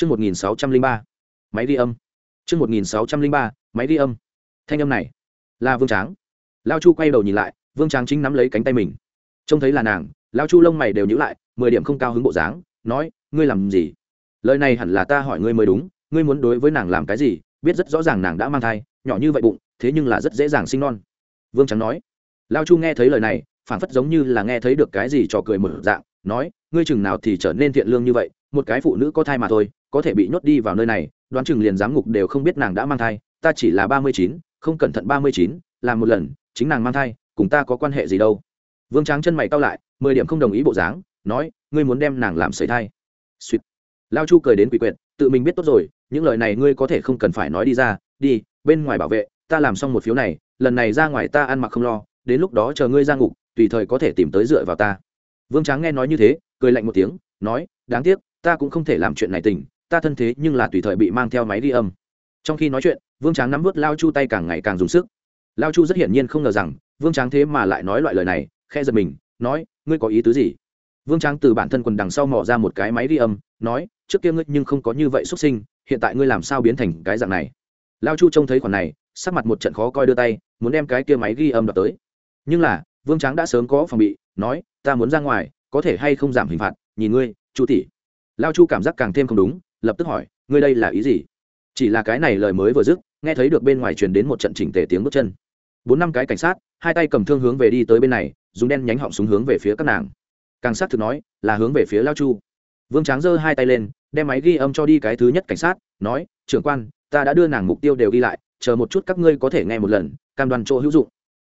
Chương 1603. Máy ghi âm. Chương 1603. Máy ghi âm. Thanh âm này là Vương Tráng. Lao Chu quay đầu nhìn lại, Vương Tráng chính nắm lấy cánh tay mình. Trông thấy là nàng, Lao Chu lông mày đều nhíu lại, mười điểm không cao hứng bộ dáng, nói: "Ngươi làm gì?" Lời này hẳn là ta hỏi ngươi mới đúng, ngươi muốn đối với nàng làm cái gì? Biết rất rõ ràng nàng đã mang thai, nhỏ như vậy bụng, thế nhưng là rất dễ dàng sinh non. Vương Tráng nói. Lao Chu nghe thấy lời này, phảng phất giống như là nghe thấy được cái gì trò cười mở dạng, nói: "Ngươi chừng nào thì trở nên thiện lương như vậy, một cái phụ nữ có thai mà thôi, có thể bị nhốt đi vào nơi này, đoán chừng liền giám ngục đều không biết nàng đã mang thai, ta chỉ là ba mươi chín, không cẩn thận ba mươi chín, làm một lần, chính nàng mang thai, cùng ta có quan hệ gì đâu. Vương tráng chân mày cao lại, mười điểm không đồng ý bộ dáng, nói, ngươi muốn đem nàng làm sấy thai. Suýt lao chu cười đến quỷ quyệt, tự mình biết tốt rồi, những lời này ngươi có thể không cần phải nói đi ra, đi, bên ngoài bảo vệ, ta làm xong một phiếu này, lần này ra ngoài ta ăn mặc không lo, đến lúc đó chờ ngươi ra ngục, tùy thời có thể tìm tới dựa vào ta. Vương tráng nghe nói như thế, cười lạnh một tiếng, nói, đáng tiếc, ta cũng không thể làm chuyện này tình ta thân thế nhưng là tùy thời bị mang theo máy ghi âm. Trong khi nói chuyện, vương tráng nắm vớt lao chu tay càng ngày càng dùng sức. Lao chu rất hiển nhiên không ngờ rằng, vương tráng thế mà lại nói loại lời này khe giật mình, nói, ngươi có ý tứ gì? Vương tráng từ bản thân quần đằng sau mò ra một cái máy ghi âm, nói, trước kia ngươi nhưng không có như vậy xuất sinh, hiện tại ngươi làm sao biến thành cái dạng này? Lao chu trông thấy khoản này, sắc mặt một trận khó coi đưa tay, muốn đem cái kia máy ghi âm đập tới. Nhưng là, vương tráng đã sớm có phòng bị, nói, ta muốn ra ngoài, có thể hay không giảm hình phạt, nhìn ngươi, chu tỷ. Lao chu cảm giác càng thêm không đúng lập tức hỏi, ngươi đây là ý gì? Chỉ là cái này lời mới vừa dứt, nghe thấy được bên ngoài truyền đến một trận chỉnh tề tiếng bước chân. Bốn năm cái cảnh sát, hai tay cầm thương hướng về đi tới bên này, dùng đen nhánh họng súng hướng về phía các nàng. Càng sát thực nói, là hướng về phía lao chu. Vương tráng giơ hai tay lên, đem máy ghi âm cho đi cái thứ nhất cảnh sát, nói, trưởng quan, ta đã đưa nàng mục tiêu đều ghi lại, chờ một chút các ngươi có thể nghe một lần, cam đoan chỗ hữu dụng.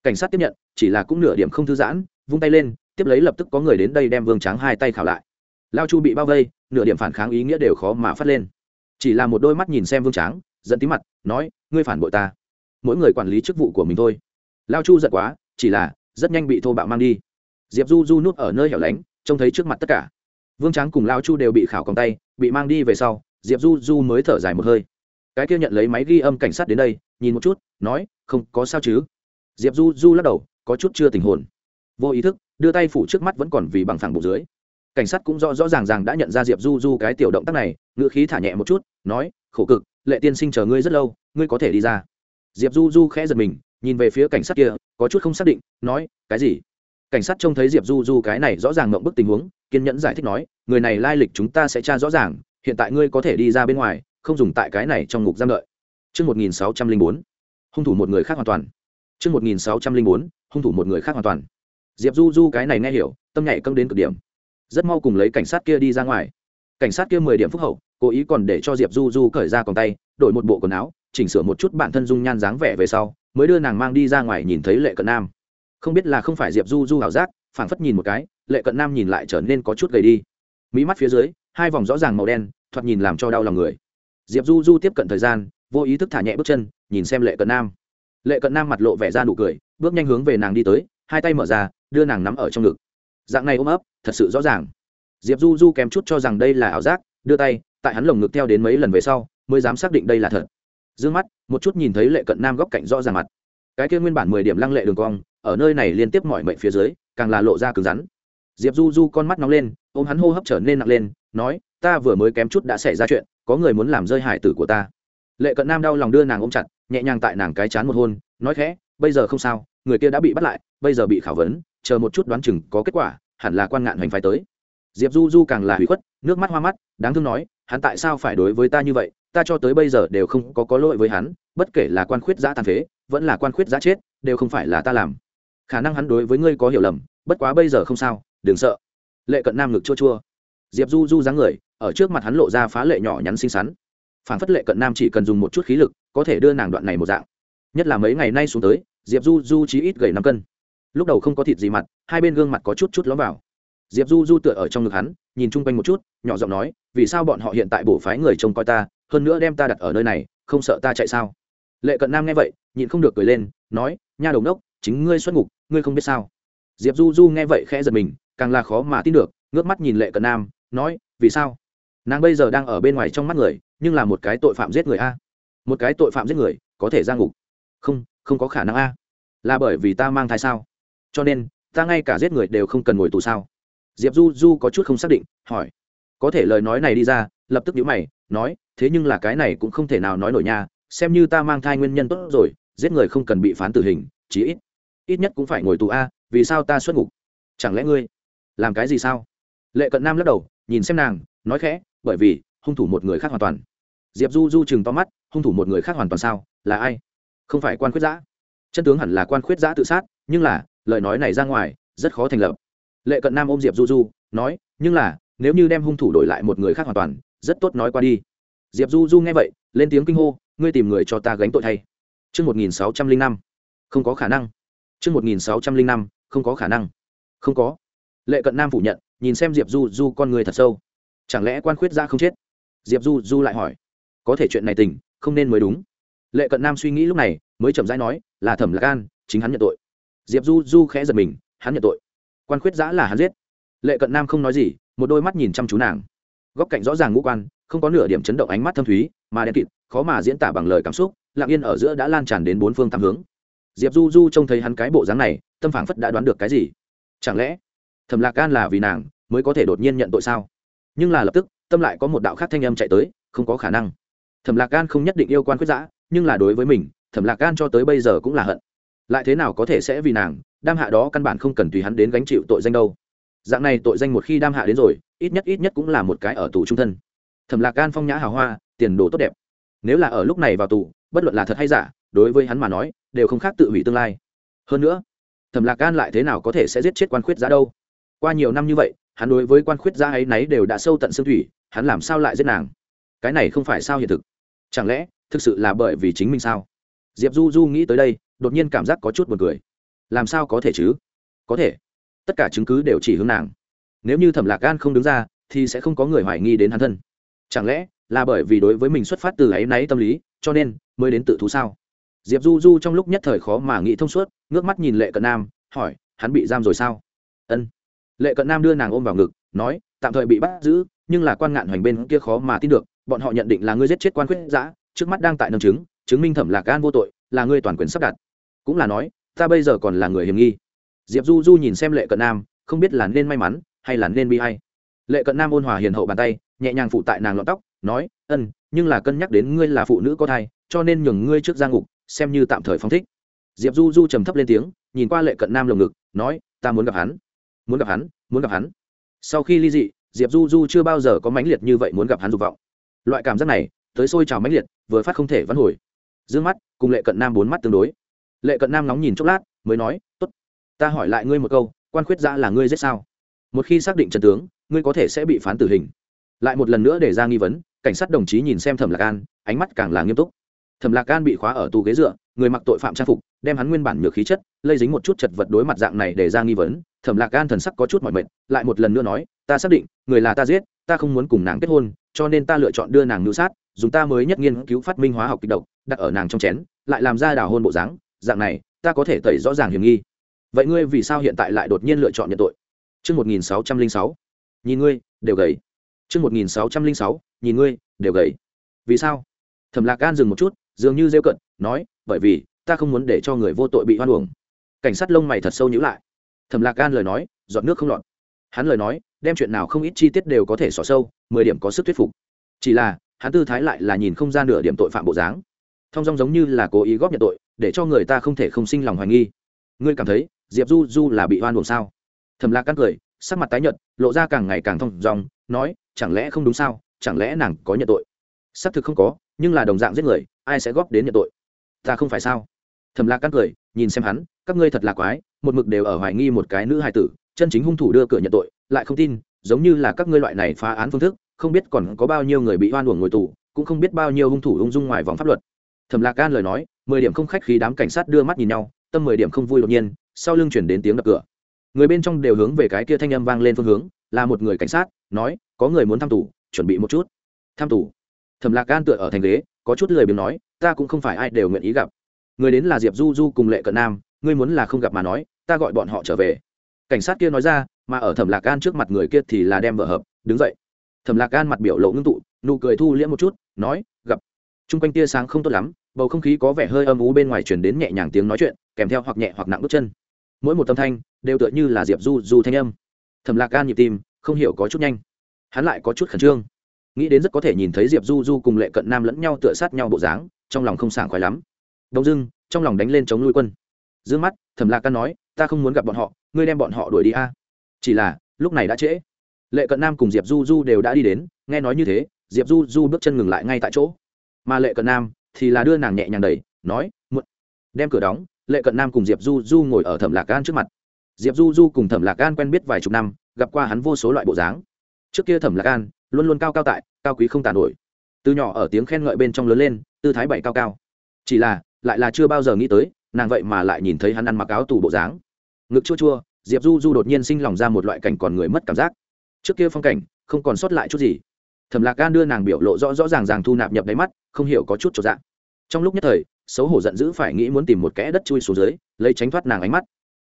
Cảnh sát tiếp nhận, chỉ là cũng nửa điểm không thư giãn, vung tay lên, tiếp lấy lập tức có người đến đây đem vương tráng hai tay khảo lại lao chu bị bao vây, nửa điểm phản kháng ý nghĩa đều khó mà phát lên. Chỉ là một đôi mắt nhìn xem vương tráng dẫn tí mặt, nói, ngươi phản bội ta. Mỗi người quản lý chức vụ của mình thôi. Lao chu giận quá, chỉ là, rất nhanh bị thô bạo mang đi. Diệp du du núp ở nơi hẻo lánh, trông thấy trước mặt tất cả. Vương tráng cùng lao chu đều bị khảo còng tay, bị mang đi về sau, diệp du du mới thở dài một hơi. Cái kia nhận lấy máy ghi âm cảnh sát đến đây, nhìn một chút, nói, không, có sao chứ? Diệp du du lắc đầu, có chút chưa tình hồn. Vô ý thức, đưa tay phủ trước mắt vẫn còn vì bằng phẳng bụng dưới cảnh sát cũng rõ rõ ràng ràng đã nhận ra diệp du du cái tiểu động tác này ngữ khí thả nhẹ một chút nói khổ cực lệ tiên sinh chờ ngươi rất lâu ngươi có thể đi ra diệp du du khẽ giật mình nhìn về phía cảnh sát kia có chút không xác định nói cái gì cảnh sát trông thấy diệp du du cái này rõ ràng ngậm bức tình huống kiên nhẫn giải thích nói người này lai lịch chúng ta sẽ tra rõ ràng hiện tại ngươi có thể đi ra bên ngoài không dùng tại cái này trong ngục giam đợi Trước 1604, hung thủ một người khác hoàn toàn. Trước 1604, hung thủ một người khác hoàn toàn. Diệp Du Du cái này nghe hiểu, tâm nhạy căng đến cực điểm rất mau cùng lấy cảnh sát kia đi ra ngoài. Cảnh sát kia mười điểm phúc hậu, cố ý còn để cho diệp du du cởi ra còn tay, đổi một bộ quần áo, chỉnh sửa một chút bản thân dung nhan dáng vẻ về sau, mới đưa nàng mang đi ra ngoài nhìn thấy lệ cận nam. Không biết là không phải diệp du du ảo giác, phảng phất nhìn một cái, lệ cận nam nhìn lại trở nên có chút gầy đi. Mỹ mắt phía dưới, hai vòng rõ ràng màu đen, thoạt nhìn làm cho đau lòng người. Diệp du du tiếp cận thời gian, vô ý thức thả nhẹ bước chân, nhìn xem lệ cận nam. Lệ cận nam mặt lộ vẻ ra nụ cười, bước nhanh hướng về nàng đi tới, hai tay mở ra, đưa nàng nắm ở trong ngực dạng này ôm ấp, thật sự rõ ràng. Diệp du du kém chút cho rằng đây là ảo giác, đưa tay, tại hắn lồng ngực theo đến mấy lần về sau, mới dám xác định đây là thật. D ư ơ n g mắt, một chút nhìn thấy lệ cận nam góc cạnh rõ ràng mặt. Cái kia nguyên bản mười điểm lăng lệ đường cong, ở nơi này liên tiếp mọi mệnh phía dưới, càng là lộ ra cứng rắn. Diệp du du con mắt nóng lên, ôm hắn hô hấp trở nên nặng lên, nói, ta vừa mới kém chút đã xảy ra chuyện, có người muốn làm rơi hải tử của ta. Lệ cận nam đau lòng đưa nàng ôm chặt, nhẹ nhàng tại nàng cái chán một hôn, nói khẽ, bây giờ không sao, người kia đã bị bắt lại, bây giờ bị khảo vấn, chờ một chút đoán chừng có kết quả hẳn là quan ngạn hoành phái tới. Diệp du du càng là hủy khuất, nước mắt hoa mắt, đáng thương nói, hắn tại sao phải đối với ta như vậy? Ta cho tới bây giờ đều không có có lỗi với hắn, bất kể là quan khuyết giã tàn phế, vẫn là quan khuyết giã chết, đều không phải là ta làm. Khả năng hắn đối với ngươi có hiểu lầm, bất quá bây giờ không sao, đừng sợ. Lệ cận nam ngực chua chua. Diệp du du dáng người, ở trước mặt hắn lộ ra phá lệ nhỏ nhắn xinh xắn. Phản phất lệ cận nam chỉ cần dùng một chút khí lực, có thể đưa nàng đoạn này một dạng. Nhất là mấy ngày nay xuống tới, diệp du du chỉ ít gầy năm cân lúc đầu không có thịt gì mặt, hai bên gương mặt có chút chút ló vào. Diệp du du tựa ở trong ngực hắn, nhìn chung quanh một chút, nhỏ giọng nói, vì sao bọn họ hiện tại bổ phái người trông coi ta, hơn nữa đem ta đặt ở nơi này, không sợ ta chạy sao? Lệ cận nam nghe vậy, nhịn không được cười lên, nói, nha đồng đốc chính ngươi xuất ngục, ngươi không biết sao? Diệp du du nghe vậy khẽ giật mình, càng là khó mà tin được, ngước mắt nhìn lệ cận nam, nói, vì sao? Nàng bây giờ đang ở bên ngoài trong mắt người, nhưng là một cái tội phạm giết người a. Một cái tội phạm giết người, có thể ra ngục. Không không có khả năng a. Là bởi vì ta mang thai sao? Cho nên, ta ngay cả giết người đều không cần ngồi tù sao? Diệp du du có chút không xác định, hỏi. Có thể lời nói này đi ra, lập tức nhíu mày, nói, thế nhưng là cái này cũng không thể nào nói nổi nha, xem như ta mang thai nguyên nhân tốt rồi, giết người không cần bị phán tử hình, chí ít ít nhất cũng phải ngồi tù a, vì sao ta xuất ngục? Chẳng lẽ ngươi làm cái gì sao? Lệ cận nam lắc đầu, nhìn xem nàng, nói khẽ, bởi vì, hung thủ một người khác hoàn toàn. Diệp du du chừng to mắt, hung thủ một người khác hoàn toàn sao, là ai? Không phải quan khuyết giã. Chân tướng hẳn là quan khuyết giã tự sát, nhưng là lời nói này ra ngoài rất khó thành lập lệ cận nam ôm diệp du du nói nhưng là nếu như đem hung thủ đổi lại một người khác hoàn toàn rất tốt nói qua đi diệp du du nghe vậy lên tiếng kinh hô ngươi tìm người cho ta gánh tội thay Trước 1605, không có khả năng. Trước 1605, không có khả năng. Không có. Lệ Cận Nam phủ nhận, nhìn xem Diệp Du Du con người thật sâu. Chẳng lẽ quan khuyết ra không chết? Diệp Du Du lại hỏi. Có thể chuyện này tình, không nên mới đúng. Lệ Cận Nam suy nghĩ lúc này, mới chậm rãi nói, là Thẩm Lạc An, chính hắn nhận tội. Diệp Du Du khẽ giật mình, hắn nhận tội. Quan khuyết giã là hắn giết. Lệ Cận Nam không nói gì, một đôi mắt nhìn chăm chú nàng. Góc cạnh rõ ràng ngũ quan, không có nửa điểm chấn động ánh mắt thâm thúy, mà đen kịt, khó mà diễn tả bằng lời cảm xúc, lạng yên ở giữa đã lan tràn đến bốn phương tám hướng diệp du du trông thấy hắn cái bộ dáng này tâm phảng phất đã đoán được cái gì chẳng lẽ thẩm lạc can là vì nàng mới có thể đột nhiên nhận tội sao nhưng là lập tức tâm lại có một đạo khác thanh âm chạy tới không có khả năng thẩm lạc can không nhất định yêu quan Khuyết giã nhưng là đối với mình thẩm lạc can cho tới bây giờ cũng là hận lại thế nào có thể sẽ vì nàng, đam hạ đó căn bản không cần tùy hắn đến gánh chịu tội danh đâu. Dạng này tội danh một khi đam hạ đến rồi, ít nhất ít nhất cũng là một cái ở tù trung thân. Thẩm lạc can phong nhã hào hoa, tiền đồ tốt đẹp. Nếu là ở lúc này vào tù, bất luận là thật hay giả, đối với hắn mà nói, đều không khác tự hủy tương lai. Hơn nữa, thẩm lạc gan lại thế nào có thể sẽ giết chết quan khuyết giá đâu? Qua nhiều năm như vậy, hắn đối với quan khuyết giá ấy nấy đều đã sâu tận xương thủy, hắn làm sao lại giết nàng? Cái này không phải sao hiện thực? Chẳng lẽ thực sự là bởi vì chính mình sao? Diệp du du nghĩ tới đây đột nhiên cảm giác có chút b u ồ n cười. Làm sao có thể chứ? Có thể. Tất cả chứng cứ đều chỉ hướng nàng. Nếu như thẩm lạc gan không đứng ra, thì sẽ không có người hoài nghi đến hắn thân. Chẳng lẽ là bởi vì đối với mình xuất phát từ áy náy tâm lý, cho nên mới đến tự thú sao? Diệp du du trong lúc nhất thời khó mà nghĩ thông suốt, ngước mắt nhìn lệ cận nam, hỏi, hắn bị giam rồi sao? Ân. Lệ cận nam đưa nàng ôm vào ngực, nói, tạm thời bị bắt giữ, nhưng là quan ngạn hoành bên kia khó mà tin được, bọn họ nhận định là ngươi giết chết quan khuyết giã, trước mắt đang tại nâng chứng chứng minh thẩm lạc gan vô tội, là ngươi toàn quyền sắp đặt cũng là nói, ta bây giờ còn là người hiểm nghi. Diệp du du nhìn xem lệ cận nam, không biết là nên may mắn hay là nên bi hay lệ cận nam ôn hòa hiền hậu bàn tay, nhẹ nhàng phụ tại nàng lọn tóc, nói, ân, nhưng là cân nhắc đến ngươi là phụ nữ có thai, cho nên nhường ngươi trước gia ngục, xem như tạm thời phóng thích. Diệp du du trầm thấp lên tiếng, nhìn qua lệ cận nam lồng ngực, nói, ta muốn gặp hắn, muốn gặp hắn, muốn gặp hắn. Sau khi ly dị, diệp du du chưa bao giờ có mãnh liệt như vậy muốn gặp hắn dục vọng. Loại cảm giác này, tới sôi trào mãnh liệt, vừa phát không thể vãn hồi. D ư ơ n g mắt cùng lệ cận nam bốn mắt tương đối lệ cận nam nóng nhìn chốc lát, mới nói t ố t ta hỏi lại ngươi một câu, quan khuyết giã là ngươi giết sao? Một khi xác định trần tướng, ngươi có thể sẽ bị phán tử hình. Lại một lần nữa để ra nghi vấn, cảnh sát đồng chí nhìn xem thẩm lạc an, ánh mắt càng là nghiêm túc. Thẩm lạc an bị khóa ở tù ghế dựa, người mặc tội phạm trang phục, đem hắn nguyên bản nhược khí chất, lây dính một chút chật vật đối mặt dạng này để ra nghi vấn, thẩm lạc an thần sắc có chút mọi mệt, lại một lần nữa nói, ta xác định, người là ta giết, ta không muốn cùng nàng kết hôn, cho nên ta lựa chọn đưa nàng nữ sát, dùng ta mới nhất nghiên cứu phát minh hóa học kịch độc, đặt ở nàng trong chén, lại làm ra đảo hôn bộ dáng dạng này ta có thể tẩy rõ ràng hiểm nghi vậy ngươi vì sao hiện tại lại đột nhiên lựa chọn nhận tội Trước 1606, nhìn ngươi, đều gầy. Trước 1606, nhìn ngươi, đều gầy. Vì sao? Thẩm Lạc Gan dừng một chút, dường như rêu cận, nói, bởi vì ta không muốn để cho người vô tội bị hoan uổng. Cảnh sát lông mày thật sâu nhữ lại. Thẩm Lạc Gan lời nói, dọn nước không lọt. Hắn lời nói, đem chuyện nào không ít chi tiết đều có thể xỏ sâu, mười điểm có sức thuyết phục. Chỉ là, hắn tư thái lại là nhìn không ra nửa điểm tội phạm bộ dáng. Thông dong giống như là cố ý góp nhận tội, để cho người ta không thể không sinh lòng hoài nghi. Ngươi cảm thấy, Diệp Du Du là bị oan uổng sao? Thẩm Lạc Gan cười, sắc mặt tái nhợt, lộ ra càng ngày càng thông dòng, nói, chẳng lẽ không đúng sao? Chẳng lẽ nàng có nhận tội? Xác thực không có nhưng là đồng dạng giết người ai sẽ góp đến nhận tội? Ta không phải sao? Thầm lạc cắt cười nhìn xem hắn các ngươi thật là quái một mực đều ở hoài nghi một cái nữ hài tử chân chính hung thủ đưa cửa nhận tội lại không tin giống như là các ngươi loại này phá án phương thức không biết còn có bao nhiêu người bị oan uổng ngồi tù cũng không biết bao nhiêu hung thủ ung dung ngoài vòng pháp luật. Thẩm lạc can lời nói, mười điểm không khách khi đám cảnh sát đưa mắt nhìn nhau, tâm mười điểm không vui đột nhiên, sau lưng chuyển đến tiếng đập cửa. Người bên trong đều hướng về cái kia thanh âm vang lên phương hướng, là một người cảnh sát, nói, có người muốn thăm tù, chuẩn bị một chút. Thăm tù? Thẩm lạc gan tựa ở thành ghế, có chút lười biếng nói, ta cũng không phải ai đều nguyện ý gặp. Người đến là diệp du du cùng lệ cận nam, ngươi muốn là không gặp mà nói, ta gọi bọn họ trở về. Cảnh sát kia nói ra, mà ở thẩm lạc gan trước mặt người kia thì là đem vợ hợp, đứng dậy. Thẩm lạc gan mặt biểu lộ ngưng tụ, nụ cười thu liễm một chút, nói, gặp. T r u n g quanh tia sáng không tốt lắm bầu không khí có vẻ hơi âm ú bên ngoài chuyển đến nhẹ nhàng tiếng nói chuyện, kèm theo hoặc nhẹ hoặc nặng bước chân. Mỗi một âm thanh đều tựa như là diệp du du thanh âm. Thẩm lạc gan nhịp tim, không hiểu có chút nhanh. Hắn lại có chút khẩn trương. Nghĩ đến rất có thể nhìn thấy diệp du du cùng lệ cận nam lẫn nhau tựa sát nhau bộ dáng, trong lòng không sảng khoái lắm. Đông dưng trong lòng đánh lên chống nuôi quân. D mắt, thẩm lạc căn nói, ta không muốn gặp bọn họ, ngươi đem bọn họ đuổi đi a. Chỉ là, lúc này đã trễ. Lệ cận nam cùng diệp du du đều đã đi đến, nghe nói như thế, diệp du du bước chân ngừng lại ngay tại chỗ. Mà lệ cận nam thì là đưa nàng nhẹ nhàng đẩy, nói, muộn. Đem cửa đóng, lệ cận nam cùng diệp du du ngồi ở thẩm lạc gan trước mặt. Diệp du du cùng thẩm lạc gan quen biết vài chục năm, gặp qua hắn vô số loại bộ dáng. Trước kia thẩm lạc gan luôn luôn cao cao tại, cao quý không tàn nổi. Từ nhỏ ở tiếng khen ngợi bên trong lớn lên, tư thái bảy cao cao. Chỉ là, lại là chưa bao giờ nghĩ tới, nàng vậy mà lại nhìn thấy hắn ăn mặc áo tù bộ dáng. Ngực chua chua, diệp du du đột nhiên sinh lòng ra một loại cảnh còn người mất cảm giác. Trước kia phong cảnh, không còn sót lại chút gì thẩm lạc gan đưa nàng biểu lộ rõ rõ ràng ràng thu nạp nhập đáy mắt, không hiểu có chút cho dạng trong lúc nhất thời, xấu hổ giận dữ phải nghĩ muốn tìm một kẽ đất chui xuống dưới, lấy tránh thoát nàng ánh mắt.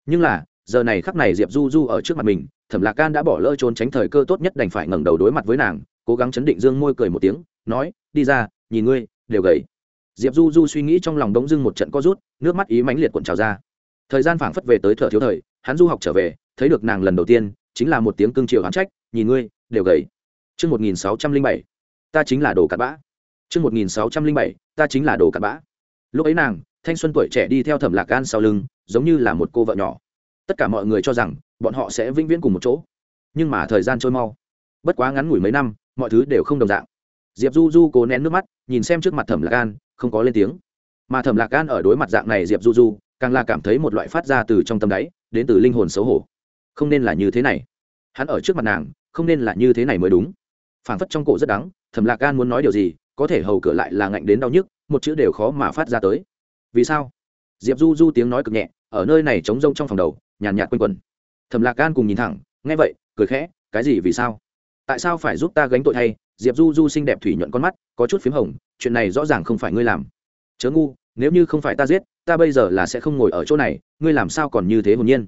Nhưng là, giờ này khắc này diệp du du ở trước mặt mình, thẩm lạc gan đã bỏ lỡ trốn tránh thời cơ tốt nhất đành phải ngẩng đầu đối mặt với nàng, cố gắng chấn định dương môi cười một tiếng, nói, đi ra, nhìn ngươi, đều gầy. Diệp du du suy nghĩ trong lòng đống dưng một trận co rút, nước mắt ý mãnh liệt cuộn trào ra. Thời gian phảng phất về tới thợ thiếu thời, hắn du học trở về, thấy được nàng lần đầu tiên, chính là một tiếng cương triều hắn trách, nhìn ngươi, đều gầy. Trước 1607, ta chính là đồ cặn bã. Trước 1607, ta chính là đồ cặn bã. Lúc ấy nàng, thanh xuân tuổi trẻ đi theo Thẩm Lạc Gan sau lưng, giống như là một cô vợ nhỏ. Tất cả mọi người cho rằng bọn họ sẽ vĩnh viễn cùng một chỗ. Nhưng mà thời gian trôi mau. Bất quá ngắn ngủi mấy năm, mọi thứ đều không đồng dạng. Diệp Du Du cố nén nước mắt, nhìn xem trước mặt Thẩm Lạc Gan, không có lên tiếng. Mà Thẩm Lạc Gan ở đối mặt dạng này Diệp Du Du, càng là cảm thấy một loại phát ra từ trong tâm đáy, đến từ linh hồn xấu hổ. Không nên là như thế này. Hắn ở trước mặt nàng, không nên là như thế này mới đúng phảng phất trong cổ rất đắng, thẩm lạc gan muốn nói điều gì, có thể hầu cửa lại là ngạnh đến đau nhức, một chữ đều khó mà phát ra tới. Vì sao? Diệp du du tiếng nói cực nhẹ, ở nơi này trống rông trong phòng đầu, nhàn nhạt quanh quần thẩm lạc gan cùng nhìn thẳng, nghe vậy, cười khẽ, cái gì vì sao? Tại sao phải giúp ta gánh tội thay? Diệp du du xinh đẹp thủy nhuận con mắt, có chút p h í m hồng, chuyện này rõ ràng không phải ngươi làm. Chớ ngu, nếu như không phải ta giết, ta bây giờ là sẽ không ngồi ở chỗ này, ngươi làm sao còn như thế hồn nhiên?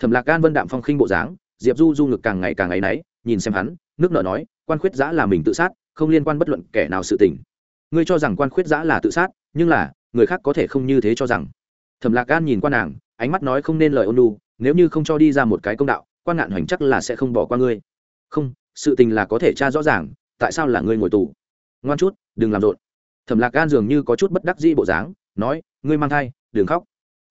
Thẩm lạc gan vân đạm phong khinh bộ dáng, diệp du du ngực càng ngày càng áy náy, nhìn xem hắn, nước nợ nói quan khuyết giã là mình tự sát, không liên quan bất luận kẻ nào sự tình. Ngươi cho rằng quan khuyết giã là tự sát, nhưng là, người khác có thể không như thế cho rằng. Thẩm lạc gan nhìn qua nàng, ánh mắt nói không nên lời ôn lu nếu như không cho đi ra một cái công đạo, quan ngạn hoành chắc là sẽ không bỏ qua ngươi. Không, sự tình là có thể tra rõ ràng, tại sao là ngươi ngồi tù? Ngoan chút, đừng làm rộn. Thẩm lạc gan dường như có chút bất đắc dĩ bộ dáng, nói, ngươi mang thai, đừng khóc.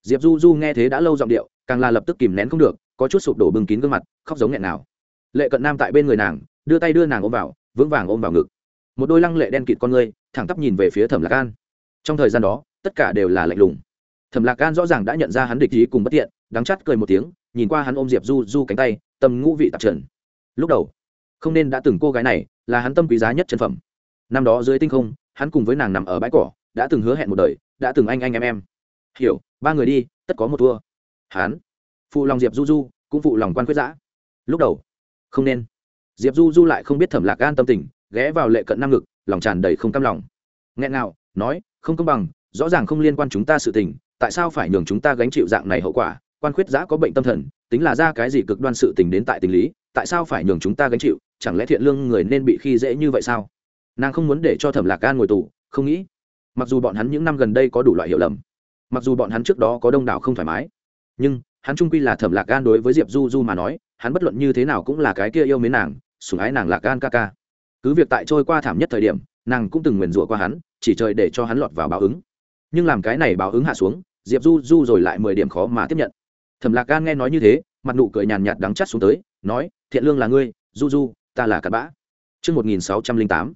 Diệp du du nghe thế đã lâu giọng điệu, càng là lập tức kìm nén không được, có chút sụp đổ bưng kín gương mặt, khóc giống nghẹn nào. Lệ cận nam tại bên người nàng đưa tay đưa nàng ôm vào, vững vàng ôm vào ngực. Một đôi lăng lệ đen kịt con ngươi, thẳng tắp nhìn về phía thẩm lạc an. Trong thời gian đó, tất cả đều là lạnh lùng. Thẩm lạc an rõ ràng đã nhận ra hắn địch ý cùng bất tiện, đắng chắt cười một tiếng, nhìn qua hắn ôm diệp du du cánh tay tâm ngũ vị tạp trần. Lúc đầu, không nên đã từng cô gái này là hắn tâm quý giá nhất chân phẩm. Năm đó dưới tinh không, hắn cùng với nàng nằm ở bãi cỏ, đã từng hứa hẹn một đời, đã từng anh anh em em. Hiểu, ba người đi, tất có một thua. Hắn, phụ lòng diệp du du, cũng phụ lòng quan quyết giã. Lúc đầu, không nên diệp du du lại không biết thẩm lạc gan tâm tình, ghé vào lệ cận năng ngực, lòng tràn đầy không cam lòng. Nghẹn nào nói, không công bằng, rõ ràng không liên quan chúng ta sự tình, tại sao phải nhường chúng ta gánh chịu dạng này hậu quả? Quan khuyết giã có bệnh tâm thần, tính là ra cái gì cực đoan sự tình đến tại tình lý, tại sao phải nhường chúng ta gánh chịu? Chẳng lẽ thiện lương người nên bị khi dễ như vậy sao? Nàng không muốn để cho thẩm lạc gan ngồi tù, không nghĩ, mặc dù bọn hắn những năm gần đây có đủ loại hiểu lầm, mặc dù bọn hắn trước đó có đông đảo không thoải mái, nhưng hắn trung quy là thẩm lạc gan đối với diệp du du mà nói, hắn bất luận như thế nào cũng là cái kia yêu mến nàng sủng ái nàng lạc gan ca ca cứ việc tại trôi qua thảm nhất thời điểm nàng cũng từng nguyền rủa qua hắn chỉ trời để cho hắn lọt vào báo ứng nhưng làm cái này báo ứng hạ xuống diệp du du rồi lại mười điểm khó mà tiếp nhận thẩm lạc gan nghe nói như thế mặt nụ cười nhàn nhạt đắng chắt xuống tới nói thiện lương là ngươi du du ta là cặn bã Trước 1608,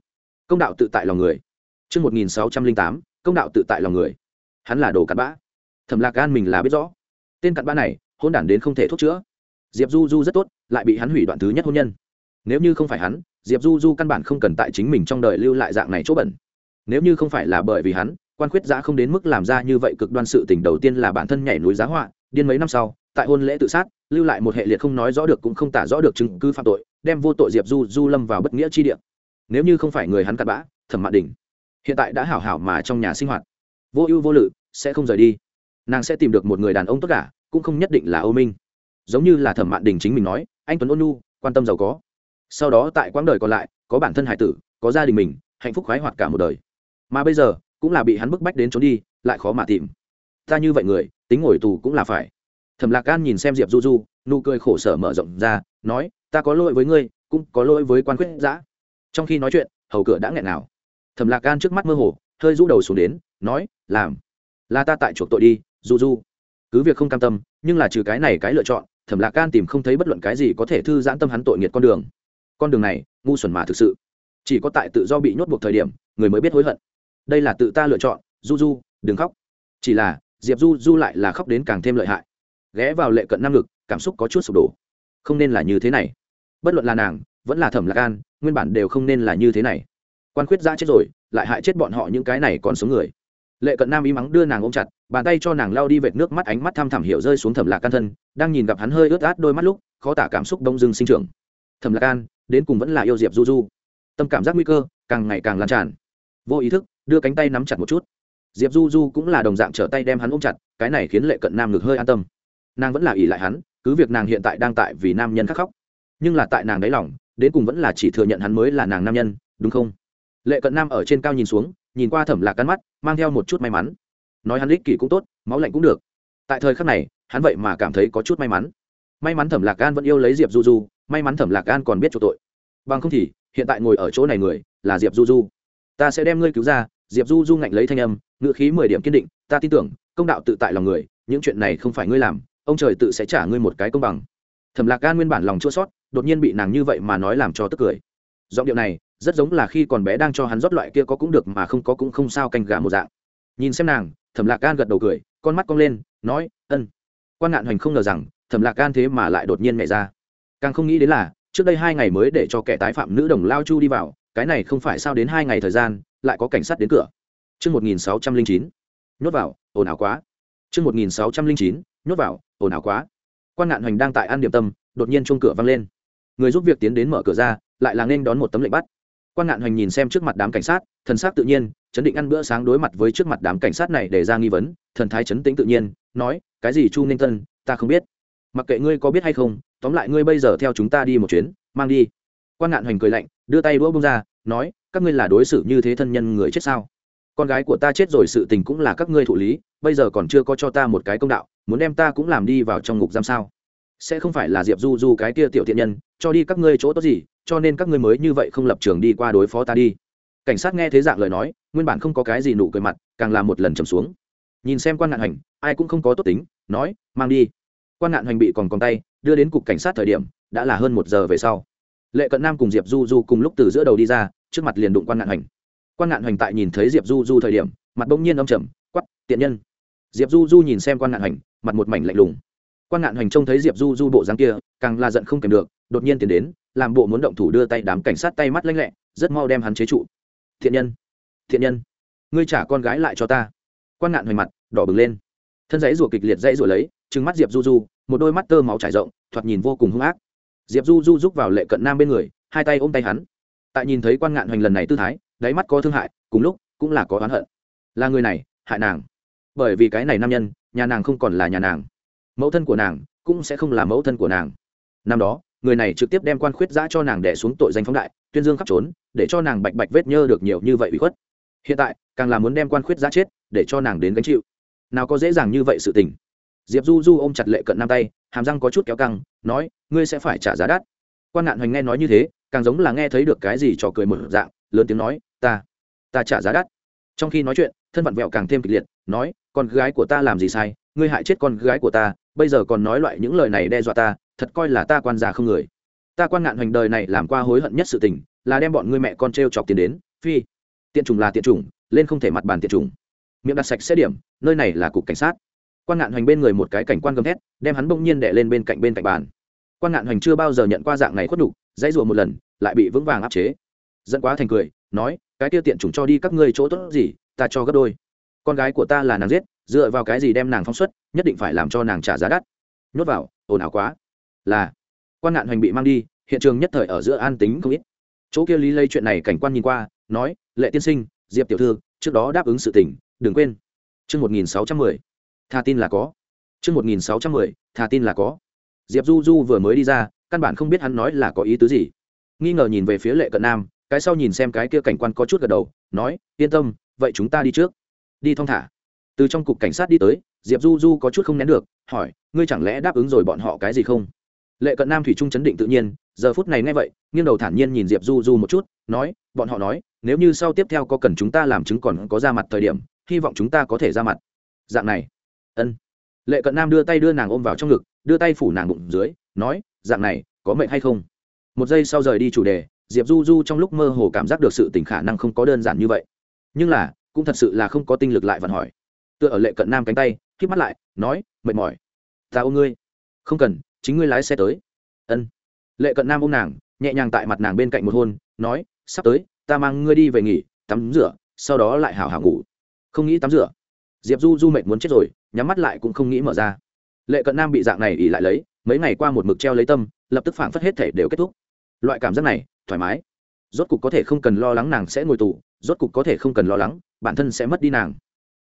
công đạo tự tại lòng người. Trước 1608, công đạo tự tại lòng người. Hắn là đồ cặn bã. Thẩm Lạc Gan mình là biết rõ. Tên cặn bã này, hôn đản đến không thể thuốc chữa diệp du du rất tốt lại bị hắn hủy đoạn thứ nhất hôn nhân nếu như không phải hắn, diệp du du căn bản không cần tại chính mình trong đời lưu lại dạng này chỗ bẩn. Nếu như không phải là bởi vì hắn, quan khuyết giã không đến mức làm ra như vậy cực đoan sự tình đầu tiên là bản thân nhảy núi giá họa, điên mấy năm sau, tại hôn lễ tự sát, lưu lại một hệ liệt không nói rõ được cũng không tả rõ được chứng cứ phạm tội, đem vô tội diệp du du lâm vào bất nghĩa chi địa. Nếu như không phải người hắn cặn bã, thẩm mạn đình hiện tại đã hảo hảo mà trong nhà sinh hoạt. Vô ưu vô lự, sẽ không rời đi. Nàng sẽ tìm được một người đàn ông tất cả, cũng không nhất định là âu minh. Giống như là thẩm mạn đình chính mình nói, anh tuấn ôn nu, quan tâm giàu có sau đó tại quãng đời còn lại, có bản thân hải tử, có gia đình mình, hạnh phúc khoái hoạt cả một đời. Mà bây giờ, cũng là bị hắn bức bách đến trốn đi, lại khó mà tìm. Ta như vậy người, tính ngồi tù cũng là phải. Thẩm lạc gan nhìn xem diệp du du, nụ cười khổ sở mở rộng ra, nói, ta có lỗi với ngươi, cũng có lỗi với quan quyết giã. Trong khi nói chuyện, hầu cửa đã nghẹn nào. Thẩm lạc gan trước mắt mơ hồ, hơi rũ đầu xuống đến, nói, làm. Là ta tại chuộc tội đi, du du. Cứ việc không cam tâm, nhưng là trừ cái này cái lựa chọn, thẩm lạc gan tìm không thấy bất luận cái gì có thể thư giãn tâm hắn tội nghiệt con đường con đường này, ngu xuẩn mà thực sự. Chỉ có tại tự do bị nhốt buộc thời điểm, người mới biết hối hận. Đây là tự ta lựa chọn, du du, đừng khóc. Chỉ là, diệp du du lại là khóc đến càng thêm lợi hại. Ghé vào lệ cận năng lực cảm xúc có chút sụp đổ. Không nên là như thế này. Bất luận là nàng, vẫn là thẩm lạc an, nguyên bản đều không nên là như thế này. Quan khuyết ra chết rồi, lại hại chết bọn họ những cái này còn sống người. Lệ cận nam y mắng đưa nàng ôm chặt, bàn tay cho nàng lao đi vệt nước mắt ánh mắt thăm thẳm hiểu rơi xuống thẩm lạc can thân, đang nhìn gặp hắn hơi ướt át đôi mắt lúc, khó tả cảm xúc đông dưng sinh trưởng. Thẩm lạc an đến cùng vẫn là yêu diệp du du. Tâm cảm giác nguy cơ càng ngày càng lan tràn. Vô ý thức, đưa cánh tay nắm chặt một chút. Diệp du du cũng là đồng dạng trở tay đem hắn ôm chặt, cái này khiến lệ cận nam ngực hơi an tâm. Nàng vẫn là ỉ lại hắn, cứ việc nàng hiện tại đang tại vì nam nhân khắc khóc. Nhưng là tại nàng đáy lòng, đến cùng vẫn là chỉ thừa nhận hắn mới là nàng nam nhân, đúng không? Lệ cận nam ở trên cao nhìn xuống, nhìn qua thẩm lạc cắn mắt, mang theo một chút may mắn. Nói hắn lích kỷ cũng tốt, máu lạnh cũng được. Tại thời khắc này, hắn vậy mà cảm thấy có chút may mắn. May mắn thẩm lạc gan vẫn yêu lấy diệp du du may mắn thẩm lạc gan còn biết chỗ tội bằng không thì hiện tại ngồi ở chỗ này người là diệp du du ta sẽ đem ngươi cứu ra diệp du du ngạnh lấy thanh âm ngự khí mười điểm kiên định ta tin tưởng công đạo tự tại lòng người những chuyện này không phải ngươi làm ông trời tự sẽ trả ngươi một cái công bằng thẩm lạc gan nguyên bản lòng chua sót đột nhiên bị nàng như vậy mà nói làm cho tức cười giọng điệu này rất giống là khi còn bé đang cho hắn rót loại kia có cũng được mà không có cũng không sao canh gà một dạng nhìn xem nàng thẩm lạc gan gật đầu cười con mắt cong lên nói ân quan ngạn hoành không ngờ rằng thẩm lạc gan thế mà lại đột nhiên mẹ ra càng không nghĩ đến là trước đây hai ngày mới để cho kẻ tái phạm nữ đồng lao chu đi vào cái này không phải sao đến hai ngày thời gian lại có cảnh sát đến cửa Trước 1609, nhốt vào, ồn ào quá. Trước 1609, nhốt vào, ồn ào quá. Quan ngạn hoành đang tại ăn điểm tâm, đột nhiên chuông cửa vang lên. Người giúp việc tiến đến mở cửa ra, lại là nên đón một tấm lệnh bắt. Quan ngạn hoành nhìn xem trước mặt đám cảnh sát, thần sắc tự nhiên, chấn định ăn bữa sáng đối mặt với trước mặt đám cảnh sát này để ra nghi vấn, thần thái chấn tĩnh tự nhiên, nói, cái gì Chu Ninh Tân, ta không biết. Mặc kệ ngươi có biết hay không, tóm lại ngươi bây giờ theo chúng ta đi một chuyến, mang đi. Quan ngạn hoành cười lạnh, đưa tay đũa bông ra, nói, các ngươi là đối xử như thế thân nhân người chết sao? Con gái của ta chết rồi sự tình cũng là các ngươi thụ lý, bây giờ còn chưa có cho ta một cái công đạo, muốn đem ta cũng làm đi vào trong ngục giam sao? Sẽ không phải là Diệp Du Du cái kia tiểu thiện nhân, cho đi các ngươi chỗ tốt gì, cho nên các ngươi mới như vậy không lập trường đi qua đối phó ta đi cảnh sát nghe thế dạng lời nói nguyên bản không có cái gì nụ cười mặt càng làm một lần trầm xuống nhìn xem quan ngạn hành ai cũng không có tốt tính nói mang đi quan ngạn hành bị còn còn tay đưa đến cục cảnh sát thời điểm, đã là hơn một giờ về sau. Lệ cận nam cùng diệp du du cùng lúc từ giữa đầu đi ra, trước mặt liền đụng quan ngạn hành quan ngạn hành tại nhìn thấy diệp du du thời điểm, mặt bỗng nhiên âm trầm quắp tiện nhân. Diệp du du nhìn xem quan ngạn hành mặt một mảnh lạnh lùng. Quan ngạn hành trông thấy diệp du du bộ dáng kia, càng là giận không kèm được, đột nhiên tiến đến, làm bộ muốn động thủ đưa tay đám cảnh sát tay mắt lanh lẹ, rất mau đem hắn chế trụ. Thiện nhân thiện nhân, ngươi trả con gái lại cho ta. Quan ngạn hoành mặt đỏ bừng lên. Thân giấy rùa kịch liệt dãy rùa lấy trừng mắt diệp du du, một đôi mắt tơ máu trải rộng, thoạt nhìn vô cùng hung ác. Diệp du du rúc vào lệ cận nam bên người, hai tay ôm tay hắn. Tại nhìn thấy quan ngạn hoành lần này tư thái, đáy mắt có thương hại, cùng lúc, cũng là có oán hận. Là người này, hại nàng. Bởi vì cái này nam nhân, nhà nàng không còn là nhà nàng. Mẫu thân của nàng, cũng sẽ không là mẫu thân của nàng. Năm đó, người này trực tiếp đem quan khuyết giã cho nàng đẻ xuống tội danh phóng đại, tuyên dương khắp trốn, để cho nàng bạch bạch vết nhơ được nhiều như vậy bị khuất. Hiện tại, càng là muốn đem quan khuyết giã chết, để cho nàng đến gánh chịu. Nào có dễ dàng như vậy sự tình diệp du du ôm chặt lệ cận nam tay, hàm răng có chút kéo căng, nói, ngươi sẽ phải trả giá đắt. Quan ngạn hoành nghe nói như thế, càng giống là nghe thấy được cái gì trò cười một dạng, lớn tiếng nói, ta ta trả giá đắt. Trong khi nói chuyện, thân phận vẹo càng thêm kịch liệt, nói, con gái của ta làm gì sai, ngươi hại chết con gái của ta, bây giờ còn nói loại những lời này đe dọa ta, thật coi là ta quan già không người. Ta quan ngạn hoành đời này làm qua hối hận nhất sự tình, là đem bọn ngươi mẹ con t r e o chọc tiền đến, phi. Tiện chủng là tiện chủng, lên không thể mặt bàn tiện chủng. Miệng đặt sạch xét điểm, nơi này là cục cảnh sát quan ngạn hoành bên người một cái cảnh quan gầm thét đem hắn bỗng nhiên đẻ lên bên cạnh bên cạnh bàn. quan ngạn hoành chưa bao giờ nhận qua dạng này khuất đủ, dãy rùa một lần lại bị vững vàng áp chế. dẫn quá thành cười nói cái tiêu tiện chủng cho đi các ngươi chỗ tốt gì ta cho gấp đôi. con gái của ta là nàng giết dựa vào cái gì đem nàng phóng xuất nhất định phải làm cho nàng trả giá đắt. nhốt vào ồn ào quá. là quan ngạn hoành bị mang đi hiện trường nhất thời ở giữa an tính không ít. chỗ kia lý lây chuyện này cảnh quan nhìn qua nói lệ tiên sinh diệp tiểu thư trước đó đáp ứng sự tình, đừng quên. chương một nghìn sáu trăm mười thà tin là có. Chương một nghìn sáu trăm mười, thà tin là có. Diệp du du vừa mới đi ra, căn bản không biết hắn nói là có ý tứ gì. Nghi ngờ nhìn về phía lệ cận nam, cái sau nhìn xem cái kia cảnh quan có chút gật đầu, nói, yên tâm, vậy chúng ta đi trước. Đi thong thả. Từ trong cục cảnh sát đi tới, diệp du du có chút không nén được, hỏi, ngươi chẳng lẽ đáp ứng rồi bọn họ cái gì không? Lệ cận nam thủy trung chấn định tự nhiên, giờ phút này nghe vậy, nghiêng đầu thản nhiên nhìn diệp du du một chút, nói, bọn họ nói, nếu như sau tiếp theo có cần chúng ta làm chứng còn có ra mặt thời điểm, hy vọng chúng ta có thể ra mặt. Dạng này ân. Lệ cận nam đưa tay đưa nàng ôm vào trong ngực, đưa tay phủ nàng bụng dưới, nói, dạng này, có mệnh hay không? Một giây sau rời đi chủ đề, diệp du du trong lúc mơ hồ cảm giác được sự tình khả năng không có đơn giản như vậy. Nhưng là, cũng thật sự là không có tinh lực lại vận hỏi. Tựa ở lệ cận nam cánh tay k mắt lại, nói, mệt mỏi. Ta ôm ngươi. Không cần, chính ngươi lái xe tới. Ân. Lệ cận nam ôm nàng, nhẹ nhàng tại mặt nàng bên cạnh một hôn, nói, sắp tới, ta mang ngươi đi về nghỉ, tắm rửa, sau đó lại hào hào ngủ. Không nghĩ tắm rửa diệp du du mệt muốn chết rồi, nhắm mắt lại cũng không nghĩ mở ra. Lệ cận nam bị dạng này ỉ lại lấy, mấy ngày qua một mực treo lấy tâm, lập tức phảng phất hết thể đều kết thúc. Loại cảm giác này, thoải mái. Rốt cục có thể không cần lo lắng nàng sẽ ngồi tù, rốt cục có thể không cần lo lắng, bản thân sẽ mất đi nàng.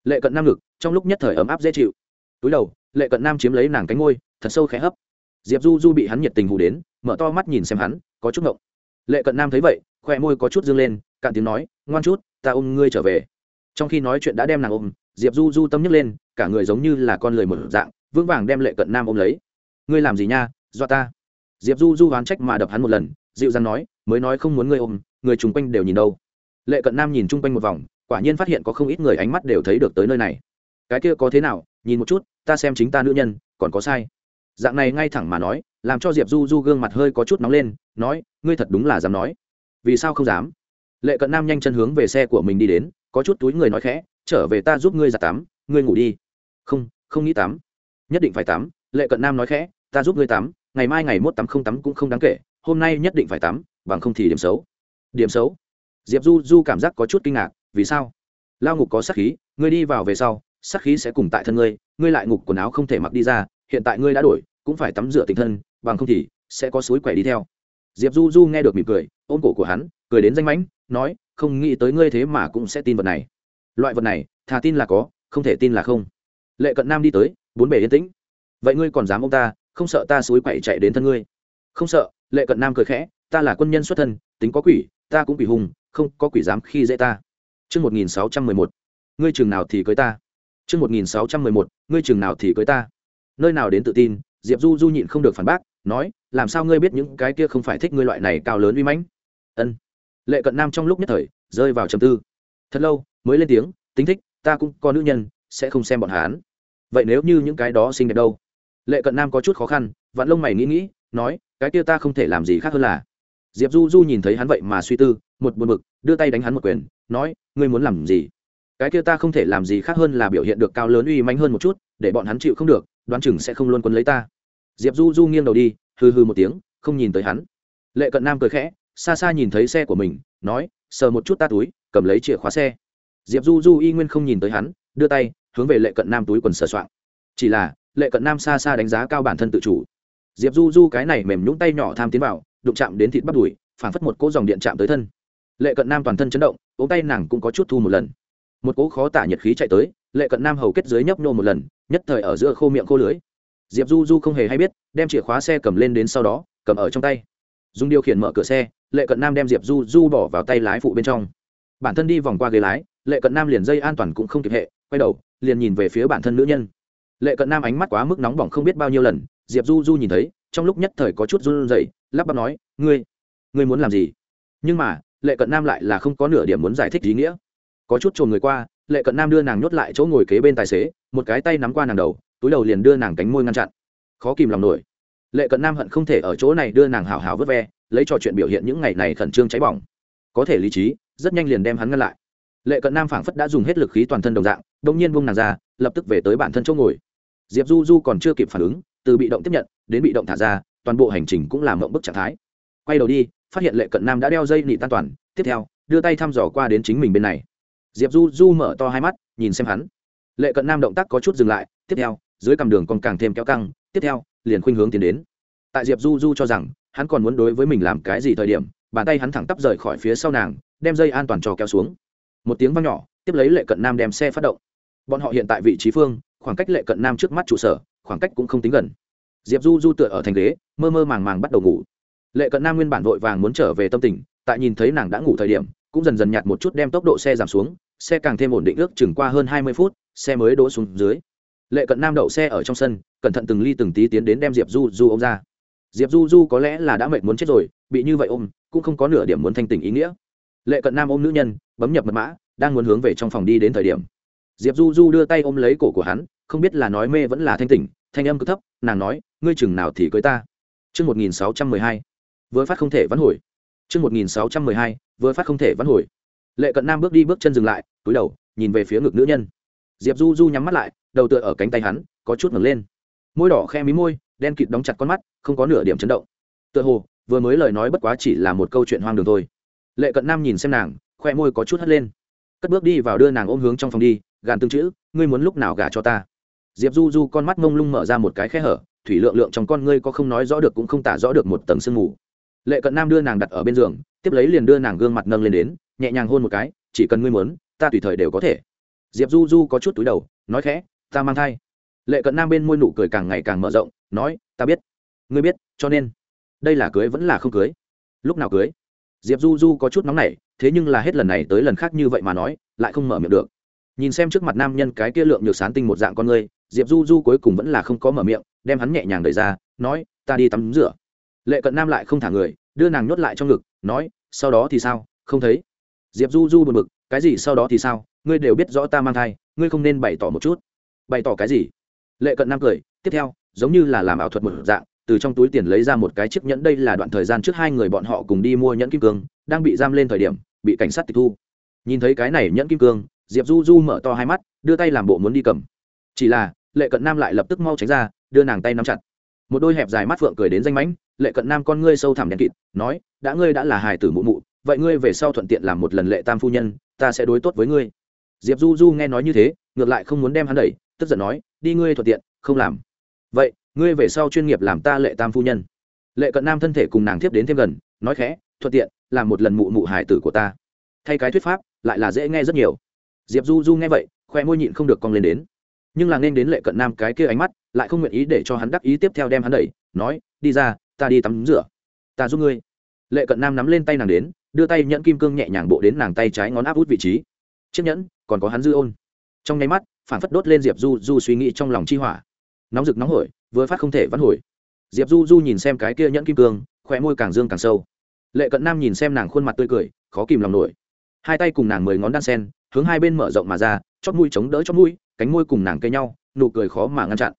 Lệ cận nam ngực, trong lúc nhất thời ấm áp dễ chịu. Túi đầu, lệ cận nam chiếm lấy nàng cánh ngôi thật sâu khẽ hấp. Diệp du du bị hắn nhiệt tình hù đến, mở to mắt nhìn xem hắn, có chút ngộng. Lệ cận nam thấy vậy khoe môi có chút dương lên, cạn tiếng nói, ngoan chút, ta ôm ngươi trở về. Trong khi nói chuyện đã đem nàng ôm diệp du du tâm nhức lên, cả người giống như là con lười một dạng, vững vàng đem lệ cận nam ôm lấy. Ngươi làm gì nha? Do ta. Diệp du du oán trách mà đập hắn một lần, dịu dàng nói, mới nói không muốn ngươi ôm, người chung quanh đều nhìn đâu. Lệ cận nam nhìn chung quanh một vòng, quả nhiên phát hiện có không ít người ánh mắt đều thấy được tới nơi này. Cái kia có thế nào? Nhìn một chút, ta xem chính ta nữ nhân, còn có sai. Dạng này ngay thẳng mà nói, làm cho diệp du du gương mặt hơi có chút nóng lên, nói, ngươi thật đúng là dám nói. Vì sao không dám? Lệ cận nam nhanh chân hướng về xe của mình đi đến, có chút túi người nói khẽ trở về ta giúp ngươi giặt tắm, ngươi ngủ đi. Không không nghĩ tắm. Nhất định phải tắm, lệ cận nam nói khẽ, ta giúp ngươi tắm, ngày mai ngày mốt tắm không tắm cũng không đáng kể, hôm nay nhất định phải tắm, bằng không thì điểm xấu. Điểm xấu? Diệp du du cảm giác có chút kinh ngạc, vì sao? Lao ngục có sát khí, ngươi đi vào về sau, sát khí sẽ cùng tại thân ngươi ngươi lại ngục quần áo không thể mặc đi ra, hiện tại ngươi đã đổi, cũng phải tắm rửa tình thân, bằng không thì sẽ có suối quẻ đi theo. Diệp du du nghe được mỉm cười, ôm cổ của hắn, cười đến danh mãnh, nói, không nghĩ tới ngươi thế mà cũng sẽ tin vật này loại vật này thà tin là có không thể tin là không lệ cận nam đi tới bốn bề yên tĩnh vậy ngươi còn dám ông ta không sợ ta suối quậy chạy đến thân ngươi không sợ lệ cận nam cười khẽ ta là quân nhân xuất thân tính có quỷ ta cũng quỷ hùng không có quỷ dám khi dễ ta Trương một nghìn sáu trăm mười một, ngươi chừng nào thì cưới ta. Trương một nghìn sáu trăm mười một, ngươi chừng nào thì cưới ta. Nơi nào đến tự tin, Diệp Du Du nhịn không được phản bác, nói, làm sao ngươi biết những cái kia không phải thích ngươi loại này cao lớn uy mãnh? Ân. Lệ Cận Nam trong lúc nhất thời rơi vào trầm tư. Thật lâu, mới lên tiếng, tính thích, ta cũng có nữ nhân, sẽ không xem bọn hắn. Vậy nếu như những cái đó xinh đẹp đâu? Lệ Cận Nam có chút khó khăn, vạn lông mày nghĩ nghĩ, nói, cái kia ta không thể làm gì khác hơn là diệp du du nhìn thấy hắn vậy mà suy tư một buồn bực đưa tay đánh hắn một quyền nói ngươi muốn làm gì cái kia ta không thể làm gì khác hơn là biểu hiện được cao lớn uy manh hơn một chút để bọn hắn chịu không được đoán chừng sẽ không luôn quân lấy ta diệp du du nghiêng đầu đi hư hư một tiếng không nhìn tới hắn lệ cận nam cười khẽ xa xa nhìn thấy xe của mình nói sờ một chút ta túi cầm lấy chìa khóa xe diệp du du y nguyên không nhìn tới hắn, đưa tay, hướng về lệ cận nam túi quần sờ soạng. Chỉ là, lệ cận nam xa xa đánh giá cao bản thân tự chủ. Diệp du du cái này mềm nhũng tay nhỏ tham tiến vào, đụng chạm đến thịt bắt đùi, phảng phất một cỗ dòng điện chạm tới thân. Lệ cận nam toàn thân chấn động ống tay nàng cũng có chút thu một lần. Một cỗ khó tả nhiệt khí chạy tới, lệ cận nam hầu kết dưới nhấp nô một lần, nhất thời ở giữa khô miệng khô lưới diệp du du không hề hay biết, đem chìa khóa xe cầm lên đến sau đó, cầm ở trong tay. Dùng điều khiển mở cửa xe, lệ cận nam đem diệp du du bỏ vào tay lái phụ bên trong bản thân đi vòng qua ghế lái, lệ cận nam liền dây an toàn cũng không kịp hệ, quay đầu, liền nhìn về phía bản thân nữ nhân. Lệ cận nam ánh mắt quá mức nóng bỏng không biết bao nhiêu lần, diệp du du nhìn thấy, trong lúc nhất thời có chút run rẩy, lắp bắp nói, ngươi ngươi muốn làm gì? Nhưng mà, lệ cận nam lại là không có nửa điểm muốn giải thích ý nghĩa. Có chút trồn người qua, lệ cận nam đưa nàng nhốt lại chỗ ngồi kế bên tài xế, một cái tay nắm qua nàng đầu, túi đầu liền đưa nàng cánh môi ngăn chặn. Khó kìm lòng nổi. Lệ cận nam hận không thể ở chỗ này đưa nàng hào hào vớt ve, lấy trò chuyện biểu hiện những ngày này khẩn trương cháy bỏng. Có thể lý trí rất nhanh liền đem hắn ngăn lại. Lệ cận nam phảng phất đã dùng hết lực khí toàn thân đồng dạng đ ỗ n g nhiên buông nàng ra, lập tức về tới bản thân chỗ ngồi. Diệp du du còn chưa kịp phản ứng, từ bị động tiếp nhận, đến bị động thả ra, toàn bộ hành trình cũng làm mộng bức trạng thái. Quay đầu đi, phát hiện lệ cận nam đã đeo dây nị tan toàn, tiếp theo, đưa tay thăm dò qua đến chính mình bên này. Diệp du du mở to hai mắt, nhìn xem hắn. Lệ cận nam động tác có chút dừng lại, tiếp theo, dưới cầm đường còn càng thêm kéo căng, tiếp theo, liền khuynh hướng tiến đến. Tại diệp du du cho rằng, hắn còn muốn đối với mình làm cái gì thời điểm, bàn tay hắn thẳng tắp rời khỏi phía sau nàng đem dây an toàn trò kéo xuống. Một tiếng văng nhỏ, tiếp lấy lệ cận nam đem xe phát động. Bọn họ hiện tại vị trí phương, khoảng cách lệ cận nam trước mắt trụ sở, khoảng cách cũng không tính gần. Diệp du du tựa ở thành ghế, mơ mơ màng màng bắt đầu ngủ. Lệ cận nam nguyên bản vội vàng muốn trở về tâm tình, tại nhìn thấy nàng đã ngủ thời điểm, cũng dần dần nhạt một chút đem tốc độ xe giảm xuống, xe càng thêm ổn định ước chừng qua hơn hai mươi phút, xe mới đỗ xuống dưới. Lệ cận nam đậu xe ở trong sân, cẩn thận từng ly từng tí tiến đến đem diệp du du ôm ra. Diệp du du có lẽ là đã mệt muốn chết rồi, bị như vậy ôm, cũng không có nửa điểm muốn thanh tình ý nghĩa lệ cận nam ôm nữ nhân bấm nhập mật mã đang muốn hướng về trong phòng đi đến thời điểm diệp du du đưa tay ôm lấy cổ của hắn không biết là nói mê vẫn là thanh tỉnh thanh âm cứ thấp nàng nói ngươi chừng nào thì cưới ta Trước 1612, vừa phát không thể vãn hồi. Trước 1612, vừa phát không thể vãn hồi. Lệ Cận Nam bước đi bước chân dừng lại, túi đầu, nhìn về phía ngực nữ nhân. Diệp Du Du nhắm mắt lại, đầu tựa ở cánh tay hắn, có chút ngẩng lên. Môi đỏ khe mí môi, đen kịt đóng chặt con mắt, không có nửa điểm chấn động. Tựa hồ, vừa mới lời nói bất quá chỉ là một câu chuyện hoang đường thôi. Lệ Cận Nam nhìn xem nàng, khoe môi có chút hất lên. Cất bước đi vào đưa nàng ôm hướng trong phòng đi, gàn từng chữ, ngươi muốn lúc nào gả cho ta? Diệp Du Du con mắt mông lung mở ra một cái khe hở, thủy lượng lượng trong con ngươi có không nói rõ được cũng không tả rõ được một tầng sương mù. Lệ cận nam đưa nàng đặt ở bên giường tiếp lấy liền đưa nàng gương mặt nâng lên đến nhẹ nhàng hôn một cái chỉ cần ngươi muốn ta tùy thời đều có thể. Diệp du du có chút túi đầu nói khẽ ta mang thai. Lệ cận nam bên môi nụ cười càng ngày càng mở rộng nói ta biết ngươi biết cho nên đây là cưới vẫn là không cưới. Lúc nào cưới? Diệp du du có chút nóng nảy, thế nhưng là hết lần này tới lần khác như vậy mà nói, lại không mở miệng được. Nhìn xem trước mặt nam nhân cái kia lượng nhược sán tinh một dạng con ngươi diệp du du cuối cùng vẫn là không có mở miệng, đem hắn nhẹ nhàng đẩy ra, nói, ta đi tắm rửa. Lệ cận nam lại không thả người, đưa nàng nhốt lại trong ngực, nói, sau đó thì sao? Không thấy. Diệp du du buồn bực, cái gì sau đó thì sao? Ngươi đều biết rõ ta mang thai, ngươi không nên bày tỏ một chút. Bày tỏ cái gì? Lệ cận nam cười, tiếp theo, giống như là làm ảo thuật một dạng từ trong túi tiền lấy ra một cái chiếc nhẫn. Đây là đoạn thời gian trước hai người bọn họ cùng đi mua nhẫn kim cương, đang bị giam lên thời điểm, bị cảnh sát tịch thu. Nhìn thấy cái này nhẫn kim cương, diệp du du mở to hai mắt, đưa tay làm bộ muốn đi cầm. Chỉ là, lệ cận nam lại lập tức mau tránh ra, đưa nàng tay nắm chặt. Một đôi hẹp dài mắt phượng cười đến danh mãnh, lệ cận nam, con ngươi sâu thẳm đen kịt, nói, đã ngươi đã là hài tử mụ mụ, vậy ngươi về sau thuận tiện làm một lần lệ tam phu nhân, ta sẽ đối tốt với ngươi. Diệp du du nghe nói như thế, ngược lại không muốn đem hắn đẩy, tức giận nói, đi ngươi thuận tiện, không làm. Vậy ngươi về sau chuyên nghiệp làm ta lệ tam phu nhân. Lệ cận nam thân thể cùng nàng tiếp đến thêm gần, nói khẽ, thuận tiện, làm một lần mụ mụ hài tử của ta. Thay cái thuyết pháp, lại là dễ nghe rất nhiều. Diệp du du nghe vậy, khoe môi nhịn không được cong lên đến. Nhưng là nên đến lệ cận nam cái kia ánh mắt, lại không nguyện ý để cho hắn đắc ý tiếp theo đem hắn đẩy, nói, đi ra, ta đi tắm rửa. Ta giúp ngươi. Lệ cận nam nắm lên tay nàng đến, đưa tay nhẫn kim cương nhẹ nhàng bộ đến nàng tay trái ngón áp út vị trí. Chiếc nhẫn, còn có hắn dư ôn. Trong nháy mắt phản phất đốt lên diệp du du suy nghĩ trong lòng chi hỏa. Nóng rực nóng hổi vừa phát không thể vãn hồi. Diệp du du nhìn xem cái kia nhẫn kim cương khỏe môi càng dương càng sâu. Lệ cận nam nhìn xem nàng khuôn mặt tươi cười, khó kìm lòng nổi. Hai tay cùng nàng mười ngón đan sen, hướng hai bên mở rộng mà ra chót mũi chống đỡ chót mũi, cánh môi cùng nàng cây nhau, nụ cười khó mà ngăn chặn.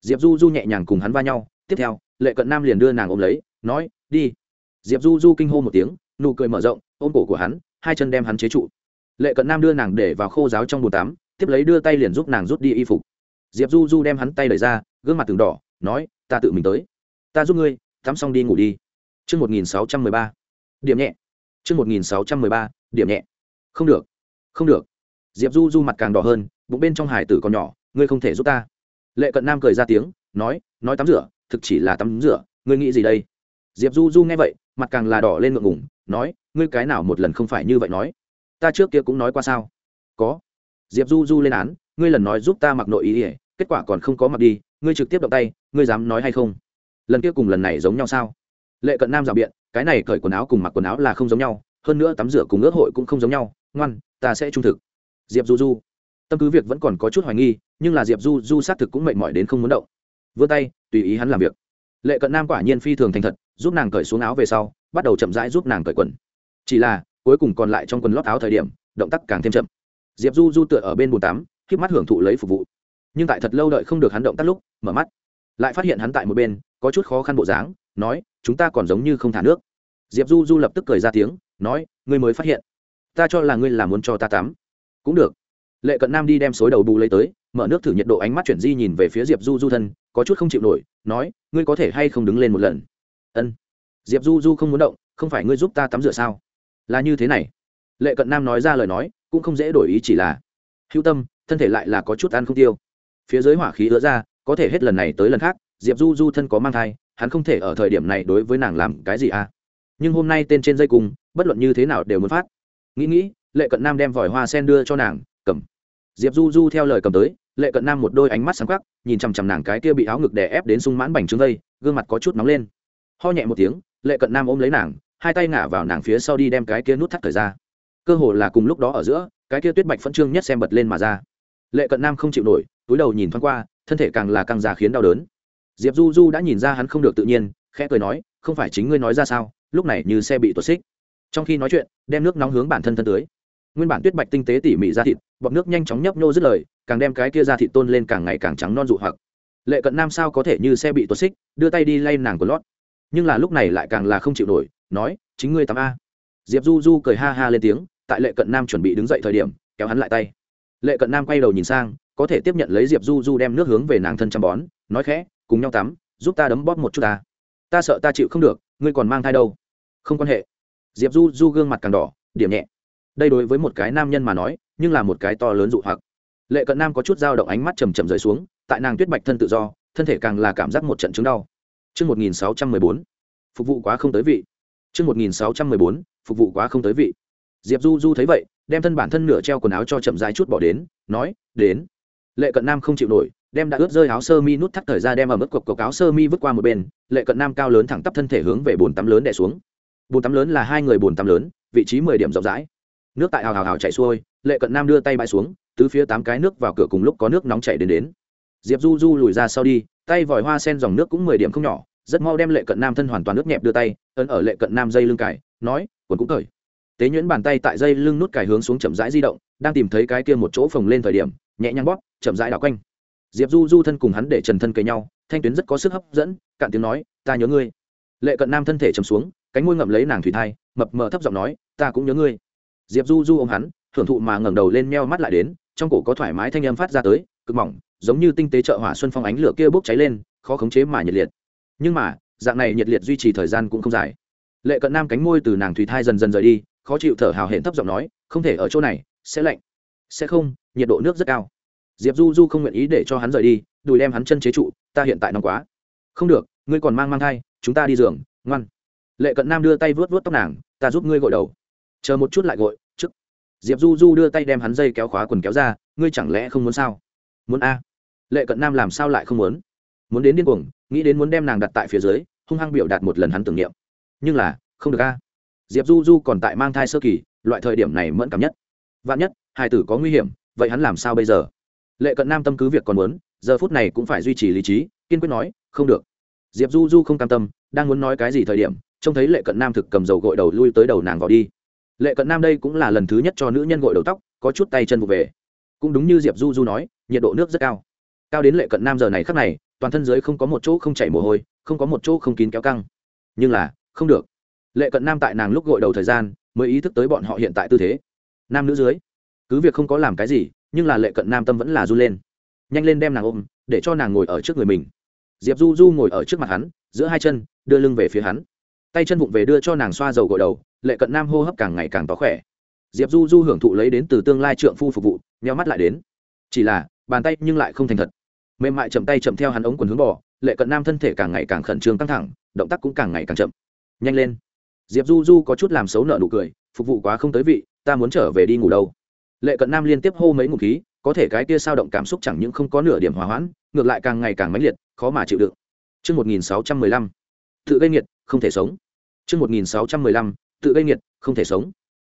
Diệp du du nhẹ nhàng cùng hắn va nhau, tiếp theo, lệ cận nam liền đưa nàng ôm lấy, nói, đi. Diệp du du kinh hô một tiếng, nụ cười mở rộng, ôm cổ của hắn, hai chân đem hắn chế trụ. Lệ cận nam đưa nàng để vào khô giáo trong bồn tắm, tiếp lấy đưa tay liền giúp nàng rút đi y phục. Diệp du du đem hắn tay đẩy ra gương mặt từng đỏ nói ta tự mình tới ta giúp ngươi tắm xong đi ngủ đi chương một nghìn sáu trăm mười ba, Điểm nhẹ. chương một nghìn sáu trăm mười ba, Điểm nhẹ. Không được. Không được. Diệp Du Du mặt càng đỏ hơn, bụng bên trong hải tử còn nhỏ, ngươi không thể giúp ta. Lệ Cận Nam cười ra tiếng, nói, nói tắm rửa, thực chỉ là tắm rửa, ngươi nghĩ gì đây? Diệp Du Du nghe vậy, mặt càng là đỏ lên ngượng ngùng, nói, ngươi cái nào một lần không phải như vậy nói? Ta trước kia cũng nói qua sao? Có. Diệp Du Du lên án, ngươi lần nói giúp ta mặc nội y, kết quả còn không có mặc đi, ngươi trực tiếp động tay, ngươi dám nói hay không? Lần kia cùng lần này giống nhau sao? Lệ Cận Nam rào biện, cái này cởi quần áo cùng mặc quần áo là không giống nhau, hơn nữa tắm rửa cùng ước hội cũng không giống nhau, ngoan, ta sẽ trung thực. Diệp du du tâm cứ việc vẫn còn có chút hoài nghi nhưng là diệp du du xác thực cũng mệt mỏi đến không muốn động. Vươn tay tùy ý hắn làm việc. Lệ cận nam quả nhiên phi thường thành thật giúp nàng cởi xuống áo về sau bắt đầu chậm rãi giúp nàng cởi quần. Chỉ là cuối cùng còn lại trong quần lót áo thời điểm động tác càng thêm chậm. Diệp du du tựa ở bên bồn tắm k mắt hưởng thụ lấy phục vụ nhưng tại thật lâu đợi không được hắn động tác lúc, mở mắt, lại phát hiện hắn tại một bên, có chút khó khăn bộ dáng, nói, chúng ta còn giống như không thả nước. Diệp du du lập tức cười ra tiếng, nói, ngươi mới phát hiện, ta cho là ngươi là muốn cho ta tắm. Cũng được. Lệ cận nam đi đem xối đầu bù lấy tới, mở nước thử nhiệt độ ánh mắt chuyển di nhìn về phía diệp du du thân, có chút không chịu nổi, nói, ngươi có thể hay không đứng lên một lần? Ân. Diệp du du không muốn động, không phải ngươi giúp ta tắm rửa sao? Là như thế này. Lệ cận nam nói ra lời nói, cũng không dễ đổi ý chỉ là, hữu tâm, thân thể lại là có chút ăn không tiêu phía dưới hỏa khí ứa ra, có thể hết lần này tới lần khác, diệp du du thân có mang thai, hắn không thể ở thời điểm này đối với nàng làm cái gì à? Nhưng hôm nay tên trên dây cung, bất luận như thế nào đều muốn phát. Nghĩ nghĩ, lệ cận nam đem vòi hoa sen đưa cho nàng, cầm. Diệp du du theo lời cầm tới, lệ cận nam một đôi ánh mắt sáng khắc nhìn chằm chằm nàng cái kia bị áo ngực đè ép đến sung mãn bành trướng vây gương mặt có chút nóng lên. Ho nhẹ một tiếng, lệ cận nam ôm lấy nàng, hai tay ngả vào nàng phía sau đi đem cái kia nút thắt thời ra. Cơ hồ là cùng lúc đó ở giữa, cái kia tuyết bạch phẫn trương nhất xem bật lên mà ra lệ cận nam không chịu nổi, túi đầu nhìn thoáng qua, thân thể càng là càng già khiến đau đớn. Diệp du du đã nhìn ra hắn không được tự nhiên, khẽ cười nói, không phải chính ngươi nói ra sao? Lúc này như xe bị tuột xích. Trong khi nói chuyện, đem nước nóng hướng bản thân thân tưới. Nguyên bản tuyết bạch tinh tế tỉ mỉ ra thịt, bọt nước nhanh chóng nhấp nhô dứt lời, càng đem cái kia ra thịt tôn lên càng ngày càng trắng non dụ hoặc. Lệ cận nam sao có thể như xe bị tuột xích, đưa tay đi lay nàng của lót. Nhưng là lúc này lại càng là không chịu nổi, nói, chính ngươi tắm a. Diệp du du cười ha ha lên tiếng, tại lệ cận nam chuẩn bị đứng dậy thời điểm, kéo hắn lại tay lệ cận nam quay đầu nhìn sang có thể tiếp nhận lấy diệp du du đem nước hướng về nàng thân chăm bón nói khẽ cùng nhau tắm giúp ta đấm bóp một chút ta. Ta sợ ta chịu không được ngươi còn mang thai đâu. Không quan hệ. Diệp du du gương mặt càng đỏ điểm nhẹ. Đây đối với một cái nam nhân mà nói nhưng là một cái to lớn dụ hoặc. Lệ cận nam có chút dao động ánh mắt chầm chầm rơi xuống tại nàng tuyết bạch thân tự do thân thể càng là cảm giác một trận chứng đau. Trước 1614, phục vụ quá không tới vị. Trước 1614, phục vụ quá không tới vị. Diệp Du Du thấy vậy, đem thân bản thân nửa treo quần áo cho chậm dài chút bỏ đến, nói, "Đến." Lệ Cận Nam không chịu nổi, đem đã ướt rơi áo sơ mi nút thắt thời ra đem ở mức cộc cộc áo sơ mi vứt qua một bên, Lệ Cận Nam cao lớn thẳng tắp thân thể hướng về bồn tắm lớn đè xuống. Bồn tắm lớn là hai người bồn tắm lớn, vị trí mười điểm rộng rãi. Nước tại hào hào hào chảy xuôi, Lệ Cận Nam đưa tay bãi xuống, tứ phía tám cái nước vào cửa cùng lúc có nước nóng chảy đến đến. Diệp Du Du lùi ra sau đi, tay vòi hoa sen dòng nước cũng mười điểm không nhỏ, rất mau đem Lệ Cận Nam thân hoàn toàn nước nhẹp đưa tay, ấn ở Lệ Cận Nam dây lưng cài, nói, quần cũng cởi tế nhuyễn bàn tay tại dây lưng nút cài hướng xuống chậm rãi di động, đang tìm thấy cái kia một chỗ phồng lên thời điểm, nhẹ nhàng bóp, chậm rãi đảo quanh. Diệp du du thân cùng hắn để trần thân kề nhau, thanh tuyến rất có sức hấp dẫn, cạn tiếng nói, ta nhớ ngươi. Lệ cận nam thân thể chầm xuống, cánh môi ngậm lấy nàng thủy thai, mập mờ thấp giọng nói, ta cũng nhớ ngươi. Diệp du du ôm hắn thưởng thụ mà ngẩng đầu lên meo mắt lại đến, trong cổ có thoải mái thanh âm phát ra tới, cực mỏng, giống như tinh tế trợ hỏa xuân phong ánh lửa kia bốc cháy lên, khó khống chế mà nhiệt liệt. Nhưng mà, dạng này nhiệt liệt duy trì thời gian cũng không dài. Lệ cận nam cánh môi từ nàng thủy thai dần dần rời đi khó chịu thở hào hển thấp giọng nói, không thể ở chỗ này, sẽ lạnh. Sẽ không, nhiệt độ nước rất cao. Diệp du du không nguyện ý để cho hắn rời đi, đùi đem hắn chân chế trụ, ta hiện tại nóng quá. Không được, ngươi còn mang mang thai, chúng ta đi giường, ngoan. Lệ cận nam đưa tay vớt vớt tóc nàng, ta giúp ngươi gội đầu. Chờ một chút lại gội, trước. Diệp du du đưa tay đem hắn dây kéo khóa quần kéo ra, ngươi chẳng lẽ không muốn sao? Muốn a. Lệ cận nam làm sao lại không muốn? Muốn đến điên cuồng, nghĩ đến muốn đem nàng đặt tại phía dưới, hung hăng biểu đạt một lần hắn tưởng niệm. Nhưng là, không được a diệp du du còn tại mang thai sơ kỳ, loại thời điểm này mẫn cảm nhất. Vạn nhất hai tử có nguy hiểm, vậy hắn làm sao bây giờ? Lệ cận nam tâm cứ việc còn muốn, giờ phút này cũng phải duy trì lý trí, kiên quyết nói, không được. Diệp du du không cam tâm, đang muốn nói cái gì thời điểm, trông thấy lệ cận nam thực cầm dầu gội đầu lui tới đầu nàng vào đi. Lệ cận nam đây cũng là lần thứ nhất cho nữ nhân gội đầu tóc, có chút tay chân vụ về. Cũng đúng như diệp du du nói, nhiệt độ nước rất cao. Cao đến lệ cận nam giờ này khắc này, toàn thân dưới không có một chỗ không chảy mồ hôi, không có một chỗ không kín kéo căng. Nhưng là, không được lệ cận nam tại nàng lúc gội đầu thời gian, mới ý thức tới bọn họ hiện tại tư thế. Nam nữ dưới, cứ việc không có làm cái gì, nhưng là lệ cận nam tâm vẫn là r u lên. Nhanh lên đem nàng ôm, để cho nàng ngồi ở trước người mình. Diệp du du ngồi ở trước mặt hắn, giữa hai chân, đưa lưng về phía hắn. Tay chân vụng về đưa cho nàng xoa dầu gội đầu, lệ cận nam hô hấp càng ngày càng tỏ khỏe. Diệp du du hưởng thụ lấy đến từ tương lai trượng phu phục vụ, nheo mắt lại đến. Chỉ là, bàn tay nhưng lại không thành thật. Mềm mại chậm tay chậm theo hắn ống quần hướng bỏ lệ cận nam thân thể càng ngày càng khẩn trương căng thẳng, động tác cũng càng ngày càng chậm. Nhanh lên diệp du du có chút làm xấu nợ nụ cười phục vụ quá không tới vị ta muốn trở về đi ngủ đâu lệ cận nam liên tiếp hô mấy ngụ khí có thể cái kia sao động cảm xúc chẳng những không có nửa điểm hòa hoãn ngược lại càng ngày càng mãnh liệt khó mà chịu đựng Trước 1615, tự gây nghiệt, không thể sống. Trước 1615, tự gây nghiệt, không thể sống.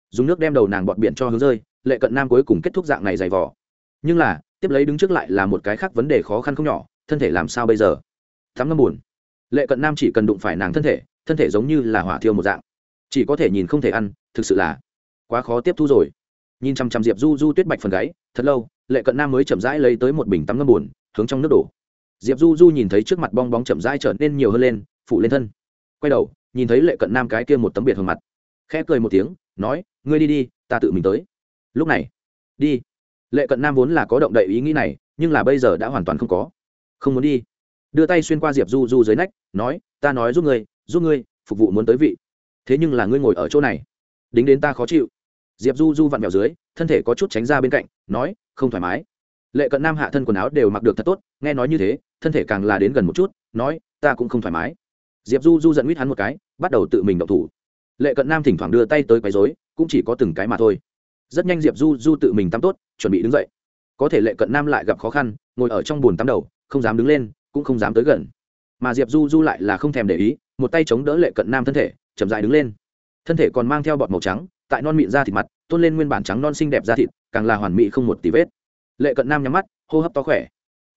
Dùng nước đem đầu nàng bọt biển cho hướng rơi, lệ cận nam cuối cùng kết thúc dạng này dày vò. Nhưng là, tiếp lấy đứng trước lại là một cái khác vấn đề khó khăn không nhỏ, thân thể làm sao bây giờ? Thắm ngâm buồn. Lệ cận nam chỉ cần đụng phải nàng thân thể, thân thể giống như là hỏa thiêu một dạng chỉ có thể nhìn không thể ăn, thực sự là quá khó tiếp thu rồi. Nhìn chằm chằm diệp du du tuyết bạch phần gáy, thật lâu, lệ cận nam mới chậm rãi lấy tới một bình tắm ngâm b hướng trong nước đổ. Diệp du du nhìn thấy trước mặt bong bóng chậm rãi trở nên nhiều hơn lên phụ lên thân. Quay đầu, nhìn thấy lệ cận nam cái kia một tấm biệt hương mặt. Khẽ cười một tiếng, nói, ngươi đi đi, ta tự mình tới. Lúc này, đi. Lệ cận nam vốn là có động đậy ý nghĩ này, nhưng là bây giờ đã hoàn toàn không có. Không muốn đi. Đưa tay xuyên qua diệp du du dưới nách, nói, ta nói giúp ngươi giúp ngươi, phục vụ muốn tới vị thế nhưng là ngươi ngồi ở chỗ này. Đính đến ta khó chịu. Diệp du du vặn vẹo dưới, thân thể có chút tránh ra bên cạnh, nói, không thoải mái. Lệ cận nam hạ thân quần áo đều mặc được thật tốt, nghe nói như thế, thân thể càng là đến gần một chút, nói, ta cũng không thoải mái. Diệp du du giận huýt hắn một cái, bắt đầu tự mình động thủ. Lệ cận nam thỉnh thoảng đưa tay tới quấy dối cũng chỉ có từng cái mà thôi. Rất nhanh diệp du du tự mình tắm tốt, chuẩn bị đứng dậy. Có thể lệ cận nam lại gặp khó khăn, ngồi ở trong bồn tắm đầu, không dám đứng lên, cũng không dám tới gần. Mà diệp du du lại là không thèm để ý, một tay chống đỡ lệ cận nam thân thể chậm dài đứng lên. Thân thể còn mang theo bọt màu trắng, tại non mịn da thịt mặt, tôn lên nguyên bản trắng non xinh đẹp da thịt, càng là hoàn mỹ không một tí vết. Lệ cận nam nhắm mắt, hô hấp to khỏe.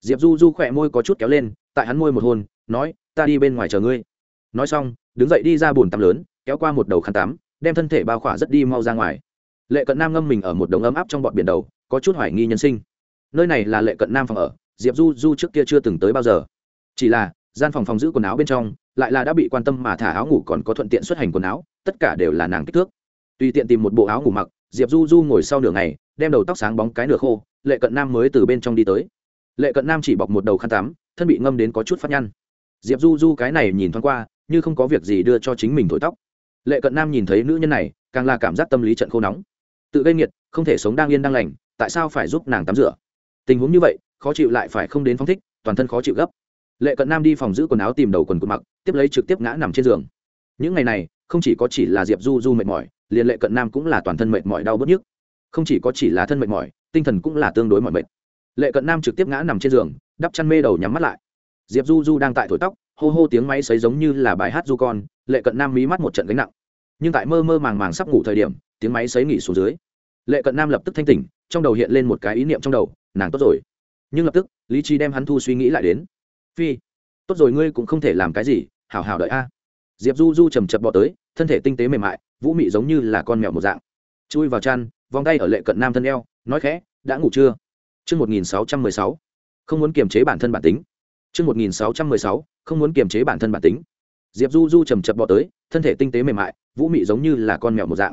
Diệp du du khỏe môi có chút kéo lên, tại hắn môi một hôn, nói, ta đi bên ngoài chờ ngươi. Nói xong, đứng dậy đi ra bồn tắm lớn, kéo qua một đầu khăn tắm, đem thân thể bao khỏa rất đi mau ra ngoài. Lệ cận nam ngâm mình ở một đống ấm áp trong bọn biển đầu, có chút hoài nghi nhân sinh. Nơi này là lệ cận nam phòng ở, diệp du du trước kia chưa từng tới bao giờ. Chỉ là gian phòng phòng giữ quần áo bên trong, lại là đã bị quan tâm mà thả áo ngủ còn có thuận tiện xuất hành quần áo, tất cả đều là nàng kích thước. Tùy tiện tìm một bộ áo ngủ mặc, diệp du du ngồi sau nửa ngày, đem đầu tóc sáng bóng cái nửa khô, lệ cận nam mới từ bên trong đi tới. Lệ cận nam chỉ bọc một đầu khăn tắm, thân bị ngâm đến có chút phát nhăn. Diệp du du cái này nhìn thoáng qua, như không có việc gì đưa cho chính mình thổi tóc. Lệ cận nam nhìn thấy nữ nhân này, càng là cảm giác tâm lý trận khô nóng. Tự gây nghiệt, không thể sống đang yên đang lành, tại sao phải giúp nàng tắm rửa? Tình huống như vậy, khó chịu lại phải không đến phong thích, toàn thân khó chịu gấp lệ cận nam đi phòng giữ quần áo tìm đầu quần quần mặc, tiếp lấy trực tiếp ngã nằm trên giường. Những ngày này, không chỉ có chỉ là diệp du du mệt mỏi, liền lệ cận nam cũng là toàn thân mệt mỏi đau bớt nhức. Không chỉ có chỉ là thân mệt mỏi, tinh thần cũng là tương đối mỏi mệt. Lệ cận nam trực tiếp ngã nằm trên giường, đắp chăn mê đầu nhắm mắt lại. Diệp du du đang tại thổi tóc, hô hô tiếng máy xấy giống như là bài hát du con, lệ cận nam mí mắt một trận gánh nặng. Nhưng tại mơ mơ màng màng sắp ngủ thời điểm, tiếng máy xấy nghỉ xuống dưới. Lệ cận nam lập tức thanh tỉnh, trong đầu hiện lên một cái ý niệm trong đầu, nàng tốt rồi. Nhưng lập tức, lý trí đem hắn thu suy nghĩ lại đến phi tốt rồi ngươi cũng không thể làm cái gì hảo hảo đợi a diệp du du chầm chập bọ tới thân thể tinh tế mềm mại vũ mị giống như là con mèo một dạng chui vào chăn vòng tay ở lệ cận nam thân eo nói khẽ đã ngủ chưa Trước 1616, không muốn kiềm chế bản thân bản tính. Trước 1616, không muốn kiềm chế bản thân bản tính. Diệp Du Du chầm chập bò tới, thân thể tinh tế mềm mại, vũ mị giống như là con mèo một dạng.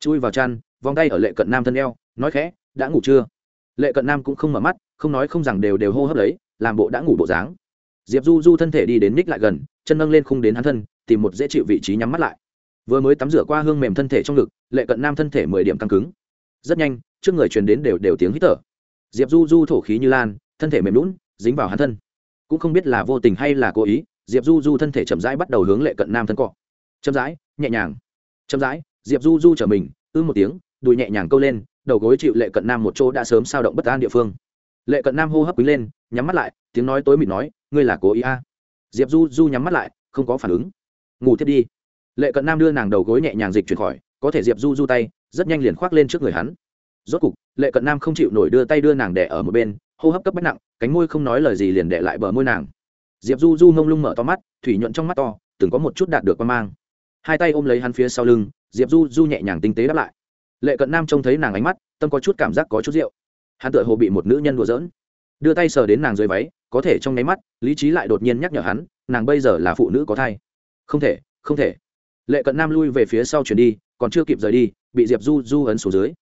Chui vào chăn, vòng tay ở lệ cận nam thân eo, nói khẽ, đã ngủ chưa? Lệ cận nam cũng không mở mắt, không nói không rằng đều đều hô hấp lấy, làm bộ đã ngủ bộ dáng. Diệp Du Du thân thể đi đến ních lại gần, chân nâng lên khung đến hắn thân, tìm một dễ chịu vị trí nhắm mắt lại. Vừa mới tắm rửa qua hương mềm thân thể trong ngực, lệ cận nam thân thể mười điểm căng cứng. Rất nhanh, trước người truyền đến đều đều tiếng hít thở. Diệp du du thổ khí như lan thân thể mềm lún dính vào hắn thân. Cũng không biết là vô tình hay là cố ý diệp du du thân thể chậm rãi bắt đầu hướng lệ cận nam thân cọ. Chậm rãi nhẹ nhàng. Chậm rãi diệp du du trở mình ư một tiếng đùi nhẹ nhàng câu lên đầu gối chịu lệ cận nam một chỗ đã sớm sao động bất an địa phương. Lệ cận nam hô hấp quý lên nhắm mắt lại tiếng nói tối mịt nói ngươi là cố ý a? À. diệp du du nhắm mắt lại, không có phản ứng. Ngủ thiết đi. Lệ cận nam đưa nàng đầu gối nhẹ nhàng dịch chuyển khỏi, có thể diệp du du tay, rất nhanh liền khoác lên trước người hắn. Rốt cục, lệ cận nam không chịu nổi đưa tay đưa nàng đẻ ở một bên, hô hấp cấp bách nặng, cánh môi không nói lời gì liền đẻ lại bờ môi nàng. Diệp du du mông lung mở to mắt, thủy nhuận trong mắt to, từng có một chút đạt được quan mang. Hai tay ôm lấy hắn phía sau lưng, diệp du du nhẹ nhàng tinh tế đáp lại. Lệ cận nam trông thấy nàng ánh mắt, tâm có chút cảm giác có chút rượu. Hắn tựa hồ bị một nữ nhân đùa giỡn. Đưa tay sờ đến nàng dưới váy có thể trong nháy mắt, lý trí lại đột nhiên nhắc nhở hắn, nàng bây giờ là phụ nữ có thai. Không thể không thể. Lệ cận nam lui về phía sau chuyển đi, còn chưa kịp rời đi, bị diệp du du ấn xuống dưới.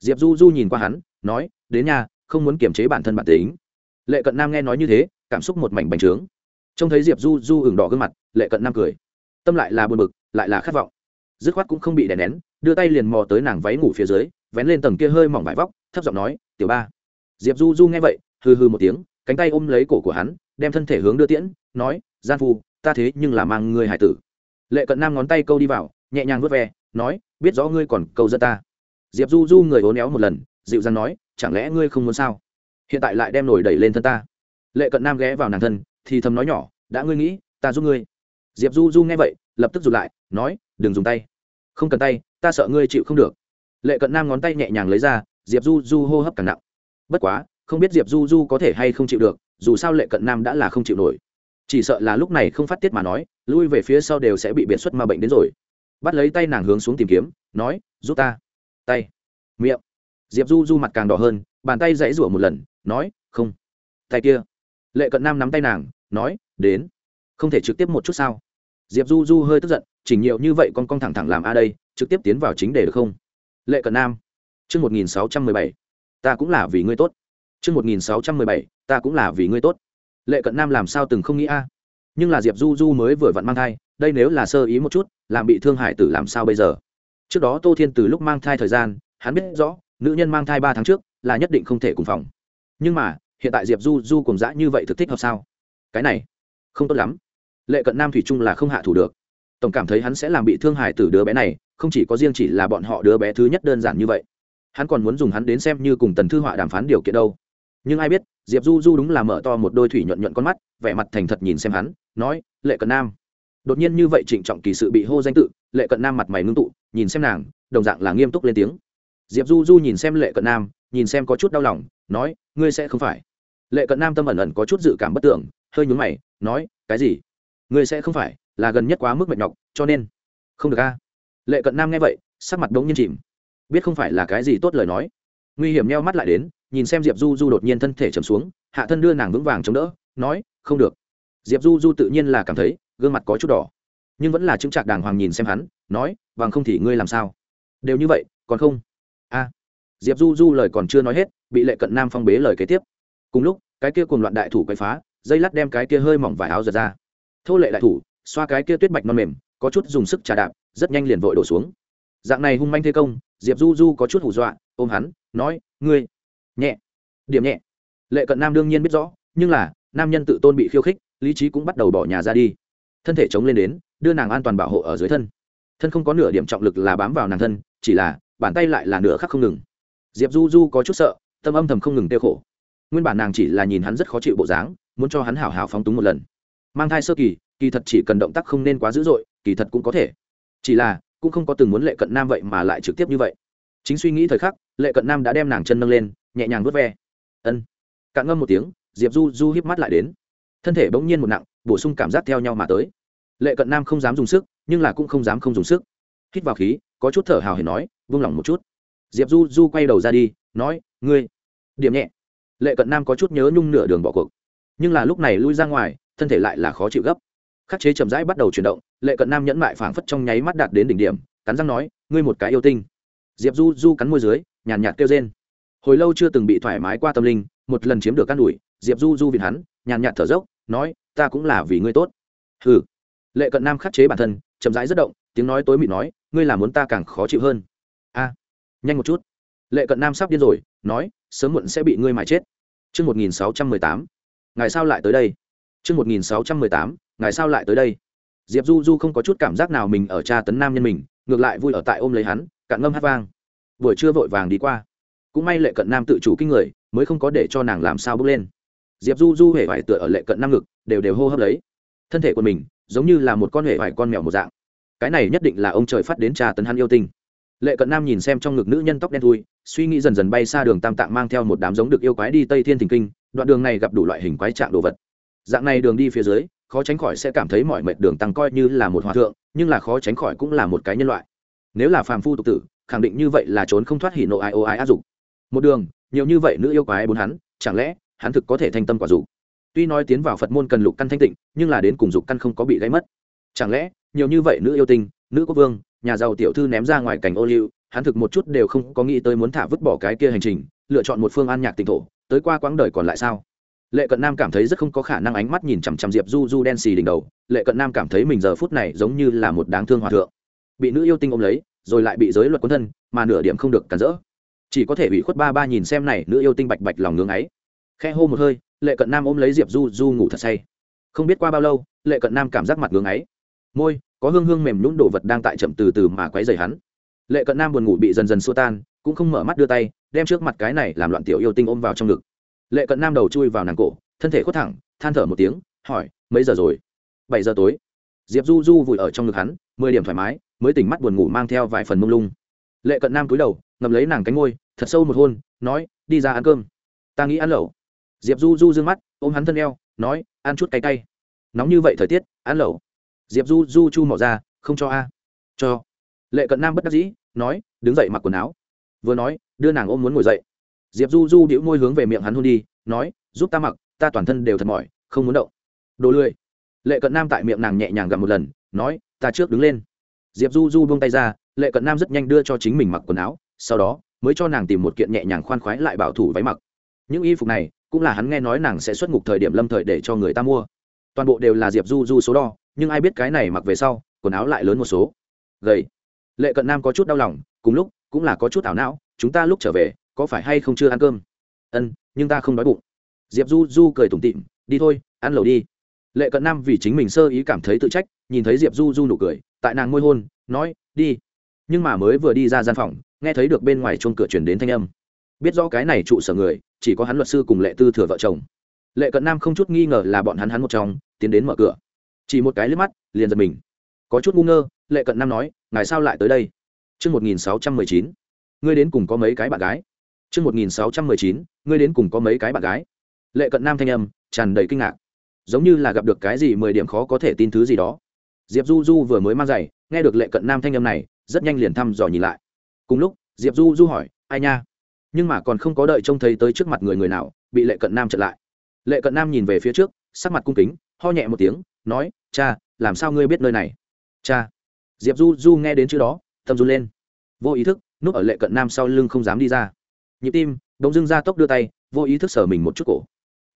Diệp du du nhìn qua hắn, nói, đến nhà, không muốn kiềm chế bản thân bản tính. Lệ cận nam nghe nói như thế, cảm xúc một mảnh bành trướng. Trông thấy diệp du du ửng đỏ gương mặt, lệ cận nam cười. Tâm lại là buồn bực, lại là khát vọng. Dứt khoát cũng không bị đè nén, đưa tay liền mò tới nàng váy ngủ phía dưới, vén lên tầng kia hơi mỏng vải vóc, thấp giọng nói, tiểu ba. Diệp du du nghe vậy, hừ hừ một tiếng cánh tay ôm lấy cổ của hắn, đem thân thể hướng đưa tiễn, nói, gian phu, ta thế nhưng là mang người hải tử. Lệ cận nam ngón tay câu đi vào, nhẹ nhàng vớt ve, nói, biết rõ ngươi còn câu dẫn ta. Diệp du du người hốn éo một lần, dịu dàng nói, chẳng lẽ ngươi không muốn sao? Hiện tại lại đem nổi đẩy lên thân ta. Lệ cận nam ghé vào nàng thân, thì thầm nói nhỏ, đã ngươi nghĩ, ta giúp ngươi. Diệp du du nghe vậy, lập tức rụt lại, nói, đừng dùng tay. Không cần tay, ta sợ ngươi chịu không được. Lệ cận nam ngón tay nhẹ nhàng lấy ra, diệp du du hô hấp càng nặng. Bất quá không biết diệp du du có thể hay không chịu được, dù sao lệ cận nam đã là không chịu nổi. Chỉ sợ là lúc này không phát tiết mà nói, lui về phía sau đều sẽ bị biệt xuất ma bệnh đến rồi. Bắt lấy tay nàng hướng xuống tìm kiếm, nói, giúp ta. Tay. Miệng. Diệp du du mặt càng đỏ hơn, bàn tay dãy rủa một lần, nói, không. Tay kia. Lệ cận nam nắm tay nàng, nói, đến. Không thể trực tiếp một chút sao? Diệp du du hơi tức giận, chỉnh nhiều như vậy con con thẳng thẳng làm a đây, trực tiếp tiến vào chính đề được không? Lệ cận nam. Chương một nghìn sáu trăm mười bảy. Ta cũng là vì ngươi tốt chương một nghìn sáu trăm mười bảy, ta cũng là vì ngươi tốt. Lệ cận nam làm sao từng không nghĩ a? Nhưng là diệp du du mới vừa vặn mang thai, đây nếu là sơ ý một chút, làm bị thương hải tử làm sao bây giờ? Trước đó tô thiên từ lúc mang thai thời gian, hắn biết rõ, nữ nhân mang thai ba tháng trước, là nhất định không thể cùng phòng. Nhưng mà, hiện tại diệp du du cùng dã như vậy thực thích hợp sao? Cái này, không tốt lắm. Lệ cận nam thủy chung là không hạ thủ được. Tổng cảm thấy hắn sẽ làm bị thương hại từ đứa bé này, không chỉ có riêng chỉ là bọn họ đứa bé thứ nhất đơn giản như vậy. Hắn còn muốn dùng hắn đến xem như cùng tần thư họa đàm phán điều kiện đâu nhưng ai biết, diệp du du đúng là mở to một đôi thủy nhuận nhuận con mắt, vẻ mặt thành thật nhìn xem hắn, nói, lệ cận nam. Đột nhiên như vậy trịnh trọng kỳ sự bị hô danh tự, lệ cận nam mặt mày ngưng tụ, nhìn xem nàng, đồng dạng là nghiêm túc lên tiếng. Diệp du du nhìn xem lệ cận nam, nhìn xem có chút đau lòng, nói, ngươi sẽ không phải. Lệ cận nam tâm ẩn ẩn có chút dự cảm bất tưởng hơi nhúng mày, nói, cái gì? Ngươi sẽ không phải, là gần nhất quá mức mệt nhọc, cho nên không được a. Lệ cận nam nghe vậy, sắc mặt đống nhiên chìm. Biết không phải là cái gì tốt lời nói. Nguy hiểm neo mắt lại đến nhìn xem diệp du du đột nhiên thân thể trầm xuống, hạ thân đưa nàng vững vàng chống đỡ, nói, không được. Diệp du du tự nhiên là cảm thấy, gương mặt có chút đỏ. Nhưng vẫn là chứng trạc đàng hoàng nhìn xem hắn, nói, bằng không thì ngươi làm sao? Đều như vậy, còn không? A. Diệp du du lời còn chưa nói hết, bị lệ cận nam phong bế lời kế tiếp. Cùng lúc, cái kia cùng loạn đại thủ quậy phá, dây lát đem cái kia hơi mỏng vải áo giật ra. Thô lệ đại thủ, xoa cái kia tuyết bạch non mềm, có chút dùng sức trà đạp, rất nhanh liền vội đổ xuống. Dạng này hung manh thế công, diệp du du có chút hù dọa, ôm hắn, nói, ngươi nhẹ. Điểm nhẹ. Lệ cận nam đương nhiên biết rõ, nhưng là, nam nhân tự tôn bị khiêu khích, lý trí cũng bắt đầu bỏ nhà ra đi. Thân thể chống lên đến, đưa nàng an toàn bảo hộ ở dưới thân. Thân không có nửa điểm trọng lực là bám vào nàng thân, chỉ là, bàn tay lại là nửa khắc không ngừng. Diệp du du có chút sợ, tâm âm thầm không ngừng tiêu khổ. Nguyên bản nàng chỉ là nhìn hắn rất khó chịu bộ dáng, muốn cho hắn hảo hảo phóng túng một lần. Mang thai sơ kỳ kỳ thật chỉ cần động tác không nên quá dữ dội, kỳ thật cũng có thể. Chỉ là, cũng không có từng muốn lệ cận nam vậy mà lại trực tiếp như vậy. Chính suy nghĩ thời khắc, lệ cận nam đã đem nàng chân nâng lên nhẹ nhàng vớt ve. Ân. Cạn ngâm một tiếng, diệp du du híp mắt lại đến. Thân thể bỗng nhiên một nặng, bổ sung cảm giác theo nhau mà tới. Lệ cận nam không dám dùng sức, nhưng là cũng không dám không dùng sức. Hít vào khí, có chút thở hào hề nói, vung lòng một chút. Diệp du du quay đầu ra đi, nói, ngươi. Điểm nhẹ. Lệ cận nam có chút nhớ nhung nửa đường bỏ cuộc. Nhưng là lúc này lui ra ngoài, thân thể lại là khó chịu gấp. Khắc chế chậm rãi bắt đầu chuyển động, lệ cận nam nhẫn mại phảng phất trong nháy mắt đạt đến đỉnh điểm, cắn răng nói, ngươi một cái yêu tinh. Diệp du du cắn môi dưới, nhàn nhạt kêu rên hồi lâu chưa từng bị thoải mái qua tâm linh một lần chiếm được căn đùi diệp du du vì hắn nhàn nhạt thở dốc nói ta cũng là vì ngươi tốt hừ lệ cận nam khắc chế bản thân chậm rãi rất động tiếng nói tối mịt nói ngươi làm muốn ta càng khó chịu hơn a nhanh một chút lệ cận nam sắp điên rồi nói sớm muộn sẽ bị ngươi mài chết Trước 1618, ngày sao lại tới đây? Trước 1618, ngày sao lại tới đây? Diệp Du Du không có chút cảm giác nào mình ở cha tấn nam nhân mình, ngược lại vui ở tại ôm lấy hắn, cạn ngâm hát vang. Buổi trưa vội vàng đi qua. Cũng may lệ cận nam tự chủ kinh người, mới không có để cho nàng làm sao bước lên. Diệp Du Du hề phải tựa ở lệ cận nam ngực, đều đều hô hấp lấy. Thân thể của mình, giống như là một con hề phải con mèo một dạng. Cái này nhất định là ông trời phát đến trà tấn hắn yêu tình lệ cận nam nhìn xem trong ngực nữ nhân tóc đen thui suy nghĩ dần dần bay xa đường tam tạng mang theo một đám giống được yêu quái đi tây thiên thình kinh đoạn đường này gặp đủ loại hình quái trạng đồ vật dạng này đường đi phía dưới khó tránh khỏi sẽ cảm thấy mọi mệt đường tăng coi như là một hòa thượng nhưng là khó tránh khỏi cũng là một cái nhân loại nếu là phàm phu tục tử khẳng định như vậy là trốn không thoát hỉ nộ ai ô ai áp dụng một đường, nhiều như vậy nữ yêu quái bốn hắn, chẳng lẽ hắn thực có thể thanh tâm quả dục? Tuy nói tiến vào phật môn cần lục căn thanh tịnh, nhưng là đến cùng dục căn không có bị gây mất. Chẳng lẽ nhiều như vậy nữ yêu tinh, nữ quốc vương, nhà giàu tiểu thư ném ra ngoài cảnh ô liu, hắn thực một chút đều không có nghĩ tới muốn thả vứt bỏ cái kia hành trình, lựa chọn một phương an nhạc tỉnh thổ, tới qua quãng đời còn lại sao? Lệ cận nam cảm thấy rất không có khả năng ánh mắt nhìn chằm chằm diệp du du đen xì đỉnh đầu, lệ cận nam cảm thấy mình giờ phút này giống như là một đáng thương hòa thượng. Bị nữ yêu tinh ôm lấy, rồi lại bị giới luật quân thân, mà nửa điểm không được cản rỡ chỉ có thể bị khuất ba ba nhìn xem này, nữ yêu tinh bạch bạch lòng ngưng ấy. Khe hô một hơi, lệ cận nam ôm lấy diệp du du ngủ thật say. Không biết qua bao lâu, lệ cận nam cảm giác mặt ngưng ấy. Môi, có hương hương mềm nhũn đồ vật đang tại chậm từ từ mà quấy rầy hắn. Lệ cận nam buồn ngủ bị dần dần xua tan, cũng không mở mắt đưa tay, đem trước mặt cái này làm loạn tiểu yêu tinh ôm vào trong ngực. Lệ cận nam đầu chui vào nàng cổ, thân thể khuất thẳng, than thở một tiếng, hỏi, mấy giờ rồi? Bảy giờ tối. Diệp du du vùi ở trong ngực hắn, mười điểm thoải mái, mới tỉnh mắt buồn ngủ mang theo vài phần mông lung. Lệ cận nam cúi đầu ngầm lấy nàng cánh ngôi thật sâu một hôn, nói, đi ra ăn cơm. Ta nghĩ ăn lẩu. Diệp du du d ư ơ n g mắt, ôm hắn thân eo, nói, ăn chút cay cay. Nóng như vậy thời tiết, ăn lẩu. Diệp du du chu mỏ ra, không cho a. Cho. Lệ cận nam bất đắc dĩ, nói, đứng dậy mặc quần áo. Vừa nói, đưa nàng ôm muốn ngồi dậy. Diệp du du đĩu môi hướng về miệng hắn hôn đi, nói, giúp ta mặc, ta toàn thân đều thật mỏi, không muốn động. Đồ lười. Lệ cận nam tại miệng nàng nhẹ nhàng gặm một lần, nói, ta trước đứng lên. Diệp du du buông tay ra, lệ cận nam rất nhanh đưa cho chính mình mặc quần áo sau đó mới cho nàng tìm một kiện nhẹ nhàng khoan khoái lại bảo thủ váy mặc. Những y phục này cũng là hắn nghe nói nàng sẽ xuất ngục thời điểm lâm thời để cho người ta mua. Toàn bộ đều là diệp du du số đo, nhưng ai biết cái này mặc về sau, quần áo lại lớn một số. Gầy. Lệ cận nam có chút đau lòng, cùng lúc cũng là có chút ảo não, chúng ta lúc trở về, có phải hay không chưa ăn cơm? Ân, nhưng ta không đói bụng. Diệp du du cười tủm tịm đi thôi, ăn lẩu đi. Lệ cận nam vì chính mình sơ ý cảm thấy tự trách, nhìn thấy diệp du du nụ cười, tại nàng môi hôn, nói, đi. Nhưng mà mới vừa đi ra gian phòng nghe thấy được bên ngoài chuông cửa truyền đến thanh âm biết rõ cái này trụ sở người chỉ có hắn luật sư cùng lệ tư thừa vợ chồng lệ cận nam không chút nghi ngờ là bọn hắn hắn một trong tiến đến mở cửa chỉ một cái liếc mắt liền giật mình có chút ngu ngơ lệ cận nam nói ngài sao lại tới đây Trước 1619, ngươi đến cùng có mấy cái bạn gái. Trước 1619, ngươi đến cùng có mấy cái bạn gái. Lệ cận nam thanh âm, tràn đầy kinh ngạc. Giống như là gặp được cái gì mười điểm khó có thể tin thứ gì đó. Diệp Du Du vừa mới mang giày, nghe được lệ cận nam thanh âm này, rất nhanh liền thăm dò nhìn lại cùng lúc, diệp du du hỏi, ai nha? Nhưng mà còn không có đợi trông thấy tới trước mặt người người nào, bị lệ cận nam chặn lại. Lệ cận nam nhìn về phía trước, sắc mặt cung kính, ho nhẹ một tiếng, nói, cha, làm sao ngươi biết nơi này? Cha. Diệp du du nghe đến chữ đó tâm run lên. Vô ý thức, núp ở lệ cận nam sau lưng không dám đi ra. Nhịp tim đ ỗ n g dưng ra tốc đưa tay, vô ý thức sở mình một chút cổ.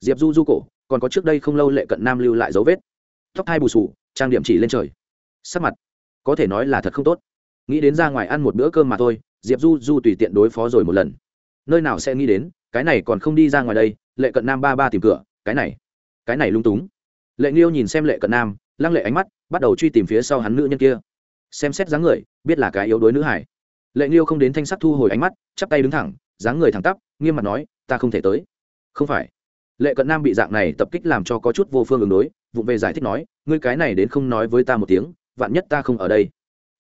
Diệp du du cổ, còn có trước đây không lâu lệ cận nam lưu lại dấu vết. Tóc hai bù sù, trang điểm chỉ lên trời. Sắc mặt, có thể nói là thật không tốt nghĩ đến ra ngoài ăn một bữa cơm mà thôi, diệp du du tùy tiện đối phó rồi một lần. Nơi nào sẽ nghĩ đến, cái này còn không đi ra ngoài đây, lệ cận nam ba ba tìm cửa, cái này cái này lung túng. Lệ nghiêu nhìn xem lệ cận nam, lăng lệ ánh mắt, bắt đầu truy tìm phía sau hắn nữ nhân kia. Xem xét dáng người, biết là cái yếu đuối nữ hải lệ nghiêu không đến thanh sắc thu hồi ánh mắt, chắp tay đứng thẳng, dáng người thẳng tắp, nghiêm mặt nói, ta không thể tới. Không phải. Lệ cận nam bị dạng này tập kích làm cho có chút vô phương ứng đối, vụng về giải thích nói, ngươi cái này đến không nói với ta một tiếng, vạn nhất ta không ở đây.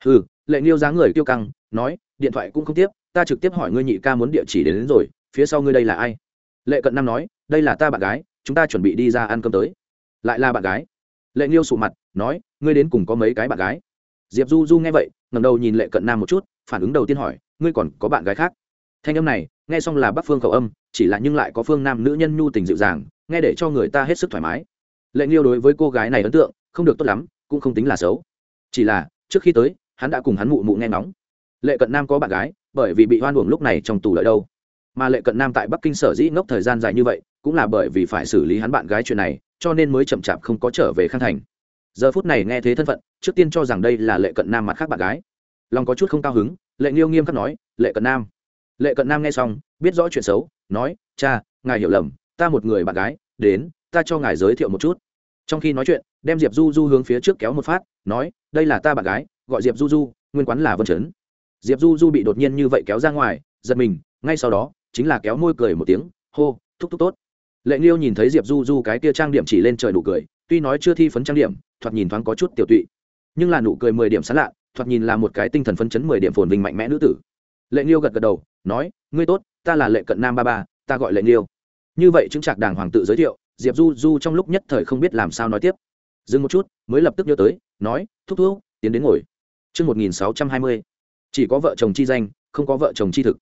Ừ lệ nghiêu dáng người tiêu căng nói điện thoại cũng không tiếp ta trực tiếp hỏi ngươi nhị ca muốn địa chỉ đến, đến rồi phía sau ngươi đây là ai? Lệ cận nam nói đây là ta bạn gái chúng ta chuẩn bị đi ra ăn cơm tới. Lại là bạn gái. Lệ nghiêu sụ mặt nói ngươi đến cùng có mấy cái bạn gái? Diệp du du nghe vậy ngầm đầu nhìn lệ cận nam một chút phản ứng đầu tiên hỏi ngươi còn có bạn gái khác? Thanh âm này nghe xong là bắc phương khẩu âm chỉ là nhưng lại có phương nam nữ nhân nhu tình dịu dàng nghe để cho người ta hết sức thoải mái. Lệ nghiêu đối với cô gái này ấn tượng không được tốt lắm cũng không tính là xấu. Chỉ là trước khi tới hắn đã cùng hắn mụ mụ nghe ngóng. Lệ cận nam có bạn gái, bởi vì bị hoan uổng lúc này trong tù lợi đâu. Mà lệ cận nam tại bắc kinh sở dĩ ngốc thời gian dài như vậy, cũng là bởi vì phải xử lý hắn bạn gái chuyện này, cho nên mới chậm chạp không có trở về khang thành. Giờ phút này nghe thế thân phận, trước tiên cho rằng đây là lệ cận nam mặt khác bạn gái. Lòng có chút không cao hứng, lệ nghiêu nghiêm khắc nói, lệ cận nam. Lệ cận nam nghe xong, biết rõ chuyện xấu, nói, cha, ngài hiểu lầm, ta một người bạn gái, đến, ta cho ngài giới thiệu một chút. Trong khi nói chuyện, đem diệp du du hướng phía trước kéo một phát, nói, đây là ta bạn gái gọi diệp du du, nguyên quán là vân chấn. Diệp du du bị đột nhiên như vậy kéo ra ngoài, giật mình, ngay sau đó, chính là kéo môi cười một tiếng, hô, thúc thúc tốt. Lệ nghiêu nhìn thấy diệp du du cái kia trang điểm chỉ lên trời nụ cười, tuy nói chưa thi phấn trang điểm, thoạt nhìn thoáng có chút tiểu tụy, nhưng là nụ cười mười điểm sán lạ, thoạt nhìn là một cái tinh thần phấn chấn mười điểm phồn vinh mạnh mẽ nữ tử. Lệ nghiêu gật gật đầu, nói, ngươi tốt, ta là lệ cận nam ba ba, ta gọi lệ nghiêu. Như vậy chứng trạc đàng hoàng tự giới thiệu, diệp du du trong lúc nhất thời không biết làm sao nói tiếp. Dừng một chút, mới lập tức nhớ tới, nói, thúc thúc, tiến đến ngồi. Trước 1620, chỉ có vợ chồng chi danh không có vợ chồng chi thực.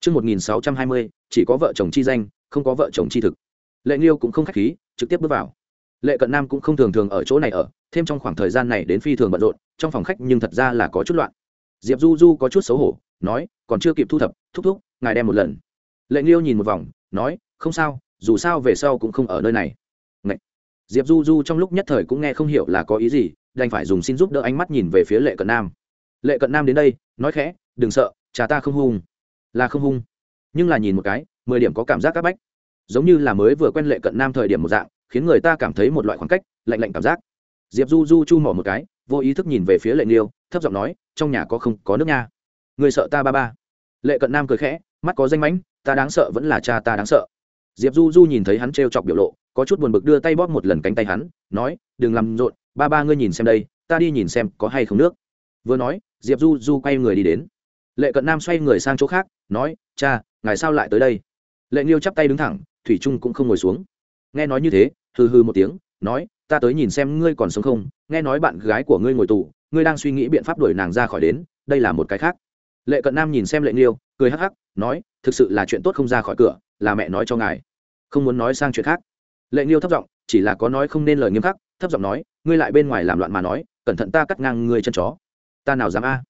Trước 1620, chỉ có vợ chồng chi danh không có vợ chồng chi thực. Lệ nghiêu cũng không khách khí trực tiếp bước vào. Lệ cận nam cũng không thường thường ở chỗ này ở thêm trong khoảng thời gian này đến phi thường bận rộn trong phòng khách nhưng thật ra là có chút loạn. Diệp du du có chút xấu hổ nói còn chưa kịp thu thập thúc thúc ngài đem một lần. Lệ nghiêu nhìn một vòng nói không sao dù sao về sau cũng không ở nơi này. Ngậy. diệp du du trong lúc nhất thời cũng nghe không hiểu là có ý gì đành phải dùng xin giúp đỡ ánh mắt nhìn về phía lệ cận nam lệ cận nam đến đây, nói khẽ, đừng sợ cha ta không hung. Là không hung. Nhưng là nhìn một cái, mười điểm có cảm giác áp bách. Giống như là mới vừa quen lệ cận nam thời điểm một dạng, khiến người ta cảm thấy một loại khoảng cách, lạnh lạnh cảm giác. Diệp du du chu mỏ một cái, vô ý thức nhìn về phía lệ nghiêu, thấp giọng nói, trong nhà có không, có nước nha. Người sợ ta ba ba. Lệ cận nam cười khẽ, mắt có danh mãnh, ta đáng sợ vẫn là cha ta đáng sợ. Diệp du du nhìn thấy hắn t chọc biểu lộ, có chút buồn bực đưa tay bóp một lần cánh tay hắn, nói, đừng làm rộn, ba ba ngươi nhìn xem đây, ta đi nhìn xem có hay không nước. Vừa nói diệp du du quay người đi đến. Lệ cận nam xoay người sang chỗ khác, nói, cha, ngài sao lại tới đây? Lệ nghiêu chắp tay đứng thẳng, thủy trung cũng không ngồi xuống. Nghe nói như thế, hừ hừ một tiếng, nói, ta tới nhìn xem ngươi còn sống không, nghe nói bạn gái của ngươi ngồi tù, ngươi đang suy nghĩ biện pháp đuổi nàng ra khỏi đến, đây là một cái khác. Lệ cận nam nhìn xem lệ nghiêu, cười hắc hắc, nói, thực sự là chuyện tốt không ra khỏi cửa, là mẹ nói cho ngài, không muốn nói sang chuyện khác. Lệ nghiêu thấp giọng, chỉ là có nói không nên lời nghiêm khắc, thấp giọng nói, ngươi lại bên ngoài làm loạn mà nói, cẩn thận ta cắt ngang ngươi chân chó ta nào dám a?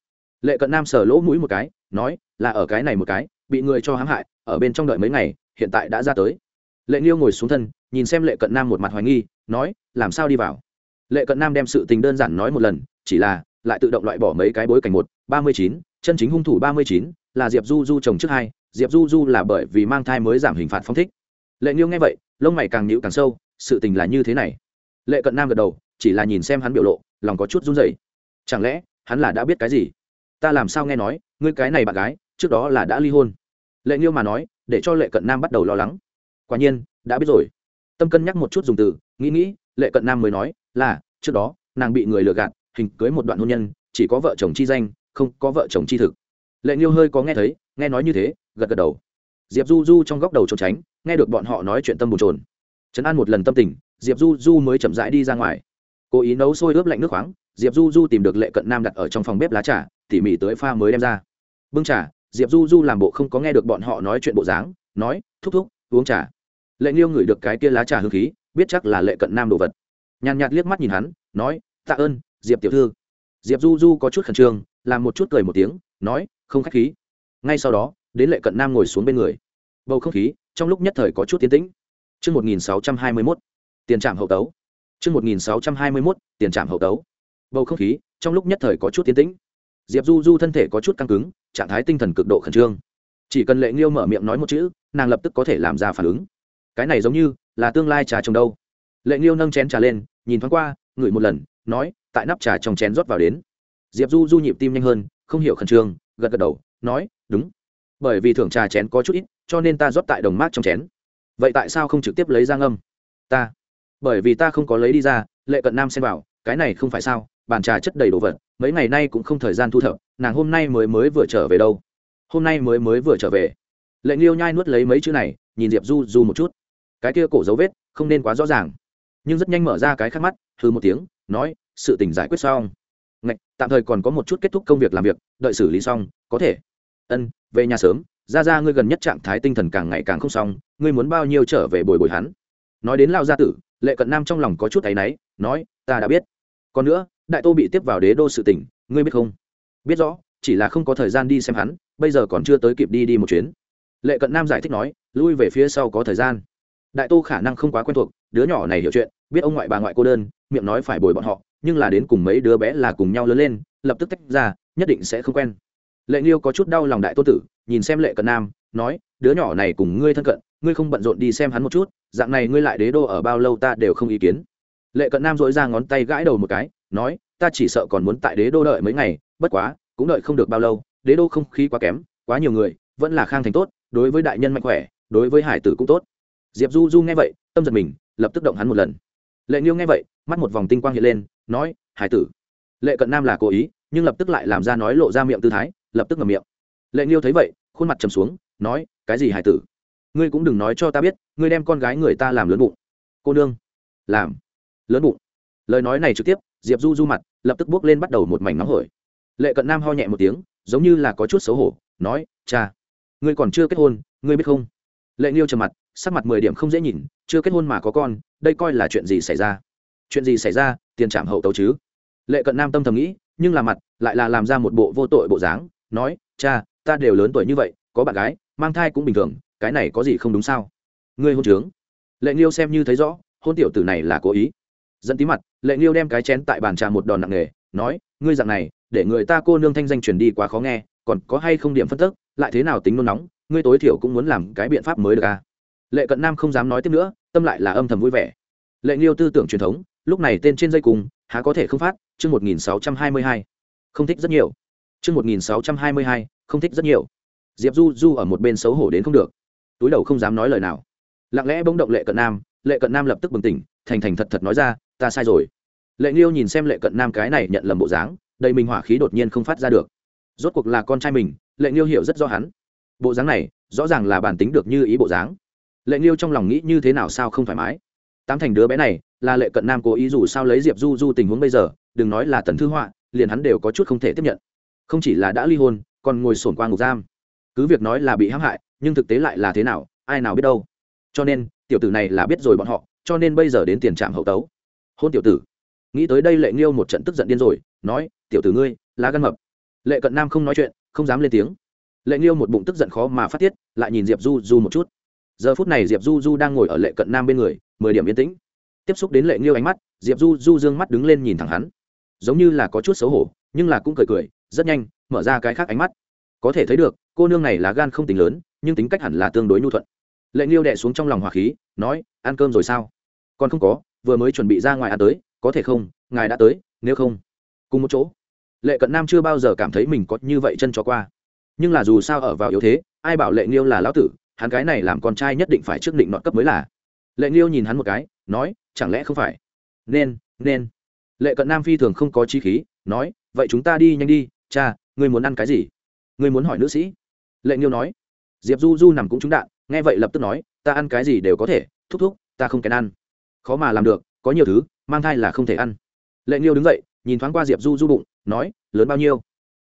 Lệ cận nam sờ lỗ mũi một cái, nói, là ở cái này một cái, bị người cho hãm hại, ở bên trong đợi mấy ngày, hiện tại đã ra tới. Lệ nghiêu ngồi xuống thân, nhìn xem lệ cận nam một mặt hoài nghi, nói, làm sao đi vào? Lệ cận nam đem sự tình đơn giản nói một lần, chỉ là, lại tự động loại bỏ mấy cái bối cảnh một, ba mươi chín, chân chính hung thủ ba mươi chín, là diệp du du chồng trước hai, diệp du du là bởi vì mang thai mới giảm hình phạt phong thích. Lệ nghiêu nghe vậy, lông mày càng nhịu càng sâu, sự tình là như thế này. Lệ cận nam gật đầu, chỉ là nhìn xem hắn biểu lộ, lòng có chút run rẩy. Chẳng lẽ hắn là đã biết cái gì? Ta làm sao nghe nói, ngươi cái này bạn gái, trước đó là đã ly hôn. Lệ nghiêu mà nói, để cho lệ cận nam bắt đầu lo lắng. Quả nhiên, đã biết rồi. Tâm cân nhắc một chút dùng từ, nghĩ nghĩ, lệ cận nam mới nói, là, trước đó, nàng bị người lừa gạt, hình cưới một đoạn hôn nhân, chỉ có vợ chồng chi danh, không có vợ chồng chi thực. Lệ nghiêu hơi có nghe thấy, nghe nói như thế, gật gật đầu. Diệp du du trong góc đầu trốn tránh, nghe được bọn họ nói chuyện tâm bồn trồn trấn an một lần tâm tình, diệp du du mới chậm rãi đi ra ngoài. Cố ý nấu sôi ướp lạnh nước khoáng diệp du du tìm được lệ cận nam đặt ở trong phòng bếp lá trà tỉ mỉ tới pha mới đem ra. Bưng trà diệp du du làm bộ không có nghe được bọn họ nói chuyện bộ dáng nói thúc thúc uống trà. Lệ nghiêu ngửi được cái kia lá trà hương khí biết chắc là lệ cận nam đồ vật. Nhàn nhạt liếc mắt nhìn hắn nói tạ ơn diệp tiểu thư. Diệp du du có chút khẩn trương làm một chút cười một tiếng nói không k h á c h khí. Ngay sau đó đến lệ cận nam ngồi xuống bên người. Bầu không khí trong lúc nhất thời có chút tiến tĩnh. Trước 1621, tiền trạm hậu tấu. Trước 1621, tiền trạm hậu tấu. Bầu không khí, trong lúc nhất thời có chút tiến tĩnh. Diệp Du Du thân thể có chút căng cứng, trạng thái tinh thần cực độ khẩn trương. Chỉ cần Lệ Nghiêu mở miệng nói một chữ, nàng lập tức có thể làm ra phản ứng. Cái này giống như là tương lai trà trồng đâu. Lệ Nghiêu nâng chén trà lên, nhìn thoáng qua, ngửi một lần, nói, tại nắp trà trong chén rót vào đến. Diệp Du Du nhịp tim nhanh hơn, không hiểu khẩn trương, gật gật đầu, nói, đúng. Bởi vì thưởng trà chén có chút ít, cho nên ta rót tại đồng mát trong chén vậy tại sao không trực tiếp lấy ra ngâm ta bởi vì ta không có lấy đi ra lệ cận nam xem vào cái này không phải sao bàn trà chất đầy đồ vật mấy ngày nay cũng không thời gian thu thập nàng hôm nay mới mới vừa trở về đâu. Hôm nay mới mới vừa trở về. Lệ nghiêu nhai nuốt lấy mấy chữ này nhìn diệp du du một chút. Cái kia cổ dấu vết không nên quá rõ ràng. Nhưng rất nhanh mở ra cái khác mắt hư một tiếng nói sự tình giải quyết xong. Ngạch, tạm thời còn có một chút kết thúc công việc làm việc đợi xử lý xong có thể. Ân về nhà sớm ra ra ngươi gần nhất trạng thái tinh thần càng ngày càng không xong ngươi muốn bao nhiêu trở về bồi bồi hắn? Nói đến lao gia tử lệ cận nam trong lòng có chút áy náy nói ta đã biết. Còn nữa đại tô bị tiếp vào đế đô sự tỉnh, ngươi biết không? Biết rõ, chỉ là không có thời gian đi xem hắn, bây giờ còn chưa tới kịp đi đi một chuyến. Lệ cận nam giải thích nói, lui về phía sau có thời gian. Đại tô khả năng không quá quen thuộc, đứa nhỏ này hiểu chuyện, biết ông ngoại bà ngoại cô đơn, miệng nói phải bồi bọn họ, nhưng là đến cùng mấy đứa bé là cùng nhau lớn lên, lập tức tách ra, nhất định sẽ không quen. Lệ nghiêu có chút đau lòng đại tô tử, nhìn xem lệ cận nam, nói, đứa nhỏ này cùng ngươi thân cận, ngươi không bận rộn đi xem hắn một chút, dạng này ngươi lại đế đô ở bao lâu ta đều không ý kiến. Lệ cận nam dội ra ngón tay gãi đầu một cái nói, ta chỉ sợ còn muốn tại đế đô đợi mấy ngày, bất quá, cũng đợi không được bao lâu, đế đô không khí quá kém, quá nhiều người, vẫn là khang thành tốt, đối với đại nhân mạnh khỏe, đối với hải tử cũng tốt. Diệp du du nghe vậy, tâm giật mình, lập tức động hắn một lần. Lệ nghiêu nghe vậy, mắt một vòng tinh quang hiện lên, nói, hải tử, lệ cận nam là cố ý, nhưng lập tức lại làm ra nói lộ ra miệng tư thái, lập tức ngầm miệng. Lệ nghiêu thấy vậy, khuôn mặt trầm xuống, nói, cái gì hải tử? Ngươi cũng đừng nói cho ta biết, ngươi đem con gái người ta làm lớn bụng. Cô nương, làm lớn bụng. Lời nói này trực tiếp diệp du du mặt, lập tức bước lên bắt đầu một mảnh nóng hổi. Lệ cận nam ho nhẹ một tiếng, giống như là có chút xấu hổ, nói, cha, ngươi còn chưa kết hôn, ngươi biết không? Lệ nghiêu trầm mặt, sắc mặt mười điểm không dễ nhìn, chưa kết hôn mà có con, đây coi là chuyện gì xảy ra? Chuyện gì xảy ra, tiền trảm hậu tấu chứ? Lệ cận nam tâm thầm nghĩ, nhưng là mặt lại là làm ra một bộ vô tội bộ dáng, nói, cha, ta đều lớn tuổi như vậy, có bạn gái, mang thai cũng bình thường, cái này có gì không đúng sao? Ngươi hôn trướng. Lệ nghiêu xem như thấy rõ, hôn tiểu tử này là cố ý dẫn tí mặt, lệ nghiêu đem cái chén tại bàn trà một đòn nặng nề, nói, ngươi dạng này, để người ta cô nương thanh danh truyền đi quá khó nghe, còn có hay không điểm phân tức, lại thế nào tính nôn nóng, ngươi tối thiểu cũng muốn làm cái biện pháp mới được à? Lệ cận nam không dám nói tiếp nữa, tâm lại là âm thầm vui vẻ. Lệ nghiêu tư tưởng truyền thống, lúc này tên trên dây cùng, há có thể không phát, chương một nghìn sáu trăm hai mươi hai. Không thích rất nhiều. Chương một nghìn sáu trăm hai mươi hai, không thích rất nhiều. Diệp du du ở một bên xấu hổ đến không được. Túi đầu không dám nói lời nào. Lặng lẽ bỗng động lệ cận nam, lệ cận nam lập tức bừng tỉnh, thành thành thật thật nói ra ta sai rồi. Lệ nghiêu nhìn xem lệ cận nam cái này nhận lầm bộ dáng, đầy mình hỏa khí đột nhiên không phát ra được. Rốt cuộc là con trai mình, lệ nghiêu hiểu rất rõ hắn. Bộ dáng này, rõ ràng là bản tính được như ý bộ dáng. Lệ nghiêu trong lòng nghĩ như thế nào sao không thoải mái. Tám thành đứa bé này, là lệ cận nam cố ý dù sao lấy diệp du du tình huống bây giờ, đừng nói là tần thư họa, liền hắn đều có chút không thể tiếp nhận. Không chỉ là đã ly hôn, còn ngồi sổn qua ngục giam. Cứ việc nói là bị hãm hại, nhưng thực tế lại là thế nào, ai nào biết đâu. Cho nên, tiểu tử này là biết rồi bọn họ, cho nên bây giờ đến tiền trạm hậu tấu hôn tiểu tử. Nghĩ tới đây lệ nghiêu một trận tức giận điên rồi, nói, tiểu tử ngươi, lá gan mập. Lệ cận nam không nói chuyện, không dám lên tiếng. Lệ nghiêu một bụng tức giận khó mà phát tiết, lại nhìn diệp du du một chút. Giờ phút này diệp du du đang ngồi ở lệ cận nam bên người, mười điểm yên tĩnh. Tiếp xúc đến lệ nghiêu ánh mắt, diệp du du d ư ơ n g mắt đứng lên nhìn thẳng hắn. Giống như là có chút xấu hổ, nhưng là cũng cười cười, rất nhanh, mở ra cái khác ánh mắt. Có thể thấy được, cô nương này là gan không tính lớn, nhưng tính cách hẳn là tương đối nhu thuận. Lệ nghiêu đẻ xuống trong lòng hỏa khí, nói, ăn cơm rồi sao? Còn không có vừa mới chuẩn bị ra ngoài ăn tới, có thể không, ngài đã tới, nếu không, cùng một chỗ. Lệ cận nam chưa bao giờ cảm thấy mình có như vậy chân cho qua. Nhưng là dù sao ở vào yếu thế, ai bảo lệ nghiêu là lão tử, hắn cái này làm con trai nhất định phải trước định nọn cấp mới là. Lệ nghiêu nhìn hắn một cái, nói, chẳng lẽ không phải? Nên nên. Lệ cận nam phi thường không có chi khí, nói, vậy chúng ta đi nhanh đi, cha, ngươi muốn ăn cái gì? Ngươi muốn hỏi nữ sĩ? Lệ nghiêu nói. Diệp du du nằm cũng trúng đạn, nghe vậy lập tức nói, ta ăn cái gì đều có thể, thúc thúc, ta không kèn ăn khó mà làm được, có nhiều thứ, mang thai là không thể ăn. Lệ nghiêu đứng dậy, nhìn thoáng qua diệp du du bụng, nói, lớn bao nhiêu?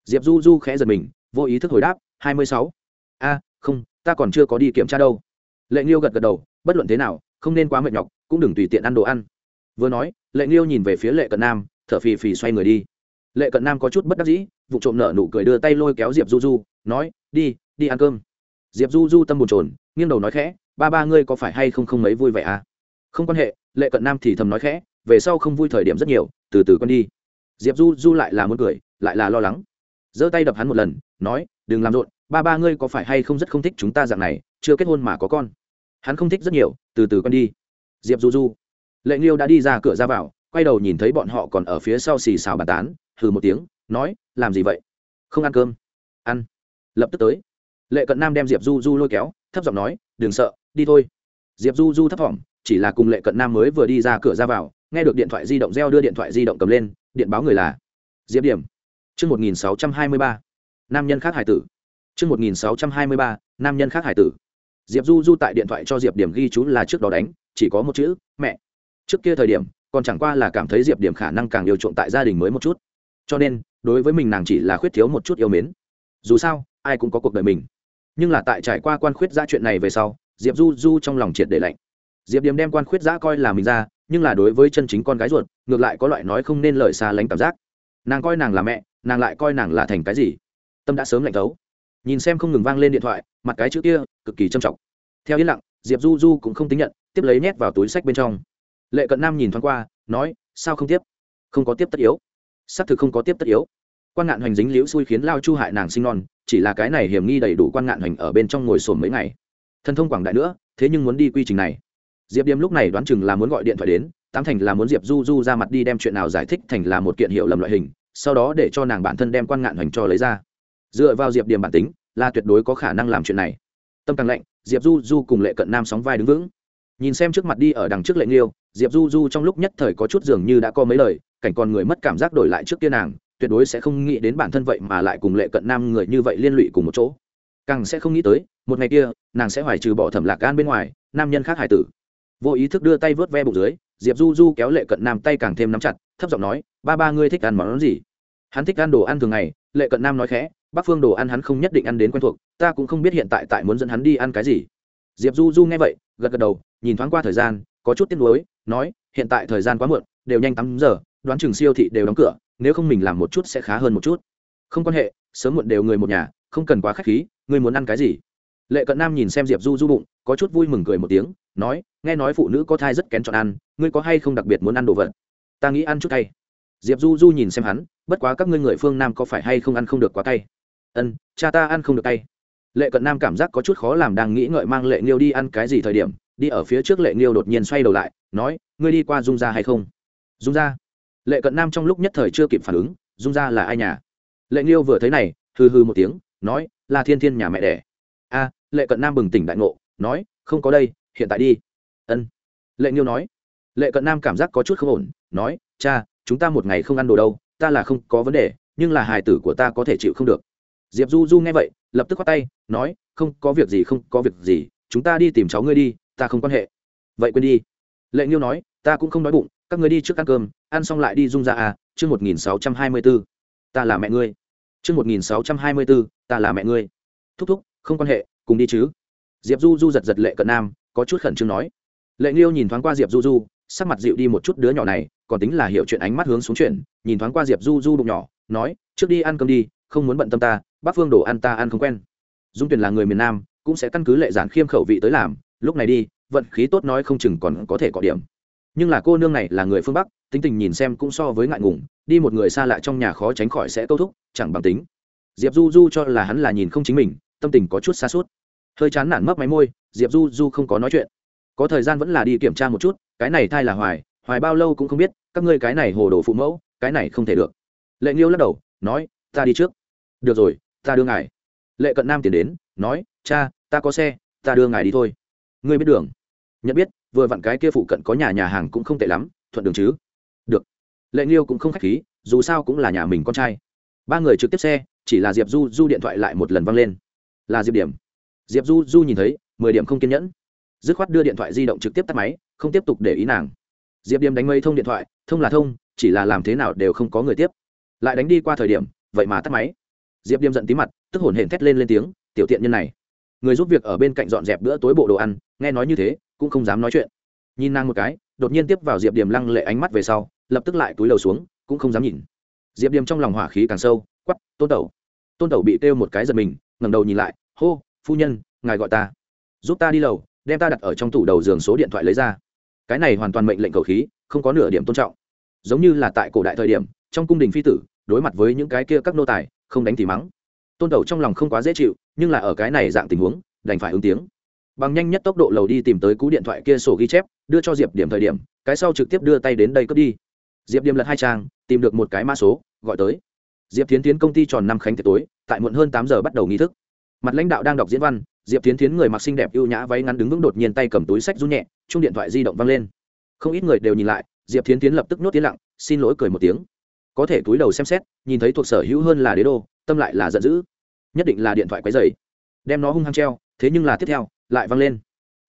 Diệp du du khẽ giật mình, vô ý thức hồi đáp, hai mươi sáu. A, không, ta còn chưa có đi kiểm tra đâu. Lệ nghiêu gật gật đầu, bất luận thế nào, không nên quá mệt nhọc, cũng đừng tùy tiện ăn đồ ăn. Vừa nói, lệ nghiêu nhìn về phía lệ cận nam, thở phì phì xoay người đi. Lệ cận nam có chút bất đắc dĩ, vụ trộm nở nụ cười đưa tay lôi kéo diệp du du, nói, đi đi ăn cơm. Diệp du du tâm bồn trồn nghiêng đầu nói khẽ, ba ba ngươi có phải hay không không mấy vui vẻ à? Không quan hệ, lệ cận nam thì thầm nói khẽ, về sau không vui thời điểm rất nhiều, từ từ con đi. Diệp du du lại là muốn cười, lại là lo lắng. Giơ tay đập hắn một lần, nói, đừng làm rộn, ba ba ngươi có phải hay không rất không thích chúng ta dạng này, chưa kết hôn mà có con. Hắn không thích rất nhiều, từ từ con đi. Diệp du du, lệ nghiêu đã đi ra cửa ra vào, quay đầu nhìn thấy bọn họ còn ở phía sau xì xào bàn tán, hừ một tiếng, nói, làm gì vậy? Không ăn cơm. Ăn. Lập tức tới. Lệ cận nam đem diệp du du lôi kéo, thấp giọng nói, đừng sợ, đi thôi. Diệp du du thấp thỏm chỉ là cùng lệ cận nam mới vừa đi ra cửa ra vào, nghe được điện thoại di động reo đưa điện thoại di động cầm lên, điện báo người là diệp điểm. Chương một nghìn sáu trăm hai mươi ba, nam nhân khác hải tử. Chương một nghìn sáu trăm hai mươi ba, nam nhân khác hải tử. Diệp du du tại điện thoại cho diệp điểm ghi chú là trước đó đánh, chỉ có một chữ, mẹ. Trước kia thời điểm, còn chẳng qua là cảm thấy diệp điểm khả năng càng yêu chuộng tại gia đình mới một chút. Cho nên, đối với mình nàng chỉ là khuyết thiếu một chút yêu mến. Dù sao, ai cũng có cuộc đời mình. Nhưng là tại trải qua quan khuyết ra chuyện này về sau, diệp du du trong lòng triệt để lạnh diệp điểm đem quan khuyết giã coi là mình ra, nhưng là đối với chân chính con gái ruột, ngược lại có loại nói không nên lời xa lánh cảm giác. Nàng coi nàng là mẹ, nàng lại coi nàng là thành cái gì? Tâm đã sớm lạnh thấu. Nhìn xem không ngừng vang lên điện thoại, mặt cái chữ kia, cực kỳ trầm trọng. Theo yên lặng, diệp du du cũng không tính nhận, tiếp lấy nhét vào túi sách bên trong. Lệ cận nam nhìn thoáng qua, nói, sao không tiếp? Không có tiếp tất yếu. Xác thực không có tiếp tất yếu. Quan ngạn hoành dính liễu xui khiến lao chu hại nàng sinh non, chỉ là cái này hiểm nghi đầy đủ quan ngạn hoành ở bên trong ngồi sồn mấy ngày. Thân thông quảng đại nữa, thế nhưng muốn đi quy trình này diệp điềm lúc này đoán chừng là muốn gọi điện thoại đến, tám thành là muốn diệp du du ra mặt đi đem chuyện nào giải thích thành là một kiện hiệu lầm loại hình, sau đó để cho nàng bản thân đem quan ngạn hoành cho lấy ra. Dựa vào diệp điềm bản tính, là tuyệt đối có khả năng làm chuyện này. Tâm càng lạnh, diệp du du cùng lệ cận nam sóng vai đứng vững. Nhìn xem trước mặt đi ở đằng trước lệ nghiêu, diệp du du trong lúc nhất thời có chút dường như đã có mấy lời, cảnh con người mất cảm giác đổi lại trước kia nàng, tuyệt đối sẽ không nghĩ đến bản thân vậy mà lại cùng lệ cận nam người như vậy liên lụy cùng một chỗ. Càng sẽ không nghĩ tới, một ngày kia, nàng sẽ hoài trừ bỏ thẩm lạc gan bên ngoài, nam nhân khác hải tử vô ý thức đưa tay vớt ve bụng dưới, diệp du du kéo lệ cận nam tay càng thêm nắm chặt, thấp giọng nói, ba ba ngươi thích ăn món gì? Hắn thích ăn đồ ăn thường ngày, lệ cận nam nói khẽ, bắc phương đồ ăn hắn không nhất định ăn đến quen thuộc, ta cũng không biết hiện tại tại muốn dẫn hắn đi ăn cái gì. Diệp du du nghe vậy, gật gật đầu, nhìn thoáng qua thời gian, có chút tiếc nuối, nói, hiện tại thời gian quá muộn, đều nhanh tắm giờ, đoán chừng siêu thị đều đóng cửa, nếu không mình làm một chút sẽ khá hơn một chút. Không quan hệ, sớm muộn đều người một nhà, không cần quá k h á c h khí, ngươi muốn ăn cái gì? Lệ cận nam nhìn xem diệp du du bụng, có chút vui mừng cười một tiếng nói, nghe nói phụ nữ có thai rất kén chọn ăn, ngươi có hay không đặc biệt muốn ăn đồ vật? Ta nghĩ ăn chút cay. Diệp du du nhìn xem hắn, bất quá các ngươi người phương nam có phải hay không ăn không được quá cay? Ân, cha ta ăn không được cay. Lệ cận nam cảm giác có chút khó làm đang nghĩ ngợi mang lệ nghiêu đi ăn cái gì thời điểm, đi ở phía trước lệ nghiêu đột nhiên xoay đầu lại, nói, ngươi đi qua dung ra hay không? Dung ra lệ cận nam trong lúc nhất thời chưa kịp phản ứng, dung ra là ai nhà? Lệ nghiêu vừa thấy này, hừ hừ một tiếng, nói, là thiên thiên nhà mẹ đẻ. A, lệ cận nam bừng tỉnh đại ngộ, nói, không có đây hiện tại đi. Ân. Lệ nghiêu nói. Lệ cận nam cảm giác có chút không ổn, nói, cha, chúng ta một ngày không ăn đồ đâu, ta là không có vấn đề, nhưng là hài tử của ta có thể chịu không được. Diệp du du nghe vậy, lập tức khoát tay, nói, không có việc gì, không có việc gì, chúng ta đi tìm cháu ngươi đi, ta không quan hệ. Vậy quên đi. Lệ nghiêu nói, ta cũng không đói bụng, các ngươi đi trước ăn cơm, ăn xong lại đi dung ra à chương một nghìn sáu trăm hai mươi b ố ta là mẹ ngươi. Chương một nghìn sáu trăm hai mươi b ố ta là mẹ ngươi. Thúc thúc, không quan hệ, cùng đi chứ. Diệp du du giật giật lệ cận nam có chút khẩn trương nói. Lệ nghiêu nhìn thoáng qua diệp du du, sắc mặt dịu đi một chút đứa nhỏ này, còn tính là hiểu chuyện ánh mắt hướng xuống chuyện nhìn thoáng qua diệp du du đụng nhỏ, nói, trước đi ăn cơm đi, không muốn bận tâm ta, bác phương đồ ăn ta ăn không quen. Dung Tuyền là người miền nam, cũng sẽ căn cứ lệ giản khiêm khẩu vị tới làm, lúc này đi, vận khí tốt nói không chừng còn có thể có điểm. Nhưng là cô nương này là người phương bắc, tính tình nhìn xem cũng so với ngại ngùng, đi một người xa lạ trong nhà khó tránh khỏi sẽ câu thúc, chẳng bằng tính. Diệp du du cho là hắn là nhìn không chính mình, tâm tình có chút xa suốt hơi chán nản mất máy môi, diệp du du không có nói chuyện. Có thời gian vẫn là đi kiểm tra một chút, cái này thai là hoài hoài bao lâu cũng không biết, các ngươi cái này hồ đồ phụ mẫu, cái này không thể được. Lệ nghiêu lắc đầu, nói, ta đi trước. Được rồi, ta đưa ngài. Lệ cận nam tiến đến, nói, cha, ta có xe, ta đưa ngài đi thôi. Ngươi biết đường. Nhận biết, vừa vặn cái kia phụ cận có nhà nhà hàng cũng không tệ lắm, thuận đường chứ. Được. Lệ nghiêu cũng không k h á c h khí, dù sao cũng là nhà mình con trai. Ba người trực tiếp xe, chỉ là diệp du du điện thoại lại một lần văng lên. Là diệp điểm diệp du du nhìn thấy, mười điểm không kiên nhẫn. Dứt khoát đưa điện thoại di động trực tiếp tắt máy, không tiếp tục để ý nàng. Diệp điểm đánh mây thông điện thoại, thông là thông, chỉ là làm thế nào đều không có người tiếp. Lại đánh đi qua thời điểm, vậy mà tắt máy. Diệp điềm giận tí mặt, tức hổn hển thét lên lên tiếng, tiểu tiện nhân này, người giúp việc ở bên cạnh dọn dẹp bữa tối bộ đồ ăn, nghe nói như thế, cũng không dám nói chuyện. Nhìn nàng một cái, đột nhiên tiếp vào diệp điềm lăng lệ ánh mắt về sau, lập tức lại túi đầu xuống, cũng không dám nhìn. Diệp điềm trong lòng hỏa khí càng sâu quắp tôn tẩu. Tôn tẩu bị kêu một cái giật mình, ngẩng đầu nhìn lại, hô phu nhân, ngài gọi ta. Giúp ta đi lầu, đem ta đặt ở trong tủ đầu giường số điện thoại lấy ra. Cái này hoàn toàn mệnh lệnh cầu khí, không có nửa điểm tôn trọng. Giống như là tại cổ đại thời điểm, trong cung đình phi tử, đối mặt với những cái kia các nô tài, không đánh thì mắng. Tôn tẩu trong lòng không quá dễ chịu, nhưng là ở cái này dạng tình huống, đành phải ứng tiếng. Bằng nhanh nhất tốc độ lầu đi tìm tới cú điện thoại kia sổ ghi chép, đưa cho diệp điểm thời điểm, cái sau trực tiếp đưa tay đến đây cướp đi. Diệp điểm lật hai trang, tìm được một cái mã số, gọi tới. Diệp tiến tiến công ty tròn năm khánh tiệc tối, tại muộn hơn tám giờ bắt đầu nghi thức mặt lãnh đạo đang đọc diễn văn, diệp tiến tiến người mặc xinh đẹp ưu nhã váy ngắn đứng vững đột nhiên tay cầm túi sách run nhẹ chung điện thoại di động văng lên. Không ít người đều nhìn lại, diệp tiến tiến lập tức nhốt tiến lặng, xin lỗi cười một tiếng. Có thể túi đầu xem xét, nhìn thấy thuộc sở hữu hơn là đế đô, tâm lại là giận dữ. Nhất định là điện thoại quấy dày đem nó hung hăng treo, thế nhưng là tiếp theo, lại văng lên.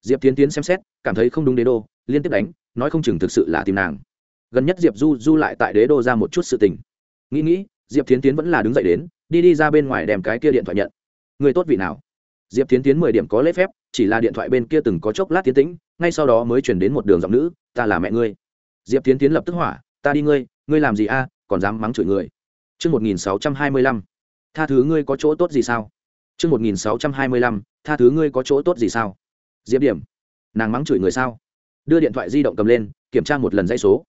Diệp tiến tiến xem xét, cảm thấy không đúng đế đô, liên tiếp đánh, nói không chừng thực sự là tìm nàng. Gần nhất diệp du du lại tại đế đô ra một chút sự tình. Nghĩ nghĩ, diệp tiến tiến vẫn là đứng dậy đến, đi đi ra bên ngoài đem cái kia điện thoại nhận người tốt vị nào diệp tiến tiến mười điểm có lễ phép chỉ là điện thoại bên kia từng có chốc lát tiến tĩnh ngay sau đó mới chuyển đến một đường giọng nữ ta là mẹ ngươi diệp tiến tiến lập tức hỏa ta đi ngươi ngươi làm gì a còn dám mắng chửi người Trước 1625, tha thứ ngươi có chỗ tốt gì sao? Trước 1625, tha thứ ngươi có chỗ tốt gì sao? Diệp điểm. Nàng mắng chửi người sao? Đưa điện thoại di động cầm lên, kiểm tra một lần dãy số.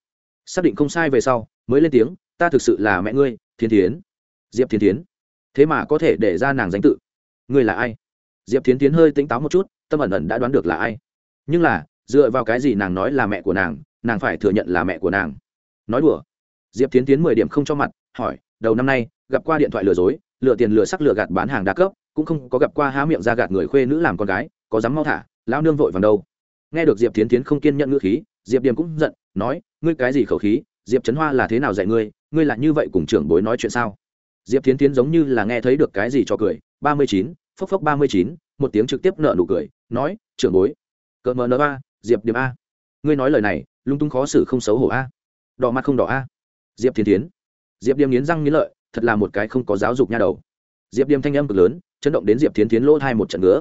Xác định không sai về sau, mới lên tiếng, ta thực sự là mẹ ngươi, Thiên Thiến. Diệp Thiên Thiến. Thế mà có thể để ra nàng danh tự. Ngươi là ai? Diệp tiến Thiến hơi tỉnh táo một chút, tâm ẩn ẩn đã đoán được là ai. Nhưng là, dựa vào cái gì nàng nói là mẹ của nàng, nàng phải thừa nhận là mẹ của nàng. Nói đùa diệp tiến tiến mười điểm không cho mặt hỏi đầu năm nay gặp qua điện thoại lừa dối lừa tiền lừa sắc lừa gạt bán hàng đa cấp cũng không có gặp qua há miệng ra gạt người khuê nữ làm con gái có dám mau thả lao nương vội vàng đâu nghe được diệp tiến tiến không kiên nhận ngữ khí diệp điềm cũng giận nói ngươi cái gì khẩu khí diệp trấn hoa là thế nào dạy ngươi ngươi là như vậy cùng trưởng bối nói chuyện sao diệp tiến tiến giống như là nghe thấy được cái gì cho cười ba mươi chín, phốc phốc ba mươi chín, một tiếng trực tiếp nợ nụ cười, nói, trưởng bối. Cợt mờ nơ a diệp điểm a. Ngươi nói lời này, lung tung khó xử không xấu hổ a. Đỏ mặt không đỏ a. Diệp thiên tiến diệp điểm nghiến răng nghiến lợi, thật là một cái không có giáo dục nha đầu. Diệp điểm thanh âm cực lớn, chấn động đến diệp tiến tiến lỗ thai một trận ngứa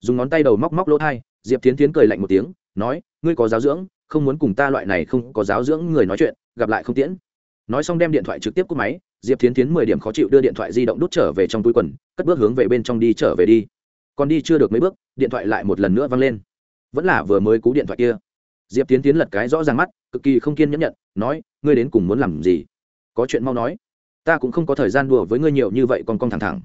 dùng ngón tay đầu móc móc lỗ thai, diệp tiến tiến cười lạnh một tiếng, nói, ngươi có giáo dưỡng, không muốn cùng ta loại này không có giáo dưỡng người nói chuyện, gặp lại không tiễn. Nói xong đem điện thoại trực tiếp cúp máy diệp tiến tiến mười điểm khó chịu đưa điện thoại di động đút trở về trong túi quần, cất bước hướng về bên trong đi trở về đi. Còn đi chưa được mấy bước, điện thoại lại một lần nữa văng lên. Vẫn là vừa mới cú điện thoại kia. Diệp tiến tiến lật cái rõ ràng mắt, cực kỳ không kiên nhẫn nhận, nói, ngươi đến cùng muốn làm gì? Có chuyện mau nói. Ta cũng không có thời gian đùa với ngươi nhiều như vậy còn con thẳng thẳng.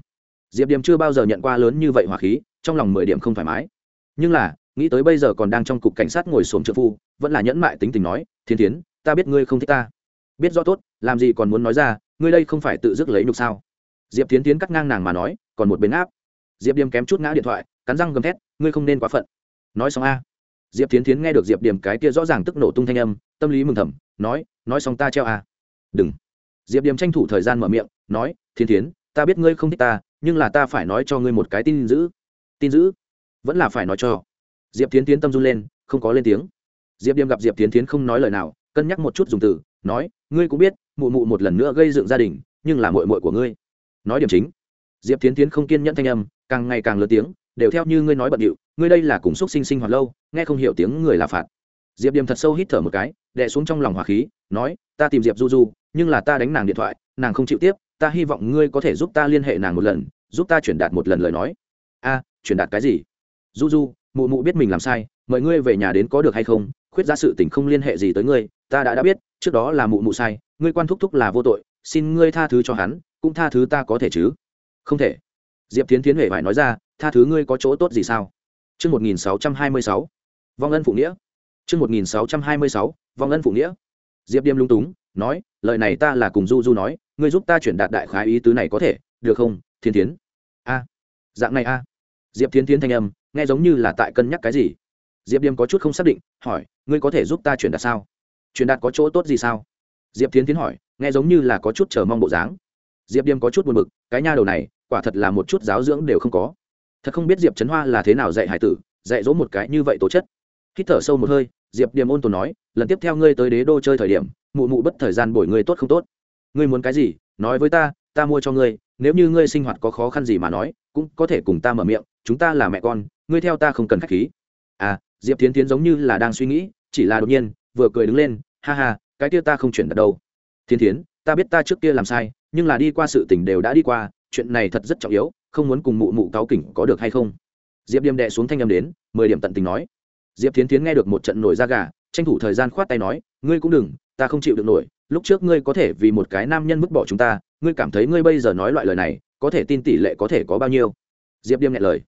Diệp điểm chưa bao giờ nhận qua lớn như vậy hỏa khí, trong lòng mười điểm không thoải mái. Nhưng là, nghĩ tới bây giờ còn đang trong cục cảnh sát ngồi xổm trợ phu, vẫn là nhẫn mại tính tình nói thiên tiến ta biết ngươi không thích ta. Biết rõ tốt, làm gì còn muốn nói ra ngươi đây không phải tự dứt lấy nhục sao? Diệp tiến tiến cắt ngang nàng mà nói, còn một bên áp. Diệp điềm kém chút ngã điện thoại, cắn răng gầm thét, ngươi không nên quá phận. Nói xong a. Diệp tiến tiến nghe được diệp điểm cái kia rõ ràng tức nổ tung thanh âm, tâm lý mừng thầm, nói nói xong ta treo à đừng. Diệp điểm tranh thủ thời gian mở miệng, nói thiên tiến ta biết ngươi không thích ta, nhưng là ta phải nói cho ngươi một cái tin giữ tin giữ vẫn là phải nói cho. Diệp tiến tiến tâm run lên, không có lên tiếng. Diệp điểm gặp diệp tiến tiến không nói lời nào, cân nhắc một chút dùng từ, nói, ngươi cũng biết mụ mụ một lần nữa gây dựng gia đình, nhưng là mội mội của ngươi. Nói điểm chính. Diệp tiến tiến không kiên nhẫn thanh âm, càng ngày càng lớn tiếng, đều theo như ngươi nói bận điệu, ngươi đây là cùng xúc sinh sinh hoạt lâu, nghe không hiểu tiếng người là phạt. Diệp điềm thật sâu hít thở một cái, đè xuống trong lòng hỏa khí, nói, ta tìm diệp du du, nhưng là ta đánh nàng điện thoại, nàng không chịu tiếp, ta hy vọng ngươi có thể giúp ta liên hệ nàng một lần, giúp ta chuyển đạt một lần lời nói. A chuyển đạt cái gì? Du du, mụ mụ biết mình làm sai, mời ngươi về nhà đến có được hay không khuyết ra sự tình không liên hệ gì tới ngươi ta đã đã biết trước đó là mụ mụ sai ngươi quan thúc thúc là vô tội xin ngươi tha thứ cho hắn cũng tha thứ ta có thể chứ không thể diệp tiến tiến huệ phải nói ra tha thứ ngươi có chỗ tốt gì sao Trước 1626, vong ân phụ nghĩa. Trước 1626, vong ân phụ nghĩa. Diệp Điềm lung túng, nói, lời này ta là cùng Du Du nói, ngươi giúp ta chuyển đạt đại khái ý tứ này có thể, được không, Thiên Thiến? A, dạng này a. Diệp Thiên Thiến thanh âm, nghe giống như là tại cân nhắc cái gì. Diệp Điềm có chút không xác định, hỏi, ngươi có thể giúp ta chuyển đạt sao? Chuyển đạt có chỗ tốt gì sao? Diệp tiến Thiến hỏi, nghe giống như là có chút chờ mong bộ dáng. Diệp Điềm có chút buồn bực, cái nha đầu này, quả thật là một chút giáo dưỡng đều không có thật không biết diệp trấn hoa là thế nào dạy hải tử dạy dỗ một cái như vậy tố chất hít thở sâu một hơi diệp điềm ôn tồn nói lần tiếp theo ngươi tới đế đô chơi thời điểm mụ mụ bất thời gian bồi ngươi tốt không tốt ngươi muốn cái gì nói với ta ta mua cho ngươi nếu như ngươi sinh hoạt có khó khăn gì mà nói cũng có thể cùng ta mở miệng chúng ta là mẹ con ngươi theo ta không cần khách khí à diệp tiến tiến giống như là đang suy nghĩ, chỉ là đột nhiên, vừa cười đứng lên, ha ha, cái kia ta không chuyển đặt đâu. Thiên tiến ta biết ta trước kia làm sai, nhưng là đi qua sự tình đều đã đi qua, chuyện này thật rất trọng yếu, không muốn cùng mụ mụ cáo kỉnh có được hay không? Diệp điềm đệ xuống thanh âm đến, mười điểm tận tình nói. Diệp tiến tiến nghe được một trận nổi da gà, tranh thủ thời gian khoát tay nói, ngươi cũng đừng, ta không chịu được nổi, lúc trước ngươi có thể vì một cái nam nhân vứt bỏ chúng ta, ngươi cảm thấy ngươi bây giờ nói loại lời này, có thể tin tỷ lệ có thể có bao nhiêu? Diệp điềm nhẹ lời.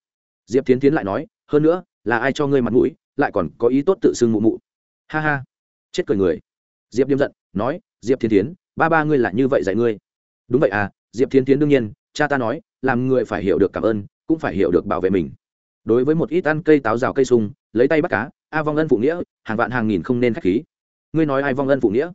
Diệp tiến tiến lại nói, hơn nữa là ai cho ngươi mặt mũi, lại còn có ý tốt tự xưng mụ mụ. Ha ha. Chết cười người. Diệp điềm giận, nói, diệp thiên tiến ba ba ngươi là như vậy dạy ngươi. Đúng vậy à diệp thiên tiến đương nhiên, cha ta nói, làm người phải hiểu được cảm ơn, cũng phải hiểu được bảo vệ mình. Đối với một ít ăn cây táo rào cây sung, lấy tay bắt cá, a vong ân phụ nghĩa, hàng vạn hàng nghìn không nên k h á c h khí. Ngươi nói ai vong ân phụ nghĩa?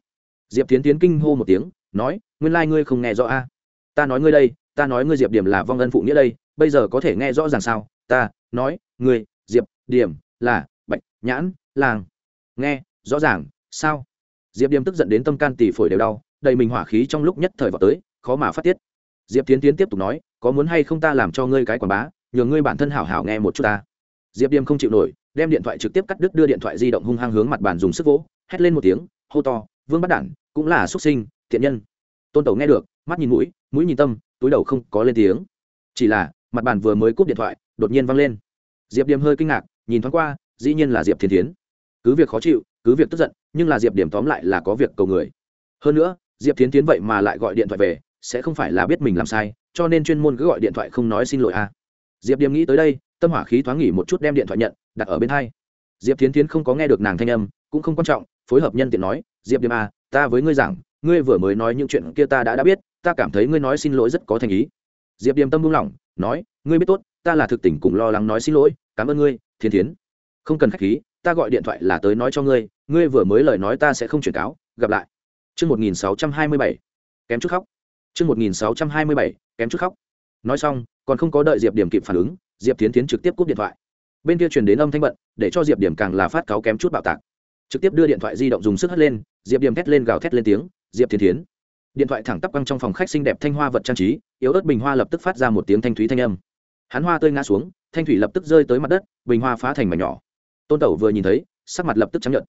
Diệp tiến tiến kinh hô một tiếng, nói, nguyên lai、like、ngươi không nghe rõ a. Ta nói ngươi đây, ta nói ngươi diệp điểm là vong ân phụ nghĩa đây, bây giờ có thể nghe rõ ràng sao? Ta, nói, ngươi, diệp điểm, là, bạch, nhãn, làng. Nghe, rõ ràng, sao? Diệp điểm tức giận đến tâm can tỷ phổi đều đau, đầy mình hỏa khí trong lúc nhất thời vào tới, khó mà phát tiết. Diệp tiến tiến tiếp tục nói, có muốn hay không ta làm cho ngươi cái quảng bá, nhờ ngươi bản thân hảo hảo nghe một chút ta. Diệp điềm không chịu nổi, đem điện thoại trực tiếp cắt đứt đưa điện thoại di động hung hăng hướng mặt bàn dùng sức vỗ, hét lên một tiếng, hô to, vương bắt đản, cũng là xuất sinh, thiện nhân. Tôn tẩu nghe được, mắt nhìn mũi mũi nhìn tâm, túi đầu không có lên tiếng. Chỉ là, mặt bàn vừa mới cúp điện thoại, đột nhiên văng lên. Diệp điềm hơi kinh ngạc nhìn thoáng qua, dĩ nhiên là diệp thiên tiến cứ việc khó chịu, cứ việc tức giận, nhưng là diệp điểm tóm lại là có việc cầu người. Hơn nữa, diệp tiến tiến vậy mà lại gọi điện thoại về, sẽ không phải là biết mình làm sai, cho nên chuyên môn cứ gọi điện thoại không nói xin lỗi à. diệp điềm nghĩ tới đây, tâm hỏa khí thoáng nghỉ một chút đem điện thoại nhận, đặt ở bên hai. Diệp tiến tiến không có nghe được nàng thanh âm, cũng không quan trọng, phối hợp nhân tiện nói, diệp điềm à ta với ngươi rằng ngươi vừa mới nói những chuyện kia ta đã đã biết, ta cảm thấy ngươi nói xin lỗi rất có thành ý. Diệp điềm tâm buông lỏng, nói, ngươi biết tốt, ta là thực tình cùng lo lắng nói xin lỗi, cảm ơn ngươi thiên Thiến, không cần khách khí ta gọi điện thoại là tới nói cho ngươi ngươi vừa mới lời nói ta sẽ không chuyển cáo gặp lại Trước 1627, kém chút khóc. Trước 1627, kém chút khóc. Nói xong, còn không có đợi Diệp Điểm kịp phản ứng, Diệp Tiến Tiến trực tiếp cúp điện thoại. Bên kia truyền đến âm thanh bận, để cho Diệp Điểm càng là phát cáo kém chút bạo tạc. Trực tiếp đưa điện thoại di động dùng sức hất lên, Diệp Điểm thét lên gào thét lên tiếng, "Diệp Tiến Tiến!" Điện thoại thẳng tắp quăng trong phòng khách xinh đẹp thanh hoa vật trang trí, yếu ớt bình hoa lập tức phát ra một tiếng thanh thúy thanh âm. Hắn hoa tươi ngã xuống, thanh thủy lập tức rơi tới mặt đất, bình hoa phá thành mảnh nhỏ. Tôn Tẩu vừa nhìn thấy, sắc mặt lập tức trắng nhợt.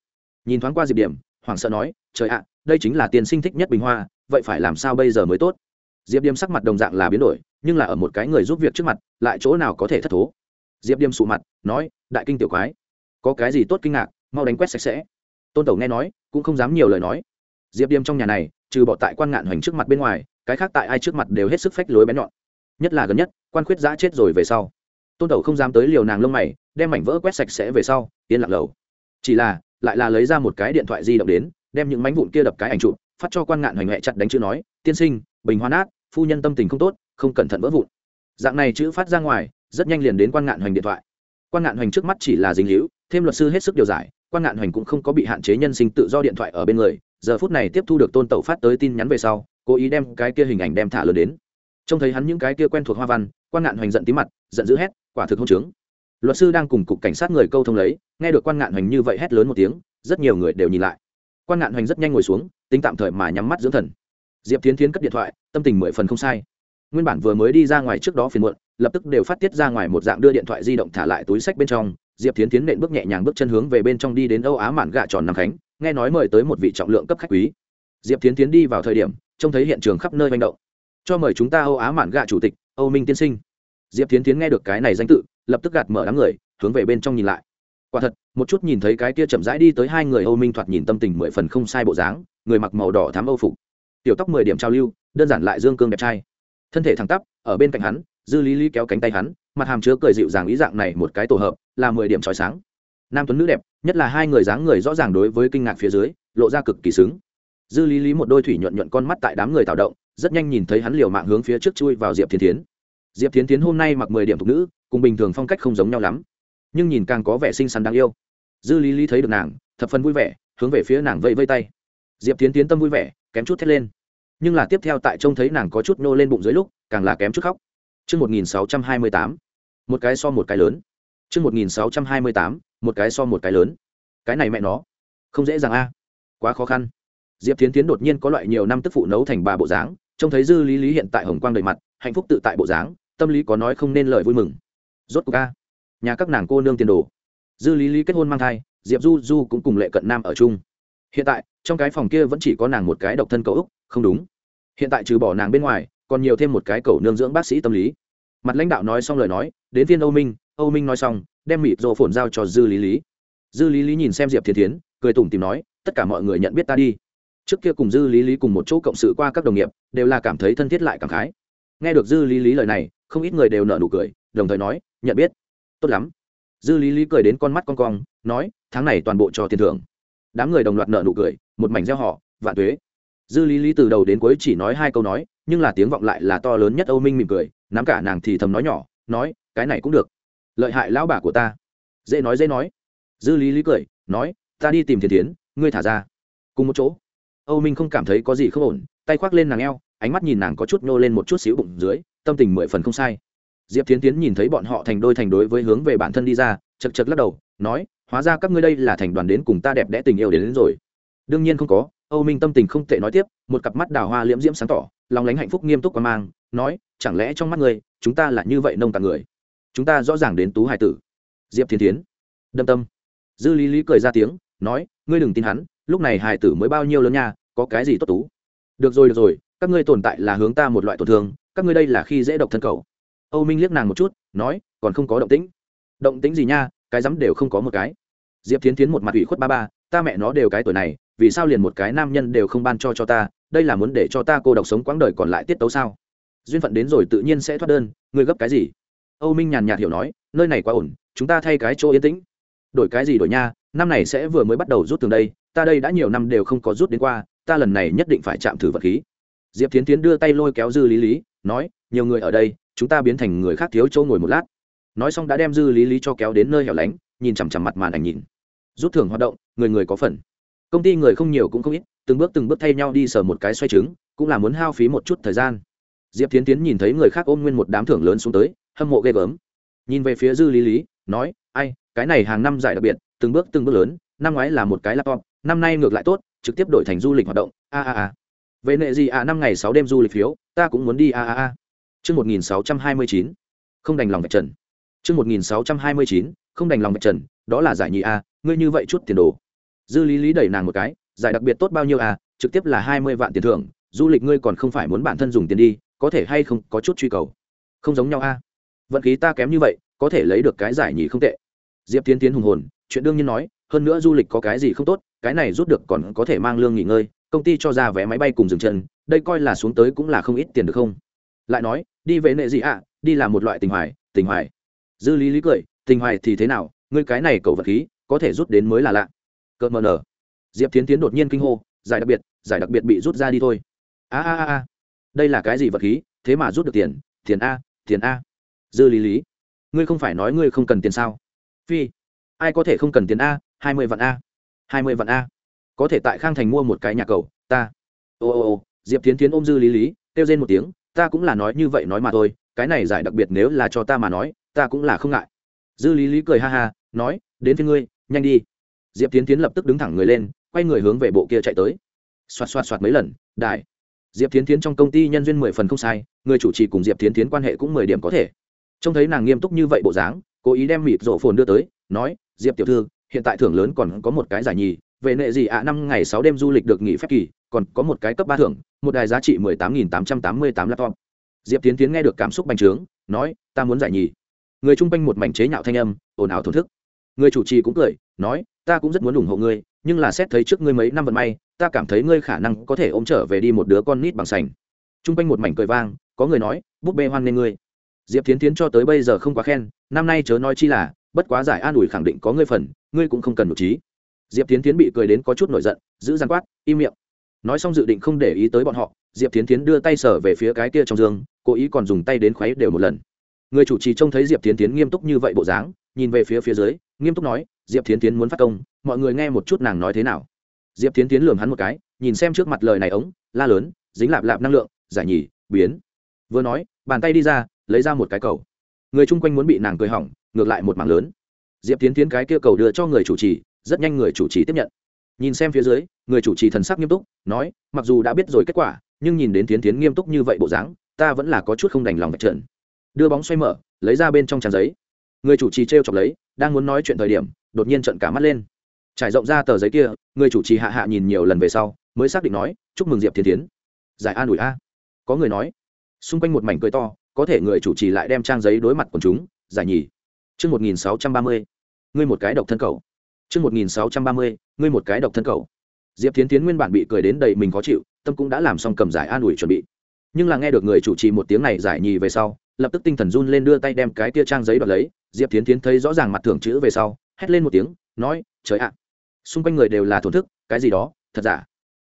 Nhìn thoáng qua Diệp Điểm, hoảng sợ nói, "Trời ạ, đây chính là tiền sinh thích nhất bình hoa, vậy phải làm sao bây giờ mới tốt? Diệp điềm sắc mặt đồng dạng là biến đổi nhưng là ở một cái người giúp việc trước mặt lại chỗ nào có thể thất thố. Diệp điềm sụ mặt nói đại kinh tiểu quái có cái gì tốt kinh ngạc mau đánh quét sạch sẽ. Tôn tẩu nghe nói cũng không dám nhiều lời nói. Diệp điềm trong nhà này trừ bỏ tại quan ngạn hoành trước mặt bên ngoài cái khác tại ai trước mặt đều hết sức phách lối bén nhọn nhất là gần nhất, quan khuyết giã chết rồi về sau. Tôn tẩu không dám tới liều nàng lông mày, đem mảnh vỡ quét sạch sẽ về sau, yên lặng lầu. Chỉ là, lại là lấy ra một cái điện thoại di động đến, đem những mảnh vụn kia đập cái ảnh chụp, phát cho quan ngạn hoành huệ chặt đánh chữ nói, tiên sinh, bình hoa nát phu nhân tâm tình không tốt, không cẩn thận vỡ vụn. Dạng này chữ phát ra ngoài, rất nhanh liền đến quan ngạn hoành điện thoại. Quan ngạn hoành trước mắt chỉ là dính hữu thêm luật sư hết sức điều giải, quan ngạn hoành cũng không có bị hạn chế nhân sinh tự do điện thoại ở bên người, giờ phút này tiếp thu được tôn tẩu phát tới tin nhắn về sau, cố ý đem cái kia hình ảnh đem thả lớn đến trông thấy hắn những cái kia quen thuộc hoa văn, quan ngạn hoành giận tí mặt, giận dữ hét, quả thực không trướng. Luật sư đang cùng cục cảnh sát người câu thông lấy, nghe được quan ngạn hoành như vậy hét lớn một tiếng, rất nhiều người đều nhìn lại. Quan ngạn hoành rất nhanh ngồi xuống, tính tạm thời mà nhắm mắt dưỡng thần. Diệp tiến tiến cất điện thoại, tâm tình mười phần không sai. Nguyên bản vừa mới đi ra ngoài trước đó phiền muộn, lập tức đều phát tiết ra ngoài một dạng đưa điện thoại di động thả lại túi sách bên trong, diệp tiến tiến nện bước nhẹ nhàng bước chân hướng về bên trong đi đến âu á mạn gạ tròn nam khánh nghe nói mời tới một vị trọng lượng cấp khách quý. Diệp tiến tiến đi vào thời điểm, trông thấy hiện trường khắp nơi manh động cho mời chúng ta âu á mạn gạ chủ tịch, âu minh tiên sinh. Diệp tiến tiến nghe được cái này danh tự, lập tức gạt mở đám người, hướng về bên trong nhìn lại. Quả thật, một chút nhìn thấy cái kia chậm rãi đi tới hai người âu minh thoạt nhìn tâm tình mười phần không sai bộ dáng, người mặc màu đỏ thám âu phục. Tiểu tóc mười điểm trao lưu, đơn giản lại dương cương đẹp trai. Thân thể thẳng tắp, ở bên cạnh hắn, dư lý lý kéo cánh tay hắn, mặt hàm chứa cười dịu dàng ý dạng này một cái tổ hợp, là mười điểm trói sáng. Nam tuấn nữ đẹp, nhất là hai người dáng người rõ ràng đối với kinh ngạc phía dưới, lộ ra cực kỳ xứng. Dư lý lý một đôi thủy nhuận nhuận con mắt tại đám người tạo động rất nhanh nhìn thấy hắn liều mạng hướng phía trước chui vào diệp thiên tiến diệp thiên tiến hôm nay mặc mười điểm thục nữ cùng bình thường phong cách không giống nhau lắm nhưng nhìn càng có vẻ xinh xắn đáng yêu dư lý lý thấy được nàng thập phần vui vẻ hướng về phía nàng vẫy vây tay diệp tiến tiến tâm vui vẻ kém chút thét lên nhưng là tiếp theo tại trông thấy nàng có chút nô lên bụng dưới lúc càng là kém chút khóc Trước 1628, một cái so một cái lớn. Trước 1628, một cái so một cái lớn. Cái này mẹ nó, không dễ dàng a. Quá khó khăn. Diệp Thiến Thiến đột nhiên có loại nhiều năm tức phụ nấu thành bà bộ dáng, trông thấy Dư Lý Lý hiện tại hồng quang đầy mặt, hạnh phúc tự tại bộ dáng tâm lý có nói không nên lời vui mừng. Rốt cuộc ca nhà các nàng cô nương tiền đồ. Dư lý lý kết hôn mang thai diệp du du cũng cùng lệ cận nam ở chung. Hiện tại trong cái phòng kia vẫn chỉ có nàng một cái độc thân cậu úc không đúng. Hiện tại trừ bỏ nàng bên ngoài còn nhiều thêm một cái cậu nương dưỡng bác sĩ tâm lý. Mặt lãnh đạo nói xong lời nói đến viên âu minh âu minh nói xong đem mịt rộ phồn giao cho dư lý lý. Dư lý lý nhìn xem diệp thiên tiến cười tủm tìm nói tất cả mọi người nhận biết ta đi trước kia cùng dư lý lý cùng một chỗ cộng sự qua các đồng nghiệp, đều là cảm thấy thân thiết lại cảm khái. Nghe được dư lý lý lời này, không ít người đều nở nụ cười, đồng thời nói, nhận biết. Tốt lắm. Dư lý lý cười đến con mắt con cong, nói, tháng này toàn bộ cho tiền thưởng. Đám người đồng loạt nợ nụ cười, một mảnh gieo họ, vạn tuế. Dư lý lý từ đầu đến cuối chỉ nói hai câu nói, nhưng là tiếng vọng lại là to lớn nhất âu minh mỉm cười, nắm cả nàng thì thầm nói nhỏ, nói, cái này cũng được. Lợi hại lão bà của ta. Dễ nói dễ nói. Dư lý lý cười, nói, ta đi tìm thiền tiến ngươi thả ra. Cùng một chỗ âu minh không cảm thấy có gì không ổn tay khoác lên nàng eo ánh mắt nhìn nàng có chút nô lên một chút xíu bụng dưới tâm tình mười phần không sai. Diệp tiến tiến nhìn thấy bọn họ thành đôi thành đối với hướng về bản thân đi ra chật chật lắc đầu nói hóa ra các ngươi đây là thành đoàn đến cùng ta đẹp đẽ tình yêu đến, đến rồi. Đương nhiên không có âu minh tâm tình không tệ nói tiếp một cặp mắt đào hoa liễm diễm sáng tỏ lòng lánh hạnh phúc nghiêm túc qua mang nói chẳng lẽ trong mắt ngươi chúng ta là như vậy nông tàn người? Chúng ta rõ ràng đến tú hải tử. Diệp thiên tiến đâm tâm. Dư lý lý cười ra tiếng nói ngươi đừng tin hắn lúc này hải tử mới bao nhiêu lớn nha, có cái gì tốt tú? Được rồi được rồi, các ngươi tồn tại là hướng ta một loại tổn thương, các ngươi đây là khi dễ độc thân cầu. Âu minh liếc nàng một chút, nói, còn không có động tĩnh. Động tĩnh gì nha, cái rắm đều không có một cái. Diệp tiến tiến một mặt ủy khuất ba ba, ta mẹ nó đều cái tuổi này, vì sao liền một cái nam nhân đều không ban cho cho ta, đây là muốn để cho ta cô độc sống quãng đời còn lại tiết tấu sao? Duyên phận đến rồi tự nhiên sẽ thoát đơn, ngươi gấp cái gì? Âu minh nhàn nhạt hiểu nói, nơi này quá ổn, chúng ta thay cái chỗ yên tĩnh. Đổi cái gì đổi nha, năm này sẽ vừa mới bắt đầu rút tường đây ta đây đã nhiều năm đều không có rút đến qua, ta lần này nhất định phải chạm thử vật khí. Diệp tiến tiến đưa tay lôi kéo dư lý lý, nói, nhiều người ở đây, chúng ta biến thành người khác thiếu chỗ ngồi một lát. Nói xong đã đem dư lý lý cho kéo đến nơi hẻo lánh, nhìn chằm chằm mặt màn ảnh nhìn. Rút thưởng hoạt động, người người có phần. Công ty người không nhiều cũng không ít, từng bước từng bước thay nhau đi sờ một cái xoay trứng, cũng là muốn hao phí một chút thời gian. Diệp tiến tiến nhìn thấy người khác ôm nguyên một đám thưởng lớn xuống tới, hâm mộ ghê gớm. Nhìn về phía dư lý lý, nói, ai, cái này hàng năm giải đặc biệt, từng bước từng bước lớn năm ngoái là một cái laptop, năm nay ngược lại tốt, trực tiếp đổi thành du lịch hoạt động. A a a. Về nệ gì à năm ngày sáu đêm du lịch phiếu, ta cũng muốn đi a a a. Chương một nghìn sáu trăm hai mươi chín. Không đành lòng vạch trần. Chương một nghìn sáu trăm hai mươi chín, không đành lòng vạch trần, đó là giải nhị a, ngươi như vậy chút tiền đồ. Dư lý lý đẩy nàng một cái, giải đặc biệt tốt bao nhiêu à trực tiếp là hai mươi vạn tiền thưởng, du lịch ngươi còn không phải muốn bản thân dùng tiền đi, có thể hay không, có chút truy cầu. Không giống nhau a. Vận khí ta kém như vậy, có thể lấy được cái giải nhì không tệ. Diệp tiến tiến hùng hồn, chuyện đương nhiên nói hơn nữa du lịch có cái gì không tốt, cái này rút được còn có thể mang lương nghỉ ngơi, công ty cho ra vé máy bay cùng dừng chân, đây coi là xuống tới cũng là không ít tiền được không? Lại nói, đi về nệ gì ạ? Đi là một loại tình hoài tình hoài. Dư lý lý cười, tình hoài thì thế nào? Ngươi cái này cầu vật khí, có thể rút đến mới là lạ. Cợt mờ nở. Diệp tiến tiến đột nhiên kinh hô, giải đặc biệt, giải đặc biệt bị rút ra đi thôi. A a a a. Đây là cái gì vật khí? Thế mà rút được tiền tiền a tiền a. Dư lý lý. Ngươi không phải nói ngươi không cần tiền sao? Phi, ai có thể không cần tiền a? Hai mươi vạn a. hai mươi vạn a. Có thể tại khang thành mua một cái nhà cầu, ta. Ô ô ô, diệp tiến tiến ôm dư lý lý, kêu lên một tiếng, ta cũng là nói như vậy nói mà thôi, cái này giải đặc biệt nếu là cho ta mà nói, ta cũng là không ngại. Dư lý lý cười ha ha, nói, đến phía ngươi, nhanh đi. Diệp tiến tiến lập tức đứng thẳng người lên, quay người hướng về bộ kia chạy tới. Xoạt xoạt xoạt mấy lần đại diệp tiến tiến trong công ty nhân duyên mười phần không sai, người chủ trì cùng diệp tiến tiến quan hệ cũng mười điểm có thể. Trông thấy nàng nghiêm túc như vậy bộ dáng, cố ý đem mịt rổ phồn đưa tới, nói, diệp tiểu thư hiện tại thưởng lớn còn có một cái giải nhì, về nệ gì ạ, năm ngày sáu đêm du lịch được nghỉ phép kỳ, còn có một cái cấp ba thưởng, một đài giá trị mười tám nghìn tám trăm tám mươi tám laptop. Diệp tiến tiến nghe được cảm xúc bành trướng, nói, ta muốn giải nhì. Người chung quanh một mảnh chế nhạo thanh âm, ồn ào thổn thức. Người chủ trì cũng cười, nói, ta cũng rất muốn ủng hộ ngươi, nhưng là xét thấy trước ngươi mấy năm vận may, ta cảm thấy ngươi khả năng có thể ôm trở về đi một đứa con nít bằng sành. Chung quanh một mảnh cười vang, có người nói, búp bê hoan nghê ngươi. Diệp tiến tiến cho tới bây giờ không quá khen, năm nay chớ nói chi là bất quá giải an ủi khẳng định có ngươi phần, ngươi cũng không cần một trí. Diệp tiến tiến bị cười đến có chút nổi giận, giữ gian quát, im miệng. Nói xong dự định không để ý tới bọn họ, diệp tiến tiến đưa tay sở về phía cái kia trong giường cố ý còn dùng tay đến khuấy đều một lần. Người chủ trì trông thấy diệp tiến tiến nghiêm túc như vậy bộ dáng, nhìn về phía phía dưới, nghiêm túc nói, diệp tiến tiến muốn phát công, mọi người nghe một chút nàng nói thế nào. Diệp tiến tiến lường hắn một cái, nhìn xem trước mặt lời này ống, la lớn, dính lạp lạp năng lượng, giải nhì, biến. Vừa nói, bàn tay đi ra, lấy ra một cái cầu. Người chung quanh muốn bị nàng cười hỏng ngược lại một mảng lớn. Diệp tiến tiến cái kia cầu đưa cho người chủ trì, rất nhanh người chủ trì tiếp nhận. Nhìn xem phía dưới, người chủ trì thần sắc nghiêm túc, nói, mặc dù đã biết rồi kết quả, nhưng nhìn đến tiến tiến nghiêm túc như vậy bộ dáng, ta vẫn là có chút không đành lòng vạch trận đưa bóng xoay mở, lấy ra bên trong trang giấy. Người chủ trì t r e o chọc lấy, đang muốn nói chuyện thời điểm, đột nhiên trận cả mắt lên. Trải rộng ra tờ giấy kia, người chủ trì hạ hạ nhìn nhiều lần về sau, mới xác định nói, chúc mừng diệp thiên tiến giải an ủi a. Có người nói. Xung quanh một mảnh cười to, có thể người chủ trì lại đem trang giấy đối mặt của chúng, giải nhì chương một nghìn sáu trăm ba mươi. Ngươi một cái độc thân cầu. Chương một nghìn sáu trăm ba mươi, ngươi một cái độc thân cầu. Diệp tiến tiến nguyên bản bị cười đến đầy mình khó chịu, tâm cũng đã làm xong cầm giải an ủi chuẩn bị. Nhưng là nghe được người chủ trì một tiếng này giải nhì về sau, lập tức tinh thần run lên đưa tay đem cái tia trang giấy đoạt lấy. Diệp tiến tiến thấy rõ ràng mặt thưởng chữ về sau, hét lên một tiếng, nói, trời ạ, xung quanh người đều là thổn thức, cái gì đó, thật giả?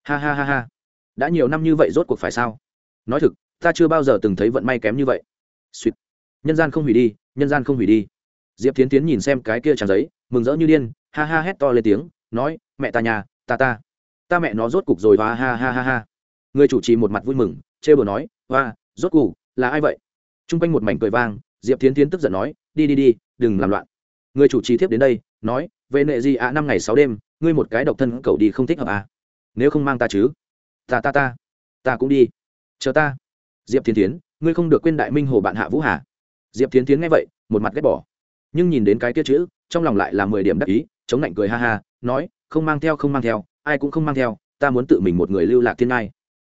Ha ha ha ha. Đã nhiều năm như vậy rốt cuộc phải sao? Nói thực, ta chưa bao giờ từng thấy vận may kém như vậy. Suýt. Nhân gian không hủy đi, nhân gian không hủy đi diệp tiến tiến nhìn xem cái kia tràn giấy, mừng rỡ như điên, ha ha hét to lên tiếng, nói, mẹ ta nhà, ta ta ta mẹ nó rốt cục rồi và ha ha ha ha. Người chủ trì một mặt vui mừng chê bờ nói và rốt cục, là ai vậy? T r u n g quanh một mảnh cười vang, diệp tiến tiến tức giận nói, đi đi đi, đừng làm loạn. Người chủ trì thiếp đến đây, nói, về nệ gì ạ, năm ngày sáu đêm, ngươi một cái độc thân cậu đi không thích hợp à? Nếu không mang ta chứ? Ta ta ta ta cũng đi, chờ ta. Diệp tiến tiến ngươi không được quên đại minh hồ bạn hạ vũ hà. Diệp tiến tiến nghe vậy, một mặt ghét bỏ nhưng nhìn đến cái kia chữ, trong lòng lại là mười điểm đắc ý, chống lạnh cười ha ha, nói, không mang theo, không mang theo, ai cũng không mang theo, ta muốn tự mình một người lưu lạc thiên ngai.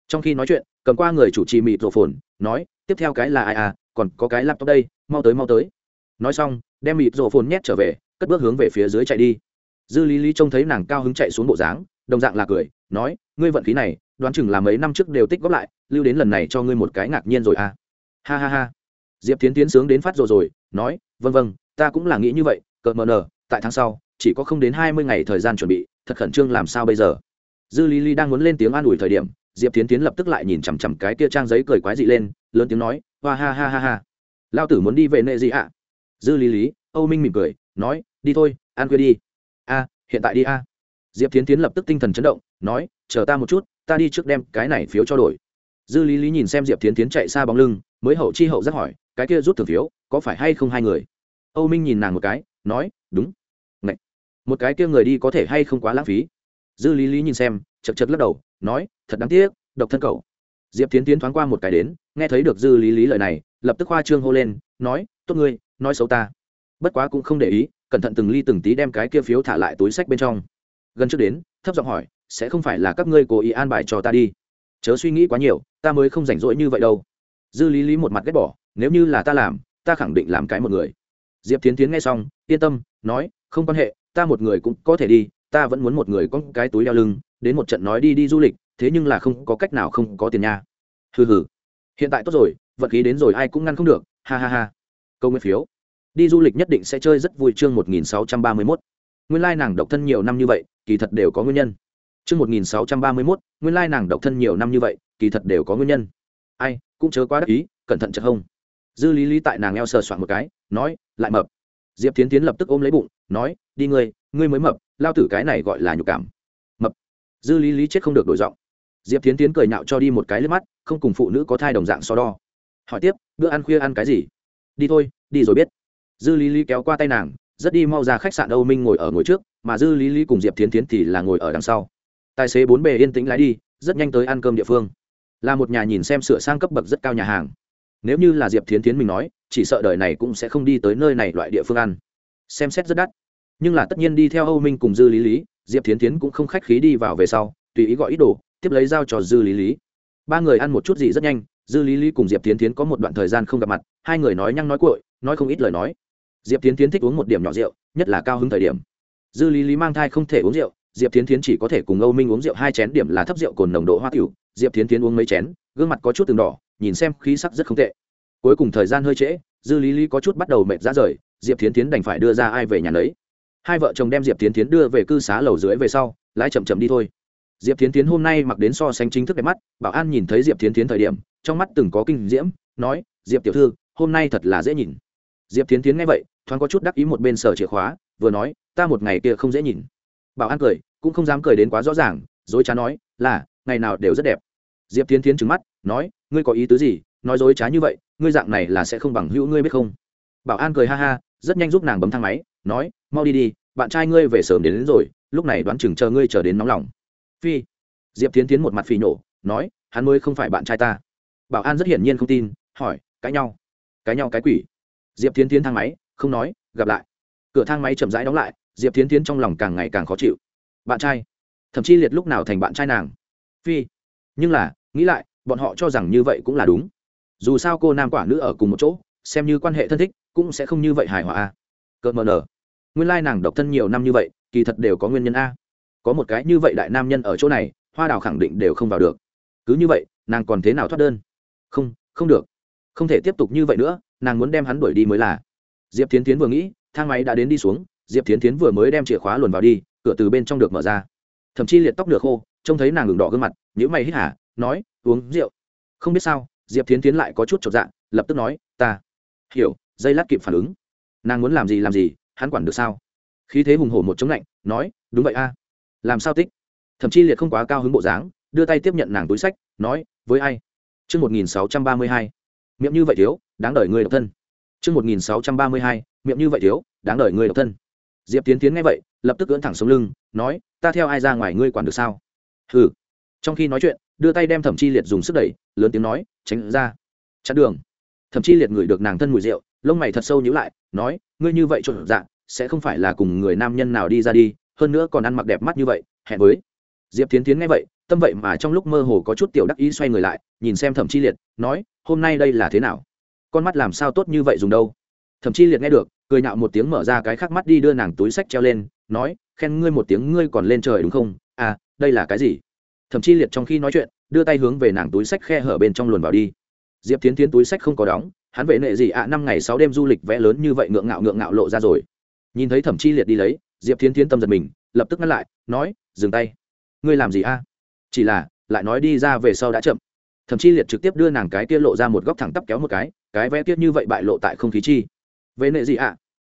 Trong khi nói chuyện, cầm qua người chủ trì mịt rổ phồn, nói, tiếp theo cái là ai à còn có cái laptop đây, mau tới mau tới. Nói xong, đem mịt rổ phồn nhét trở về, cất bước hướng về phía dưới chạy đi. Dư lý lý trông thấy nàng cao hứng chạy xuống bộ dáng, đồng dạng là cười, nói, ngươi vận khí này, đoán chừng là mấy năm trước đều tích góp lại, lưu đến lần này cho ngươi một cái ngạc nhiên rồi à. Ha ha ha. Diệp tiến tiến sướng đến phát rồi rồi, nói vâng vâng ta cũng là nghĩ như vậy, cờ mờ nờ, tại tháng sau, chỉ có không đến hai mươi ngày thời gian chuẩn bị, thật khẩn trương làm sao bây giờ? Dư lý lý đang muốn lên tiếng an ủi thời điểm, diệp tiến tiến lập tức lại nhìn chằm chằm cái kia trang giấy cười quái dị lên, lớn tiếng nói hoa ha ha ha ha. Lao tử muốn đi về nệ gì ạ? Dư lý lý, âu minh mỉm cười, nói, đi thôi, ăn khuya đi. A, hiện tại đi a. Diệp tiến tiến lập tức tinh thần chấn động, nói, chờ ta một chút, ta đi trước đem cái này phiếu cho đổi. Dư lý lý nhìn xem diệp tiến tiến chạy xa bóng lưng, mới hậu chi hậu rất hỏi, cái kia rút thưởng phiếu, có phải hay không hai người? Âu minh nhìn nàng một cái, nói, đúng. Ngậy. một cái kia người đi có thể hay không quá lãng phí? Dư lý lý nhìn xem, chật chật lắc đầu, nói, thật đáng tiếc, độc thân cậu. Diệp tiến tiến thoáng qua một cái đến, nghe thấy được dư lý lý lời này, lập tức khoa trương hô lên, nói, tốt ngươi, nói xấu ta. Bất quá cũng không để ý, cẩn thận từng ly từng tí đem cái kia phiếu thả lại túi sách bên trong. Gần trước đến, thấp giọng hỏi, sẽ không phải là các ngươi cố ý an bài cho ta đi? Chớ suy nghĩ quá nhiều, ta mới không rảnh rỗi như vậy đâu. Dư lý lý một mặt ghét bỏ, nếu như là ta làm, ta khẳng định làm cái một người diệp tiến tiến nghe xong, yên tâm, nói, không quan hệ, ta một người cũng có thể đi, ta vẫn muốn một người có cái túi đeo lưng, đến một trận nói đi đi du lịch, thế nhưng là không có cách nào không có tiền nha. Hừ hừ. Hiện tại tốt rồi vật khí đến rồi ai cũng ngăn không được, ha ha ha. Câu nguyên phiếu. Đi du lịch nhất định sẽ chơi rất vui chương một nghìn sáu trăm ba mươi mốt. Nguyên lai nàng độc thân nhiều năm như vậy, kỳ thật đều có nguyên nhân. Chương một nghìn sáu trăm ba mươi mốt, nguyên lai nàng độc thân nhiều năm như vậy, kỳ thật đều có nguyên nhân. Ai, cũng chớ quá đắc ý, cẩn thận chật hông. Dư lý lý tại nàng eo sờ soạn một cái, nói lại mập. Diệp tiến tiến lập tức ôm lấy bụng, nói, đi ngươi ngươi mới mập, lao tử cái này gọi là nhục cảm. Mập. Dư lý lý chết không được đổi giọng. Diệp tiến tiến cười nhạo cho đi một cái lướt mắt, không cùng phụ nữ có thai đồng dạng so đo. Hỏi tiếp, bữa ăn khuya ăn cái gì? Đi thôi, đi rồi biết. Dư lý lý kéo qua tay nàng, rất đi mau ra khách sạn âu minh ngồi ở ngồi trước, mà dư lý lý cùng diệp tiến tiến thì là ngồi ở đằng sau. Tài xế bốn bề yên tĩnh lái đi, rất nhanh tới ăn cơm địa phương. Là một nhà nhìn xem sửa sang cấp bậc rất cao nhà hàng. Nếu như là diệp tiến tiến mình nói chỉ sợ đời này cũng sẽ không đi tới nơi này loại địa phương ăn. Xem xét rất đắt. Nhưng là tất nhiên đi theo âu minh cùng dư lý lý, diệp tiến tiến cũng không khách khí đi vào về sau, tùy ý gọi ít đồ, tiếp lấy giao cho dư lý lý. Ba người ăn một chút gì rất nhanh, dư lý lý cùng diệp tiến tiến có một đoạn thời gian không gặp mặt, hai người nói nhăng nói cội nói không ít lời nói. Diệp tiến tiến thích uống một điểm nhỏ rượu, nhất là cao hứng thời điểm. Dư lý lý mang thai không thể uống rượu, diệp tiến tiến chỉ có thể cùng âu minh uống rượu hai chén điểm là thấp rượu cồn nồng độ hoa cửu diệp tiến tiến uống mấy chén, gương mặt có chút từng đỏ, nhìn xem khí sắc rất không tệ cuối cùng thời gian hơi trễ, dư lý lý có chút bắt đầu mệt ra rời, diệp tiến tiến đành phải đưa ra ai về nhà lấy hai vợ chồng đem diệp tiến tiến đưa về cư xá lầu dưới về sau, lái chậm chậm đi thôi. Diệp tiến tiến hôm nay mặc đến so sánh chính thức đẹp mắt, bảo an nhìn thấy diệp tiến tiến thời điểm, trong mắt từng có kinh diễm, nói, diệp tiểu thư, hôm nay thật là dễ nhìn. Diệp tiến tiến nghe vậy, thoáng có chút đắc ý một bên sở chìa khóa, vừa nói, ta một ngày kia không dễ nhìn. Bảo an cười, cũng không dám cười đến quá rõ ràng, dối trá nói, là, ngày nào đều rất đẹp. Diệp tiến tiến trứng mắt, nói, ngươi có ý tứ gì? Nói dối trá như vậy ngươi dạng này là sẽ không bằng hữu ngươi biết không? Bảo an cười ha ha rất nhanh giúp nàng bấm thang máy nói mau đi đi bạn trai ngươi về sớm đến, đến rồi lúc này đoán chừng chờ ngươi chờ đến nóng lòng. Phi diệp tiến tiến một mặt phì nổ nói hắn mới không phải bạn trai ta. Bảo an rất hiển nhiên không tin hỏi cãi nhau? Cãi nhau cái quỷ? Diệp tiến tiến thang máy không nói gặp lại. Cửa thang máy chậm rãi đóng lại diệp tiến tiến trong lòng càng ngày càng khó chịu. Bạn trai thậm chí liệt lúc nào thành bạn trai nàng? Phi nhưng là nghĩ lại bọn họ cho rằng như vậy cũng là đúng dù sao cô nam quả nữ ở cùng một chỗ, xem như quan hệ thân thích, cũng sẽ không như vậy hài hòa a. Cợt mờ nở nguyên lai nàng độc thân nhiều năm như vậy, kỳ thật đều có nguyên nhân a. Có một cái như vậy đại nam nhân ở chỗ này, hoa đào khẳng định đều không vào được. Cứ như vậy, nàng còn thế nào thoát đơn? Không không được. Không thể tiếp tục như vậy nữa, nàng muốn đem hắn đuổi đi mới là. Diệp tiến tiến vừa nghĩ, thang máy đã đến đi xuống, diệp tiến tiến vừa mới đem chìa khóa luồn vào đi, cửa từ bên trong được mở ra. Thậm chí liệt tóc được khô, trông thấy nàng ngừng đỏ gương mặt nhữ mày hít hả nói, uống rượu. Không biết sao diệp Thiến tiến lại có chút chột dạ lập tức nói ta hiểu dây lát kịp phản ứng nàng muốn làm gì làm gì hắn quản được sao khí thế hùng hổ một chống lạnh nói đúng vậy a làm sao tích thậm chí liệt không quá cao hứng bộ dáng đưa tay tiếp nhận nàng túi sách nói với ai Trương một nghìn sáu trăm ba mươi hai, miệng như vậy thiếu, đáng đời người độc thân. Trương một nghìn sáu trăm ba mươi hai, miệng như vậy thiếu, đáng đời người độc thân. Diệp Tiến Tiến nghe vậy, lập tức ưỡn thẳng sống lưng, nói, ta theo ai ra ngoài ngươi quản được sao? Hừ. Trong khi nói chuyện, đưa tay đem Thẩm Chi Liệt dùng sức đẩy, lớn tiếng nói, tránh ra. Chặn đường. Thẩm Chi Liệt ngửi được nàng thân mùi rượu, lông mày thật sâu nhíu lại, nói, ngươi như vậy trộn dạ, sẽ không phải là cùng người nam nhân nào đi ra đi, hơn nữa còn ăn mặc đẹp mắt như vậy, hẹn với. Diệp Tiến Tiến nghe vậy, tâm vậy mà trong lúc mơ hồ có chút tiểu đắc ý xoay người lại nhìn xem thẩm chi liệt nói hôm nay đây là thế nào con mắt làm sao tốt như vậy dùng đâu thẩm chi liệt nghe được cười nhạo một tiếng mở ra cái khác mắt đi đưa nàng túi sách treo lên nói khen ngươi một tiếng ngươi còn lên trời đúng không à đây là cái gì thẩm chi liệt trong khi nói chuyện đưa tay hướng về nàng túi sách khe hở bên trong luồn vào đi. Diệp tiến tiến túi sách không có đóng hắn vệ nệ gì ạ à, năm ngày sáu đêm du lịch vẽ lớn như vậy ngượng ngạo ngượng ngạo lộ ra rồi. Nhìn thấy thẩm chi liệt đi lấy diệp tiến tiến tâm giật mình lập tức ngăn lại nói dừng tay. Ngươi làm gì a chỉ là lại nói đi ra về sau đã chậm. Thậm chí liệt trực tiếp đưa nàng cái kia lộ ra một góc thẳng tắp kéo một cái cái vẽ tiết như vậy bại lộ tại không khí chi. Vệ nệ gì ạ? À?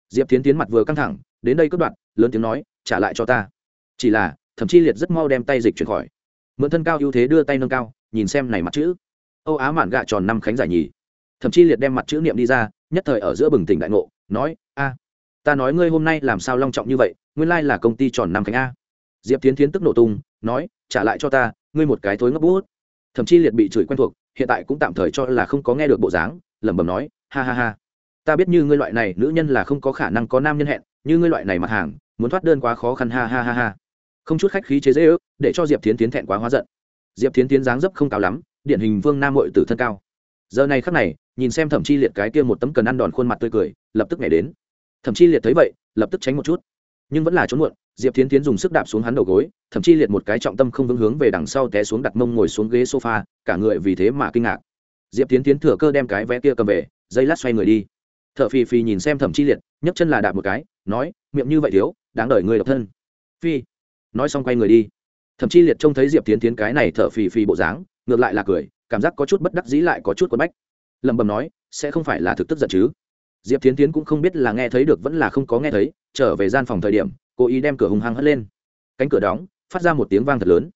diệp tiến tiến mặt vừa căng thẳng đến đây cất đoạn lớn tiếng nói trả lại cho ta. Chỉ là thậm chí liệt rất mau đem tay dịch chuyển khỏi mượn thân cao ưu thế đưa tay nâng cao, nhìn xem này mặt chữ. Âu á mạn gạ tròn năm khánh giải nhì. Thậm chí liệt đem mặt chữ niệm đi ra, nhất thời ở giữa bừng tỉnh đại ngộ, nói, a, ta nói ngươi hôm nay làm sao long trọng như vậy, nguyên lai là công ty tròn năm khánh a. Diệp tiến tiến tức nổ tung, nói, trả lại cho ta, ngươi một cái thối ngốc bút. Thậm chí liệt bị chửi quen thuộc, hiện tại cũng tạm thời cho là không có nghe được bộ dáng, lẩm bẩm nói, ha ha ha, ta biết như ngươi loại này nữ nhân là không có khả năng có nam nhân hẹn, như ngươi loại này mặt hàng, muốn thoát đơn quá khó khăn, ha ha ha ha không chút khách khí chế dễ ước, để cho diệp tiến tiến thẹn quá hóa giận. Diệp tiến tiến dáng dấp không cao lắm, điển hình vương nam mội tử thân cao. Giờ này khắc này, nhìn xem thẩm chi liệt cái kia một tấm cần ăn đòn khuôn mặt tươi cười, lập tức nhảy đến. Thẩm chi liệt thấy vậy, lập tức tránh một chút. Nhưng vẫn là trốn muộn, diệp tiến tiến dùng sức đạp xuống hắn đầu gối thậm Chi liệt một cái trọng tâm không vững hướng về đằng sau té xuống đặt mông ngồi xuống ghế sofa, cả người vì thế mà kinh ngạc. Diệp tiến tiến thừa cơ đem cái vé kia cầm về, dây lát xoay người đi. T h ở phì phì nhìn xem thẩm chi liệt, nhấc chân là đạp một cái, nói, miệng như vậy thiếu, đáng đợi người độc thân. Phi nói xong quay người đi. Thậm chí liệt trông thấy diệp tiến tiến cái này thở phì phì bộ dáng, ngược lại là cười, cảm giác có chút bất đắc dĩ lại có chút quất bách. Lẩm bẩm nói, sẽ không phải là thực tức giận chứ? Diệp tiến tiến cũng không biết là nghe thấy được vẫn là không có nghe thấy, trở về gian phòng thời điểm cố ý đem cửa hùng hăng hất lên. Cánh cửa đóng, phát ra một tiếng vang thật lớn.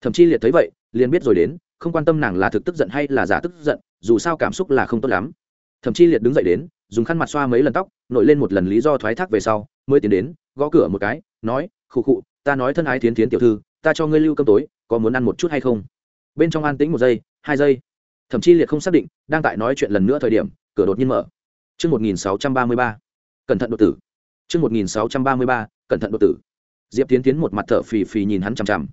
Thậm chí liệt thấy vậy, liền biết rồi đến, không quan tâm nàng là thực tức giận hay là giả tức giận, dù sao cảm xúc là không tốt lắm. Thậm chí liệt đứng dậy đến, dùng khăn mặt xoa mấy lần tóc, nổi lên một lần lý do thoái thác về sau, mới tiến đến, gõ cửa một cái, nói khụ khụ ta nói thân ái thiến thiến tiểu thư ta cho ngươi lưu cơm tối có muốn ăn một chút hay không bên trong an tĩnh một giây hai giây thậm chí liệt không xác định đang tại nói chuyện lần nữa thời điểm cửa đột nhiên mở Trước 1633, cẩn thận đột tử. Trước 1633, cẩn thận đột tử. Diệp Tiến Tiến một mặt thở phì phì nhìn hắn chằm chằm.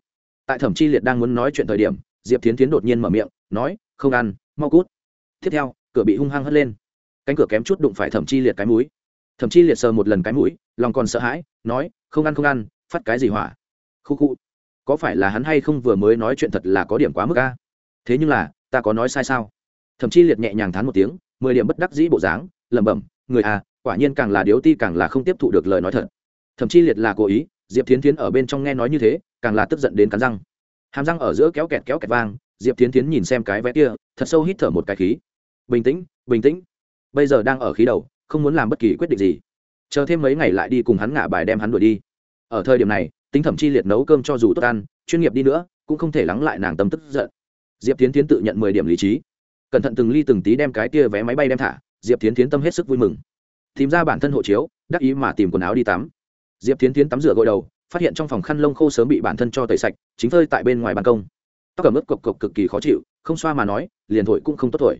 Tại Thẩm Chi Liệt đang muốn nói chuyện thời điểm, Diệp Tiến Tiến đột nhiên mở miệng, nói, "Không ăn, mau cút." Tiếp theo, cửa bị hung hăng hất lên. Cánh cửa kém chút đụng phải Thẩm Chi Liệt cái mũi. Thẩm Chi Liệt sờ một lần cái mũi, lòng còn sợ hãi, nói, "Không ăn không ăn, phát cái gì hỏa?" Khu khu. Có phải là hắn hay không vừa mới nói chuyện thật là có điểm quá mức a? Thế nhưng là, ta có nói sai sao? Thẩm Chi Liệt nhẹ nhàng thán một tiếng, mười điểm bất đắc dĩ bộ dáng, lẩm bẩm người à quả nhiên càng là điếu ti càng là không tiếp thụ được lời nói thật thậm chí liệt là cố ý diệp tiến tiến ở bên trong nghe nói như thế càng là tức giận đến cắn răng hàm răng ở giữa kéo kẹt kéo kẹt vang diệp tiến tiến nhìn xem cái vé kia thật sâu hít thở một cái khí bình tĩnh bình tĩnh bây giờ đang ở khí đầu không muốn làm bất kỳ quyết định gì chờ thêm mấy ngày lại đi cùng hắn ngả bài đem hắn đuổi đi ở thời điểm này, tính thẩm chi liệt nấu cơm cho dù tốt ăn, chuyên nghiệp đi nữa, cũng không thể lắng lại nàng tâm tức giận. Diệp tiến tiến tự nhận mười điểm lý trí. Cẩn thận từng ly từng tí đem cái kia vé máy bay đem thả, diệp tiến tiến tâm hết sức vui mừng. Tìm ra bản thân hộ chiếu, đắc ý mà tìm quần áo đi tắm. Diệp tiến tiến tắm rửa gội đầu, phát hiện trong phòng khăn lông khô sớm bị bản thân cho tẩy sạch, chính phơi tại bên ngoài ban công. Tóc cầm ướt cộc cộc cực kỳ khó chịu, không xoa mà nói, liền thổi cũng không tốt thổi.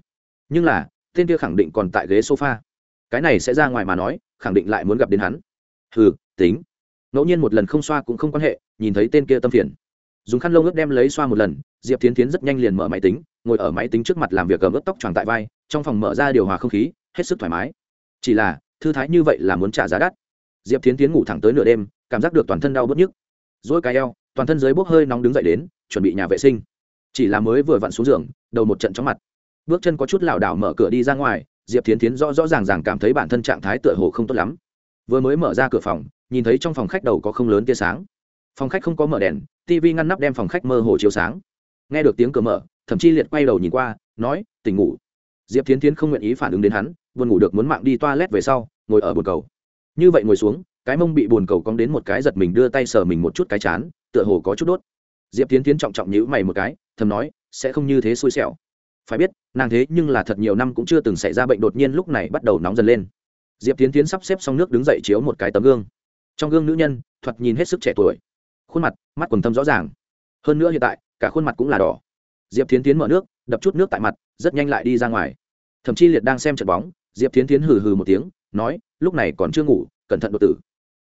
Nhưng là, tên kia khẳng định còn tại ghế sofa. Cái này sẽ ra ngoài mà nói, khẳng định lại muốn gặp đến hắn. Hừ, tính ngẫu nhiên một lần không xoa cũng không quan hệ, nhìn thấy tên kia tâm phiền. Dùng khăn lông ướt đem lấy xoa một lần, diệp tiến tiến rất nhanh liền mở máy tính, ngồi ở máy tính trước mặt làm việc cầm ướt tóc tròn tại vai, trong phòng mở ra điều hòa không khí, hết sức thoải mái. Chỉ là, thư thái như vậy là muốn trả giá đắt. Diệp tiến tiến ngủ thẳng tới nửa đêm, cảm giác được toàn thân đau bớt nhức. Dỗi cái eo, toàn thân dưới bốc hơi nóng đứng dậy đến, chuẩn bị nhà vệ sinh. Chỉ là mới vừa vặn xuống giường, đầu một trận chóng mặt. Bước chân có chút lảo đảo mở cửa đi ra ngoài, diệp tiến tiến rõ rõ ràng ràng cảm thấy bản thân trạng thái tựa hồ không tốt lắm. Vừa mới mở ra cửa phòng nhìn thấy trong phòng khách đầu có không lớn tia sáng. Phòng khách không có mở đèn tv ngăn nắp đem phòng khách mơ hồ chiếu sáng. Nghe được tiếng cửa mở thậm chí liệt quay đầu nhìn qua, nói, tỉnh ngủ. Diệp tiến tiến không nguyện ý phản ứng đến hắn, buồn ngủ được muốn mạng đi toilet về sau, ngồi ở bồn cầu. Như vậy ngồi xuống, cái mông bị bồn cầu cong đến một cái giật mình đưa tay sờ mình một chút cái chán, tựa hồ có chút đốt. Diệp tiến tiến trọng trọng nhữ mày một cái, thầm nói, sẽ không như thế xui xẻo. Phải biết, nàng thế nhưng là thật nhiều năm cũng chưa từng xảy ra bệnh đột nhiên lúc này bắt đầu nóng dần lên. Diệp tiến tiến sắp xếp xong nước đứng dậy chiếu một cái tấm gương trong gương nữ nhân thoạt nhìn hết sức trẻ tuổi. Khuôn mặt mắt quần thâm rõ ràng. Hơn nữa hiện tại cả khuôn mặt cũng là đỏ. Diệp tiến tiến mở nước đập chút nước tại mặt rất nhanh lại đi ra ngoài. Thậm chí liệt đang xem trận bóng diệp tiến tiến hừ hừ một tiếng nói lúc này còn chưa ngủ cẩn thận đột tử.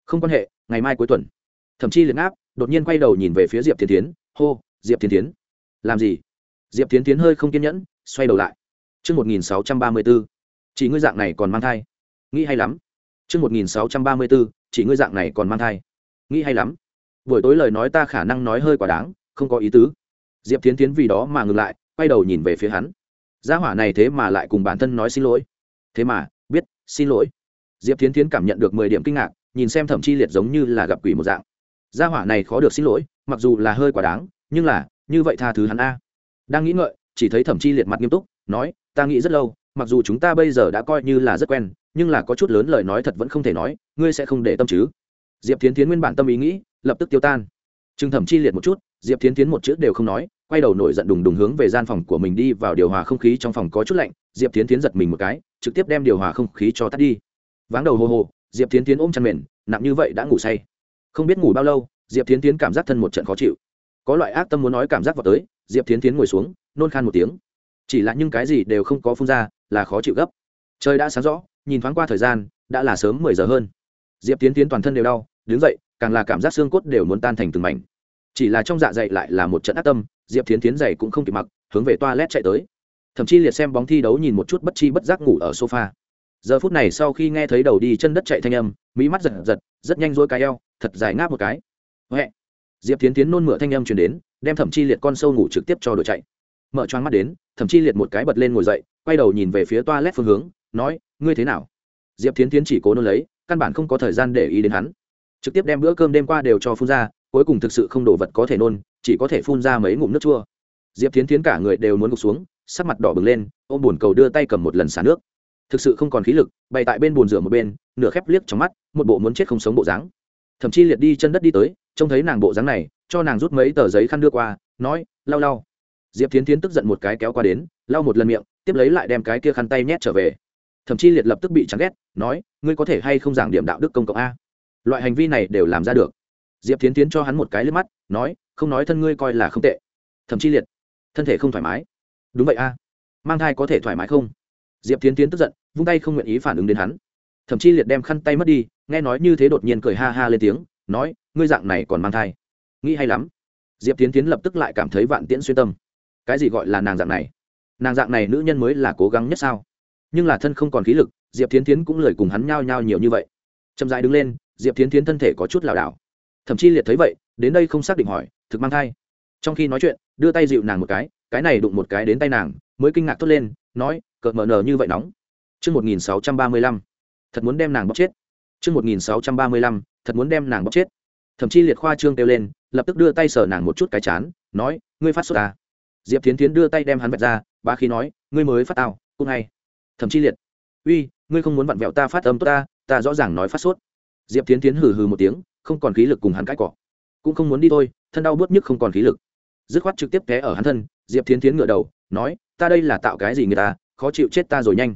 Không quan hệ ngày mai cuối tuần. Thậm chí liệt áp đột nhiên quay đầu nhìn về phía diệp tiến tiến hô diệp tiến tiến làm gì? Diệp tiến tiến hơi không kiên nhẫn xoay đầu lại. Trước 1634, chỉ ngươi dạng này còn mang thai. Nghĩ hay lắm. Trước 1634, chỉ ngươi dạng này còn mang thai. Nghĩ hay lắm. Buổi tối lời nói ta khả năng nói hơi quá đáng, không có ý tứ. Diệp Tiến Tiến vì đó mà ngừng lại, quay đầu nhìn về phía hắn. Gia hỏa này thế mà lại cùng bản thân nói xin lỗi. Thế mà, biết, xin lỗi. Diệp Tiến Tiến cảm nhận được mười điểm kinh ngạc, nhìn xem Thẩm chi liệt giống như là gặp quỷ một dạng. Gia hỏa này khó được xin lỗi, mặc dù là hơi quá đáng, nhưng là, như vậy tha thứ hắn a. Đang nghĩ ngợi, chỉ thấy thẩm chi liệt mặt nghiêm túc nói ta nghĩ rất lâu mặc dù chúng ta bây giờ đã coi như là rất quen nhưng là có chút lớn lời nói thật vẫn không thể nói, ngươi sẽ không để tâm chứ? Diệp tiến tiến nguyên bản tâm ý nghĩ, lập tức tiêu tan. Trương thẩm chi liệt một chút, diệp tiến tiến một chữ đều không nói, quay đầu nổi giận đùng đùng hướng về gian phòng của mình đi vào điều hòa không khí trong phòng có chút lạnh, diệp tiến tiến giật mình một cái, trực tiếp đem điều hòa không khí cho tắt đi. Váng đầu hồ hồ diệp tiến tiến ôm chăn mền, nặng như vậy đã ngủ say. Không biết ngủ bao lâu, diệp tiến tiến cảm giác thân một trận khó chịu. Có loại ác tâm muốn nói cảm giác vào tới, diệp tiến tiến ngồi xuống, nôn khan một tiếng. Chỉ là những cái gì đều không có phun ra, là khó chịu gấp trời đã sáng rõ, nhìn thoáng qua thời gian, đã là sớm mười giờ hơn. Diệp tiến tiến toàn thân đều đau, đứng dậy, càng là cảm giác xương cốt đều muốn tan thành từng mảnh. Chỉ là trong dạ dày lại là một trận ác tâm, diệp tiến tiến dày cũng không kịp mặc, hướng về toa lét chạy tới. Thậm chí liệt xem bóng thi đấu nhìn một chút bất chi bất giác ngủ ở sofa. Giờ phút này sau khi nghe thấy đầu đi chân đất chạy thanh âm, mỹ mắt giật giật, rất nhanh dối cái eo, thật dài ngáp một cái. Huệ! Diệp tiến tiến nôn mửa thanh âm chuyển đến, đem thẩm chi liệt con sâu ngủ trực tiếp cho đội chạy. Mở choáng mắt đến, thẩm chi liệt một cái bật lên ngồi dậy, quay đầu nhìn về phía toa lét phương hướng nói, ngươi thế nào? Diệp tiến tiến chỉ cố nôn lấy, căn bản không có thời gian để ý đến hắn. Trực tiếp đem bữa cơm đêm qua đều cho phun ra, cuối cùng thực sự không đổ vật có thể nôn, chỉ có thể phun ra mấy ngụm nước chua. Diệp tiến tiến cả người đều muốn gục xuống, sắc mặt đỏ bừng lên, ôm bồn cầu đưa tay cầm một lần xả nước. Thực sự không còn khí lực, bày tại bên bồn rửa một bên, nửa khép liếc trong mắt, một bộ muốn chết không sống bộ dáng. Thậm chí liệt đi chân đất đi tới, trông thấy nàng bộ dáng này, cho nàng rút mấy tờ giấy khăn đưa qua, nói, lau lau. Diệp tiến tiến tức giận một cái kéo qua đến, lau một lần miệng, tiếp lấy lại đem cái kia khăn tay nhét trở về thậm chí liệt lập tức bị chán ghét, nói, ngươi có thể hay không giảng điểm đạo đức công cộng a? Loại hành vi này đều làm ra được. Diệp tiến tiến cho hắn một cái lên mắt, nói, không nói thân ngươi coi là không tệ. Thậm chí liệt, thân thể không thoải mái. Đúng vậy a. Mang thai có thể thoải mái không? Diệp tiến tiến tức giận, vung tay không nguyện ý phản ứng đến hắn. Thậm chí liệt đem khăn tay mất đi, nghe nói như thế đột nhiên cười ha ha lên tiếng, nói, ngươi dạng này còn mang thai. Nghĩ hay lắm. Diệp tiến tiến lập tức lại cảm thấy vạn tiễn xuyên tâm. Cái gì gọi là nàng dạng này? Nàng dạng này nữ nhân mới là cố gắng nhất sao? Nhưng là thân không còn khí lực diệp tiến tiến cũng lời cùng hắn nhao nhao nhiều như vậy chậm dãi đứng lên diệp tiến tiến thân thể có chút lảo đảo thậm chí liệt thấy vậy đến đây không xác định hỏi thực mang thai trong khi nói chuyện đưa tay dịu nàng một cái cái này đụng một cái đến tay nàng mới kinh ngạc thốt lên nói cợt mờ nờ như vậy nóng chương một nghìn sáu trăm ba mươi lăm thật muốn đem nàng bóc chết. chương một nghìn sáu trăm ba mươi lăm thật muốn đem nàng bóc chết. Thậm chí liệt khoa trương kêu lên, lập tức đưa tay sờ nàng một chút cái chán, nói, ngươi phát sốt à? Diệp Thiến Thiến đưa tay đem hắn vạch ra, ba khi nói, ngươi mới phát tao, cũng hay. Thậm chí liệt, uy, ngươi không muốn vặn vẹo ta phát âm tốt ta, ta rõ ràng nói phát sốt. Diệp Thiến Thiến hừ hừ một tiếng, không còn khí lực cùng hắn cãi cọ, cũng không muốn đi thôi, thân đau bứt nhức không còn khí lực, dứt khoát trực tiếp té ở hắn thân. Diệp Thiến Thiến ngửa đầu, nói, ta đây là tạo cái gì người ta, khó chịu chết ta rồi nhanh.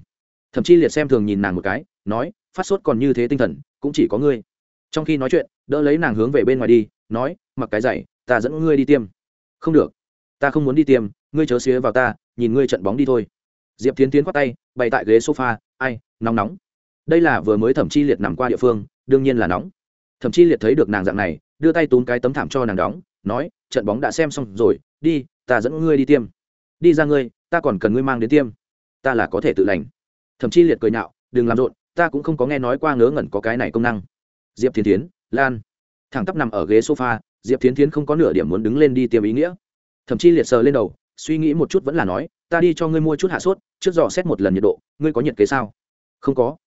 Thậm chí liệt xem thường nhìn nàng một cái, nói, phát sốt còn như thế tinh thần, cũng chỉ có ngươi trong khi nói chuyện đỡ lấy nàng hướng về bên ngoài đi nói mặc cái giày ta dẫn ngươi đi tiêm không được ta không muốn đi tiêm ngươi chớ xía vào ta nhìn ngươi trận bóng đi thôi diệp tiến tiến khoát tay, bày tại ghế sofa, ai, nóng nóng. Đây là vừa mới thẩm chi liệt nằm qua địa phương, đương nhiên là nóng. Thẩm chi liệt thấy được nàng dạng này, đưa tay túm cái tấm thảm cho nàng đóng, nói, trận bóng đã xem xong rồi, đi, ta dẫn ngươi đi tiêm. Đi ra ngươi, ta còn cần ngươi mang đến tiêm. Ta là có thể tự lành. Thậm chi liệt cười nhạo, đừng làm rộn, ta cũng không có nghe nói qua ngớ ngẩn có cái này công năng. Diệp thiên tiến lan. Thẳng tắp nằm ở ghế sofa, diệp thiên tiến không có nửa điểm muốn đứng lên đi tiêm ý nghĩa. Thậm chí liệt sờ lên đầu suy nghĩ một chút vẫn là nói, ta đi cho ngươi mua chút hạ sốt, trước dò xét một lần nhiệt độ, ngươi có nhiệt kế sao? Không có.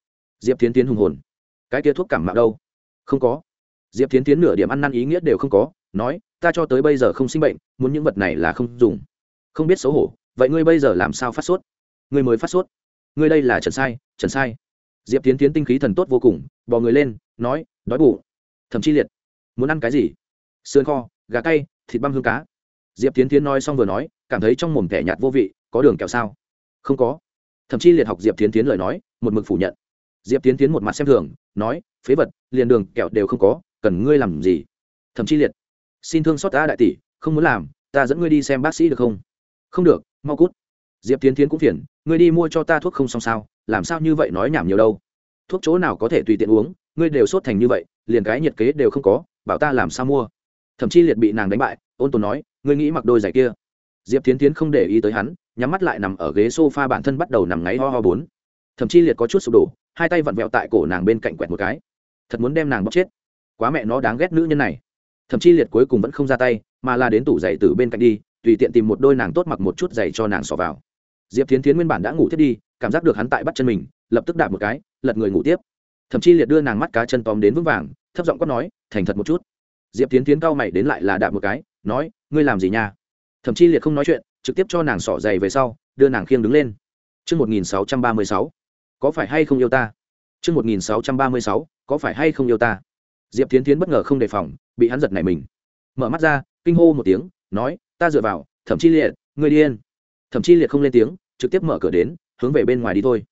Diệp tiến tiến hùng hồn. Cái kia thuốc cảm mạo đâu? Không có. Diệp tiến tiến nửa điểm ăn năn ý nghĩa đều không có, nói, ta cho tới bây giờ không sinh bệnh, muốn những vật này là không dùng. Không biết xấu hổ, vậy ngươi bây giờ làm sao phát sốt? Ngươi mới phát sốt. Ngươi đây là trần sai trần sai. Diệp tiến tiến tinh khí thần tốt vô cùng, bò người lên, nói, đói bụng. Thậm chí liệt, muốn ăn cái gì? Sườn kho, gà cay, thịt băm hương cá diệp tiến tiến nói xong vừa nói, cảm thấy trong mồm thẻ nhạt vô vị, có đường kẹo sao? Không có. Thậm chí liệt học diệp tiến tiến lời nói, một mực phủ nhận. Diệp tiến tiến một mặt xem thường, nói, phế vật, liền đường kẹo đều không có, cần ngươi làm gì? Thậm chí liệt, xin thương xót ta đại tỷ, không muốn làm, ta dẫn ngươi đi xem bác sĩ được không? Không được, mau cút. Diệp tiến tiến cũng phiền, ngươi đi mua cho ta thuốc không xong sao, làm sao như vậy nói nhảm nhiều đâu? Thuốc chỗ nào có thể tùy tiện uống, ngươi đều sốt thành như vậy, liền cái nhiệt kế đều không có, bảo ta làm sao mua? Thậm chí liệt bị nàng đánh bại, ôn tồn nói ngươi nghĩ mặc đôi giày kia. Diệp tiến tiến không để ý tới hắn, nhắm mắt lại nằm ở ghế s o f a bản thân bắt đầu nằm ngáy ho ho bốn. Thậm chí liệt có chút sụp đổ, hai tay vặn vẹo tại cổ nàng bên cạnh quẹt một cái. Thật muốn đem nàng bóc chết. Quá mẹ nó đáng ghét nữ nhân này. Thậm chí liệt cuối cùng vẫn không ra tay, mà là đến tủ giày từ bên cạnh đi, tùy tiện tìm một đôi nàng tốt mặc một chút giày cho nàng xỏ vào. Diệp tiến tiến nguyên bản đã ngủ thiết đi, cảm giác được hắn tại bắt chân mình, lập tức đạp một cái, lật người ngủ tiếp. Thậm chí liệt đưa nàng mắt cá chân tóm đến vững vàng, thấp giọng quát nói, thành thật một chút. Diệp tiến tiến cau mày đến lại là đạp một cái, nói ngươi làm gì nha thậm chí liệt không nói chuyện trực tiếp cho nàng sỏ giày về sau đưa nàng khiêng đứng lên Trước 1636, có phải hay không yêu ta? Trước 1636, có phải hay không yêu ta? Diệp Thiến Thiến bất ngờ không đề phòng, bị hắn giật nảy mình. Mở mắt ra, kinh hô một tiếng, nói, ta dựa vào, Thẩm Chi Liệt, ngươi điên. Thẩm Chi Liệt không lên tiếng, trực tiếp mở cửa đến, hướng về bên ngoài đi thôi.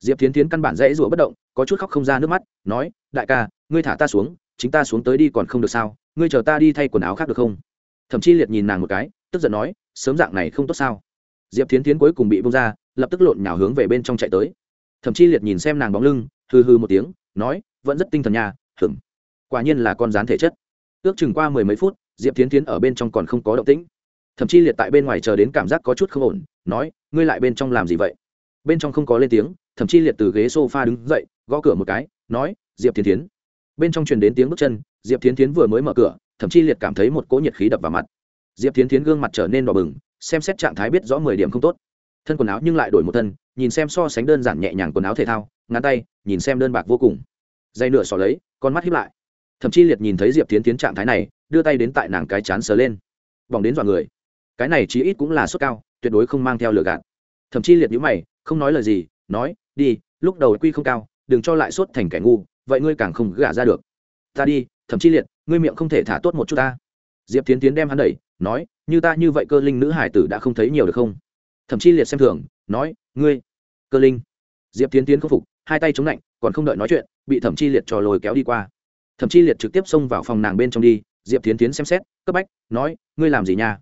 Diệp Thiến Thiến căn bản dãy rủa bất động, có chút khóc không ra nước mắt, nói, đại ca, ngươi thả ta xuống, chính ta xuống tới đi còn không được sao? Ngươi chờ ta đi thay quần áo khác được không? Thẩm Chi Liệt nhìn nàng một cái, tức giận nói, sớm dạng này không tốt sao? Diệp Thiến Thiến cuối cùng bị buông ra, lập tức lộn nhào hướng về bên trong chạy tới. Thẩm Chi Liệt nhìn xem nàng bóng lưng, hư hư một tiếng, nói, vẫn rất tinh thần nhà hừng quả nhiên là con rán thể chất. Ước chừng qua mười mấy phút diệp tiến tiến ở bên trong còn không có động tĩnh. Thậm chí liệt tại bên ngoài chờ đến cảm giác có chút không ổn nói ngươi lại bên trong làm gì vậy? Bên trong không có lên tiếng thậm chí liệt từ ghế s o f a đứng dậy gõ cửa một cái nói diệp tiến tiến bên trong truyền đến tiếng bước chân diệp tiến tiến vừa mới mở cửa thậm chí liệt cảm thấy một cỗ nhiệt khí đập vào mặt. Diệp tiến tiến gương mặt trở nên đỏ bừng, xem xét trạng thái biết rõ mười điểm không tốt. Thân quần áo nhưng lại đổi một thân, nhìn xem so sánh đơn giản nhẹ nhàng quần áo thể thao, ngắn tay, nhìn xem đơn bạc vô cùng. Dây nửa xỏ lấy, con mắt hiếp lại. Thậm chí liệt nhìn thấy diệp tiến tiến trạng thái này, đưa tay đến tại nàng cái chán sờ lên. Bỏng đến dọa người. Cái này chí ít cũng là sốt cao, tuyệt đối không mang theo lửa gạt. Thậm chí liệt nhữ mày, không nói lời gì, nói, đi, lúc đầu quy không cao, đừng cho lại sốt thành kẻ ngu, vậy ngươi càng không gả ra được. Ta đi, thậm chí liệt ngươi miệng không thể thả tốt một chút ta. Diệp tiến tiến đem hắn đẩy, nói, như ta như vậy cơ linh nữ hải tử đã không thấy nhiều được không? Thậm chí liệt xem thường, nói, ngươi, cơ linh. Diệp tiến tiến không phục, hai tay chống lạnh, còn không đợi nói chuyện, bị thẩm chi liệt trò lồi kéo đi qua. Thậm chí liệt trực tiếp xông vào phòng nàng bên trong đi, diệp tiến tiến xem xét, cấp bách, nói, ngươi làm gì nha?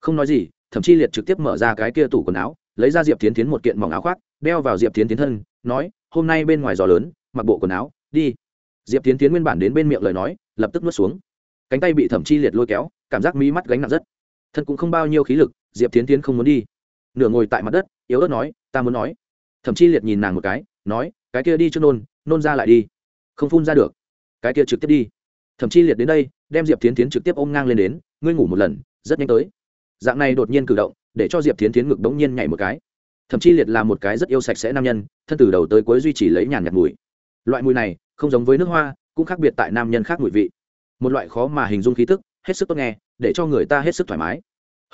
Không nói gì thậm chí liệt trực tiếp mở ra cái kia tủ quần áo, lấy ra diệp tiến tiến một kiện mỏng áo khoác, đeo vào diệp tiến tiến thân, nói, hôm nay bên ngoài gió lớn, mặc bộ quần áo, đi. Diệp tiến tiến nguyên bản đến bên miệng lời nói lập tức nuốt xuống. Cánh tay bị thẩm chi liệt lôi kéo, cảm giác mí mắt gánh nặng rất. Thân cũng không bao nhiêu khí lực, diệp tiến tiến không muốn đi. Nửa ngồi tại mặt đất, yếu ớt nói, ta muốn nói. Thẩm chi liệt nhìn nàng một cái, nói, cái kia đi trước nôn nôn ra lại đi. Không phun ra được. Cái kia trực tiếp đi. Thậm chí liệt đến đây, đem diệp tiến tiến trực tiếp ôm ngang lên đến, ngươi ngủ một lần, rất nhanh tới. Dạng này đột nhiên cử động, để cho diệp tiến tiến ngực đống nhiên nhảy một cái. Thậm chí liệt là một cái rất yêu sạch sẽ nam nhân, thân từ đầu tới cuối duy trì lấy nhàn nhạt mùi. Loại mùi này, không giống với nước hoa cũng khác biệt tại nam nhân khác mùi vị. Một loại khó mà hình dung khí tức hết sức tốt nghe để cho người ta hết sức thoải mái.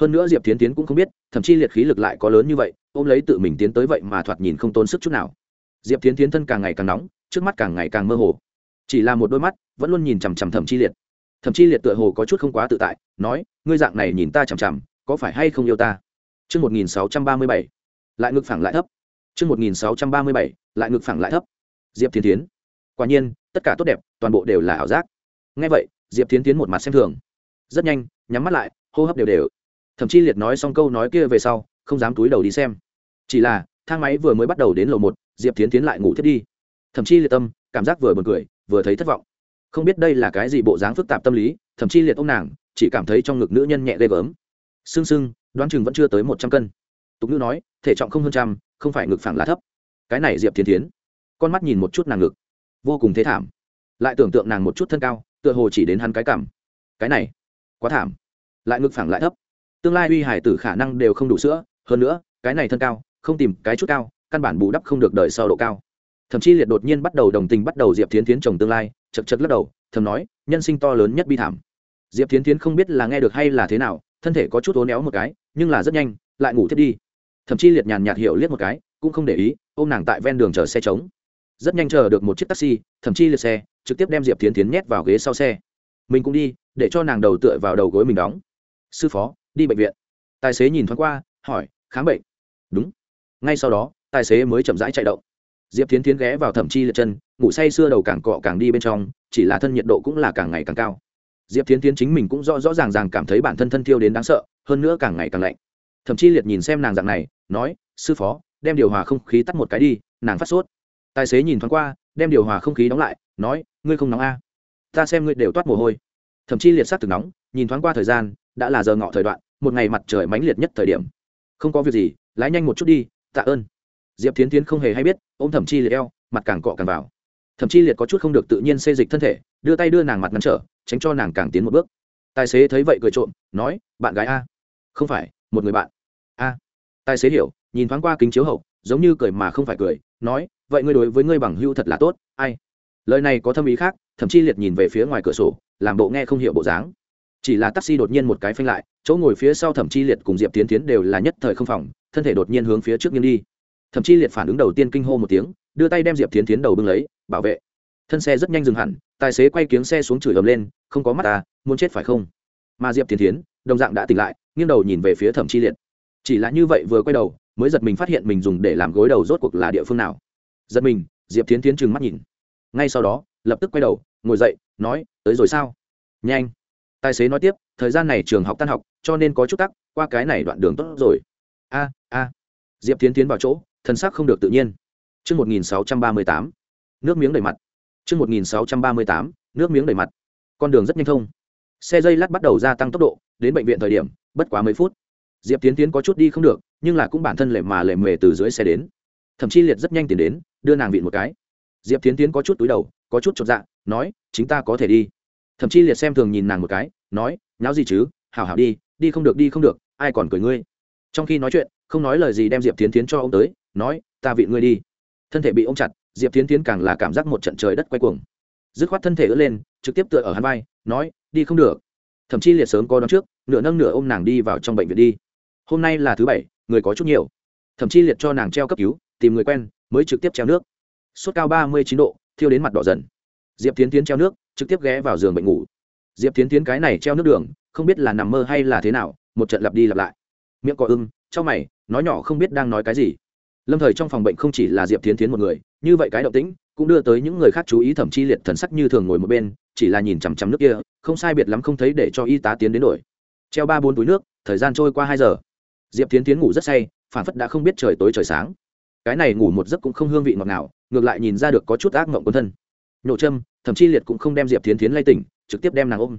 Hơn nữa diệp tiến tiến cũng không biết thậm chí liệt khí lực lại có lớn như vậy ôm lấy tự mình tiến tới vậy mà thoạt nhìn không tốn sức chút nào. Diệp tiến tiến thân càng ngày càng nóng trước mắt càng ngày càng mơ hồ. Chỉ là một đôi mắt vẫn luôn nhìn chằm chằm thẩm chi liệt. Thẩm chi liệt tựa hồ có chút không quá tự tại nói ngươi dạng này nhìn ta chằm chằm có phải hay không yêu ta? Trước 1637, lại ngực phẳng lại thấp. Trước 1637, lại ngực phẳng lại thấp. Diệp Thiên Thiến. Quả nhiên, tất cả tốt đẹp, toàn bộ đều là ảo giác. Nghe vậy, Diệp tiến Thiến một mặt xem thường. Rất nhanh, nhắm mắt lại, hô hấp đều đều. thậm chí liệt nói xong câu nói kia về sau không dám túi đầu đi xem. Chỉ là thang máy vừa mới bắt đầu đến lầu một diệp tiến tiến lại ngủ thiết đi. Thậm chí liệt tâm cảm giác vừa buồn cười vừa thấy thất vọng. Không biết đây là cái gì bộ dáng phức tạp tâm lý thậm chí liệt ông nàng chỉ cảm thấy trong ngực nữ nhân nhẹ ghê gớm. Sưng sưng đoán chừng vẫn chưa tới một trăm cân. Tục ngữ nói thể trọng không hơn trăm không phải ngực phẳng là thấp. Cái này diệp tiến tiến con mắt nhìn một chút nàng ngực vô cùng thế thảm. Lại tưởng tượng nàng một chút thân cao, tựa hồ chỉ đến hắn cái cảm. Cái này, quá thảm. Lại ngực phẳng lại thấp. Tương lai uy hải tử khả năng đều không đủ sữa. Hơn nữa, cái này thân cao, không tìm cái chút cao, căn bản bù đắp không được đời sau độ cao. Thậm chí liệt đột nhiên bắt đầu đồng tình bắt đầu diệp tiến tiến chồng tương lai, chật chật lắc đầu, thầm nói, nhân sinh to lớn nhất bi thảm. Diệp tiến tiến không biết là nghe được hay là thế nào, thân thể có chút ố néo một cái, nhưng là rất nhanh, lại ngủ thiết đi. Thậm chí liệt nhàn nhạt hiểu liếc một cái, cũng không để ý, ôm nàng tại ven đường chờ xe trống rất nhanh chờ được một chiếc taxi, thậm chí liệt xe, trực tiếp đem diệp tiến tiến nhét vào ghế sau xe. Mình cũng đi, để cho nàng đầu tựa vào đầu gối mình đóng. Sư phó, đi bệnh viện. Tài xế nhìn thoáng qua, hỏi, khám bệnh? Đúng. Ngay sau đó, tài xế mới chậm rãi chạy động. Diệp tiến tiến ghé vào thẩm chi liệt chân, ngủ say sưa đầu càng cọ càng đi bên trong, chỉ là thân nhiệt độ cũng là càng ngày càng cao. Diệp tiến tiến chính mình cũng rõ rõ ràng ràng cảm thấy bản thân thân thiêu đến đáng sợ, hơn nữa càng ngày càng lạnh. Thậm chí liệt nhìn xem nàng dạng này, nói, sư phó, đem điều hòa không khí tắt một cái đi, nàng phát sốt tài xế nhìn thoáng qua, đem điều hòa không khí đóng lại, nói, ngươi không nóng a à. ta xem ngươi đều toát mồ hôi. Thậm chí liệt sát từng nóng, nhìn thoáng qua thời gian, đã là giờ ngọ thời đoạn, một ngày mặt trời mãnh liệt nhất thời điểm. Không có việc gì, lái nhanh một chút đi, tạ ơn. Diệp tiến tiến không hề hay biết ô m thẩm chi liệt eo, mặt càng cọ càng vào. Thậm chi liệt có chút không được tự nhiên xê dịch thân thể, đưa tay đưa nàng mặt ngăn trở, tránh cho nàng càng tiến một bước. Tài xế thấy vậy cười trộm, nói, bạn gái a? Không phải, một người bạn. A. Tài xế hiểu, nhìn thoáng qua kính chiếu hậu giống như cười mà không phải cười, nói, vậy ngươi đối với ngươi bằng hưu thật là tốt, ai? Lời này có thâm ý khác, thậm chí liệt nhìn về phía ngoài cửa sổ, làm bộ nghe không hiểu bộ dáng. Chỉ là taxi đột nhiên một cái phanh lại, chỗ ngồi phía sau thẩm chi liệt cùng diệp tiến tiến đều là nhất thời không phòng, thân thể đột nhiên hướng phía trước nghiêng đi. Thậm chi liệt phản ứng đầu tiên kinh hô một tiếng, đưa tay đem diệp tiến tiến đầu bưng lấy, bảo vệ. Thân xe rất nhanh dừng hẳn, tài xế quay kiếng xe xuống chửi ầm lên, không có mắt ta muốn chết phải không? Mà diệp tiến tiến, đồng dạng đã tỉnh lại, nghiêng đầu nhìn về phía thẩm chi liệt. Chỉ là như vậy vừa quay đầu mới giật mình phát hiện mình dùng để làm gối đầu rốt cuộc là địa phương nào giật mình diệp tiến tiến trừng mắt nhìn ngay sau đó lập tức quay đầu ngồi dậy nói tới rồi sao nhanh tài xế nói tiếp thời gian này trường học tan học cho nên có chút tắc qua cái này đoạn đường tốt rồi a a diệp tiến tiến vào chỗ thân xác không được tự nhiên Trước 1638, nước miếng đầy mặt. Trước 1638, nước miếng đầy mặt. Con đường rất nhanh thông. Xe dây lát bắt đầu gia tăng tốc độ, đến bệnh viện thời điểm, bất quá mấy phút. Diệp Tiến Tiến có chút đi không được, nhưng là cũng bản thân lệ mà lệ mề từ dưới xe đến. Thậm chí liệt rất nhanh tiền đến, đưa nàng viện một cái. Diệp Tiến Tiến có chút túi đầu, có chút chột dạ, nói, chính ta có thể đi." Thậm chí liệt xem thường nhìn nàng một cái, nói, "Nháo gì chứ, hảo hảo đi, đi không được đi không được, ai còn cười ngươi." Trong khi nói chuyện, không nói lời gì đem Diệp Tiến Tiến cho ông tới, nói, "Ta viện ngươi đi." Thân thể bị ông chặt, diệp tiến tiến càng là cảm giác một trận trời đất quay cuồng dứt khoát thân thể ưỡn lên trực tiếp tựa ở hắn vai nói đi không được thậm chí liệt sớm có đón trước nửa nâng nửa ôm nàng đi vào trong bệnh viện đi hôm nay là thứ bảy người có chút nhiều. Thậm chí liệt cho nàng treo cấp cứu, tìm người quen, mới trực tiếp treo nước. Sốt cao ba mươi chín độ, thiêu đến mặt đỏ dần. Diệp tiến tiến treo nước, trực tiếp ghé vào giường bệnh ngủ. Diệp tiến tiến cái này treo nước đường, không biết là nằm mơ hay là thế nào, một trận lặp đi lặp lại. Miệng cọ ưng, trong mày, nói nhỏ không biết đang nói cái gì. Lâm thời trong phòng bệnh không chỉ là diệp tiến tiến một người, như vậy cái động tĩnh, cũng đưa tới những người khác chú ý, thậm chí liệt thần sắc như thường ngồi một bên, chỉ là nhìn chằm chằm nước kia, không sai biệt lắm không thấy để cho y tá tiến đến đổi. Treo ba bốn túi nước, thời gian trôi qua hai giờ diệp tiến tiến ngủ rất say phản phất đã không biết trời tối trời sáng. Cái này ngủ một giấc cũng không hương vị ngọt nào ngược lại nhìn ra được có chút ác mộng quân thân. Nhổ châm thậm chí liệt cũng không đem diệp tiến tiến lay tỉnh, trực tiếp đem nàng ôm.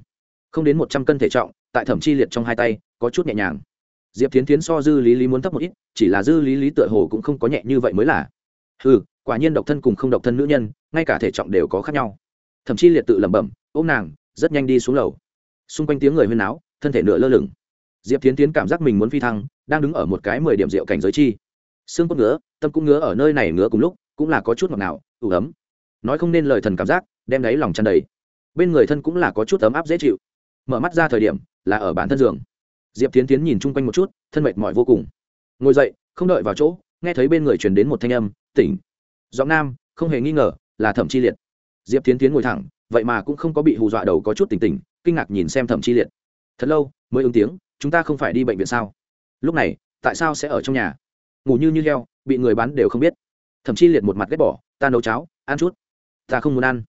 Không đến một trăm cân thể trọng, tại thẩm chi liệt trong hai tay, có chút nhẹ nhàng. Diệp tiến tiến so dư lý lý muốn thấp một ít, chỉ là dư lý lý tựa hồ cũng không có nhẹ như vậy mới là. Ừ quả nhiên độc thân cùng không độc thân nữ nhân, ngay cả thể trọng đều có khác nhau. Thậm chí liệt tự lẩm bẩm, ôm nàng, rất nhanh đi xuống lầu. Xung quanh tiếng người huyên náo, thân thể nửa lơ lửng. Diệp tiến tiến cảm giác mình muốn phi thăng đang đứng ở một cái mười điểm rượu cảnh giới chi. Xương cốt ngứa, tâm cũng ngứa ở nơi này ngứa cùng lúc, cũng là có chút ngọt nào ủ ấm. Nói không nên lời thần cảm giác, đem đáy lòng chăn đầy. Bên người thân cũng là có chút ấm áp dễ chịu. Mở mắt ra thời điểm, là ở bản thân giường. Diệp tiến tiến nhìn chung quanh một chút, thân mệt mỏi vô cùng. Ngồi dậy, không đợi vào chỗ, nghe thấy bên người truyền đến một thanh âm, tỉnh. Giọng nam, không hề nghi ngờ, là thẩm chi liệt. Diệp tiến tiến ngồi thẳng, vậy mà cũng không có bị hù dọa đầu có chút tỉnh tỉnh, kinh ngạc nhìn xem thẩm chi liệt. Thật lâu, mới ứng tiếng, chúng ta không phải đi bệnh viện sao? Lúc này, tại sao sẽ ở trong nhà? Ngủ như như heo, bị người bán đều không biết. Thậm chí liệt một mặt ghét bỏ, ta nấu cháo, ăn chút. Ta không muốn ăn.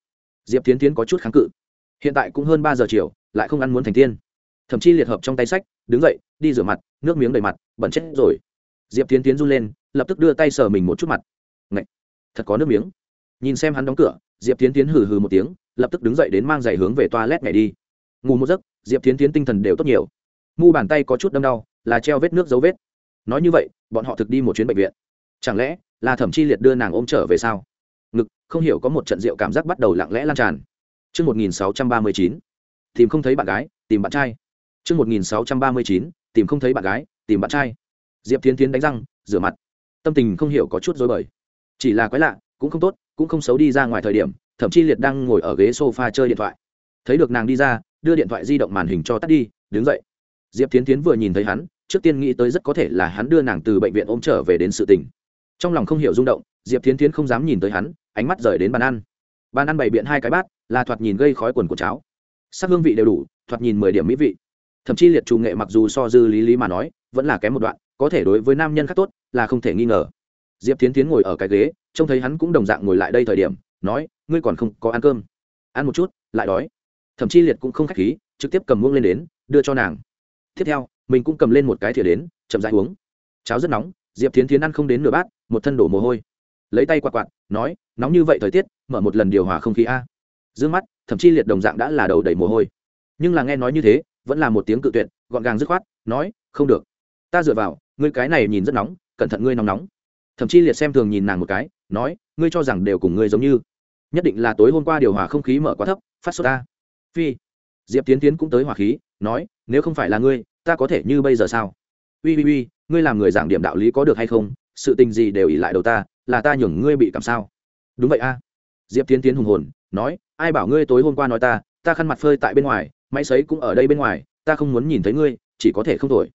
Diệp tiến tiến có chút kháng cự. Hiện tại cũng hơn ba giờ chiều, lại không ăn muốn thành tiên. Thậm chí liệt hợp trong tay sách, đứng dậy, đi rửa mặt, nước miếng đầy mặt, bẩn chết rồi. Diệp tiến tiến run lên, lập tức đưa tay sờ mình một chút mặt. Ngậy! thật có nước miếng. Nhìn xem hắn đóng cửa, diệp tiến tiến hừ hừ một tiếng, lập tức đứng dậy đến mang giày hướng về toilet nhảy đi. Ngủ một giấc, diệp tiến tiến tinh thần đều tốt nhiều. Mu bàn tay có chút đâm đau là treo vết nước dấu vết nói như vậy bọn họ thực đi một chuyến bệnh viện chẳng lẽ là thẩm chi liệt đưa nàng ôm trở về sao ngực không hiểu có một trận rượu cảm giác bắt đầu lặng lẽ lan tràn Trước 1639, tìm không thấy bạn gái, tìm bạn trai. Trước 1639, tìm không thấy bạn gái, tìm bạn trai. Diệp Thiến Thiến đánh răng, rửa mặt. Tâm tình không hiểu có chút rối bời. Chỉ là quái lạ, cũng không tốt, cũng không xấu đi ra ngoài thời điểm, thậm chí liệt đang ngồi ở ghế sofa chơi điện thoại. Thấy được nàng đi ra, đưa điện thoại di động màn hình cho tắt đi, đứng dậy. Diệp Thiến Thiến vừa nhìn thấy hắn, trước tiên nghĩ tới rất có thể là hắn đưa nàng từ bệnh viện ôm trở về đến sự tình. Trong lòng không hiểu rung động, Diệp Thiến Thiến không dám nhìn tới hắn, ánh mắt rời đến bàn ăn. Bàn ăn bày biện hai cái bát, là thoạt nhìn gây khói quần của cháo. Sắc hương vị đều đủ, thoạt nhìn mười điểm mỹ vị thậm chí liệt chủ nghệ mặc dù so dư lý lý mà nói vẫn là kém một đoạn có thể đối với nam nhân khác tốt là không thể nghi ngờ diệp tiến tiến ngồi ở cái ghế trông thấy hắn cũng đồng dạng ngồi lại đây thời điểm nói ngươi còn không có ăn cơm ăn một chút lại đói thậm chí liệt cũng không khách khí trực tiếp cầm muông lên đến đưa cho nàng tiếp theo, mình cũng cầm lên một cái thìa đến, chậm rãi uống. Cháo rất nóng, diệp tiến tiến ăn không đến nửa bát, một thân đổ mồ hôi. Lấy tay quạt quạt, nói, nóng như vậy thời tiết, mở một lần điều hòa không khí a. D mắt, thậm chí liệt đồng dạng đã là đầu đầy mồ hôi. Nhưng là nghe nói như thế, vẫn là một tiếng cự tuyệt, gọn gàng dứt khoát, nói, không được. Ta dựa vào, ngươi cái này nhìn rất nóng, cẩn thận ngươi nóng nóng. Thậm chí liệt xem thường nhìn nàng một cái, nói, ngươi cho rằng đều cùng ngươi giống như. Nhất định là tối hôm qua điều hòa không khí mở quá thấp, phát sốt ta. Phi diệp tiến tiến cũng tới hỏa khí, nói, nếu không phải là ngươi, ta có thể như bây giờ sao? Ui ui ui ngươi làm người giảng điểm đạo lý có được hay không? Sự tình gì đều ỉ lại đầu ta, là ta nhường ngươi bị cảm sao? Đúng vậy a. Diệp tiến tiến hùng hồn, nói, ai bảo ngươi tối hôm qua nói ta ta khăn mặt phơi tại bên ngoài, máy sấy cũng ở đây bên ngoài, ta không muốn nhìn thấy ngươi, chỉ có thể không thổi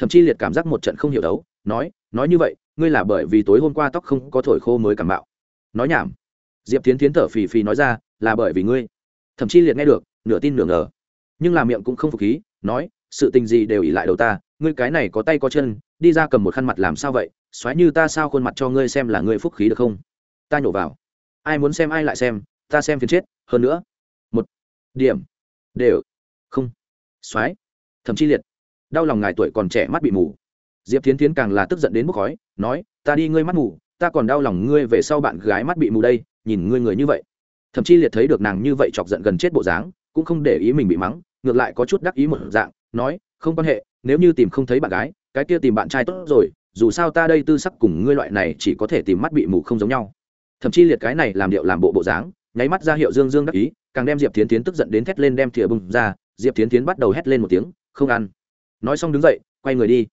thậm chí liệt cảm giác một trận không hiểu đấu, nói nói như vậy, ngươi là bởi vì tối hôm qua tóc không có thổi khô mới cảm bạo. Nói nhảm. Diệp tiến tiến thở phì phì nói ra, là bởi vì ngươi. Thậm chí liệt nghe được nửa tin nửa ngờ. Nhưng làm miệng cũng không phục khí, nói, sự tình gì đều ỉ lại đầu ta, ngươi cái này có tay có chân, đi ra cầm một khăn mặt làm sao vậy xoáy như ta sao khuôn mặt cho ngươi xem là ngươi phúc khí được không? Ta nhổ vào. Ai muốn xem ai lại xem, ta xem phiền chết, hơn nữa. Một điểm. Đều. Không. Xoáy thậm chí liệt. Đau lòng ngài tuổi còn trẻ mắt bị mù. Diệp tiến tiến càng là tức giận đến bốc khói, nói, ta đi ngươi mắt mù, ta còn đau lòng ngươi về sau bạn gái mắt bị mù đây, nhìn ngươi người như vậy. Thậm chí liệt thấy được nàng như vậy chọc giận gần chết bộ dáng cũng không để ý mình bị mắng ngược lại có chút đắc ý một dạng nói không quan hệ nếu như tìm không thấy bạn gái cái kia tìm bạn trai tốt rồi dù sao ta đây tư sắc cùng ngươi loại này chỉ có thể tìm mắt bị mù không giống nhau. Thậm chí liệt cái này làm điệu làm bộ bộ dáng nháy mắt ra hiệu dương dương đắc ý càng đem diệp tiến tiến tức giận đến thét lên đem thìa bùng ra diệp tiến tiến bắt đầu hét lên một tiếng không ăn. Nói xong đứng dậy quay người đi.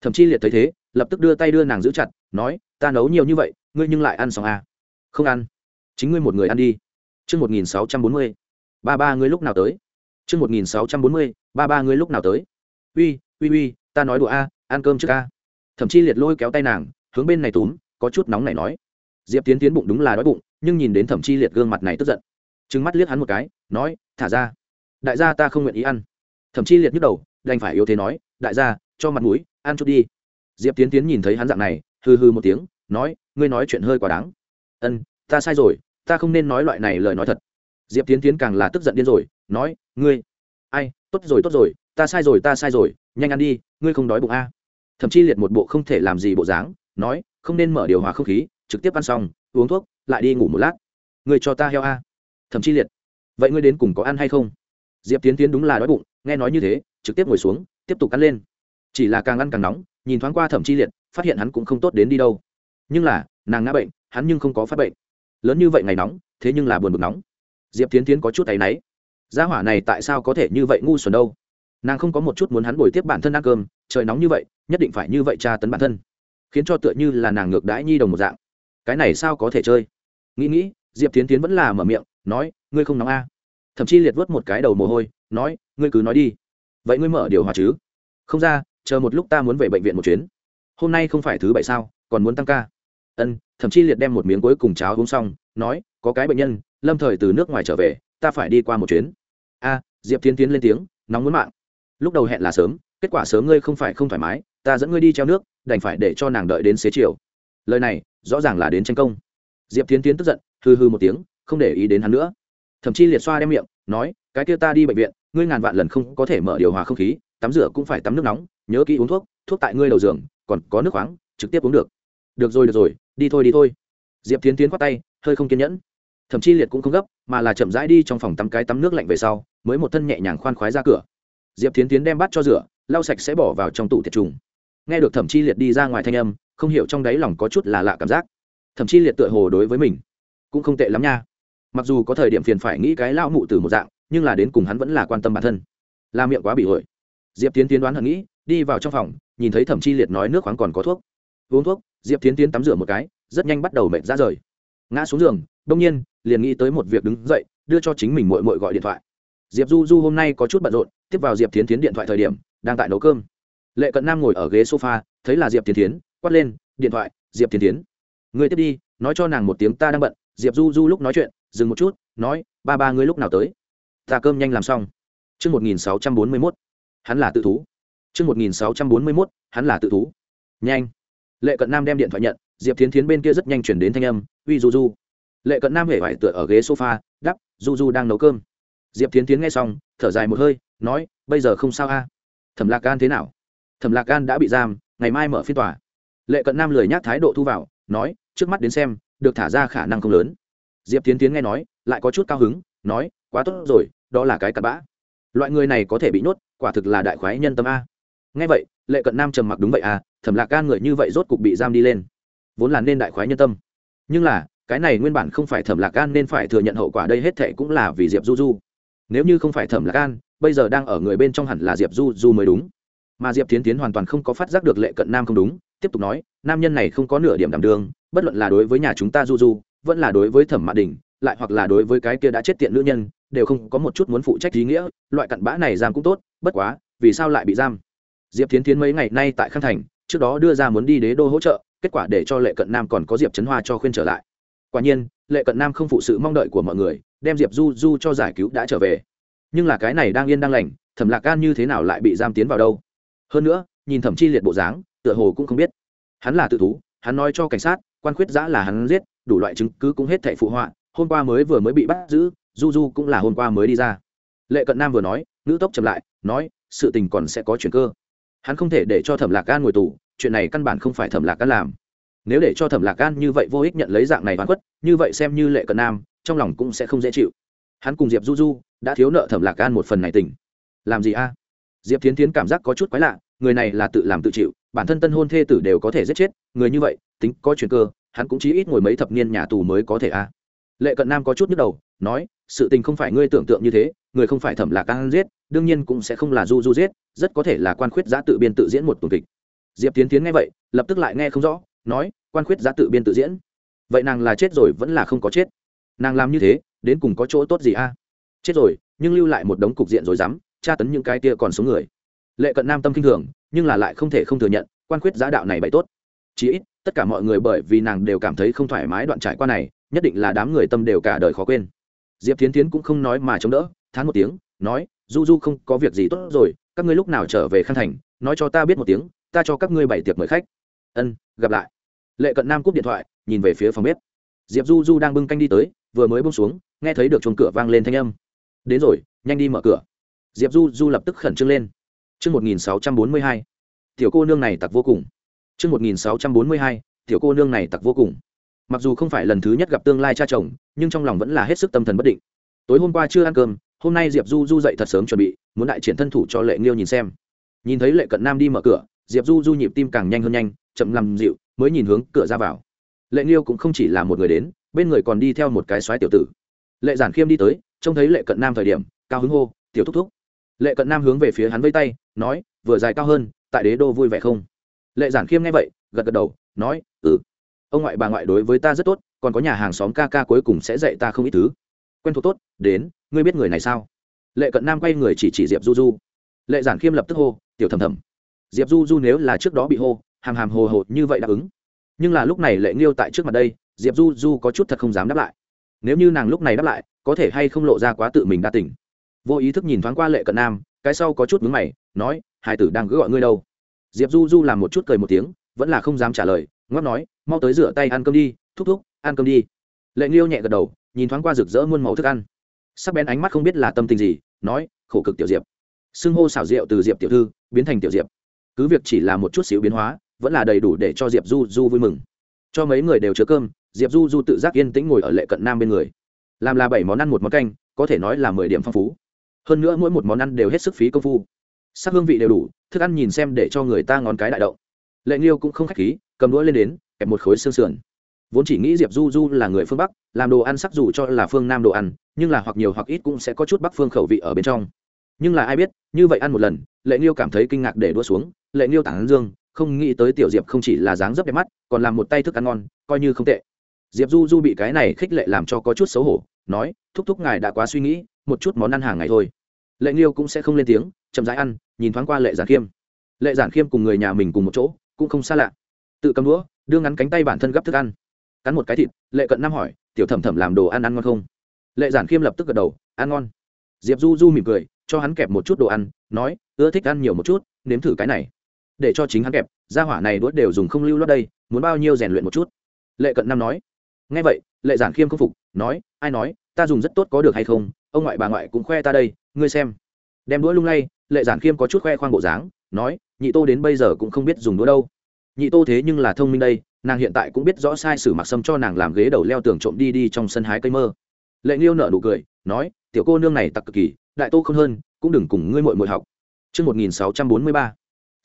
Thậm chí liệt thấy thế lập tức đưa tay đưa nàng giữ chặt nói ta nấu nhiều như vậy ngươi nhưng lại ăn xong à. không ăn. Chính ngươi một người ăn đi. Trước 1640, ba ba ngươi lúc nào tới? Trưa một nghìn sáu trăm bốn mươi. ba ba ngươi lúc nào tới? Uy, uy uy, ta nói đùa a, ăn cơm trước a. Thậm chí liệt lôi kéo tay nàng, hướng bên này túm, có chút nóng này nói. Diệp Tiến Tiến bụng đúng là đói bụng, nhưng nhìn đến Thẩm Chi liệt gương mặt này tức giận, trừng mắt liếc hắn một cái, nói, thả ra đại gia ta không nguyện ý ăn thậm chí liệt nhức đầu đành phải yếu thế nói đại gia cho mặt mũi ăn chút đi diệp tiến tiến nhìn thấy hắn dạng này hư hư một tiếng nói ngươi nói chuyện hơi quá đáng ân ta sai rồi ta không nên nói loại này lời nói thật diệp tiến tiến càng là tức giận điên rồi, nói, ngươi, ai, tốt rồi tốt rồi, ta sai rồi, ta sai rồi, nhanh ăn đi, ngươi không đói bụng a à. thậm chí liệt một bộ không thể làm gì bộ dáng, nói, không nên mở điều hòa không khí, trực tiếp ăn xong, uống thuốc, lại đi ngủ một lát. Ngươi cho ta heo a à. thậm chí liệt, vậy ngươi đến cùng có ăn hay không? Diệp tiến tiến đúng là đói bụng, nghe nói như thế, trực tiếp ngồi xuống, tiếp tục ăn lên. Chỉ là càng ăn càng nóng, nhìn thoáng qua thẩm chi liệt, phát hiện hắn cũng không tốt đến đi đâu. Nhưng là, nàng ngã bệnh, hắn nhưng không có phát bệnh. Lớn như vậy ngày nóng, thế nhưng là buồn bực nóng diệp tiến tiến có chút tay náy. Gia hỏa này tại sao có thể như vậy ngu xuẩn đâu? Nàng không có một chút muốn hắn bồi tiếp bản thân ăn cơm, trời nóng như vậy, nhất định phải như vậy tra tấn bản thân. Khiến cho tựa như là nàng ngược đãi nhi đồng một dạng. Cái này sao có thể chơi? Nghĩ nghĩ, diệp tiến tiến vẫn là mở miệng, nói, ngươi không nóng a? Thậm chí liệt vớt một cái đầu mồ hôi, nói, ngươi cứ nói đi. Vậy ngươi mở điều hòa chứ? Không ra, chờ một lúc ta muốn về bệnh viện một chuyến. Hôm nay không phải thứ bảy sao, còn muốn tăng ca. Ân. Thậm chí liệt đem một miếng cuối cùng cháo uống xong, nói, có cái bệnh nhân lâm thời từ nước ngoài trở về, ta phải đi qua một chuyến. A, diệp tiến tiến lên tiếng, nóng muốn mạng. Lúc đầu hẹn là sớm, kết quả sớm ngươi không phải không thoải mái, ta dẫn ngươi đi treo nước, đành phải để cho nàng đợi đến xế chiều. Lời này, rõ ràng là đến tranh công. Diệp tiến tiến tức giận hư hư một tiếng, không để ý đến hắn nữa. Thậm chí liệt xoa đem miệng, nói, cái kia ta đi bệnh viện, ngươi ngàn vạn lần không có thể mở điều hòa không khí, tắm rửa cũng phải tắm nước nóng, nhớ kỹ uống thuốc thuốc tại ngươi đầu giường, còn có nước khoáng, trực tiếp uống được. Được rồi được rồi, đi thôi đi thôi. Diệp tiến tiến khoát tay, hơi không kiên nhẫn thậm chí liệt cũng không gấp, mà là chậm rãi đi trong phòng tắm cái tắm nước lạnh về sau, mới một thân nhẹ nhàng khoan khoái ra cửa. Diệp tiến tiến đem bát cho rửa, lau sạch sẽ bỏ vào trong tủ tiệt trùng. Nghe được thẩm chi liệt đi ra ngoài thanh âm, không hiểu trong đáy lòng có chút là lạ cảm giác. Thẩm chi liệt tựa hồ đối với mình cũng không tệ lắm nha. Mặc dù có thời điểm phiền phải nghĩ cái lão mụ từ một dạng, nhưng là đến cùng hắn vẫn là quan tâm bản thân. La miệng quá bị hội diệp tiến tiến đoán hận nghĩ, đi vào trong phòng, nhìn thấy thẩm chi liệt nói nước khoáng còn có thuốc. Uống thuốc, diệp tiến tiến tắm rửa một cái, rất nhanh bắt đầu mệt ra rời. Ngã xuống giường đông nhiên liền nghĩ tới một việc đứng dậy đưa cho chính mình mội mội gọi điện thoại diệp du du hôm nay có chút bận rộn tiếp vào diệp tiến tiến điện thoại thời điểm đang tại nấu cơm lệ cận nam ngồi ở ghế sofa thấy là diệp tiến tiến quát lên điện thoại diệp tiến tiến người tiếp đi nói cho nàng một tiếng ta đang bận diệp du du lúc nói chuyện dừng một chút nói ba ba ngươi lúc nào tới ta cơm nhanh làm xong Trước 1641, hắn là tự thú. Trước 1641, hắn là tự thú. Nhanh. Lệ Cận Nam đem điện thoại nhận, Diệp Thiến Thiến bên kia rất nhanh chuyển đến thanh âm, "Uy Du Du." Lệ Cận Nam hề vải tựa ở ghế sofa, đắp "Du Du đang nấu cơm." Diệp tiến tiến nghe xong, thở dài một hơi, nói, "Bây giờ không sao a." Thẩm Lạc Can thế nào? Thẩm Lạc Can đã bị giam, ngày mai mở phiên tòa. Lệ Cận Nam lười nhác thái độ thu vào, nói, "Trước mắt đến xem, được thả ra khả năng không lớn." Diệp tiến tiến nghe nói, lại có chút cao hứng, nói, "Quá tốt rồi, đó là cái cặn bã." loại người này có thể bị nhốt quả thực là đại khoái nhân tâm a Nghe vậy lệ cận nam trầm mặc đúng vậy à thẩm lạc can người như vậy rốt cục bị giam đi lên vốn là nên đại khoái nhân tâm nhưng là cái này nguyên bản không phải thẩm lạc gan nên phải thừa nhận hậu quả đây hết thệ cũng là vì diệp du du. Nếu như không phải thẩm lạc gan, bây giờ đang ở người bên trong hẳn là diệp du du mới đúng. Mà diệp tiến tiến hoàn toàn không có phát giác được lệ cận nam không đúng tiếp tục nói nam nhân này không có nửa điểm đảm đương bất luận là đối với nhà chúng ta du du vẫn là đối với thẩm mạ đình lại hoặc là đối với cái kia đã chết tiện nữ nhân đều không có một chút muốn phụ trách ý nghĩa loại cặn bã này giam cũng tốt bất quá vì sao lại bị giam? Diệp tiến tiến mấy ngày nay tại khang thành trước đó đưa ra muốn đi đế đô hỗ trợ kết quả để cho lệ cận nam còn có diệp trấn hoa cho khuyên trở lại quả nhiên, lệ cận nam không phụ sự mong đợi của mọi người, đem diệp du du cho giải cứu đã trở về. Nhưng là cái này đang yên đang lành, thẩm lạc gan như thế nào lại bị giam tiến vào đâu? Hơn nữa, nhìn thẩm chi liệt bộ dáng, tựa hồ cũng không biết. Hắn là tự thú, hắn nói cho cảnh sát, quan khuyết giã là hắn giết, đủ loại chứng cứ cũng hết thệ phụ họa, hôm qua mới vừa mới bị bắt giữ, du du cũng là hôm qua mới đi ra. Lệ cận nam vừa nói, nữ tốc chậm lại, nói, sự tình còn sẽ có chuyện cơ. Hắn không thể để cho thẩm lạc gan ngồi tù, chuyện này căn bản không phải thẩm lạc gan làm nếu để cho thẩm lạc gan như vậy vô ích nhận lấy dạng này hoàn khuất, như vậy xem như lệ cận nam, trong lòng cũng sẽ không dễ chịu. Hắn cùng diệp du du đã thiếu nợ thẩm lạc gan một phần này tình. Làm gì a? Diệp tiến tiến cảm giác có chút quái lạ, người này là tự làm tự chịu, bản thân tân hôn thê tử đều có thể giết chết, người như vậy, tính có chuyện cơ, hắn cũng chỉ ít ngồi mấy thập niên nhà tù mới có thể a. Lệ cận nam có chút nhức đầu, nói, sự tình không phải ngươi tưởng tượng như thế, người không phải thẩm lạc an giết, đương nhiên cũng sẽ không là du du giết, rất có thể là quan khuyết giã tự biên tự diễn một tuần kịch. Diệp tiến tiến nghe vậy, lập tức lại nghe không rõ nói, quan khuyết giá tự biên tự diễn. Vậy nàng là chết rồi vẫn là không có chết? Nàng làm như thế, đến cùng có chỗ tốt gì a? À? Chết rồi, nhưng lưu lại một đống cục diện rồi dám, tra tấn những cái kia còn số người. Lệ cận nam tâm kinh thường, nhưng là lại không thể không thừa nhận, quan khuyết giá đạo này bậy tốt. Chí ít, tất cả mọi người bởi vì nàng đều cảm thấy không thoải mái đoạn trải qua này, nhất định là đám người tâm đều cả đời khó quên. Diệp tiến tiến cũng không nói mà chống đỡ, thán một tiếng, nói, du du không có việc gì tốt rồi, các ngươi lúc nào trở về khăn thành, nói cho ta biết một tiếng, ta cho các ngươi bảy tiệc mời khách. Ân, gặp lại lệ cận nam cúp điện thoại nhìn về phía phòng bếp. Diệp du du đang bưng canh đi tới vừa mới bông xuống nghe thấy được chuồng cửa vang lên thanh âm. Đến rồi nhanh đi mở cửa. Diệp du du lập tức khẩn trương lên. Trư một nghìn sáu trăm bốn mươi hai, tiểu cô nương này tặc vô cùng. Trư một nghìn sáu trăm bốn mươi hai, tiểu cô nương này tặc vô cùng. Mặc dù không phải lần thứ nhất gặp tương lai cha chồng nhưng trong lòng vẫn là hết sức tâm thần bất định. Tối hôm qua chưa ăn cơm hôm nay diệp du du dậy thật sớm chuẩn bị muốn đại triển thân thủ cho lệ nghiêu nhìn xem. Nhìn thấy lệ cận nam đi mở cửa diệp du du nhịp tim càng nhanh hơn nhanh chậm làm dịu mới nhìn hướng cửa ra vào. Lệ nghiêu cũng không chỉ là một người đến, bên người còn đi theo một cái xoáy tiểu tử. Lệ giản khiêm đi tới, trông thấy lệ cận nam thời điểm, cao hứng hô, tiểu thúc thúc. Lệ cận nam hướng về phía hắn vây tay, nói, vừa dài cao hơn, tại đế đô vui vẻ không? Lệ giản khiêm nghe vậy, gật gật đầu, nói ừ. Ông ngoại bà ngoại đối với ta rất tốt, còn có nhà hàng xóm ca ca cuối cùng sẽ dạy ta không ít thứ. Quen thuộc tốt, đến, ngươi biết người này sao? Lệ cận nam quay người chỉ chỉ diệp du du. Lệ giản khiêm lập tức hô, tiểu thầm thầm diệp du du nếu là trước đó bị hô hàm hàm hồ hồ như vậy đáp ứng. Nhưng là lúc này lệ nghiêu tại trước mặt đây, diệp du du có chút thật không dám đáp lại. Nếu như nàng lúc này đáp lại, có thể hay không lộ ra quá tự mình đa tỉnh vô ý thức nhìn thoáng qua lệ cận nam, cái sau có chút mướn mày, nói, hải tử đang cứ gọi ngươi đâu? Diệp du du làm một chút cười một tiếng, vẫn là không dám trả lời ngót nói, mau tới rửa tay ăn cơm đi, thúc thúc, ăn cơm đi. Lệ nghiêu nhẹ gật đầu, nhìn thoáng qua rực rỡ muôn màu thức ăn. Sắc bén ánh mắt không biết là tâm tình gì, nói, khổ cực tiểu diệp. Xưng hô xảo diệu từ diệp tiểu thư, biến thành tiểu diệp. Cứ việc chỉ là một chút xíu biến hóa vẫn là đầy đủ để cho diệp du du vui mừng. Cho mấy người đều chứa cơm, diệp du du tự giác yên tĩnh ngồi ở lệ cận nam bên người. Làm là bảy món ăn một món canh, có thể nói là mười điểm phong phú. Hơn nữa mỗi một món ăn đều hết sức phí công phu. Sắc hương vị đều đủ, thức ăn nhìn xem để cho người ta ngón cái đại động. Lệ nghiêu cũng không k h á c h khí, cầm đũa lên đến, kẹp một khối xương sườn. Vốn chỉ nghĩ diệp du du là người phương bắc, làm đồ ăn sắc dù cho là phương nam đồ ăn, nhưng là hoặc nhiều hoặc ít cũng sẽ có chút bắc phương khẩu vị ở bên trong. Nhưng là ai biết, như vậy ăn một lần, lệ nghiêu cảm thấy kinh ngạc để đua xuống, lệ nghiêu tản dương không nghĩ tới tiểu diệp không chỉ là dáng dấp đẹp mắt, còn làm một tay thức ăn ngon, coi như không tệ. Diệp du du bị cái này khích lệ làm cho có chút xấu hổ, nói, thúc thúc ngài đã quá suy nghĩ, một chút món ăn hàng ngày thôi. Lệ nghiêu cũng sẽ không lên tiếng, chậm rãi ăn, nhìn thoáng qua lệ giản khiêm. Lệ giản khiêm cùng người nhà mình cùng một chỗ, cũng không xa lạ. Tự cầm đũa, đưa ngắn cánh tay bản thân gấp thức ăn. Cắn một cái thịt, lệ cận nam hỏi, tiểu thẩm thẩm làm đồ ăn ăn ngon không? Lệ giản khiêm lập tức gật đầu, ăn ngon. Diệp du du mỉm cười, cho hắn kẹp một chút đồ ăn, nói, ưa thích ăn nhiều một chút, nếm thử cái này để cho chính hắn kẹp gia hỏa này đuốt đều dùng không lưu lót đây muốn bao nhiêu rèn luyện một chút. Lệ cận nam nói. Nghe vậy lệ giản khiêm không phục nói ai nói ta dùng rất tốt có được hay không? Ông ngoại bà ngoại cũng khoe ta đây ngươi xem. Đem đũa lung lay lệ giản khiêm có chút khoe khoang bộ dáng nói nhị tô đến bây giờ cũng không biết dùng đũa đâu. Nhị tô thế nhưng là thông minh đây nàng hiện tại cũng biết rõ sai sử mặc sâm cho nàng làm ghế đầu leo tường trộm đi đi trong sân hái cây mơ. Lệ nghiêu nở nụ cười nói tiểu cô nương này tặc cực kỳ đại tô không hơn cũng đừng cùng ngươi mội mội học. Trước 1643,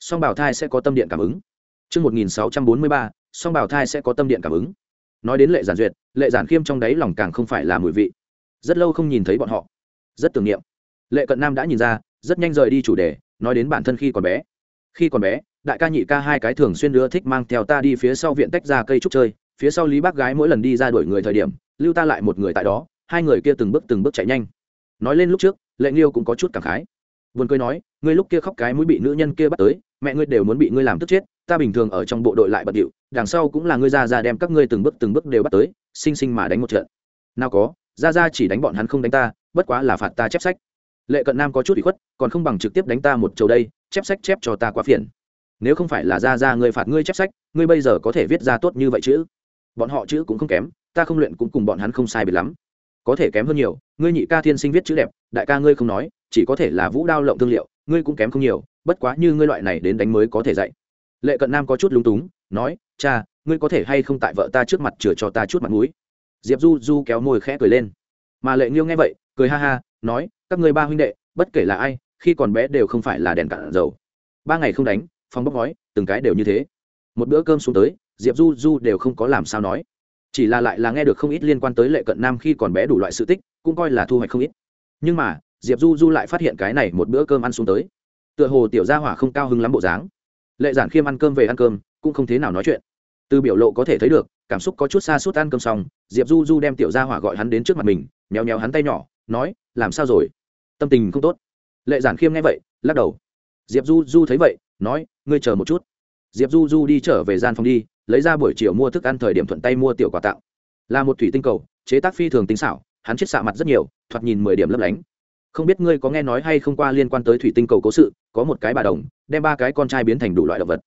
song bảo thai sẽ có tâm điện cảm ứng. Trước 1643, song bảo thai sẽ có tâm điện cảm ứng. Nói đến lệ giản duyệt, lệ giản khiêm trong đáy lòng càng không phải là mùi vị. Rất lâu không nhìn thấy bọn họ, rất tưởng niệm. Lệ cận nam đã nhìn ra, rất nhanh rời đi chủ đề, nói đến bản thân khi còn bé. Khi còn bé, đại ca nhị ca hai cái thường xuyên đưa thích mang theo ta đi phía sau viện tách ra cây trúc chơi, phía sau lý bác gái mỗi lần đi ra đuổi người thời điểm, lưu ta lại một người tại đó, hai người kia từng bước từng bước chạy nhanh. Nói lên lúc trước, Lệ Nghiêu cũng có chút cảm khái vườn cười nói ngươi lúc kia khóc cái mũi bị nữ nhân kia bắt tới mẹ ngươi đều muốn bị ngươi làm tức chết, ta bình thường ở trong bộ đội lại bận điệu, đằng sau cũng là ngươi ra ra đem các ngươi từng bước từng bước đều bắt tới, sinh sinh mà đánh một trận. Nào có, ra ra chỉ đánh bọn hắn không đánh ta, bất quá là phạt ta chép sách. Lệ cận nam có chút bị khuất, còn không bằng trực tiếp đánh ta một chầu đây, chép sách chép cho ta quá phiền. Nếu không phải là ra ra ngươi phạt ngươi chép sách, ngươi bây giờ có thể viết ra tốt như vậy chứ bọn họ chữ cũng không kém, ta không luyện cũng cùng bọn hắn không sai biệt lắm. Có thể kém hơn nhiều, ngươi nhị ca thiên sinh viết chữ đẹp, đại ca ngươi không nói chỉ có thể là vũ đao lộng thương liệu, ngươi cũng kém không nhiều, bất quá như ngươi loại này đến đánh mới có thể dạy. Lệ cận nam có chút lúng túng, nói, cha, ngươi có thể hay không tại vợ ta trước mặt chừa cho ta chút mặt mũi? Diệp du du kéo môi khẽ cười lên. Mà lệ nghiêu nghe vậy, cười ha ha, nói, các ngươi ba huynh đệ, bất kể là ai, khi còn bé đều không phải là đèn cạn dầu. Ba ngày không đánh phong bốc gói từng cái đều như thế. Một bữa cơm xuống tới, diệp du du đều không có làm sao nói. Chỉ là lại là nghe được không ít liên quan tới lệ cận nam khi còn bé đủ loại sự tích, cũng coi là thu hoạch không ít. Nhưng mà diệp du du lại phát hiện cái này một bữa cơm ăn xuống tới. Tựa hồ tiểu gia hỏa không cao hứng lắm bộ dáng. Lệ giản khiêm ăn cơm về ăn cơm, cũng không thế nào nói chuyện. Từ biểu lộ có thể thấy được, cảm xúc có chút xa suốt ăn cơm xong, diệp du du đem tiểu gia hỏa gọi hắn đến trước mặt mình, méo méo hắn tay nhỏ, nói, làm sao rồi? Tâm tình không tốt. Lệ giản khiêm nghe vậy, lắc đầu. Diệp du du thấy vậy, nói, ngươi chờ một chút. Diệp du du đi trở về gian phòng đi, lấy ra buổi chiều mua thức ăn thời điểm thuận tay mua tiểu quà tặng. Là một thủy tinh cầu, chế tác phi thường tính xảo, hắn chết xạ mặt rất nhiều, thoạt nhìn mười điểm lấp lánh không biết ngươi có nghe nói hay không qua liên quan tới thủy tinh cầu cố sự, có một cái bà đồng, đem ba cái con trai biến thành đủ loại động vật.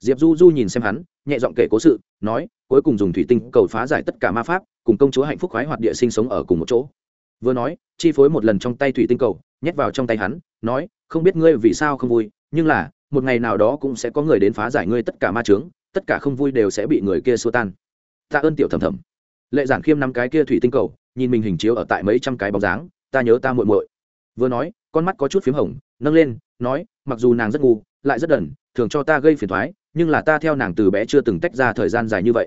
Diệp du du nhìn xem hắn, nhẹ giọng kể cố sự, nói, cuối cùng dùng thủy tinh cầu phá giải tất cả ma pháp, cùng công chúa hạnh phúc khoái hoạt địa sinh sống ở cùng một chỗ. Vừa nói, chi phối một lần trong tay thủy tinh cầu, nhét vào trong tay hắn, nói, không biết ngươi vì sao không vui, nhưng là, một ngày nào đó cũng sẽ có người đến phá giải ngươi tất cả ma trướng tất cả không vui đều sẽ bị người kia xua tan. Tạ ơn tiểu thầm thầm. Lệ giản khiêm năm cái kia thủy tinh cầu, nhìn mình hình chiếu ở tại mấy trăm cái bóng dáng, ta nhớ ta muội muội vừa nói con mắt có chút p h í m hồng nâng lên nói mặc dù nàng rất ngu lại rất đần thường cho ta gây phiền thoái nhưng là ta theo nàng từ bé chưa từng tách ra thời gian dài như vậy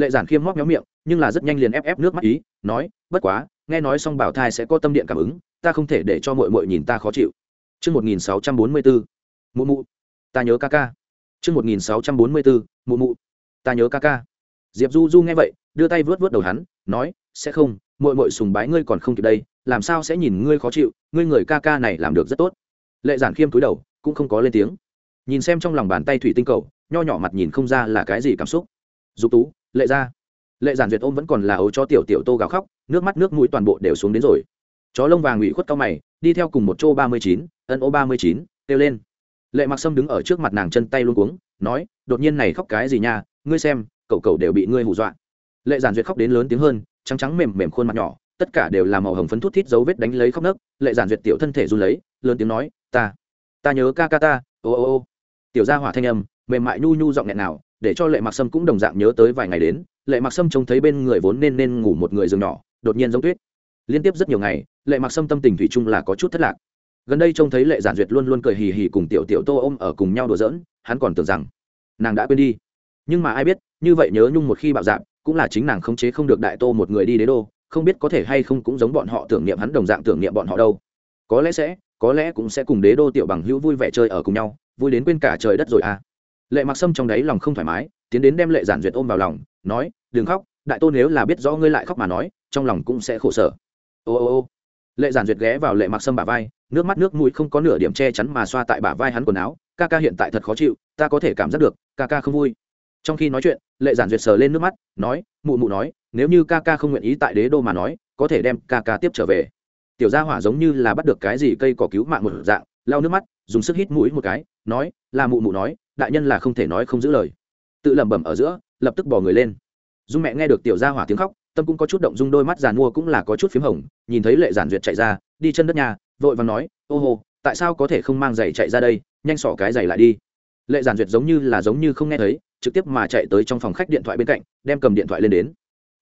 lệ giản khiêm móc méo miệng nhưng là rất nhanh liền ép ép nước mắt ý nói bất quá nghe nói xong bảo thai sẽ có tâm điện cảm ứng ta không thể để cho mội mội nhìn ta khó chịu Trước 1644, mụ mụ, ta nhớ ca ca. Trước 1644, mụ mụ, ta nhớ ca ca. Diệp Du Du nghe vậy, đưa tay vớt vớt đầu hắn, nói, sẽ không, muội muội sùng bái ngươi còn không kịp đây, làm sao sẽ nhìn ngươi khó chịu, ngươi người ca ca này làm được rất tốt. Lệ Giản Khiêm cúi đầu, cũng không có lên tiếng. Nhìn xem trong lòng bàn tay thủy tinh cầu, nho nhỏ mặt nhìn không ra là cái gì cảm xúc. Dục Tú, Lệ ra. Lệ Giản Duyệt ôm vẫn còn là ấu cho tiểu tiểu Tô gào khóc, nước mắt nước mũi toàn bộ đều xuống đến rồi. Chó lông vàng ủy khuất cao mày, đi theo cùng một chô ba mươi chín, ân ô ba mươi chín, kêu lên. Lệ Mặc Sâm đứng ở trước mặt nàng chân tay luống cuống, nói, đột nhiên này khóc cái gì nha, ngươi xem, cậu cậu đều bị ngươi hù dọa. Lệ giản duyệt khóc đến lớn tiếng hơn, trắng trắng mềm mềm khuôn mặt nhỏ, tất cả đều là màu hồng phấn thút thít dấu vết đánh lấy khóc nấc. Lệ giản duyệt tiểu thân thể run lấy, lớn tiếng nói, ta ta nhớ ca ca ta, ô ô ô. Tiểu gia hỏa thanh âm, mềm mại nhu nhu giọng nghẹn nào để cho lệ mặc sâm cũng đồng dạng nhớ tới vài ngày đến. Lệ mặc sâm trông thấy bên người vốn nên nên ngủ một người giường nhỏ, đột nhiên giống tuyết. Liên tiếp rất nhiều ngày, lệ mặc sâm tâm tình thủy chung là có chút thất lạc. Gần đây trông thấy lệ giản duyệt luôn luôn cười hì hì cùng tiểu tiểu tô ôm ở cùng nhau đùa giỡn, hắn còn tưởng rằng nàng đã quên đi nhưng mà ai biết, như vậy nhớ nhung một khi bạo dạn, cũng là chính nàng khống chế không được đại tô một người đi đế đô, không biết có thể hay không cũng giống bọn họ tưởng niệm hắn đồng dạng tưởng niệm bọn họ đâu. Có lẽ sẽ, có lẽ cũng sẽ cùng đế đô tiểu bằng hữu vui vẻ chơi ở cùng nhau, vui đến quên cả trời đất rồi à. Lệ mặc sâm trong đáy lòng không thoải mái, tiến đến đem lệ giản duyệt ôm vào lòng, nói, đừng khóc, đại tô nếu là biết rõ ngươi lại khóc mà nói, trong lòng cũng sẽ khổ sở. Ô ô ô. Lệ giản duyệt ghé vào lệ mặc sâm bả vai, nước mắt nước mũi không có nửa điểm che chắn mà xoa tại bả vai hắn quần áo, ca ca hiện tại thật khó chịu, ta có thể cảm giác được, ca ca không vui trong khi nói chuyện, lệ giản duyệt sờ lên nước mắt, nói, mụ mụ nói, nếu như ca ca không nguyện ý tại đế đô mà nói, có thể đem ca ca tiếp trở về. Tiểu gia hỏa giống như là bắt được cái gì cây cỏ cứu mạng một dạng, lau nước mắt, dùng sức hít mũi một cái, nói, là mụ mụ nói, đại nhân là không thể nói không giữ lời. Tự lẩm bẩm ở giữa, lập tức bỏ người lên. Dung mẹ nghe được tiểu gia hỏa tiếng khóc, tâm cũng có chút động dung, đôi mắt giàn mua cũng là có chút p h í m hồng, nhìn thấy lệ giản duyệt chạy ra, đi chân đất nhà, vội và nói, ô hô, tại sao có thể không mang giày chạy ra đây, nhanh xỏ cái giày lại đi lệ giản duyệt giống như là giống như không nghe thấy, trực tiếp mà chạy tới trong phòng khách điện thoại bên cạnh, đem cầm điện thoại lên đến.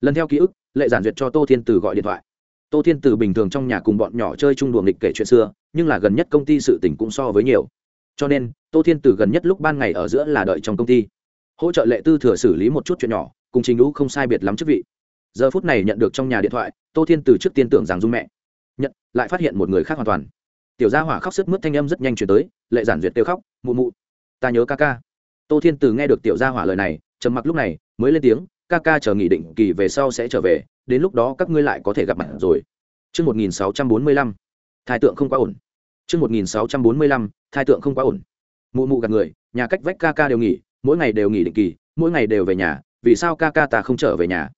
Lần theo ký ức, lệ giản duyệt cho tô thiên từ gọi điện thoại. Tô thiên từ bình thường trong nhà cùng bọn nhỏ chơi chung đùa nghịch kể chuyện xưa, nhưng là gần nhất công ty sự tỉnh cũng so với nhiều. Cho nên, tô thiên từ gần nhất lúc ban ngày ở giữa là đợi trong công ty. Hỗ trợ lệ tư thừa xử lý một chút chuyện nhỏ, cùng trình lũ không sai biệt lắm chức vị. Giờ phút này nhận được trong nhà điện thoại, tô thiên từ trước tiên tưởng rằng dung mẹ. Nhận, lại phát hiện một người khác hoàn toàn. Tiểu gia hỏa khóc sức mướt thanh âm rất nhanh chuyển tới, lệ giản duyệt kêu khóc, mụ mụ ta nhớ ca ca tô thiên từ nghe được tiểu gia hỏa lời này trầm mặc lúc này mới lên tiếng ca ca chờ nghỉ định kỳ về sau sẽ trở về đến lúc đó các ngươi lại có thể gặp mặt rồi Trước 1645, thai tượng không quá ổn. Trước 1645, thai tượng không quá ổn. Mụ mụ gạt người, nhà cách vách ca ca đều nghỉ, mỗi ngày đều nghỉ định kỳ, mỗi ngày đều về nhà, vì sao ca ca ta không trở về nhà?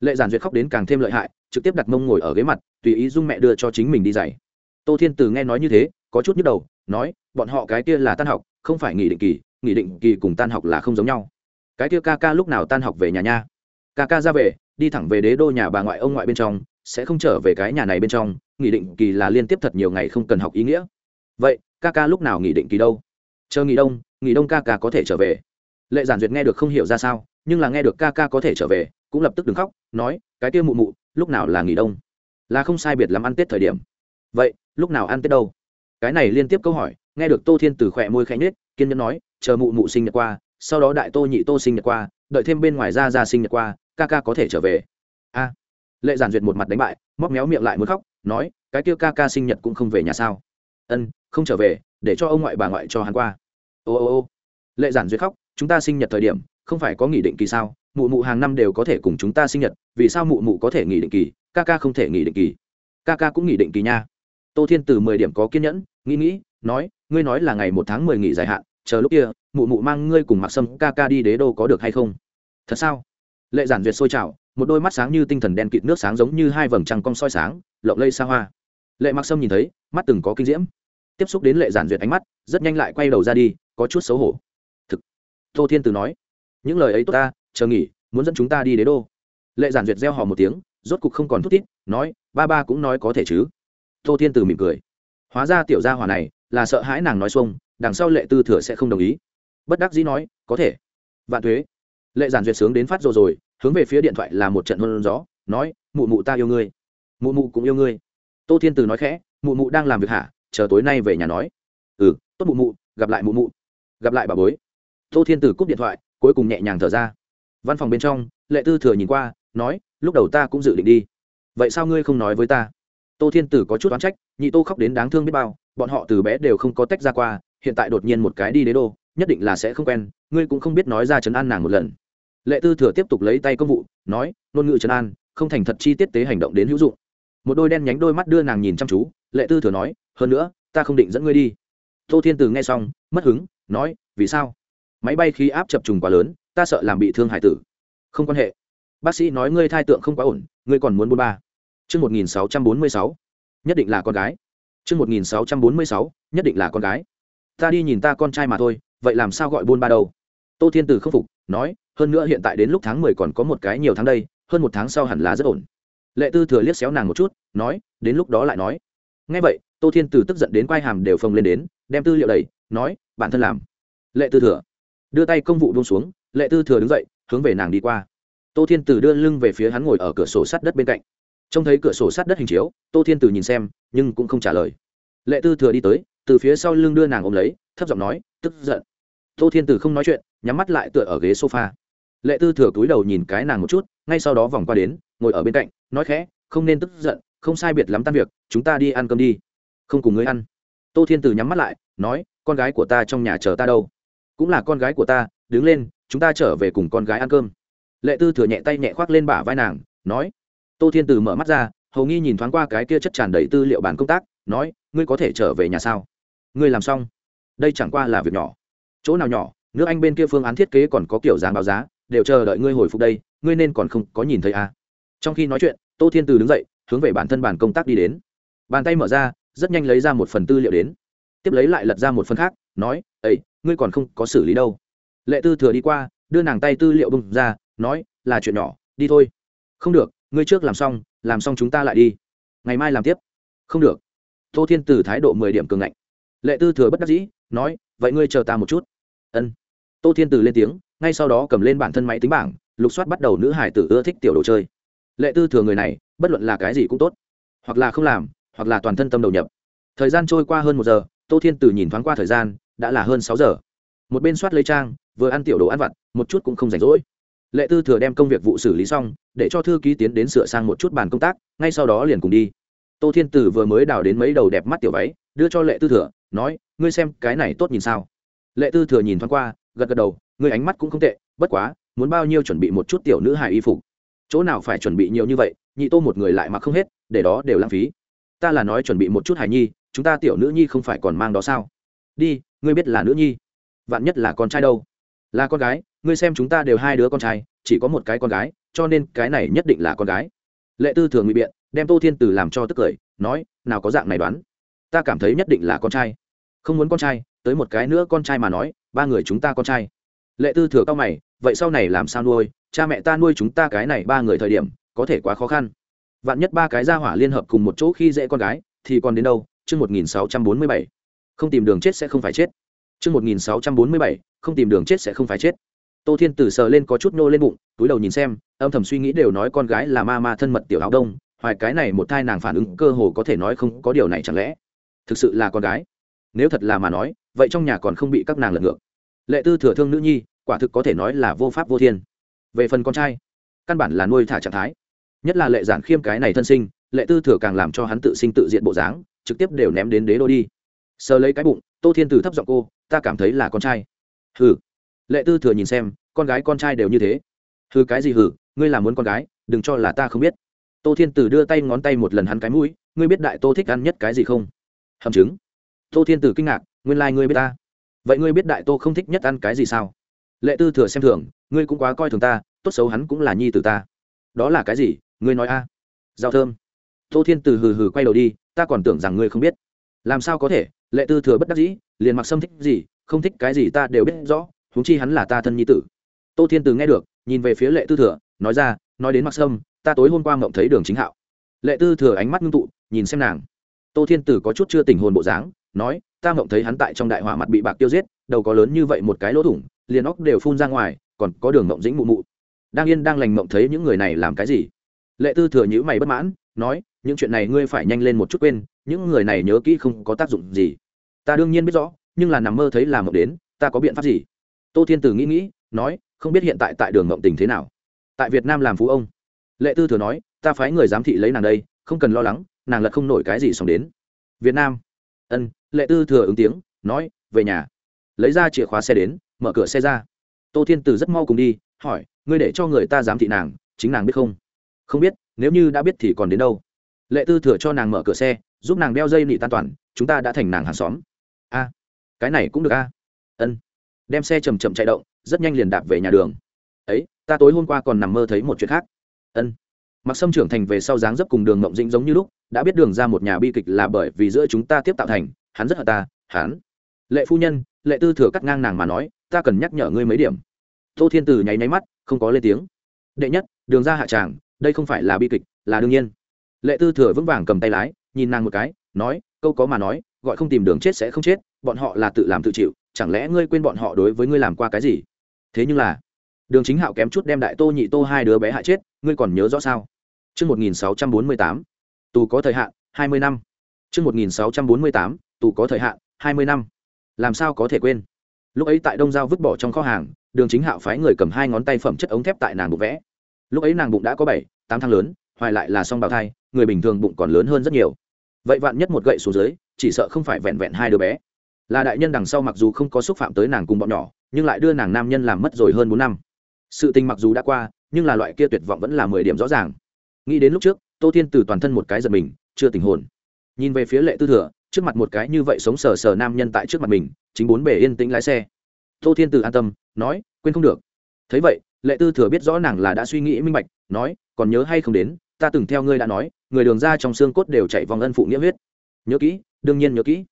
Lệ Giản Duyệt khóc đến càng thêm lợi hại, trực tiếp đặt mông ngồi ở ghế mặt, tùy ý dung mẹ đưa cho chính mình đi giày. Tô Thiên Từ nghe nói như thế, có chút nhức đầu, nói, bọn họ cái kia là tan học, không phải nghỉ định kỳ, nghỉ định kỳ cùng tan học là không giống nhau. Cái kia ca ca lúc nào tan học về nhà nha? Ca ca ra về đi thẳng về đế đô nhà bà ngoại ông ngoại bên trong sẽ không trở về cái nhà này bên trong nghỉ định kỳ là liên tiếp thật nhiều ngày không cần học ý nghĩa. Vậy ca ca lúc nào nghỉ định kỳ đâu? Chờ nghỉ đông nghỉ đông ca ca có thể trở về. Lệ giản duyệt nghe được không hiểu ra sao nhưng là nghe được ca ca có thể trở về cũng lập tức đứng khóc nói cái kia mụ mụ lúc nào là nghỉ đông? Là không sai biệt lắm ăn tết thời điểm. Vậy lúc nào ăn tết đâu? Cái này liên tiếp câu hỏi nghe được tô thiên từ khỏe môi khẽ nhết kiên nhẫn nói, chờ mụ mụ sinh nhật qua, sau đó đại tô nhị tô sinh nhật qua, đợi thêm bên ngoài ra ra sinh nhật qua, ca ca có thể trở về. A. Lệ giản duyệt một mặt đánh bại, móc méo miệng lại muốn khóc, nói, cái kia ca ca sinh nhật cũng không về nhà sao? Ân, không trở về, để cho ông ngoại bà ngoại cho hắn qua. Ô ô ô. Lệ giản duyệt khóc, chúng ta sinh nhật thời điểm, không phải có nghỉ định kỳ sao? Mụ mụ hàng năm đều có thể cùng chúng ta sinh nhật, vì sao mụ mụ có thể nghỉ định kỳ, ca ca không thể nghỉ định kỳ? Ca ca cũng nghỉ định kỳ nha. Tô thiên từ mười điểm có kiên nhẫn, nghĩ nghĩ, nói ngươi nói là ngày một tháng mười nghỉ dài hạn, chờ lúc kia, mụ mụ mang ngươi cùng mặc sâm ca ca đi đế đô có được hay không? Thật sao? Lệ giản duyệt sôi trào một đôi mắt sáng như tinh thần đen kịt nước sáng giống như hai vầng trăng cong soi sáng, lộng lây xa hoa. Lệ mặc sâm nhìn thấy, mắt từng có kinh diễm. Tiếp xúc đến lệ giản duyệt ánh mắt, rất nhanh lại quay đầu ra đi, có chút xấu hổ. Thực, tô thiên từ nói, những lời ấy tốt ta, chờ nghỉ, muốn dẫn chúng ta đi đế đô. Lệ giản duyệt gieo hò một tiếng, rốt cục không còn thút tít nói, ba ba cũng nói có thể chứ. Tô thiên từ mỉm cười, hóa ra tiểu gia hỏa này là sợ hãi nàng nói xuông, đằng sau lệ tư thừa sẽ không đồng ý. Bất đắc dĩ nói, có thể. Vạn thuế lệ giản duyệt sướng đến phát rồi rồi, hướng về phía điện thoại là một trận hôn gió, nói, mụ mụ ta yêu ngươi. Mụ mụ cũng yêu ngươi. Tô thiên từ nói khẽ, mụ mụ đang làm việc hả? Chờ tối nay về nhà nói. Ừ tốt mụ mụ, gặp lại mụ mụ. Gặp lại bà bối. Tô thiên từ cúp điện thoại, cuối cùng nhẹ nhàng thở ra. Văn phòng bên trong, lệ tư thừa nhìn qua, nói, lúc đầu ta cũng dự định đi. Vậy sao ngươi không nói với ta? Tô thiên tử có chút oán trách, nhị tô khóc đến đáng thương biết bao, bọn họ từ bé đều không có tách ra qua, hiện tại đột nhiên một cái đi đế đô, nhất định là sẽ không quen, ngươi cũng không biết nói ra trấn an nàng một lần. Lệ tư thừa tiếp tục lấy tay công vụ, nói ngôn ngữ trấn an, không thành thật chi tiết tế hành động đến hữu dụng. Một đôi đen nhánh đôi mắt đưa nàng nhìn chăm chú, lệ tư thừa nói, hơn nữa, ta không định dẫn ngươi đi. Tô thiên Tử nghe xong, mất hứng, nói, vì sao? Máy bay khí áp chập trùng quá lớn, ta sợ làm bị thương hải tử. Không quan hệ. Bác sĩ nói, ngươi thai tượng không quá ổn, ngươi còn muốn buôn ba chương 1646, nhất định là con gái. chương 1646, nhất định là con gái. Ta đi nhìn ta con trai mà thôi, vậy làm sao gọi buôn ba đầu Tô Thiên Tử không phục, nói, hơn nữa hiện tại đến lúc tháng mười còn có một cái nhiều tháng đây, hơn một tháng sau hẳn là rất ổn. lệ tư thừa liếc xéo nàng một chút nói đến lúc đó lại nói nghe vậy tô thiên từ tức giận đến quai hàm đều phồng lên đến đem tư liệu đầy nói bản thân làm lệ tư thừa đưa tay công vụ buông xuống lệ tư thừa đứng dậy hướng về nàng đi qua tô thiên từ đưa lưng về phía hắn ngồi ở cửa sổ sắt đất bên cạnh trông thấy cửa sổ sát đất hình chiếu, tô thiên từ nhìn xem, nhưng cũng không trả lời. Lệ tư thừa đi tới, từ phía sau lưng đưa nàng ôm lấy, thấp giọng nói, tức giận. Tô thiên từ không nói chuyện, nhắm mắt lại tựa ở ghế sofa. Lệ tư thừa cúi đầu nhìn cái nàng một chút, ngay sau đó vòng qua đến, ngồi ở bên cạnh, nói khẽ, không nên tức giận, không sai biệt lắm tan việc, chúng ta đi ăn cơm đi. Không cùng ngươi ăn. Tô thiên từ nhắm mắt lại, nói, con gái của ta trong nhà chờ ta đâu? Cũng là con gái của ta, đứng lên, chúng ta trở về cùng con gái ăn cơm. Lệ tư thừa nhẹ tay nhẹ khoác lên bả vai nàng, nói tô thiên từ mở mắt ra hầu nghi nhìn thoáng qua cái kia chất tràn đầy tư liệu bàn công tác nói ngươi có thể trở về nhà sao? Ngươi làm xong. Đây chẳng qua là việc nhỏ. Chỗ nào nhỏ nước anh bên kia phương án thiết kế còn có kiểu dáng báo giá đều chờ đợi ngươi hồi phục đây ngươi nên còn không có nhìn thấy à. trong khi nói chuyện tô thiên từ đứng dậy hướng về bản thân bàn công tác đi đến. Bàn tay mở ra rất nhanh lấy ra một phần tư liệu đến. Tiếp lấy lại lật ra một phần khác nói Ấy, ngươi còn không có xử lý đâu. Lệ tư thừa đi qua đưa nàng tay tư liệu bung ra nói là chuyện nhỏ đi thôi. Không được ngươi trước làm xong làm xong chúng ta lại đi. Ngày mai làm tiếp. Không được. Tô thiên từ thái độ mười điểm cường ngạnh. Lệ tư thừa bất đắc dĩ, nói, vậy ngươi chờ ta một chút. Ân. Tô thiên từ lên tiếng, ngay sau đó cầm lên bản thân máy tính bảng, lục soát bắt đầu nữ hải tử ưa thích tiểu đồ chơi. Lệ tư thừa người này, bất luận là cái gì cũng tốt. Hoặc là không làm, hoặc là toàn thân tâm đầu nhập. Thời gian trôi qua hơn một giờ, tô thiên từ nhìn thoáng qua thời gian, đã là hơn sáu giờ. Một bên soát lấy trang, vừa ăn tiểu đồ ăn vặt, một chút cũng không rảnh rỗi lệ tư thừa đem công việc vụ xử lý xong, để cho thư ký tiến đến sửa sang một chút bàn công tác, ngay sau đó liền cùng đi. Tô thiên tử vừa mới đào đến mấy đầu đẹp mắt tiểu váy, đưa cho lệ tư thừa, nói, ngươi xem cái này tốt nhìn sao? Lệ tư thừa nhìn thoáng qua, gật gật đầu, ngươi ánh mắt cũng không tệ, bất quá, muốn bao nhiêu chuẩn bị một chút tiểu nữ hài y phục? Chỗ nào phải chuẩn bị nhiều như vậy, nhị tô một người lại mặc không hết, để đó đều lãng phí. Ta là nói chuẩn bị một chút hài nhi, chúng ta tiểu nữ nhi không phải còn mang đó sao? Đi, ngươi biết là nữ nhi. Vạn nhất là con trai đâu? Là con gái ngươi xem chúng ta đều hai đứa con trai, chỉ có một cái con gái, cho nên cái này nhất định là con gái. Lệ tư thường ngụy biện, đem tô thiên từ làm cho tức cười, nói, nào có dạng này đoán. Ta cảm thấy nhất định là con trai. Không muốn con trai, tới một cái nữa con trai mà nói, ba người chúng ta con trai. Lệ tư thừa cao mày, vậy sau này làm sao nuôi? Cha mẹ ta nuôi chúng ta cái này ba người thời điểm, có thể quá khó khăn. Vạn nhất ba cái gia hỏa liên hợp cùng một chỗ khi dễ con gái, thì còn đến đâu? Chương một nghìn sáu trăm bốn mươi bảy. Không tìm đường chết sẽ không phải chết. Chương một nghìn sáu trăm bốn mươi bảy. Không tìm đường chết sẽ không phải chết tô thiên tử sờ lên có chút nô lên bụng, túi đầu nhìn xem, âm thầm suy nghĩ đều nói con gái là ma ma thân mật tiểu áo đông, hoài cái này một thai nàng phản ứng cơ hồ có thể nói không có điều này chẳng lẽ. Thực sự là con gái. Nếu thật là mà nói, vậy trong nhà còn không bị các nàng lật ngược. Lệ tư thừa thương nữ nhi, quả thực có thể nói là vô pháp vô thiên. Về phần con trai, căn bản là nuôi thả trạng thái. Nhất là lệ giản khiêm cái này thân sinh, lệ tư thừa càng làm cho hắn tự sinh tự diện bộ dáng, trực tiếp đều ném đến đế đô đi. Sờ lấy cái bụng, tô thiên tử thấp giọng cô, ta cảm thấy là con trai. Hừ lệ tư thừa nhìn xem, con gái con trai đều như thế. Hừ, cái gì hừ, ngươi là muốn con gái, đừng cho là ta không biết. Tô thiên tử đưa tay ngón tay một lần hắn cái mũi, ngươi biết đại tô thích ăn nhất cái gì không? Hầm trứng. Tô thiên tử kinh ngạc, nguyên lai、like、ngươi biết ta. Vậy ngươi biết đại tô không thích nhất ăn cái gì sao? Lệ tư thừa xem thường, ngươi cũng quá coi thường ta, tốt xấu hắn cũng là nhi từ ta. Đó là cái gì? Ngươi nói a. À? thơm. Tô thiên tử hừ hừ quay đầu đi, ta còn tưởng rằng ngươi không huống chi hắn là ta thân nhi tử. Tô thiên từ nghe được, nhìn về phía lệ tư thừa, nói ra, nói đến mặc sâm, ta tối hôm qua mộng thấy đường chính hạo. Lệ tư thừa ánh mắt ngưng tụ, nhìn xem nàng. Tô thiên tử có chút chưa tình hồn bộ dáng, nói, ta mộng thấy hắn tại trong đại hỏa mặt bị bạc tiêu giết, đầu có lớn như vậy một cái lỗ thủng, liền óc đều phun ra ngoài, còn có đường mộng dĩnh mụ mụ. Đang yên đang lành mộng thấy những người này làm cái gì? Lệ tư thừa nhữ mày bất mãn, nói, những chuyện này ngươi phải nhanh lên một chút quên, những người này nhớ kỹ không có tác dụng gì. Ta đương nhiên biết rõ, nhưng là nằm mơ thấy làm mộng đến, ta có biện pháp gì? Tô thiên Từ nghĩ nghĩ, nói, không biết hiện tại tại đường ngộng tình thế nào? Tại việt nam làm phú ông. Lệ tư thừa nói, ta phái người giám thị lấy nàng đây, không cần lo lắng, nàng lật không nổi cái gì xong đến. Việt nam? Ân. Lệ tư thừa ứng tiếng, nói, về nhà. Lấy ra chìa khóa xe đến, mở cửa xe ra. Tô thiên Từ rất mau cùng đi, hỏi, ngươi để cho người ta giám thị nàng, chính nàng biết không? Không biết, nếu như đã biết thì còn đến đâu? Lệ tư thừa cho nàng mở cửa xe, giúp nàng đeo dây nị tan toàn, chúng ta đã thành nàng hàng xóm. A, cái này cũng được a. Ân đem xe chầm chậm chạy động, rất nhanh liền đạp về nhà đường. Ấy, ta tối hôm qua còn nằm mơ thấy một chuyện khác. Ân. Mặc sâm trưởng thành về sau dáng dấp cùng đường mộng dĩnh giống như lúc, đã biết đường ra một nhà bi kịch là bởi vì giữa chúng ta tiếp tạo thành, hắn rất hận ta, hắn. Lệ phu nhân, lệ tư thừa cắt ngang nàng mà nói, ta cần nhắc nhở ngươi mấy điểm. Tô thiên tử nháy nháy mắt, không có lên tiếng. Đệ nhất, đường ra hạ tràng, đây không phải là bi kịch, là đương nhiên. Lệ tư thừa vững vàng cầm tay lái, nhìn nàng một cái, nói, câu có mà nói, gọi không tìm đường chết sẽ không chết, bọn họ là tự làm tự chịu chẳng lẽ ngươi quên bọn họ đối với ngươi làm qua cái gì thế nhưng là đường chính hạo kém chút đem đại tô nhị tô hai đứa bé hại chết ngươi còn nhớ rõ sao Trước 1648, tù có thời hạn, 20 năm. Trước 1648, tù có thời hạn, 20 năm. Làm sao có thể quên? Lúc ấy tại Đông Giao vứt bỏ trong kho hàng, Đường Chính Hạo phái người cầm hai ngón tay phẩm chất ống thép tại nàng bụng vẽ. Lúc ấy nàng bụng đã có 7, 8 tháng lớn, hoài lại là song bào thai, người bình thường bụng còn lớn hơn rất nhiều. Vậy vạn nhất một gậy xuống dưới, chỉ sợ không phải vẹn vẹn hai đứa bé. Là đại nhân đằng sau mặc dù không có xúc phạm tới nàng cùng bọn nhỏ, nhưng lại đưa nàng nam nhân làm mất rồi hơn bốn năm. Sự tình mặc dù đã qua, nhưng là loại kia tuyệt vọng vẫn là 10 điểm rõ ràng. Nghĩ đến lúc trước, Tô Thiên từ toàn thân một cái giật mình, chưa tỉnh hồn. Nhìn về phía lệ tư thừa trước mặt một cái như vậy sống sờ sờ nam nhân tại trước mặt mình chính bốn bề yên tĩnh lái xe. Tô thiên từ an tâm nói quên không được. Thấy vậy lệ tư thừa biết rõ nàng là đã suy nghĩ minh bạch nói còn nhớ hay không đến ta từng theo ngươi đã nói người đường ra trong xương cốt đều chạy vòng ân phụ nghĩa huyết. Nhớ kỹ đương nhiên nhớ kỹ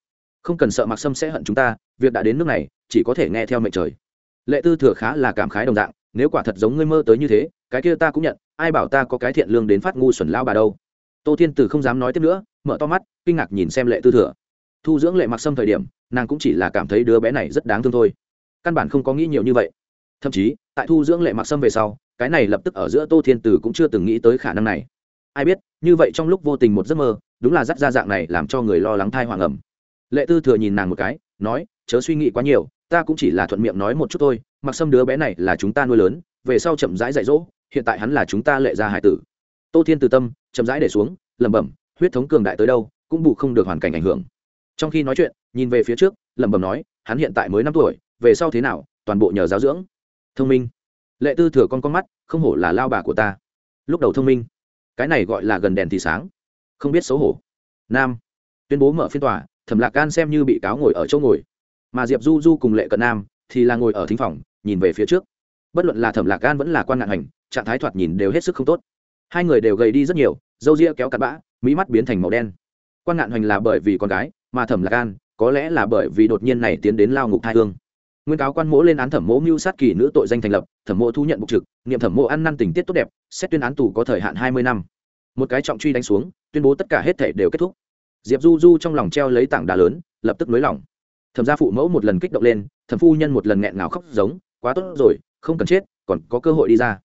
không cần sợ mặc sâm sẽ hận chúng ta, việc đã đến nước này, chỉ có thể nghe theo mệnh trời. Lệ tư thừa khá là cảm khái đồng dạng, nếu quả thật giống ngươi mơ tới như thế, cái kia ta cũng nhận, ai bảo ta có cái thiện lương đến phát ngu xuẩn lao bà đâu. Tô thiên tử không dám nói tiếp nữa, mở to mắt, kinh ngạc nhìn xem lệ tư thừa. Thu dưỡng lệ mặc sâm thời điểm, nàng cũng chỉ là cảm thấy đứa bé này rất đáng thương thôi. Căn bản không có nghĩ nhiều như vậy. Thậm chí, tại thu dưỡng lệ mặc sâm về sau, cái này lập tức ở giữa tô thiên tử cũng chưa từng nghĩ tới khả năng này. Ai biết, như vậy trong lúc vô tình một giấc mơ, đúng là dắt ra dạng này làm cho người lo lắng thai hoàng ẩm lệ tư thừa nhìn nàng một cái, nói, chớ suy nghĩ quá nhiều, ta cũng chỉ là thuận miệng nói một chút thôi, mặc sâm đứa bé này là chúng ta nuôi lớn, về sau chậm rãi dạy dỗ, hiện tại hắn là chúng ta lệ ra hải tử. Tô thiên từ tâm, chậm rãi để xuống, lẩm bẩm, huyết thống cường đại tới đâu, cũng bù không được hoàn cảnh ảnh hưởng. Trong khi nói chuyện, nhìn về phía trước, lẩm bẩm nói, hắn hiện tại mới năm tuổi, về sau thế nào, toàn bộ nhờ giáo dưỡng. Thông minh. Lệ tư thừa con con mắt, không hổ là lao bà của ta. Lúc đầu thông minh, cái này gọi là gần đèn thì sáng, không biết xấu hổ. Nam. Tuyên bố mở phiên tòa thẩm lạc Gan xem như bị cáo ngồi ở chỗ ngồi. Mà diệp du du cùng lệ cận nam thì là ngồi ở thính phòng, nhìn về phía trước. Bất luận là thẩm lạc Gan vẫn là quan ngạn hành, trạng thái thoạt nhìn đều hết sức không tốt. Hai người đều gầy đi rất nhiều dâu ria kéo cắt bã, mỹ mắt biến thành màu đen. Quan ngạn hoành là bởi vì con gái, mà thẩm lạc Gan có lẽ là bởi vì đột nhiên này tiến đến lao ngục thai hương. Nguyên cáo quan mỗ lên án thẩm mỗ mưu sát kỳ nữ tội danh thành lập, thẩm mỗ thu nhận bục trực nghiệm thẩm mỗ ăn năn tình tiết tốt đẹp, xét tuyên án tù có thời hạn hai mươi năm. Một cái trọng truy đánh xuống, tuyên bố tất cả hết thể đều kết thúc diệp du du trong lòng treo lấy tảng đá lớn, lập tức nới lỏng. Thẩm gia phụ mẫu một lần kích động lên, thẩm phu nhân một lần nghẹn ngào khóc giống, quá tốt rồi, không cần chết, còn có cơ hội đi ra.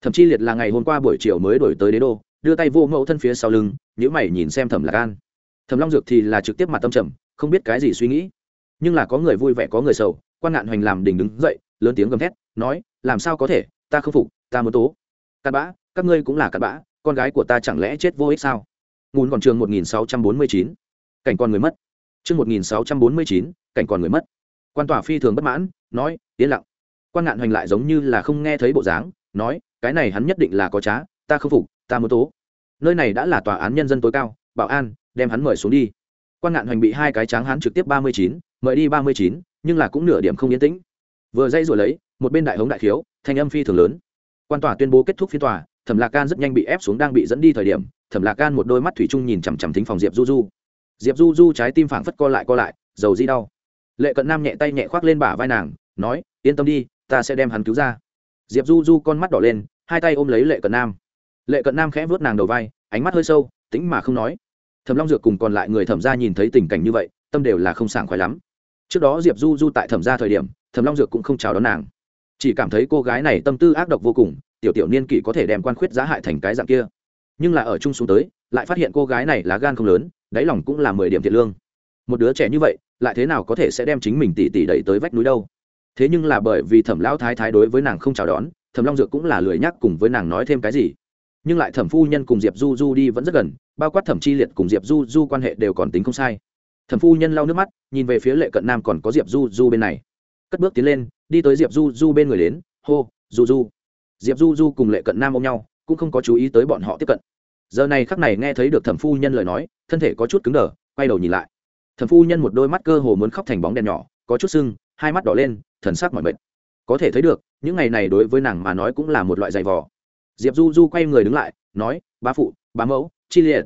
Thậm chi liệt là ngày hôm qua buổi chiều mới đổi tới đế đô, đưa tay vô mẫu thân phía sau lưng nhữ mày nhìn xem thẩm lạc an. Thẩm long dược thì là trực tiếp mặt tâm trầm, không biết cái gì suy nghĩ. Nhưng là có người vui vẻ, có người sầu, quan ngạn hoành làm đình đứng dậy, lớn tiếng gầm thét, nói, làm sao có thể, ta không phục, ta muốn tố. Cặn bã, các ngươi cũng là cặn bã, con gái của ta chẳng lẽ chết vô ích sao? Ngún còn trường một nghìn sáu trăm bốn mươi chín. Cảnh còn người mất. Chương một nghìn sáu trăm bốn mươi chín, cảnh còn người mất. Quan tòa phi thường bất mãn, nói, yên lặng. Quan ngạn hoành lại giống như là không nghe thấy bộ dáng, nói, cái này hắn nhất định là có trá, ta không phục, ta muốn tố. Nơi này đã là tòa án nhân dân tối cao, bảo an, đem hắn mời xuống đi. Quan ngạn hoành bị hai cái tráng hắn trực tiếp ba mươi chín, mời đi ba mươi chín, nhưng là cũng nửa điểm không yên tĩnh. Vừa dây rồi lấy, một bên đại hống đại khiếu, thanh âm phi thường lớn. Quan tòa tuyên bố kết thúc phiên tòa, thẩm lạc can rất nhanh bị ép xuống đang bị dẫn đi thời điểm thẩm lạc gan một đôi mắt thủy chung nhìn chằm chằm thính phòng diệp du du. Diệp du du trái tim phảng phất co lại co lại, dầu di đau. Lệ cận nam nhẹ tay nhẹ khoác lên bả vai nàng, nói, yên tâm đi, ta sẽ đem hắn cứu ra. Diệp du du con mắt đỏ lên, hai tay ôm lấy lệ cận nam. Lệ cận nam khẽ vớt nàng đầu vai, ánh mắt hơi sâu tính mà không nói. Thẩm long dược cùng còn lại người thẩm ra nhìn thấy tình cảnh như vậy, tâm đều là không sảng khoái lắm. Trước đó diệp du du tại thẩm ra thời điểm, thẩm long dược cũng không chào đón nàng. Chỉ cảm thấy cô gái này tâm tư ác độc vô cùng, tiểu tiểu niên kỷ có thể đem quan khuyết giá hại thành cái dạng kia nhưng là ở chung xuống tới, lại phát hiện cô gái này lá gan không lớn, đáy lòng cũng là mười điểm thiện lương. Một đứa trẻ như vậy, lại thế nào có thể sẽ đem chính mình tỉ tỉ đẩy tới vách núi đâu? Thế nhưng là bởi vì thẩm lão thái thái đối với nàng không chào đón, thẩm long dược cũng là lười nhắc cùng với nàng nói thêm cái gì. Nhưng lại thẩm phu nhân cùng diệp du du đi vẫn rất gần, bao quát thẩm chi liệt cùng diệp du du quan hệ đều còn tính không sai. Thẩm phu nhân lau nước mắt, nhìn về phía lệ cận nam còn có diệp du du bên này. Cất bước tiến lên, đi tới diệp du du bên người đến, hô, du du. Diệp du du cùng lệ cận nam ôm nhau cũng không có chú ý tới bọn họ tiếp cận. Giờ này khắc này nghe thấy được thẩm phu nhân lời nói, thân thể có chút cứng đờ, quay đầu nhìn lại. Thẩm phu nhân một đôi mắt cơ hồ muốn khóc thành bóng đèn nhỏ, có chút sưng, hai mắt đỏ lên, thần sắc mỏi mệt. Có thể thấy được, những ngày này đối với nàng mà nói cũng là một loại giày vò. Diệp du du quay người đứng lại, nói, bá phụ, bá mẫu, chi liệt.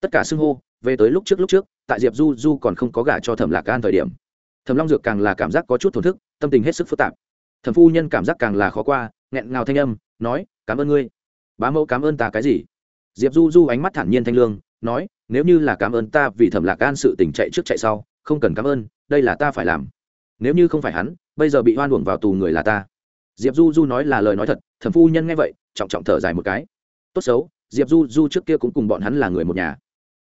Tất cả xưng hô, về tới lúc trước lúc trước, tại diệp du du còn không có gả cho thẩm lạc an thời điểm. Thẩm long dược càng là cảm giác có chút thổn thức, tâm tình hết sức phức tạp. Thẩm phu nhân cảm giác càng là khó qua, nghẹn ngào thanh âm, nói, cảm ơn ngươi bá mẫu cảm ơn ta cái gì? Diệp du du ánh mắt thản nhiên thanh lương, nói, nếu như là cảm ơn ta vì thẩm lạc an sự tình chạy trước chạy sau, không cần cảm ơn, đây là ta phải làm. Nếu như không phải hắn, bây giờ bị hoan uổng vào tù người là ta. Diệp du du nói là lời nói thật, thẩm phu nhân nghe vậy, trọng trọng thở dài một cái. Tốt xấu, diệp du du trước kia cũng cùng bọn hắn là người một nhà.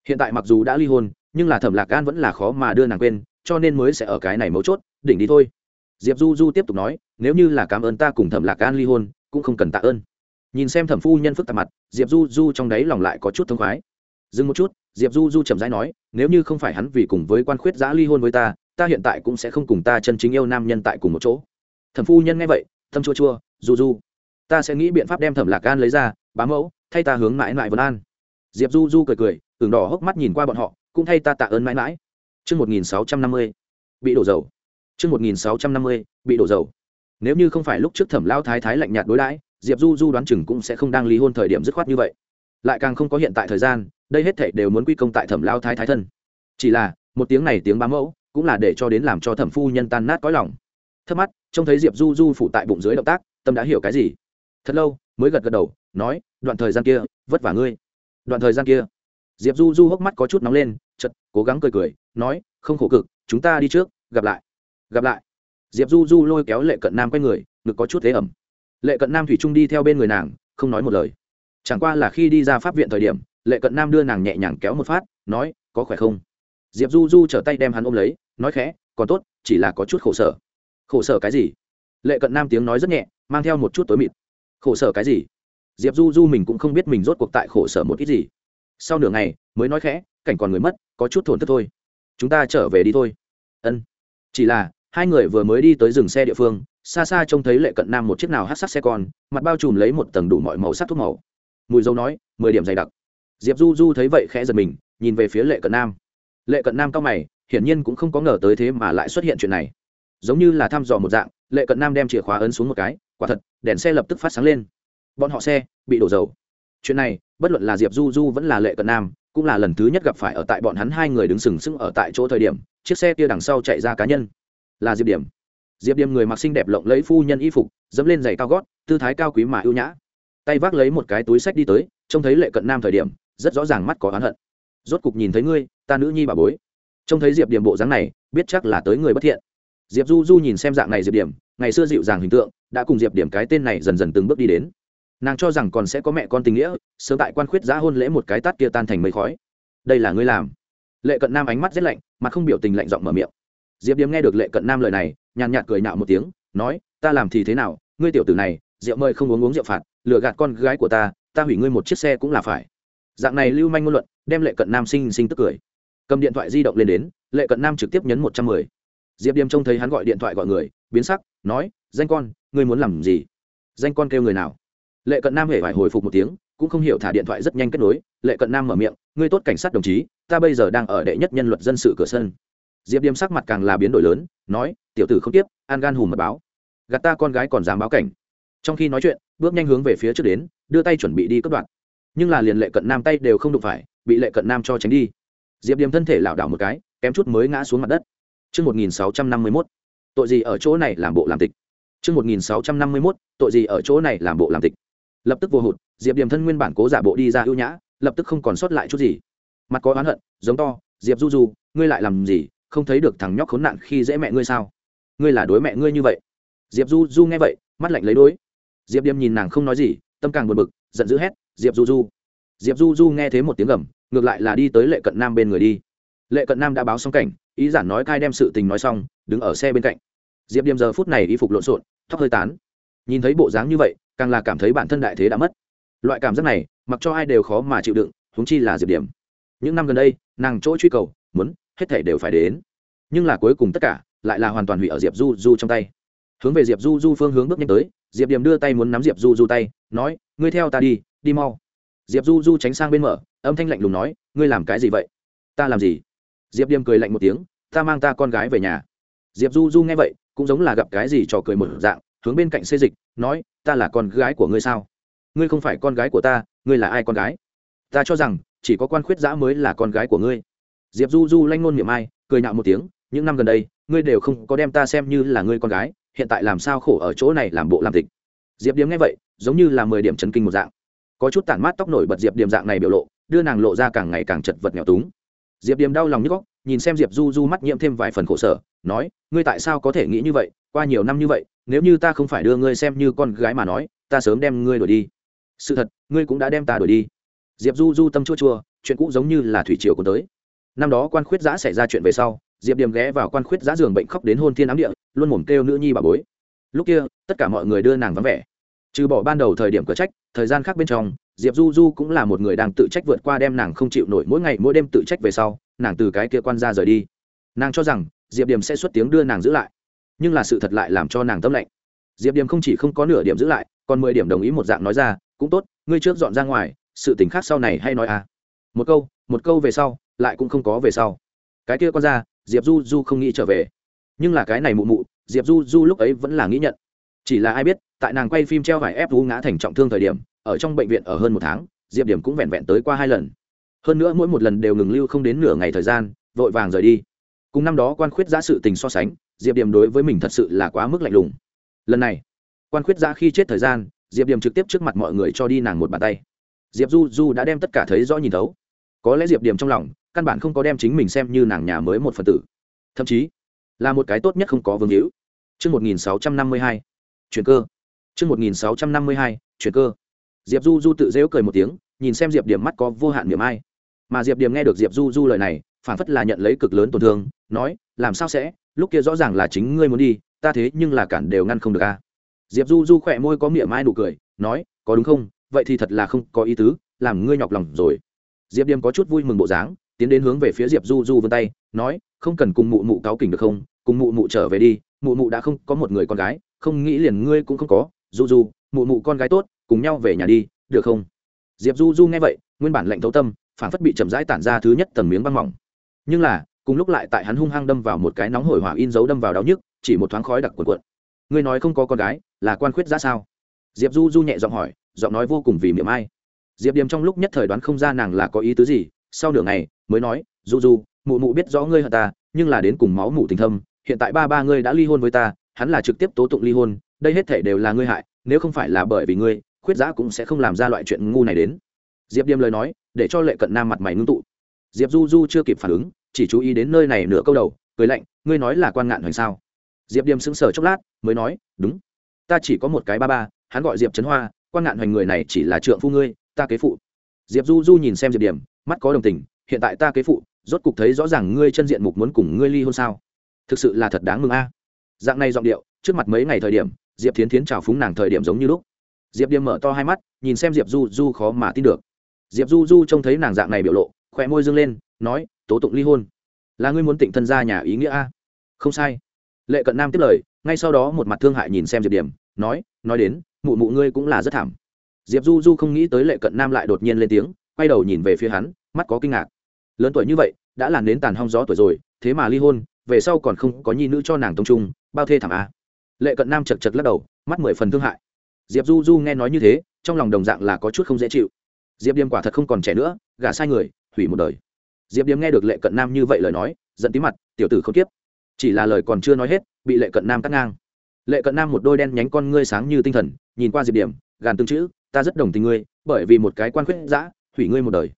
Hiện tại mặc dù đã ly hôn, nhưng là thẩm lạc an vẫn là khó mà đưa nàng quên, cho nên mới sẽ ở cái này mấu chốt, đỉnh đi thôi. Diệp du du tiếp tục nói, nếu như là cảm ơn ta cùng thẩm lạc an ly hôn, cũng không cần tạ ơn nhìn xem thẩm phu nhân phức tạp mặt diệp du du trong đáy lòng lại có chút thông khoái dừng một chút diệp du du chậm rãi nói nếu như không phải hắn vì cùng với quan khuyết giã ly hôn với ta ta hiện tại cũng sẽ không cùng ta chân chính yêu nam nhân tại cùng một chỗ thẩm phu nhân nghe vậy thâm chua chua du du ta sẽ nghĩ biện pháp đem thẩm lạc an lấy ra bám mẫu thay ta hướng mãi mãi vân an diệp du du cười cười tưởng đỏ hốc mắt nhìn qua bọn họ cũng thay ta tạ ơn mãi mãi Chương 1650, bị đổ dầu. Chương 1650, bị đổ dầu. Nếu như không phải lúc trước Thẩm Lão thái thái lạnh nhạt đối đãi, Diệp Du Du đoán chừng cũng sẽ không đang ly hôn thời điểm dứt khoát như vậy. Lại càng không có hiện tại thời gian, đây hết thảy đều muốn quy công tại Thẩm lao thái thái thân. Chỉ là, một tiếng này tiếng bám mẫu, cũng là để cho đến làm cho Thẩm phu nhân tan nát cõi lòng. thắc mắt, trông thấy Diệp Du Du phụ tại bụng dưới động tác, tâm đã hiểu cái gì. Thật lâu, mới gật gật đầu, nói, đoạn thời gian kia, vất vả ngươi. Đoạn thời gian kia, Diệp Du Du hốc mắt có chút nóng lên, chợt cố gắng cười cười, nói không khổ cực chúng ta đi trước gặp lại gặp lại diệp du du lôi kéo lệ cận nam quay người ngực có chút thế ẩm lệ cận nam thủy trung đi theo bên người nàng, không nói một lời. Chẳng qua là khi đi ra pháp viện thời điểm, lệ cận nam đưa nàng nhẹ nhàng kéo một phát, nói, có khỏe không? Diệp du du trở tay đem hắn ôm lấy, nói khẽ, còn tốt, chỉ là có chút khổ sở. Khổ sở cái gì? Lệ cận nam tiếng nói rất nhẹ, mang theo một chút tối mịt. Khổ sở cái gì? Diệp du du mình cũng không biết mình rốt cuộc tại khổ sở một ít gì. Sau nửa ngày, mới nói khẽ, cảnh còn người mất, có chút thổn thức thôi. Chúng ta trở về đi thôi. Ân. Chỉ là, hai người vừa mới đi tới dừng xe địa phương xa xa trông thấy lệ cận nam một chiếc nào hát sắc xe con, mặt bao trùm lấy một tầng đủ mọi màu sắc thuốc màu. Mùi dâu nói, mười điểm dày đặc. Diệp du du thấy vậy khẽ giật mình, nhìn về phía lệ cận nam. Lệ cận nam cao mày, hiển nhiên cũng không có ngờ tới thế mà lại xuất hiện chuyện này. Giống như là thăm dò một dạng, lệ cận nam đem chìa khóa ấn xuống một cái, quả thật, đèn xe lập tức phát sáng lên. Bọn họ xe bị đổ dầu. Chuyện này, bất luận là diệp du du vẫn là lệ cận nam, cũng là lần thứ nhất gặp phải ở tại bọn hắn hai người đứng sừng sững ở tại chỗ thời điểm, chiếc xe kia đằng sau chạy ra cá nhân. Là diệp điểm diệp Điềm người mặc xinh đẹp lộng lấy phu nhân y phục, dẫm lên giày cao gót, tư thái cao quý mà ưu nhã. Tay vác lấy một cái túi sách đi tới, trông thấy lệ cận nam thời điểm, rất rõ ràng mắt có oán hận. Rốt cục nhìn thấy ngươi, ta nữ nhi bà bối. Trông thấy diệp điểm bộ dáng này, biết chắc là tới người bất thiện. Diệp du du nhìn xem dạng này diệp điểm ngày xưa dịu dàng hình tượng, đã cùng diệp điểm cái tên này dần dần từng bước đi đến. Nàng cho rằng còn sẽ có mẹ con tình nghĩa, sớm tại quan khuyết giã hôn lễ một cái tát kia tan thành mây khói. Đây là ngươi làm. Lệ cận nam ánh mắt rét lạnh, mặt không biểu tình lạnh giọng mở miệng. Diệp điểm nghe được lệ cận nam lời này nhàn nhạt cười nạo một tiếng, nói, ta làm thì thế nào? Ngươi tiểu tử này, rượu mời không uống uống rượu phạt, lừa gạt con gái của ta ta hủy ngươi một chiếc xe cũng là phải. Dạng này lưu manh ngôn luận, đem lệ cận nam sinh sinh tức cười. Cầm điện thoại di động lên đến, lệ cận nam trực tiếp nhấn một trăm mười. Diệp Điềm trông thấy hắn gọi điện thoại gọi người, biến sắc, nói, danh con, ngươi muốn làm gì? Danh con kêu người nào? Lệ cận nam hề phải hồi phục một tiếng, cũng không hiểu thả điện thoại rất nhanh kết nối. Lệ cận nam mở miệng, ngươi tốt cảnh sát đồng chí, ta bây giờ đang ở đệ nhất nhân luật dân sự cửa sân diệp điềm sắc mặt càng là biến đổi lớn nói tiểu tử không tiếp an gan hùm mật báo. Gạt ta con gái còn dám báo cảnh. Trong khi nói chuyện bước nhanh hướng về phía trước đến đưa tay chuẩn bị đi cất đoạn nhưng là liền lệ cận nam tay đều không đụng phải bị lệ cận nam cho tránh đi. Diệp điềm thân thể lảo đảo một cái kém chút mới ngã xuống mặt đất. Trước 1651, tội gì ở chỗ này làm bộ làm tịch. Trước 1651, tội gì ở chỗ này làm bộ làm tịch? Lập tức vô hụt diệp điềm thân nguyên bản cố giả bộ đi ra ưu nhã lập tức không còn sót lại chút gì. Mặt có oán hận giống to diệp du du ngươi lại làm gì? Không thấy được thằng nhóc khốn nạn khi dễ mẹ ngươi sao? Ngươi là đối mẹ ngươi như vậy. Diệp du du nghe vậy, mắt lạnh lấy đối diệp điềm nhìn nàng không nói gì, tâm càng buồn bực, giận dữ hét, diệp du du. Diệp du du nghe thấy một tiếng gầm, ngược lại là đi tới lệ cận nam bên người đi. Lệ cận nam đã báo xong cảnh, ý giản nói cai đem sự tình nói xong, đứng ở xe bên cạnh. Diệp điềm giờ phút này y phục lộn xộn, tóc hơi tán. Nhìn thấy bộ dáng như vậy, càng là cảm thấy bản thân đại thế đã mất. Loại cảm giác này, mặc cho ai đều khó mà chịu đựng húng chi là diệp điểm những năm gần đây, nàng chỗ truy cầu, muốn hết thể đều phải đến. Nhưng là cuối cùng tất cả lại là hoàn toàn hủy ở diệp du du trong tay. Hướng về diệp du du phương hướng bước nhanh tới, diệp điểm đưa tay muốn nắm diệp du du tay, nói, ngươi theo ta đi đi mau. Diệp du du tránh sang bên mở, âm thanh lạnh lùng nói, ngươi làm cái gì vậy? Ta làm gì? Diệp điểm cười lạnh một tiếng, ta mang ta con gái về nhà. Diệp du du nghe vậy, cũng giống là gặp cái gì trò cười một dạng, hướng bên cạnh xê dịch, nói, ta là con gái của ngươi sao? Ngươi không phải con gái của ta, ngươi là ai con gái? Ta cho rằng, chỉ có quan khuyết giã mới là con gái của ngươi diệp du du lanh ngôn miệng ai, cười nhạo một tiếng, những năm gần đây, ngươi đều không có đem ta xem như là ngươi con gái, hiện tại làm sao khổ ở chỗ này làm bộ làm tịch. Diệp điếm nghe vậy, giống như là mười điểm chấn kinh một dạng. Có chút tản mát tóc nổi bật diệp điểm dạng này biểu lộ, đưa nàng lộ ra càng ngày càng chật vật nghèo túng. Diệp Điềm đau lòng như góc nhìn xem diệp du du mắt nhiễm thêm vài phần khổ sở, nói, ngươi tại sao có thể nghĩ như vậy, qua nhiều năm như vậy, nếu như ta không phải đưa ngươi xem như con gái mà nói, ta sớm đem ngươi đuổi đi. Sự thật, ngươi cũng đã đem ta đuổi đi. Diệp du du tâm chua chua, chuyện cũ giống như là thủy triều cuốn tới năm đó quan khuyết giã xảy ra chuyện về sau, diệp điểm ghé vào quan khuyết giã giường bệnh khóc đến hôn thiên ám địa, luôn mồm kêu nữ nhi bà bối. Lúc kia, tất cả mọi người đưa nàng vắng vẻ. Trừ bỏ ban đầu thời điểm cửa trách, thời gian khác bên trong, diệp du du cũng là một người đang tự trách vượt qua đem nàng không chịu nổi mỗi ngày mỗi đêm tự trách về sau, nàng từ cái kia quan ra rời đi. Nàng cho rằng, diệp điểm sẽ xuất tiếng đưa nàng giữ lại. Nhưng là sự thật lại làm cho nàng tâm lạnh. Diệp điểm không chỉ không có nửa điểm giữ lại, còn mười điểm đồng ý một dạng nói ra, cũng tốt, ngươi trước dọn ra ngoài, sự t ì n h khác sau này hay nói à. Một câu một câu về sau lại cũng không có về sau. Cái kia con ra diệp du du không nghĩ trở về. Nhưng là cái này mụ mụ, diệp du du lúc ấy vẫn là nghĩ nhận. Chỉ là ai biết, tại nàng quay phim treo vải ép vú ngã thành trọng thương thời điểm, ở trong bệnh viện ở hơn một tháng, diệp điểm cũng vẹn vẹn tới qua hai lần. Hơn nữa mỗi một lần đều ngừng lưu không đến nửa ngày thời gian, vội vàng rời đi. Cùng năm đó quan khuyết giã sự tình so sánh, diệp điểm đối với mình thật sự là quá mức lạnh lùng. Lần này, quan khuyết giã khi chết thời gian, diệp điểm trực tiếp trước mặt mọi người cho đi nàng một bàn tay. Diệp du du đã đem tất cả thấy rõ nhìn thấu có lẽ diệp điểm trong lòng căn bản không có đem chính mình xem như nàng nhà mới một phần tử thậm chí là một cái tốt nhất không có vương hữu Trước 1652, chuyển cơ. Trước 1652, chuyển cơ. Diệp Du Du tự dễu cười một tiếng, nhìn xem Diệp Điểm mắt có vô hạn niềm ai. Mà Diệp Điểm nghe được Diệp Du Du lời này, phản phất là nhận lấy cực lớn tổn thương, nói, làm sao sẽ, lúc kia rõ ràng là chính ngươi muốn đi, ta thế nhưng là cản đều ngăn không được a diệp du du khỏe môi có miệng mai nụ cười nói có đúng không vậy thì thật là không có ý tứ làm ngươi nhọc lòng rồi diệp điềm có chút vui mừng bộ dáng, tiến đến hướng về phía diệp du du vươn tay, nói, không cần cùng mụ mụ cáo kỉnh được không? Cùng mụ mụ trở về đi, mụ mụ đã không có một người con gái, không nghĩ liền ngươi cũng không có. Du du, mụ mụ con gái tốt, cùng nhau về nhà đi, được không? Diệp du du nghe vậy, nguyên bản lệnh thấu tâm phản phất bị chậm rãi tản ra thứ nhất tầng miếng băng mỏng. Nhưng là, cùng lúc lại tại hắn hung hăng đâm vào một cái nóng hổi hỏa in dấu đâm vào đau nhức, chỉ một thoáng khói đặc cuộn cuộn. Ngươi nói không có con gái, là quan khuyết ra sao? Diệp du du nhẹ giọng hỏi, giọng nói vô cùng vì miệng ai diệp điềm trong lúc nhất thời đoán không ra nàng là có ý tứ gì, sau nửa ngày, mới nói du du mụ mụ biết rõ ngươi hận ta, nhưng là đến cùng máu mụ tình thâm, hiện tại ba ba ngươi đã ly hôn với ta, hắn là trực tiếp tố tụng ly hôn, đây hết thể đều là ngươi hại, nếu không phải là bởi vì ngươi, khuyết giã cũng sẽ không làm ra loại chuyện ngu này đến. Diệp điềm lời nói, để cho lệ cận nam mặt mày ngưng tụ. Diệp du du chưa kịp phản ứng, chỉ chú ý đến nơi này nửa câu đầu, cười lạnh, ngươi nói là quan ngạn hoành sao? Diệp điềm sững sờ chốc lát, mới nói, đúng, ta chỉ có một cái ba ba, hắn gọi diệp trấn hoa, quan ngạn hoành người này chỉ là trượng phu ngươi ta kế phụ. Diệp du du nhìn xem diệp điểm, mắt có đồng tình, hiện tại ta kế phụ, rốt cục thấy rõ ràng ngươi chân diện mục muốn cùng ngươi ly hôn sao. Thực sự là thật đáng mừng a. Dạng này giọng điệu, trước mặt mấy ngày thời điểm, diệp thiến thiến chào phúng nàng thời điểm giống như lúc. Diệp điềm mở to hai mắt, nhìn xem diệp du du khó mà tin được. Diệp du du trông thấy nàng dạng này biểu lộ khỏe môi dâng lên, nói, tố tụng ly hôn. Là ngươi muốn tịnh thân ra nhà ý nghĩa a? Không sai. Lệ cận nam tiếp lời, ngay sau đó một mặt thương hại nhìn xem diệp điểm, nói nói đến, mụ mụ ngươi cũng là rất thảm diệp du du không nghĩ tới lệ cận nam lại đột nhiên lên tiếng, quay đầu nhìn về phía hắn, mắt có kinh ngạc. Lớn tuổi như vậy, đã làm đến tàn hong gió tuổi rồi, thế mà ly hôn, về sau còn không có nhi nữ cho nàng tông trung, bao thê thảm a. Lệ cận nam chật chật lắc đầu, mắt mười phần thương hại. Diệp du du nghe nói như thế, trong lòng đồng dạng là có chút không dễ chịu. Diệp điềm quả thật không còn trẻ nữa, gả sai người, hủy một đời. Diệp điềm nghe được lệ cận nam như vậy lời nói, giận tí mặt, tiểu tử không tiếp. Chỉ là lời còn chưa nói hết, bị lệ cận nam cắt ngang. Lệ cận nam một đôi đen nhánh con ngươi sáng như tinh thần, nhìn qua diệp điểm gàn tương chữ ta rất đồng tình ngươi bởi vì một cái quan khuyết giã hủy ngươi một đời.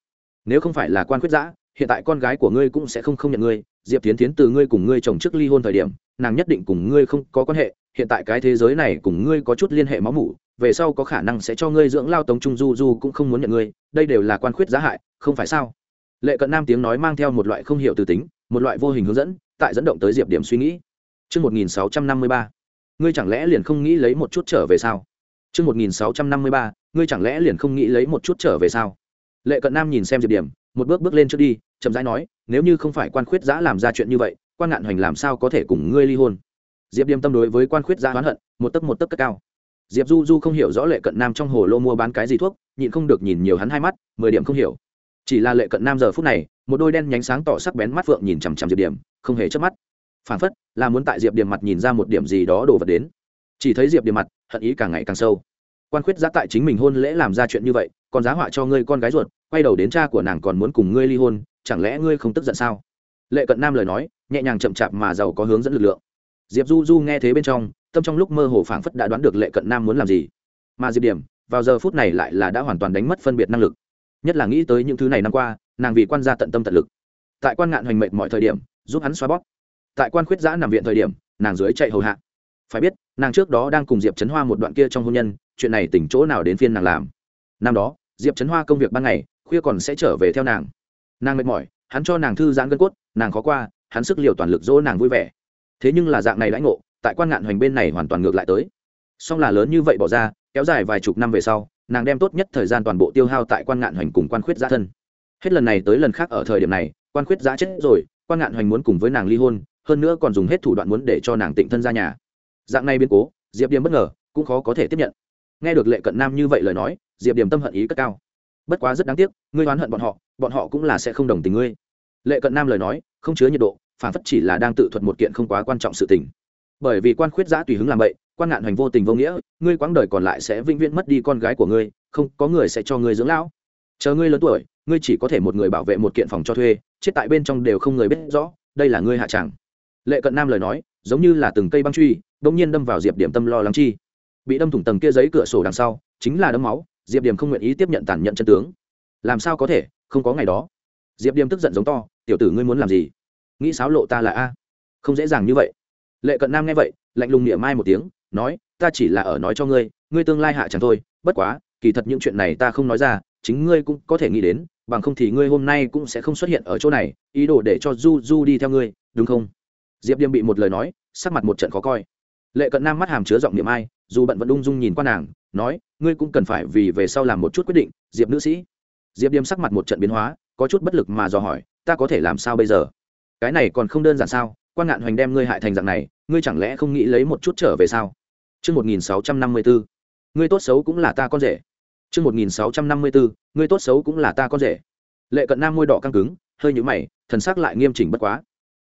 Nếu không phải là quan khuyết giã hiện tại con gái của ngươi cũng sẽ không không nhận ngươi. Diệp tiến tiến từ ngươi cùng ngươi chồng trước ly hôn thời điểm nàng nhất định cùng ngươi không có quan hệ. Hiện tại cái thế giới này cùng ngươi có chút liên hệ máu mủ về sau có khả năng sẽ cho ngươi dưỡng lao tống trung du du cũng không muốn nhận ngươi. Đây đều là quan khuyết giá hại không phải sao? Lệ cận nam tiếng nói mang theo một loại không hiểu từ tính một loại vô hình hướng dẫn tại dẫn động tới diệp điểm suy nghĩ. Trước 1653, ngươi chẳng lẽ liền không nghĩ lấy một chút trở về sao? Trước 1653, ngươi chẳng lẽ liền không nghĩ lấy một chút trở về sao? Lệ Cận Nam nhìn xem Diệp Điểm, một bước bước lên trước đi, chậm rãi nói, nếu như không phải quan khuyết giã làm ra chuyện như vậy, quan ngạn hoành làm sao có thể cùng ngươi ly hôn? Diệp Điểm tâm đối với quan khuyết giã oán hận, một tấc một tấc cất cao. Diệp Du Du không hiểu rõ Lệ Cận Nam trong hồ lô mua bán cái gì thuốc, nhịn không được nhìn nhiều hắn hai mắt, mười điểm không hiểu. Chỉ là Lệ Cận Nam giờ phút này, một đôi đen nhánh sáng tỏ sắc bén mắt vượng nhìn chằm chằm Diệp Điểm, không hề chớp mắt phản phất là muốn tại diệp điểm mặt nhìn ra một điểm gì đó đổ vật đến chỉ thấy diệp điểm mặt hận ý càng ngày càng sâu quan khuyết giá tại chính mình hôn lễ làm ra chuyện như vậy, còn giá họa cho ngươi con gái ruột, quay đầu đến cha của nàng còn muốn cùng ngươi ly hôn, chẳng lẽ ngươi không tức giận sao? Lệ cận nam lời nói, nhẹ nhàng chậm chạp mà giàu có hướng dẫn lực lượng. Diệp du du nghe thế bên trong, tâm trong lúc mơ hồ phảng phất đã đoán được lệ cận nam muốn làm gì. Mà diệp điểm, vào giờ phút này lại là đã hoàn toàn đánh mất phân biệt năng lực. Nhất là nghĩ tới những thứ này năm qua, nàng vì quan gia tận tâm tận lực. Tại quan ngạn hoành mệnh mọi thời điểm, giúp hắn xoa bóp. Tại quan khuyết giã nằm viện thời điểm, nàng dưới chạy hầu hạ phải biết, nàng trước đó đang cùng diệp trấn hoa một đoạn kia trong hôn nhân, chuyện này tỉnh chỗ nào đến phiên nàng làm. Năm đó, diệp trấn hoa công việc ban ngày, khuya còn sẽ trở về theo nàng. Nàng mệt mỏi, hắn cho nàng thư giãn gân cốt, nàng khó qua, hắn sức liều toàn lực dỗ nàng vui vẻ. Thế nhưng là dạng này lãnh ngộ, tại quan ngạn hoành bên này hoàn toàn ngược lại tới. Song là lớn như vậy bỏ ra, kéo dài vài chục năm về sau, nàng đem tốt nhất thời gian toàn bộ tiêu hao tại quan ngạn hoành cùng quan khuyết giã thân. Hết lần này tới lần khác ở thời điểm này, quan khuyết giã chết rồi, quan ngạn hoành muốn cùng với nàng ly hôn, hơn nữa còn dùng hết thủ đoạn muốn để cho nàng tịnh thân ra nhà dạng này biến cố, diệp Điểm bất ngờ, cũng khó có thể tiếp nhận. Nghe được lệ cận nam như vậy lời nói, diệp Điểm tâm hận ý cất cao. Bất quá rất đáng tiếc, ngươi oán hận bọn họ bọn họ cũng là sẽ không đồng tình ngươi. Lệ cận nam lời nói, không chứa nhiệt độ, phản phất chỉ là đang tự thuật một kiện không quá quan trọng sự tình. Bởi vì quan khuyết giã tùy hứng làm vậy, quan ngạn hoành vô tình vô nghĩa, ngươi quãng đời còn lại sẽ vĩnh viễn mất đi con gái của ngươi, không có người sẽ cho ngươi dưỡng lão. Chờ ngươi lớn tuổi, ngươi chỉ có thể một người bảo vệ một kiện phòng cho thuê, chết tại bên trong đều không người biết rõ, đây là ngươi hạ tràng lệ cận nam lời nói, giống như là từng cây băng truy đông nhiên đâm vào diệp điểm tâm lo lắng chi. Bị đâm thủng tầng kia giấy cửa sổ đằng sau, chính là đấm máu, diệp điểm không nguyện ý tiếp nhận tàn nhận chân tướng. Làm sao có thể, không có ngày đó. Diệp điểm tức giận giống to, tiểu tử ngươi muốn làm gì? Nghĩ sáo lộ ta là a? Không dễ dàng như vậy. Lệ cận nam nghe vậy, lạnh lùng niệm mai một tiếng, nói, ta chỉ là ở nói cho ngươi ngươi tương lai hạ chẳng thôi, bất quá, kỳ thật những chuyện này ta không nói ra, chính ngươi cũng có thể nghĩ đến, bằng không thì ngươi hôm nay cũng sẽ không xuất hiện ở chỗ này, ý đồ để cho du du đi theo ngươi, đúng không? Diệp điềm bị một lời nói, sắc mặt một trận khó coi lệ cận nam mắt hàm chứa giọng niệm ai dù bận vẫn ung dung nhìn qua nàng nói ngươi cũng cần phải vì về sau làm một chút quyết định diệp nữ sĩ diệp điềm sắc mặt một trận biến hóa có chút bất lực mà dò hỏi ta có thể làm sao bây giờ cái này còn không đơn giản sao quan ngạn hoành đem ngươi hại thành dạng này ngươi chẳng lẽ không nghĩ lấy một chút trở về sao Trước 1654, ngươi tốt xấu cũng là ta con rể. Trước 1654, ngươi tốt xấu cũng là ta con rể. Lệ Cận Nam môi đỏ căng cứng, hơi nhíu mày, thần sắc lại nghiêm chỉnh bất quá.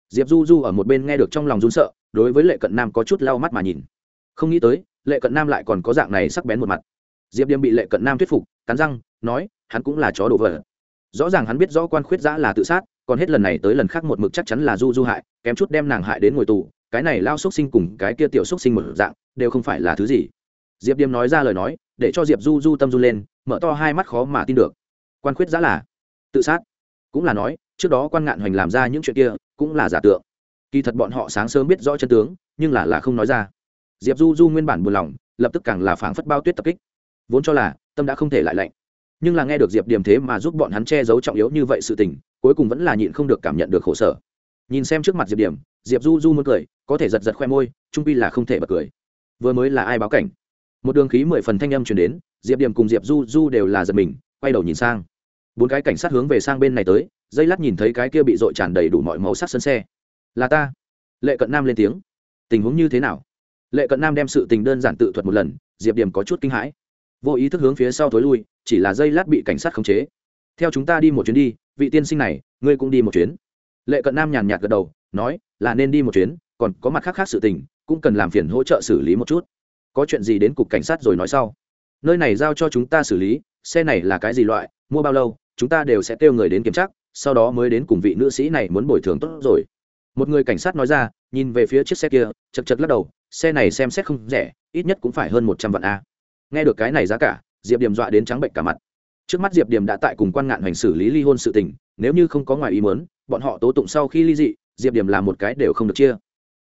Diệp Du Du ở một bên nghe được trong lòng run sợ, đối với Lệ Cận Nam có chút lau mắt mà nhìn. Không nghĩ tới, Lệ Cận Nam lại còn có dạng này sắc bén một mặt. Diệp Điềm bị Lệ Cận Nam thuyết phục, cắn răng, nói, hắn cũng là chó đồ vỡ. Rõ ràng hắn biết rõ quan khuyết giã là tự sát, còn hết lần này tới lần khác một mực chắc chắn là Du Du hại, kém chút đem nàng hại đến ngồi tù, cái này lao xúc sinh cùng cái kia tiểu xúc sinh một dạng đều không phải là thứ gì diệp điềm nói ra lời nói để cho diệp du du tâm du lên mở to hai mắt khó mà tin được quan khuyết giã là tự sát cũng là nói trước đó quan ngạn hoành làm ra những chuyện kia cũng là giả tượng kỳ thật bọn họ sáng sớm biết rõ chân tướng, nhưng là là không nói ra. Diệp du du nguyên bản buồn lòng, lập tức càng là phảng phất bao tuyết tập kích. Vốn cho là, tâm đã không thể lại lạnh. Nhưng là nghe được diệp điểm thế mà giúp bọn hắn che giấu trọng yếu như vậy sự tình, cuối cùng vẫn là nhịn không được cảm nhận được khổ sở. Nhìn xem trước mặt diệp điểm diệp du du muốn cười, có thể giật giật khoe môi, trung pi là không thể bật cười. Vừa mới là ai báo cảnh? Một đường khí mười phần thanh âm chuyển đến, diệp điểm cùng diệp du du đều là giật mình, quay đầu nhìn sang. Bốn cái cảnh sát hướng về sang bên này tới, dây lát nhìn thấy cái kia bị dội tràn đầy đủ mọi màu sắc sân xe là ta. Lệ cận nam lên tiếng. Tình huống như thế nào? Lệ cận nam đem sự tình đơn giản tự thuật một lần, diệp điểm có chút kinh hãi. Vô ý thức hướng phía sau thối lui, chỉ là dây lát bị cảnh sát khống chế. Theo chúng ta đi một chuyến đi, vị tiên sinh này, ngươi cũng đi một chuyến. Lệ cận nam nhàn nhạt gật đầu, nói, là nên đi một chuyến, còn có mặt khác khác sự tình, cũng cần làm phiền hỗ trợ xử lý một chút. Có chuyện gì đến cục cảnh sát rồi nói sau. Nơi này giao cho chúng ta xử lý, xe này là cái gì loại, mua bao lâu, chúng ta đều sẽ kêu người đến kiểm tra, sau đó mới đến cùng vị nữ sĩ này muốn bồi thường tốt rồi một người cảnh sát nói ra, nhìn về phía chiếc xe kia, chật chật lắc đầu, xe này xem xét không rẻ, ít nhất cũng phải hơn một trăm vạn a. Nghe được cái này giá cả, diệp điểm dọa đến trắng bệnh cả mặt. Trước mắt diệp điểm đã tại cùng quan ngạn hành xử lý ly hôn sự tình, nếu như không có ngoài ý mớn bọn họ tố tụng sau khi ly dị, diệp điểm làm một cái đều không được chia.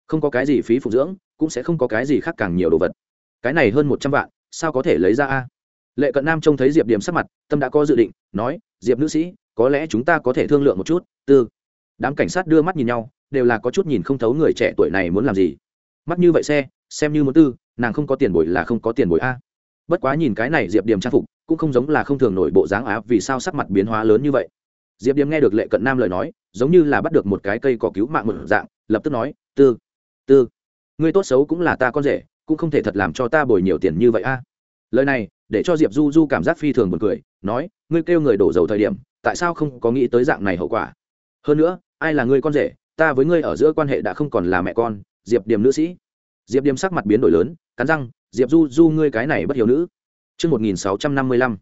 Không có cái gì phí phục dưỡng, cũng sẽ không có cái gì khác càng nhiều đồ vật. Cái này hơn một trăm vạn, sao có thể lấy ra a? Lệ cận nam trông thấy diệp điểm sắc mặt, tâm đã có dự định, nói, diệp nữ sĩ, có lẽ chúng ta có thể thương lượng một chút. Tư. Đám cảnh sát đưa mắt nhìn nhau đều là có chút nhìn không thấu người trẻ tuổi này muốn làm gì. Mắt như vậy xe, xem như muốn tư, nàng không có tiền bồi là không có tiền bồi a. Bất quá nhìn cái này diệp điểm trang phục, cũng không giống là không thường nổi bộ dáng á, vì sao sắc mặt biến hóa lớn như vậy. Diệp điểm nghe được lệ cận nam lời nói, giống như là bắt được một cái cây cỏ cứu mạng một dạng, lập tức nói, tư tư, ngươi tốt xấu cũng là ta con rể, cũng không thể thật làm cho ta bồi nhiều tiền như vậy a. Lời này, để cho diệp du du cảm giác phi thường buồn cười, nói, ngươi kêu người đổ dầu thời điểm, tại sao không có nghĩ tới dạng này hậu quả? Hơn nữa, ai là ngươi con rể ta với ngươi ở giữa quan hệ đã không còn là mẹ con diệp điểm nữ sĩ. Diệp điểm sắc mặt biến đổi lớn cắn răng diệp du du ngươi cái này bất hiểu nữ. Trước 1655,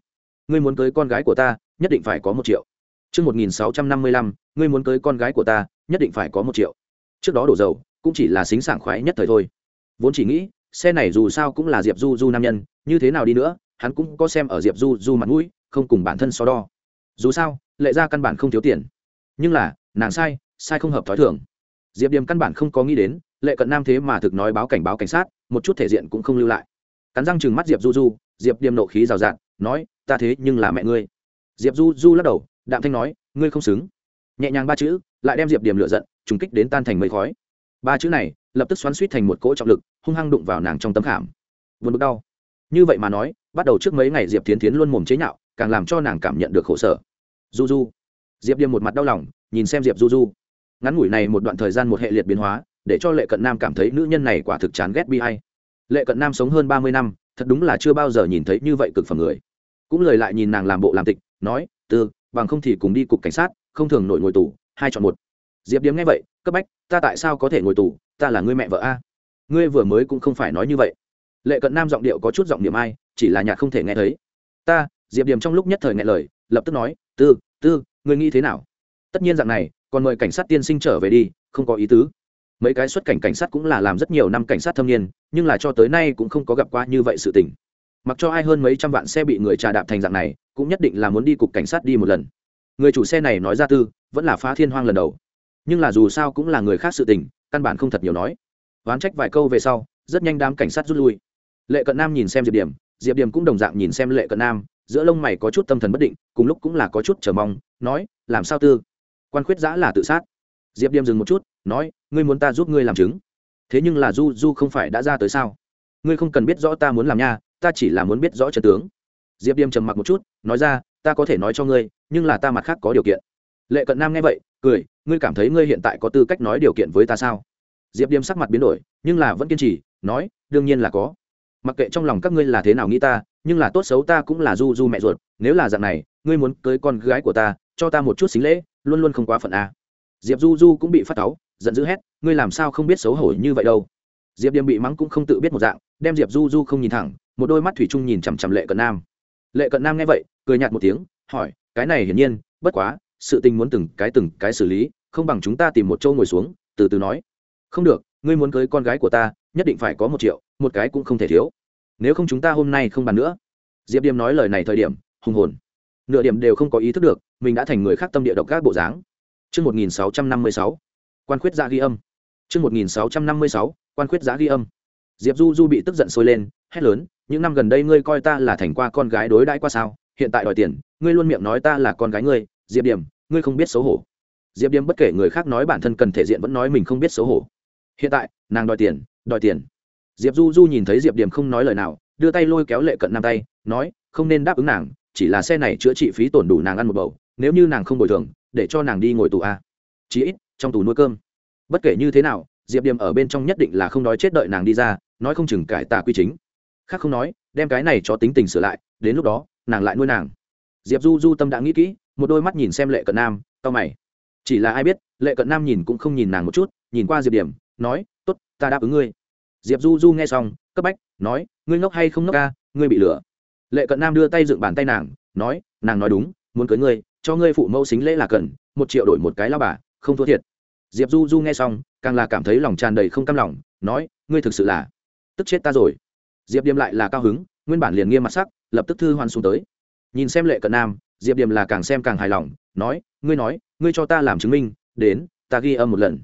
ngươi muốn cưới con gái của ta nhất định phải có một triệu. Trước 1655, ngươi muốn cưới con gái của ta, nhất định phải có một triệu. Trước đó đổ dầu, cũng chỉ là xính sảng khoái nhất thời thôi. Vốn chỉ nghĩ, xe này dù sao cũng là Diệp Du Du nam nhân, như thế nào đi nữa, hắn cũng có xem ở diệp du du mặt mũi không cùng bản thân so đo. Dù sao lệ ra căn bản không thiếu tiền. Nhưng là nàng sai sai không hợp thói thường. Diệp điềm căn bản không có nghĩ đến, lệ cận nam thế mà thực nói báo cảnh báo cảnh sát, một chút thể diện cũng không lưu lại. Cắn răng chừng mắt diệp du du, diệp điềm nộ khí rào rạt, nói, ta thế nhưng là mẹ ngươi. Diệp du du lắc đầu, đạm thanh nói, ngươi không xứng. Nhẹ nhàng ba chữ, lại đem diệp điềm lựa giận, trùng kích đến tan thành mây khói. Ba chữ này, lập tức xoắn suýt thành một cỗ trọng lực, hung hăng đụng vào nàng trong tấm khảm. Vượt bực đau. Như vậy mà nói, bắt đầu trước mấy ngày diệp tiến tiến luôn mồm chế nhạo, càng làm cho nàng cảm nhận được khổ sở. Du du. Diệp điềm một mặt đau lòng, nhìn xem diệp du du ngắn ngủi này một đoạn thời gian một hệ liệt biến hóa, để cho lệ cận nam cảm thấy nữ nhân này quả thực chán ghét bi hay lệ cận nam sống hơn ba mươi năm, thật đúng là chưa bao giờ nhìn thấy như vậy cực phẩm người. Cũng lời lại nhìn nàng làm bộ làm tịch, nói tư bằng không thì cùng đi cục cảnh sát, không thường nổi ngồi tù, hai chọn một. Diệp điếm nghe vậy, cấp bách, ta tại sao có thể ngồi tù? Ta là người mẹ vợ a. Ngươi vừa mới cũng không phải nói như vậy. Lệ cận nam giọng điệu có chút giọng niệm ai, chỉ là nhạc không thể nghe thấy. Ta, diệp điểm trong lúc nhất thời nghe lời, lập tức nói tư tư ngươi nghĩ thế nào? Tất nhiên dạng này, còn mời cảnh sát tiên sinh trở về đi, không có ý tứ. Mấy cái xuất cảnh cảnh sát cũng là làm rất nhiều năm cảnh sát thâm niên, nhưng là cho tới nay cũng không có gặp qua như vậy sự tình. Mặc cho ai hơn mấy trăm vạn xe bị người trà đạp thành dạng này, cũng nhất định là muốn đi cục cảnh sát đi một lần. Người chủ xe này nói ra tư, vẫn là phá thiên hoang lần đầu. Nhưng là dù sao cũng là người khác sự tình, căn bản không thật nhiều nói. Oán trách vài câu về sau, rất nhanh đám cảnh sát rút lui. Lệ cận nam nhìn xem diệp điểm diệp điểm cũng đồng dạng nhìn xem lệ cận nam, giữa lông mày có chút tâm thần bất định, cùng lúc cũng là có chút chờ mong, nói, làm sao tư? Quan khuyết giã là tự sát. Diệp Điềm dừng một chút, nói, ngươi muốn ta giúp ngươi làm chứng? Thế nhưng là du du không phải đã ra tới sao? Ngươi không cần biết rõ ta muốn làm nha, ta chỉ là muốn biết rõ trận tướng. Diệp điềm trầm mặc một chút, nói ra, ta có thể nói cho ngươi, nhưng là ta mặt khác có điều kiện. Lệ cận nam nghe vậy, cười, ngươi cảm thấy ngươi hiện tại có tư cách nói điều kiện với ta sao? Diệp điềm sắc mặt biến đổi, nhưng là vẫn kiên trì, nói, đương nhiên là có. Mặc kệ trong lòng các ngươi là thế nào nghĩ ta, nhưng là tốt xấu ta cũng là du du mẹ ruột, nếu là dạng này, ngươi muốn cưới con gái của ta, cho ta một chút xính lễ luôn luôn không quá phận a. Diệp du du cũng bị phát cáu, giận dữ hét, ngươi làm sao không biết xấu hổ như vậy đâu? Diệp điềm bị mắng cũng không tự biết một dạng, đem diệp du du không nhìn thẳng, một đôi mắt thủy chung nhìn chằm chằm lệ cận nam. Lệ cận nam nghe vậy, cười nhạt một tiếng, hỏi, cái này hiển nhiên, bất quá, sự tình muốn từng cái từng cái xử lý, không bằng chúng ta tìm một chỗ ngồi xuống, từ từ nói. Không được, ngươi muốn cưới con gái của ta, nhất định phải có một triệu, một cái cũng không thể thiếu. Nếu không chúng ta hôm nay không bàn nữa. Diệp điềm nói lời này thời điểm, hùng hồn nửa điểm đều không có ý thức được mình đã thành người khác tâm địa độc các bộ dáng Trước 1656, quan khuyết giã ghi âm. Trước 1656, quan khuyết giã ghi âm. Diệp Du Du bị tức giận sôi lên, hét lớn, những năm gần đây ngươi coi ta là thành qua con gái đối đãi qua sao? Hiện tại đòi tiền, ngươi luôn miệng nói ta là con gái ngươi, Diệp Điểm, ngươi không biết xấu hổ. Diệp Điểm bất kể người khác nói bản thân cần thể diện vẫn nói mình không biết xấu hổ. Hiện tại, nàng đòi tiền, đòi tiền diệp du du nhìn thấy diệp điểm không nói lời nào đưa tay lôi kéo lệ cận nam tay nói không nên đáp ứng nàng chỉ là xe này chữa trị phí tổn đủ nàng ăn một bầu, nếu như nàng không bồi thường, để cho nàng đi ngồi tù a. Chí ít, trong tù nuôi cơm. Bất kể như thế nào, diệp điểm ở bên trong nhất định là không nói chết đợi nàng đi ra, nói không chừng cải tà quy chính. Khác không nói, đem cái này cho tính tình sửa lại, đến lúc đó, nàng lại nuôi nàng. Diệp du du tâm đã nghĩ kỹ, một đôi mắt nhìn xem lệ cận nam tao mày. Chỉ là ai biết, lệ cận nam nhìn cũng không nhìn nàng một chút, nhìn qua diệp điểm nói t ố t ta đáp ứng ngươi. Diệp du du nghe xong, cấp bách, nói, ngươi ngốc hay không ngốc ca ngươi bị lừa lệ cận nam đưa tay dựng bàn tay nàng, nói nàng nói đúng, muốn cưới ngươi, cho ngươi phụ mẫu xính lễ là cần, một triệu đổi một cái lao bà, không thua thiệt. Diệp du du nghe xong, càng là cảm thấy lòng tràn đầy không cam lòng, nói, ngươi thực sự là tức chết ta rồi. Diệp điềm lại là cao hứng, nguyên bản liền nghiêm mặt sắc, lập tức thư hoan xuống tới. Nhìn xem lệ cận nam, diệp điềm là càng xem càng hài lòng, nói, ngươi nói, ngươi cho ta làm chứng minh, đến, ta ghi âm một lần,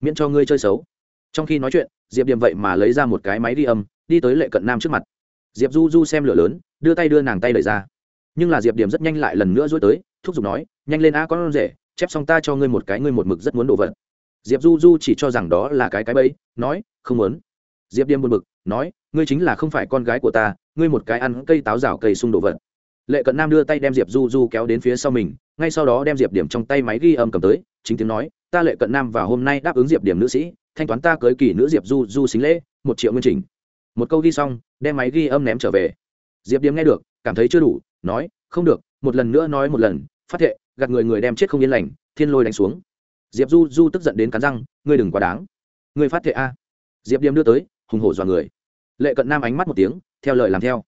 miễn cho ngươi chơi xấu. Trong khi nói chuyện, diệp điềm vậy mà lấy ra một cái máy ghi âm, đi tới lệ cận nam trước mặt. Diệp du du xem lửa lớn đưa tay đưa nàng tay lời ra. Nhưng là diệp điểm rất nhanh lại lần nữa dối tới, thúc giục nói, nhanh lên a con rể, chép xong ta cho ngươi một cái, ngươi một mực rất muốn đồ vật. Diệp du du chỉ cho rằng đó là cái cái bẫy, nói, không muốn. Diệp điềm buồn bực, nói, ngươi chính là không phải con gái của ta, ngươi một cái ăn cây táo rào cây sung đồ vật. Lệ cận nam đưa tay đem diệp du du kéo đến phía sau mình, ngay sau đó đem diệp điểm trong tay máy ghi âm cầm tới, chính tiếng nói, ta lệ cận nam và hôm nay đáp ứng diệp điểm nữ sĩ, thanh toán ta cưới kỳ nữ diệp du du xính lễ, một triệu nguyên trình một câu ghi xong, đem máy ghi âm ném trở về diệp điếm nghe được, cảm thấy chưa đủ, nói, không được, một lần nữa nói một lần, phát thệ, gạt người người đem chết không yên lành, thiên lôi đánh xuống. Diệp du du tức giận đến cắn răng, ngươi đừng quá đáng. Ngươi phát thệ a. Diệp điếm đưa tới, hùng hổ dọa người. Lệ cận nam ánh mắt một tiếng, theo lời làm theo.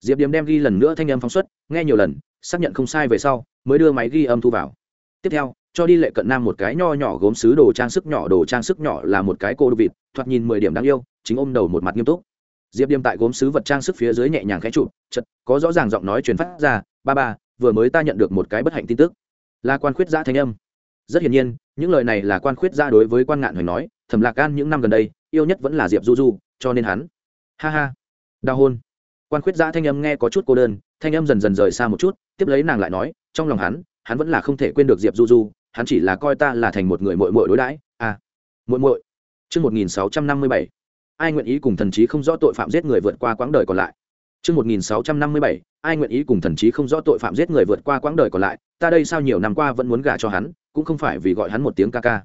Diệp điếm đem ghi lần nữa thanh âm phóng xuất, nghe nhiều lần, xác nhận không sai về sau, mới đưa máy ghi âm thu vào. Tiếp theo, cho đi lệ cận nam một cái nho nhỏ gốm xứ đồ trang sức nhỏ, đồ trang sức nhỏ là một cái cô đ vịt, thoạt nhìn mười điểm đáng yêu, chính ôm đầu một mặt nghiêm túc diệp điềm tại gốm sứ vật trang sức phía dưới nhẹ nhàng khẽ chụp chật có rõ ràng giọng nói truyền phát ra, ba ba, vừa mới ta nhận được một cái bất hạnh tin tức. Là quan khuyết giã thanh âm. Rất hiển nhiên, những lời này là quan khuyết giã đối với quan ngạn hoành nói, thẩm lạc gan những năm gần đây, yêu nhất vẫn là diệp du du, cho nên hắn ha ha. Đau hôn. Quan khuyết giã thanh âm nghe có chút cô đơn, thanh âm dần dần rời xa một chút, tiếp lấy nàng lại nói, trong lòng hắn hắn vẫn là không thể quên được diệp du du, hắn chỉ là coi ta là thành một người mội mội đối đãi. À mội mội Chương 1657. Ai nguyện ý cùng thần trí không rõ tội phạm giết người vượt qua quãng đời còn lại. Chương 1657. Ai nguyện ý cùng thần trí không rõ tội phạm giết người vượt qua quãng đời còn lại, ta đây sao nhiều năm qua vẫn muốn gả cho hắn, cũng không phải vì gọi hắn một tiếng ca ca.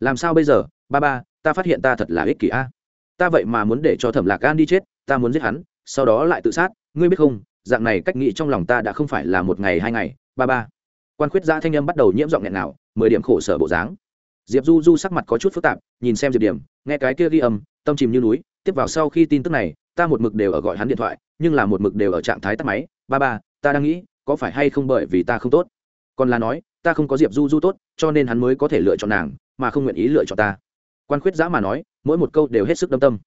Làm sao bây giờ, ba ba, ta phát hiện ta thật là ích kỷ a. Ta vậy mà muốn để cho Thẩm Lạc Gan đi chết, ta muốn giết hắn, sau đó lại tự sát, ngươi biết không, dạng này cách nghĩ trong lòng ta đã không phải là một ngày hai ngày, ba ba. Quan khuyết gia thanh âm bắt đầu nhiễm giọng nghẹn nào, mười điểm khổ sở bộ dáng diệp du du sắc mặt có chút phức tạp nhìn xem diệp điểm nghe cái kia ghi âm tâm chìm như núi, tiếp vào sau khi tin tức này, ta một mực đều ở gọi hắn điện thoại, nhưng là một mực đều ở trạng thái tắt máy. Ba ba, ta đang nghĩ, có phải hay không bởi vì ta không tốt? Còn là nói, ta không có diệp du du tốt, cho nên hắn mới có thể lựa chọn nàng, mà không nguyện ý lựa chọn ta. Quan khuyết giã mà nói, mỗi một câu đều hết sức đâm tâm.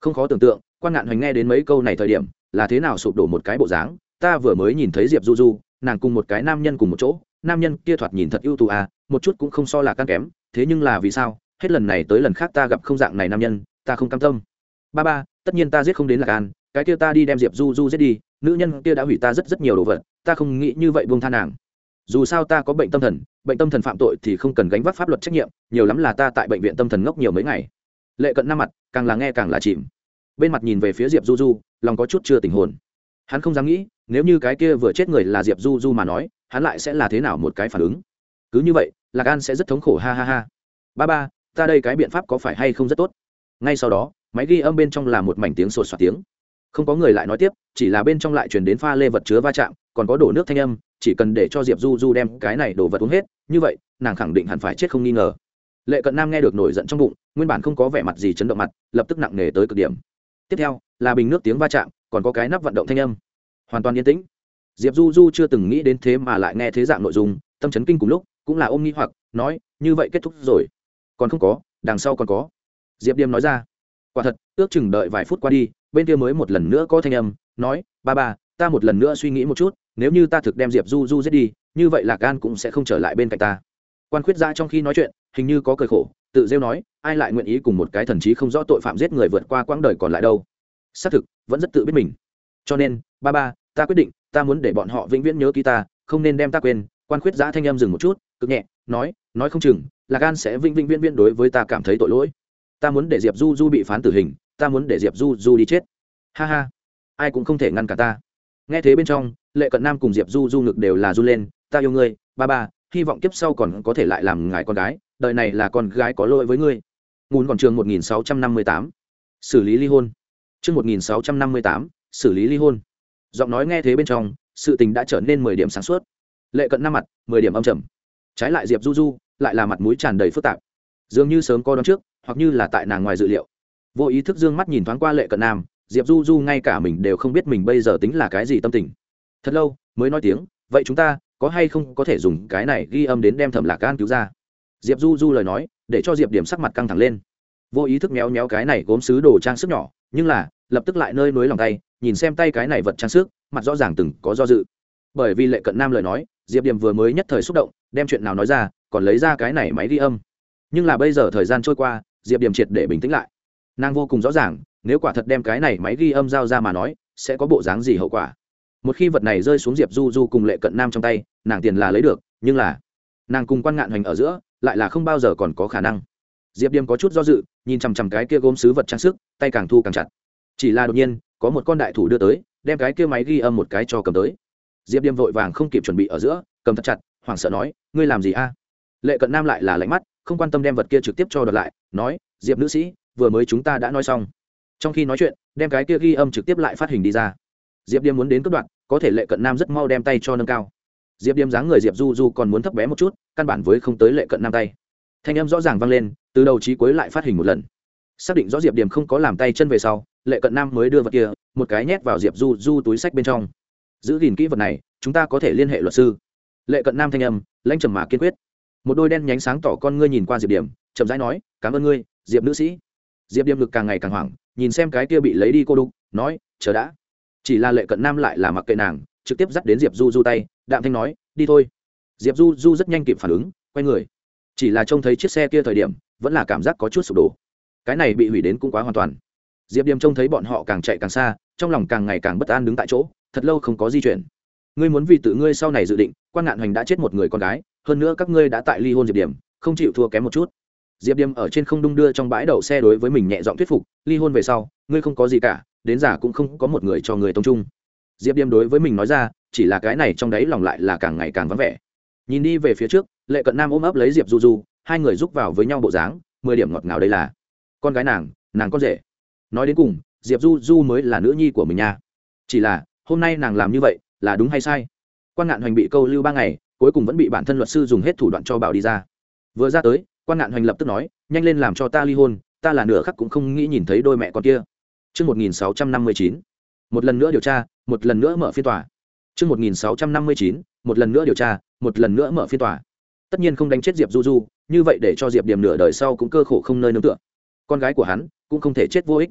Không khó tưởng tượng, quan ngạn hoành nghe đến mấy câu này thời điểm, là thế nào sụp đổ một cái bộ dáng. Ta vừa mới nhìn thấy diệp du du, nàng cùng một cái nam nhân cùng một chỗ, nam nhân kia thoạt nhìn thật ưu tú à một chút cũng không so là căn kém, thế nhưng là vì sao? Hết lần này tới lần khác ta gặp không dạng này nam nhân ta không cam tâm. Ba ba, tất nhiên ta giết không đến lạc an, cái kia ta đi đem diệp du du giết đi, nữ nhân kia đã hủy ta rất rất nhiều đồ vật, ta không nghĩ như vậy buông tha nàng. Dù sao ta có bệnh tâm thần, bệnh tâm thần phạm tội thì không cần gánh vác pháp luật trách nhiệm, nhiều lắm là ta tại bệnh viện tâm thần ngốc nhiều mấy ngày. Lệ cận năm mặt, càng là nghe càng là chìm. Bên mặt nhìn về phía diệp du du, lòng có chút chưa tình hồn. Hắn không dám nghĩ, nếu như cái kia vừa chết người là diệp du du mà nói, hắn lại sẽ là thế nào một cái phản ứng? Cứ như vậy, lạc an sẽ rất thống khổ, ha ha ha. Ba ba, ta đây cái biện pháp có phải hay không rất tốt? Ngay sau đó, máy ghi âm bên trong là một mảnh tiếng sột soạt tiếng. Không có người lại nói tiếp, chỉ là bên trong lại truyền đến pha lê vật chứa va chạm, còn có đổ nước thanh âm, chỉ cần để cho diệp du du đem cái này đổ vật uống hết, như vậy, nàng khẳng định hẳn phải chết không nghi ngờ. Lệ cận nam nghe được nổi giận trong bụng, nguyên bản không có vẻ mặt gì chấn động mặt, lập tức nặng nề tới cực điểm. Tiếp theo, là bình nước tiếng va chạm, còn có cái nắp vận động thanh âm. Hoàn toàn yên tĩnh. Diệp du du chưa từng nghĩ đến thế mà lại nghe thế dạng nội dung, tâm chấn kinh cùng lúc, cũng là ôm nghi hoặc, nói, như vậy kết thúc rồi. Còn không có, đằng sau còn có diệp điềm nói ra. Quả thật, ước chừng đợi vài phút qua đi, bên kia mới một lần nữa có thanh âm, nói, ba ba, ta một lần nữa suy nghĩ một chút, nếu như ta thực đem diệp du du giết đi, như vậy lạc gan cũng sẽ không trở lại bên cạnh ta. Quan khuyết ra trong khi nói chuyện, hình như có cười khổ, tự rêu nói, ai lại nguyện ý cùng một cái thần trí không rõ tội phạm giết người vượt qua quãng đời còn lại đâu? Xác thực, vẫn rất tự biết mình. Cho nên, ba ba, ta quyết định, ta muốn để bọn họ vĩnh viễn nhớ ký ta, không nên đem ta quên. Quan khuyết giã thanh em dừng một chút, cực nhẹ, nói nói không chừng là gan sẽ vĩnh vĩnh viễn viễn đối với ta cảm thấy tội lỗi ta muốn để diệp du du bị phán tử hình, ta muốn để diệp du du đi chết. Ha ha, ai cũng không thể ngăn cả ta. Nghe thế bên trong, lệ cận nam cùng diệp du du ngực đều là du lên, ta yêu ngươi, ba ba, hy vọng kiếp sau còn có thể lại làm ngài con gái, đời này là con gái có lỗi với ngươi. Ngún còn trường một nghìn sáu trăm năm mươi tám. Xử lý ly hôn. Chương một nghìn sáu trăm năm mươi tám, xử lý ly hôn. Giọng nói nghe thế bên trong, sự tình đã trở nên mười điểm sáng suốt. Lệ cận năm mặt, mười điểm âm trầm. Trái lại diệp du du, lại là mặt mũi tràn đầy phức tạp. Dường như sớm có đón trước hoặc như là tại nàng ngoài dự liệu. Vô ý thức d ư ơ n g mắt nhìn thoáng qua lệ cận nam, diệp du du ngay cả mình đều không biết mình bây giờ tính là cái gì tâm tình. Thật lâu, mới nói tiếng, vậy chúng ta có hay không có thể dùng cái này ghi âm đến đem thẩm lạc gan cứu ra? Diệp du du lời nói, để cho diệp điểm sắc mặt căng thẳng lên. Vô ý thức méo méo cái này gốm xứ đồ trang sức nhỏ, nhưng là, lập tức lại nơi nối lòng tay, nhìn xem tay cái này vật trang sức, mặt rõ ràng từng có do dự. Bởi vì lệ cận nam lời nói, diệp điểm vừa mới nhất thời xúc động, đem chuyện nào nói ra, còn lấy ra cái này máy ghi âm. Nhưng là bây giờ thời gian trôi qua diệp điểm triệt để bình tĩnh lại nàng vô cùng rõ ràng nếu quả thật đem cái này máy ghi âm giao ra mà nói sẽ có bộ dáng gì hậu quả một khi vật này rơi xuống diệp du du cùng lệ cận nam trong tay nàng tiền là lấy được nhưng là nàng cùng quan ngạn hoành ở giữa lại là không bao giờ còn có khả năng diệp điềm có chút do dự nhìn chằm chằm cái kia gốm xứ vật trang sức tay càng thu càng chặt chỉ là đột nhiên có một con đại thủ đưa tới đem cái kia máy ghi âm một cái cho cầm tới diệp điềm vội vàng không kịp chuẩn bị ở giữa cầm thật chặt hoảng sợ nói ngươi làm gì a lệ cận nam lại là lạnh mắt không quan tâm đem vật kia trực tiếp cho đợt lại, nói, diệp nữ sĩ, vừa mới chúng ta đã nói xong. Trong khi nói chuyện, đem cái kia ghi âm trực tiếp lại phát hình đi ra. Diệp điềm muốn đến cất đoạn có thể lệ cận nam rất mau đem tay cho nâng cao. Diệp điềm dáng người diệp du du còn muốn thấp bé một chút, căn bản với không tới lệ cận nam tay. Thanh âm rõ ràng vang lên, từ đầu trí cuối lại phát hình một lần. Xác định rõ diệp điềm không có làm tay chân về sau, lệ cận nam mới đưa vật kia, một cái nhét vào diệp du du túi sách bên trong. Giữ gìn kỹ vật này, chúng ta có thể liên hệ luật sư. Lệ cận nam thanh âm, lãnh trầm mà kiên quyết một đôi đen nhánh sáng tỏ con ngươi nhìn qua diệp điểm, chậm rãi nói, cảm ơn ngươi, diệp nữ sĩ. Diệp điểm lực càng ngày càng hoảng, nhìn xem cái kia bị lấy đi cô đục, nói, chờ đã. Chỉ là lệ cận nam lại là mặc kệ nàng, trực tiếp dắt đến diệp du du tay, đạm thanh nói, đi thôi. Diệp du du rất nhanh kịp phản ứng, quay người. Chỉ là trông thấy chiếc xe kia thời điểm, vẫn là cảm giác có chút sụp đổ. Cái này bị hủy đến cũng quá hoàn toàn. Diệp điểm trông thấy bọn họ càng chạy càng xa, trong lòng càng ngày càng bất an đứng tại chỗ, thật lâu không có di chuyển. Ngươi muốn vì tự ngươi sau này dự định, quan ngạn hoành đã chết một người con gái hơn nữa các ngươi đã tại ly hôn diệp điểm, không chịu thua kém một chút. Diệp điểm ở trên không đung đưa trong bãi đậu xe đối với mình nhẹ giọng thuyết phục, ly hôn về sau, ngươi không có gì cả, đến giả cũng không có một người cho người tông trung diệp điểm đối với mình nói ra, chỉ là cái này trong đấy lòng lại là càng ngày càng vắng vẻ. Nhìn đi về phía trước, lệ cận nam ôm ấp lấy diệp du du, hai người rúc vào với nhau bộ dáng, mười điểm ngọt ngào đây là. Con gái nàng nàng con rể. Nói đến cùng, diệp du du mới là nữ nhi của mình nha. Chỉ là, hôm nay nàng làm như vậy, là đúng hay sai? Quan ngạn hoành bị câu lưu ba ngày cuối cùng vẫn bị bản thân luật sư dùng hết thủ đoạn cho bảo đi ra vừa ra tới quan ngạn hoành lập tức nói nhanh lên làm cho ta ly hôn ta là nửa khắc cũng không nghĩ nhìn thấy đôi mẹ con kia Trước 1659, một lần nữa điều tra, một lần nữa mở phiên tòa. Trước 1659, một lần nữa điều tra, một lần nữa mở phiên tòa. Tất nhiên không đánh chết Diệp Du Du, như vậy để cho Diệp Điểm nửa đời sau cũng cơ khổ không nơi nương tựa. Con gái của hắn cũng không thể chết vô ích.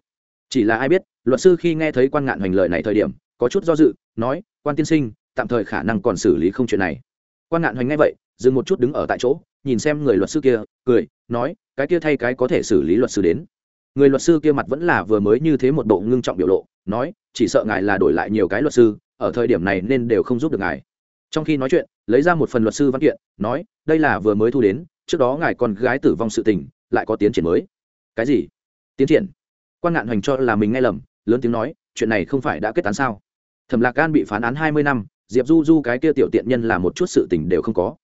Chỉ là ai biết, luật sư khi nghe thấy quan ngạn hoành lời này thời điểm, có chút do dự, nói, quan tiên sinh, tạm thời khả năng còn xử lý không chuyện này. Quan ngạn hoành nghe vậy, dừng một chút đứng ở tại chỗ, nhìn xem người luật sư kia, cười, nói, cái kia thay cái có thể xử lý luật sư đến. Người luật sư kia mặt vẫn là vừa mới như thế một bộ ngưng trọng biểu lộ, nói, chỉ sợ ngài là đổi lại nhiều cái luật sư, ở thời điểm này nên đều không giúp được ngài. Trong khi nói chuyện lấy ra một phần luật sư văn kiện nói đây là vừa mới thu đến trước đó ngài con gái tử vong sự tình lại có tiến triển mới. Cái gì? Tiến triển? Quan ngạn hoành cho là mình nghe lầm lớn tiếng nói chuyện này không phải đã kết án sao? Thẩm lạc gan bị phán án hai mươi năm diệp du du cái kia tiểu tiện nhân là một chút sự tình đều không có.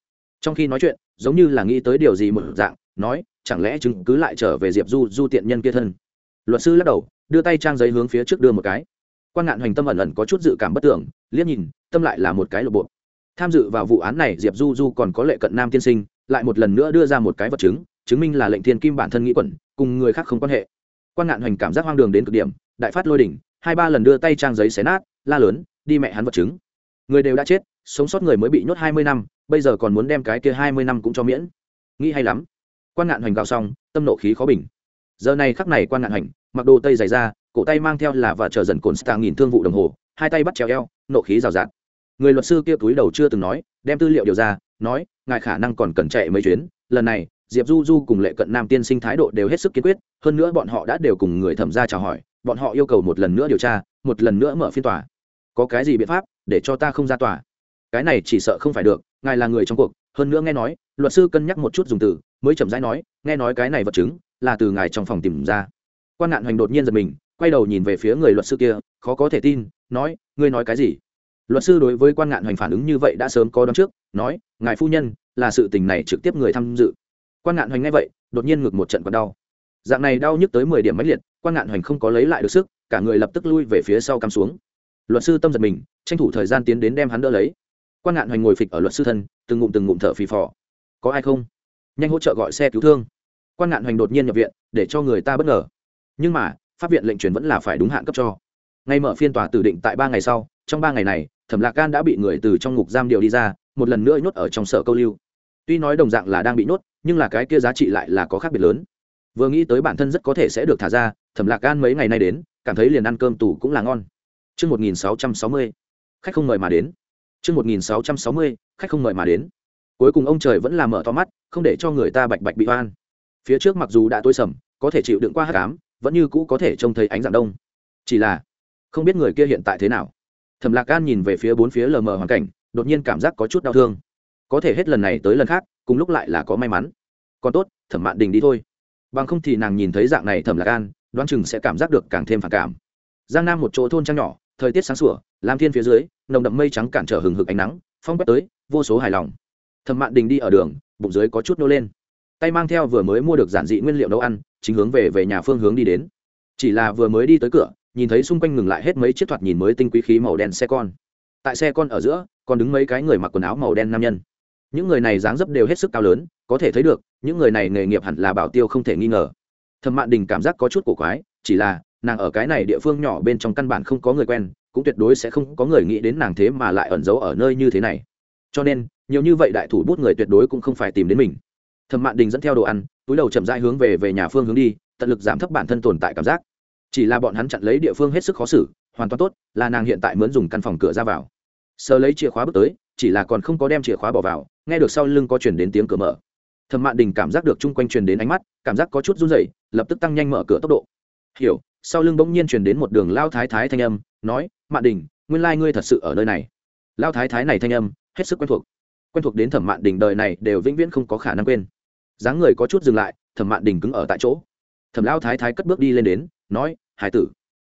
Trong khi nói chuyện, giống như là nghĩ tới điều gì một dạng, nói, chẳng lẽ chứng cứ lại trở về diệp du du tiện nhân kia thân? Luật sư lắc đầu, đưa tay trang giấy hướng phía trước đưa một cái. Quan ngạn hoành tâm ẩn ẩn có chút dự cảm bất tưởng, liếc nhìn, tâm lại là một cái lộ bộ. Tham dự vào vụ án này, diệp du du còn có lệ cận nam tiên sinh, lại một lần nữa đưa ra một cái vật chứng chứng minh là lệnh thiên kim bản thân nghĩ quẩn, cùng người khác không quan hệ. Quan ngạn hoành cảm giác hoang đường đến cực điểm, đại phát lôi đỉnh, hai ba lần đưa tay trang giấy xé nát, la lớn, đi mẹ hắn vật chứng người đều đã chết, sống sót người mới bị nhốt hai mươi năm, bây giờ còn muốn đem cái kia hai mươi năm cũng cho miễn. Nghĩ hay lắm. Quan ngạn hoành gào xong, tâm nộ khí khó bình. Giờ này khắc này quan ngạn hoành, mặc đồ tây dày ra cổ tay mang theo là và chờ dần cồn stạng nghìn thương vụ đồng hồ, hai tay bắt treo eo, nộ khí rào rạt. Người luật sư kia túi đầu chưa từng nói, đem tư liệu điều ra, nói, ngài khả năng còn cần chạy mấy chuyến. Lần này, diệp du du cùng lệ cận nam tiên sinh thái độ đều hết sức kiên quyết, hơn nữa bọn họ đã đều cùng người thẩm ra chào hỏi, bọn họ yêu cầu một lần nữa điều tra, một lần nữa mở phiên tòa. Có cái gì biện pháp? Để cho ta không ra tòa. Cái này chỉ sợ không phải được, ngài là người trong cuộc, hơn nữa nghe nói, luật sư cân nhắc một chút dùng từ, mới chậm rãi nói, nghe nói cái này vật chứng là từ ngài trong phòng tìm ra. Quan ngạn hoành đột nhiên giật mình, quay đầu nhìn về phía người luật sư kia, khó có thể tin, nói, ngươi nói cái gì? Luật sư đối với quan ngạn hoành phản ứng như vậy đã sớm có đón trước, nói, ngài phu nhân, là sự tình này trực tiếp người tham dự. Quan ngạn hoành nghe vậy, đột nhiên ngược một trận còn đau. Dạng này đau nhức tới mười điểm mãnh liệt, quan ngạn hoành không có lấy lại được sức, cả người lập tức lui về phía sau cắm xuống luật sư tâm giật mình, tranh thủ thời gian tiến đến đem hắn đỡ lấy. Quan ngạn hoành ngồi phịch ở luật sư thân, từng ngụm từng ngụm thở phì phò. Có ai không? Nhanh hỗ trợ gọi xe cứu thương. Quan ngạn hoành đột nhiên nhập viện, để cho người ta bất ngờ. Nhưng mà, pháp viện lệnh truyền vẫn là phải đúng hạn cấp cho. Ngay mở phiên tòa tử định tại ba ngày sau, trong ba ngày này, thẩm lạc can đã bị người từ trong ngục giam điều đi ra, một lần nữa nhốt ở trong sở câu lưu. Tuy nói đồng dạng là đang bị nhốt, nhưng là cái kia giá trị lại là có khác biệt lớn. Vừa nghĩ tới bản thân rất có thể sẽ được thả ra, thẩm lạc can mấy ngày nay đến, cảm thấy liền ăn cơm tủ cũng là ngon. Trước 1660, khách không mời mà đến. Trước 1660, khách không mời mà đến. Cuối cùng ông trời vẫn là mở to mắt, không để cho người ta bạch bạch bị oan. Phía trước mặc dù đã tối sầm, có thể chịu đựng qua hắc ám, vẫn như cũ có thể trông thấy ánh dạng đông. Chỉ là, không biết người kia hiện tại thế nào thẩm lạc Can nhìn về phía bốn phía lờ mờ hoàn cảnh đột nhiên cảm giác có chút đau thương có thể hết lần này tới lần khác cùng lúc lại là có may mắn còn tốt thẩm mạn đình đi thôi bằng không thì nàng nhìn thấy dạng này thẩm lạc an đoán chừng sẽ cảm giác được càng thêm phản cảm giang nam một chỗ thôn trang nhỏ thời tiết sáng sủa, lam thiên phía dưới, nồng đậm mây trắng cản trở hừng hực ánh nắng, phong quét tới, vô số hài lòng. Thẩm mạn đình đi ở đường, bụng dưới có chút nô lên. Tay mang theo vừa mới mua được giản dị nguyên liệu nấu ăn, chính hướng về về nhà phương hướng đi đến. Chỉ là vừa mới đi tới cửa, nhìn thấy xung quanh ngừng lại hết mấy chiếc thoạt nhìn mới tinh quý khí màu đen xe con. Tại xe con ở giữa, còn đứng mấy cái người mặc quần áo màu đen nam nhân. Những người này dáng dấp đều hết sức cao lớn, có thể thấy được, những người này nghề nghiệp hẳn là bảo tiêu không thể nghi ngờ. Thẩm mạn đình cảm giác có chút cổ quái, chỉ là nàng ở cái này địa phương nhỏ bên trong căn bản không có người quen, cũng tuyệt đối sẽ không có người nghĩ đến nàng thế mà lại ẩn giấu ở nơi như thế này. Cho nên, nhiều như vậy đại thủ bút người tuyệt đối cũng không phải tìm đến mình. Thẩm mạn đình dẫn theo đồ ăn, túi đầu chậm rãi hướng về về nhà phương hướng đi, tận lực giảm thấp bản thân tồn tại cảm giác. Chỉ là bọn hắn chặn lấy địa phương hết sức khó xử, hoàn toàn tốt, là nàng hiện tại mướn dùng căn phòng cửa ra vào. Sờ lấy chìa khóa bước tới, chỉ là còn không có đem chìa khóa bỏ vào, nghe được sau lưng có chuyển đến tiếng cửa mở. Thẩm mạn đình cảm giác được chung quanh truyền đến ánh mắt, cảm giác có chút run rẩy, lập tức tăng nhanh mở cửa tốc độ. Hiểu sau lưng bỗng nhiên truyền đến một đường lao thái thái thanh âm, nói, mạn đình, nguyên lai ngươi thật sự ở nơi này. Lao thái thái này thanh âm, hết sức quen thuộc. Quen thuộc đến thẩm mạn đình đời này đều vĩnh viễn không có khả năng quên. Dáng người có chút dừng lại, thẩm mạn đình cứng ở tại chỗ. Thẩm lao thái thái cất bước đi lên đến, nói, hải tử.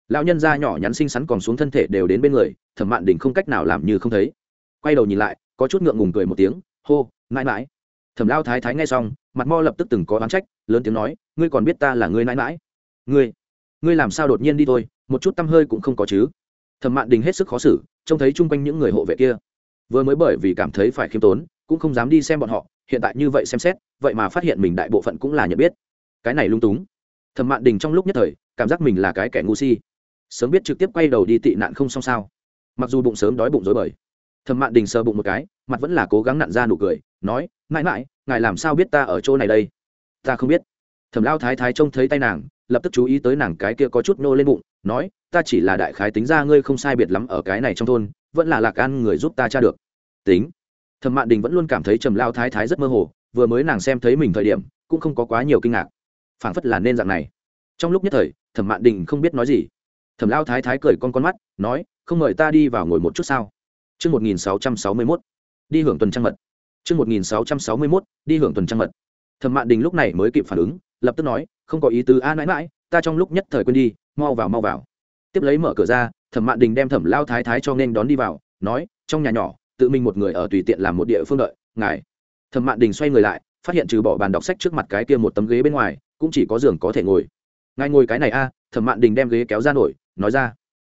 Lão nhân da nhỏ nhắn xinh xắn còn xuống thân thể đều đến bên người, thẩm mạn đình không cách nào làm như không thấy. Quay đầu nhìn lại, có chút ngượng ngùng cười một tiếng, hô, mãi mãi. Thẩm lao thái thái nghe xong, mặt mo lập tức từng có oán trách, lớn tiếng nói, ngươi còn biết ta là ngươi mãi mãi? Ngươi? Ngươi làm sao đột nhiên đi thôi, một chút tăm hơi cũng không có chứ. Thẩm mạn đình hết sức khó xử, trông thấy chung quanh những người hộ vệ kia. Vừa mới bởi vì cảm thấy phải khiêm tốn, cũng không dám đi xem bọn họ, hiện tại như vậy xem xét, vậy mà phát hiện mình đại bộ phận cũng là nhận biết. Cái này lung túng. Thẩm mạn đình trong lúc nhất thời, cảm giác mình là cái kẻ ngu si. Sớm biết trực tiếp quay đầu đi tị nạn không xong sao. Mặc dù bụng sớm đói bụng dối bời. Thẩm mạn đình sờ bụng một cái, mặt vẫn là cố gắng nặn ra nụ cười, nói, mãi mãi, ngài làm sao biết ta ở chỗ này đây? Ta không biết. Thẩm lao thái thái trông thấy tay nàng lập tức chú ý tới nàng cái kia có chút nô lên bụng nói ta chỉ là đại khái tính ra ngươi không sai biệt lắm ở cái này trong thôn vẫn là lạc an người giúp ta tra được. Tính. Thẩm mạn đình vẫn luôn cảm thấy trầm lao thái thái rất mơ hồ vừa mới nàng xem thấy mình thời điểm cũng không có quá nhiều kinh ngạc. Phảng phất là nên dạng này. Trong lúc nhất thời thẩm mạn đình không biết nói gì. Thẩm lao thái thái cười con con mắt nói không mời ta đi vào ngồi một chút sao? Trước 1661, đi hưởng tuần trăng mật. Trước 1661, đi hưởng tuần trăng mật. Thẩm Mạn Đình lúc này mới kịp phản ứng, lập tức nói, không có ý tứ a à, mãi mãi, ta trong lúc nhất thời quên đi, mau vào mau vào. Tiếp lấy mở cửa ra, Thẩm Mạn Đình đem Thẩm Lao Thái Thái cho nên đón đi vào, nói, trong nhà nhỏ, tự mình một người ở tùy tiện làm một địa phương đợi, ngài. Thẩm Mạn Đình xoay người lại, phát hiện trừ bỏ bàn đọc sách trước mặt cái kia một tấm ghế bên ngoài, cũng chỉ có giường có thể ngồi. Ngài ngồi cái này a, Thẩm Mạn Đình đem ghế kéo ra nổi, nói ra.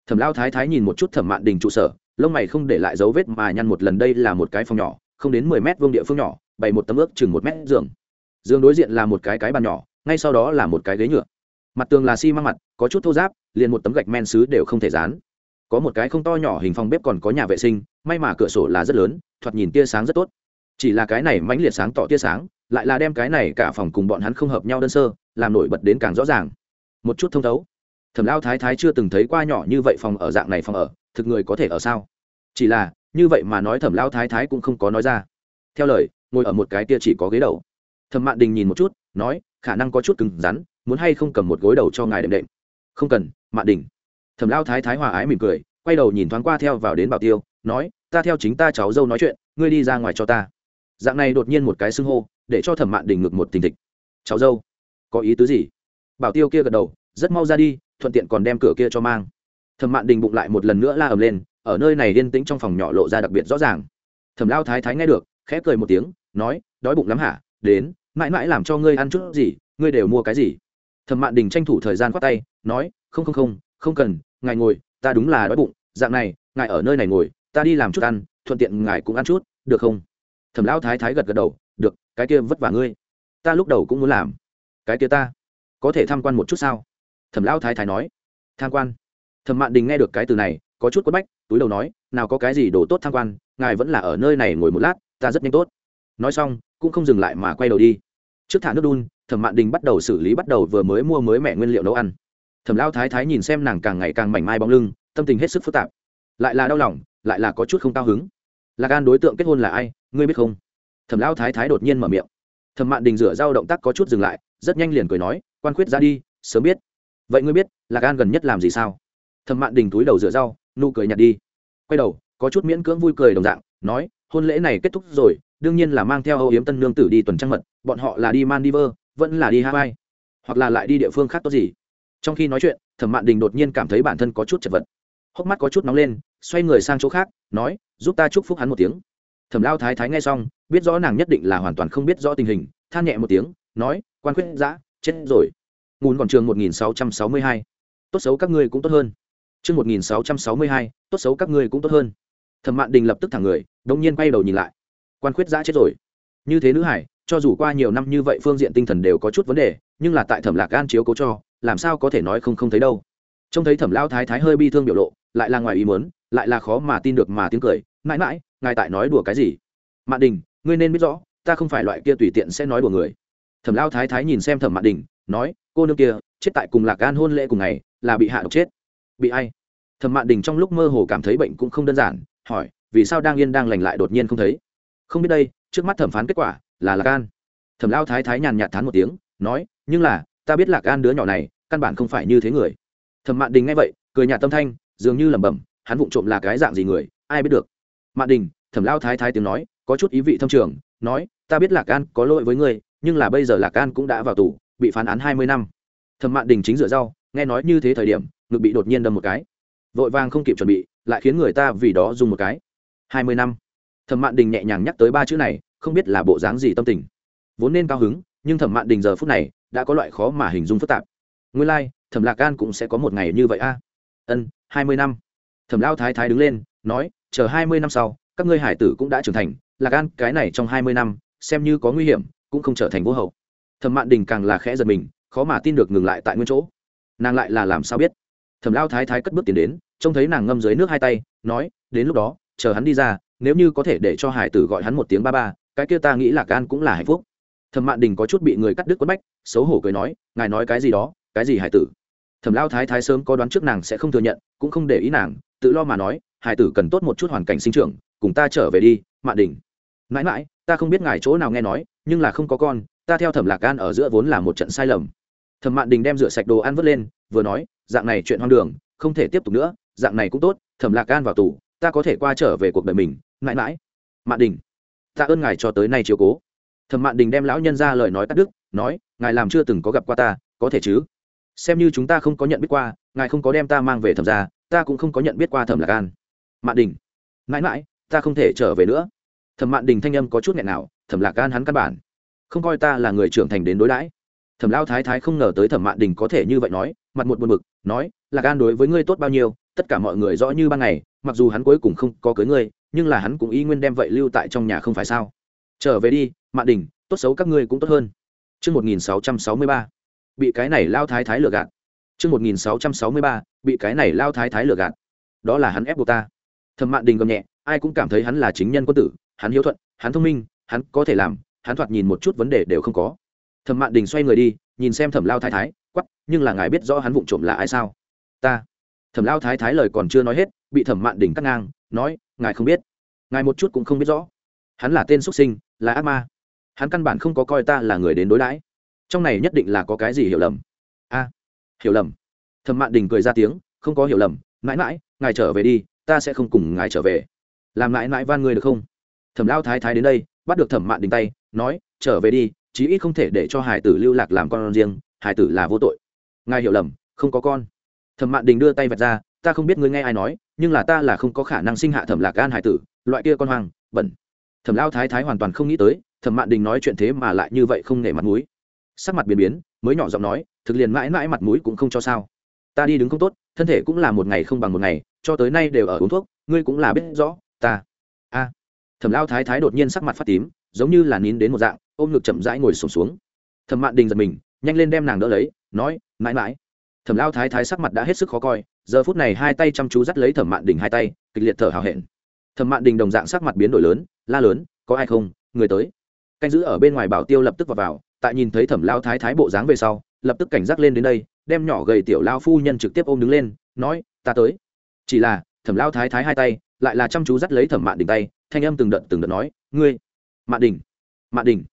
Thẩm Lao Thái Thái nhìn một chút Thẩm Mạn Đình trụ sở, lông mày không để lại dấu vết mà nhăn một lần đây là một cái phòng nhỏ không đến mười mét vuông địa phương nhỏ bày một tấm ước chừng một mét giường giường đối diện là một cái cái bàn nhỏ ngay sau đó là một cái ghế nhựa. Mặt tường là xi măng mặt, có chút thô giáp liền một tấm gạch men xứ đều không thể dán. Có một cái không to nhỏ hình phòng bếp còn có nhà vệ sinh, may mà cửa sổ là rất lớn, thoạt nhìn tia sáng rất tốt. Chỉ là cái này mãnh liệt sáng tỏ tia sáng, lại là đem cái này cả phòng cùng bọn hắn không hợp nhau đơn sơ, làm nổi bật đến càng rõ ràng. Một chút thông thấu. Thẩm lao thái thái chưa từng thấy qua nhỏ như vậy phòng ở dạng này phòng ở, thực người có thể ở sao? Chỉ là, như vậy mà nói thẩm lao thái thái cũng không có nói ra. Theo lời, ngồi ở một cái tia chỉ có ghế đầu. Thẩm mạn đình nhìn một chút, nói khả năng có chút cứng rắn, muốn hay không cầm một gối đầu cho ngài đệm đệm. Không cần, mạn đình. Thẩm lao thái thái hòa ái mỉm cười, quay đầu nhìn thoáng qua theo vào đến bảo tiêu, nói, ta theo chính ta cháu dâu nói chuyện, ngươi đi ra ngoài cho ta. Dạng này đột nhiên một cái xưng hô, để cho thẩm mạn đình ngực một tình thịch. Cháu dâu, có ý tứ gì? Bảo tiêu kia gật đầu, rất mau ra đi, thuận tiện còn đem cửa kia cho mang. Thẩm mạn đình bụng lại một lần nữa la ầm lên, ở nơi này yên tĩnh trong phòng nhỏ lộ ra đặc biệt rõ ràng. Thẩm lao thái thái nghe được, khẽ cười một tiếng, nói, đói bụng lắm hả? Đến mãi mãi làm cho ngươi ăn chút gì, ngươi đều mua cái gì? Thẩm mạn đình tranh thủ thời gian khoát tay, nói, không không không không cần, ngài ngồi, ta đúng là đói bụng, dạng này, ngài ở nơi này ngồi, ta đi làm chút ăn, thuận tiện ngài cũng ăn chút, được không? Thẩm lão thái thái gật gật đầu, được, cái kia vất vả ngươi. Ta lúc đầu cũng muốn làm. Cái kia ta, có thể tham quan một chút sao? Thẩm lão thái thái nói. Tham quan. Thẩm mạn đình nghe được cái từ này, có chút quất bách, túi đầu nói, nào có cái gì đồ tốt tham quan, ngài vẫn là ở nơi này ngồi một lát, ta rất nhanh tốt. Nói xong cũng không dừng lại mà quay đầu đi. Trước thả nước đun, thẩm mạn đình bắt đầu xử lý bắt đầu vừa mới mua mới mẹ nguyên liệu nấu ăn. Thẩm lao thái thái nhìn xem nàng càng ngày càng mảnh mai bóng lưng, tâm tình hết sức phức tạp. Lại là đau lòng, lại là có chút không cao hứng. Là gan đối tượng kết hôn là ai, ngươi biết không? Thẩm lao thái thái đột nhiên mở miệng. Thẩm mạn đình rửa dao động tác có chút dừng lại, rất nhanh liền cười nói, quan khuyết ra đi, sớm biết. Vậy ngươi biết là gan gần nhất làm gì sao? Thẩm mạn đình túi đầu rửa rau, nụ cười nhạt đi. Quay đầu, có chút miễn cưỡng vui cười đồng dạng, nói, hôn lễ này kết thúc rồi đương nhiên là mang theo âu yếm tân nương tử đi tuần trăng mật bọn họ là đi maldives vẫn là đi hawaii hoặc là lại đi địa phương khác tốt gì. Trong khi nói chuyện thẩm mạn đình đột nhiên cảm thấy bản thân có chút chật vật. Hốc mắt có chút nóng lên xoay người sang chỗ khác nói giúp ta chúc phúc hắn một tiếng. Thẩm lao thái thái nghe xong biết rõ nàng nhất định là hoàn toàn không biết rõ tình hình than nhẹ một tiếng nói quan quyết giã chết rồi. Ngùn còn trường một nghìn sáu trăm sáu mươi hai. Tốt xấu các ngươi cũng tốt hơn. Trư một nghìn sáu trăm sáu mươi hai, tốt xấu các ngươi cũng tốt hơn. Thẩm Mạn Đình lập tức thẳng người, đột nhiên quay đầu nhìn lại. Quan khuyết giã chết rồi. Như thế nữ hải, cho dù qua nhiều năm như vậy phương diện tinh thần đều có chút vấn đề, nhưng là tại Thẩm Lạc Gan chiếu cố cho, làm sao có thể nói không không thấy đâu. Trông thấy Thẩm lao thái thái hơi bi thương biểu lộ, lại là ngoài ý muốn, lại là khó mà tin được mà tiếng cười, mãi mãi, ngài tại nói đùa cái gì? Mạn Đình, ngươi nên biết rõ, ta không phải loại kia tùy tiện sẽ nói đùa người. Thẩm lao thái thái nhìn xem Thẩm Mạn Đình, nói, cô nương kia, chết tại cùng Lạc Gan hôn lễ cùng ngày, là bị hạ độc chết bị ai thẩm mạn đình trong lúc mơ hồ cảm thấy bệnh cũng không đơn giản hỏi vì sao đang yên đang lành lại đột nhiên không thấy không biết đây, trước mắt thẩm phán kết quả là lạc an. Thẩm lao thái thái nhàn nhạt thán một tiếng, nói, nhưng là, ta biết lạc an đứa nhỏ này, căn bản không phải như thế người. Thẩm mạn đình nghe vậy, cười nhạt tâm thanh, dường như lẩm bẩm, hắn vụng trộm là cái dạng gì người, ai biết được. Mạn đình, thẩm lao thái thái tiếng nói, có chút ý vị thâm trường, nói, ta biết lạc an có lỗi với ngươi, nhưng là bây giờ lạc an cũng đã vào tù, bị phán án hai mươi năm. Thẩm mạn đình chính rửa rau, nghe nói như thế thời điểm, ngực bị đột nhiên đâm một cái. Vội vàng không kịp chuẩn bị, lại khiến người ta vì đó dùng một cái. Hai mươi năm thẩm mạn đình nhẹ nhàng nhắc tới ba chữ này không biết là bộ dáng gì tâm tình. Vốn nên cao hứng nhưng thẩm mạn đình giờ phút này đã có loại khó mà hình dung phức tạp. Nguyên lai、like, thẩm lạc gan cũng sẽ có một ngày như vậy a. Ân hai mươi năm. Thẩm lao thái thái đứng lên nói chờ hai mươi năm sau các ngươi hải tử cũng đã trưởng thành lạc gan cái này trong hai mươi năm xem như có nguy hiểm cũng không trở thành vô hậu. Thẩm mạn đình càng là khẽ giật mình khó mà tin được ngừng lại tại nguyên chỗ. Nàng lại là làm sao biết? Thẩm lao thái thái cất bước tiến đến trông thấy nàng ngâm dưới nước hai tay nói đến lúc đó chờ hắn đi ra nếu như có thể để cho hải tử gọi hắn một tiếng ba ba, cái kia ta nghĩ là can cũng là hạnh phúc. Thẩm mạn đình có chút bị người cắt đứt quất bách, xấu hổ cười nói, ngài nói cái gì đó, cái gì hải tử? Thẩm lao thái thái sớm có đoán trước nàng sẽ không thừa nhận, cũng không để ý nàng, tự lo mà nói, hải tử cần tốt một chút hoàn cảnh sinh trưởng, cùng ta trở về đi, mạn đình. Mãi mãi, ta không biết ngài chỗ nào nghe nói, nhưng là không có con, ta theo thẩm lạc gan ở giữa vốn là một trận sai lầm. Thẩm mạn đình đem rửa sạch đồ ăn vớt lên, vừa nói, dạng này chuyện hoang đường, không thể tiếp tục nữa, dạng này cũng tốt, thẩm lạc gan vào tù, ta có thể qua trở về cuộc đời mình mãi mãi. Mạn đình ta ơn ngài cho tới nay chiều cố. Thẩm mạn đình đem lão nhân ra lời nói cắt đức nói, ngài làm chưa từng có gặp qua ta, có thể chứ? Xem như chúng ta không có nhận biết qua, ngài không có đem ta mang về thẩm ra ta cũng không có nhận biết qua thẩm lạc gan mạn đình, mãi mãi, ta không thể trở về nữa. Thẩm mạn đình thanh âm có chút nghẹn nào, thẩm lạc gan hắn căn bản không coi ta là người trưởng thành đến đối đãi. Thẩm lao thái thái không ngờ tới thẩm mạn đình có thể như vậy nói, mặt một buồn bực, nói, lạc an đối với ngươi tốt bao nhiêu, tất cả mọi người rõ như ban ngày, mặc dù hắn cuối cùng không có cưới ngươi nhưng là hắn cũng ý nguyên đem vậy lưu tại trong nhà không phải sao trở về đi mạn đình tốt xấu các ngươi cũng tốt hơn Trước 1663, bị cái này lao thái thái lừa gạt. Trước 1663, bị cái này lao thái thái lừa gạt. Đó là hắn ép buộc ta. Thẩm Mạn Đình gầm nhẹ, ai cũng cảm thấy hắn là chính nhân quân tử, hắn hiếu thuận, hắn thông minh, hắn có thể làm, hắn thoạt nhìn một chút vấn đề đều không có. Thẩm Mạn Đình xoay người đi, nhìn xem Thẩm Lao thái thái, quắc, nhưng là ngài biết rõ hắn vụng trộm là ai sao? Ta. Thẩm Lao thái thái lời còn chưa nói hết, bị Thẩm Mạn Đình cắt ngang, nói, ngài không biết, ngài một chút cũng không biết rõ. Hắn là tên xuất sinh, là ác ma. Hắn căn bản không có coi ta là người đến đối đãi. Trong này nhất định là có cái gì hiểu lầm. A hiểu lầm. Thẩm mạn đình cười ra tiếng không có hiểu lầm. Mãi mãi ngài trở về đi ta sẽ không cùng ngài trở về. Làm mãi mãi van người được không? Thẩm lao thái thái đến đây bắt được thẩm mạn đình tay nói trở về đi chí ít không thể để cho hải tử lưu lạc làm con riêng hải tử là vô tội. Ngài hiểu lầm không có con. Thẩm mạn đình đưa tay vạch ra ta không biết ngươi nghe ai nói nhưng là ta là không có khả năng sinh hạ thẩm lạc gan hải tử loại kia con hoang bẩn. Thẩm lao thái thái hoàn toàn không nghĩ tới thẩm mạn đình nói chuyện thế mà lại như vậy không nể mặt mũi. Sắc mặt biến biến mới nhỏ giọng nói thực liền mãi mãi mặt mũi cũng không cho sao. Ta đi đứng không tốt thân thể cũng là một ngày không bằng một ngày cho tới nay đều ở uống thuốc ngươi cũng là biết rõ ta. A. Thẩm lao thái thái đột nhiên sắc mặt phát tím giống như là nín đến một dạng ôm ngực chậm rãi ngồi sùng xuống, xuống. Thẩm mạn đình giật mình nhanh lên đem nàng đỡ lấy nói mãi mãi thẩm lao thái thái sắc mặt đã hết sức khó coi giờ phút này hai tay chăm chú dắt lấy thẩm mạn đình hai tay kịch liệt thở hào hẹn. Thẩm mạn đình đồng dạng sắc mặt biến đổi lớn la lớn có ai không? Người tới. Canh giữ ở bên ngoài bảo tiêu lập tức vào, vào tại nhìn thấy thẩm lao thái thái bộ dáng về sau lập tức cảnh giác lên đến đây đem nhỏ gầy tiểu lao phu nhân trực tiếp ôm đứng lên nói ta tới. Chỉ là thẩm lao thái thái hai tay lại là chăm chú dắt lấy thẩm mạn đình tay thanh âm từng đợt từng đợt nói ngươi mạn đình mạn đình.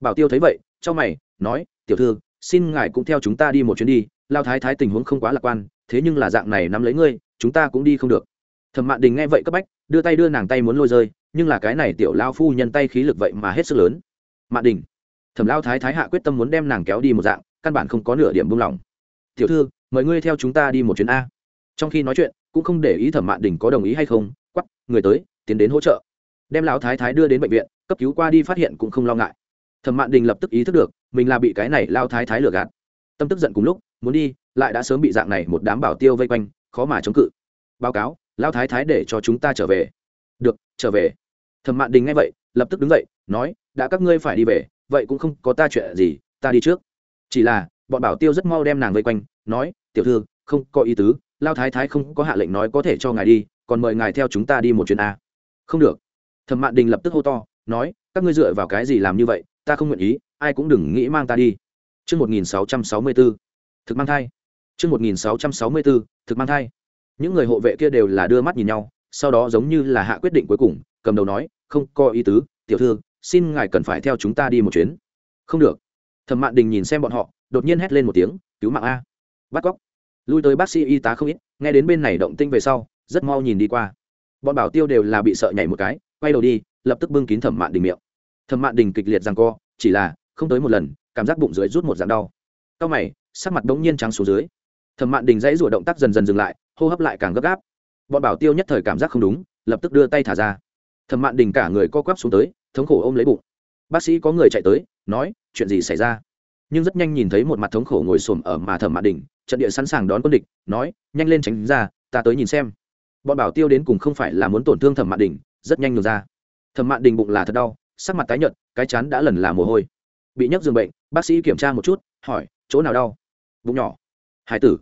Bảo tiêu thấy vậy cho mày nói tiểu thư xin ngài cũng theo chúng ta đi một chuyến đi lao thái thái tình huống không quá lạc quan, thế nhưng là dạng này nắm lấy ngươi, chúng ta cũng đi không được. Thẩm mạn đình nghe vậy cấp bách, đưa tay đưa nàng tay muốn lôi rơi, nhưng là cái này tiểu lao phu nhân tay khí lực vậy mà hết sức lớn. Mạn đình, thẩm lao thái thái hạ quyết tâm muốn đem nàng kéo đi một dạng, căn bản không có nửa điểm buông lỏng. Tiểu thư, mời ngươi theo chúng ta đi một chuyến a. Trong khi nói chuyện, cũng không để ý thẩm mạn đình có đồng ý hay không quắp người tới, tiến đến hỗ trợ. Đem lão thái thái đưa đến bệnh viện, cấp cứu qua đi phát hiện cũng không lo ngại. Thẩm mạn đình lập tức ý thức được, mình là bị cái này lao thái thái lừa gạt. Tâm tức giận cùng lúc muốn đi lại đã sớm bị dạng này một đám bảo tiêu vây quanh khó mà chống cự. Báo cáo lao thái thái để cho chúng ta trở về. Được trở về. Thẩm mạn đình nghe vậy lập tức đứng dậy nói đã các ngươi phải đi về vậy cũng không có ta chuyện gì ta đi trước. Chỉ là bọn bảo tiêu rất mau đem nàng vây quanh nói tiểu thư không có ý tứ lao thái thái không có hạ lệnh nói có thể cho ngài đi còn mời ngài theo chúng ta đi một chuyến a. Không được. Thẩm mạn đình lập tức hô to nói các ngươi dựa vào cái gì làm như vậy ta không nguyện ý ai cũng đừng nghĩ mang ta đi. Trước 1664, thực mang thai. Trước 1664, thực mang thai. Những người hộ vệ kia đều là đưa mắt nhìn nhau, sau đó giống như là hạ quyết định cuối cùng, cầm đầu nói, không có ý tứ, tiểu thư, xin ngài cần phải theo chúng ta đi một chuyến. Không được. Thẩm Mạn Đình nhìn xem bọn họ, đột nhiên hét lên một tiếng, cứu mạng a. Bắt cóc. Lui tới bác sĩ y tá không ít, nghe đến bên này động tinh về sau, rất mau nhìn đi qua. Bọn bảo tiêu đều là bị sợ nhảy một cái, quay đầu đi, lập tức bưng kín Thẩm Mạn Đình miệng. Thẩm Mạn Đình kịch liệt giằng co, chỉ là không tới một lần, cảm giác bụng dưới rút một dạng đau. Cao mày, sắc mặt đống nhiên trắng xuống dưới. Thẩm mạn đình dãy rủa động tác dần dần dừng lại hô hấp lại càng gấp gáp. Bọn bảo tiêu nhất thời cảm giác không đúng lập tức đưa tay thả ra. Thẩm mạn đình cả người co quắp xuống tới thống khổ ôm lấy bụng. Bác sĩ có người chạy tới nói chuyện gì xảy ra? Nhưng rất nhanh nhìn thấy một mặt thống khổ ngồi xổm ở mà thẩm mạn đình trận địa sẵn sàng đón quân địch nói nhanh lên tránh ra ta tới nhìn xem. Bọn bảo tiêu đến cùng không phải là muốn tổn thương thẩm mạn đình rất nhanh nhường ra. Thẩm mạn đình bụng là thật đau sắc mặt tái nhợt cái chán đã lần là mồ hôi. Bị nhấc giường bệnh bác sĩ kiểm tra một chút hỏi chỗ nào đau? Bụng nhỏ. Hải tử.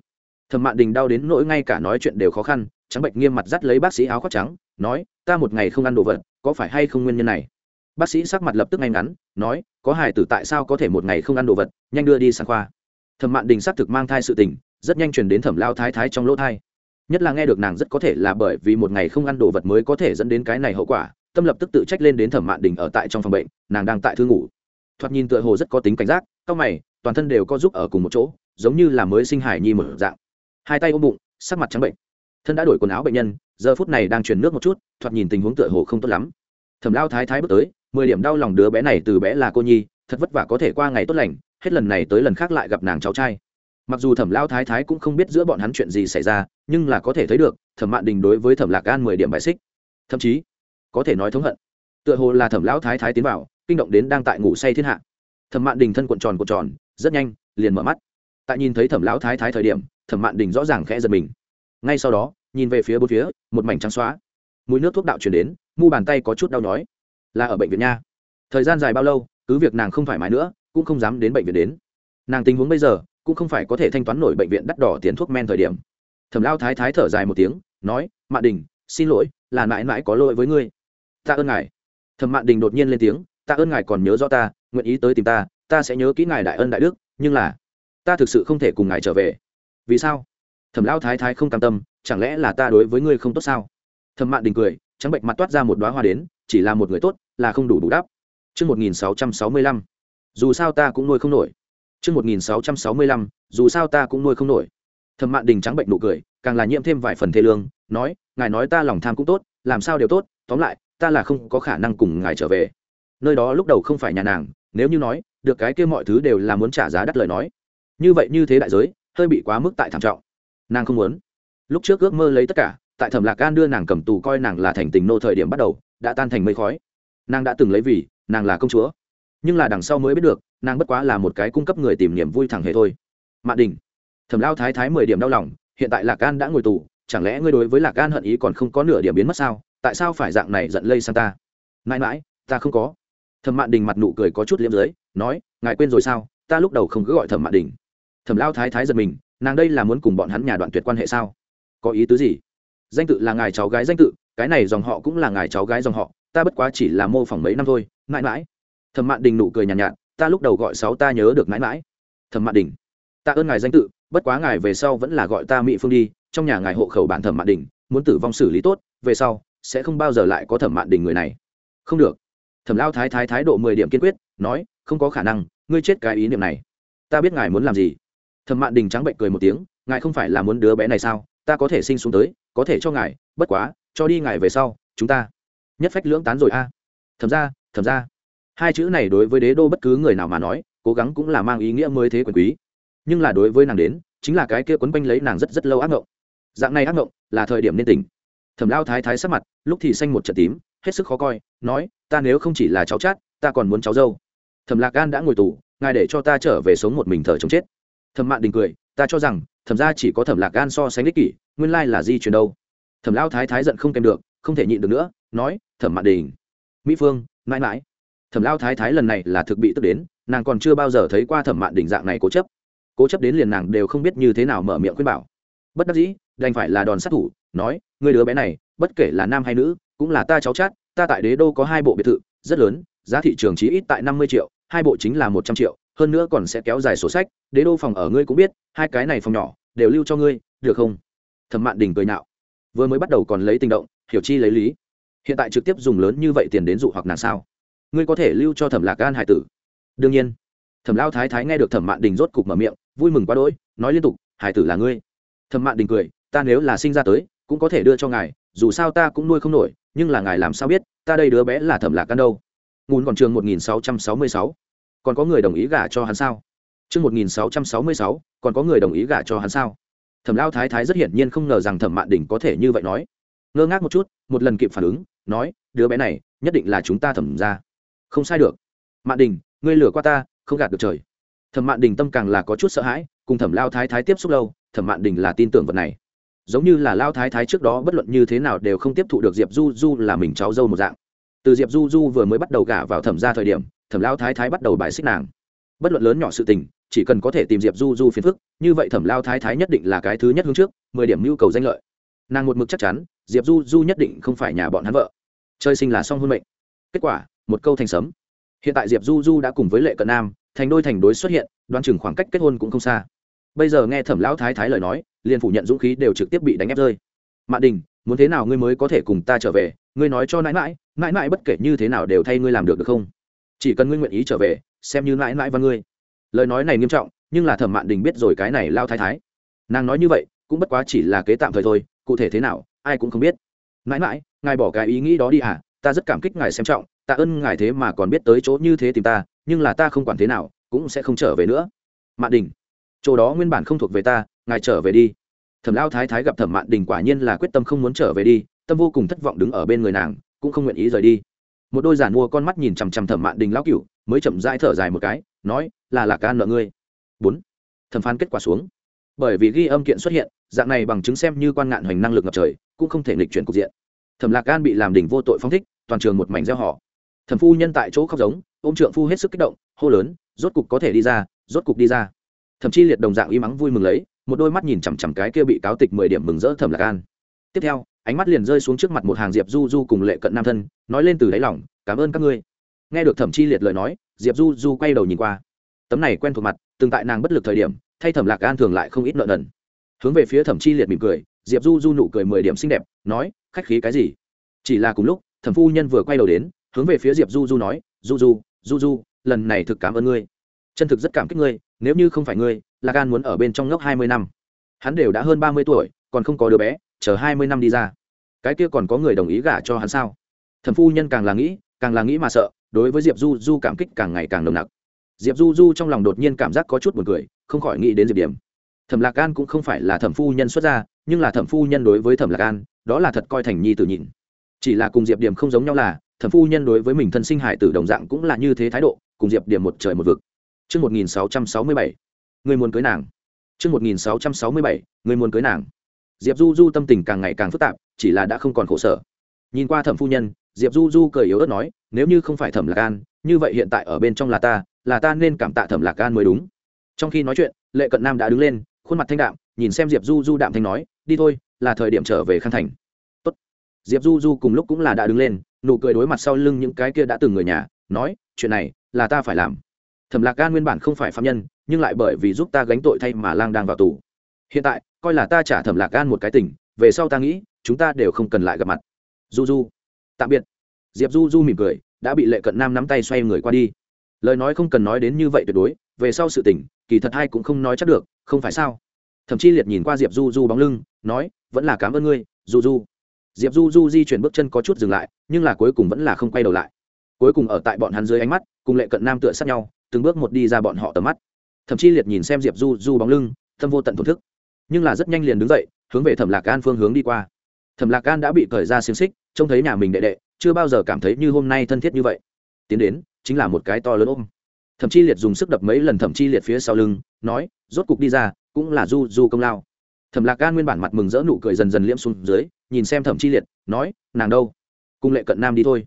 Thẩm mạn đình đau đến nỗi ngay cả nói chuyện đều khó khăn, trắng bệnh nghiêm mặt dắt lấy bác sĩ áo khoác trắng, nói, ta một ngày không ăn đồ vật, có phải hay không nguyên nhân này? Bác sĩ sắc mặt lập tức ngay ngắn, nói, có hải tử tại sao có thể một ngày không ăn đồ vật, nhanh đưa đi sang khoa. Thẩm mạn đình xác thực mang thai sự tình, rất nhanh chuyển đến thẩm lao thái thái trong lỗ thai. Nhất là nghe được nàng rất có thể là bởi vì một ngày không ăn đồ vật mới có thể dẫn đến cái này hậu quả, tâm lập tức tự trách lên đến thẩm mạn đình ở tại trong phòng bệnh, nàng đang tại thư ngủ. Thoạt nhìn tựa hồ rất có tính cảnh giác, cau mày toàn thân đều có giúp ở cùng một chỗ, giống như là mới sinh hải nhi mở dạng. Hai tay ôm bụng, sắc mặt trắng bệnh. Thân đã đổi quần áo bệnh nhân, giờ phút này đang truyền nước một chút, thoạt nhìn tình huống tựa hồ không tốt lắm. Thẩm lao thái thái bước tới, mười điểm đau lòng đứa bé này từ bé là cô nhi, thật vất vả có thể qua ngày tốt lành, hết lần này tới lần khác lại gặp nàng cháu trai. Mặc dù thẩm lao thái thái cũng không biết giữa bọn hắn chuyện gì xảy ra, nhưng là có thể thấy được, thẩm mạn đình đối với thẩm lạc gan mười điểm bài xích. Thậm chí, có thể nói thống hận. Tựa hồ là thẩm lão thái thái tiến vào, kinh động đến đang tại ngủ say thiên hạ. Thẩm mạn đình thân cuộn tròn cuộn tròn rất nhanh, liền mở mắt. Tại nhìn thấy thẩm lão thái thái thời điểm, thẩm mạn đình rõ ràng khẽ giật mình. Ngay sau đó, nhìn về phía bốn phía, một mảnh trắng xóa. Mùi nước thuốc đạo chuyển đến, mu bàn tay có chút đau nhói. Là ở bệnh viện nha. Thời gian dài bao lâu, cứ việc nàng không thoải mái nữa, cũng không dám đến bệnh viện đến. Nàng tình huống bây giờ, cũng không phải có thể thanh toán nổi bệnh viện đắt đỏ tiền thuốc men thời điểm. Thẩm lao thái thái thở dài một tiếng, nói, mạn đình, xin lỗi, là mãi mãi có lỗi với ngươi. Ta ơn ngài. Thẩm mạn đình đột nhiên lên tiếng, ta ơn ngài còn nhớ rõ ta, nguyện ý tới tìm ta ta sẽ nhớ kỹ ngài đại ân đại đức nhưng là ta thực sự không thể cùng ngài trở về vì sao thẩm lão thái thái không cam tâm chẳng lẽ là ta đối với ngươi không tốt sao thẩm mạn đình cười trắng bệnh mặt toát ra một đoá hoa đến chỉ là một người tốt là không đủ đủ đáp Trước 1665, dù sao ta cũng nuôi không nổi. Trước 1665, dù sao ta cũng nuôi không nổi. Thẩm Mạn Đình trắng bệnh nụ cười, càng là nhiễm thêm vài phần thê lương, nói, ngài nói ta lòng tham cũng tốt, làm sao đều tốt, tóm lại, ta là không có khả năng cùng ngài trở về. Nơi đó lúc đầu không phải nhà nàng, nếu như nói, được cái kia mọi thứ đều là muốn trả giá đắt lời nói. Như vậy như thế đại giới, hơi bị quá mức tại thảm trọng. Nàng không muốn. Lúc trước ước mơ lấy tất cả tại thẩm lạc gan đưa nàng cầm tù coi nàng là thành tình nô thời điểm bắt đầu đã tan thành mây khói. Nàng đã từng lấy vì nàng là công chúa. Nhưng là đằng sau mới biết được nàng bất quá là một cái cung cấp người tìm niềm vui thẳng hề thôi. Mạn đình thẩm lao thái thái mười điểm đau lòng hiện tại lạc gan đã ngồi tù chẳng lẽ ngươi đối với lạc gan hận ý còn không có nửa điểm biến mất sao? Tại sao phải dạng này giận lây sang ta? Mãi mãi ta không có thẩm mạn đình mặt nụ cười có chút liếm dưới nói ngài quên rồi sao? Ta lúc đầu không cứ gọi thẩm mạn đình. Thẩm lao thái thái giật mình nàng đây là muốn cùng bọn hắn nhà đoạn tuyệt quan hệ sao? Có ý tứ gì? Danh tự là ngài cháu gái danh tự cái này dòng họ cũng là ngài cháu gái dòng họ ta bất quá chỉ là mô phỏng mấy năm thôi mãi mãi. Thẩm mạn đình nụ cười nhàn nhạt, nhạt ta lúc đầu gọi sáu ta nhớ được mãi mãi. Thẩm mạn đình ta ơn ngài danh tự bất quá ngài về sau vẫn là gọi ta mỹ phương đi trong nhà ngài hộ khẩu bản thẩm mạn đình muốn tử vong xử lý tốt về sau sẽ không bao giờ lại có thẩm mạn đình người này. Không được thẩm lao thái thái thái độ mười điểm kiên quyết, nói, không có khả năng, ngươi chết cái ý niệm này. Ta biết ngài muốn làm gì. Thẩm mạn đình trắng bệnh cười một tiếng, ngài không phải là muốn đứa bé này sao? Ta có thể sinh xuống tới, có thể cho ngài, bất quá, cho đi ngài về sau, chúng ta nhất phách lưỡng tán rồi a. À. thầm ra thẩm ra hai chữ này đối với đế đô bất cứ người nào mà nói, cố gắng cũng là mang ý nghĩa mới thế quyền quý. Nhưng là đối với nàng đến, chính là cái kia quấn quanh lấy nàng rất rất lâu ác ngộng. Dạng này ác ngộng là thời điểm nên tỉnh. Thẩm lao thái thái sắc mặt, lúc thì xanh một trận tím hết sức khó coi, nói, ta nếu không chỉ là cháu chát, ta còn muốn cháu dâu. Thẩm lạc gan đã ngồi tù, ngài để cho ta trở về sống một mình thờ chồng chết. Thẩm mạn đình cười, ta cho rằng, thẩm ra chỉ có thẩm lạc gan so sánh đích kỷ, nguyên lai là di chuyển đâu. Thẩm lao thái thái giận không kèm được, không thể nhịn được nữa, nói, thẩm mạn đình, mỹ phương, mãi mãi. Thẩm lao thái thái lần này là thực bị tức đến, nàng còn chưa bao giờ thấy qua thẩm mạn đình dạng này cố chấp. Cố chấp đến liền nàng đều không biết như thế nào mở miệng khuyên bảo. Bất đắc dĩ, đành phải là đòn sát thủ, nói người đứa bé này, bất kể là nam hay nữ cũng là ta cháu chát, ta tại đế đô có hai bộ biệt thự, rất lớn, giá thị trường chỉ ít tại năm mươi triệu, hai bộ chính là một trăm triệu, hơn nữa còn sẽ kéo dài sổ sách, đế đô phòng ở ngươi cũng biết, hai cái này phòng nhỏ, đều lưu cho ngươi, được không? Thẩm mạn đình cười nạo vừa mới bắt đầu còn lấy tình động, hiểu chi lấy lý. Hiện tại trực tiếp dùng lớn như vậy tiền đến dụ hoặc nàng sao? Ngươi có thể lưu cho thẩm lạc gan hải tử. Đương nhiên. Thẩm lao thái thái nghe được thẩm mạn đình rốt cục mở miệng, vui mừng quá đỗi, nói liên tục, hải tử là ngươi. Thẩm mạn đình cười, ta nếu là sinh ra tới, cũng có thể đưa cho ngài dù sao ta cũng nuôi không nổi, nhưng là ngài làm sao biết, ta đây đứa bé là thẩm lạc căn đâu? Ngún còn trường một nghìn sáu trăm sáu mươi sáu. Còn có người đồng ý gả cho hắn sao? Chương một nghìn sáu trăm sáu mươi sáu, còn có người đồng ý gả cho hắn sao? Thẩm lao thái thái rất hiển nhiên không ngờ rằng thẩm mạn đình có thể như vậy nói. Ngơ ngác một chút, một lần kịp phản ứng, nói, đứa bé này, nhất định là chúng ta thẩm ra. Không sai được. Mạn đình ngươi lừa qua ta, không gạt được trời. Thẩm mạn đình tâm càng là có chút sợ hãi, cùng thẩm lao thái thái tiếp xúc lâu, thẩm mạn đình là tin tưởng vật này giống như là lao thái thái trước đó bất luận như thế nào đều không tiếp thụ được diệp du du là mình cháu dâu một dạng. Từ diệp du du vừa mới bắt đầu gả vào thẩm ra thời điểm, thẩm lao thái thái bắt đầu bài xích nàng. Bất luận lớn nhỏ sự tình, chỉ cần có thể tìm diệp du du phiền phức, như vậy thẩm lao thái thái nhất định là cái thứ nhất hướng trước, mười điểm nhu cầu danh lợi. Nàng một mực chắc chắn, diệp du du nhất định không phải nhà bọn hắn vợ. Chơi sinh là song hôn mệnh. Kết quả, một câu thành sấm. Hiện tại diệp du du đã cùng với lệ cận nam, thành đôi thành đối xuất hiện đoan chừng khoảng cách kết hôn cũng không xa. Bây giờ nghe thẩm lão thái thái lời nói liền phủ nhận dũng khí đều trực tiếp bị đánh ép rơi. Mạ đình, muốn thế nào ngươi mới có thể cùng ta trở về? Ngươi nói cho nãi mãi nãi mãi bất kể như thế nào đều thay ngươi làm được được không? Chỉ cần ngươi nguyện ý trở về, xem như nãi mãi và ngươi. Lời nói này nghiêm trọng, nhưng là thẩm mạn đình biết rồi cái này lao thái thái. Nàng nói như vậy, cũng bất quá chỉ là kế tạm thời thôi, cụ thể thế nào, ai cũng không biết. Mãi mãi ngài bỏ cái ý nghĩ đó đi à ta rất cảm kích ngài xem trọng, tạ ơn ngài thế mà còn biết tới chỗ như thế tìm ta, nhưng là ta không quản thế nào, cũng sẽ không trở về nữa. Mạn đình, chỗ đó nguyên bản không thuộc về ta ngài trở về đi. Thẩm lao thái thái gặp thẩm mạn đình quả nhiên là quyết tâm không muốn trở về đi, tâm vô cùng thất vọng đứng ở bên người nàng, cũng không nguyện ý rời đi. Một đôi giản mua con mắt nhìn chằm chằm thẩm mạn đình lão cựu mới chậm rãi thở dài một cái, nói, là lạc ca nợ ngươi. Bốn. Thẩm phán kết quả xuống. Bởi vì ghi âm kiện xuất hiện, dạng này bằng chứng xem như quan ngạn hoành năng lực ngập trời, cũng không thể nghịch chuyển cục diện. Thẩm lạc can bị làm đỉnh vô tội phong thích, toàn trường một mảnh gieo họ. Thẩm phu nhân tại chỗ khóc giống, ôm trượng phu hết sức kích động, hô lớn, rốt cục có thể đi ra, rốt cục đi ra. Thậm chí liệt đồng dạng y mắng vui mừng lấy một đôi mắt nhìn chằm chằm cái kia bị cáo tịch mười điểm mừng rỡ thẩm lạc an. Tiếp theo, ánh mắt liền rơi xuống trước mặt một hàng diệp du du cùng lệ cận nam thân, nói lên từ đáy lòng, cảm ơn các ngươi. Nghe được thẩm chi liệt lời nói, diệp du du quay đầu nhìn qua. Tấm này quen thuộc mặt, từng tại nàng bất lực thời điểm, thay thẩm lạc an thường lại không ít nợ nần. Hướng về phía thẩm chi liệt mỉm cười, diệp du du nụ cười mười điểm xinh đẹp, nói, khách khí cái gì? Chỉ là cùng lúc, thẩm phu nhân vừa quay đầu đến, hướng về phía diệp du du nói, du du du du, lần này thực cảm ơn ngươi. Chân thực rất cảm kích ngươi, nếu như không phải ngươi là Gan muốn ở bên trong ngốc hai mươi năm. Hắn đều đã hơn ba mươi tuổi còn không có đứa bé chờ hai mươi năm đi ra. Cái kia còn có người đồng ý gả cho hắn sao? Thẩm phu nhân càng là nghĩ càng là nghĩ mà sợ đối với diệp du du cảm kích càng ngày càng nồng nặc. Diệp du du trong lòng đột nhiên cảm giác có chút buồn cười không khỏi nghĩ đến diệp điểm. Thẩm lạc an cũng không phải là thẩm phu nhân xuất gia nhưng là thẩm phu nhân đối với thẩm lạc an đó là thật coi thành nhi tử nhịn. Chỉ là cùng diệp điểm không giống nhau là thẩm phu nhân đối với mình thân sinh hải tử đồng dạng cũng là như thế thái độ cùng diệp điểm một trời một vực. Trước 1667, người muốn cưới nàng. Trước 1667, người muốn cưới nàng. Diệp Du Du tâm tình càng ngày càng phức tạp, chỉ là đã không còn khổ sở. Nhìn qua Thẩm phu nhân, Diệp Du Du cười yếu ớt nói, nếu như không phải Thẩm Lạc An, như vậy hiện tại ở bên trong là ta, là ta nên cảm tạ Thẩm Lạc An mới đúng. Trong khi nói chuyện, Lệ Cận Nam đã đứng lên, khuôn mặt thanh đạm, nhìn xem Diệp Du Du đạm thanh nói, đi thôi, là thời điểm trở về Khang Thành. Tốt. Diệp Du Du cùng lúc cũng là đã đứng lên, nụ cười đối mặt sau lưng những cái kia đã từng người nhà, nói, chuyện này là ta phải làm thẩm lạc gan nguyên bản không phải phạm nhân, nhưng lại bởi vì giúp ta gánh tội thay mà lang đang vào tù. Hiện tại, coi là ta trả thẩm lạc gan một cái tình, về sau ta nghĩ, chúng ta đều không cần lại gặp mặt. Du du tạm biệt. Diệp du du mỉm cười, đã bị lệ cận nam nắm tay xoay người qua đi. Lời nói không cần nói đến như vậy tuyệt đối, về sau sự tình, kỳ thật hai cũng không nói chắc được, không phải sao? Thậm chí liệt nhìn qua diệp du du bóng lưng, nói, vẫn là cảm ơn ngươi du du diệp du du di chuyển bước chân có chút dừng lại, nhưng là cuối cùng vẫn là không quay đầu lại. Cuối cùng ở tại bọn hắn dưới ánh mắt, cùng lệ cận nam tựa sát nhau từng bước một đi ra bọn họ tầm mắt. Thậm chí liệt nhìn xem diệp du du bóng lưng thâm vô tận thổn thức. Nhưng là rất nhanh liền đứng dậy, hướng về thẩm lạc an phương hướng đi qua. Thẩm lạc an đã bị cởi ra xiềng xích, trông thấy nhà mình đệ đệ, chưa bao giờ cảm thấy như hôm nay thân thiết như vậy. Tiến đến, chính là một cái to lớn ôm. Thậm chí liệt dùng sức đập mấy lần thậm chí liệt phía sau lưng, nói, rốt cục đi ra, cũng là du du công lao. Thẩm lạc an nguyên bản mặt mừng rỡ nụ cười dần dần liễm xuống dưới, nhìn xem thẩm chi liệt, nói, nàng đâu? Cùng lệ cận nam đi thôi.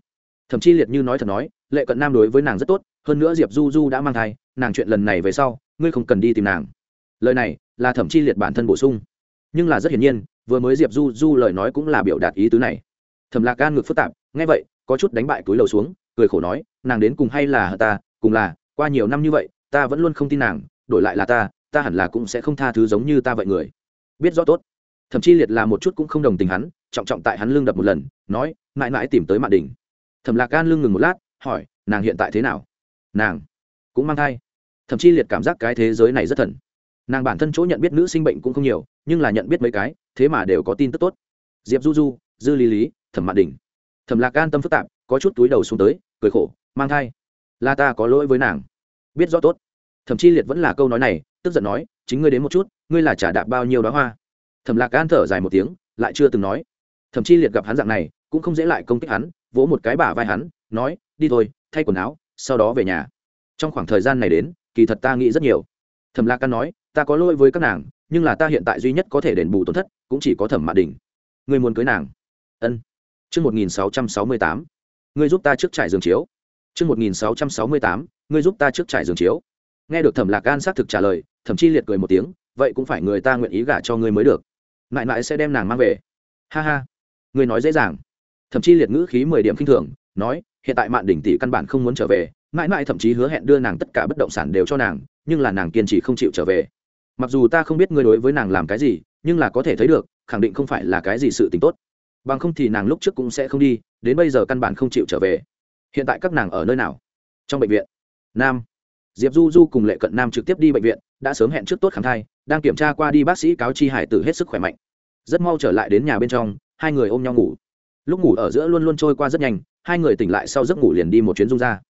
Thậm Chi liệt như nói thật nói lệ cận nam đối với nàng rất tốt, hơn nữa diệp du du đã mang thai, nàng chuyện lần này về sau, ngươi không cần đi tìm nàng. Lời này là thẩm chi liệt bản thân bổ sung. Nhưng là rất hiển nhiên, vừa mới diệp du du lời nói cũng là biểu đạt ý tứ này. Thẩm lạc gan ngược phức tạp, nghe vậy, có chút đánh bại túi lầu xuống, cười khổ nói, nàng đến cùng hay là ta, cùng là, qua nhiều năm như vậy, ta vẫn luôn không tin nàng, đổi lại là ta ta hẳn là cũng sẽ không tha thứ giống như ta vậy người. Biết rõ tốt. Thậm chí liệt là một chút cũng không đồng tình hắn, trọng trọng tại hắn lưng đập một lần, nói, mãi mãi tìm tới mạn đỉnh. thẩm lạc gan lưng ngừng một lát hỏi, nàng hiện tại thế nào? Nàng cũng mang thai. Thậm chí liệt cảm giác cái thế giới này rất thần. Nàng bản thân chỗ nhận biết nữ sinh bệnh cũng không nhiều, nhưng là nhận biết mấy cái, thế mà đều có tin tức tốt. Diệp du du, dư lý lý, thẩm mạn đình. Thẩm lạc An tâm phức tạp, có chút túi đầu xuống tới, cười khổ, mang thai? Là ta có lỗi với nàng. Biết rõ tốt. Thậm chí liệt vẫn là câu nói này, tức giận nói, chính ngươi đến một chút, ngươi là trả đạp bao nhiêu đó hoa? Thẩm lạc An thở dài một tiếng, lại chưa từng nói. Thậm chí liệt gặp hắn dạng này, cũng không dễ lại công kích hắn, vỗ một cái bả vai hắn, nói đi thôi thay quần áo sau đó về nhà trong khoảng thời gian này đến kỳ thật ta nghĩ rất nhiều thẩm lạc can nói ta có lỗi với các nàng nhưng là ta hiện tại duy nhất có thể đền bù tổn thất cũng chỉ có thẩm mạ đình người muốn cưới nàng ân Chương 1668. Ngươi giúp ta trước trải giường chiếu. Chương 1668. Ngươi giúp ta trước trải giường chiếu. Nghe được Thẩm Lạc gan xác thực trả lời, Thẩm Chi liệt cười một tiếng, vậy cũng phải người ta nguyện ý gả cho ngươi mới được. Ngại ngại sẽ đem nàng mang về. Ha ha, ngươi nói dễ dàng. Thẩm Chi liệt ngữ khí mười điểm khinh thường, nói, hiện tại Mạn đỉnh tỷ căn bản không muốn trở về, mãi mãi thậm chí hứa hẹn đưa nàng tất cả bất động sản đều cho nàng, nhưng là nàng kiên trì không chịu trở về. Mặc dù ta không biết ngươi đối với nàng làm cái gì, nhưng là có thể thấy được, khẳng định không phải là cái gì sự tình tốt. Bằng không thì nàng lúc trước cũng sẽ không đi đến bây giờ căn bản không chịu trở về. Hiện tại các nàng ở nơi nào? Trong bệnh viện. Nam. Diệp du du cùng lệ cận nam trực tiếp đi bệnh viện đã sớm hẹn trước tốt khám thai đang kiểm tra qua đi bác sĩ cáo chi hải tử hết sức khỏe mạnh. Rất mau trở lại đến nhà bên trong hai người ôm nhau ngủ. Lúc ngủ ở giữa luôn luôn trôi qua rất nhanh hai người tỉnh lại sau giấc ngủ liền đi một chuyến dung ra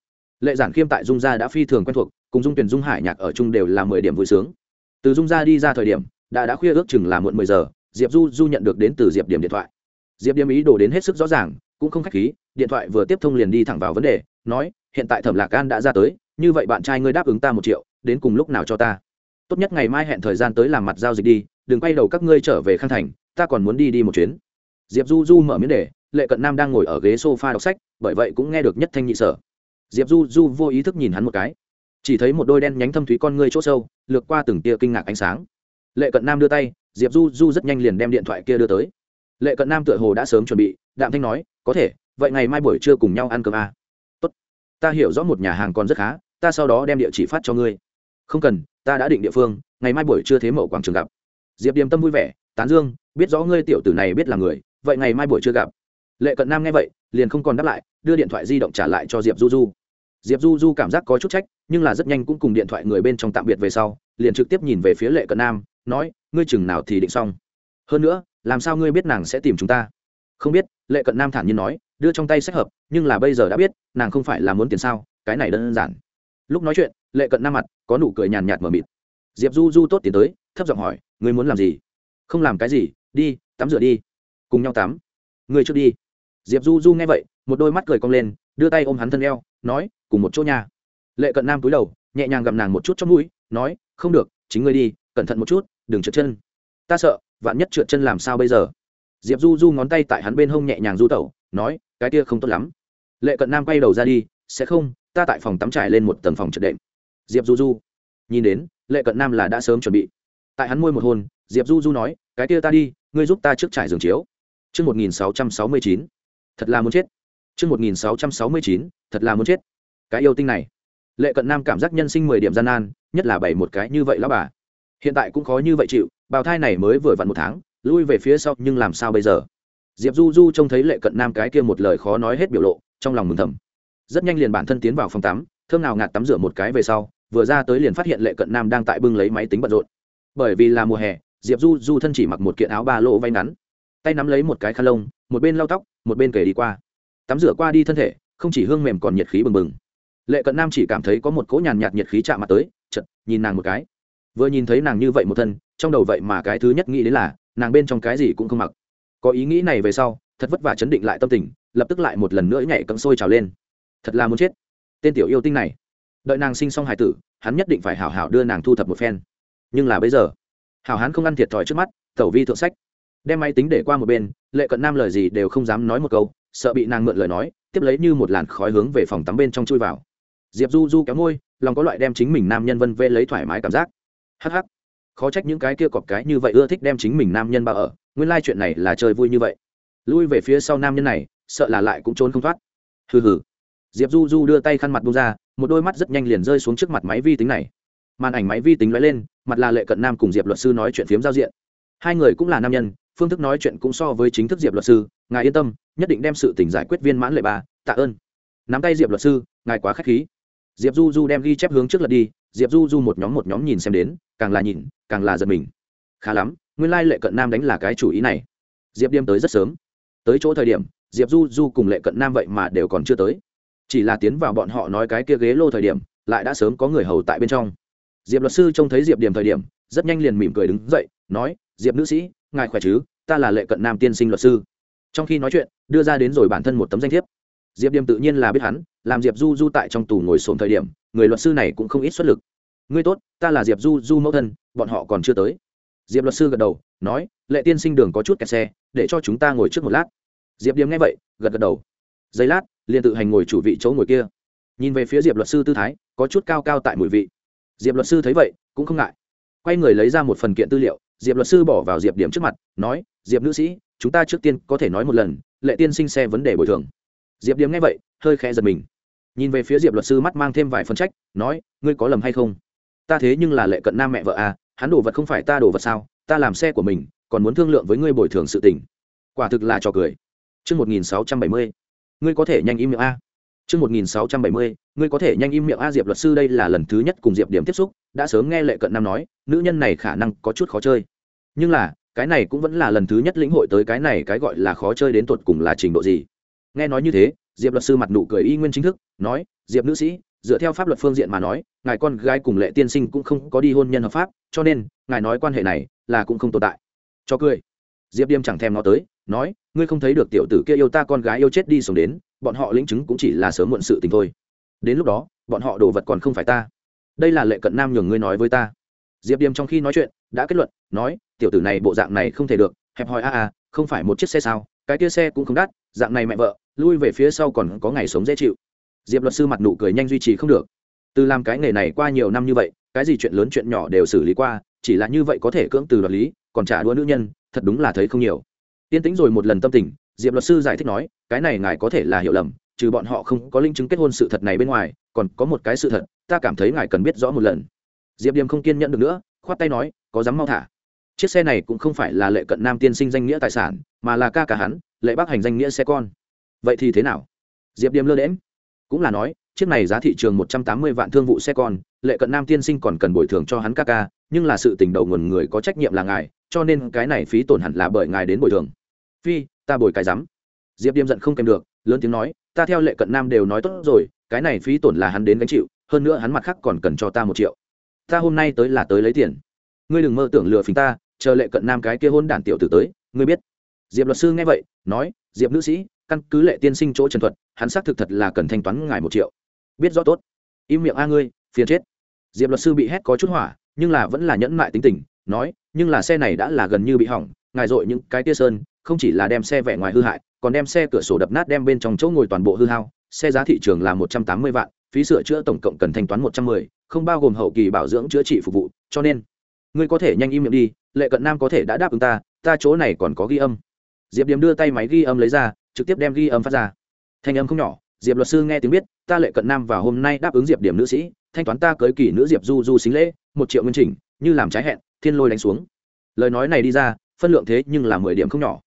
lệ giản khiêm tại dung gia đã phi thường quen thuộc, cùng dung tuyển dung hải nhạc ở chung đều là mười điểm vui sướng. Từ dung gia đi ra thời điểm, đã đã khuya ước chừng là muộn mười giờ, diệp du du nhận được đến từ diệp điểm điện thoại. Diệp điểm ý đồ đến hết sức rõ ràng, cũng không k h á c h khí, điện thoại vừa tiếp thông liền đi thẳng vào vấn đề, nói, hiện tại thẩm lạc an đã ra tới, như vậy bạn trai ngươi đáp ứng ta một triệu, đến cùng lúc nào cho ta? Tốt nhất ngày mai hẹn thời gian tới làm mặt giao dịch đi, đừng quay đầu các ngươi trở về khang thành, ta còn muốn đi đi một chuyến. Diệp du du mở miếng đề lệ cận nam đang ngồi ở ghế sofa đọc sách, bởi vậy cũng nghe được nhất thanh nhị sở. Diệp du du vô ý thức nhìn hắn một cái. Chỉ thấy một đôi đen nhánh thâm thúy con ngươi c h ỗ sâu, lược qua từng tia kinh ngạc ánh sáng. Lệ cận nam đưa tay, diệp du du rất nhanh liền đem điện thoại kia đưa tới. Lệ cận nam tựa hồ đã sớm chuẩn bị, đạm thanh nói, có thể, vậy ngày mai buổi trưa cùng nhau ăn cơm à? tốt. Ta hiểu rõ một nhà hàng còn rất khá, ta sau đó đem địa chỉ phát cho ngươi. Không cần, ta đã định địa phương, ngày mai buổi trưa thế mậu quảng trường gặp. Diệp điềm tâm vui vẻ, tán dương, biết rõ ngươi tiểu tử này biết là người, vậy ngày mai buổi trưa gặp lệ cận nam nghe vậy, liền không còn đáp lại, đưa điện thoại di động trả lại cho diệp du du. Diệp du du cảm giác có chút trách, nhưng là rất nhanh cũng cùng điện thoại người bên trong tạm biệt về sau, liền trực tiếp nhìn về phía lệ cận nam, nói, ngươi chừng nào thì định xong? Hơn nữa, làm sao ngươi biết nàng sẽ tìm chúng ta? Không biết, lệ cận nam thản nhiên nói, đưa trong tay sách hợp, nhưng là bây giờ đã biết, nàng không phải là muốn tiền sao, cái này đơn giản. Lúc nói chuyện, lệ cận nam mặt có nụ cười nhàn nhạt mờ mịt. Diệp du du tốt tiến tới, thấp giọng hỏi, ngươi muốn làm gì? Không làm cái gì, đi, tắm rửa đi, cùng nhau tắm. Ngươi trước đi diệp du du nghe vậy, một đôi mắt cười cong lên, đưa tay ôm hắn thân eo, nói, cùng một chỗ nhà lệ cận nam túi đầu, nhẹ nhàng gặm nàng một chút trong mũi, nói, không được, chính ngươi đi, cẩn thận một chút, đừng trượt chân. Ta sợ, vạn nhất trượt chân làm sao bây giờ? Diệp du du ngón tay tại hắn bên hông nhẹ nhàng du tẩu, nói, cái kia không tốt lắm. Lệ cận nam quay đầu ra đi, sẽ không, ta tại phòng tắm trải lên một tầng phòng trượt đệm. Diệp du du, nhìn đến, lệ cận nam là đã sớm chuẩn bị. Tại hắn môi một hôn, diệp du du nói, cái kia ta đi, ngươi giúp ta trước trải giường chiếu. Trước 1669. Thật là muốn chết. Trưa một nghìn sáu trăm sáu mươi chín, Thật là muốn chết. Cái yêu tinh này. Lệ cận nam cảm giác nhân sinh mười điểm gian nan, nhất là bảy một cái như vậy lão bà. Hiện tại cũng khó như vậy chịu, bào thai này mới vừa vặn một tháng lui về phía sau nhưng làm sao bây giờ diệp du du trông thấy lệ cận nam cái kia một lời khó nói hết biểu lộ trong lòng mừng thầm rất nhanh liền bản thân tiến vào phòng tắm thơm nào ngạt tắm rửa một cái về sau vừa ra tới liền phát hiện lệ cận nam đang tại bưng lấy máy tính bận rộn bởi vì là mùa hè diệp du du thân chỉ mặc một kiện áo ba lỗ vay ngắn tay nắm lấy một cái khăn lông một bên lau tóc một bên kể đi qua. Tắm rửa qua đi thân thể, không chỉ hương mềm còn nhiệt khí bừng bừng. Lệ cận nam chỉ cảm thấy có một cỗ nhàn nhạt nhiệt khí chạm mặt tới chật nhìn nàng một cái. Vừa nhìn thấy nàng như vậy một thân, trong đầu vậy mà cái thứ nhất nghĩ đến là, nàng bên trong cái gì cũng không mặc. Có ý nghĩ này về sau, thật vất vả chấn định lại tâm tình, lập tức lại một lần nữa nhảy cấm sôi trào lên. Thật là muốn chết. Tên tiểu yêu tinh này. Đợi nàng sinh xong hài tử, hắn nhất định phải hảo hảo đưa nàng thu thập một phen. Nhưng là bây giờ, hảo hắn không ăn thiệt thòi trước mắt, tẩu vi thượng sách. Đem máy tính để qua một bên lệ cận nam lời gì đều không dám nói một câu, sợ bị nàng mượn lời nói, tiếp lấy như một làn khói hướng về phòng tắm bên trong chui vào. Diệp du du kéo môi, lòng có loại đem chính mình nam nhân vân vê lấy thoải mái cảm giác. Hắc hắc, khó trách những cái kia cọp cái như vậy ưa thích đem chính mình nam nhân bao ở, nguyên lai chuyện này là chơi vui như vậy. Lui về phía sau nam nhân này, sợ là lại cũng trốn không thoát. Hừ hừ. Diệp du du đưa tay khăn mặt bung ra, một đôi mắt rất nhanh liền rơi xuống trước mặt máy vi tính này. Màn ảnh máy vi tính lóe lên, mặt là lệ cận nam cùng diệp luật sư nói chuyện phiếm giao diện. Hai người cũng là nam nhân phương thức nói chuyện cũng so với chính thức diệp luật sư, ngài yên tâm, nhất định đem sự tình giải quyết viên mãn lệ ba tạ ơn. Nắm tay diệp luật sư, ngài quá k h á c h khí. Diệp du du đem ghi chép hướng trước lật đi, diệp du du một nhóm một nhóm nhìn xem đến, càng là nhìn, càng là giật mình. Khá lắm, nguyên lai lệ cận nam đánh là cái chủ ý này. Diệp điềm tới rất sớm. Tới chỗ thời điểm, diệp du du cùng lệ cận nam vậy mà đều còn chưa tới. Chỉ là tiến vào bọn họ nói cái kia ghế lô thời điểm, lại đã sớm có người hầu tại bên trong. Diệp luật sư trông thấy diệp điểm thời điểm, rất nhanh liền mỉm cười đứng dậy, nói diệp nữ sĩ, ngài khỏe chứ? Ta là lệ cận nam tiên sinh luật sư. Trong khi nói chuyện, đưa ra đến rồi bản thân một tấm danh thiếp. Diệp Điềm tự nhiên là biết hắn, làm diệp du du tại trong tù ngồi sồn thời điểm, người luật sư này cũng không ít xuất lực. Ngươi tốt, ta là diệp du du mẫu thân, bọn họ còn chưa tới. Diệp luật sư gật đầu, nói, lệ tiên sinh đường có chút kẹt xe, để cho chúng ta ngồi trước một lát. Diệp Điềm nghe vậy, gật gật đầu. Giây lát, liền tự hành ngồi chủ vị chỗ ngồi kia. Nhìn về phía diệp luật sư tư thái, có chút cao cao tại mùi vị. Diệp luật sư thấy vậy, cũng không ngại. Quay người lấy ra một phần kiện tư liệu diệp luật sư bỏ vào diệp điểm trước mặt nói diệp nữ sĩ chúng ta trước tiên có thể nói một lần lệ tiên sinh xe vấn đề bồi thường diệp điểm nghe vậy hơi khẽ giật mình nhìn về phía diệp luật sư mắt mang thêm vài phân trách nói ngươi có lầm hay không ta thế nhưng là lệ cận nam mẹ vợ à hắn đồ vật không phải ta đồ vật sao ta làm xe của mình còn muốn thương lượng với ngươi bồi thường sự tình quả thực là trò cười Chương 1670. Ngươi có thể nhanh im miệng a. Chương 1670. Ngươi có thể nhanh im miệng a Diệp luật sư đây là lần thứ nhất cùng Diệp Điểm tiếp xúc, đã sớm nghe Lệ Cận Nam nói, nữ nhân này khả năng có chút khó chơi. Nhưng là, cái này cũng vẫn là lần thứ nhất lĩnh hội tới cái này cái gọi là khó chơi đến tuột cùng là trình độ gì. Nghe nói như thế, Diệp luật sư mặt nụ cười y nguyên chính thức, nói, "Diệp nữ sĩ, dựa theo pháp luật phương diện mà nói, ngài con gái cùng Lệ tiên sinh cũng không có đi hôn nhân hợp pháp, cho nên, ngài nói quan hệ này là cũng không tồn tại." Cho cười. Diệp Điềm chẳng thèm nó tới, nói ngươi không thấy được tiểu tử kia yêu ta con gái yêu chết đi sống đến bọn họ lĩnh chứng cũng chỉ là sớm muộn sự tình thôi đến lúc đó bọn họ đồ vật còn không phải ta đây là lệ cận nam nhường ngươi nói với ta. Diệp điềm trong khi nói chuyện, đã kết luận, nói, tiểu tử này bộ dạng này không thể được, hẹp hòi a a, không phải một chiếc xe sao, cái kia xe cũng không đắt, dạng này mẹ vợ, lui về phía sau còn có ngày sống dễ chịu. Diệp luật sư mặt nụ cười nhanh duy trì không được. Từ làm cái nghề này qua nhiều năm như vậy, cái gì chuyện lớn chuyện nhỏ đều xử lý qua, chỉ là như vậy có thể cưỡng từ đoạt lý, còn trả đũa nữ nhân, thật đúng là thấy không nhiều. Tiên tĩnh rồi một lần tâm tình, diệp luật sư giải thích nói, cái này ngài có thể là hiểu lầm, trừ bọn họ không có linh chứng kết hôn sự thật này bên ngoài còn có một cái sự thật, ta cảm thấy ngài cần biết rõ một lần. Diệp điềm không kiên nhẫn được nữa, khoát tay nói, có dám mau thả. Chiếc xe này cũng không phải là lệ cận nam tiên sinh danh nghĩa tài sản, mà là ca cả hắn, lệ bác hành danh nghĩa xe con. Vậy thì thế nào? Diệp điềm lơ đễm cũng là nói, chiếc này giá thị trường một trăm tám mươi vạn thương vụ xe con, lệ cận nam tiên sinh còn cần bồi thường cho hắn ca ca, nhưng là sự tình đầu nguồn người có trách nhiệm là ngài, cho nên cái này phí tổn hẳn là bởi ngài đến bồi thường. Phi, ta bồi cái rắm. Diệp điềm giận không kèm được, lớn tiếng nói, ta theo lệ cận nam đều nói tốt rồi cái này phí tổn là hắn đến gánh chịu, hơn nữa hắn mặt khác còn cần cho ta một triệu. Ta hôm nay tới là tới lấy tiền. Ngươi đừng mơ tưởng lừa phình ta, chờ lệ cận nam cái kia hôn đản tiểu tử tới, ngươi biết. Diệp luật sư nghe vậy, nói, diệp nữ sĩ, căn cứ lệ tiên sinh chỗ trần thuật, hắn xác thực thật là cần thanh toán ngài một triệu. Biết rõ tốt. Im miệng a ngươi, phiền chết. Diệp luật sư bị hét có chút hỏa, nhưng là vẫn là nhẫn mại tính tình, nói, nhưng là xe này đã là gần như bị hỏng, ngài dội những cái tia sơn, không chỉ là đem xe vẻ ngoài hư hại, còn đem xe cửa sổ đập nát đem bên trong chỗ ngồi toàn bộ hư hao xe giá thị trường là một trăm tám mươi vạn, phí sửa chữa tổng cộng cần thanh toán một trăm mười, không bao gồm hậu kỳ bảo dưỡng chữa trị phục vụ, cho nên, ngươi có thể nhanh im miệng đi, lệ cận nam có thể đã đáp ứng ta ta chỗ này còn có ghi âm. Diệp Điểm đưa tay máy ghi âm lấy ra, trực tiếp đem ghi âm phát ra. Thanh âm không nhỏ, diệp luật sư nghe tiếng biết, ta lệ cận nam và hôm nay đáp ứng diệp điểm nữ sĩ, thanh toán ta cưới kỳ nữ diệp du du xính lễ, một triệu nguyên chỉnh, như làm trái hẹn, thiên lôi đánh xuống. Lời nói này đi ra, phân lượng thế nhưng là mười điểm không nhỏ.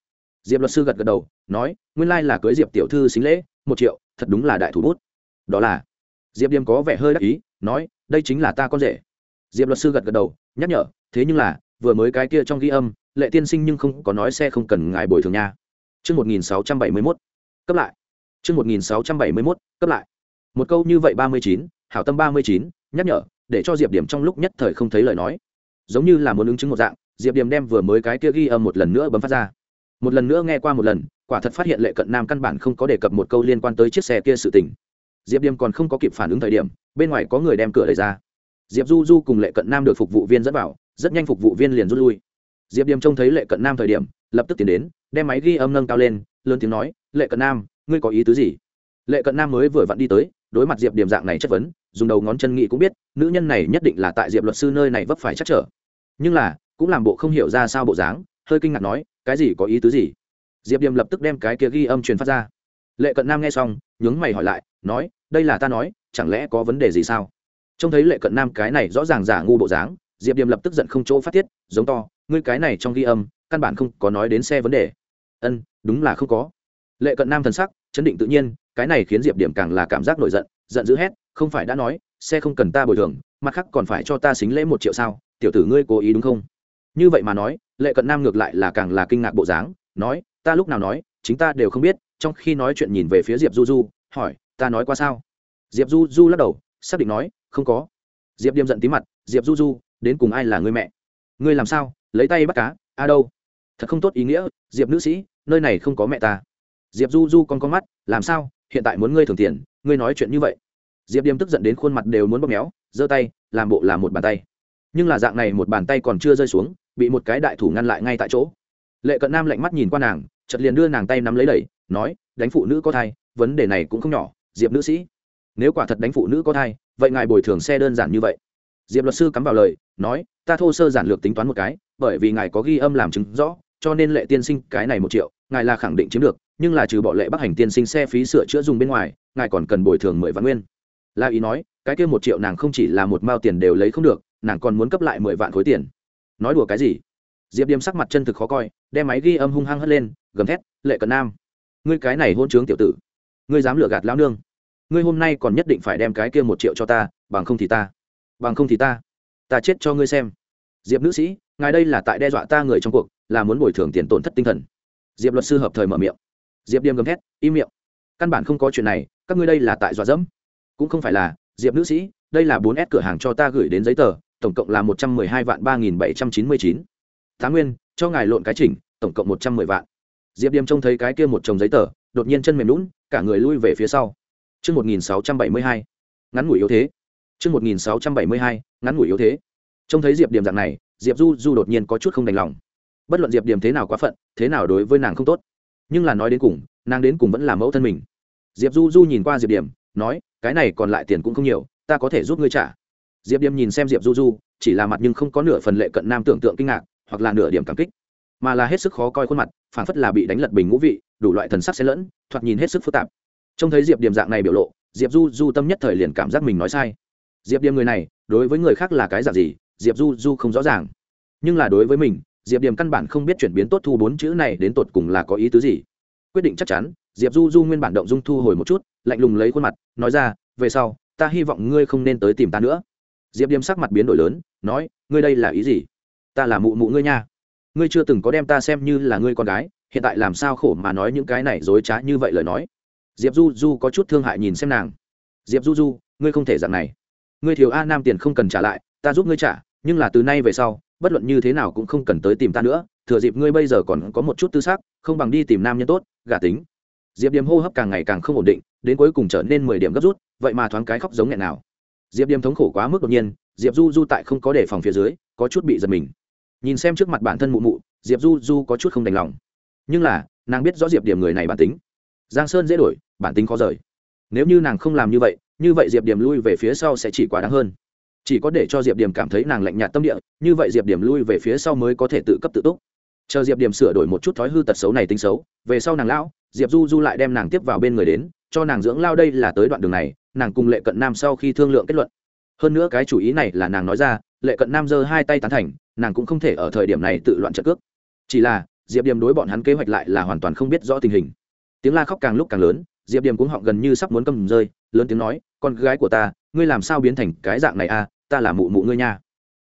Diệp luật sư gật gật đầu, nói, nguyên lai là cưới diệp tiểu thư xính lễ một triệu thật đúng là đại thủ bút đó là diệp điềm có vẻ hơi đắc ý nói đây chính là ta con rể diệp luật sư gật gật đầu nhắc nhở thế nhưng là vừa mới cái kia trong ghi âm lệ tiên sinh nhưng không có nói xe không cần ngài bồi thường nha Trước 1671, cấp lại. Trước 1671, cấp lại. Một câu như vậy ba mươi chín, hảo tâm ba mươi chín, nhắc nhở, để cho Diệp Điểm trong lúc nhất thời không thấy lời nói. Giống như là muốn ứng chứng một dạng, Diệp Điểm đem vừa mới cái kia ghi âm một lần nữa bấm phát ra. Một lần nữa nghe qua một lần, quả thật phát hiện Lệ Cận Nam căn bản không có đề cập một câu liên quan tới chiếc xe kia sự tình. Diệp điềm còn không có kịp phản ứng thời điểm, bên ngoài có người đem cửa đẩy ra. Diệp Du Du cùng Lệ Cận Nam được phục vụ viên dẫn vào, rất nhanh phục vụ viên liền rút lui. Diệp điềm trông thấy Lệ Cận Nam thời điểm, lập tức tiến đến, đem máy ghi âm nâng cao lên, lớn tiếng nói, "Lệ Cận Nam, ngươi có ý tứ gì?" Lệ Cận Nam mới vừa vặn đi tới, đối mặt Diệp Điểm dạng này chất vấn, dùng đầu ngón chân nghĩ cũng biết nữ nhân này nhất định là tại diệp luật sư nơi này vấp phải chắc trở nhưng là cũng làm bộ không hiểu ra sao bộ dáng hơi kinh ngạc nói cái gì có ý tứ gì diệp điềm lập tức đem cái kia ghi âm truyền phát ra. Lệ cận nam nghe xong, nhướng mày hỏi lại, nói, đây là ta nói, chẳng lẽ có vấn đề gì sao? Trông thấy lệ cận nam cái này rõ ràng giả ngu bộ dáng, diệp điềm lập tức giận không chỗ phát tiết, giống to, ngươi cái này trong ghi âm, căn bản không có nói đến xe vấn đề. Ân, đúng là không có. Lệ cận nam thần sắc, chấn định tự nhiên, cái này khiến diệp điểm càng là cảm giác nổi giận giận dữ hét, không phải đã nói, xe không cần ta bồi thường, mặt khác còn phải cho ta xính lễ một triệu sao, tiểu tử ngươi cố ý đúng không? Như vậy mà nói, lệ cận nam ngược lại là càng là kinh ngạc bộ dáng, nói ta lúc nào nói, chính ta đều không biết, trong khi nói chuyện nhìn về phía diệp du du, hỏi, ta nói qua sao? Diệp du du lắc đầu, xác định nói, không có. Diệp điềm giận tí mặt, diệp du du, đến cùng ai là người mẹ? Ngươi làm sao, lấy tay bắt cá, a đâu? Thật không tốt ý nghĩa, diệp nữ sĩ, nơi này không có mẹ ta. Diệp du du con con mắt, làm sao, hiện tại muốn ngươi thường tiền, ngươi nói chuyện như vậy. Diệp điềm tức giận đến khuôn mặt đều muốn bóp méo, giơ tay, làm bộ làm một bàn tay. Nhưng là dạng này một bàn tay còn chưa rơi xuống, bị một cái đại thủ ngăn lại ngay tại chỗ. Lệ cận nam lạnh mắt nhìn qua nàng chợt liền đưa nàng tay nắm lấy đẩy, nói, đánh phụ nữ có thai, vấn đề này cũng không nhỏ, diệp nữ sĩ. Nếu quả thật đánh phụ nữ có thai, vậy ngài bồi thường xe đơn giản như vậy. Diệp luật sư cắm vào lời, nói, ta thô sơ giản lược tính toán một cái, bởi vì ngài có ghi âm làm chứng rõ, cho nên lệ tiên sinh cái này một triệu, ngài là khẳng định chiếm được, nhưng là trừ bỏ lệ bắc hành tiên sinh xe phí sửa chữa dùng bên ngoài, ngài còn cần bồi thường mười vạn nguyên. La ý nói, cái kia một triệu nàng không chỉ là một mao tiền đều lấy không được, nàng còn muốn cấp lại mười vạn khối tiền. Nói đùa cái gì? Diệp điềm sắc mặt chân thực khó coi, đem máy ghi âm hung hăng hất lên, gầm thét, lệ cận nam, ngươi cái này hôn trướng tiểu tử, ngươi dám lừa gạt lão nương. Ngươi hôm nay còn nhất định phải đem cái kia một triệu cho ta, bằng không thì ta, bằng không thì ta ta chết cho ngươi xem. Diệp nữ sĩ, ngài đây là tại đe dọa ta người trong cuộc, là muốn bồi thường tiền tổn thất tinh thần. Diệp luật sư hợp thời mở miệng. Diệp điềm gầm thét, im miệng. Căn bản không có chuyện này, các ngươi đây là tại dọa dẫm. Cũng không phải là, diệp nữ sĩ, đây là bốn s cửa hàng cho ta gửi đến giấy tờ, tổng cộng là một trăm mười hai vạn ba nghìn bảy trăm chín mươi chín tá nguyên cho ngài lộn cái chỉnh tổng cộng một trăm mười vạn diệp điềm trông thấy cái kia một chồng giấy tờ đột nhiên chân mềm lún cả người lui về phía sau Trước 1672, ngắn ngủi yếu thế. Trước 1672, ngắn ngủi yếu thế. Trông thấy Diệp Điềm dạng này, Diệp Du Du đột nhiên có chút không đành lòng. Bất luận Diệp Điềm thế nào quá phận, thế nào đối với nàng không tốt, nhưng là nói đến cùng, nàng đến cùng vẫn là mẫu thân mình. Diệp Du Du nhìn qua Diệp Điềm, nói, cái này còn lại tiền cũng không nhiều, ta có thể giúp ngươi trả. Diệp Điềm nhìn xem Diệp Du Du, chỉ là mặt nhưng không có nửa phần lệ cận nam tưởng tượng kinh ngạc, hoặc là nửa điểm cảm kích, mà là hết sức khó coi khuôn mặt, phản phất là bị đánh lật bình ngũ vị, đủ loại thần sắc xen lẫn, thoạt nhìn hết sức phức tạp. Trông thấy diệp điểm dạng này biểu lộ diệp du du tâm nhất thời liền cảm giác mình nói sai. Diệp điểm người này đối với người khác là cái dạng gì diệp du du không rõ ràng. Nhưng là đối với mình diệp điểm căn bản không biết chuyển biến tốt thu bốn chữ này đến tột cùng là có ý tứ gì. Quyết định chắc chắn diệp du du nguyên bản động dung thu hồi một chút lạnh lùng lấy khuôn mặt nói ra về sau ta hy vọng ngươi không nên tới tìm ta nữa. Diệp điểm sắc mặt biến đổi lớn nói ngươi đây là ý gì? Ta là mụ mụ ngươi nha. Ngươi chưa từng có đem ta xem như là ngươi con gái, hiện tại làm sao khổ mà nói những cái này dối trá như vậy lời nói. Diệp du du có chút thương hại nhìn xem nàng. Diệp du du, ngươi không thể dạng này. Ngươi thiếu a nam tiền không cần trả lại, ta giúp ngươi trả, nhưng là từ nay về sau, bất luận như thế nào cũng không cần tới tìm ta nữa, thừa dịp ngươi bây giờ còn có một chút tư xác, không bằng đi tìm nam nhân tốt, gả tính. Diệp điểm hô hấp càng ngày càng không ổn định, đến cuối cùng trở nên mười điểm gấp rút, vậy mà thoáng cái khóc giống nghẹn nào. Diệp điểm thống khổ quá mức đột nhiên, diệp du du tại không có đề phòng phía dưới, có chút bị giật mình nhìn xem trước mặt bản thân mụ mụ, diệp du du có chút không đành lòng. Nhưng là, nàng biết rõ diệp điểm người này bản tính. Giang sơn dễ đổi, bản tính khó rời. Nếu như nàng không làm như vậy như vậy diệp điểm lui về phía sau sẽ chỉ quá đáng hơn. Chỉ có để cho diệp điểm cảm thấy nàng lạnh nhạt tâm địa, như vậy diệp điểm lui về phía sau mới có thể tự cấp tự túc. Chờ diệp điểm sửa đổi một chút thói hư tật xấu này tính xấu, về sau nàng lão, diệp du du lại đem nàng tiếp vào bên người đến, cho nàng dưỡng lao đây là tới đoạn đường này, nàng cùng lệ cận nam sau khi thương lượng kết luận. Hơn nữa cái chủ ý này là nàng nói ra, lệ cận nam giơ hai tay tán thành nàng cũng không thể ở thời điểm này tự loạn trợ cước. Chỉ là, diệp điểm đối bọn hắn kế hoạch lại là hoàn toàn không biết rõ tình hình. Tiếng la khóc càng lúc càng lớn, diệp điểm cũng họng gần như sắp muốn cầm rơi, lớn tiếng nói, con gái của ta, ngươi làm sao biến thành cái dạng này à? Ta là mụ mụ ngươi nha.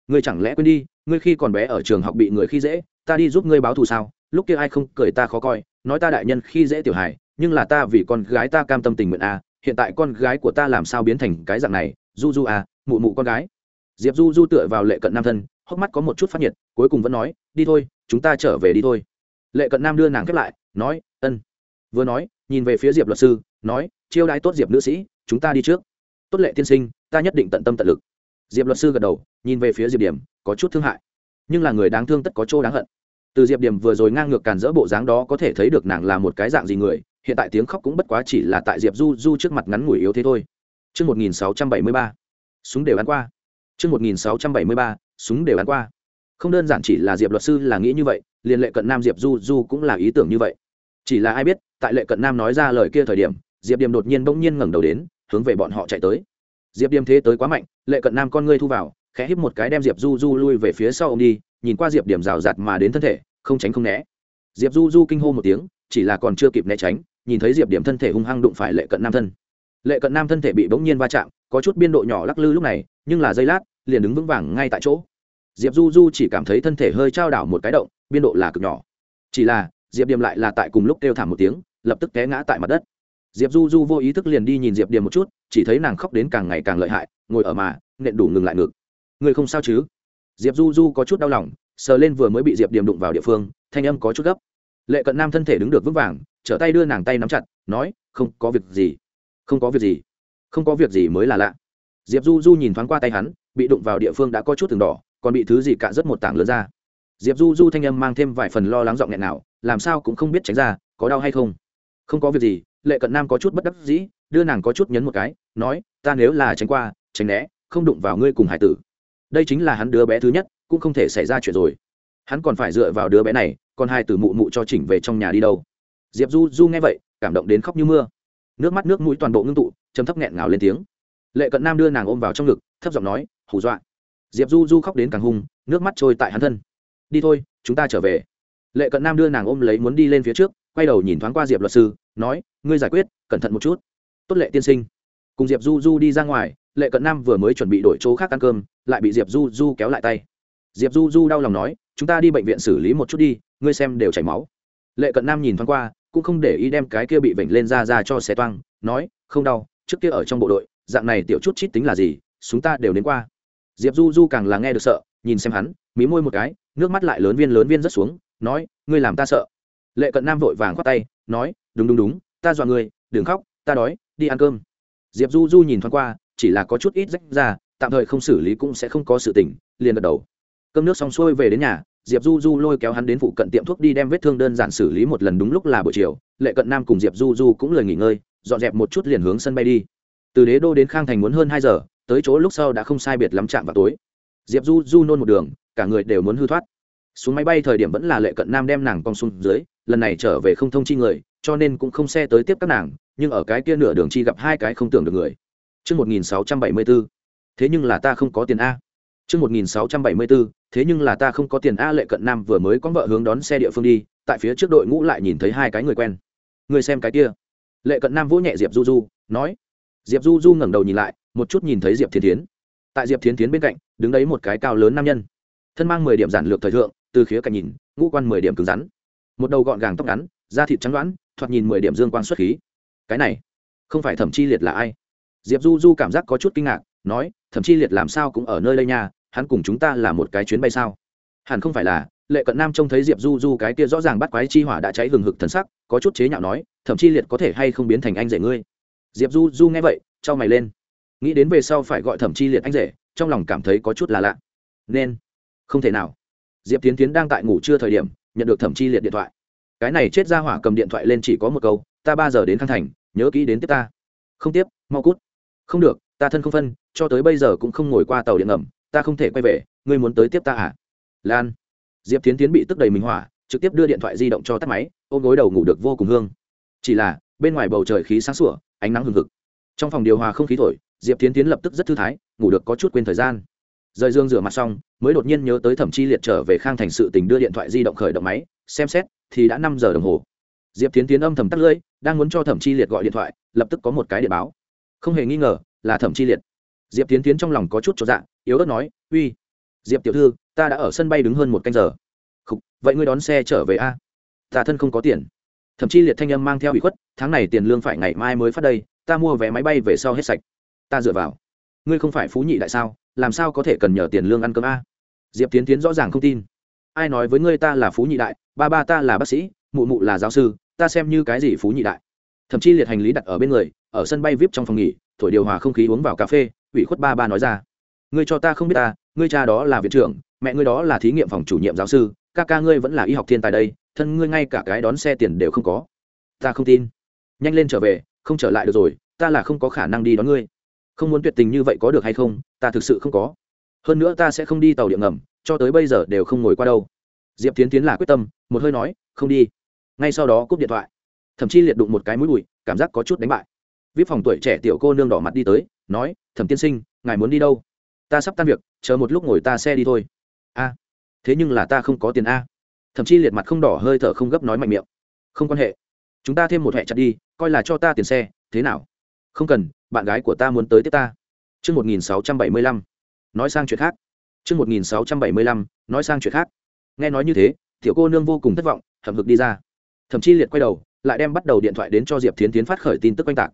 Ngươi chẳng lẽ quên đi, ngươi khi còn bé ở trường học bị người khi dễ, ta đi giúp ngươi báo thù sao? Lúc kia ai không cười ta khó coi, nói ta đại nhân khi dễ tiểu hài, nhưng là ta vì con gái ta cam tâm tình nguyện à hiện tại con gái của ta làm sao biến thành cái dạng này? Du du à mụ mụ con gái. Diệp du du tựa vào lệ cận nam thân hốc mắt có một chút phát nhiệt cuối cùng vẫn nói đi thôi chúng ta trở về đi thôi. Lệ cận nam đưa nàng khép lại nói ân. Vừa nói nhìn về phía diệp luật sư nói chiêu đãi tốt diệp nữ sĩ chúng ta đi trước. Tốt lệ tiên sinh ta nhất định tận tâm tận lực. Diệp luật sư gật đầu nhìn về phía diệp điểm có chút thương hại nhưng là người đáng thương tất có chỗ đáng hận. Từ diệp điểm vừa rồi ngang ngược càn dỡ bộ dáng đó có thể thấy được nàng là một cái dạng gì người hiện tại tiếng khóc cũng bất quá chỉ là tại diệp du du trước mặt ngắn ngủi yếu thế thôi. Trước 1673, súng đều ăn qua. Trước 1673, súng đều ăn qua. Không đơn giản chỉ là Diệp luật sư là nghĩ như vậy, liền lệ cận nam Diệp Du Du cũng là ý tưởng như vậy. Chỉ là ai biết, tại lệ cận nam nói ra lời kia thời điểm diệp điềm đột nhiên bỗng nhiên ngẩng đầu đến hướng về bọn họ chạy tới diệp điềm thế tới quá mạnh lệ cận nam con ngươi thu vào khẽ híp một cái đem diệp du du lui về phía sau ông đi nhìn qua diệp điểm rào rạt mà đến thân thể không tránh không né diệp du du kinh hô một tiếng chỉ là còn chưa kịp né tránh nhìn thấy diệp điểm thân thể hung hăng đụng phải lệ cận nam thân lệ cận nam thân thể bị bỗng nhiên va chạm có chút biên độ nhỏ lắc lư lúc này, nhưng là giây lát, liền đứng vững vàng ngay tại chỗ. Diệp du du chỉ cảm thấy thân thể hơi trao đảo một cái động, biên độ là cực nhỏ. Chỉ là, diệp Điềm lại là tại cùng lúc kêu thảm một tiếng, lập tức té ngã tại mặt đất. Diệp du du vô ý thức liền đi nhìn diệp Điềm một chút, chỉ thấy nàng khóc đến càng ngày càng lợi hại, ngồi ở mà, nện đủ ngừng lại ngực. Người không sao chứ? Diệp du du có chút đau lòng, sờ lên vừa mới bị diệp Điềm đụng vào địa phương, thanh âm có chút gấp. Lệ cận nam thân thể đứng được vững vàng, trở tay đưa nàng tay nắm chặt, nói, không có việc gì, không có việc gì không có việc gì mới là lạ. Diệp du du nhìn thoáng qua tay hắn, bị đụng vào địa phương đã có chút từng đỏ, còn bị thứ gì cạ rất một tảng lớn ra. Diệp du du thanh âm mang thêm vài phần lo lắng giọng nghẹn nào, làm sao cũng không biết tránh ra, có đau hay không. Không có việc gì, lệ cận nam có chút bất đắc dĩ, đưa nàng có chút nhấn một cái, nói, ta nếu là tránh qua, tránh né, không đụng vào ngươi cùng hải tử. Đây chính là hắn đứa bé thứ nhất, cũng không thể xảy ra chuyện rồi. Hắn còn phải dựa vào đứa bé này, còn hai tử mụ mụ cho chỉnh về trong nhà đi đâu. Diệp du du nghe vậy, cảm động đến khóc như mưa. Nước mắt nước mũi toàn bộ ngưng tụ chấm thấp nghẹn ngào lên tiếng. Lệ cận nam đưa nàng ôm vào trong ngực, thấp giọng nói, hù dọa. Diệp du du khóc đến càng hung, nước mắt trôi tại hắn thân. Đi thôi, chúng ta trở về. Lệ cận nam đưa nàng ôm lấy muốn đi lên phía trước, quay đầu nhìn thoáng qua diệp luật sư, nói, ngươi giải quyết, cẩn thận một chút. Tốt lệ tiên sinh. Cùng diệp du du đi ra ngoài, lệ cận nam vừa mới chuẩn bị đổi chỗ khác ăn cơm, lại bị diệp du du kéo lại tay. Diệp du du đau lòng nói, chúng ta đi bệnh viện xử lý một chút đi, ngươi xem đều chảy máu. Lệ cận nam nhìn thoáng qua, cũng không để ý đem cái kia bị vểnh lên ra ra cho xe toang, nói, không đau trước kia ở trong bộ đội, dạng này tiểu chút chít tính là gì chúng ta đều đến qua. Diệp du du càng là nghe được sợ, nhìn xem hắn, mí môi một cái, nước mắt lại lớn viên lớn viên rất xuống, nói, ngươi làm ta sợ. Lệ cận nam vội vàng khoát tay, nói, đúng đúng đúng, ta dọa ngươi, đừng khóc, ta đói, đi ăn cơm. Diệp du du nhìn thoáng qua, chỉ là có chút ít rách ra, tạm thời không xử lý cũng sẽ không có sự tỉnh liền gật đầu. Cơm nước xong xuôi về đến nhà, diệp du du lôi kéo hắn đến phụ cận tiệm thuốc đi đem vết thương đơn giản xử lý một lần đúng lúc là buổi chiều. Lệ cận nam cùng diệp du du cũng lời nghỉ ngơi dọn dẹp một chút liền hướng sân bay đi từ đế đô đến khang thành muốn hơn hai giờ tới chỗ lúc sau đã không sai biệt lắm chạm vào tối diệp du du nôn một đường cả người đều muốn hư thoát xuống máy bay thời điểm vẫn là lệ cận nam đem nàng cong xuống dưới lần này trở về không thông chi người cho nên cũng không xe tới tiếp các nàng nhưng ở cái kia nửa đường chi gặp hai cái không tưởng được người Trước 1674. Thế nhưng là ta không có tiền A. Trước 1674, thế nhưng là ta không có tiền A lệ cận nam vừa mới có vợ hướng đón xe địa phương đi, tại phía trước đội ngũ lại nhìn thấy hai cái người quen. Người xem cái kia. Lệ cận nam vỗ nhẹ Diệp Du Du, nói. Diệp Du Du ngẩng đầu nhìn lại, một chút nhìn thấy Diệp Thiên Thiến. Tại Diệp Thiên Thiến bên cạnh, đứng đấy một cái cao lớn nam nhân. Thân mang mười điểm giản lược thời thượng, từ khía cạnh nhìn, ngũ quan mười điểm cứng rắn. Một đầu gọn gàng tóc ngắn, da thịt trắng đoán, thoạt nhìn mười điểm dương quan xuất khí. Cái này, không phải Thẩm Chi Liệt là ai? Diệp Du Du cảm giác có chút kinh ngạc, nói, Thẩm Chi Liệt làm sao cũng ở nơi đây nha, hắn cùng chúng ta là một cái chuyến bay sao hẳn không phải là lệ cận nam trông thấy diệp du du cái kia rõ ràng bắt quái chi hỏa đã cháy hừng hực thần sắc, có chút chế nhạo nói thậm chi liệt có thể hay không biến thành anh rể ngươi? Diệp du du nghe vậy cho mày lên. Nghĩ đến về sau phải gọi thẩm chi liệt anh rể, trong lòng cảm thấy có chút là lạ. Nên, không thể nào. Diệp tiến tiến đang tại ngủ trưa thời điểm, nhận được thẩm chi liệt điện thoại. Cái này chết ra hỏa cầm điện thoại lên chỉ có một câu, ta ba giờ đến khang thành, nhớ kỹ đến tiếp ta. Không tiếp, mau cút. Không được, ta thân không phân, cho tới bây giờ cũng không ngồi qua tàu điện ngầm, ta không thể quay về, ngươi muốn tới tiếp ta à? Lan diệp tiến tiến bị tức đầy mình hỏa, trực tiếp đưa điện thoại di động cho tắt máy, ôm gối đầu ngủ được vô cùng hương. Chỉ là, bên ngoài bầu trời khí sáng sủa, ánh nắng hừng hực. Trong phòng điều hòa không khí thổi, diệp tiến tiến lập tức rất thư thái, ngủ được có chút quên thời gian. Rời dương rửa mặt xong, mới đột nhiên nhớ tới thẩm chi liệt trở về khang thành sự tình đưa điện thoại di động khởi động máy, xem xét, thì đã năm giờ đồng hồ. Diệp tiến tiến âm thầm tắt lưỡi, đang muốn cho thẩm chi liệt gọi điện thoại, lập tức có một cái điện báo. Không hề nghi ngờ, là thẩm chi liệt. Diệp tiến tiến trong lòng có chút cho dạ yếu ớt nói, uy. Diệp tiểu thư ta đã ở sân bay đứng hơn một canh giờ. Khục, vậy ngươi đón xe trở về a? Ta thân không có tiền. Thậm chí liệt thanh âm mang theo bị khuất tháng này tiền lương phải ngày mai mới phát đây ta mua vé máy bay về sau hết sạch. Ta dựa vào. Ngươi không phải phú nhị đại sao làm sao có thể cần nhờ tiền lương ăn cơm a? Diệp tiến tiến rõ ràng không tin. Ai nói với ngươi ta là phú nhị đại ba ba ta là bác sĩ mụ mụ là giáo sư ta xem như cái gì phú nhị đại? Thậm chí liệt hành lý đặt ở bên người ở sân bay vip trong phòng nghỉ thổi điều hòa không khí uống vào cà phê ủy khuất ba ba nói ra. Ngươi cho ta không biết ta ngươi cha đó là viện trưởng mẹ ngươi đó là thí nghiệm phòng chủ nhiệm giáo sư, ca ca ngươi vẫn là y học thiên tài đây, thân ngươi ngay cả cái đón xe tiền đều không có. Ta không tin. Nhanh lên trở về, không trở lại được rồi, ta là không có khả năng đi đón ngươi. Không muốn tuyệt tình như vậy có được hay không, ta thực sự không có. Hơn nữa ta sẽ không đi tàu điện ngầm, cho tới bây giờ đều không ngồi qua đâu. Diệp tiến tiến là quyết tâm, một hơi nói, không đi. Ngay sau đó cúp điện thoại. Thậm chí liệt đụng một cái mũi bụi, cảm giác có chút đánh bại. Vip phòng tuổi trẻ tiểu cô nương đỏ mặt đi tới, nói, thẩm tiên sinh, ngài muốn đi đâu? Ta sắp tan việc, chờ một lúc ngồi ta xe đi thôi thế nhưng là ta không có tiền a thậm chí liệt mặt không đỏ hơi thở không gấp nói mạnh miệng không quan hệ chúng ta thêm một hệ chặt đi coi là cho ta tiền xe thế nào không cần bạn gái của ta muốn tới tiếp ta Trước 1675, nói sang chuyện khác. Trước 1675, nói sang chuyện khác. Nghe nói như thế, tiểu cô nương vô cùng thất vọng, hậm hực đi ra. Thậm chí liệt quay đầu, lại đem bắt đầu điện thoại đến cho Diệp Thiến Thiến phát khởi tin tức oanh tạc.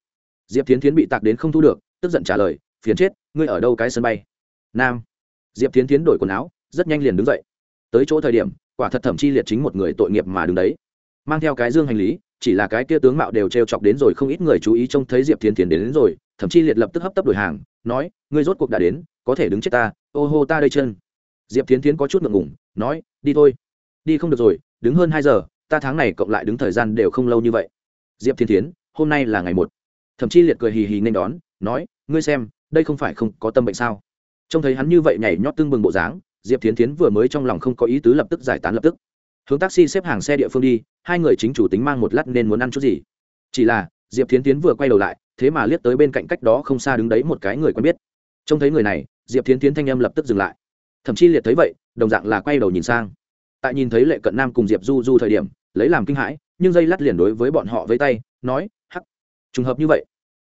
Diệp Thiến Thiến bị tạc đến không thu được, tức giận trả lời, phiền chết, ngươi ở đâu cái sân bay? Nam. Diệp Thiến Thiến đổi quần áo, rất nhanh liền đứng dậy. Tới chỗ thời điểm, quả thật thẩm chi liệt chính một người tội nghiệp mà đứng đấy. Mang theo cái dương hành lý, chỉ là cái kia tướng mạo đều trêu chọc đến rồi không ít người chú ý trông thấy Diệp Thiên Thiến đến, đến rồi, thậm chí liệt lập tức hấp tấp đổi hàng, nói, ngươi rốt cuộc đã đến, có thể đứng chết ta, ô hô ta đây chân. Diệp Thiên Thiến có chút ngượng ngùng, nói, đi thôi. Đi không được rồi, đứng hơn hai giờ, ta tháng này cộng lại đứng thời gian đều không lâu như vậy. Diệp Thiên Thiến, hôm nay là ngày một. Thậm chí liệt cười hì hì nên đón, nói, ngươi xem, đây không phải không có tâm bệnh sao? Trông thấy hắn như vậy nhảy nhót tương bừng bộ dáng, Diệp Thiến Thiến vừa mới trong lòng không có ý tứ lập tức giải tán lập tức. Hướng taxi xếp hàng xe địa phương đi, hai người chính chủ tính mang một lát nên muốn ăn chút gì. Chỉ là, Diệp Thiến Thiến vừa quay đầu lại, thế mà liếc tới bên cạnh cách đó không xa đứng đấy một cái người quen biết. Trông thấy người này diệp thiến tiến thanh âm lập tức dừng lại. Thậm chí liệt thấy vậy đồng dạng là quay đầu nhìn sang. Tại nhìn thấy lệ cận nam cùng diệp du du thời điểm lấy làm kinh hãi nhưng dây lát liền đối với bọn họ với tay nói hắc trùng hợp như vậy.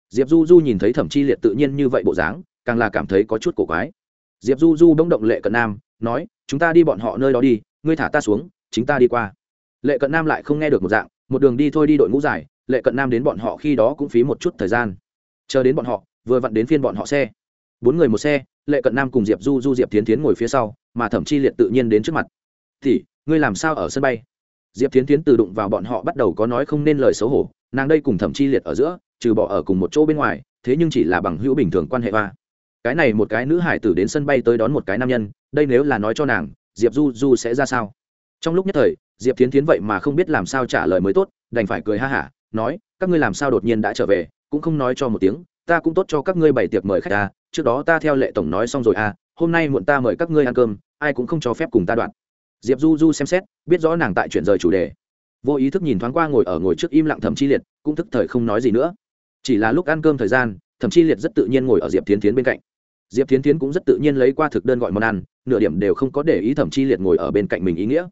Diệp du du nhìn thấy thẩm chi liệt tự nhiên như vậy bộ dáng càng là cảm thấy có chút cổ quái diệp du du bỗng động lệ cận nam, nói, chúng ta đi bọn họ nơi đó đi, ngươi thả ta xuống, chính ta đi qua. Lệ cận nam lại không nghe được một dạng, một đường đi thôi đi đội ngũ dài, lệ cận nam đến bọn họ khi đó cũng phí một chút thời gian. Chờ đến bọn họ, vừa vặn đến phiên bọn họ xe. Bốn người một xe, lệ cận nam cùng diệp du du diệp tiến tiến ngồi phía sau, mà thẩm chi liệt tự nhiên đến trước mặt. Thì ngươi làm sao ở sân bay? Diệp tiến tiến từ đụng vào bọn họ bắt đầu có nói không nên lời xấu hổ, nàng đây cùng thẩm chi liệt ở giữa, trừ bỏ ở cùng một chỗ bên ngoài, thế nhưng chỉ là bằng hữu bình thường quan hệ va cái này một cái nữ hải tử đến sân bay tới đón một cái nam nhân, đây nếu là nói cho nàng, diệp du du sẽ ra sao? Trong lúc nhất thời, diệp tiến tiến vậy mà không biết làm sao trả lời mới tốt, đành phải cười ha hả, nói, các ngươi làm sao đột nhiên đã trở về, cũng không nói cho một tiếng, ta cũng tốt cho các ngươi bày tiệc mời khách ta trước đó ta theo lệ tổng nói xong rồi à hôm nay muộn ta mời các ngươi ăn cơm, ai cũng không cho phép cùng ta đoạn. Diệp du du xem xét, biết rõ nàng tại chuyển rời chủ đề. Vô ý thức nhìn thoáng qua ngồi ở ngồi trước im lặng thẩm chi liệt, cũng thức thời không nói gì nữa. Chỉ là lúc ăn cơm thời gian, thẩm chi liệt rất tự nhiên ngồi ở diệp tiến tiến bên cạnh diệp tiến tiến cũng rất tự nhiên lấy qua thực đơn gọi món ăn, nửa điểm đều không có để ý thẩm chi liệt ngồi ở bên cạnh mình ý nghĩa.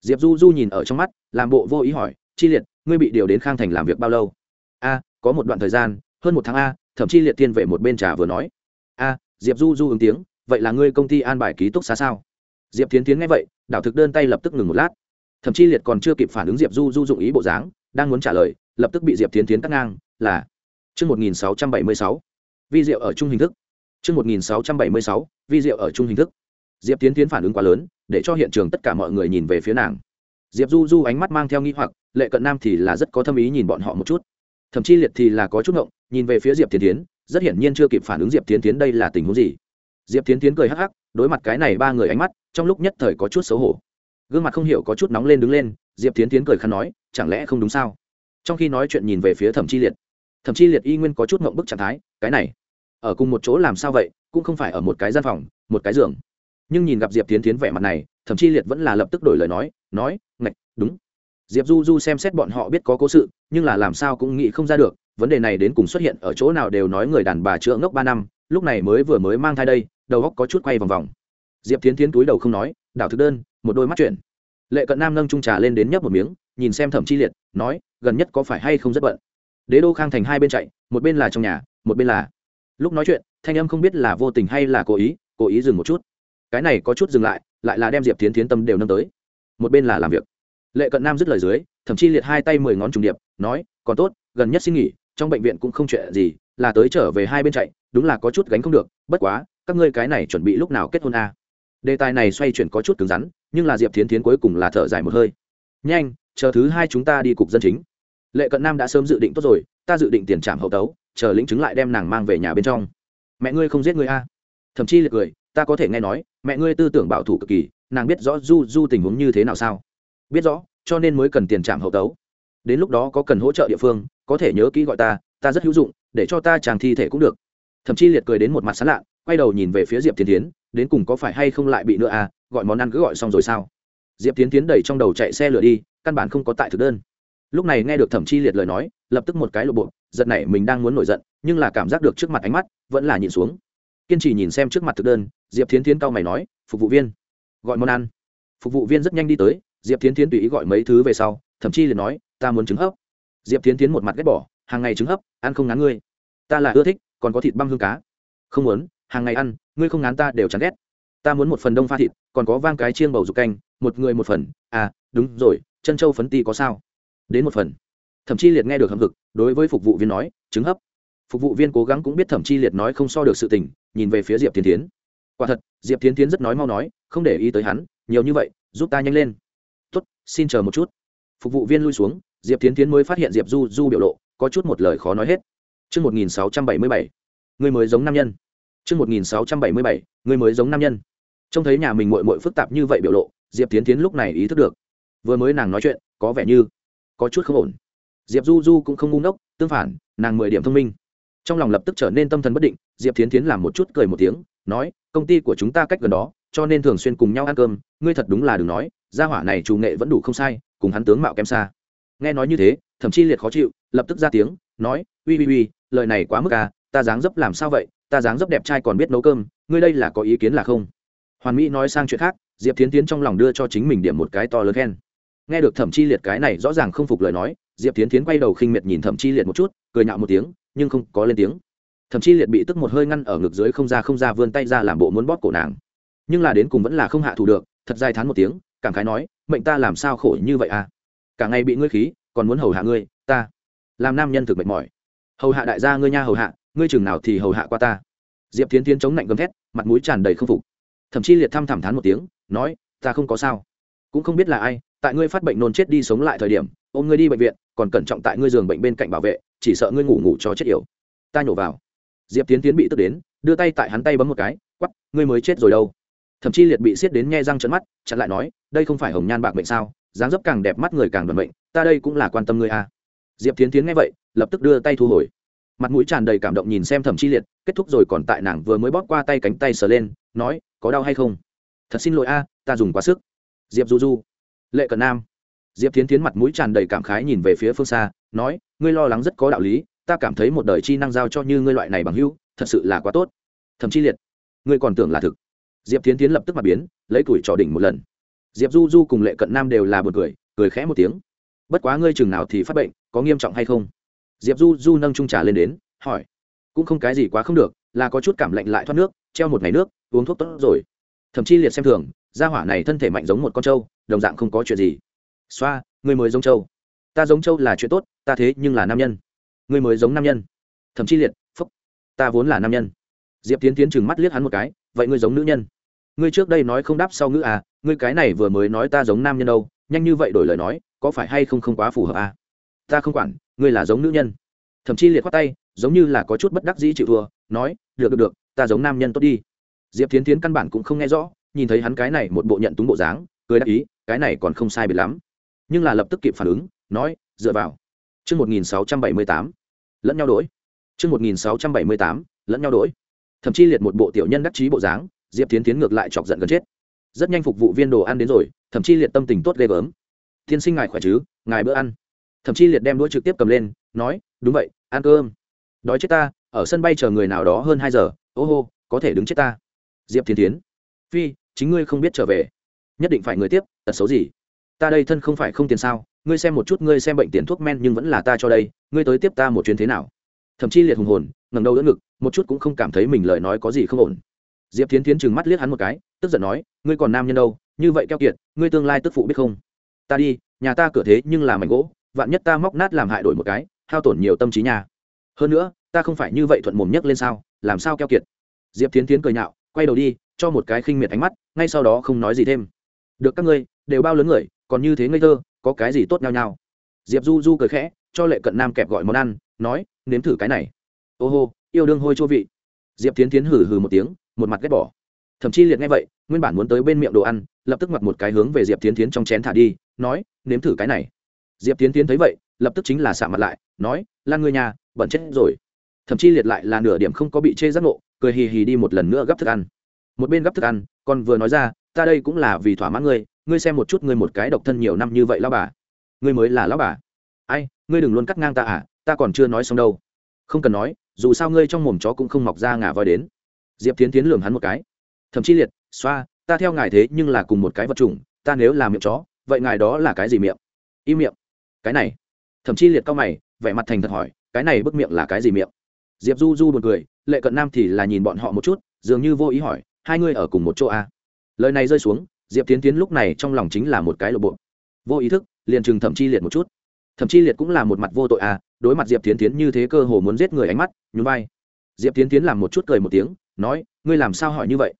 Diệp du du nhìn ở trong mắt, làm bộ vô ý hỏi, chi liệt, ngươi bị điều đến khang thành làm việc bao lâu? A, có một đoạn thời gian, hơn một tháng a, Thẩm Chi liệt tiên về một bên trà vừa nói. A, diệp du du ứng tiếng, vậy là ngươi công ty an bài ký túc xá sao? Diệp Thiến tiến nghe vậy, đảo thực đơn tay lập tức ngừng một lát. Thậm chí liệt còn chưa kịp phản ứng diệp du du dụng ý bộ dáng, đang muốn trả lời, lập tức bị diệp tiến tiến cắt ngang, là chương một nghìn sáu trăm bảy mươi sáu. Vi diệu ở chung hình thức chương một nghìn sáu trăm bảy mươi sáu, vi diệu ở chung hình thức. Diệp tiến tiến phản ứng quá lớn, để cho hiện trường tất cả mọi người nhìn về phía nàng. Diệp du du ánh mắt mang theo nghi hoặc, lệ cận nam thì là rất có tâm ý nhìn bọn họ một chút. Thậm chí liệt thì là có chút ngộng, nhìn về phía diệp tiến tiến, rất hiển nhiên chưa kịp phản ứng diệp tiến tiến đây là tình huống gì. Diệp tiến tiến cười hắc hắc, đối mặt cái này ba người ánh mắt, trong lúc nhất thời có chút xấu hổ. Gương mặt không hiểu có chút nóng lên đứng lên, diệp tiến tiến cười khăn nói, chẳng lẽ không đúng sao? Trong khi nói chuyện nhìn về phía thẩm chi liệt, thẩm chi liệt y nguyên có chút ngộng bức trạng thái, cái này ở cùng một chỗ làm sao vậy, cũng không phải ở một cái gian phòng, một cái giường. Nhưng nhìn gặp diệp tiến tiến vẻ mặt này thẩm chi liệt vẫn là lập tức đổi lời nói nói, ngạch, đúng. Diệp du du xem xét bọn họ biết có cố sự, nhưng là làm sao cũng nghĩ không ra được, vấn đề này đến cùng xuất hiện ở chỗ nào đều nói người đàn bà chữa ngốc ba năm, lúc này mới vừa mới mang thai đây, đầu góc có chút quay vòng vòng. Diệp tiến tiến túi đầu không nói, đảo thực đơn, một đôi mắt chuyển. lệ cận nam nâng trung trà lên đến nhấp một miếng, nhìn xem thẩm chi liệt, nói, gần nhất có phải hay không rất bận? Đế đô khang thành hai bên chạy, một bên là trong nhà, một bên là lúc nói chuyện, thanh âm không biết là vô tình hay là cố ý cố ý dừng một chút. Cái này có chút dừng lại lại là đem diệp tiến tiến tâm đều nâng tới. Một bên là làm việc. Lệ cận nam dứt lời dưới, thậm chí liệt hai tay mười ngón trùng điệp, nói, còn tốt, gần nhất xin nghỉ, trong bệnh viện cũng không chuyện gì, là tới trở về hai bên chạy, đúng là có chút gánh không được, bất quá, các ngươi cái này chuẩn bị lúc nào kết hôn a à. đề tài này xoay chuyển có chút cứng rắn, nhưng là diệp thiến tiến cuối cùng là thở dài một hơi. Nhanh, chờ thứ hai chúng ta đi cục dân chính. Lệ cận nam đã sớm dự định tốt rồi, ta dự định tiền trảm hậu tấu chờ lĩnh chứng lại đem nàng mang về nhà bên trong. Mẹ ngươi không giết người a? À. thậm chí liệt cười, ta có thể nghe nói, mẹ ngươi tư tưởng bảo thủ cực kỳ, nàng biết rõ du du tình huống như thế nào sao? Biết rõ, cho nên mới cần tiền trảm hậu tấu. Đến lúc đó có cần hỗ trợ địa phương, có thể nhớ kỹ gọi ta ta rất hữu dụng, để cho ta chàng thi thể cũng được. Thậm chí liệt cười đến một mặt sán lạ, quay đầu nhìn về phía diệp tiến tiến, đến cùng có phải hay không lại bị nữa à gọi món ăn cứ gọi xong rồi sao? Diệp tiến tiến đẩy trong đầu chạy xe lửa đi, căn bản không có tại thực đơn lúc này nghe được thẩm chi liệt lời nói, lập tức một cái lộ bộ, giật này mình đang muốn nổi giận, nhưng là cảm giác được trước mặt ánh mắt, vẫn là nhìn xuống. Kiên trì nhìn xem trước mặt thực đơn, diệp thiến thiến cau mày nói, phục vụ viên, gọi món ăn. Phục vụ viên rất nhanh đi tới, diệp Thiến Thiến tùy ý gọi mấy thứ về sau thậm chí liền nói, ta muốn trứng hấp. Diệp Thiến Thiến một mặt ghét bỏ, hàng ngày trứng hấp, ăn không ngán ngươi. Ta là ưa thích, còn có thịt băm hương cá. Không muốn, hàng ngày ăn, ngươi không ngán ta đều chán ghét. Ta muốn một phần đông pha thịt, còn có vang cái chiên bầu dục canh, một người một phần. À đúng rồi, chân trâu phấn ti có sao? Đến một phần thậm chí liệt nghe được hâm hực đối với phục vụ viên nói trứng hấp phục vụ viên cố gắng cũng biết thẩm chi liệt nói không so được sự tình nhìn về phía diệp tiến tiến quả thật diệp tiến tiến rất nói mau nói không để ý tới hắn nhiều như vậy giúp ta nhanh lên tốt xin chờ một chút phục vụ viên lui xuống diệp tiến tiến mới phát hiện diệp du du biểu lộ có chút một lời khó nói hết Trước 1677, người mới giống nam nhân. Trước 1677, người mới giống nam nhân. Trông thấy nhà mình muội muội phức tạp như vậy biểu lộ, Diệp Tiến Tiến lúc này ý thức được. Vừa mới nàng nói chuyện, có vẻ như có chút không ổn. Diệp Du Du cũng không ngu ngốc, tương phản, nàng mười điểm thông minh. Trong lòng lập tức trở nên tâm thần bất định, Diệp Tiến Tiến làm một chút cười một tiếng, nói, công ty của chúng ta cách gần đó, cho nên thường xuyên cùng nhau ăn cơm, ngươi thật đúng là đừng nói, gia hỏa này chủ nghệ vẫn đủ không sai, cùng hắn tướng mạo kém xa. Nghe nói như thế, thậm chí liệt khó chịu, lập tức ra tiếng, nói, ui ui ui, lời này quá mức à, ta dáng dấp làm sao vậy, ta dáng dấp đẹp trai còn biết nấu cơm, ngươi đây là có ý kiến là không? Hoàn Mỹ nói sang chuyện khác, Diệp Thiến Tiến trong lòng đưa cho chính mình điểm một cái to lớn khen. Nghe được Thẩm Chi Liệt cái này rõ ràng không phục lời nói, Diệp tiến Tiến quay đầu khinh miệt nhìn Thẩm Chi Liệt một chút, cười nhạo một tiếng, nhưng không có lên tiếng. Thẩm Chi Liệt bị tức một hơi ngăn ở ngực dưới không ra không ra vươn tay ra làm bộ muốn bóp cổ nàng. Nhưng là đến cùng vẫn là không hạ thủ được, thật dài thán một tiếng, cảm khái nói, mệnh ta làm sao khổ như vậy à? Cả ngày bị ngươi khí, còn muốn hầu hạ ngươi, ta làm nam nhân thực mệt mỏi hầu hạ đại gia ngươi nha hầu hạ ngươi chừng nào thì hầu hạ qua ta diệp tiến tiến chống lạnh gầm thét mặt mũi tràn đầy không phục thậm chí liệt thăm thảm thán một tiếng nói ta không có sao cũng không biết là ai tại ngươi phát bệnh nôn chết đi sống lại thời điểm, ôm ngươi đi bệnh viện, còn cẩn trọng tại ngươi giường bệnh bên cạnh bảo vệ, chỉ sợ ngươi ngủ ngủ cho chết yểu. Ta nhổ vào. Diệp tiến tiến bị tức đến, đưa tay tại hắn tay bấm một cái quắp ngươi mới chết rồi đâu. Thậm chí liệt bị xiết đến nghe răng trận mắt, chặn lại nói, đây không phải hồng nhan bạc bệnh sao, dáng dấp càng đẹp mắt người càng đoàn bệnh ta đây cũng là quan tâm ngươi à. diệp tiến tiến nghe vậy, lập tức đưa tay thu hồi. Mặt mũi tràn đầy cảm động nhìn xem thẩm chi liệt, kết thúc rồi còn tại nàng vừa mới bóp qua tay cánh tay sờ lên, nói, có đau hay không? Thật xin lỗi a, ta dùng quá sức. Diệp du du lệ cận nam. Diệp tiến tiến mặt mũi tràn đầy cảm khái nhìn về phía phương xa, nói, ngươi lo lắng rất có đạo lý, ta cảm thấy một đời chi năng giao cho như ngươi loại này bằng hữu, thật sự là quá tốt. Thậm chi liệt, ngươi còn tưởng là thực. Diệp tiến tiến lập tức mặt biến, lấy tuổi trò đỉnh một lần. Diệp du du cùng lệ cận nam đều là b u ồ n cười cười khẽ một tiếng. Bất quá ngươi chừng nào thì phát bệnh, có nghiêm trọng hay không? Diệp du du nâng trung trà lên đến, hỏi. Cũng không cái gì quá không được, là có chút cảm lạnh lại thoát nước, treo một ngày nước, uống thuốc tốt rồi. Thậm chí liệt xem thường gia hỏa này thân thể mạnh giống một con trâu, đồng dạng không có chuyện gì. Xoa người mới giống trâu. Ta giống trâu là chuyện tốt, ta thế nhưng là nam nhân. Người mới giống nam nhân. Thậm chí liệt, phúc. Ta vốn là nam nhân. Diệp tiến tiến chừng mắt liếc hắn một cái, vậy ngươi giống nữ nhân. Ngươi trước đây nói không đáp sau ngữ à ngươi cái này vừa mới nói ta giống nam nhân đâu, nhanh như vậy đổi lời nói, có phải hay không không quá phù hợp à? Ta không quản, ngươi là giống nữ nhân. Thậm chí liệt khoát tay, giống như là có chút bất đắc dĩ chịu thua, nói, được được được, ta giống nam nhân tốt đi. Diệp tiến tiến căn bản cũng không nghe rõ nhìn thấy hắn cái này một bộ nhận túng bộ dáng, cười đắc ý, cái này còn không sai biệt lắm. Nhưng là lập tức kịp phản ứng, nói, dựa vào. Chương một nghìn sáu trăm bảy mươi tám, lẫn nhau đổi. Chương một nghìn sáu trăm bảy mươi tám, lẫn nhau đổi. Thậm chí liệt một bộ tiểu nhân đắc chí bộ dáng, diệp tiến tiến ngược lại chọc giận gần chết. Rất nhanh phục vụ viên đồ ăn đến rồi, thậm chí liệt tâm tình tốt ghê gớm. Tiên sinh ngài khỏe chứ? Ngài bữa ăn. Thậm chí liệt đem đũa trực tiếp cầm lên, nói, đúng vậy, ăn cơm. Đói chết ta, ở sân bay chờ người nào đó hơn hai giờ. Ô hô, có thể đứng chết ta. Diệp thiên tiến phi, chính ngươi không biết trở về. Nhất định phải người tiếp, tật xấu gì? Ta đây thân không phải không tiền sao? Ngươi xem một chút, ngươi xem bệnh tiền thuốc men nhưng vẫn là ta cho đây, ngươi tới tiếp ta một chuyến thế nào? Thậm chí liệt hùng hồn ngầm đầu đỡ ngực, một chút cũng không cảm thấy mình lời nói có gì không ổn. Diệp tiến tiến trừng mắt liếc hắn một cái, tức giận nói, ngươi còn nam nhân đâu, như vậy keo kiệt, ngươi tương lai tức phụ biết không? Ta đi, nhà ta cửa thế nhưng là mảnh gỗ, vạn nhất ta móc nát làm hại đổi một cái, hao tổn nhiều tâm trí nhà hơn nữa, ta không phải như vậy thuận mồm nhấc lên sao, làm sao keo kiệt? Diệp tiến tiến cười nhạo quay đầu đi, cho một cái khinh miệt ánh mắt, ngay sau đó không nói gì thêm. Được các ngươi, đều bao lớn người, còn như thế ngây thơ, có cái gì tốt nhau nhau diệp du du cười khẽ, cho lệ cận nam kẹp gọi món ăn, nói, nếm thử cái này. Ô hô, yêu đương hôi chua vị. Diệp tiến tiến hử hử một tiếng, một mặt ghét bỏ. Thậm chí liệt nghe vậy, nguyên bản muốn tới bên miệng đồ ăn, lập tức mặc một cái hướng về diệp tiến tiến trong chén thả đi, nói, nếm thử cái này. Diệp tiến tiến thấy vậy, lập tức chính là xạ mặt lại, nói, lan người nhà, bẩn chết rồi. Thậm chí liệt lại là nửa điểm không có bị chê giác ngộ cười hì hì đi một lần nữa gấp thức ăn. Một bên gấp thức ăn còn vừa nói ra, ta đây cũng là vì thỏa mãn ngươi ngươi xem một chút ngươi một cái độc thân nhiều năm như vậy lão bà. Ngươi mới là lão bà. Ai, ngươi đừng luôn cắt ngang ta à ta còn chưa nói xong đâu. Không cần nói, dù sao ngươi trong mồm chó cũng không mọc ra ngà voi đến. Diệp tiến tiến lường hắn một cái. Thậm chí liệt, xoa, ta theo ngài thế nhưng là cùng một cái vật chủng, ta nếu là miệng chó, vậy ngài đó là cái gì miệng? Im miệng. Cái này. Thậm chí liệt cao mày, vẻ mặt thành thật hỏi, cái này bức miệng là cái gì miệng? Diệp du du buồn cười lệ cận nam thì là nhìn bọn họ một chút, dường như vô ý hỏi, hai ngươi ở cùng một chỗ à? lời này rơi xuống, diệp tiến tiến lúc này trong lòng chính là một cái lộ bộ. Vô ý thức, liền chừng thậm chi liệt một chút. Thậm chi liệt cũng là một mặt vô tội à đối mặt diệp tiến tiến như thế cơ hồ muốn giết người ánh mắt, nhún vai. Diệp tiến tiến làm một chút cười một tiếng, nói, ngươi làm sao hỏi như vậy?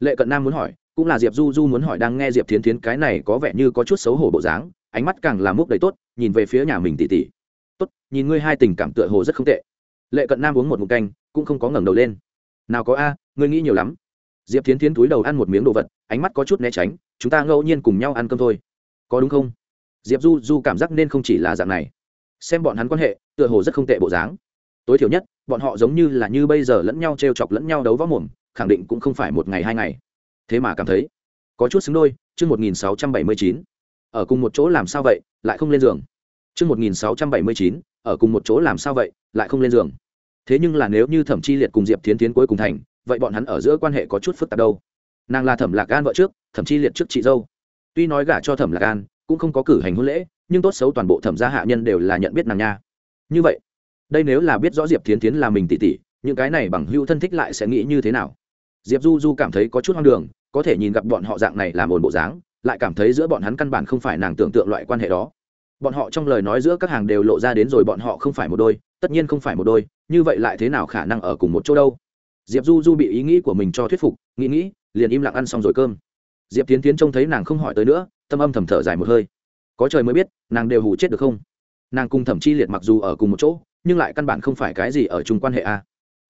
Lệ cận nam muốn hỏi, cũng là diệp du du muốn hỏi đang nghe diệp tiến tiến cái này có vẻ như có chút xấu hổ bộ dáng, ánh mắt càng làm múc đầy tốt, nhìn về phía nhà mình tỉ tỉ tốt, nhìn ngươi hai tình cảm tựa hồ rất không tệ lệ cận nam uống một mục canh, cũng không có ngẩng đầu lên. Nào có a, ngươi nghĩ nhiều lắm. Diệp tiến tiến túi đầu ăn một miếng đồ vật, ánh mắt có chút né tránh, chúng ta ngẫu nhiên cùng nhau ăn cơm thôi. Có đúng không? Diệp du du cảm giác nên không chỉ là dạng này. Xem bọn hắn quan hệ, tựa hồ rất không tệ bộ dáng. Tối thiểu nhất, bọn họ giống như là như bây giờ lẫn nhau t r e o chọc lẫn nhau đấu võ mồm, khẳng định cũng không phải một ngày hai ngày. Thế mà cảm thấy, có chút xứng đôi, chương một nghìn sáu trăm bảy mươi chín. Ở cùng một chỗ làm sao vậy, lại không lên giường. Chương một nghìn sáu trăm bảy mươi chín, ở cùng một chỗ làm sao vậy lại không lên giường. Thế nhưng là nếu như thẩm chi liệt cùng diệp thiến tiến cuối cùng thành, vậy bọn hắn ở giữa quan hệ có chút phức tạp đâu. Nàng là thẩm lạc gan vợ trước, thẩm chi liệt trước chị dâu. Tuy nói gả cho thẩm lạc gan cũng không có cử hành hôn lễ, nhưng tốt xấu toàn bộ thẩm gia hạ nhân đều là nhận biết nàng nha. Như vậy, đây nếu là biết rõ diệp thiến tiến là mình tỷ tỷ, những cái này bằng hưu thân thích lại sẽ nghĩ như thế nào? Diệp du du cảm thấy có chút hoang đường, có thể nhìn gặp bọn họ dạng này làm ồn bộ dáng, lại cảm thấy giữa bọn hắn căn bản không phải nàng tưởng tượng loại quan hệ đó bọn họ trong lời nói giữa các hàng đều lộ ra đến rồi bọn họ không phải một đôi, tất nhiên không phải một đôi, như vậy lại thế nào khả năng ở cùng một chỗ đâu? Diệp du du bị ý nghĩ của mình cho thuyết phục, nghĩ nghĩ, liền im lặng ăn xong rồi cơm. Diệp tiến tiến trông thấy nàng không hỏi tới nữa, tâm âm thầm thở dài một hơi. Có trời mới biết, nàng đều hù chết được không? Nàng cùng thẩm chi liệt mặc dù ở cùng một chỗ, nhưng lại căn bản không phải cái gì ở chung quan hệ a.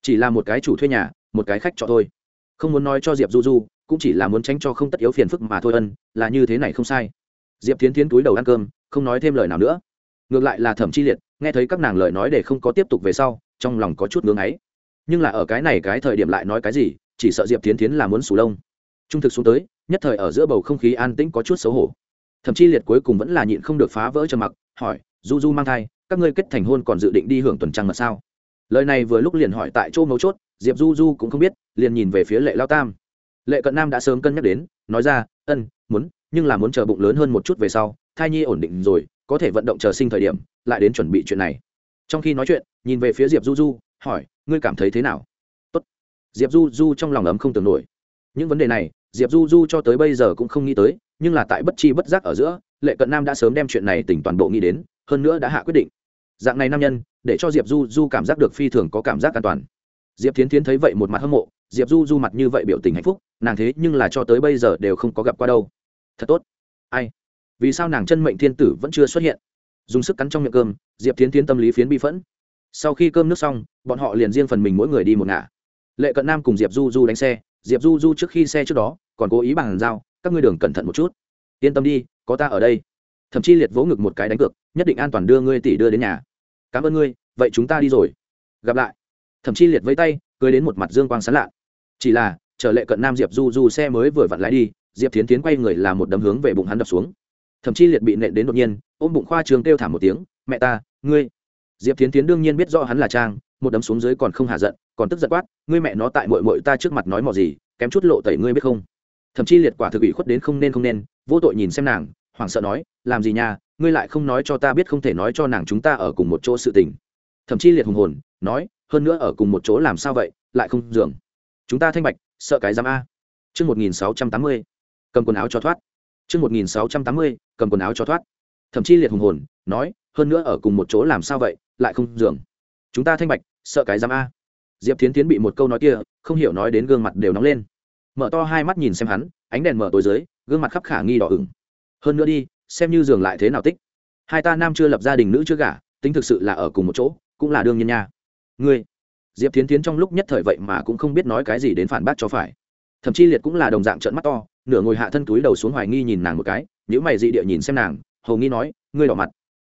Chỉ là một cái chủ thuê nhà, một cái khách trọ thôi. Không muốn nói cho diệp du du, cũng chỉ là muốn tránh cho không tất yếu phiền phức mà thôi ân, là như thế này không sai. Diệp tiến tiến túi đầu ăn cơm không nói thêm lời nào nữa. Ngược lại là thẩm chi liệt, nghe thấy các nàng lời nói để không có tiếp tục về sau, trong lòng có chút ngưỡng ấy. Nhưng là ở cái này cái thời điểm lại nói cái gì, chỉ sợ diệp tiến tiến là muốn sủ lông. Trung thực xuống tới, nhất thời ở giữa bầu không khí an tĩnh có chút xấu hổ. Thậm chí liệt cuối cùng vẫn là nhịn không được phá vỡ trầm mặc, hỏi, du du mang thai, các ngươi kết thành hôn còn dự định đi hưởng tuần trăng mật sao? Lời này vừa lúc liền hỏi tại chỗ mấu chốt, diệp du du cũng không biết, liền nhìn về phía lệ lao tam. Lệ cận nam đã sớm cân nhắc đến, nói ra, ân, muốn nhưng là muốn chờ bụng lớn hơn một chút về sau, thai nhi ổn định rồi, có thể vận động chờ sinh thời điểm, lại đến chuẩn bị chuyện này. Trong khi nói chuyện, nhìn về phía diệp du du, hỏi, ngươi cảm thấy thế nào? Tốt. diệp du du trong lòng ấm không tưởng nổi. Những vấn đề này, diệp du du cho tới bây giờ cũng không nghĩ tới, nhưng là tại bất chi bất giác ở giữa, lệ cận nam đã sớm đem chuyện này tỉnh toàn bộ nghĩ đến, hơn nữa đã hạ quyết định. Dạng này nam nhân, để cho diệp du du cảm giác được phi thường có cảm giác an toàn. Diệp tiến tiến thấy vậy một mặt hâm mộ, diệp du du mặt như vậy biểu tình hạnh phúc, nàng thế nhưng là cho tới bây giờ đều không có gặp qua đâu thật tốt. Ai? Vì sao nàng chân mệnh thiên tử vẫn chưa xuất hiện? Dùng sức cắn trong miệng cơm, diệp tiến tiến tâm lý phiến bi phẫn. Sau khi cơm nước xong, bọn họ liền riêng phần mình mỗi người đi một ngả. Lệ cận nam cùng diệp du du đánh xe. Diệp du du trước khi xe trước đó, còn cố ý bằng giao các ngươi đường cẩn thận một chút. Yên tâm đi, có ta ở đây. Thậm chí liệt vỗ ngực một cái đánh cược, nhất định an toàn đưa ngươi tỷ đưa đến nhà. Cảm ơn ngươi, vậy chúng ta đi rồi. Gặp lại. Thậm chí liệt với tay cưới đến một mặt dương quang sán lạ. Chỉ là trở lệ cận nam diệp du du xe mới vừa vặn lái đi diệp tiến tiến quay người làm một đấm hướng về bụng hắn đập xuống. Thậm chí liệt bị nện đến đột nhiên, ôm bụng khoa trường kêu thảm một tiếng, mẹ ta, ngươi. Diệp tiến tiến đương nhiên biết rõ hắn là trang, một đấm xuống dưới còn không hạ giận, còn tức giận quát, ngươi mẹ nó tại mội mội ta trước mặt nói mò gì, kém chút lộ tẩy ngươi biết không? Thậm chí liệt quả thực ủy khuất đến không nên không nên, vô tội nhìn xem nàng, hoảng sợ nói, làm gì nha, ngươi lại không nói cho ta biết không thể nói cho nàng chúng ta ở cùng một chỗ sự tình. Thậm chí liệt hùng hồn, nói, hơn nữa ở cùng một chỗ làm sao vậy, lại không giường. Chúng ta thanh bạch, sợ cái giám a. Chương một nghìn sáu trăm tám mươi cầm quần áo cho thoát. Chương một nghìn sáu trăm tám mươi, cầm quần áo cho thoát. Thậm chí liệt hùng hồn, nói, hơn nữa ở cùng một chỗ làm sao vậy, lại không giường. Chúng ta thanh bạch, sợ cái giám a. Diệp tiến tiến bị một câu nói kia, không hiểu nói đến gương mặt đều nóng lên. Mở to hai mắt nhìn xem hắn, ánh đèn mở tối dưới, gương mặt khắp khả nghi đỏ ửng. Hơn nữa đi, xem như giường lại thế nào tích. Hai ta nam chưa lập gia đình nữ chưa gả, tính thực sự là ở cùng một chỗ, cũng là đương nhiên nha. Ngươi? Diệp tiến tiến trong lúc nhất thời vậy mà cũng không biết nói cái gì đến phản bác cho phải. Thậm chí liệt cũng là đồng dạng trợn mắt to nửa ngồi hạ thân túi đầu xuống hoài nghi nhìn nàng một cái những mày dị địa nhìn xem nàng, hầu nghi nói, ngươi đỏ mặt.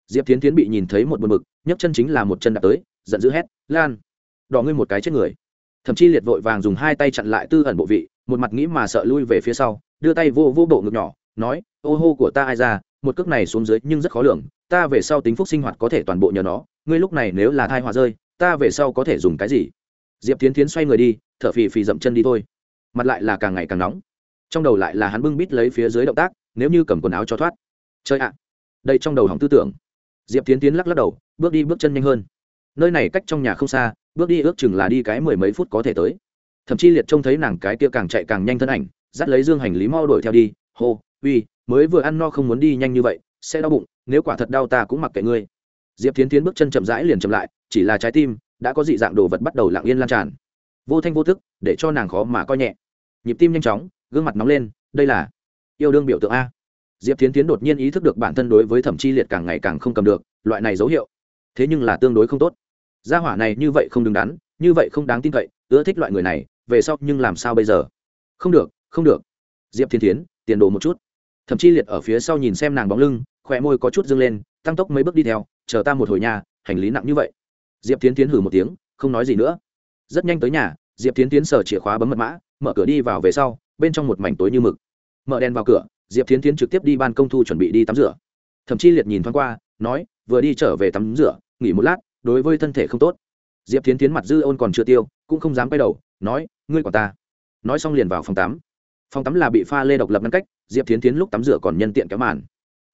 Diệp tiến tiến bị nhìn thấy một buồn bực, nhấc chân chính là một chân đạp tới, giận dữ hét, lan, đỏ ngươi một cái chết người. Thậm chí liệt vội vàng dùng hai tay chặn lại tư ẩn bộ vị, một mặt nghĩ mà sợ lui về phía sau, đưa tay vô vô bộ ngực nhỏ, nói, ô hô của ta ai ra, một cước này xuống dưới nhưng rất khó lường, ta về sau tính phúc sinh hoạt có thể toàn bộ nhờ nó, ngươi lúc này nếu là thai hòa rơi, ta về sau có thể dùng cái gì? Diệp tiến tiến xoay người đi, thở phì phì dậm chân đi thôi. Mặt lại là càng ngày càng nóng trong đầu lại là hắn bưng bít lấy phía dưới động tác, nếu như cầm quần áo cho thoát. Chơi ạ đây trong đầu hỏng tư tưởng. Diệp tiến tiến lắc lắc đầu, bước đi bước chân nhanh hơn. Nơi này cách trong nhà không xa, bước đi ước chừng là đi cái mười mấy phút có thể tới. Thậm chí liệt trông thấy nàng cái kia càng chạy càng nhanh thân ảnh, dắt lấy dương hành lý mau đuổi theo đi. Hô, uy, mới vừa ăn no không muốn đi nhanh như vậy, sẽ đau bụng, nếu quả thật đau ta cũng mặc kệ ngươi. Diệp tiến tiến bước chân chậm rãi liền chậm lại, chỉ là trái tim đã có dị dạng đồ vật bắt đầu lặng yên lan tràn. Vô thanh vô thức để cho nàng khó mà coi nhẹ. Nhịp tim nhanh chóng gương mặt nóng lên, đây là yêu đương biểu tượng a. Diệp tiến tiến đột nhiên ý thức được bản thân đối với thẩm chi liệt càng ngày càng không cầm được, loại này dấu hiệu, thế nhưng là tương đối không tốt. Gia hỏa này như vậy không đứng đắn, như vậy không đáng tin cậy, ưa thích loại người này, về sau nhưng làm sao bây giờ? Không được không được. Diệp thiên tiến tiền đồ một chút. Thậm chí liệt ở phía sau nhìn xem nàng bóng lưng khỏe môi có chút dâng lên, tăng tốc mấy bước đi theo, chờ ta một hồi nhà, hành lý nặng như vậy. Diệp tiến tiến hử một tiếng, không nói gì nữa. Rất nhanh tới nhà, diệp tiến tiến sờ chìa khóa bấm mật mã, mở cửa đi vào về sau bên trong một mảnh tối như mực. Mở đèn vào cửa, diệp tiến tiến trực tiếp đi ban công thu chuẩn bị đi tắm rửa. Thậm chí liệt nhìn thoáng qua, nói, vừa đi trở về tắm rửa, nghỉ một lát, đối với thân thể không tốt. Diệp tiến tiến mặt dư ôn còn chưa tiêu, cũng không dám quay đầu, nói, ngươi quả ta. Nói xong liền vào phòng tắm. Phòng tắm là bị pha lê độc lập ngăn cách, diệp tiến tiến lúc tắm rửa còn nhân tiện kéo màn.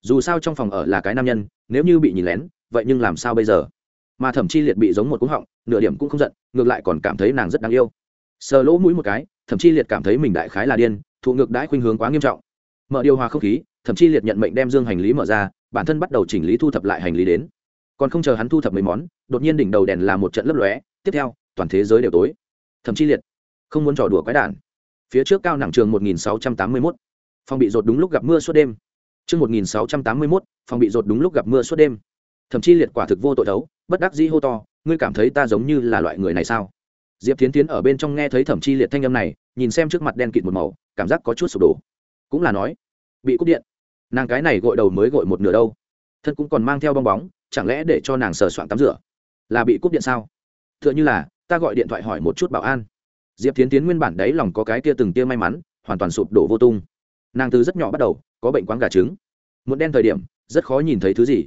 Dù sao trong phòng ở là cái nam nhân, nếu như bị nhìn lén, vậy nhưng làm sao bây giờ? Mà thẩm chi liệt bị giống một cúng họng, nửa điểm cũng không giận, ngược lại còn cảm thấy nàng rất đáng yêu sờ lỗ mũi một cái thậm chí liệt cảm thấy mình đại khái là điên thụ ngược đãi khuynh hướng quá nghiêm trọng. Mở điều hòa không khí thậm chí liệt nhận mệnh đem dương hành lý mở ra bản thân bắt đầu chỉnh lý thu thập lại hành lý đến. Còn không chờ hắn thu thập mấy món đột nhiên đỉnh đầu đèn là một trận lấp lóe tiếp theo toàn thế giới đều tối. Thậm chí liệt không muốn trò đùa quái đản. Phía trước cao nặng trường 1681. phòng bị rột đúng lúc gặp mưa suốt đêm. Chương 1681, phòng bị rột đúng lúc gặp mưa suốt đêm. Thậm chí liệt quả thực vô tội đấu bất đắc dĩ hô to ngươi cảm thấy ta giống như là loại người này sao? Diệp tiến tiến ở bên trong nghe thấy thẩm chi liệt thanh âm này, nhìn xem trước mặt đen kịt một màu, cảm giác có chút sụp đổ. Cũng là nói, bị cúp điện. Nàng cái này gội đầu mới gội một nửa đâu. Thân cũng còn mang theo bong bóng, chẳng lẽ để cho nàng sờ soạn tắm rửa? Là bị cúp điện sao? T h ư ợ n h ư là, ta gọi điện thoại hỏi một chút bảo an. Diệp tiến tiến nguyên bản đấy lòng có cái tia từng tia may mắn, hoàn toàn sụp đổ vô tung. Nàng từ rất nhỏ bắt đầu, có bệnh quáng gà trứng. Muốn đen thời điểm, rất khó nhìn thấy thứ gì.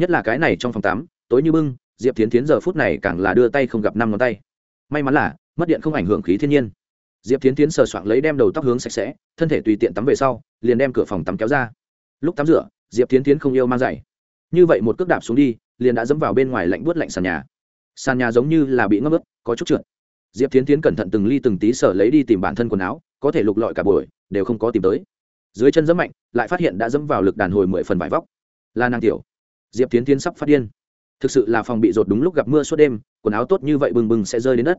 Nhất là cái này trong phòng tắm, tối như bưng, diệp tiến tiến giờ phút này càng là đưa tay không gặp năm ngón tay may mắn là mất điện không ảnh hưởng khí thiên nhiên. Diệp tiến tiến sờ soạng lấy đem đầu tóc hướng sạch sẽ, thân thể tùy tiện tắm về sau, liền đem cửa phòng tắm kéo ra. Lúc tắm rửa, diệp tiến tiến không yêu mang giày. Như vậy một cước đạp xuống đi, liền đã dẫm vào bên ngoài lạnh buốt lạnh sàn nhà. Sàn nhà giống như là bị ngâm ướt, có chút trượt. Diệp tiến tiến cẩn thận từng ly từng tí sở lấy đi tìm bản thân quần áo, có thể lục lọi cả buổi, đều không có tìm tới. Dưới chân dẫm mạnh, lại phát hiện đã dẫm vào lực đàn hồi mười phần vải vóc. Là nàng tiểu. Diệp tiến tiến sắp phát điên thực sự là phòng bị rột đúng lúc gặp mưa suốt đêm, quần áo tốt như vậy bừng bừng sẽ rơi đến đất.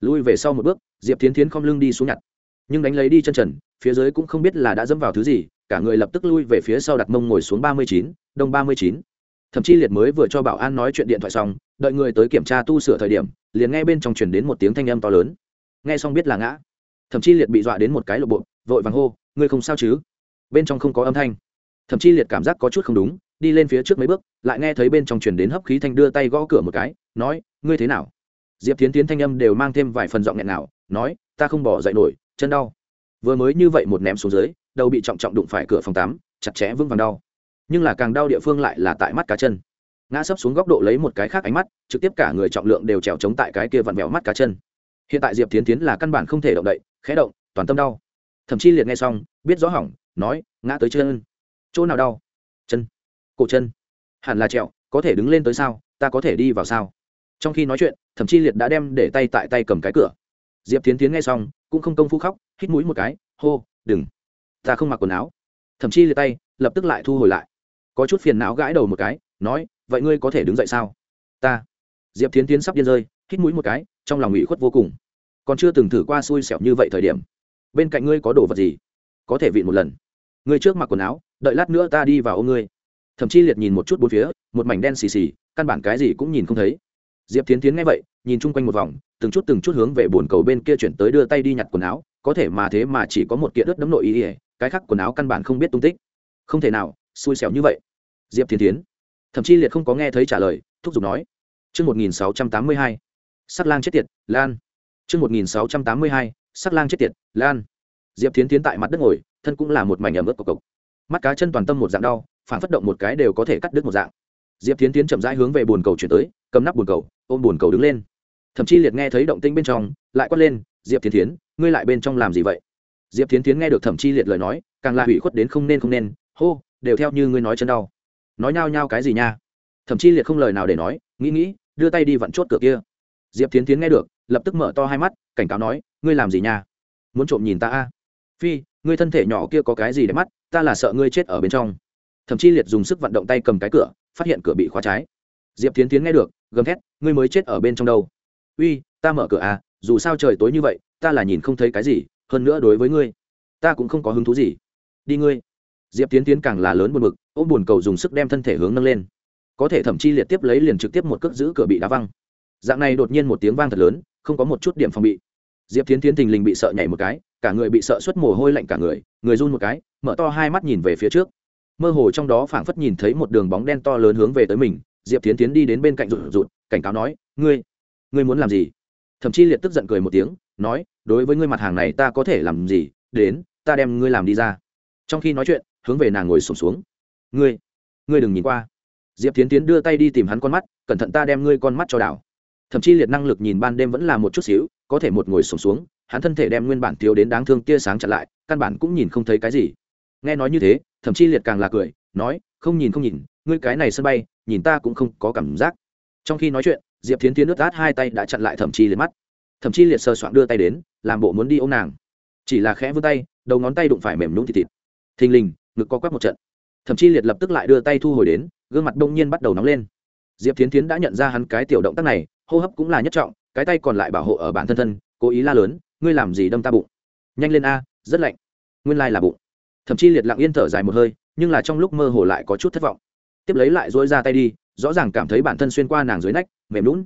Lui về sau một bước, diệp tiến tiến không lưng đi xuống nhặt. Nhưng đánh lấy đi chân trần, phía dưới cũng không biết là đã dẫm vào thứ gì, cả người lập tức lui về phía sau đặt mông ngồi xuống ba mươi chín, đông ba mươi chín. Thậm chí liệt mới vừa cho bảo an nói chuyện điện thoại xong, đợi người tới kiểm tra tu sửa thời điểm, liền nghe bên trong chuyển đến một tiếng thanh âm to lớn. Nghe xong biết là ngã. Thậm chí liệt bị dọa đến một cái lộ bộ, vội vàng hô, ngươi không sao chứ? Bên trong không có âm thanh. Thậm chí liệt cảm giác có chút không đúng đi lên phía trước mấy bước, lại nghe thấy bên trong chuyển đến hấp khí thanh đưa tay gõ cửa một cái, nói, ngươi thế nào? Diệp tiến tiến thanh âm đều mang thêm vài phần giọng nghẹn nào, nói, ta không bỏ dậy nổi, chân đau. Vừa mới như vậy một ném xuống dưới, đầu bị trọng trọng đụng phải cửa phòng tắm, chặt chẽ vững vàng đau. Nhưng là càng đau địa phương lại là tại mắt cá chân. Ngã sấp xuống góc độ lấy một cái khác ánh mắt, trực tiếp cả người trọng lượng đều trèo chống tại cái kia vặn vẹo mắt cá chân. Hiện tại diệp tiến tiến là căn bản không thể động đậy, khẽ động, toàn tâm đau. Thậm chí liệt nghe xong, biết rõ hỏng, nói, ngã tới chân. Chỗ nào đau? Chân cổ chân. Hẳn là trẹo, có thể đứng lên tới sao? Ta có thể đi vào sao? Trong khi nói chuyện thậm chí liệt đã đem để tay tại tay cầm cái cửa. Diệp tiến tiến nghe xong, cũng không công phu khóc, hít mũi một cái, hô, đừng. Ta không mặc quần áo. Thậm chí liệt tay lập tức lại thu hồi lại. Có chút phiền não gãi đầu một cái, nói, vậy ngươi có thể đứng dậy sao? Ta. Diệp tiến tiến sắp điên rơi, hít mũi một cái, trong lòng ủy khuất vô cùng. Còn chưa từng thử qua xui xẻo như vậy thời điểm. Bên cạnh ngươi có đồ vật gì? Có thể vịn một lần. Ngươi trước mặc quần áo, đợi lát nữa ta đi vào ô ngươi thậm chí liệt nhìn một chút bốn phía một mảnh đen xì xì căn bản cái gì cũng nhìn không thấy diệp tiến tiến nghe vậy nhìn chung quanh một vòng từng chút từng chút hướng về bồn cầu bên kia chuyển tới đưa tay đi nhặt quần áo có thể mà thế mà chỉ có một kiện đất đấm nội ý ỉa cái khác quần áo căn bản không biết tung tích không thể nào xui xẻo như vậy diệp tiến tiến thậm chí liệt không có nghe thấy trả lời thúc giục nói Trước 1682, sắc lang chết tiệt, Lan. Trước 1682, sắc lang chết tiệt, Lan. Diệp Thiến Thiến tại mặt đất ngồi, thân cũng là một mảnh ẩm ướt cộc cộc. Mắt cá chân toàn tâm một dạng đau, phản phất động một cái đều có thể cắt đứt một dạng. Diệp tiến tiến chậm rãi hướng về bồn cầu chuyển tới, cầm nắp bồn cầu, ôm bồn cầu đứng lên. Thậm chí liệt nghe thấy động tĩnh bên trong, lại quát lên, diệp tiến tiến, ngươi lại bên trong làm gì vậy? Diệp tiến tiến nghe được thẩm chi liệt lời nói, càng là hủy khuất đến không nên không nên, hô, đều theo như ngươi nói chân đau. Nói nhao nhao cái gì nha? Thậm chí liệt không lời nào để nói, nghĩ nghĩ, đưa tay đi vặn chốt cửa kia. Diệp tiến tiến nghe được, lập tức mở to hai mắt, cảnh cáo nói, ngươi làm gì nha? Muốn trộm nhìn ta a? Phi, ngươi thân thể nhỏ kia có cái gì để mắt, ta là sợ ngươi chết ở bên trong thậm chí liệt dùng sức vận động tay cầm cái cửa, phát hiện cửa bị khóa trái. Diệp tiến tiến nghe được, gầm thét, ngươi mới chết ở bên trong đâu? Uy, ta mở cửa à dù sao trời tối như vậy, ta là nhìn không thấy cái gì, hơn nữa đối với ngươi, ta cũng không có hứng thú gì. Đi ngươi. Diệp tiến tiến càng là lớn buồn bực, ôm buồn cầu dùng sức đem thân thể hướng nâng lên. Có thể thậm chí liệt tiếp lấy liền trực tiếp một cước giữ cửa bị đá văng. Dạng này đột nhiên một tiếng vang thật lớn, không có một chút điểm phòng bị. Diệp tiến tiến thình lình bị sợ nhảy một cái, cả người bị sợ xuất mồ hôi lạnh cả người người run một cái, mở to hai mắt nhìn về phía trước mơ hồ trong đó phảng phất nhìn thấy một đường bóng đen to lớn hướng về tới mình, diệp tiến tiến đi đến bên cạnh rụt rụt, cảnh cáo nói, ngươi ngươi muốn làm gì? Thậm chí liệt tức giận cười một tiếng, nói, đối với ngươi mặt hàng này ta có thể làm gì? Đến, ta đem ngươi làm đi ra. Trong khi nói chuyện, hướng về nàng ngồi sổm xuống. Ngươi ngươi đừng nhìn qua. Diệp tiến tiến đưa tay đi tìm hắn con mắt, cẩn thận ta đem ngươi con mắt cho đảo. Thậm chí liệt năng lực nhìn ban đêm vẫn là một chút xíu, có thể một ngồi sổm xuống, hắn thân thể đem nguyên bản thiếu đến đáng thương tia sáng chặn lại, căn bản cũng nhìn không thấy cái gì. Nghe nói như thế thậm chí liệt càng là cười, nói, không nhìn không nhìn, ngươi cái này sân bay, nhìn ta cũng không có cảm giác. Trong khi nói chuyện, diệp Thiến tiến nước át hai tay đã chặn lại thậm chí liệt mắt. Thậm chí liệt sờ soạn đưa tay đến, làm bộ muốn đi ô m nàng. Chỉ là khẽ vươn tay, đầu ngón tay đụng phải mềm nhũng thịt thịt. Thình lình, ngực co quắp một trận. Thậm chí liệt lập tức lại đưa tay thu hồi đến, gương mặt đông nhiên bắt đầu nóng lên. Diệp Thiến tiến đã nhận ra hắn cái tiểu động tác này, hô hấp cũng là nhất trọng, cái tay còn lại bảo hộ ở bản thân thân, cố ý la lớn, ngươi làm gì đâm ta bụng? Nhanh lên a, rất lạnh. Nguyên lai là bụng thậm chí liệt lặng yên thở dài một hơi, nhưng là trong lúc mơ hồ lại có chút thất vọng. Tiếp lấy lại dỗi ra tay đi, rõ ràng cảm thấy bản thân xuyên qua nàng dưới nách, mềm lún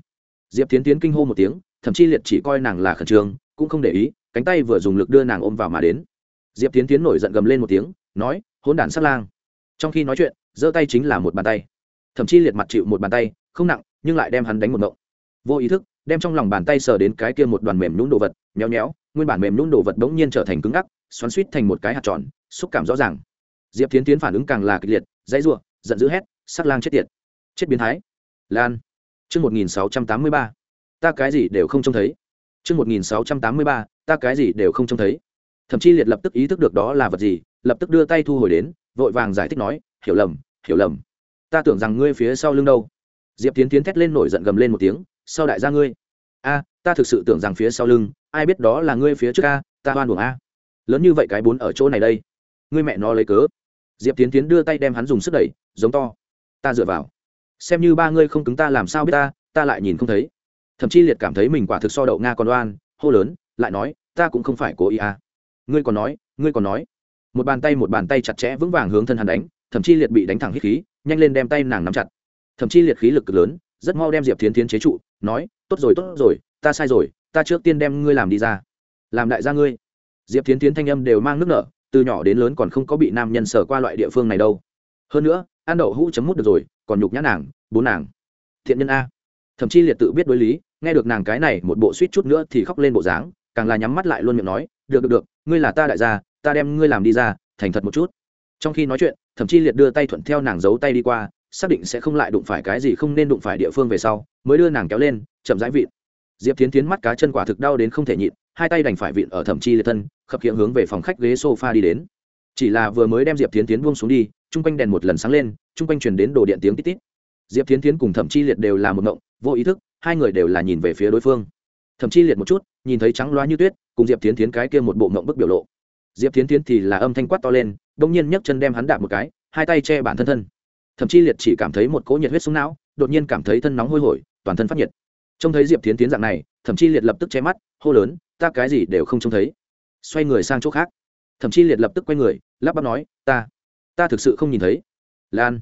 diệp tiến tiến kinh hô một tiếng, thậm chí liệt chỉ coi nàng là khẩn trương, cũng không để ý, cánh tay vừa dùng lực đưa nàng ôm vào mà đến. Diệp tiến tiến nổi giận gầm lên một tiếng, nói hôn đản sát lang. Trong khi nói chuyện, giơ tay chính là một bàn tay. Thậm chí liệt mặt chịu một bàn tay, không nặng, nhưng lại đem hắn đánh một mộng vô ý thức, đem trong lòng bàn tay sờ đến cái kia một đoàn mềm nhún đồ vật nhéo nhéo nguyên bản mềm nhũn đồ vật bỗng nhiên trở thành cứng ngắc, xoắn suýt thành một cái hạt tròn, xúc cảm rõ ràng. Diệp tiến tiến phản ứng càng là kịch liệt, dãy r u ộ giận dữ hét, sắc lang chết tiệt, chết biến thái. Lan. Chương một nghìn sáu trăm tám mươi ba. Ta cái gì đều không trông thấy. Chương một nghìn sáu trăm tám mươi ba. Ta cái gì đều không trông thấy. Thậm chí liệt lập tức ý thức được đó là vật gì, lập tức đưa tay thu hồi đến, vội vàng giải thích nói, hiểu lầm hiểu lầm. Ta tưởng rằng ngươi phía sau lưng đâu. Diệp tiến tiến thét lên nổi giận gầm lên một tiếng sau đại gia ngươi? A, ta thực sự tưởng rằng phía sau lưng ai biết đó là ngươi phía trước a, ta hoan buồng a. Lớn như vậy cái bốn ở chỗ này đây. Ngươi mẹ nó lấy cớ. Diệp tiến tiến đưa tay đem hắn dùng sức đẩy, giống to. Ta dựa vào. Xem như ba ngươi không cứng ta làm sao biết ta ta lại nhìn không thấy. Thậm chí liệt cảm thấy mình quả thực so đậu nga còn đoan hô lớn, lại nói, ta cũng không phải cố ý à. ngươi còn nói, ngươi còn nói. Một bàn tay một bàn tay chặt chẽ vững vàng hướng thân hắn đánh, thậm chí liệt bị đánh thẳng hít khí, nhanh lên đem tay nàng nắm chặt. Thậm chí liệt khí lực cực lớn, rất mau đem diệp tiến tiến chế trụ, nói, tốt rồi tốt rồi, ta sai rồi ta trước tiên đem ngươi làm đi ra. Làm đại gia ngươi. Diệp tiến tiến thanh âm đều mang nước nở, từ nhỏ đến lớn còn không có bị nam nhân sở qua loại địa phương này đâu. Hơn nữa, ăn đậu hũ chấm mút được rồi, còn nhục nhã nàng bốn nàng. Thiện nhân a. Thậm chí liệt tự biết đối lý, nghe được nàng cái này một bộ suýt chút nữa thì khóc lên bộ dáng, càng là nhắm mắt lại luôn miệng nói, được được được, ngươi là ta đại gia, ta đem ngươi làm đi ra, thành thật một chút. Trong khi nói chuyện, thậm chí liệt đưa tay thuận theo nàng giấu tay đi qua, xác định sẽ không lại đụng phải cái gì không nên đụng phải địa phương về sau, mới đưa nàng kéo lên, chậm rãi vịn diệp tiến tiến mắt cá chân quả thực đau đến không thể nhịn, hai tay đành phải vịn ở thẩm chi liệt thân, khập khiễng hướng về phòng khách ghế sofa đi đến. Chỉ là vừa mới đem diệp tiến tiến buông xuống đi, chung quanh đèn một lần sáng lên, chung quanh truyền đến đồ điện tiếng tít tít. Diệp tiến tiến cùng thẩm chi liệt đều là một ngộng, vô ý thức, hai người đều là nhìn về phía đối phương. Thẩm chi liệt một chút, nhìn thấy trắng loá như tuyết, cùng diệp tiến tiến cái kia một bộ ngộng bức biểu lộ. Diệp tiến tiến thì là âm thanh quát to lên đông nhiên nhấc chân đem hắn đạp một cái, hai tay che bản thân thân. Thậm chí liệt chỉ cảm thấy một cỗ nhiệt huyết xuống não, đột nhiên cảm thấy thân nóng hôi hổi, toàn thân phát nhiệt trông thấy diệp tiến tiến dạng này thậm chí liệt lập tức che mắt, hô lớn, ta cái gì đều không trông thấy. Xoay người sang chỗ khác. Thậm chí liệt lập tức quay người, lắp bắp nói, ta ta thực sự không nhìn thấy. Lan.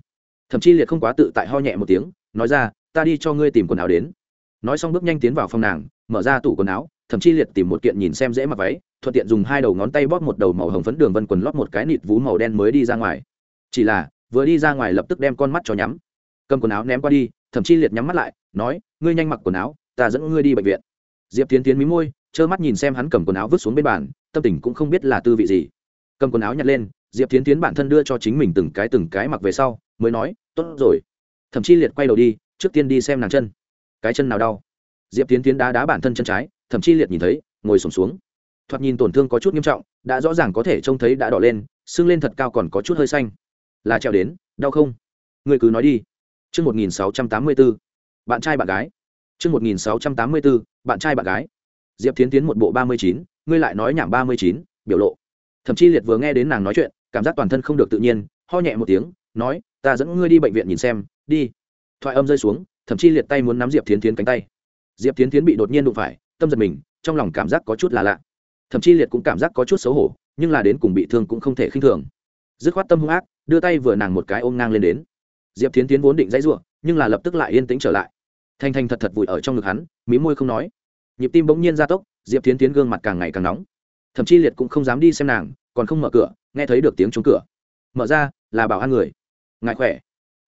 Thậm chí liệt không quá tự tại ho nhẹ một tiếng, nói ra, ta đi cho ngươi tìm quần áo đến. Nói xong bước nhanh tiến vào phòng nàng, mở ra tủ quần áo thậm chí liệt tìm một kiện nhìn xem dễ mặc váy, thuận tiện dùng hai đầu ngón tay bóp một đầu màu hồng phấn đường vân quần lót một cái nịt vú màu đen mới đi ra ngoài. Chỉ là, vừa đi ra ngoài lập tức đem con mắt cho nhắm. Cầm quần áo ném qua đi thậm chí liệt nhắm mắt lại nói ngươi nhanh mặc quần áo ta dẫn ngươi đi bệnh viện. Diệp tiến tiến mí môi trơ mắt nhìn xem hắn cầm quần áo vứt xuống bên bàn tâm tình cũng không biết là tư vị gì. Cầm quần áo nhặt lên diệp tiến tiến bản thân đưa cho chính mình từng cái từng cái mặc về sau mới nói tốt rồi. Thậm chí liệt quay đầu đi trước tiên đi xem nàng chân. Cái chân nào đau? Diệp tiến tiến đá đá bản thân chân trái thậm chí liệt nhìn thấy ngồi sùng xuống, thoạt nhìn tổn thương có chút nghiêm trọng đã rõ ràng có thể trông thấy đã đỏ lên sưng lên thật cao còn có chút hơi xanh. Là trèo đến đau không? Người cứ nói đi. Trước 1684, bạn trai bạn gái. Chương một nghìn sáu trăm tám mươi bốn bạn trai bạn gái. Diệp tiến tiến một bộ ba mươi chín, ngươi lại nói nhảm ba mươi chín, biểu lộ. Thậm chí liệt vừa nghe đến nàng nói chuyện, cảm giác toàn thân không được tự nhiên, ho nhẹ một tiếng, nói, ta dẫn ngươi đi bệnh viện nhìn xem, đi. Thoại âm rơi xuống, thậm chí liệt tay muốn nắm diệp tiến tiến cánh tay. Diệp tiến tiến bị đột nhiên đụng phải, tâm giật mình, trong lòng cảm giác có chút là lạ. Thậm chí liệt cũng cảm giác có chút xấu hổ, nhưng là đến cùng bị thương cũng không thể khinh thường. Dứt khoát tâm hung ác, đưa tay vừa nàng một cái ôm ngang lên đến. Diệp tiến tiến vốn định dãy r u ộ nhưng là lập tức lại yên tĩnh trở lại. Thanh thanh thật thật vùi ở trong ngực hắn, mí môi không nói. Nhịp tim bỗng nhiên gia tốc, diệp tiến tiến gương mặt càng ngày càng nóng. Thậm chí liệt cũng không dám đi xem nàng, còn không mở cửa, nghe thấy được tiếng chống cửa. Mở ra, là bảo an người. Ngại khỏe.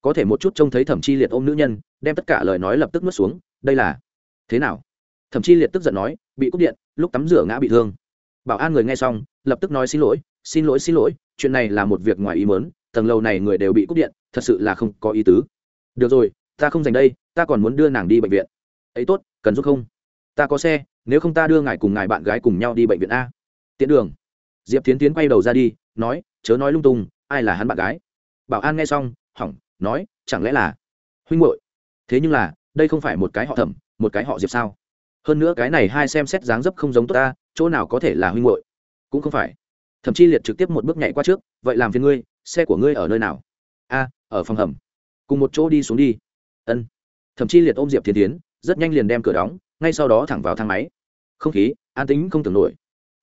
Có thể một chút trông thấy thẩm chi liệt ôm nữ nhân, đem tất cả lời nói lập tức nuốt xuống, đây là thế nào? Thẩm chi liệt tức giận nói, bị cúp điện, lúc tắm rửa ngã bị thương. Bảo an người nghe xong, lập tức nói xin lỗi xin lỗi xin lỗi, chuyện này là một việc ngoài ý mớn tầng lầu này người đều bị cúp điện, thật sự là không có ý tứ được rồi, ta không dành đây, ta còn muốn đưa nàng đi bệnh viện. Ấy tốt, cần giúp không? Ta có xe, nếu không ta đưa ngài cùng ngài bạn gái cùng nhau đi bệnh viện a. Tiễn đường. Diệp tiến tiến quay đầu ra đi, nói, chớ nói lung tung, ai là hắn bạn gái? Bảo an nghe xong, hỏng, nói, chẳng lẽ là huynh hội thế nhưng là, đây không phải một cái họ thẩm, một cái họ diệp sao? Hơn nữa cái này hai xem xét dáng dấp không giống tốt ta, chỗ nào có thể là huynh hội cũng không phải. Thậm chí liệt trực tiếp một bước nhảy qua trước, vậy làm phiền ngươi, xe của ngươi ở nơi nào? A, ở phòng hầm cùng một chỗ đi xuống đi. Ân. Thậm chí liệt ôm diệp thiên tiến rất nhanh liền đem cửa đóng, ngay sau đó thẳng vào thang máy. Không khí, an tính không tưởng nổi.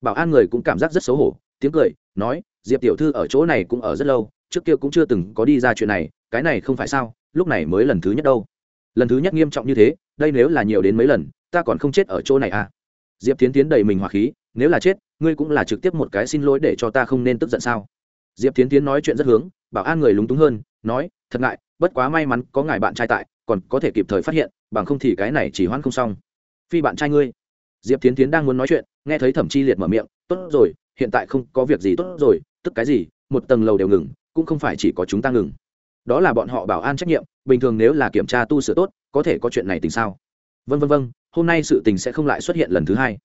Bảo an người cũng cảm giác rất xấu hổ, tiếng cười, nói, diệp tiểu thư ở chỗ này cũng ở rất lâu, trước kia cũng chưa từng có đi ra chuyện này, cái này không phải sao, lúc này mới lần thứ nhất đâu. Lần thứ nhất nghiêm trọng như thế, đây nếu là nhiều đến mấy lần, ta còn không chết ở chỗ này à? Diệp tiến tiến đầy mình hỏa khí, nếu là chết, ngươi cũng là trực tiếp một cái xin lỗi để cho ta không nên tức giận sao? Diệp tiến tiến nói chuyện rất hướng, bảo an người lúng túng hơn, nói, thật ngại bất quá may mắn có ngài bạn trai tại, còn có thể kịp thời phát hiện, bằng không thì cái này chỉ hoãn không xong. Phi bạn trai ngươi. Diệp tiến tiến đang muốn nói chuyện, nghe thấy thẩm chi liệt mở miệng, tốt rồi, hiện tại không có việc gì tốt rồi, tức cái gì, một tầng lầu đều ngừng, cũng không phải chỉ có chúng ta ngừng. Đó là bọn họ bảo an trách nhiệm, bình thường nếu là kiểm tra tu sửa tốt, có thể có chuyện này tình sao? Vân vân vân hôm nay sự tình sẽ không lại xuất hiện lần thứ hai.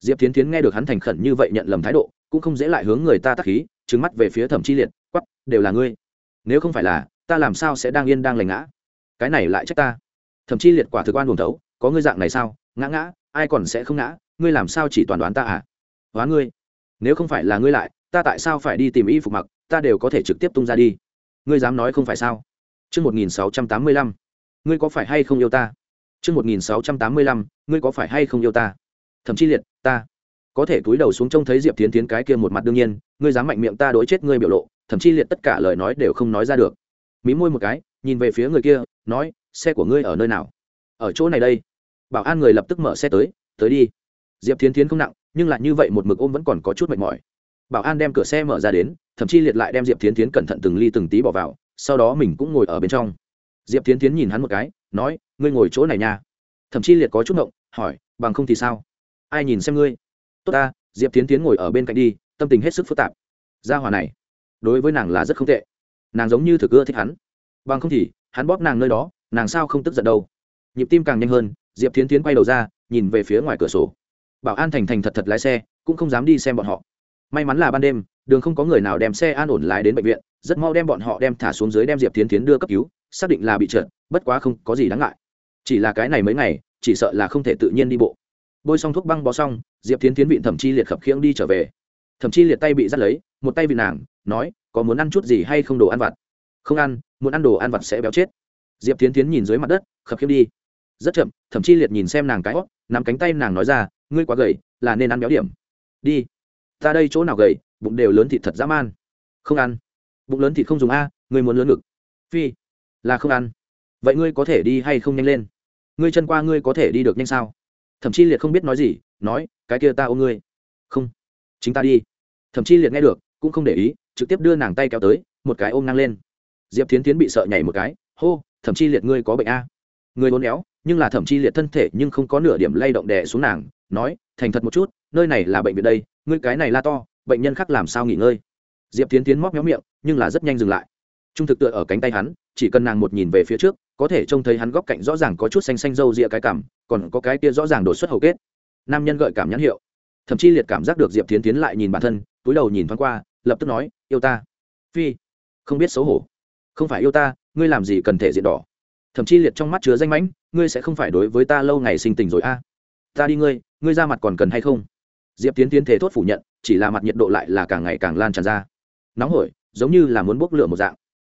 Diệp tiến tiến nghe được hắn thành khẩn như vậy nhận lầm thái độ, cũng không dễ lại hướng người ta tắc khí trứng mắt về phía thẩm chi liệt quắp đều là ngươi. Nếu không phải là ta làm sao sẽ đang yên đang lành ngã? Cái này lại trách ta. Thậm chí liệt quả thực quan buồn thấu, có ngươi dạng này sao? Ngã ngã, ai còn sẽ không ngã? Ngươi làm sao chỉ toàn đoán ta à? Hóa ngươi. Nếu không phải là ngươi lại, ta tại sao phải đi tìm y phục mặc? Ta đều có thể trực tiếp tung ra đi. Ngươi dám nói không phải sao? Chương một nghìn sáu trăm tám mươi lăm. Ngươi có phải hay không yêu ta? Chương một nghìn sáu trăm tám mươi lăm. Ngươi có phải hay không yêu ta? Thậm chí liệt, ta có thể túi đầu xuống trông thấy diệp tiến tiến cái kia một mặt đương nhiên, ngươi dám mạnh miệng ta đối chết ngươi biểu lộ, thậm chí liệt tất cả lời nói đều không nói ra được mí môi một cái, nhìn về phía người kia, nói, xe của ngươi ở nơi nào? Ở chỗ này đây. Bảo an người lập tức mở xe tới tới đi. Diệp thiến thiến không nặng, nhưng lại như vậy một mực ôm vẫn còn có chút mệt mỏi. Bảo an đem cửa xe mở ra đến, thậm chí liệt lại đem diệp thiến thiến cẩn thận từng ly từng tí bỏ vào, sau đó mình cũng ngồi ở bên trong. Diệp thiến thiến nhìn hắn một cái, nói, ngươi ngồi chỗ này nha. Thậm chí liệt có chút ngộng, hỏi, bằng không thì sao? Ai nhìn xem ngươi? Tốt ta, diệp thiến thiến ngồi ở bên cạnh đi, tâm tình hết sức phức tạp. Gia hòa này, đối với nàng là rất không tệ nàng giống như thực ưa thích hắn. Bằng không thì, hắn bóp nàng nơi đó, nàng sao không tức giận đâu. Nhịp tim càng nhanh hơn, diệp thiến tiến quay đầu ra, nhìn về phía ngoài cửa sổ. Bảo an thành thành thật thật lái xe, cũng không dám đi xem bọn họ. May mắn là ban đêm, đường không có người nào đem xe an ổn lái đến bệnh viện, rất mau đem bọn họ đem thả xuống dưới đem diệp tiến tiến đưa cấp cứu, xác định là bị trượt, bất quá không có gì đáng ngại. Chỉ là cái này mấy ngày, chỉ sợ là không thể tự nhiên đi bộ. Bôi xong thuốc băng bó xong, diệp tiến tiến vịn thẩm chi liệt khập khiễng đi trở về thẩm chi liệt tay bị dắt lấy, một tay vị nàng, nói, có muốn ăn chút gì hay không đồ ăn vặt? Không ăn, muốn ăn đồ ăn vặt sẽ béo chết. Diệp tiến tiến nhìn dưới mặt đất, khập khiễng đi. Rất chậm. Thậm chí liệt nhìn xem nàng cái hót nắm cánh tay nàng nói ra, ngươi quá gầy, là nên ăn béo điểm. Đi, ta đây chỗ nào gầy, bụng đều lớn thịt thật dã man. Không ăn. Bụng lớn thịt không dùng a, ngươi muốn lớn ngực. Phi, là không ăn. Vậy ngươi có thể đi hay không nhanh lên? Ngươi chân qua ngươi có thể đi được nhanh sao? Thậm chí liệt không biết nói gì, nói, cái kia ta ôm ngươi. Không chính ta đi. Thậm chí liệt nghe được, cũng không để ý, trực tiếp đưa nàng tay kéo tới, một cái ôm ngang lên. Diệp thiến tiến bị sợ nhảy một cái, hô thậm chí liệt ngươi có bệnh a? Người hôn éo, nhưng là thậm chí liệt thân thể nhưng không có nửa điểm lay động đè xuống nàng, nói, thành thật một chút, nơi này là bệnh viện đây, ngươi cái này la to, bệnh nhân khác làm sao nghỉ ngơi? Diệp tiến tiến móc méo miệng, nhưng là rất nhanh dừng lại. Trung thực tựa ở cánh tay hắn, chỉ cần nàng một nhìn về phía trước, có thể trông thấy hắn góc cạnh rõ ràng có chút xanh xanh râu rịa cái cảm, còn có cái kia rõ ràng đột xuất hầu kết. Nam nhân gợi cảm nhãn hiệu thậm chí liệt cảm giác được diệp tiến tiến lại nhìn bản thân, túi đầu nhìn thoáng qua, lập tức nói, yêu ta. Phi. Không biết xấu hổ. Không phải yêu ta, ngươi làm gì cần thể diện đỏ? Thậm chí liệt trong mắt chứa danh mãnh, ngươi sẽ không phải đối với ta lâu ngày sinh tình rồi a. Ta đi ngươi ngươi ra mặt còn cần hay không? Diệp tiến tiến thể thốt phủ nhận, chỉ là mặt nhiệt độ lại là càng ngày càng lan tràn ra. Nóng hổi, giống như là muốn bốc lửa một dạng.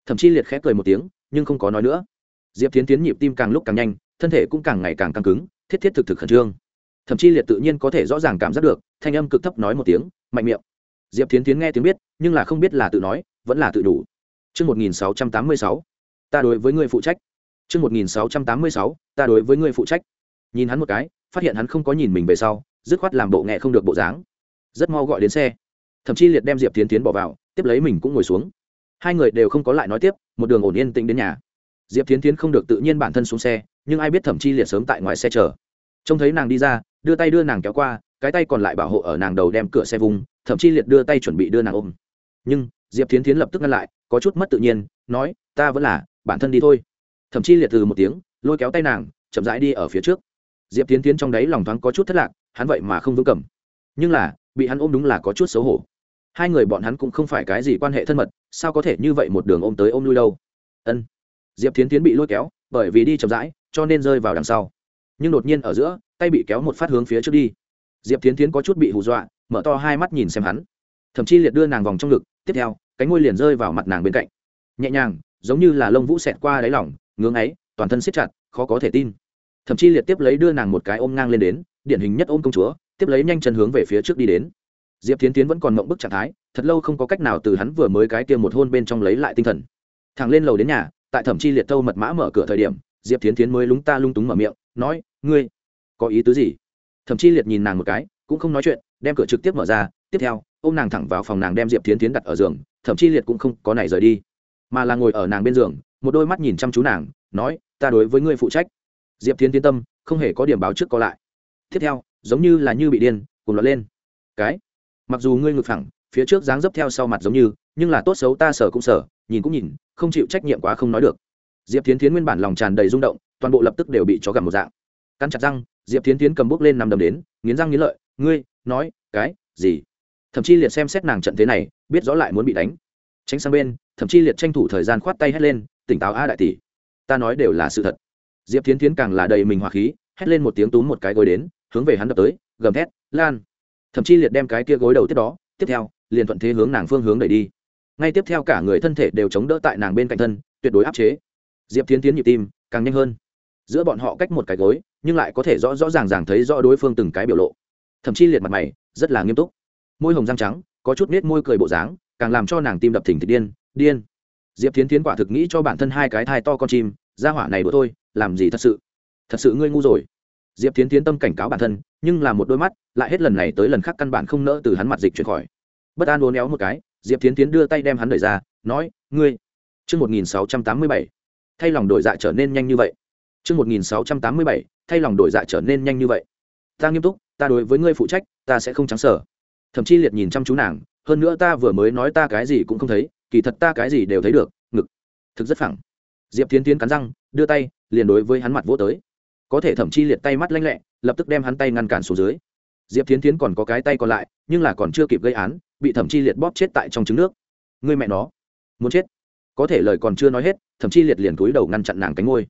Thậm chí liệt khẽ cười một tiếng, nhưng không có nói nữa. Diệp tiến tiến nhịp tim càng lúc càng nhanh, thân thể cũng càng ngày càng căng cứng, thiết thiết thực thực khẩn trương thậm chí liệt tự nhiên có thể rõ ràng cảm giác được thanh âm cực thấp nói một tiếng mạnh miệng diệp tiến tiến nghe tiếng biết nhưng là không biết là tự nói vẫn là tự đủ Trước 1686, ta đối với người phụ trách. Trước 1686, ta đối với người phụ trách. Nhìn hắn một cái, phát hiện hắn không có nhìn mình về sau, dứt khoát làm bộ nghe không được bộ dáng. Rất mau gọi đến xe. Thậm chí liệt đem Diệp Tiến Tiến bỏ vào, tiếp lấy mình cũng ngồi xuống. Hai người đều không có lại nói tiếp, một đường ổn yên tĩnh đến nhà. Diệp Tiến Tiến không được tự nhiên bản thân xuống xe, nhưng ai biết Thẩm Chi liệt sớm tại ngoài xe chờ. Trông thấy nàng đi ra, đưa tay đưa nàng kéo qua, cái tay còn lại bảo hộ ở nàng đầu đem cửa xe vùng, Thẩm Chi liệt đưa tay chuẩn bị đưa nàng ôm. Nhưng, Diệp Tiến Tiến lập tức ngăn lại, có chút mất tự nhiên nói ta vẫn là bản thân đi thôi. Thậm chí liệt từ một tiếng lôi kéo tay nàng chậm rãi đi ở phía trước. Diệp tiến tiến trong đấy lòng thoáng có chút thất lạc hắn vậy mà không vững cầm. Nhưng là bị hắn ôm đúng là có chút xấu hổ. Hai người bọn hắn cũng không phải cái gì quan hệ thân mật sao có thể như vậy một đường ôm tới ôm lui đâu? Ân. Diệp tiến tiến bị lôi kéo bởi vì đi chậm rãi cho nên rơi vào đằng sau nhưng đột nhiên ở giữa, tay bị kéo một phát hướng phía trước đi. Diệp tiến tiến có chút bị hù dọa, mở to hai mắt nhìn xem hắn. Thậm chí liệt đưa nàng vòng trong ngực, tiếp theo, cánh môi liền rơi vào mặt nàng bên cạnh. Nhẹ nhàng, giống như là lông vũ xẹt qua đáy lỏng, ngưỡng ấy, toàn thân siết chặt, khó có thể tin. Thậm chí liệt tiếp lấy đưa nàng một cái ôm ngang lên đến, điển hình nhất ôm công chúa, tiếp lấy nhanh chân hướng về phía trước đi đến. Diệp tiến tiến vẫn còn mộng bức trạng thái, thật lâu không có cách nào từ hắn vừa mới cái kia một hôn bên trong lấy lại tinh thần. Thằng lên lầu đến nhà, tại thẩm chi liệt thâu mật mã mở cửa thời điểm, diệp tiến tiến mới lúng ta lung túng mở miệng nói, ngươi có ý tứ gì? Thẩm chi liệt nhìn nàng một cái, cũng không nói chuyện, đem cửa trực tiếp mở ra, tiếp theo ô m nàng thẳng vào phòng nàng đem diệp tiến tiến đặt ở giường thậm chí liệt cũng không có này rời đi, mà là ngồi ở nàng bên giường, một đôi mắt nhìn chăm chú nàng, nói, ta đối với ngươi phụ trách. Diệp tiến tiến tâm, không hề có điểm báo trước có lại. Tiếp theo, giống như là như bị điên cùng lọt lên. Cái, mặc dù ngươi ngực phẳng, phía trước dáng dấp theo sau mặt giống như, nhưng là tốt xấu ta sở cũng sở, nhìn cũng nhìn, không chịu trách nhiệm quá không nói được. Diệp tiến tiến nguyên bản lòng tràn đầy rung động toàn bộ lập tức đều bị chó gặm một dạng. Cắn chặt răng, diệp tiến tiến cầm bước lên nằm đầm đến, nghiến răng nghiến lợi, ngươi, nói, cái gì? Thậm chí liệt xem xét nàng trận thế này, biết rõ lại muốn bị đánh. Tránh sang bên thậm chí liệt tranh thủ thời gian khoát tay hét lên, tỉnh táo a đại tỷ, ta nói đều là sự thật. Diệp tiến tiến càng là đầy mình hỏa khí, hét lên một tiếng túm một cái gối đến, hướng về hắn đập tới, gầm thét, lan! Thậm chí liệt đem cái kia gối đầu tiếp đó, tiếp theo, liền thuận thế hướng nàng phương hướng đẩy đi. Ngay tiếp theo cả người thân thể đều chống đỡ tại nàng bên cạnh thân, tuyệt đối áp chế. Diệp tiến tiến nhịp tim, càng nhanh hơn giữa bọn họ cách một cái gối nhưng lại có thể rõ rõ ràng ràng thấy rõ đối phương từng cái biểu lộ. Thậm chí liệt mặt mày rất là nghiêm túc. Môi hồng răng trắng có chút nết môi cười bộ dáng càng làm cho nàng tim đập thình thịch điên điên. Diệp tiến tiến quả thực nghĩ cho bản thân hai cái thai to con chim ra hỏa này đùa thôi làm gì thật sự? Thật sự ngươi ngu rồi. Diệp tiến tiến tâm cảnh cáo bản thân nhưng là một đôi mắt lại hết lần này tới lần khác căn bản không nỡ từ hắn mặt dịch chuyển khỏi. Bất an uốn éo một cái diệp tiến tiến đưa tay đem hắn đẩy ra nói ngươi. Trước 1687, thay lòng đổi dạ trở nên nhanh như vậy chương một nghìn sáu trăm tám mươi bảy, thay lòng đổi dạ trở nên nhanh như vậy. Ta nghiêm túc, ta đối với ngươi phụ trách, ta sẽ không trắng sở Thẩm Chi liệt nhìn chăm chú nàng, hơn nữa ta vừa mới nói ta cái gì cũng không thấy, kỳ thật ta cái gì đều thấy được, ngực. Thực rất phẳng. Diệp Thiến Thiến cắn răng, đưa tay, liền đối với hắn mặt vỗ tới. Có thể Thẩm Chi liệt tay mắt lanh lẹ, lập tức đem hắn tay ngăn cản xuống dưới. Diệp Thiến Thiến còn có cái tay còn lại, nhưng là còn chưa kịp gây án, bị Thẩm chi liệt bóp chết tại trong trứng nước. Ngươi mẹ nó. Muốn chết. Có thể lời còn chưa nói hết, Thẩm chi liệt liền cúi đầu ngăn chặn nàng cánh ngôi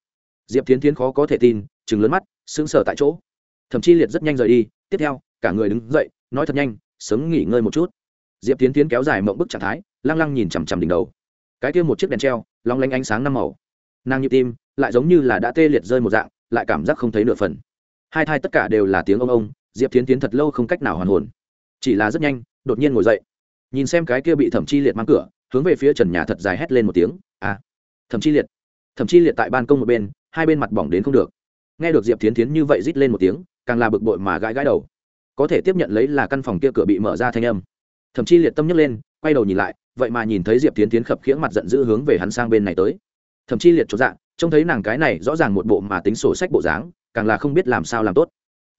diệp tiến tiến khó có thể tin chừng lớn mắt, sững sờ tại chỗ. Thậm chi liệt rất nhanh rời đi, tiếp theo, cả người đứng dậy, nói thật nhanh, sớm nghỉ ngơi một chút. Diệp tiến tiến kéo dài mộng bức trạng thái, lăng lăng nhìn chằm chằm đỉnh đầu. Cái kia một chiếc đèn treo, long lanh ánh sáng năm màu. Nàng nhịp tim, lại giống như là đã tê liệt rơi một dạng, lại cảm giác không thấy nửa phần. Hai thai tất cả đều là tiếng ông ông, diệp tiến tiến thật lâu không cách nào hoàn hồn. Chỉ là rất nhanh, đột nhiên ngồi dậy. Nhìn xem cái kia bị thẩm chi liệt mang cửa, hướng về phía trần nhà thật dài hét lên một tiếng à! Thẩm chi liệt. Thẩm chi liệt tại ban công một bên hai bên mặt bỏng đến không được. Nghe được diệp tiến tiến như vậy rít lên một tiếng, càng là bực bội mà gãi gãi đầu. Có thể tiếp nhận lấy là căn phòng kia cửa bị mở ra thanh âm. Thậm chí liệt tâm nhấc lên, quay đầu nhìn lại, vậy mà nhìn thấy diệp tiến tiến khập khiễng mặt giận dữ hướng về hắn sang bên này tới. Thậm chí liệt chột dạng trông thấy nàng cái này rõ ràng một bộ mà tính sổ sách bộ dáng, càng là không biết làm sao làm tốt.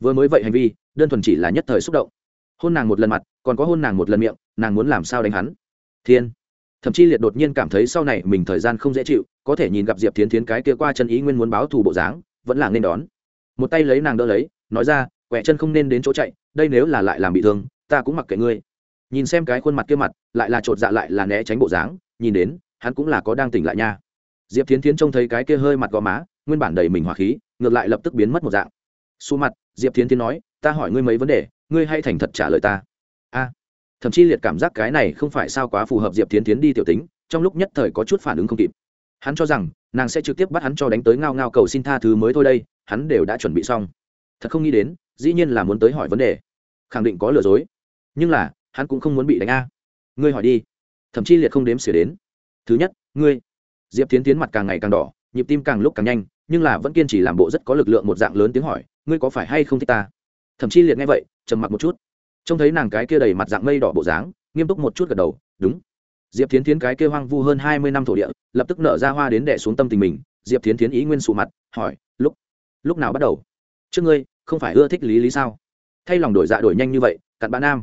Vừa mới vậy hành vi, đơn thuần chỉ là nhất thời xúc động. Hôn nàng một lần mặt, còn có hôn nàng một lần miệng, nàng muốn làm sao đánh hắn? Thiên! Thậm chí liệt đột nhiên cảm thấy sau này mình thời gian không dễ chịu có thể nhìn gặp diệp tiến tiến cái kia qua chân ý nguyên muốn báo thù bộ dáng, vẫn là nên đón. Một tay lấy nàng đỡ lấy, nói ra quẹ chân không nên đến chỗ chạy, đây nếu là lại làm bị thương, ta cũng mặc kệ ngươi. Nhìn xem cái khuôn mặt kia mặt, lại là chột dạ lại là né tránh bộ dáng, nhìn đến, hắn cũng là có đang tỉnh lại nha. Diệp tiến tiến trông thấy cái kia hơi mặt gò má, nguyên bản đầy mình hỏa khí, ngược lại lập tức biến mất một dạng. Xu mặt, diệp tiến tiến nói, ta hỏi ngươi mấy vấn đề, ngươi hay thành thật trả lời ta. A. Thậm chí liệt cảm giác cái này không phải sao quá phù hợp diệp tiến tiến đi tiểu tính, trong lúc nhất thời có chút phản ứng không kịp hắn cho rằng, nàng sẽ trực tiếp bắt hắn cho đánh tới ngao ngao cầu xin tha thứ mới thôi đây, hắn đều đã chuẩn bị xong. Thật không nghĩ đến, dĩ nhiên là muốn tới hỏi vấn đề. Khẳng định có lừa dối. Nhưng là, hắn cũng không muốn bị đánh a. Ngươi hỏi đi. Thậm chí liệt không đếm xỉa đến. Thứ nhất, ngươi. Diệp tiến tiến mặt càng ngày càng đỏ, nhịp tim càng lúc càng nhanh, nhưng là vẫn kiên trì làm bộ rất có lực lượng một dạng lớn tiếng hỏi, ngươi có phải hay không thích ta? Thậm chí liệt nghe vậy, trầm mặc một chút. Trông thấy nàng cái kia đầy mặt dạng mây đỏ bộ dáng, nghiêm túc một chút gật đầu, đúng diệp tiến tiến cái kia hoang vu hơn hai mươi năm thổ địa lập tức nở ra hoa đến đẻ xuống tâm tình mình. Diệp tiến tiến ý nguyên sụ mặt hỏi lúc lúc nào bắt đầu? Trước ngươi không phải ưa thích lý lý sao? Thay lòng đổi dạ đổi nhanh như vậy cặn bạn nam.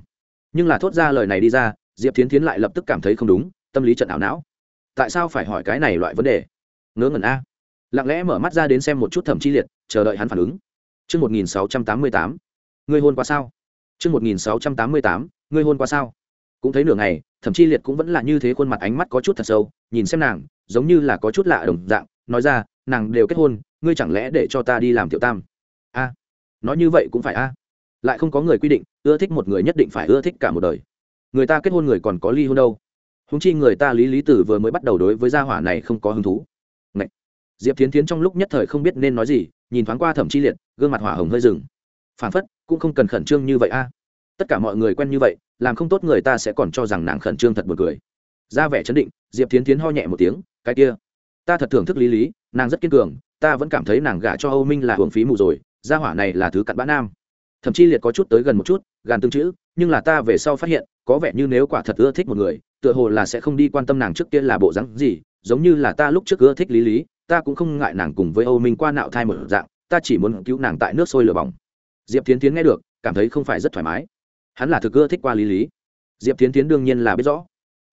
Nhưng là thốt ra lời này đi ra diệp tiến tiến lại lập tức cảm thấy không đúng tâm lý trận ảo não. Tại sao phải hỏi cái này loại vấn đề? Ngớ ngẩn a. Lặng lẽ mở mắt ra đến xem một chút thẩm chi liệt chờ đợi hắn phản ứng. Trước 1688, ngươi hôn qua sao? Trước 1688, ngươi hôn qua sao? Cũng thấy nửa ngày, thẩm chi liệt cũng vẫn là như thế khuôn mặt ánh mắt có chút thật sâu, nhìn xem nàng, giống như là có chút lạ đồng dạng, nói ra, nàng đều kết hôn, ngươi chẳng lẽ để cho ta đi làm tiểu tam? A, nói như vậy cũng phải a. Lại không có người quy định, ưa thích một người nhất định phải ưa thích cả một đời. Người ta kết hôn người còn có ly hôn đâu húng chi người ta lý lý tử vừa mới bắt đầu đối với gia hỏa này không có hứng thú Ngậy! diệp tiến tiến trong lúc nhất thời không biết nên nói gì nhìn thoáng qua thẩm chi liệt gương mặt hỏa hồng hơi rừng phản phất cũng không cần khẩn trương như vậy a tất cả mọi người quen như vậy làm không tốt người ta sẽ còn cho rằng nàng khẩn trương thật buồn cười. Ra vẻ chấn định, diệp tiến tiến ho nhẹ một tiếng, cái kia, ta thật thưởng thức lý lý, nàng rất kiên cường, ta vẫn cảm thấy nàng gả cho âu minh là hưởng phí mù rồi, gia hỏa này là thứ cặn bã nam. Thậm chí liệt có chút tới gần một chút, gàn tương chữ, nhưng là ta về sau phát hiện, có vẻ như nếu quả thật ưa thích một người, tựa hồ là sẽ không đi quan tâm nàng trước kia là bộ rắn gì, giống như là ta lúc trước ưa thích lý lý, ta cũng không ngại nàng cùng với âu minh qua nạo thai một dạng, ta chỉ muốn cứu nàng tại nước sôi lửa bỏng. Diệp tiến tiến nghe được, cảm thấy không phải rất thoải mái hắn là thực ưa thích qua lý lý. Diệp tiến tiến đương nhiên là biết rõ.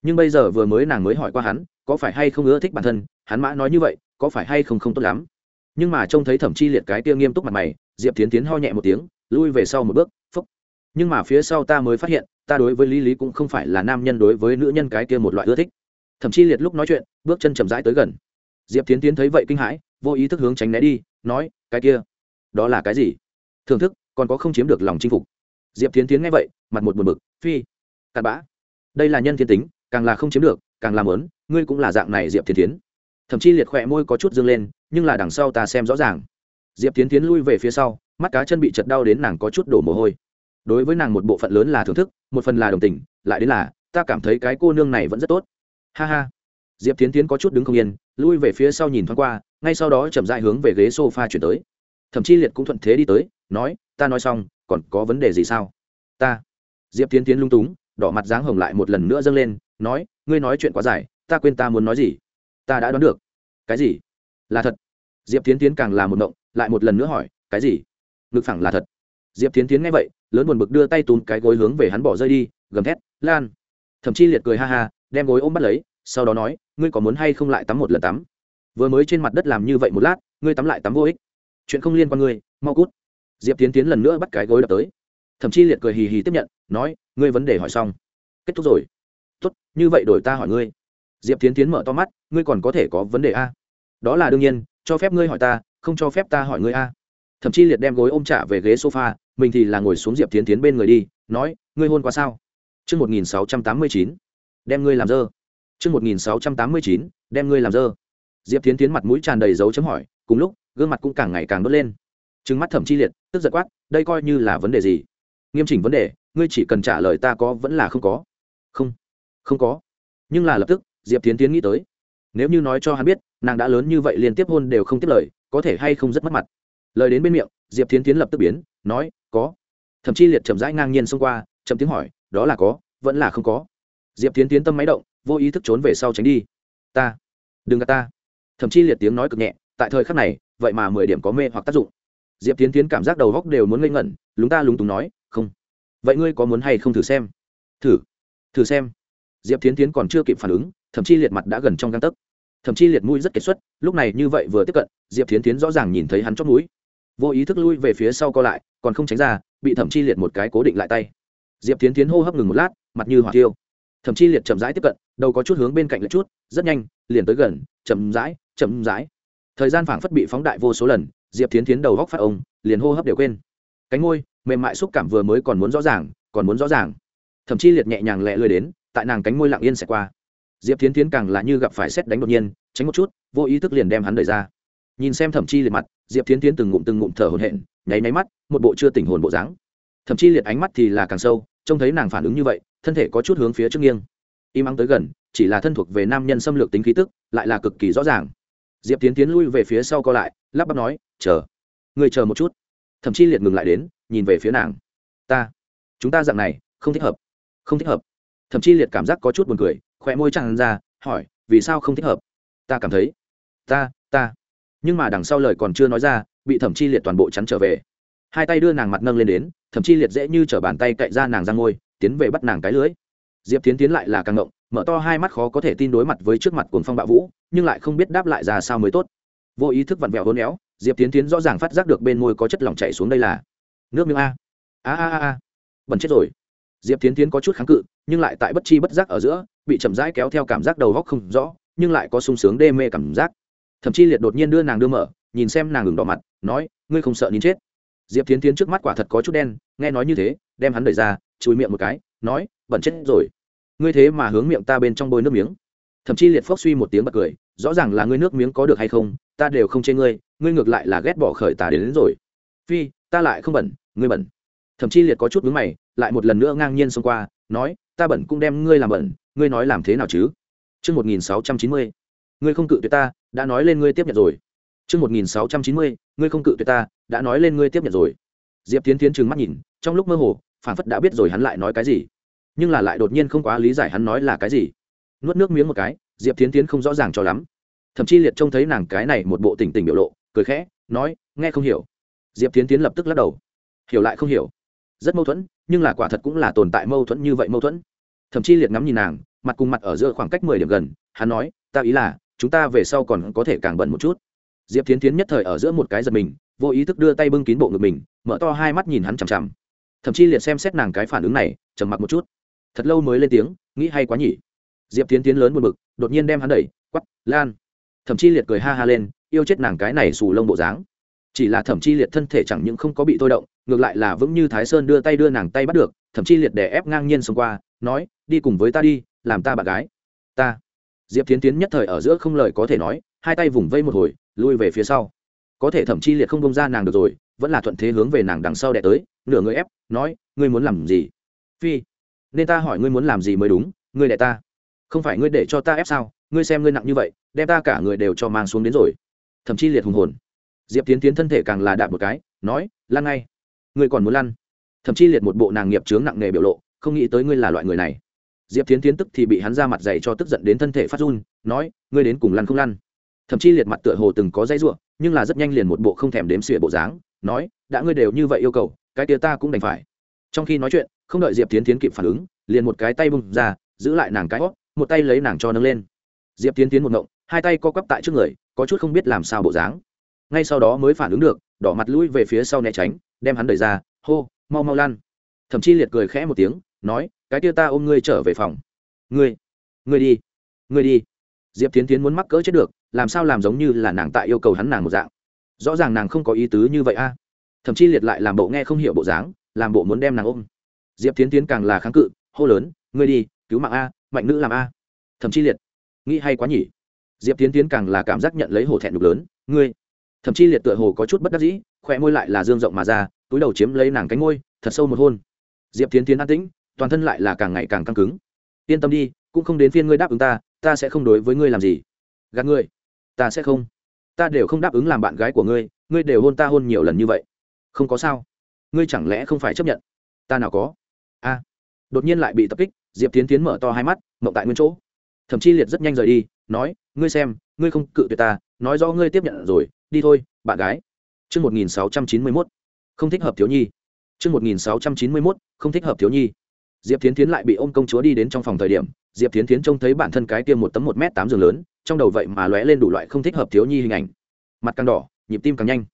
Nhưng bây giờ vừa mới nàng mới hỏi qua hắn, có phải hay không ưa thích bản thân, hắn mã nói như vậy, có phải hay không không tốt lắm. Nhưng mà trông thấy thẩm chi liệt cái tia nghiêm túc mặt mày, diệp tiến tiến ho nhẹ một tiếng, lui về sau một bước, phúc. Nhưng mà phía sau ta mới phát hiện, ta đối với lý lý cũng không phải là nam nhân đối với nữ nhân cái kia một loại ưa thích. Thậm chí liệt lúc nói chuyện, bước chân chậm rãi tới gần. Diệp tiến tiến thấy vậy kinh hãi, vô ý thức hướng tránh né đi, nói, cái kia, đó là cái gì? Thưởng thức, còn có không chiếm được lòng chinh phục diệp tiến tiến nghe vậy, mặt một buồn bực, phi, cặn bã. Đây là nhân thiên tính, càng là không chiếm được, càng làm lớn ngươi cũng là dạng này diệp tiến tiến thậm chí liệt khỏe môi có chút dương lên, nhưng là đằng sau ta xem rõ ràng. Diệp tiến tiến lui về phía sau, mắt cá chân bị chật đau đến nàng có chút đổ mồ hôi. Đối với nàng một bộ phận lớn là thưởng thức, một phần là đồng tình, lại đến là, ta cảm thấy cái cô nương này vẫn rất tốt. Ha ha. Diệp tiến tiến có chút đứng không yên, lui về phía sau nhìn thoáng qua, ngay sau đó chậm dại hướng về ghế s o f a chuyển tới. Thậm chí liệt cũng thuận thế đi tới, nói, ta nói xong còn có vấn đề gì sao? Ta. Diệp tiến tiến lung túng, đỏ mặt dáng hồng lại một lần nữa dâng lên, nói, ngươi nói chuyện quá dài, ta quên ta muốn nói gì. Ta đã đoán được. Cái gì? Là thật. Diệp tiến tiến càng là một động, lại một lần nữa hỏi, cái gì? Ngực phẳng là thật. Diệp tiến tiến nghe vậy, lớn buồn bực đưa tay túm cái gối hướng về hắn bỏ rơi đi, gầm thét, lan! Thậm chí liệt cười ha ha, đem gối ôm bắt lấy, sau đó nói, ngươi có muốn hay không lại tắm một lần tắm? Vừa mới trên mặt đất làm như vậy một lát, ngươi tắm lại tắm vô ích. Chuyện không liên quan ngươi, mau cút diệp tiến tiến lần nữa bắt cái gối đập tới. Thậm chí liệt cười hì hì tiếp nhận nói ngươi vấn đề hỏi xong. Kết thúc rồi. Tốt như vậy đổi ta hỏi ngươi. Diệp tiến tiến mở to mắt ngươi còn có thể có vấn đề a. Đó là đương nhiên cho phép ngươi hỏi ta không cho phép ta hỏi ngươi a. Thậm chí liệt đem gối ôm trả về ghế sofa mình thì là ngồi xuống diệp tiến tiến bên người đi nói ngươi hôn qua sao? Trước 1689, đem ngươi làm dơ. Trước 1689, đem ngươi làm dơ. Diệp Tiến Tiến mặt mũi tràn đầy dấu chấm hỏi, cùng lúc, gương mặt cũng càng ngày càng đốt lên. Trừng mắt Thẩm Chi Liệt, tức giận quát, đây coi như là vấn đề gì? Nghiêm chỉnh vấn đề, ngươi chỉ cần trả lời ta có vẫn là không có. Không, không có. Nhưng là lập tức, Diệp Tiến Tiến nghĩ tới, nếu như nói cho hắn biết, nàng đã lớn như vậy liên tiếp hôn đều không tiếp lời, có thể hay không rất mất mặt. Lời đến bên miệng, Diệp Tiến Tiến lập tức biến, nói, có. Thẩm Chi Liệt chậm rãi ngang nhiên xông qua, chậm tiếng hỏi, đó là có, vẫn là không có diệp tiến tiến tâm máy động vô ý thức trốn về sau tránh đi ta đừng gạt ta thậm chí liệt tiếng nói cực nhẹ tại thời khắc này vậy mà mười điểm có mê hoặc tác dụng diệp tiến tiến cảm giác đầu góc đều muốn ngây ngẩn, lúng ta lúng túng nói, không. Vậy ngươi có muốn hay không thử xem? Thử? Thử xem. Diệp tiến tiến còn chưa kịp phản ứng, thậm chí liệt mặt đã gần trong găng tấc. Thậm chí liệt mũi rất kiệt xuất, lúc này như vậy vừa tiếp cận, diệp tiến tiến rõ ràng nhìn thấy hắn chót mũi. Vô ý thức lui về phía sau co lại, còn không tránh ra, bị thậm chí liệt một cái cố định lại tay. Diệp tiến tiến hô hấp ngừng một lát, mặt như hỏa tiêu thậm chí liệt chậm rãi tiếp cận, đầu có chút hướng bên cạnh lại chút, rất nhanh, liền tới gần, chậm rãi chậm rãi. Thời gian phảng phất bị phóng đại vô số lần diệp tiến tiến đầu góc phát ông, liền hô hấp đều quên. Cánh ngôi mềm mại xúc cảm vừa mới còn muốn rõ ràng, còn muốn rõ ràng. Thậm chí liệt nhẹ nhàng lẹ lười đến, tại nàng cánh môi lặng yên sẽ qua. Diệp tiến tiến càng là như gặp phải xét đánh đột nhiên, tránh một chút, vô ý thức liền đem hắn đẩy ra. Nhìn xem thẩm chi liệt mặt, diệp tiến tiến từng ngụm từng ngụm thở hồn hện nháy máy mắt, một bộ chưa tỉnh hồn bộ dáng. Thậm chi liệt ánh mắt thì là càng sâu, trông thấy nàng phản ứng như vậy, thân thể có chút hướng phía trước nghiêng. Im ắng tới gần, chỉ là thân thuộc về nam nhân xâm lược tính khí tức, lại là cực kỳ rõ ràng diệp tiến tiến lui về phía sau co lại, lắp bắp nói, chờ người chờ một chút. Thậm chí liệt ngừng lại đến, nhìn về phía nàng. Ta, chúng ta dạng này, không thích hợp, không thích hợp. Thậm chí liệt cảm giác có chút buồn cười khỏe môi tràn ra, hỏi, vì sao không thích hợp? Ta cảm thấy, ta ta. Nhưng mà đằng sau lời còn chưa nói ra, bị thẩm chi liệt toàn bộ chắn trở về. Hai tay đưa nàng mặt nâng lên đến thậm chi liệt dễ như t r ở bàn tay cậy ra nàng ra ngôi, tiến về bắt nàng cái lưới. Diệp tiến tiến lại là càng ngộng mở to hai mắt khó có thể tin đối mặt với trước mặt cuồng phong bạo vũ, nhưng lại không biết đáp lại ra sao mới tốt. Vô ý thức vặn vẹo hôn éo diệp tiến tiến rõ ràng phát giác được bên môi có chất lỏng chảy xuống đây là nước miếng a. A a a a. Bẩn chết rồi. Diệp tiến tiến có chút kháng cự, nhưng lại tại bất chi bất giác ở giữa, bị chậm rãi kéo theo cảm giác đầu góc không rõ, nhưng lại có sung sướng đê mê cảm giác. Thậm chí liệt đột nhiên đưa nàng đưa mở, nhìn xem nàng ngừng đỏ mặt, nói, ngươi không sợ nín chết? Diệp tiến tiến trước mắt quả thật có chút đen, nghe nói như thế, đem hắn đẩy ra, chùi miệng một cái, nói, bẩn chết rồi ngươi thế mà hướng miệng ta bên trong bôi nước miếng. Thậm chí liệt phốc suy một tiếng bật cười rõ ràng là ngươi nước miếng có được hay không ta đều không chê ngươi ngươi ngược lại là ghét bỏ khởi tà đến, đến rồi. Phi ta lại không bẩn ngươi bẩn. Thậm chí liệt có chút mướn mày lại một lần nữa ngang nhiên xông qua nói ta bẩn cũng đem ngươi làm bẩn ngươi nói làm thế nào chứ? Trước 1690, ngươi không cự tuyệt ta đã nói lên ngươi tiếp nhận rồi. Trước 1690, ngươi không cự tuyệt ta đã nói lên ngươi tiếp nhận rồi. Diệp tiến tiến trừng mắt nhìn trong lúc mơ hồ phản phất đã biết rồi hắn lại nói cái gì nhưng là lại đột nhiên không quá lý giải hắn nói là cái gì. Nuốt nước miếng một cái, diệp tiến tiến không rõ ràng cho lắm. Thậm chí liệt trông thấy nàng cái này một bộ tỉnh tỉnh biểu lộ, cười khẽ, nói, nghe không hiểu. Diệp tiến tiến lập tức lắc đầu. Hiểu lại không hiểu. Rất mâu thuẫn, nhưng là quả thật cũng là tồn tại mâu thuẫn như vậy mâu thuẫn. Thậm chí liệt ngắm nhìn nàng, mặt cùng mặt ở giữa khoảng cách mười điểm gần, hắn nói, ta ý là, chúng ta về sau còn có thể càng bận một chút. Diệp tiến tiến nhất thời ở giữa một cái giật mình, vô ý thức đưa tay bưng kín bộ ngực mình, mở to hai mắt nhìn hắn chằm chằm. Thậm chí liệt xem xét nàng cái phản ứng này, trầm mặc một chút thật lâu mới lên tiếng, nghĩ hay quá nhỉ. Diệp tiến tiến lớn một bực, đột nhiên đem hắn đẩy quắp lan. Thậm chi liệt cười ha ha lên, yêu chết nàng cái này xù lông bộ dáng. Chỉ là thẩm chi liệt thân thể chẳng những không có bị thôi động, ngược lại là vững như thái sơn đưa tay đưa nàng tay bắt được thậm chi liệt đè ép ngang nhiên xông qua, nói, đi cùng với ta đi, làm ta bạn gái. Ta. Diệp tiến tiến nhất thời ở giữa không lời có thể nói, hai tay vùng vây một hồi, lui về phía sau. Có thể thậm chi liệt không bông ra nàng được rồi, vẫn là thuận thế hướng về nàng đằng sau đẻ tới, nửa người ép, nói, ngươi muốn làm gì? Phi nên ta hỏi ngươi muốn làm gì mới đúng, ngươi đẻ ta. Không phải ngươi để cho ta ép sao? Ngươi xem ngươi nặng như vậy, đem ta cả người đều cho mang xuống đến rồi. Thậm chí liệt hùng hồn. Diệp tiến tiến thân thể càng là đạp một cái, nói, lăn ngay. Ngươi còn muốn lăn? Thậm chí liệt một bộ nàng nghiệp chướng nặng nề biểu lộ, không nghĩ tới ngươi là loại người này. Diệp tiến tiến tức thì bị hắn ra mặt dày cho tức giận đến thân thể phát run, nói, ngươi đến cùng lăn không lăn? Thậm chí liệt mặt tựa hồ từng có dãy ruộng nhưng là rất nhanh liền một bộ không thèm đếm xỉa bộ dáng, nói, đã ngươi đều như vậy yêu cầu, cái tía ta cũng đành phải. Trong khi nói chuyện không đợi diệp tiến tiến kịp phản ứng, liền một cái tay bung ra, giữ lại nàng cái hót một tay lấy nàng cho nâng lên. Diệp tiến tiến một ngộng, hai tay co quắp tại trước người, có chút không biết làm sao bộ dáng. Ngay sau đó mới phản ứng được, đỏ mặt lui về phía sau né tránh, đem hắn đẩy ra, hô, mau mau lan. Thậm chí liệt cười khẽ một tiếng, nói, cái kia ta ôm ngươi trở về phòng. Ngươi ngươi đi ngươi đi. Diệp tiến tiến muốn mắc cỡ chết được, làm sao làm giống như là nàng tại yêu cầu hắn nàng một dạng. Rõ ràng nàng không có ý tứ như vậy a. Thậm chí liệt lại làm bộ nghe không hiểu bộ dáng, làm bộ muốn đem nàng ôm diệp tiến tiến càng là kháng cự, hô lớn, ngươi đi, cứu mạng a, mạnh nữ làm a. Thậm chí liệt, nghĩ hay quá nhỉ? Diệp tiến tiến càng là cảm giác nhận lấy hổ thẹn đục lớn, ngươi. Thậm chí liệt tựa hồ có chút bất đắc dĩ, khỏe môi lại là dương rộng mà ra, túi đầu chiếm lấy nàng cánh môi, thật sâu một hôn. Diệp tiến tiến an tĩnh, toàn thân lại là càng ngày càng căng cứng. Yên tâm đi, cũng không đến phiên ngươi đáp ứng ta ta sẽ không đối với ngươi làm gì. Gạt ngươi. Ta sẽ không. Ta đều không đáp ứng làm bạn gái của ngươi ngươi đều hôn ta hôn nhiều lần như vậy. Không có sao. Ngươi chẳng lẽ không phải chấp nhận? Ta nào có a đột nhiên lại bị tập kích diệp tiến tiến mở to hai mắt mộng tại nguyên chỗ thậm chí liệt rất nhanh rời đi nói ngươi xem ngươi không cự tuyệt ta nói do ngươi tiếp nhận rồi đi thôi bạn gái Trước 1691, không thích hợp thiếu nhi. Trước 1691, không thích hợp thiếu nhi. Diệp Thiến Thiến lại bị ôm công chúa đi đến trong phòng thời điểm, Diệp Thiến Thiến trông thấy bản thân cái tiêm một tấm một m tám giường lớn, trong đầu vậy mà lóe lên đủ loại không thích hợp thiếu nhi hình ảnh. Mặt càng đỏ, nhịp tim càng nhanh.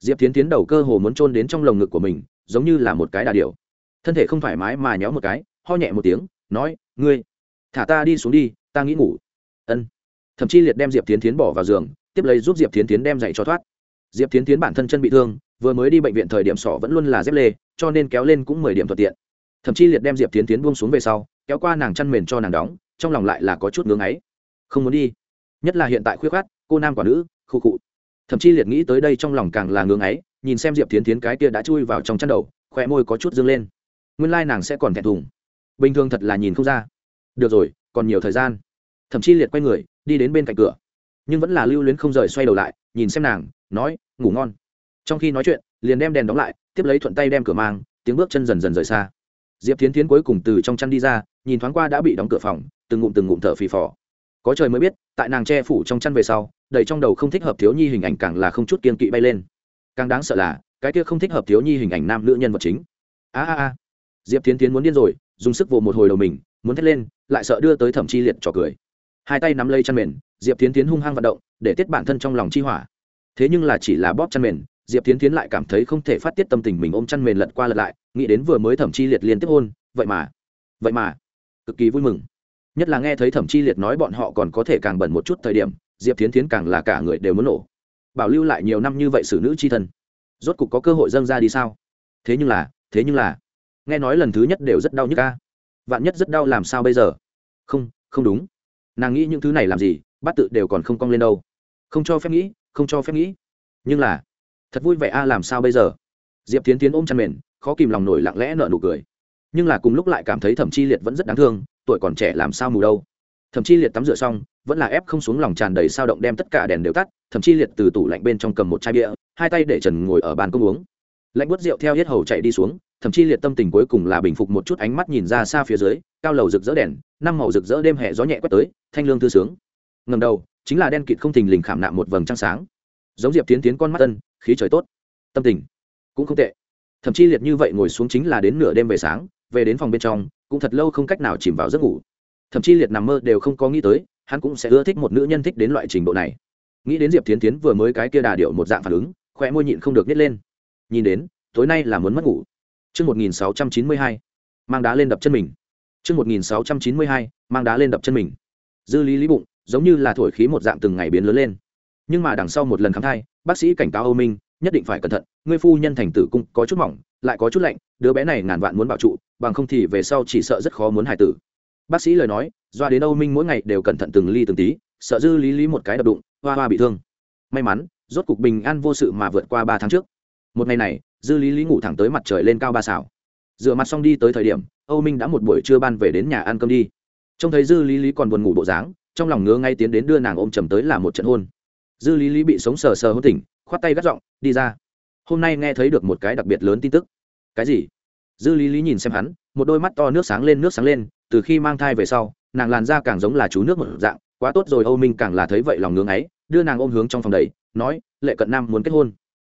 Diệp Thiến Thiến đầu cơ hồ muốn trôn đến trong lồng ngực của mình, giống như là một cái đà điểu. Thân thể không thoải mái mà nhéo một cái, ho nhẹ một tiếng, nói, "Ngươi, thả ta đi xuống đi ta nghĩ ngủ. Ân. Thậm chí liệt đem diệp tiến tiến bỏ vào giường tiếp lấy giúp diệp tiến tiến đem dậy cho thoát. Diệp tiến tiến bản thân chân bị thương vừa mới đi bệnh viện thời điểm sỏ vẫn luôn là dép lê cho nên kéo lên cũng mười điểm thuận tiện. Thậm chí liệt đem diệp tiến tiến buông xuống về sau kéo qua nàng chăn mền cho nàng đóng trong lòng lại là có chút ngưỡng ấy. Không muốn đi. Nhất là hiện tại khuyết khát cô nam quả nữ khu cụ thậm chí liệt nghĩ tới đây trong lòng càng là ngưỡng ấy nhìn xem diệp tiến tiến cái kia đã chui vào trong chăn đầu khỏe môi có chút dâng lên nguyên lai nàng sẽ còn thẹn thùng. Bình thường thật là nhìn không ra. Được rồi, còn nhiều thời gian. Thậm chí liệt quay người, đi đến bên cạnh cửa. Nhưng vẫn là lưu luyến không rời xoay đầu lại, nhìn xem nàng, nói, ngủ ngon. Trong khi nói chuyện, liền đem đèn đóng lại, tiếp lấy thuận tay đem cửa mang, tiếng bước chân dần dần rời xa. Diệp tiến tiến cuối cùng từ trong chăn đi ra, nhìn thoáng qua đã bị đóng cửa phòng, từng ngụm từng ngụm thở phì phò. Có trời mới biết, tại nàng che phủ trong chăn về sau, đầy trong đầu không thích hợp thiếu nhi hình ảnh càng là không chút kiên kỵ bay lên. Càng đáng sợ là, cái kia không thích hợp thiếu nhi hình ảnh nam nữ nhân vật chính. A a a diệp tiến tiến muốn điên rồi, dùng sức vồ một hồi đầu mình, muốn thét lên, lại sợ đưa tới thẩm chi liệt trò cười. Hai tay nắm lấy chăn mền, diệp tiến tiến hung hăng vận động, để tiết bản thân trong lòng chi hỏa. Thế nhưng là chỉ là bóp chăn mền, diệp tiến tiến lại cảm thấy không thể phát tiết tâm tình mình ôm chăn mền lật qua lật lại, nghĩ đến vừa mới thẩm chi liệt liên tiếp hôn, vậy mà vậy mà, cực kỳ vui mừng. Nhất là nghe thấy thẩm chi liệt nói bọn họ còn có thể càng bẩn một chút thời điểm, diệp tiến tiến càng là cả người đều muốn nổ. Bảo lưu lại nhiều năm như vậy xử nữ c h i thân, rốt cục có cơ hội dâng ra đi sao? Thế nhưng là, thế nhưng là nghe nói lần thứ nhất đều rất đau nhức ca. Vạn nhất rất đau làm sao bây giờ? Không không đúng. Nàng nghĩ những thứ này làm gì bắt tự đều còn không cong lên đâu. Không cho phép nghĩ, không cho phép nghĩ. Nhưng là, thật vui vẻ a, làm sao bây giờ? Diệp tiến tiến ôm chăn mền, khó kìm lòng nổi lặng lẽ nợ nụ cười. Nhưng là cùng lúc lại cảm thấy thẩm chi liệt vẫn rất đáng thương, tuổi còn trẻ làm sao mù đâu. Thậm chi liệt tắm rửa xong, vẫn là ép không xuống lòng tràn đầy sao động đem tất cả đèn đều tắt thậm chi liệt từ tủ lạnh bên trong cầm một chai bia, hai tay để trần ngồi ở bàn công uống. Lạnh bớt rượu theo hết hầu chạy đi xuống thậm chí liệt tâm tình cuối cùng là bình phục một chút ánh mắt nhìn ra xa phía dưới, cao lầu rực rỡ đèn, năm màu rực rỡ đêm hè gió nhẹ quét tới, thanh lương thư sướng. Ngầm đầu, chính là đen kịt không thình lình khảm nạm một vầng trăng sáng. Giống diệp tiến tiến con mắt tân khí trời tốt. Tâm tình cũng không tệ. Thậm chí liệt như vậy ngồi xuống chính là đến nửa đêm về sáng, về đến phòng bên trong, cũng thật lâu không cách nào chìm vào giấc ngủ. Thậm chí liệt nằm mơ đều không có nghĩ tới, hắn cũng sẽ ưa thích một nữ nhân thích đến loại trình độ này. Nghĩ đến diệp tiến tiến vừa mới cái kia đà điệu một dạng phản ứng khỏe môi nhịn không được nhét lên. Nhìn đến, tối nay là muốn mất ngủ. Chương 1692, mang đá lên đập chân mình. Chương 1692, mang đá lên đập chân mình. Dư lý lý bụng, giống như là thổi khí một dạng từng ngày biến lớn lên. Nhưng mà đằng sau một lần khám thai, bác sĩ cảnh cáo Âu Minh, nhất định phải cẩn thận, ngươi phu nhân thành tử cung có chút mỏng, lại có chút lạnh, đứa bé này ngàn vạn muốn bảo trụ, bằng không thì về sau chỉ sợ rất khó muốn hài tử. Bác sĩ lời nói, doa đến Âu Minh mỗi ngày đều cẩn thận từng ly từng tí, sợ dư lý lý một cái đập đụng, hoa hoa bị thương. May mắn, rốt cục bình an vô sự mà vượt qua ba tháng trước. Một ngày này, dư lý lý ngủ thẳng tới mặt trời lên cao ba xảo rửa mặt xong đi tới thời điểm, âu minh đã một buổi trưa ban về đến nhà ăn cơm đi. Trông thấy dư lý lý còn buồn ngủ bộ dáng, trong lòng ngứa ngay tiến đến đưa nàng ôm chầm tới là một trận hôn. Dư lý lý bị sống sờ sờ hôn tỉnh, khoát tay gắt giọng, đi ra. Hôm nay nghe thấy được một cái đặc biệt lớn tin tức. Cái gì? Dư lý lý nhìn xem hắn, một đôi mắt to nước sáng lên, nước sáng lên, từ khi mang thai về sau, nàng làn da càng giống là chú nước một dạng, quá tốt rồi, âu minh càng là thấy vậy lòng ngưỡng ấy đưa nàng ôm hướng trong phòng đầy, nói, lệ cận nam muốn kết hôn.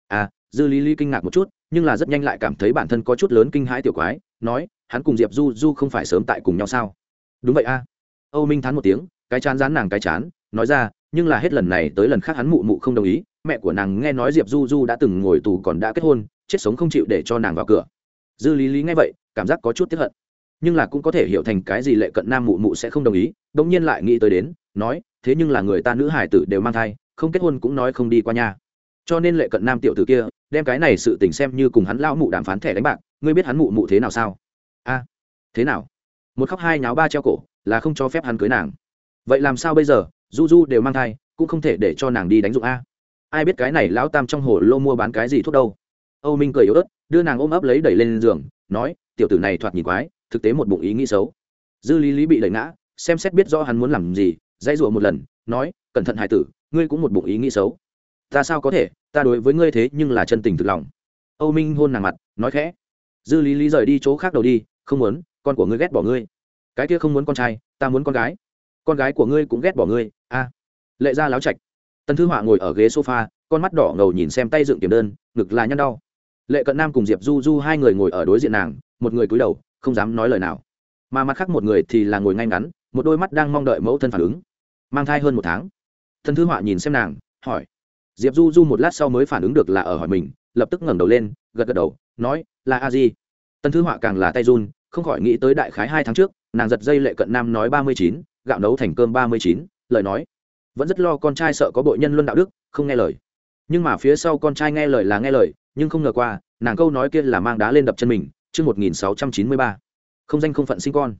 À dư lý lý kinh ngạc một chút, nhưng là rất nhanh lại cảm thấy bản thân có chút lớn kinh hãi tiểu quái, nói, hắn cùng diệp du du không phải sớm tại cùng nhau sao? Đúng vậy a. Âu minh thán một tiếng, cái chán rán nàng cái chán, nói ra, nhưng là hết lần này tới lần khác hắn mụ mụ không đồng ý, mẹ của nàng nghe nói diệp du du đã từng ngồi tù còn đã kết hôn, chết sống không chịu để cho nàng vào cửa. Dư lý lý nghe vậy, cảm giác có chút tiếp hận, nhưng là cũng có thể hiểu thành cái gì lệ cận nam mụ mụ sẽ không đồng ý đ ỗ n g nhiên lại nghĩ tới đến, nói, thế nhưng là người ta nữ hải tử đều mang thai, không kết hôn cũng nói không đi qua nhà cho nên lệ cận nam tiểu tử kia, đem cái này sự tình xem như cùng hắn lao mụ đàm phán thẻ đánh bạc, ngươi biết hắn mụ mụ thế nào sao? A, thế nào? Một khóc hai nháo ba treo cổ, là không cho phép hắn cưới nàng. Vậy làm sao bây giờ? Du du đều mang thai, cũng không thể để cho nàng đi đánh dụng a. Ai biết cái này lão tam trong hồ lô mua bán cái gì thuốc đâu? Âu minh cười yếu ớt, đưa nàng ôm ấp lấy đẩy lên giường, nói, tiểu tử này thoạt nhìn quái, thực tế một bụng ý nghĩ xấu. Dư lý lý bị đẩy ngã, xem xét biết rõ hắn muốn làm gì, dãy rụa một lần, nói, cẩn thận hải tử, ngươi cũng một bụng ý nghĩ xấu ta sao có thể, ta đối với ngươi thế nhưng là chân tình thực lòng. Âu minh hôn nàng mặt, nói khẽ. Dư lý lý rời đi chỗ khác đầu đi, không muốn, con của ngươi ghét bỏ ngươi. Cái kia không muốn con trai, ta muốn con gái. Con gái của ngươi cũng ghét bỏ ngươi, a. Lệ ra láo chạch tần thư họa ngồi ở ghế sofa, con mắt đỏ ngầu nhìn xem tay dựng kiểm đơn, ngực là nhăn đau. Lệ cận nam cùng diệp du du hai người ngồi ở đối diện nàng, một người cúi đầu, không dám nói lời nào. Mà mặt khác một người thì là ngồi ngay ngắn, một đôi mắt đang mong đợi mẫu thân phản ứng. Mang thai hơn một tháng. Thần thư họa nhìn xem nàng, hỏi diệp du du một lát sau mới phản ứng được là ở hỏi mình, lập tức ngẩng đầu lên, gật gật đầu, nói, là a di. Tân thư họa càng là tay run, không khỏi nghĩ tới đại khái hai tháng trước, nàng giật dây lệ cận nam nói ba mươi chín, gạo nấu thành cơm ba mươi chín, lời nói, vẫn rất lo con trai sợ có bội nhân luân đạo đức, không nghe lời. Nhưng mà phía sau con trai nghe lời là nghe lời, nhưng không ngờ qua, nàng câu nói kia là mang đá lên đập chân mình, chương một nghìn sáu trăm chín mươi ba, không danh không phận sinh con.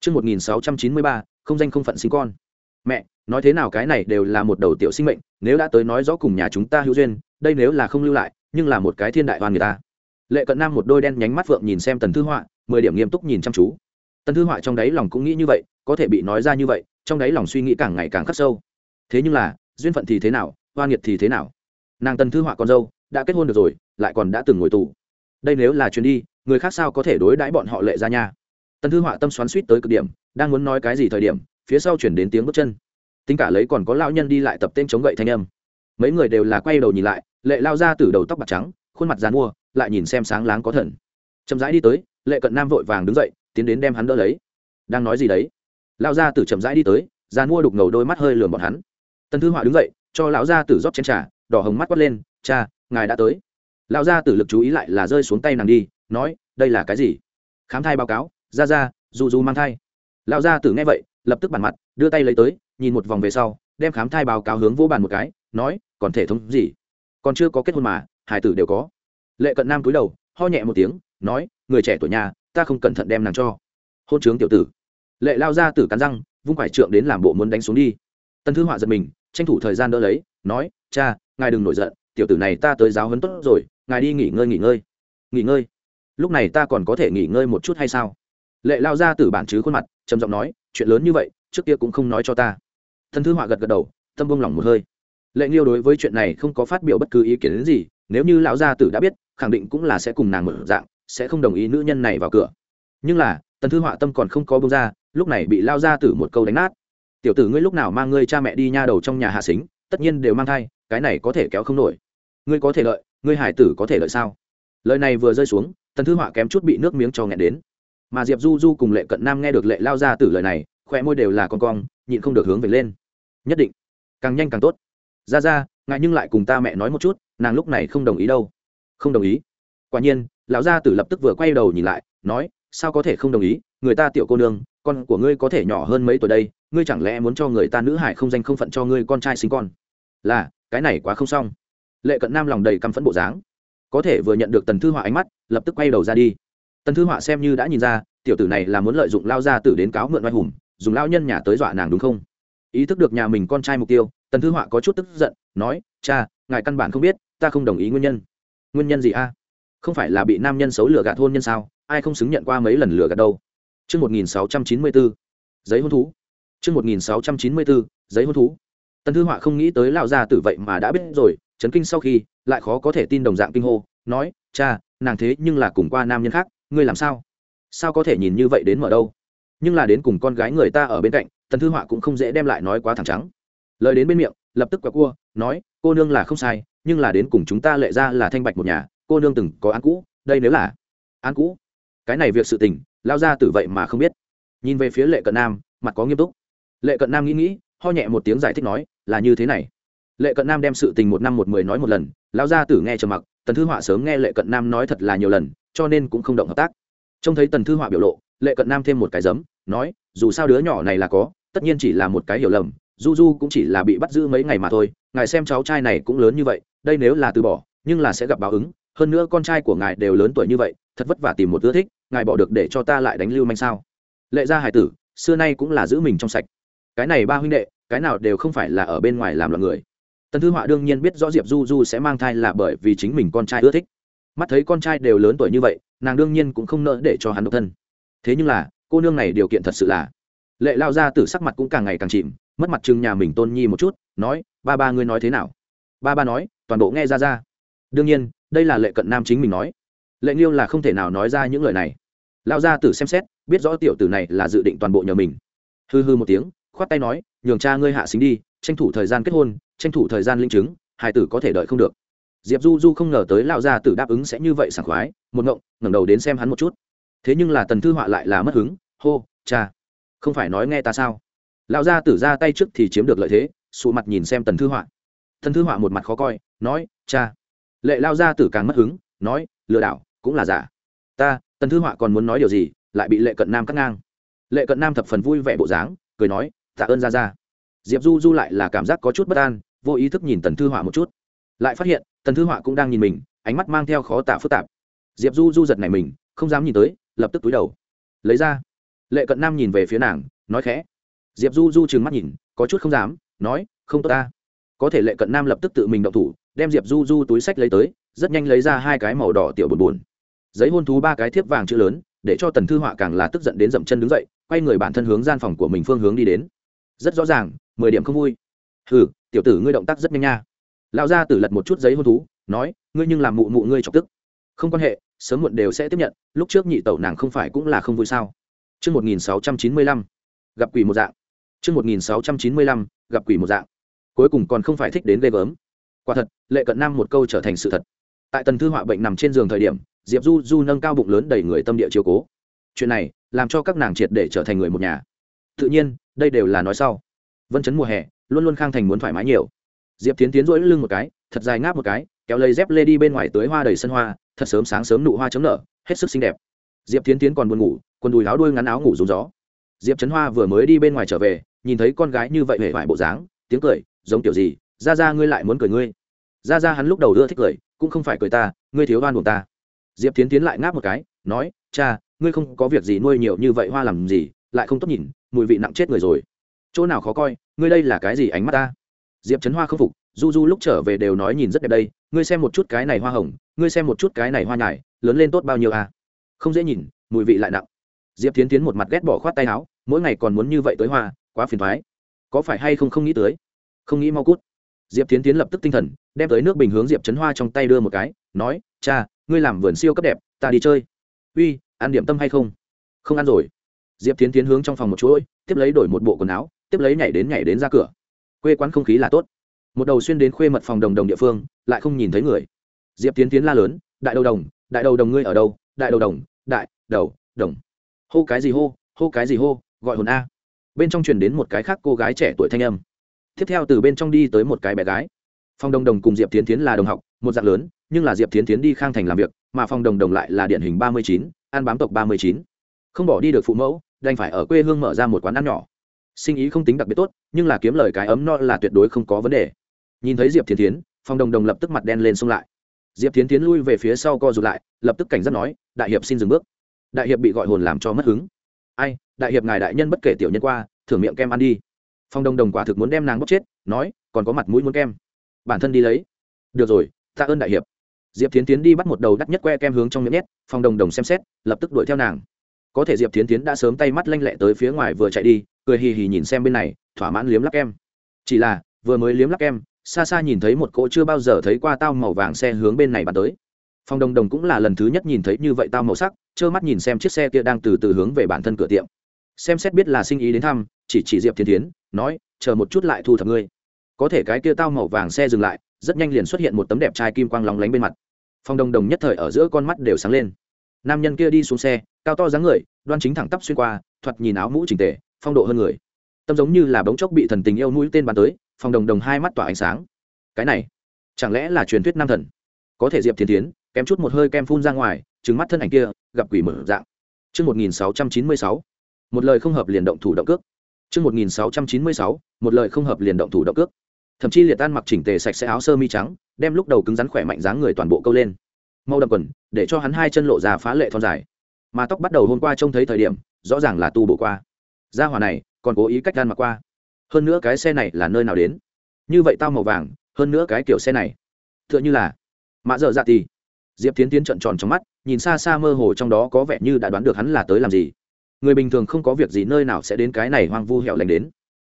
Chương một nghìn sáu trăm chín mươi ba, không danh không phận sinh con. Mẹ nói thế nào cái này đều là một đầu tiểu sinh mệnh, nếu đã tới nói rõ cùng nhà chúng ta hữu duyên, đây nếu là không lưu lại, nhưng là một cái thiên đại oan người ta. Lệ cận nam một đôi đen nhánh mắt phượng nhìn xem tần thư họa, mười điểm nghiêm túc nhìn chăm chú. Tần thư họa trong đáy lòng cũng nghĩ như vậy, có thể bị nói ra như vậy, trong đáy lòng suy nghĩ càng ngày càng khắc sâu. Thế nhưng là, duyên phận thì thế nào hoa nghiệt thì thế nào? Nàng tần thư họa con dâu, đã kết hôn được rồi, lại còn đã từng ngồi tù. Đây nếu là chuyến đi, người khác sao có thể đối đãi bọn họ lệ ra nha? Tần thư họa tâm xoắn suýt tới cực điểm, đang muốn nói cái gì thời điểm, phía sau chuyển đến tiếng bước chân tính cả lấy còn có lão nhân đi lại tập tên chống gậy thanh âm. Mấy người đều là quay đầu nhìn lại, lệ lao ra từ đầu tóc bạc trắng, khuôn mặt dàn mua lại nhìn xem sáng láng có thần. Chậm rãi đi tới, lệ cận nam vội vàng đứng dậy, tiến đến đem hắn đỡ lấy. Đang nói gì đấy? Lao ra từ chậm rãi đi tới dàn mua đục ngầu đôi mắt hơi lườm bọn hắn. Tần thư họa đứng dậy, cho lão gia tử rót chén trà, đỏ hồng mắt quát lên, cha, ngài đã tới. Lão gia tử lực chú ý lại là rơi xuống tay nàng đi, nói, đây là cái gì? Khám thai báo cáo, ra ra, dù dù mang thai. Lão gia tử nghe vậy, lập tức bản mặt, đưa tay lấy tới nhìn một vòng về sau, đem khám thai báo cáo hướng vô bàn một cái, nói, còn thể thống gì? Còn chưa có kết hôn mà, hải tử đều có. Lệ cận nam cúi đầu, ho nhẹ một tiếng, nói, người trẻ tuổi nhà, ta không cẩn thận đem nàng cho. Hôn trướng tiểu tử. Lệ lao ra tử cắn răng, vung quải trượng đến làm bộ muốn đánh xuống đi. Tân thư họa giật mình, tranh thủ thời gian đỡ lấy, nói, cha, ngài đừng nổi giận, tiểu tử này ta tới giáo hấn tốt rồi, ngài đi nghỉ ngơi nghỉ ngơi. Nghỉ ngơi? Lúc này ta còn có thể nghỉ ngơi một chút hay sao? Lệ lao ra từ bản chứ khuôn mặt, trầm giọng nói, chuyện lớn như vậy, trước kia cũng không nói cho ta thân thư họa gật gật đầu, tâm bông lỏng một hơi. Lệ nghiêu đối với chuyện này không có phát biểu bất cứ ý kiến gì, nếu như lão gia tử đã biết, khẳng định cũng là sẽ cùng nàng mở dạng, sẽ không đồng ý nữ nhân này vào cửa. Nhưng là tần thư họa tâm còn không có bông ra, lúc này bị lao gia tử một câu đánh nát. Tiểu tử ngươi lúc nào mang ngươi cha mẹ đi nha đầu trong nhà hạ xính, tất nhiên đều mang thai, cái này có thể kéo không nổi. Ngươi có thể lợi, ngươi hải tử có thể lợi sao? Lời này vừa rơi xuống tần thư họa kém chút bị nước miếng cho nghẹn đến. Mà diệp du du cùng lệ cận nam nghe được lệ lao gia tử lời này khoe môi đều là con cong nhịn không được hướng về lên. Nhất định. Càng nhanh càng tốt. Ra ra, ngại nhưng lại cùng ta mẹ nói một chút, nàng lúc này không đồng ý đâu. Không đồng ý. Quả nhiên, lão gia tử lập tức vừa quay đầu nhìn lại, nói, sao có thể không đồng ý? Người ta tiểu cô nương, con của ngươi có thể nhỏ hơn mấy tuổi đây, ngươi chẳng lẽ muốn cho người ta nữ hải không danh không phận cho ngươi con trai sinh con? Là, cái này quá không xong. Lệ cận nam lòng đầy căm phẫn bộ dáng. Có thể vừa nhận được tần thư họa ánh mắt, lập tức quay đầu ra đi. Tần thư họa xem như đã nhìn ra, tiểu tử này là muốn lợi dụng lao gia tử đến cáo mượn oai hùng dùng lao nhân nhà tới dọa nàng đúng không ý thức được nhà mình con trai mục tiêu tần thư họa có chút tức giận nói cha ngài căn bản không biết ta không đồng ý nguyên nhân nguyên nhân gì a không phải là bị nam nhân xấu lừa gạt hôn nhân sao ai không xứng nhận qua mấy lần lừa gạt đâu chương 1694, giấy hôn thú. chương 1694, giấy hôn thú. Tần Thư Họa không nghĩ tới lão gia tử vậy mà đã biết rồi, chấn kinh sau khi, lại khó có thể tin đồng dạng kinh hô, nói, "Cha, nàng thế nhưng là cùng qua nam nhân khác, ngươi làm sao? Sao có thể nhìn như vậy đến mở đâu?" Nhưng là đến cùng con gái người ta ở bên cạnh, Tần Thư Họa cũng không dễ đem lại nói quá thẳng trắng. Lời đến bên miệng, lập tức quẹo cua, nói, "Cô nương là không sai, nhưng là đến cùng chúng ta lệ ra là thanh bạch một nhà, cô nương từng có án cũ, đây nếu là án cũ." Cái này việc sự tình, lao ra tử vậy mà không biết. Nhìn về phía Lệ Cận Nam, mặt có nghiêm túc lệ cận nam nghĩ nghĩ ho nhẹ một tiếng giải thích nói là như thế này lệ cận nam đem sự tình một năm một mười nói một lần lao gia tử nghe trầm mặc tần thư họa sớm nghe lệ cận nam nói thật là nhiều lần cho nên cũng không động hợp tác trông thấy tần thư họa biểu lộ lệ cận nam thêm một cái giấm, nói, dù sao đứa nhỏ này là có, tất nhiên chỉ là một cái hiểu lầm, du du cũng chỉ là bị bắt giữ mấy ngày mà thôi, ngài xem cháu trai này cũng lớn như vậy, đây nếu là từ bỏ, nhưng là sẽ gặp báo ứng, hơn nữa con trai của ngài đều lớn tuổi như vậy, thật vất vả tìm một ưa thích, ngài bỏ được để cho ta lại đánh lưu manh sao? Lệ gia hải tử, xưa nay cũng là giữ mình trong sạch. Cái này ba huynh đệ, cái nào đều không phải là ở bên ngoài làm loạn người. Tần thư họa đương nhiên biết rõ diệp du du sẽ mang thai là bởi vì chính mình con trai ưa thích. Mắt thấy con trai đều lớn tuổi như vậy, nàng đương nhiên cũng không nỡ để cho hắn độc thân thế nhưng là, cô nương này điều kiện thật sự là lệ lao ra từ sắc mặt cũng càng ngày càng chìm, mất mặt chừng nhà mình tôn nhi một chút, nói, ba ba ngươi nói thế nào? Ba ba nói, toàn bộ nghe ra ra. Đương nhiên, đây là lệ cận nam chính mình nói. Lệ nghiêu là không thể nào nói ra những lời này. Lao ra tử xem xét, biết rõ tiểu tử này là dự định toàn bộ nhờ mình. Hư hư một tiếng, khoát tay nói, nhường cha ngươi hạ xính đi, tranh thủ thời gian kết hôn, tranh thủ thời gian linh chứng hai tử có thể đợi không được. Diệp du du không ngờ tới lao gia tử đáp ứng sẽ như vậy sảng khoái, một ngộng, ngẩng đầu đến xem hắn một chút thế nhưng là tần thư họa lại là mất hứng, hô, cha, không phải nói nghe ta sao? Lão gia tử ra tay trước thì chiếm được lợi thế, sụ mặt nhìn xem tần thư họa. Tần thư họa một mặt khó coi, nói, cha. Lệ lao gia tử càng mất hứng, nói, lừa đảo, cũng là giả. Ta, tần thư họa còn muốn nói điều gì, lại bị lệ cận nam cắt ngang. Lệ cận nam thập phần vui vẻ bộ dáng, cười nói, tạ ơn ra ra diệp du du lại là cảm giác có chút bất an, vô ý thức nhìn tần thư họa một chút. Lại phát hiện, tần thư họa cũng đang nhìn mình, ánh mắt mang theo khó tả phức tạp. Diệp du du giật này mình, không dám nhìn tới lập tức túi đầu. Lấy ra. Lệ cận nam nhìn về phía nàng, nói khẽ. Diệp du du trừng mắt nhìn, có chút không dám, nói, không tốt ta. Có thể lệ cận nam lập tức tự mình động thủ, đem diệp du du túi sách lấy tới, rất nhanh lấy ra hai cái màu đỏ tiểu buồn buồn giấy hôn thú ba cái thiếp vàng chữ lớn, để cho tần thư họa càng là tức giận đến dậm chân đứng dậy, quay người bản thân hướng gian phòng của mình phương hướng đi đến. Rất rõ ràng, mười điểm không vui. Ừ tiểu tử ngươi động tác rất nhanh nha. Lão gia tử lật một chút giấy hôn thú, nói, ngươi nhưng làm mụ mụ ngươi chọc tức. Không quan hệ sớm muộn đều sẽ tiếp nhận lúc trước nhị tẩu nàng không phải cũng là không vui sao Trước 1695, gặp quỷ một dạng. Trước 1695, gặp quỷ một dạng. Cuối cùng còn không phải thích đến ghê gớm. Quả thật, Lệ Cận Nam một câu trở thành sự thật. Tại Tần Thư Họa bệnh nằm trên giường thời điểm, Diệp Du Du nâng cao bụng lớn đầy người tâm địa chiếu cố. Chuyện này, làm cho các nàng triệt để trở thành người một nhà. Tự nhiên, đây đều là nói sau. Vân chấn mùa hè, luôn luôn khang thành muốn thoải mái nhiều. Diệp Tiến tiến duỗi lưng một cái, thật dài ngáp một cái, kéo lấy dép lê đi bên ngoài tưới hoa đầy sân hoa, thật sớm sáng sớm nụ hoa chấm nở, hết sức xinh đẹp. Diệp Tiến tiến còn buồn ngủ, quần đùi áo đuôi ngắn áo ngủ rú gió. Diệp trấn hoa vừa mới đi bên ngoài trở về nhìn thấy con gái như vậy hề vải bộ dáng tiếng cười giống kiểu gì ra ra ngươi lại muốn cười ngươi. Ra ra hắn lúc đầu đưa thích cười cũng không phải cười ta ngươi thiếu oan buồn ta. Diệp tiến tiến lại ngáp một cái nói cha ngươi không có việc gì nuôi nhiều như vậy hoa làm gì lại không tốt nhìn mùi vị nặng chết người rồi. Chỗ nào khó coi ngươi đây là cái gì ánh mắt ta? Diệp trấn hoa không phục du du lúc trở về đều nói nhìn rất đẹp đây ngươi xem một chút cái này hoa hồng, ngươi xem một chút cái này hoa nhải lớn lên tốt bao nhiêu à? Không dễ nhìn, mùi vị lại nặng. Diệp tiến tiến một mặt ghét bỏ khoát tay áo, mỗi ngày còn muốn như vậy tới hoa, quá phiền thoái có phải hay không không nghĩ tới? Không nghĩ mau cút. Diệp tiến tiến lập tức tinh thần, đem tới nước bình hướng diệp trấn hoa trong tay đưa một cái, nói, cha, ngươi làm vườn siêu cấp đẹp, ta đi chơi. Uy, ăn điểm tâm hay không? Không ăn rồi. Diệp tiến tiến hướng trong phòng một chuỗi, tiếp lấy đổi một bộ quần áo, tiếp lấy nhảy đến nhảy đến ra cửa. Quê quán không khí là tốt một đầu xuyên đến khuê mật phòng đồng đồng địa phương, lại không nhìn thấy người. Diệp tiến tiến la lớn, đại đầu đồng, đại đầu đồng ngươi ở đâu? Đại đầu đồng, đại đầu đồng. Hô cái gì hô? Hô cái gì hô? Gọi hồn a. Bên trong truyền đến một cái khác cô gái trẻ tuổi thanh âm. Tiếp theo từ bên trong đi tới một cái bé gái. Phong đồng đồng cùng diệp tiến tiến là đồng học, một dạng lớn, nhưng là diệp tiến tiến đi khang thành làm việc, mà phong đồng đồng lại là điển hình ba mươi chín, ăn bám tộc ba mươi chín. Không bỏ đi được phụ mẫu, đành phải ở quê hương mở ra một quán ăn nhỏ. Sinh ý không tính đặc biệt tốt, nhưng là kiếm lời cái ấm no là tuyệt đối không có vấn đề nhìn thấy diệp Thiến tiến phong đồng đồng lập tức mặt đen lên xông lại. diệp Thiến tiến lui về phía sau co rụt lại, lập tức cảnh giác nói, đại hiệp xin dừng bước. Đại hiệp bị gọi hồn làm cho mất hứng. Ai, đại hiệp ngài đại nhân bất kể tiểu nhân qua, thưởng miệng kem ăn đi. Phong Đồng đồng quả thực muốn đem nàng bốc chết, nói, còn có mặt mũi muốn kem. Bản thân đi lấy. Được rồi, tạ ơn đại hiệp. Diệp tiến tiến đi bắt một đầu đắt nhất que kem hướng trong miệng nhét, phong đồng đồng xem xét, lập tức đuổi theo nàng. Có thể diệp tiến tiến đã sớm tay mắt lanh lẹ tới phía ngoài vừa chạy đi, cười hì hì nhìn xem bên này, thỏa mãn liếm lắc kem. Chỉ là, vừa mới liếm lắc kem xa xa nhìn thấy một cỗ chưa bao giờ thấy qua tao màu vàng xe hướng bên này bắn tới. Phong đồng đồng cũng là lần thứ nhất nhìn thấy như vậy tao màu sắc, trơ mắt nhìn xem chiếc xe kia đang từ từ hướng về bản thân cửa tiệm. Xem xét biết là sinh ý đến thăm, chỉ chỉ diệp thiên tiến nói, chờ một chút lại thu thập ngươi. Có thể cái kia tao màu vàng xe dừng lại, rất nhanh liền xuất hiện một tấm đẹp trai kim quang lóng lánh bên mặt. Phong đồng đồng nhất thời ở giữa con mắt đều sáng lên. Nam nhân kia đi xuống xe, cao to dáng người, đoan chính thẳng tắp xuyên qua, thoạt nhìn áo mũ trình tề, phong độ hơn người. Tâm giống như là bóng chốc bị thần tình yêu mũi tên bắn tới phòng đồng đồng hai mắt tỏa ánh sáng cái này chẳng lẽ là truyền thuyết nam thần có thể diệp thiên tiến kém chút một hơi kem phun ra ngoài trứng mắt thân ảnh kia gặp quỷ mở dạng Trước 1696, một lời không hợp liền động thủ động cước. Trước 1696, một lời không hợp liền động thủ động cước. Thậm chí liệt tan mặc chỉnh tề sạch sẽ áo sơ mi trắng, đem lúc đầu cứng rắn khỏe mạnh dáng người toàn bộ câu lên. Mau đậm quần, để cho hắn hai chân lộ ra phá lệ thon dài. Mà tóc bắt đầu hôm qua trông thấy thời điểm, rõ ràng là tu bổ qua. Gia hỏa này, còn cố ý cách gan mặc qua. Hơn nữa cái xe này là nơi nào đến? Như vậy tao màu vàng, hơn nữa cái kiểu xe này, tựa như là mã dở dạ tì. Diệp tiến tiến trận tròn trong mắt nhìn xa xa mơ hồ trong đó có vẻ như đã đoán được hắn là tới làm gì. Người bình thường không có việc gì nơi nào sẽ đến cái này hoang vu hẻo lánh đến.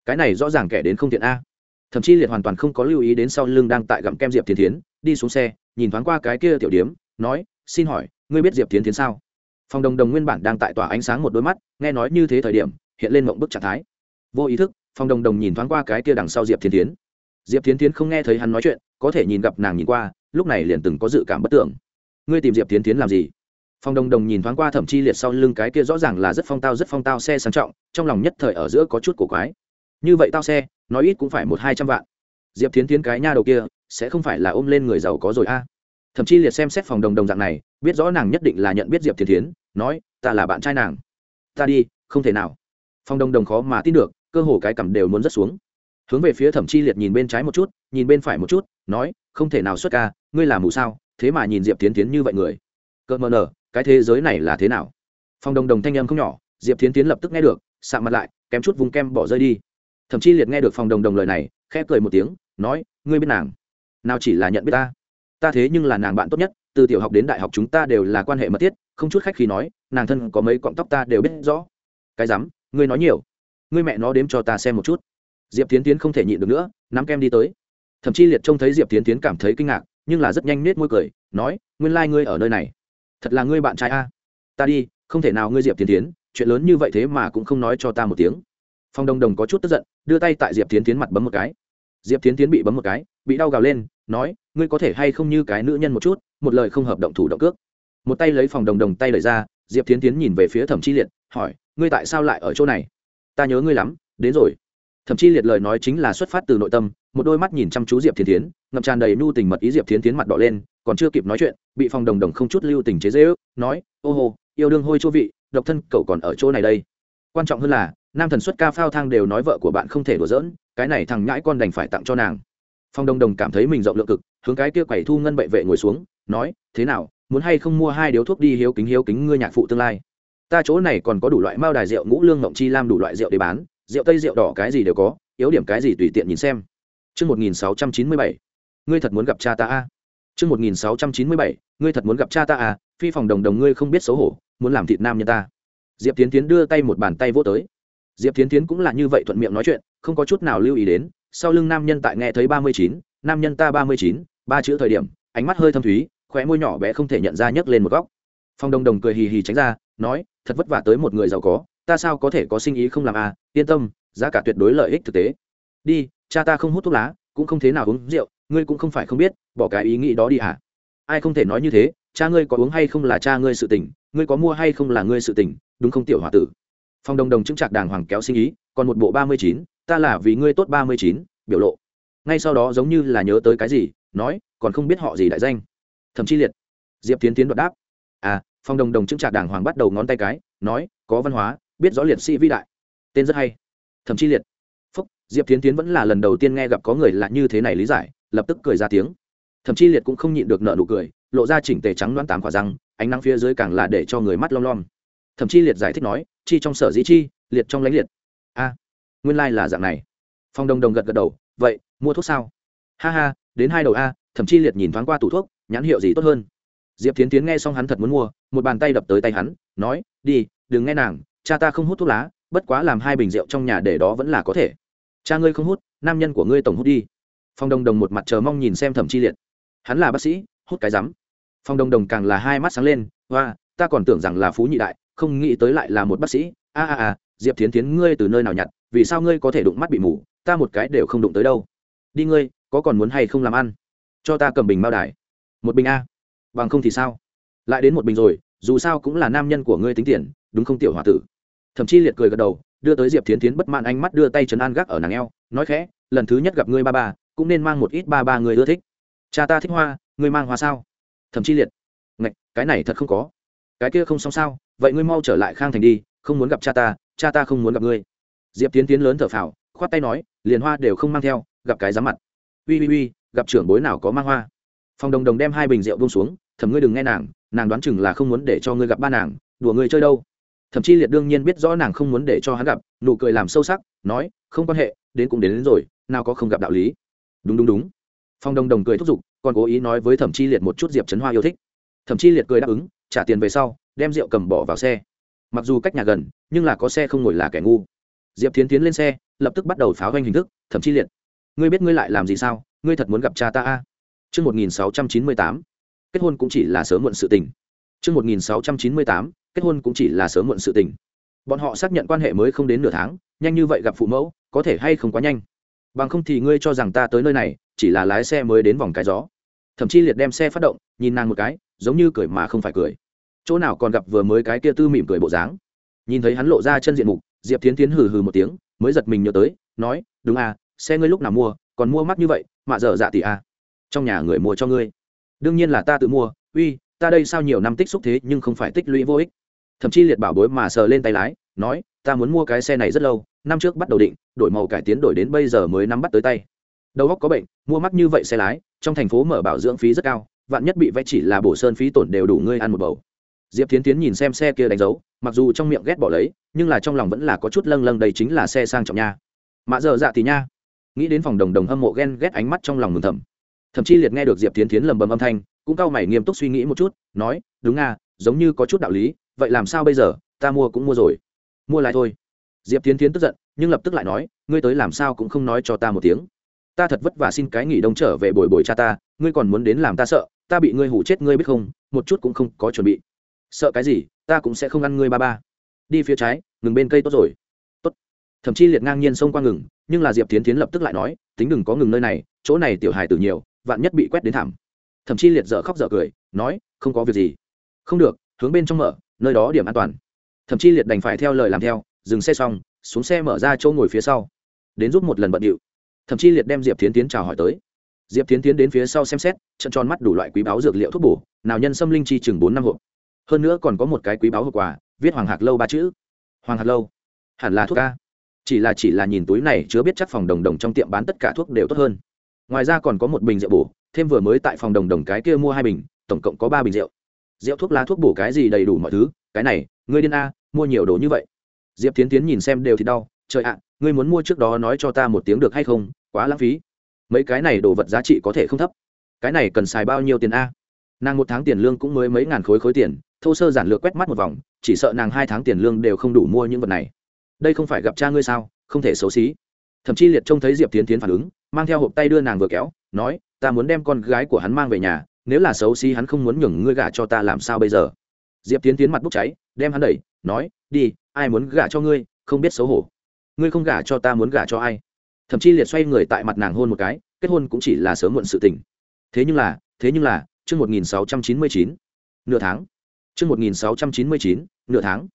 Cái này rõ ràng kẻ đến không thiện a. Thậm chí liệt hoàn toàn không có lưu ý đến sau lưng đang tại gặm kem diệp tiến tiến đi xuống xe nhìn thoáng qua cái kia tiểu điếm nói xin hỏi ngươi biết diệp tiến tiến sao? Phòng đồng đồng nguyên bản đang tại tỏa ánh sáng một đôi mắt nghe nói như thế thời điểm hiện lên mộng bức trạng thái. Vô ý thức phòng đồng đồng nhìn thoáng qua cái kia đằng sau diệp Thiến tiến diệp Thiến tiến không nghe thấy hắn nói chuyện, có thể nhìn gặp nàng nhìn qua, lúc này liền từng có dự cảm bất tưởng. Ngươi tìm diệp Thiến tiến làm gì? Phong đồng đồng nhìn thoáng qua thẩm chi liệt sau lưng cái kia rõ ràng là rất phong tao, rất phong tao xe sang trọng, trong lòng nhất thời ở giữa có chút cổ quái. Như vậy tao xe, nói ít cũng phải một hai trăm vạn. Diệp Thiến tiến cái nha đầu kia, sẽ không phải là ôm lên người giàu có rồi a? À. thậm chí liệt xem xét phòng đồng đồng dạng này, biết rõ nàng nhất định là nhận biết diệp Thiến tiến nói, ta là bạn trai nàng. Ta đi, không thể nào. Phong đồng đồng khó mà tin được cơ hồ cái cằm đều muốn rất xuống. Hướng về phía thẩm chi liệt nhìn bên trái một chút, nhìn bên phải một chút, nói, không thể nào xuất ca, ngươi là mù sao, thế mà nhìn diệp tiến tiến như vậy người. Cợt mờ nở, cái thế giới này là thế nào? Phong đồng đồng thanh âm không nhỏ, diệp tiến tiến lập tức nghe được, sạm mặt lại, kém chút vùng kem bỏ rơi đi. Thậm chí liệt nghe được phong đồng đồng lời này, khẽ cười một tiếng, nói, ngươi biết nàng, nào chỉ là nhận biết ta? Ta thế nhưng là nàng bạn tốt nhất, từ tiểu học đến đại học chúng ta đều là quan hệ mật thiết, không chút khách khi nói, nàng thân có mấy cọng tóc ta đều biết rõ. Cái rắm, ngươi nói nhiều ngươi mẹ nó đếm cho ta xem một chút. Diệp tiến tiến không thể nhịn được nữa, nắm kem đi tới. Thậm chí liệt trông thấy diệp tiến tiến cảm thấy kinh ngạc, nhưng là rất nhanh nết môi cười, nói, nguyên lai、like、ngươi ở nơi này. Thật là ngươi bạn trai a. Ta đi, không thể nào ngươi diệp tiến tiến chuyện lớn như vậy thế mà cũng không nói cho ta một tiếng. Phong đồng đồng có chút tức giận, đưa tay tại diệp tiến tiến mặt bấm một cái. Diệp tiến tiến bị bấm một cái, bị đau gào lên, nói, ngươi có thể hay không như cái nữ nhân một chút, một lời không hợp động thủ động cước. Một tay lấy phòng đồng đồng tay lời ra, diệp tiến tiến nhìn về phía thẩm chi liệt, hỏi, ngươi tại sao lại ở chỗ này? Ta nhớ ngươi lắm, đến rồi. Thậm chí liệt lời nói chính là xuất phát từ nội tâm, một đôi mắt nhìn chăm chú diệp thiên tiến ngập tràn đầy nhu tình mật ý diệp thiên tiến mặt đỏ lên, còn chưa kịp nói chuyện, bị phòng đồng đồng không chút lưu tình chế dễ ước nói, ô hồ yêu đương hôi chỗ vị, độc thân cậu còn ở chỗ này đây. Quan trọng hơn là, nam thần xuất ca phao thang đều nói vợ của bạn không thể đùa giỡn, cái này thằng nhãi con đành phải tặng cho nàng. Phong đồng đồng cảm thấy mình rộng lượng cực, hướng cái kia quẩy thu ngân bệ vệ ngồi xuống, nói, thế nào, muốn hay không mua hai điếu thuốc đi hiếu kính hiếu kính ngươi nhạc phụ tương lai? Ta chỗ này còn có đủ loại mao đài rượu ngũ lương ngộng chi lam đủ loại rượu để bán rượu tây rượu đỏ cái gì đều có yếu điểm cái gì tùy tiện nhìn xem Trước 1697, ngươi thật muốn gặp cha ta a. À? Trước 1697, ngươi thật muốn gặp cha ta à, phi phòng đồng đồng ngươi không biết xấu hổ, muốn làm thịt nam nhân ta. Diệp Tiến Tiến đưa tay một bàn tay vỗ tới. Diệp Tiến Tiến cũng là như vậy thuận miệng nói chuyện, không có chút nào lưu ý đến, sau lưng nam nhân tại nghe thấy ba mươi chín, nam nhân ta ba mươi chín, ba chữ thời điểm, ánh mắt hơi thâm thúy, khóe môi nhỏ bé không thể nhận ra nhấc lên một góc. Phong Đồng Đồng cười hì hì tránh ra, nói, thật vất vả tới một người giàu có, ta sao có thể có sinh ý không làm à, yên tâm, giá cả tuyệt đối lợi ích thực tế. Đi cha ta không hút thuốc lá cũng không thế nào uống rượu ngươi cũng không phải không biết bỏ cái ý nghĩ đó đi hả? Ai không thể nói như thế cha ngươi có uống hay không là cha ngươi sự tình ngươi có mua hay không là ngươi sự tình đúng không tiểu h tử? Phong đồng đồng chứng trạc đàng hoàng kéo sinh ý còn một bộ ba mươi chín ta là vì ngươi tốt ba mươi chín biểu lộ. Ngay sau đó giống như là nhớ tới cái gì nói còn không biết họ gì đại danh. Thậm chí liệt. Diệp tiến tiến đoạt đáp à phong đồng đồng chứng trạc đàng hoàng bắt đầu ngón tay cái, nói, có văn hóa, biết rõ liệt sĩ vĩ đại. Tên rất hay. Thậm chí liệt. Phúc, diệp tiến tiến vẫn là lần đầu tiên nghe gặp có người lạ như thế này lý giải, lập tức cười ra tiếng. Thậm chí liệt cũng không nhịn được nợ nụ cười, lộ ra chỉnh tề trắng đoán tám quả răng, ánh nắng phía dưới càng là để cho người mắt lom lom. Thậm chí liệt giải thích nói, chi trong sở dĩ chi, liệt trong lãnh liệt. A, nguyên lai、like、là dạng này. Phong đồng đồng gật gật đầu, vậy, mua thuốc sao? Ha ha, đến hai đầu a. Thậm chí liệt nhìn thoáng qua tủ thuốc, nhãn hiệu gì tốt hơn? Diệp tiến tiến nghe xong hắn thật muốn mua, một bàn tay đập tới tay hắn, nói, đi, đừng nghe nàng, cha ta không hút thuốc lá, bất quá làm hai bình rượu trong nhà để đó vẫn là có thể. Cha ngươi không hút, nam nhân của ngươi tổng hút đi. Phong đồng đồng một mặt chờ mong nhìn xem thẩm chi liệt. Hắn là bác sĩ, hút cái rắm. Phong đồng đồng càng là hai mắt sáng lên hoa ta còn tưởng rằng là phú nhị đại, không nghĩ tới lại là một bác sĩ. A a a, diệp thiến tiến ngươi từ nơi nào nhặt, vì sao ngươi có thể đụng mắt bị mù, ta một cái đều không đụng tới đâu. Đi ngươi, có còn muốn hay không làm ăn? Cho ta cầm bình bao đài. Một bình a bằng không thì sao? Lại đến một bình rồi, dù sao cũng là nam nhân của ngươi tính tiền, đúng không tiểu h o a tử? Thậm chí liệt cười gật đầu, đưa tới diệp thiến tiến bất mãn ánh mắt đưa tay trấn an gác ở nàng eo, nói khẽ, lần thứ nhất gặp ngươi ba ba, cũng nên mang một ít ba ba người ưa thích. Cha ta thích hoa, ngươi mang hoa sao? Thậm chí liệt, ngạch, cái này thật không có. Cái kia không xong sao, vậy ngươi mau trở lại khang thành đi, không muốn gặp cha ta cha ta không muốn gặp ngươi. Diệp tiến tiến lớn thở phào, khoát tay nói, liền hoa đều không mang theo, gặp cái giá mặt. Ui ui ui gặp trưởng bối nào có mang hoa? Phòng đồng đồng đem hai bình rượu bông xuống Thẩm ngươi đừng nghe nàng nàng đoán chừng là không muốn để cho ngươi gặp ba nàng đùa ngươi chơi đâu. Thậm chí liệt đương nhiên biết rõ nàng không muốn để cho hắn gặp nụ cười làm sâu sắc nói không quan hệ đến cũng đến, đến rồi nào có không gặp đạo lý. Đúng đúng đúng. Phong đồng đồng cười thúc giục còn cố ý nói với thẩm chi liệt một chút diệp trấn hoa yêu thích. Thẩm chi liệt cười đáp ứng trả tiền về sau đem rượu cầm bỏ vào xe. Mặc dù cách nhà gần nhưng là có xe không ngồi là kẻ ngu. Diệp tiến tiến lên xe lập tức bắt đầu pháo doanh hình thức thẩm chi liệt ngươi biết ngươi lại làm gì sao? Ngươi thật muốn gặp cha ta a? Trước 1698, kết hôn cũng chỉ là sớm muộn sự tình. Chương 1698, kết hôn cũng chỉ là sớm muộn sự tình. Bọn họ xác nhận quan hệ mới không đến nửa tháng nhanh như vậy gặp phụ mẫu có thể hay không quá nhanh. Bằng không thì ngươi cho rằng ta tới nơi này chỉ là lái xe mới đến vòng cái gió. Thậm chí liệt đem xe phát động nhìn nàng một cái giống như cười mà không phải cười. Chỗ nào còn gặp vừa mới cái kia tư mỉm cười bộ dáng. Nhìn thấy hắn lộ ra chân diện mục diệp Thiến Thiến hừ hừ một tiếng mới giật mình nhớ tới nói đúng à xe ngươi lúc nào mua còn mua mắc như vậy mà dở dạ tỷ à. Trong nhà người mua cho ngươi đương nhiên là ta tự mua, uy, ta đây sao nhiều năm tích xúc thế nhưng không phải tích lũy vô ích. Thậm chí liệt bảo bối mà sờ lên tay lái, nói, ta muốn mua cái xe này rất lâu, năm trước bắt đầu định, đổi màu cải tiến đổi đến bây giờ mới nắm bắt tới tay. Đầu góc có bệnh, mua mắc như vậy xe lái, trong thành phố mở bảo dưỡng phí rất cao, vạn nhất bị vẽ chỉ là bổ sơn phí tổn đều đủ ngươi ăn một bầu. Diệp tiến tiến nhìn xem xe kia đánh dấu, mặc dù trong miệng ghét bỏ lấy, nhưng là trong lòng vẫn là có chút lâng lâng, đây chính là xe sang trọng nha. Mạ giờ dạ thì nha. Nghĩ đến phòng đồng đồng hâm mộ ghen ghét ánh mắt trong lòng mừng thầm thậm chí liệt nghe được diệp tiến tiến lầm bầm âm thanh, cũng cau mày nghiêm túc suy nghĩ một chút, nói, đúng nga giống như có chút đạo lý, vậy làm sao bây giờ, ta mua cũng mua rồi. Mua lại thôi. Diệp tiến tiến tức giận, nhưng lập tức lại nói, ngươi tới làm sao cũng không nói cho ta một tiếng. Ta thật vất vả xin cái nghỉ đông trở về bồi bồi cha ta, ngươi còn muốn đến làm ta sợ, ta bị ngươi hủ chết ngươi biết không, một chút cũng không có chuẩn bị. Sợ cái gì, ta cũng sẽ không ăn ngươi ba ba. Đi phía trái, ngừng bên cây tốt rồi. Tốt. Thậm chí liệt ngang nhiên xông qua ngừng, nhưng là diệp tiến tiến lập tức lại nói, tính đừng có ngừng nơi này, chỗ này tiểu hài tử nhiều vạn nhất bị quét đến thảm. Thậm chí liệt dở khóc dở cười, nói, không có việc gì. Không được, hướng bên trong mở, nơi đó điểm an toàn. Thậm chí liệt đành phải theo lời làm theo, dừng xe xong, xuống xe mở ra chỗ ngồi phía sau. Đến giúp một lần bận điệu. Thậm chí liệt đem diệp tiến tiến chào hỏi tới. Diệp tiến tiến đến phía sau xem xét, trận tròn mắt đủ loại quý báo dược liệu thuốc bổ, nào nhân xâm linh chi chừng bốn năm hộp. Hơn nữa còn có một cái quý báo hộp quà, viết hoàng hạc lâu ba chữ. Hoàng hạc lâu? Hẳn là thuốc ca chỉ là chỉ là nhìn túi này chứa biết chắc phòng đồng đồng trong tiệm bán tất cả thuốc đều tốt hơn ngoài ra còn có một bình rượu bổ, thêm vừa mới tại phòng đồng đồng cái kia mua hai bình, tổng cộng có ba bình rượu. Rượu thuốc lá thuốc bổ cái gì đầy đủ mọi thứ, cái này, ngươi điên a, mua nhiều đồ như vậy. Diệp tiến tiến nhìn xem đều thì đau, trời ạ, ngươi muốn mua trước đó nói cho ta một tiếng được hay không, quá lãng phí. Mấy cái này đồ vật giá trị có thể không thấp. Cái này cần xài bao nhiêu tiền a? Nàng một tháng tiền lương cũng mới mấy ngàn khối khối tiền, thô sơ giản lược quét mắt một vòng, chỉ sợ nàng hai tháng tiền lương đều không đủ mua những vật này. Đây không phải gặp cha ngươi sao, không thể xấu xí thậm chí liệt trông thấy diệp tiến tiến phản ứng, mang theo hộp tay đưa nàng vừa kéo, nói, ta muốn đem con gái của hắn mang về nhà, nếu là xấu xí hắn không muốn nhường ngươi gả cho ta làm sao bây giờ? Diệp tiến tiến mặt bốc cháy, đem hắn đẩy, nói, đi, ai muốn gả cho ngươi, không biết xấu hổ. Ngươi không gả cho ta muốn gả cho ai? Thậm chí liệt xoay người tại mặt nàng hôn một cái, kết hôn cũng chỉ là sớm muộn sự tình. Thế nhưng là, thế nhưng là, chương một nghìn sáu trăm chín mươi chín, nửa tháng. Chương một nghìn sáu trăm chín mươi chín, nửa tháng.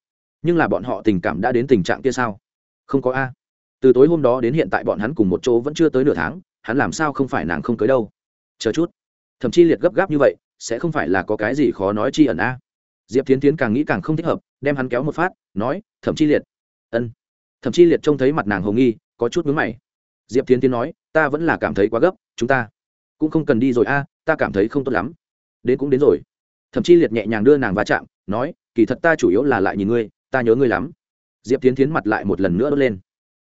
Nhưng là bọn họ tình cảm đã đến tình trạng kia sao? Không có a từ tối hôm đó đến hiện tại bọn hắn cùng một chỗ vẫn chưa tới nửa tháng, hắn làm sao không phải nàng không cưới đâu? Chờ chút. Thậm chí liệt gấp gáp như vậy, sẽ không phải là có cái gì khó nói chi ẩn a. Diệp tiến tiến càng nghĩ càng không thích hợp, đem hắn kéo một phát, nói thậm chí liệt. Ân. Thậm chí liệt trông thấy mặt nàng hồng nghi, có chút mướn mày. Diệp tiến tiến nói, ta vẫn là cảm thấy quá gấp, chúng ta cũng không cần đi rồi a, ta cảm thấy không tốt lắm. Đến cũng đến rồi. Thậm chí liệt nhẹ nhàng đưa nàng va chạm, nói, kỳ thật ta chủ yếu là lại nhìn ngươi, ta nhớ ngươi lắm. Diệp tiến tiến mặt lại một lần nữa đốt lên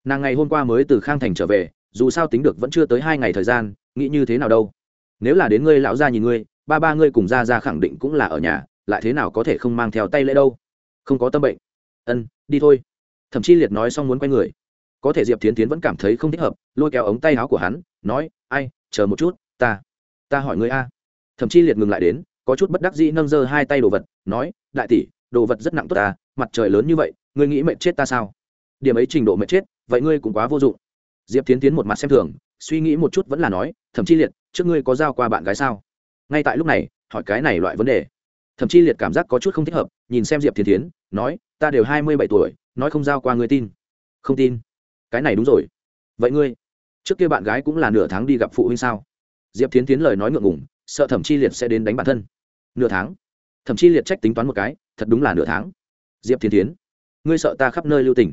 nàng ngày hôm qua mới từ khang thành trở về, dù sao tính được vẫn chưa tới hai ngày thời gian, nghĩ như thế nào đâu? Nếu là đến ngươi lão gia nhìn ngươi, ba ba ngươi cùng ra ra khẳng định cũng là ở nhà, lại thế nào có thể không mang theo tay lễ đâu? Không có tâm bệnh. Ân, đi thôi. Thậm chí liệt nói xong muốn quay người. Có thể diệp tiến tiến vẫn cảm thấy không thích hợp, lôi kéo ống tay áo của hắn, nói, ai, chờ một chút, ta ta hỏi ngươi a. Thậm chí liệt ngừng lại đến, có chút bất đắc dĩ nâng giơ hai tay đồ vật, nói, đại tỷ, đồ vật rất nặng tốt ta, mặt trời lớn như vậy, ngươi nghĩ mệt chết ta sao? Điểm ấy trình độ mệt chết vậy ngươi cũng quá vô dụng. Diệp tiến tiến một mặt xem thường, suy nghĩ một chút vẫn là nói thậm chí liệt, trước ngươi có giao qua bạn gái sao? Ngay tại lúc này, hỏi cái này loại vấn đề. Thậm chí liệt cảm giác có chút không thích hợp, nhìn xem diệp tiến tiến nói, ta đều hai mươi bảy tuổi, nói không giao qua ngươi tin. Không tin? Cái này đúng rồi. Vậy ngươi, trước kia bạn gái cũng là nửa tháng đi gặp phụ huynh sao? Diệp tiến tiến lời nói ngượng ngùng, sợ thẩm chi liệt sẽ đến đánh bản thân. Nửa tháng? Thậm chí liệt trách tính toán một cái, thật đúng là nửa tháng. Diệp tiến tiến ngươi sợ ta khắp nơi lưu tình.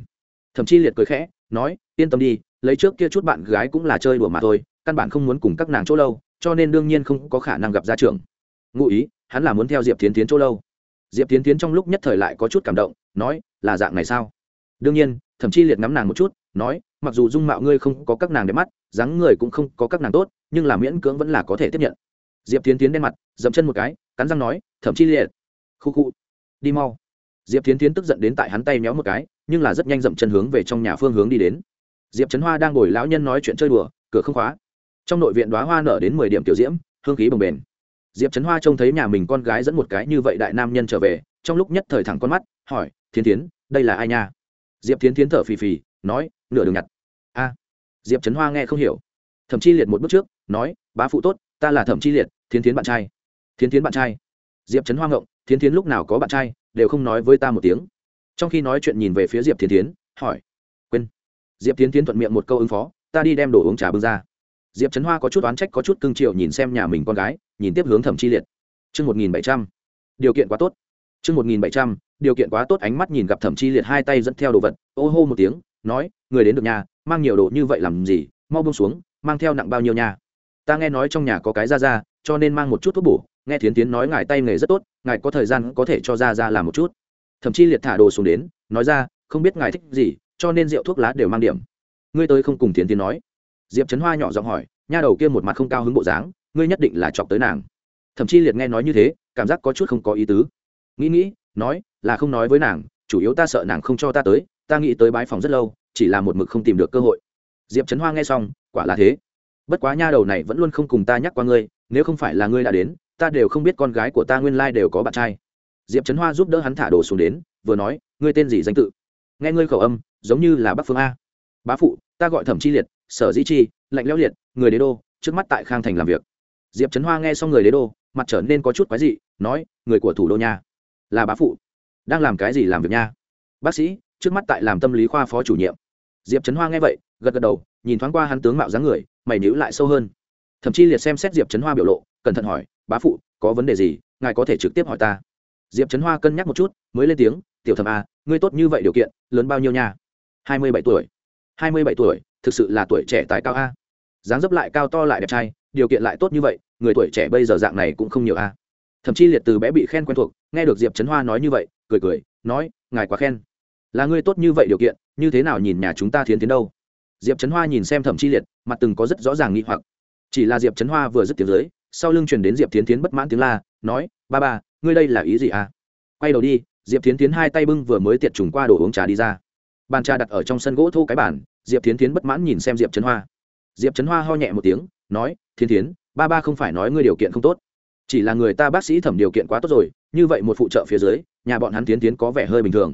Thậm chí liệt cười khẽ nói, yên tâm đi, lấy trước kia chút bạn gái cũng là chơi đùa mà thôi, căn bản không muốn cùng các nàng chỗ lâu, cho nên đương nhiên không có khả năng gặp gia trưởng. Ngụ ý, hắn là muốn theo diệp tiến tiến chỗ lâu. Diệp tiến tiến trong lúc nhất thời lại có chút cảm động, nói, là dạng này sao? Đương nhiên, thậm chí liệt ngắm nàng một chút, nói, mặc dù dung mạo ngươi không có các nàng đẹp mắt, dáng người cũng không có các nàng tốt, nhưng là miễn cưỡng vẫn là có thể tiếp nhận. Diệp tiến tiến đen mặt, dậm chân một cái, cắn răng nói, thậm chí liệt. Khu khu. Đi mau diệp tiến tiến tức giận đến tại hắn tay méo một cái, nhưng là rất nhanh dậm chân hướng về trong nhà phương hướng đi đến. Diệp trấn hoa đang ngồi lão nhân nói chuyện chơi đùa, cửa không khóa. Trong nội viện đoá hoa nở đến mười điểm tiểu diễm, hương khí bồng bềnh. Diệp trấn hoa trông thấy nhà mình con gái dẫn một cái như vậy đại nam nhân trở về, trong lúc nhất thời thẳng con mắt, hỏi thiên tiến đây là ai nha? Diệp tiến tiến thở phì phì, nói, nửa đường nhặt. A. Diệp trấn hoa nghe không hiểu. Thậm chi liệt một bước trước, nói, bá phụ tốt, ta là thẩm chi liệt thiên tiến bạn trai. Thiên tiến bạn trai. Diệp trấn hoa ngộng thiên thiến lúc nào có bạn trai đều không nói với ta một tiếng. Trong khi nói chuyện nhìn về phía diệp thiên thiến hỏi. Quên. Diệp thiến thiến thuận miệng một câu ứng phó ta đi đem đồ uống trà bưng ra. Diệp trấn hoa có chút oán trách có chút cưng chiều nhìn xem nhà mình con gái nhìn tiếp hướng thẩm chi liệt. Chương một nghìn bảy trăm. Điều kiện quá tốt. Chưn một nghìn bảy trăm, điều kiện quá tốt ánh mắt nhìn gặp thẩm chi liệt hai tay dẫn theo đồ vật, ô hô một tiếng, nói, người đến được nhà, mang nhiều đồ như vậy làm gì, mau buông xuống, mang theo nặng bao nhiêu nhà. Ta nghe nói trong nhà có cái ra ra, cho nên mang một chút thuốc bổ, nghe thiến tiến nói ngài tay nghề rất tốt, ngài có thời gian có thể cho ra ra làm một chút. thậm chí liệt thả đồ xuống đến, nói ra, không biết ngài thích gì, cho nên rượu thuốc lá đều mang điểm. Ngươi tới không cùng tiến tiến nói. Diệp Trấn Hoa nhỏ giọng hỏi, nha đầu kia một mặt không cao hứng bộ dáng, ngươi nhất định là chọc tới nàng. Thẩm chí liệt nghe nói như thế, cảm giác có chút không có ý tứ nghĩ nghĩ nói là không nói với nàng chủ yếu ta sợ nàng không cho ta tới ta nghĩ tới bái phòng rất lâu chỉ là một mực không tìm được cơ hội diệp trấn hoa nghe xong quả là thế bất quá nha đầu này vẫn luôn không cùng ta nhắc qua ngươi nếu không phải là ngươi đã đến ta đều không biết con gái của ta nguyên lai đều có bạn trai. Diệp trấn hoa giúp đỡ hắn thả đồ xuống đến, vừa nói, ngươi tên gì danh tự? Nghe ngươi khẩu âm, giống như là bắc phương a. Bá phụ, ta gọi thẩm chi liệt, sở dĩ chi, lạnh lẽo liệt, người đế đô, trước mắt tại khang thành làm việc. Diệp trấn hoa nghe xong người đế đô, mặt trở nên có chút quái dị, nói, người của thủ đô nha. Là bá phụ. Đang làm cái gì làm việc nha? Bác sĩ, trước mắt tại làm tâm lý khoa phó chủ nhiệm. Diệp trấn hoa nghe vậy, gật gật đầu, nhìn thoáng qua hắn tướng mạo dáng người, mày nhữ lại sâu hơn. Thậm chí liệt xem xét diệp trấn hoa biểu lộ, cẩn thận hỏi bá phụ, có vấn đề gì, ngài có thể trực tiếp hỏi ta. Diệp trấn hoa cân nhắc một chút, mới lên tiếng, tiểu thầm a, ngươi tốt như vậy điều kiện, lớn bao nhiêu nha? Hai mươi bảy tuổi. Hai mươi bảy tuổi, thực sự là tuổi trẻ tài cao a. Dáng dấp lại cao to lại đẹp trai, điều kiện lại tốt như vậy, người tuổi trẻ bây giờ dạng này cũng không nhiều a. Thậm chí liệt từ bé bị khen quen thuộc, nghe được diệp trấn hoa nói như vậy, cười cười, nói, ngài quá khen. Là ngươi tốt như vậy điều kiện, như thế nào nhìn nhà chúng ta thiến tiến đâu? Diệp trấn hoa nhìn xem thẩm chi liệt, mặt từng có rất rõ ràng nghi hoặc. Chỉ là diệp trấn hoa vừa dứt tiếng dưới sau lưng truyền đến diệp tiến tiến bất mãn tiếng la, nói, ba ba, ngươi đây là ý gì à? Quay đầu đi, diệp tiến tiến hai tay bưng vừa mới tiệt trùng qua đồ uống trà đi ra. Bàn trà đặt ở trong sân gỗ thô cái bản diệp tiến tiến bất mãn nhìn xem diệp trấn hoa. Diệp trấn hoa ho nhẹ một tiếng, nói thiên tiến ba ba không phải nói ngươi điều kiện không tốt, chỉ là người ta bác sĩ thẩm điều kiện quá tốt rồi, như vậy một phụ trợ phía dưới, nhà bọn hắn tiến tiến có vẻ hơi bình thường.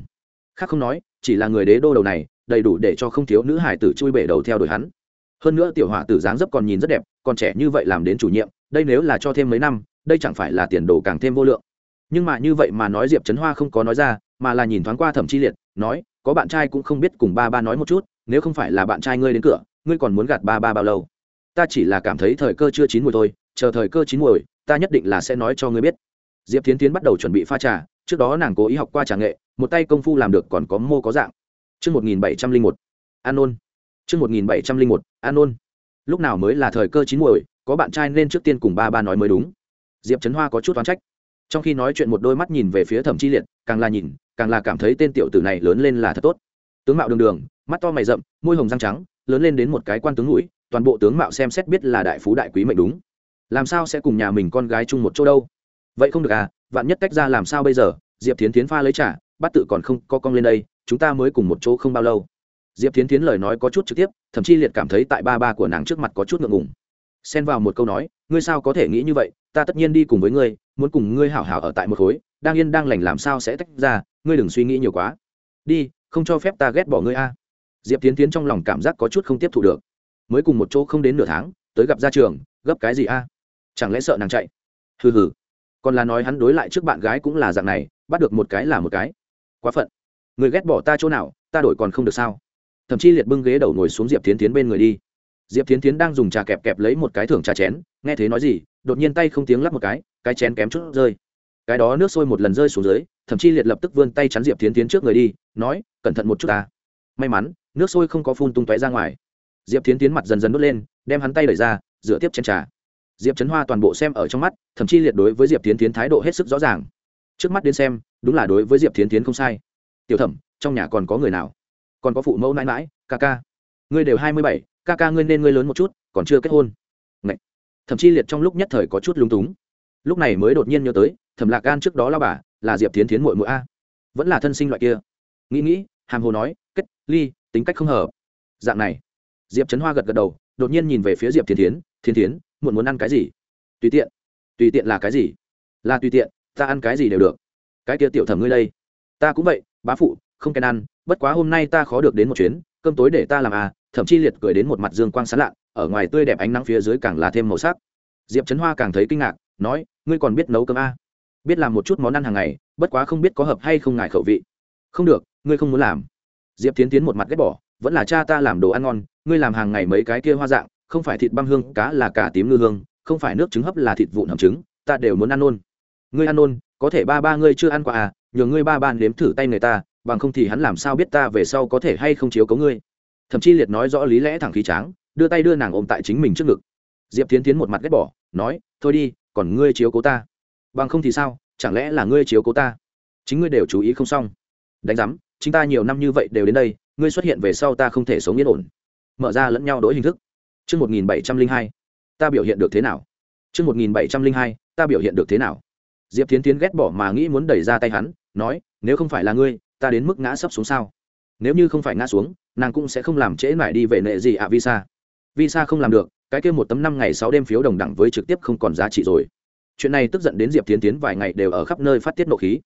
Khác không nói, chỉ là người đế đô đầu này, đầy đủ để cho không thiếu nữ hải tử chui bể đầu theo đuổi hắn. Hơn nữa tiểu họa tử dáng dấp còn nhìn rất đẹp, còn trẻ như vậy làm đến chủ nhiệm đây nếu là cho thêm mấy năm đây chẳng phải là tiền đồ càng thêm vô lượng nhưng mà như vậy mà nói diệp trấn hoa không có nói ra mà là nhìn thoáng qua thẩm chi liệt nói có bạn trai cũng không biết cùng ba ba nói một chút nếu không phải là bạn trai ngươi đến cửa ngươi còn muốn gạt ba ba bao lâu ta chỉ là cảm thấy thời cơ chưa chín mùi thôi chờ thời cơ chín mùi ta nhất định là sẽ nói cho ngươi biết diệp tiến tiến bắt đầu chuẩn bị pha trà trước đó nàng cố ý học qua trà nghệ một tay công phu làm được còn có mô có dạng Trước 1701, An ôn. Trước 1701, An ôn. Lúc nào mới là thời cơ chín muồi, có bạn trai nên trước tiên cùng ba ba nói mới đúng. Diệp Trấn Hoa có chút oán trách. Trong khi nói chuyện một đôi mắt nhìn về phía Thẩm Chi Liệt, càng là nhìn, càng là cảm thấy tên tiểu tử này lớn lên là thật tốt. Tướng mạo đường đường, mắt to mày rậm, môi hồng răng trắng, lớn lên đến một cái quan tướng mũi, toàn bộ tướng mạo xem xét biết là đại phú đại quý mệnh đúng làm sao sẽ cùng nhà mình con gái chung một chỗ đâu vậy không được à vạn nhất tách ra làm sao bây giờ diệp tiến tiến pha lấy trả bắt tự còn không có con lên đây chúng ta mới cùng một chỗ không bao lâu diệp tiến tiến lời nói có chút trực tiếp thậm chí liệt cảm thấy tại ba ba của nàng trước mặt có chút ngượng ngùng xen vào một câu nói, ngươi sao có thể nghĩ như vậy? Ta tất nhiên đi cùng với ngươi, muốn cùng ngươi hảo hảo ở tại một khối, đang yên đang lành làm sao sẽ tách ra, ngươi đừng suy nghĩ nhiều quá. Đi, không cho phép ta ghét bỏ ngươi a. Diệp tiến tiến trong lòng cảm giác có chút không tiếp thu được. Mới cùng một chỗ không đến nửa tháng, tới gặp ra trường, gấp cái gì a? Chẳng lẽ sợ nàng chạy? Hừ hừ. Còn là nói hắn đối lại trước bạn gái cũng là dạng này, bắt được một cái là một cái. Quá phận. Người ghét bỏ ta chỗ nào, ta đổi còn không được sao? Thậm chí liệt bưng ghế đầu ngồi xuống diệp tiến tiến bên người đi diệp tiến Thiến đang dùng trà kẹp kẹp lấy một cái thưởng trà chén, nghe thế nói gì, đột nhiên tay không tiếng lắp một cái cái chén kém chút rơi. Cái đó nước sôi một lần rơi xuống dưới, thậm chí liệt lập tức vươn tay chắn diệp tiến tiến trước người đi, nói, cẩn thận một chút ta. May mắn, nước sôi không có phun tung tóe ra ngoài. Diệp tiến tiến mặt dần dần đốt lên, đem hắn tay đẩy ra dựa tiếp chén trà. Diệp trấn hoa toàn bộ xem ở trong mắt, thậm chí liệt đối với diệp Thiến tiến thái độ hết sức rõ ràng. Trước mắt đến xem, đúng là đối với diệp Thiến tiến không sai. Tiểu thẩm, trong nhà còn có người nào? Còn có phụ mẫu nãi mãi, ca ca? Ngươi đều hai mươi bảy ca ca ngươi nên ngươi lớn một chút, còn chưa kết hôn. Ngậy. thậm chí liệt trong lúc nhất thời có chút lúng túng. Lúc này mới đột nhiên nhớ tới, thẩm lạc gan trước đó lao bà, là diệp tiến tiến mội mội a. Vẫn là thân sinh loại kia. Nghĩ nghĩ, hàm hồ nói, kết, ly, tính cách không hợp. Dạng này, diệp trấn hoa gật gật đầu, đột nhiên nhìn về phía diệp thiên tiến thiên tiến muộn muốn ăn cái gì? Tùy tiện. Tùy tiện là cái gì? Là tùy tiện, ta ăn cái gì đều được. Cái kia tiểu thẩm ngươi đây. Ta cũng vậy, bá phụ, không kèn ăn, bất quá hôm nay ta khó được đến một chuyến, cơm tối để ta làm à thậm chí liệt cười đến một mặt dương quang sán lạ, ở ngoài tươi đẹp ánh nắng phía dưới càng là thêm màu sắc. Diệp trấn hoa càng thấy kinh ngạc, nói, ngươi còn biết nấu cơm à? biết làm một chút món ăn hàng ngày, bất quá không biết có hợp hay không ngại khẩu vị. Không được, ngươi không muốn làm. Diệp tiến tiến một mặt ghét bỏ, vẫn là cha ta làm đồ ăn ngon, ngươi làm hàng ngày mấy cái kia hoa dạng, không phải thịt băm hương, cá là cả tím ngư hương, không phải nước trứng hấp là thịt vụn hầm trứng, ta đều muốn ăn nôn ngươi ăn nôn có thể ba ba ngươi chưa ăn qua à nhờ ngươi ba ban nếm thử tay người ta, bằng không thì hắn làm sao biết ta về sau có thể hay không chiếu cấu ngươi? Thậm chí liệt nói rõ lý lẽ thẳng khí tráng đưa tay đưa nàng ôm tại chính mình trước ngực diệp tiến tiến một mặt ghét bỏ nói thôi đi còn ngươi chiếu cố ta bằng không thì sao chẳng lẽ là ngươi chiếu cố ta chính ngươi đều chú ý không xong đánh giám chính ta nhiều năm như vậy đều đến đây ngươi xuất hiện về sau ta không thể sống yên ổn mở ra lẫn nhau đổi hình thức Chương 1702, ta biểu hiện được thế nào? Chương 1702, ta biểu hiện được thế nào? Diệp Thiến Thiến ghét bỏ mà nghĩ muốn đẩy ra tay hắn, nói, nếu không phải là ngươi, ta đến mức ngã sấp xuống sao? Nếu như không phải ngã xuống, nàng cũng sẽ không làm trễ mãi đi về nệ gì ạ visa. Visa không làm được, cái kia một tấm năm ngày sáu đêm phiếu đồng đẳng với trực tiếp không còn giá trị rồi. Chuyện này tức giận đến Diệp Thiến Thiến vài ngày đều ở khắp nơi phát tiết nộ khí.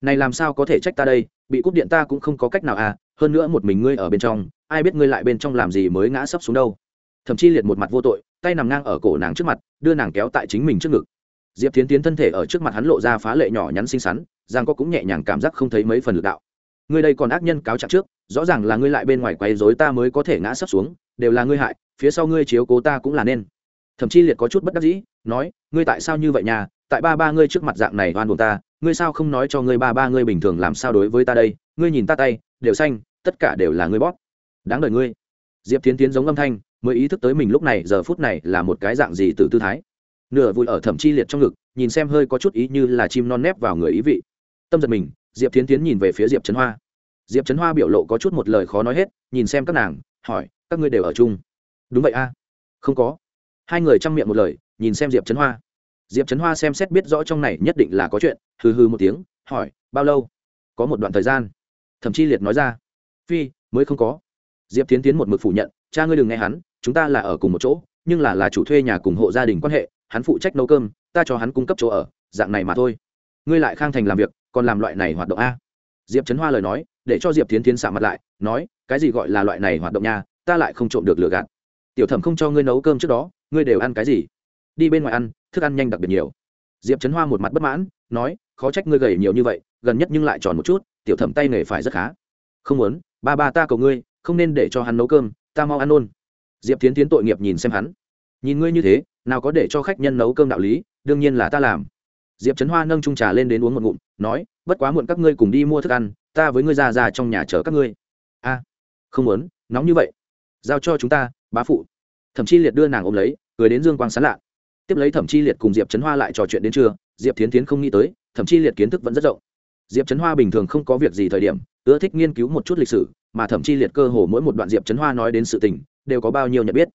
Này làm sao có thể trách ta đây, bị cúp điện ta cũng không có cách nào à, hơn nữa một mình ngươi ở bên trong, ai biết ngươi lại bên trong làm gì mới ngã sấp xuống đâu thậm chí liệt một mặt vô tội tay nằm ngang ở cổ nàng trước mặt đưa nàng kéo tại chính mình trước ngực diệp tiến tiến thân thể ở trước mặt hắn lộ ra phá lệ nhỏ nhắn xinh xắn giang có cũng nhẹ nhàng cảm giác không thấy mấy phần lực đạo ngươi đây còn ác nhân cáo trạng trước, rõ ràng là ngươi lại bên ngoài quấy rối ta mới có thể ngã sấp xuống, đều là ngươi hại, phía sau ngươi chiếu cố ta cũng là nên. Thậm chí liệt có chút bất đắc dĩ, nói, ngươi tại sao như vậy nhà? Tại ba ba ngươi trước mặt dạng này oan buồn ta, ngươi sao không nói cho ngươi ba ba ngươi bình thường làm sao đối với ta đây? Ngươi nhìn ta tay, đều xanh, tất cả đều là ngươi bóp. Đáng đời ngươi. Diệp tiến tiến giống âm thanh, mới ý thức tới mình lúc này, giờ phút này là một cái dạng gì từ tư thái. Nửa vui ở thẩm chi liệt trong ngực, nhìn xem hơi có chút ý như là chim non nép vào người ý vị. Tâm giật mình diệp tiến tiến nhìn về phía diệp trấn hoa. Diệp trấn hoa biểu lộ có chút một lời khó nói hết, nhìn xem các nàng, hỏi, các ngươi đều ở chung? Đúng vậy a. Không có. Hai người chăm miệng một lời, nhìn xem diệp trấn hoa. Diệp trấn hoa xem xét biết rõ trong này nhất định là có chuyện, hừ hừ một tiếng, hỏi, bao lâu? Có một đoạn thời gian. Thậm chí liệt nói ra. Phi, mới không có. Diệp tiến tiến một mực phủ nhận, cha ngươi đừng nghe hắn, chúng ta là ở cùng một chỗ, nhưng là là chủ thuê nhà cùng hộ gia đình quan hệ, hắn phụ trách nấu cơm, ta cho hắn cung cấp chỗ ở, dạng này mà thôi ngươi lại khang thành làm việc, còn làm loại này hoạt động a? Diệp trấn hoa lời nói, để cho diệp tiến tiến xạ mặt lại, nói, cái gì gọi là loại này hoạt động nha, ta lại không trộm được lừa gạt. Tiểu thẩm không cho ngươi nấu cơm trước đó, ngươi đều ăn cái gì? Đi bên ngoài ăn, thức ăn nhanh đặc biệt nhiều. Diệp trấn hoa một mặt bất mãn, nói, khó trách ngươi gầy nhiều như vậy, gần nhất nhưng lại tròn một chút, tiểu thẩm tay nghề phải rất khá. Không muốn, ba ba ta cầu ngươi, không nên để cho hắn nấu cơm, ta mau ăn ôn diệp tiến tiến tội nghiệp nhìn xem hắn. Nhìn ngươi như thế, nào có để cho khách nhân nấu cơm đạo lý, đương nhiên là ta làm diệp trấn hoa nâng trung trà lên đến uống một ngụm, nói, bất quá muộn các ngươi cùng đi mua thức ăn, ta với ngươi già già trong nhà chở các ngươi. A, không muốn, nóng như vậy. Giao cho chúng ta, bá phụ. Thậm chi liệt đưa nàng ôm lấy, cười đến dương quang sán lạ. Tiếp lấy thẩm chi liệt cùng diệp trấn hoa lại trò chuyện đến trưa, diệp tiến tiến không nghĩ tới thậm chi liệt kiến thức vẫn rất rộng. Diệp trấn hoa bình thường không có việc gì thời điểm, ưa thích nghiên cứu một chút lịch sử, mà thậm chi liệt cơ hồ mỗi một đoạn diệp trấn hoa nói đến sự tình, đều có bao nhiêu nhận biết.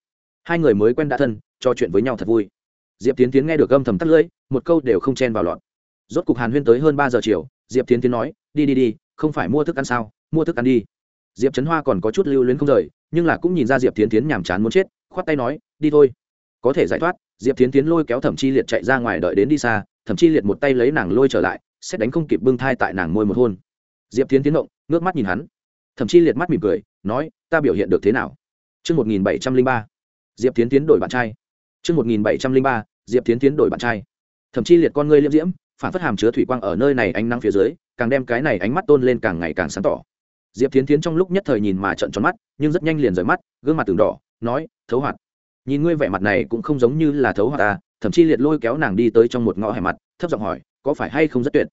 Hai người mới quen đã thân, trò chuyện với nhau thật vui diệp tiến tiến nghe được âm thầm tắt lưỡi một câu đều không chen vào lọt. Rốt cục hàn huyên tới hơn ba giờ chiều diệp tiến tiến nói đi đi đi không phải mua thức ăn sao? Mua thức ăn đi. Diệp trấn hoa còn có chút lưu luyến không rời nhưng là cũng nhìn ra diệp tiến tiến nhàm chán muốn chết khoát tay nói đi thôi. Có thể giải thoát diệp tiến tiến lôi kéo thẩm chi liệt chạy ra ngoài đợi đến đi xa thẩm chi liệt một tay lấy nàng lôi trở lại xét đánh không kịp bưng thai tại nàng môi một hôn. Diệp tiến tiến động ngước mắt nhìn hắn. Thẩm Chi liệt mắt mỉm cười nói ta biểu hiện được thế nào? Trước 1703, Diệp Tiến Tiến đổi bạn trai. Trước 1703, Diệp Thiến Thiến đổi bạn trai. Thậm chí liệt con ngươi liễm diễm, phản phất hàm chứa thủy quang ở nơi này ánh nắng phía dưới, càng đem cái này ánh mắt tôn lên càng ngày càng sáng tỏ. Diệp Thiến Thiến trong lúc nhất thời nhìn mà trợn tròn mắt, nhưng rất nhanh liền rời mắt, gương mặt từng đỏ, nói, "Thấu hoạt." Nhìn ngươi vẻ mặt này cũng không giống như là thấu hoạt ta, thậm chí liệt lôi kéo nàng đi tới trong một ngõ hẻm mặt, thấp giọng hỏi, "Có phải hay không rất tuyệt?"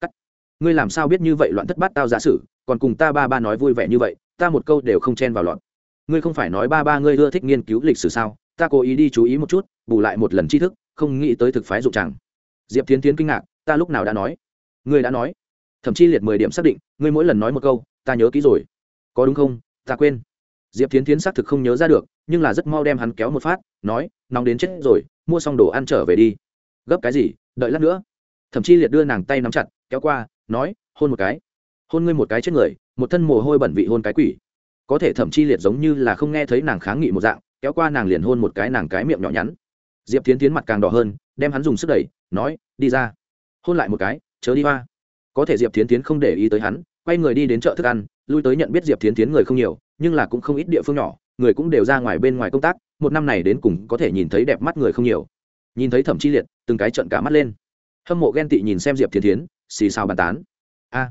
Cắt. Ngươi làm sao biết như vậy loạn thất bát tao giả sử, còn cùng ta ba ba nói vui vẻ như vậy, ta một câu đều không chen vào loạn ngươi không phải nói ba ba ngươi ưa thích nghiên cứu lịch sử sao ta cố ý đi chú ý một chút, bù lại một lần tri thức, không nghĩ tới thực phái dụng chẳng. Diệp tiến tiến kinh ngạc, ta lúc nào đã nói? Ngươi đã nói. Thậm chí liệt mười điểm xác định, ngươi mỗi lần nói một câu, ta nhớ kỹ rồi. Có đúng không? Ta quên. Diệp tiến tiến xác thực không nhớ ra được, nhưng là rất mau đem hắn kéo một phát, nói, nóng đến chết rồi, mua xong đồ ăn trở về đi. Gấp cái gì? Đợi lát nữa. Thậm chí liệt đưa nàng tay nắm chặt, kéo qua, nói, hôn một cái. Hôn ngươi một cái chết người, một thân mồ hôi bẩn vị hôn cái quỷ. Có thể thậm chi liệt giống như là không nghe thấy nàng kháng nghị một dạng kéo qua nàng liền hôn một cái nàng cái miệng nhỏ nhắn. Diệp tiến tiến mặt càng đỏ hơn, đem hắn dùng sức đẩy, nói, đi ra. Hôn lại một cái, chớ đi hoa. Có thể diệp tiến tiến không để ý tới hắn, quay người đi đến chợ thức ăn, lui tới nhận biết diệp tiến tiến người không nhiều, nhưng là cũng không ít địa phương nhỏ, người cũng đều ra ngoài bên ngoài công tác, một năm này đến cùng có thể nhìn thấy đẹp mắt người không nhiều. Nhìn thấy thẩm chi liệt, từng cái trận cả mắt lên. Hâm mộ ghen tị nhìn xem diệp tiến tiến xì xào bàn tán. A,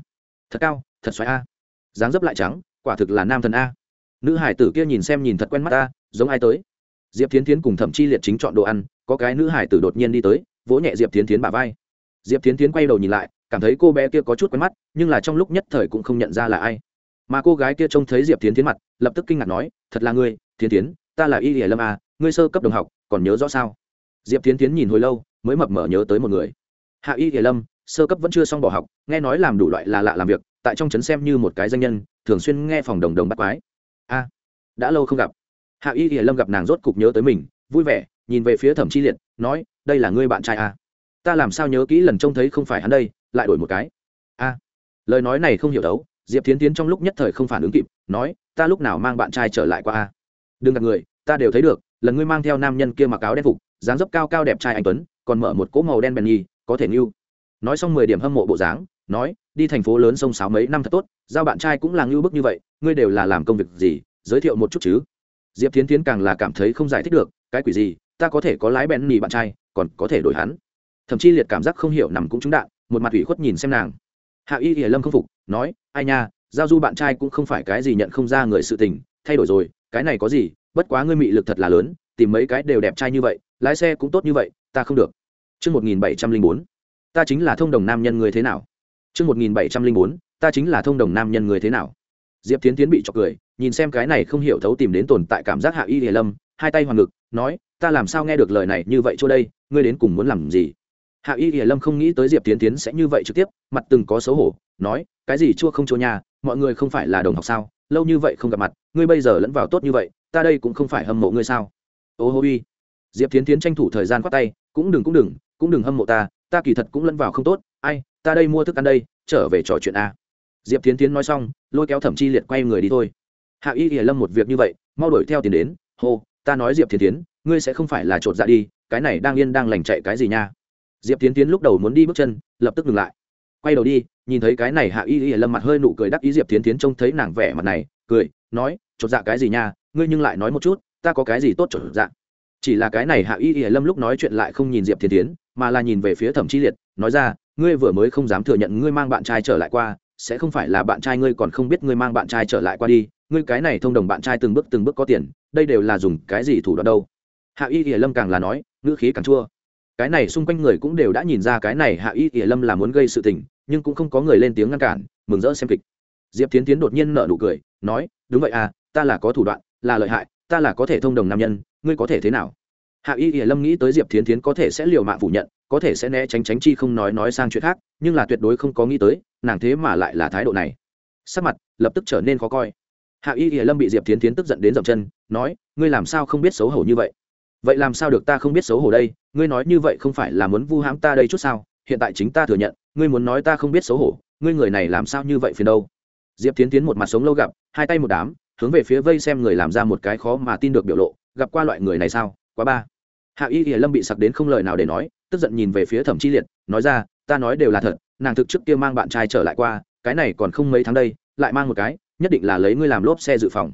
thật cao, thật xoáy a. Dáng dấp lại trắng, quả thực là nam thần a nữ hải tử kia nhìn xem nhìn thật quen mắt ta, giống ai tới? Diệp tiến tiến cùng thẩm chi liệt chính chọn đồ ăn, có cái nữ hải tử đột nhiên đi tới, vỗ nhẹ diệp tiến tiến bà vai. Diệp tiến tiến quay đầu nhìn lại, cảm thấy cô bé kia có chút quen mắt, nhưng là trong lúc nhất thời cũng không nhận ra là ai. Mà cô gái kia trông thấy diệp tiến tiến mặt, lập tức kinh ngạc nói, thật là ngươi tiến tiến ta là y hiển lâm à ngươi sơ cấp đồng học, còn nhớ rõ sao? Diệp tiến tiến nhìn hồi lâu, mới mập mờ nhớ tới một người. Hạ y hiển lâm, sơ cấp vẫn chưa xong bỏ học, nghe nói làm đủ loại là lạ làm việc, tại trong trấn xem như một cái danh nhân, thường xuyên nghe phòng đồng đồng bắt quái a, đã lâu không gặp. Hạ y hiển lâm gặp nàng rốt cục nhớ tới mình, vui vẻ, nhìn về phía thẩm chi liệt, nói, đây là ngươi bạn trai à? ta làm sao nhớ kỹ lần trông thấy không phải hắn đây, lại đổi một cái. A. Lời nói này không hiểu đấu, diệp tiến tiến trong lúc nhất thời không phản ứng kịp, nói, ta lúc nào mang bạn trai trở lại qua a? Đừng gặp người, ta đều thấy được, lần ngươi mang theo nam nhân kia mặc áo đen phục, dáng dấp cao cao đẹp trai anh tuấn, còn mở một cỗ màu đen bèn nhi có thể ngưu. Nói xong mười điểm hâm mộ bộ dáng, nói, đi thành phố lớn sông sáo mấy năm thật tốt, giao bạn trai cũng là ngưu bức như vậy ngươi đều là làm công việc gì giới thiệu một chút chứ diệp tiến tiến càng là cảm thấy không giải thích được cái quỷ gì ta có thể có lái bèn nỉ bạn trai còn có thể đổi hắn thậm chí liệt cảm giác không hiểu nằm cũng trúng đạn một mặt ủy khuất nhìn xem nàng hạ y hiển lâm không phục nói ai nha giao du bạn trai cũng không phải cái gì nhận không ra người sự tình thay đổi rồi cái này có gì bất quá ngươi mị lực thật là lớn tìm mấy cái đều đẹp trai như vậy lái xe cũng tốt như vậy ta không được Trước 1704, ta chính là thông đồng nam nhân người thế nào? Trước 1704, ta chính là thông đồng nam nhân người thế nào? Diệp Tiến Tiến bị chọc cười, nhìn xem cái này không hiểu thấu tìm đến tồn tại cảm giác Hạ Y hề Lâm, hai tay hoàn ngực, nói, ta làm sao nghe được lời này như vậy chỗ đây, ngươi đến cùng muốn làm gì? Hạ Y hề Lâm không nghĩ tới Diệp Tiến Tiến sẽ như vậy trực tiếp, mặt từng có xấu hổ, nói, cái gì chua không chua nhà, mọi người không phải là đồng học sao? Lâu như vậy không gặp mặt, ngươi bây giờ lẫn vào tốt như vậy, ta đây cũng không phải hâm mộ ngươi sao? Ô hô uy. Diệp Tiến Tiến tranh thủ thời gian quát tay, cũng đừng cũng đừng, cũng đừng hâm mộ ta, ta kỳ thật cũng lẫn vào không tốt, ai, ta đây mua thức ăn đây, trở về trò chuyện a. Diệp Tiến Tiến nói xong, lôi kéo Thẩm Chi Liệt quay người đi thôi. Hạ Y Y Lâm một việc như vậy, mau đuổi theo tiền đến, hô, ta nói Diệp Tiến Tiến, ngươi sẽ không phải là trột dạ đi, cái này đang yên đang lành chạy cái gì nha? Diệp Tiến Tiến lúc đầu muốn đi bước chân, lập tức dừng lại. Quay đầu đi, nhìn thấy cái này Hạ Y Y Lâm mặt hơi nụ cười đắc ý Diệp Tiến Tiến trông thấy nàng vẻ mặt này, cười, nói, trột dạ cái gì nha, ngươi nhưng lại nói một chút, ta có cái gì tốt trột dạ? chỉ là cái này hạ y y lâm lúc nói chuyện lại không nhìn diệp tiến tiến mà là nhìn về phía thẩm chi liệt nói ra ngươi vừa mới không dám thừa nhận ngươi mang bạn trai trở lại qua sẽ không phải là bạn trai ngươi còn không biết ngươi mang bạn trai trở lại qua đi, ngươi cái này thông đồng bạn trai từng bước từng bước có tiền, đây đều là dùng cái gì thủ đoạn đâu? Hạ y ỉa lâm càng là nói, ngữ khí càng chua. Cái này xung quanh người cũng đều đã nhìn ra cái này hạ y ỉa lâm là muốn gây sự tình, nhưng cũng không có người lên tiếng ngăn cản, mừng rỡ xem kịch. Diệp tiến tiến đột nhiên nở nụ cười, nói, đúng vậy à ta là có thủ đoạn, là lợi hại, ta là có thể thông đồng nam nhân, ngươi có thể thế nào? Hạ y hiển lâm nghĩ tới diệp thiến thiến có thể sẽ liều mạng phủ nhận, có thể sẽ né tránh tránh chi không nói nói sang chuyện khác, nhưng là tuyệt đối không có nghĩ tới, nàng thế mà lại là thái độ này. Sắc mặt lập tức trở nên khó coi. Hạ y hiển lâm bị diệp thiến thiến tức giận đến dậm chân, nói, ngươi làm sao không biết xấu hổ như vậy? Vậy làm sao được ta không biết xấu hổ đây? Ngươi nói như vậy không phải là muốn vu hãm ta đây chút sao? Hiện tại chính ta thừa nhận, ngươi muốn nói ta không biết xấu hổ, ngươi người này làm sao như vậy phiền đâu? Diệp tiến tiến một mặt sống lâu gặp, hai tay một đám, hướng về phía vây xem người làm ra một cái khó mà tin được biểu lộ, gặp qua loại người này sao? Quá ba hạ y hiển lâm bị sặc đến không lời nào để nói, tức giận nhìn về phía thẩm chi liệt, nói ra, ta nói đều là thật, nàng thực trước kia mang bạn trai trở lại qua, cái này còn không mấy tháng đây, lại mang một cái, nhất định là lấy ngươi làm lốp xe dự phòng.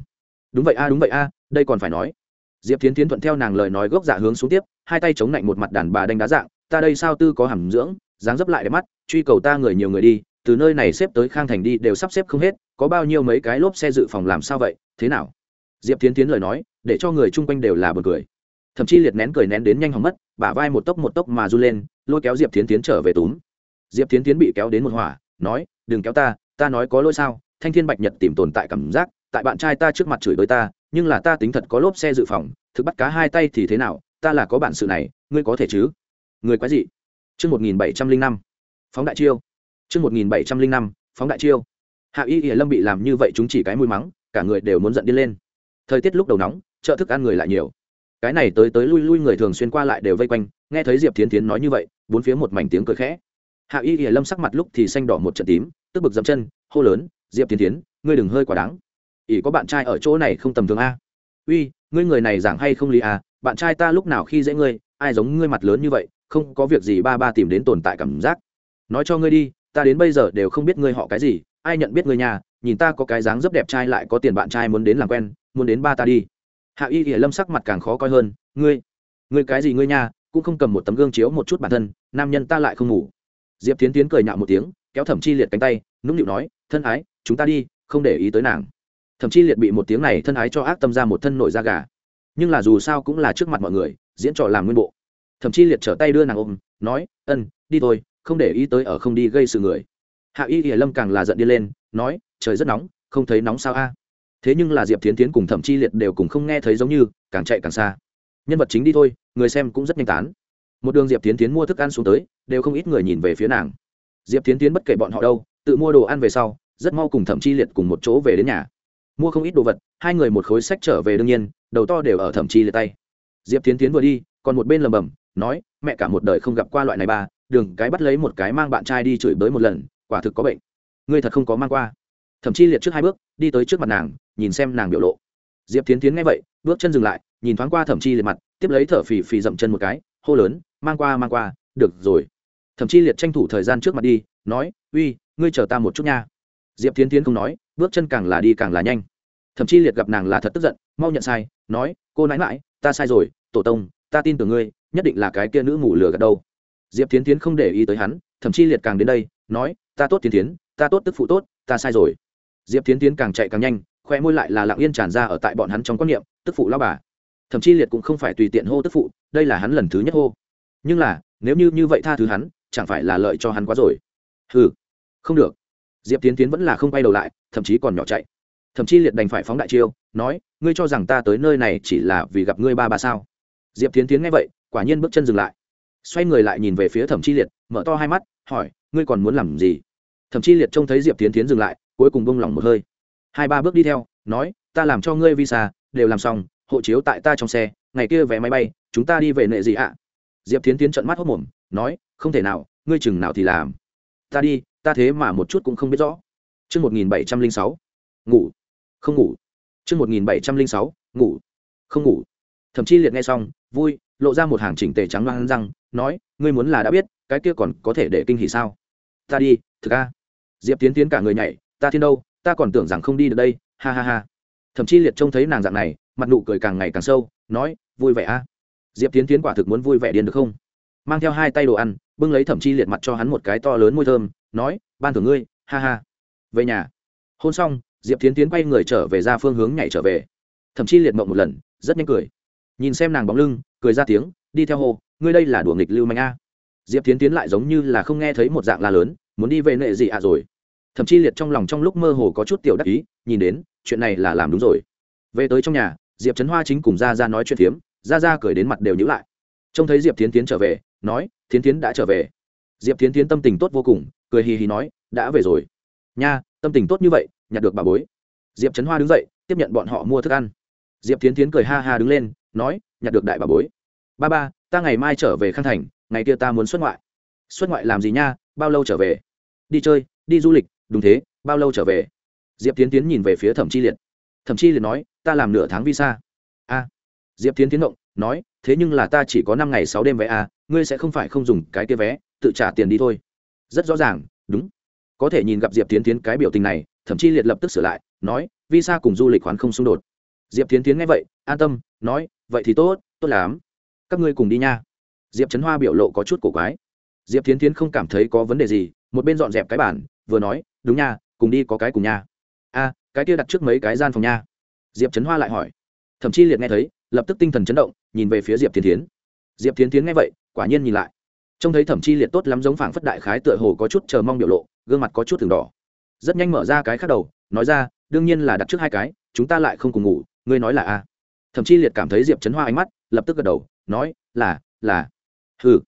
Đúng vậy a, đúng vậy a, đây còn phải nói. Diệp tiến tiến thuận theo nàng lời nói gốc giả hướng xuống tiếp, hai tay chống lạnh một mặt đàn bà đánh đá dạng, ta đây sao tư có hàm dưỡng, dáng dấp lại đẹp mắt, truy cầu ta người nhiều người đi, từ nơi này xếp tới khang thành đi đều sắp xếp không hết, có bao nhiêu mấy cái lốp xe dự phòng làm sao vậy, thế nào? Diệp tiến tiến lời nói, để cho người chung quanh đều là bật cười thậm chí liệt nén cười nén đến nhanh hỏng mất, bả vai một tốc một tốc mà r u lên, lôi kéo diệp tiến tiến trở về túm. Diệp tiến tiến bị kéo đến một hỏa, nói, đừng kéo ta ta nói có lỗi sao? Thanh thiên bạch nhật tìm tồn tại cảm giác, tại bạn trai ta trước mặt chửi bới ta, nhưng là ta tính thật có lốp xe dự phòng, thực bắt cá hai tay thì thế nào, ta là có bản sự này, ngươi có thể chứ? Người quái dị. chương một nghìn bảy trăm linh năm, phóng đại chiêu. Chương một nghìn bảy trăm linh năm, phóng đại chiêu. Hạ y hiển lâm bị làm như vậy chúng chỉ cái mùi mắng, cả người đều muốn giận đi lên. Thời tiết lúc đầu nóng, chợ thức ăn người lại nhiều cái này tới tới lui lui người thường xuyên qua lại đều vây quanh, nghe thấy diệp tiến tiến nói như vậy, bốn phía một mảnh tiếng cười khẽ. Hạ y hiển lâm sắc mặt lúc thì xanh đỏ một trận tím, tức bực dậm chân, hô lớn, diệp tiến tiến ngươi đừng hơi quá đáng. Ỷ có bạn trai ở chỗ này không tầm thường a. Uy, ngươi người này giảng hay không lý a bạn trai ta lúc nào khi dễ ngươi, ai giống ngươi mặt lớn như vậy, không có việc gì ba ba tìm đến tồn tại cảm giác. Nói cho ngươi đi, ta đến bây giờ đều không biết ngươi họ cái gì, ai nhận biết ngươi nhà, nhìn ta có cái dáng rất đẹp trai lại có tiền bạn trai muốn đến làm quen, muốn đến ba ta đi hạ y hiển lâm sắc mặt càng khó coi hơn, ngươi ngươi cái gì ngươi nha, cũng không cầm một tấm gương chiếu một chút bản thân, nam nhân ta lại không ngủ. Diệp tiến tiến cười nhạo một tiếng, kéo thẩm chi liệt cánh tay, nũng nịu nói, thân ái, chúng ta đi, không để ý tới nàng. Thẩm chi liệt bị một tiếng này thân ái cho ác tâm ra một thân nổi da gà. Nhưng là dù sao cũng là trước mặt mọi người, diễn trò làm nguyên bộ. Thẩm chi liệt trở tay đưa nàng ôm, nói, ân, đi thôi, không để ý tới ở không đi gây sự người. Hạ y hiển lâm càng là giận đi lên, nói, trời rất nóng, không thấy nóng sao a? Thế nhưng là diệp tiến tiến cùng thẩm chi liệt đều cùng không nghe thấy giống như, càng chạy càng xa. Nhân vật chính đi thôi, người xem cũng rất nhanh tán. Một đường diệp tiến tiến mua thức ăn xuống tới, đều không ít người nhìn về phía nàng. Diệp tiến tiến bất kể bọn họ đâu, tự mua đồ ăn về sau, rất mau cùng thẩm chi liệt cùng một chỗ về đến nhà. Mua không ít đồ vật, hai người một khối sách trở về đương nhiên, đầu to đều ở thẩm chi liệt tay. Diệp tiến tiến vừa đi, còn một bên lầm bầm nói, mẹ cả một đời không gặp qua loại này ba đường cái bắt lấy một cái mang bạn trai đi chửi bới một lần, quả thực có bệnh. Ngươi thật không có mang qua thậm chí liệt trước hai bước, đi tới trước mặt nàng, nhìn xem nàng biểu lộ. Diệp tiến tiến nghe vậy, bước chân dừng lại, nhìn thoáng qua thẩm chi liệt mặt, tiếp lấy thở phì phì dậm chân một cái, hô lớn, mang qua mang qua, được rồi. Thậm chi liệt tranh thủ thời gian trước mặt đi, nói, uy, ngươi chờ ta một chút nha. Diệp tiến tiến không nói, bước chân càng là đi càng là nhanh. Thậm chí liệt gặp nàng là thật tức giận, mau nhận sai, nói, cô nãi mãi ta sai rồi, tổ tông, ta tin tưởng ngươi, nhất định là cái kia nữ ngủ lừa gạt đâu. Diệp tiến tiến không để ý tới hắn thậm chí liệt càng đến đây, nói, ta tốt tiến tiến ta tốt tức phụ tốt, ta sai rồi diệp tiến tiến càng chạy càng nhanh khoe môi lại là lặng yên tràn ra ở tại bọn hắn trong quan niệm, tức phụ lao bà. Thậm chí liệt cũng không phải tùy tiện hô tức phụ, đây là hắn lần thứ nhất hô. Nhưng là, nếu như như vậy tha thứ hắn, chẳng phải là lợi cho hắn quá rồi. Ừ không được. Diệp tiến tiến vẫn là không quay đầu lại, thậm chí còn nhỏ chạy. Thậm chí liệt đành phải phóng đại chiêu, nói, ngươi cho rằng ta tới nơi này chỉ là vì gặp ngươi ba ba sao? Diệp tiến tiến nghe vậy, quả nhiên bước chân dừng lại. Xoay người lại nhìn về phía thẩm chi liệt, mở to hai mắt, hỏi, ngươi còn muốn làm gì? Thẩm chi liệt trông thấy diệp tiến tiến dừng lại cuối cùng bông lỏng một hơi hai ba bước đi theo nói ta làm cho ngươi visa đều làm xong hộ chiếu tại ta trong xe ngày kia vé máy bay chúng ta đi về nệ gì ạ diệp tiến tiến trận mắt hốc mồm nói không thể nào ngươi chừng nào thì làm ta đi ta thế mà một chút cũng không biết rõ Trước 1706, ngủ, không ngủ. Trước 1706, ngủ, không ngủ. Thậm chí Liệt nghe xong, vui, lộ ra một hàng chỉnh tề trắng loang răng, nói, ngươi muốn là đã biết, cái kia còn có thể để kinh hỉ sao? Ta đi, thực a. Diệp Tiến Tiến cả người nhảy, ta thiên đâu, ta còn tưởng rằng không đi được đây, ha ha ha. Thẩm Chi Liệt trông thấy nàng dạng này, mặt nụ cười càng ngày càng sâu, nói, vui vẻ a. Diệp Tiến Tiến quả thực muốn vui vẻ điên được không? Mang theo hai tay đồ ăn, bưng lấy Thẩm Chi Liệt mặt cho hắn một cái to lớn môi thơm, nói, ban thưởng ngươi, ha ha. Về nhà. Hôn xong, Diệp Tiến Tiến quay người trở về ra phương hướng nhảy trở về. Thẩm Chi Liệt mộng một lần, rất nhanh cười nhìn xem nàng bóng lưng cười ra tiếng đi theo hồ ngươi đây là đùa nghịch lưu manh a diệp tiến tiến lại giống như là không nghe thấy một dạng la lớn muốn đi về nệ gì ạ rồi thậm chí liệt trong lòng trong lúc mơ hồ có chút tiểu đắc ý, nhìn đến, chuyện này là làm đúng rồi. Về tới trong nhà, diệp trấn hoa chính cùng ra ra nói chuyện phiếm ra ra cười đến mặt đều nhữ lại. Trông thấy diệp tiến tiến trở về, nói tiến tiến đã trở về. Diệp tiến tiến tâm tình tốt vô cùng, cười hì hì nói, đã về rồi. Nha, tâm tình tốt như vậy, nhặt được bà bối. Diệp trấn hoa đứng dậy, tiếp nhận bọn họ mua thức ăn. Diệp tiến tiến cười ha ha đứng lên, nói, nhặt được đại bà bối. Ba ba, ta ngày mai trở về khang thành, ngày kia ta muốn xuất ngoại. Xuất ngoại làm gì nha, bao lâu trở về? Đi chơi, đi du lịch đúng thế, bao lâu trở về? Diệp tiến tiến nhìn về phía thẩm chi liệt. Thẩm chi liệt nói, ta làm nửa tháng visa. A. Diệp tiến tiến động, nói, thế nhưng là ta chỉ có năm ngày sáu đêm vé a ngươi sẽ không phải không dùng cái kia vé, tự trả tiền đi thôi. Rất rõ ràng, đúng. Có thể nhìn gặp diệp tiến tiến cái biểu tình này thậm chí liệt lập tức sửa lại, nói, visa cùng du lịch khoán không xung đột. Diệp tiến tiến nghe vậy, an tâm, nói, vậy thì tốt tốt lắm. Các ngươi cùng đi nha. Diệp trấn hoa biểu lộ có chút cổ quái. Diệp tiến tiến không cảm thấy có vấn đề gì một bên dọn dẹp cái bản vừa nói, đúng nha, cùng đi có cái cùng nha. A, cái kia đặt trước mấy cái gian phòng nha. Diệp trấn hoa lại hỏi. Thậm chí liệt nghe thấy, lập tức tinh thần chấn động, nhìn về phía diệp Thiến tiến diệp Thiến tiến nghe vậy, quả nhiên nhìn lại. Trông thấy thẩm chi liệt tốt lắm giống phảng phất đại khái tựa hồ có chút chờ mong biểu lộ, gương mặt có chút thường đỏ. Rất nhanh mở ra cái khác đầu, nói ra, đương nhiên là đặt trước hai cái, chúng ta lại không cùng ngủ, ngươi nói là a. Thậm chí liệt cảm thấy diệp trấn hoa ánh mắt, lập tức gật đầu, nói, là là. Hừ.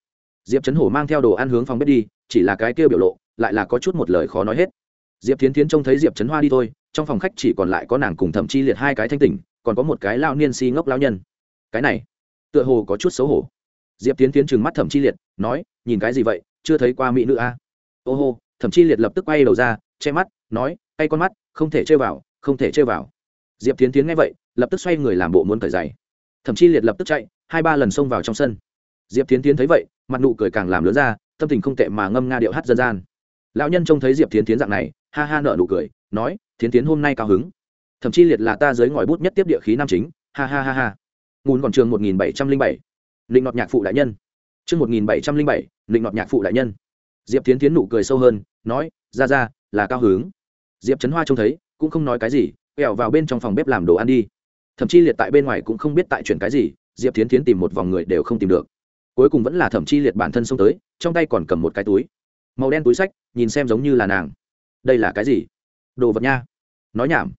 Diệp trấn hổ mang theo đồ ăn hướng phòng bếp đi chỉ là cái kia biểu lộ, lại là có chút một lời khó nói hết. Diệp tiến tiến trông thấy diệp trấn hoa đi thôi, trong phòng khách chỉ còn lại có nàng cùng thậm chi liệt hai cái thanh tỉnh, còn có một cái lao niên si ngốc lao nhân. Cái này, tựa hồ có chút xấu hổ. Diệp tiến tiến trừng mắt thẩm chi liệt, nói, nhìn cái gì vậy? Chưa thấy qua mỹ nữ a à? ô hô. Thẩm chi liệt lập tức quay đầu ra, che mắt, nói, tay con mắt, không thể chơi vào, không thể chơi vào. Diệp tiến tiến nghe vậy, lập tức xoay người làm bộ muốn cởi giày. Thậm chí liệt lập tức chạy, hai ba lần xông vào trong sân. Diệp tiến tiến thấy vậy, mặt nụ cười càng làm lớn ra tâm tình không tệ mà ngâm nga điệu hát dân gian. Lão nhân trông thấy diệp tiến tiến dạng này, ha ha nợ nụ cười, nói tiến tiến hôm nay cao hứng. Thậm chí liệt là ta dưới ngòi bút nhất tiếp địa khí nam chính, ha ha ha ha. Ngùn còn trường một nghìn bảy trăm linh bảy. Định ngọt nhạc phụ đại nhân. Chương một nghìn bảy trăm linh bảy định ngọt nhạc phụ đại nhân. Diệp tiến tiến nụ cười sâu hơn, nói, ra ra, là cao hứng. Diệp trấn hoa trông thấy, cũng không nói cái gì, quẹo vào bên trong phòng bếp làm đồ ăn đi. Thậm chí liệt tại bên ngoài cũng không biết tại chuyện cái gì, diệp tiến tiến tìm một vòng người đều không tìm được. Cuối cùng vẫn là thậm chi liệt bản thân xông tới trong tay còn cầm một cái túi. Màu đen túi sách, nhìn xem giống như là nàng. Đây là cái gì? Đồ vật nha. Nói nhảm.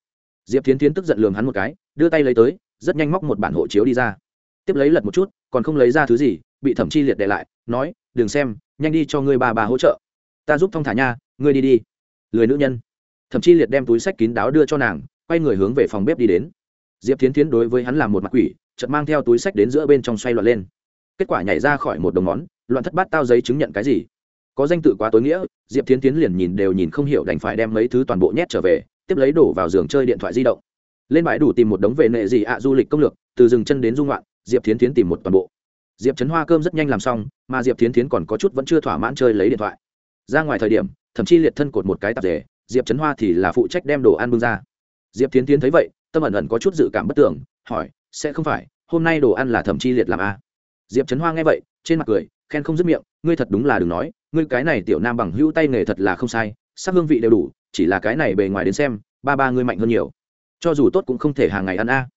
Diệp tiến tiến tức giận lường hắn một cái, đưa tay lấy tới, rất nhanh móc một bản hộ chiếu đi ra. Tiếp lấy lật một chút, còn không lấy ra thứ gì, bị thẩm chi liệt để lại, nói, đừng xem, nhanh đi cho ngươi bà bà hỗ trợ. Ta giúp thong thả nha, ngươi đi đi. Lười nữ nhân. Thẩm chi liệt đem túi sách kín đáo đưa cho nàng, quay người hướng về phòng bếp đi đến. Diệp tiến tiến đối với hắn làm một mặt quỷ, chợt mang theo túi sách đến giữa bên trong xoay loạn lên kết quả nhảy ra khỏi một đồng ngón loạn thất bát tao giấy chứng nhận cái gì? Có danh tự quá tối nghĩa, diệp tiến tiến liền nhìn đều nhìn không hiểu đành phải đem mấy thứ toàn bộ nhét trở về, tiếp lấy đổ vào giường chơi điện thoại di động. Lên bãi đủ tìm một đống về nệ gì ạ, du lịch công lược, từ rừng chân đến dung loạn, diệp tiến tiến tìm một toàn bộ. Diệp trấn hoa cơm rất nhanh làm xong, mà diệp tiến tiến còn có chút vẫn chưa thỏa mãn chơi lấy điện thoại. Ra ngoài thời điểm, thậm chí liệt thân cột một cái tạp dề, diệp trấn hoa thì là phụ trách đem đồ ăn bưng ra. Diệp tiến tiến thấy vậy, tâm ẩn ẩn có chút dự cảm bất tưởng hỏi, sẽ không phải, hôm nay đồ ăn là thậm chi liệt làm a à? Diệp trấn hoa nghe vậy, trên mặt cười, khen không dứt miệng, ngươi thật đúng là đừng nói, ngươi cái này tiểu nam bằng hữu tay nghề thật là không sai, sắc hương vị đều đủ, chỉ là cái này bề ngoài đến xem, ba ba ngươi mạnh hơn nhiều. Cho dù tốt cũng không thể hàng ngày ăn a.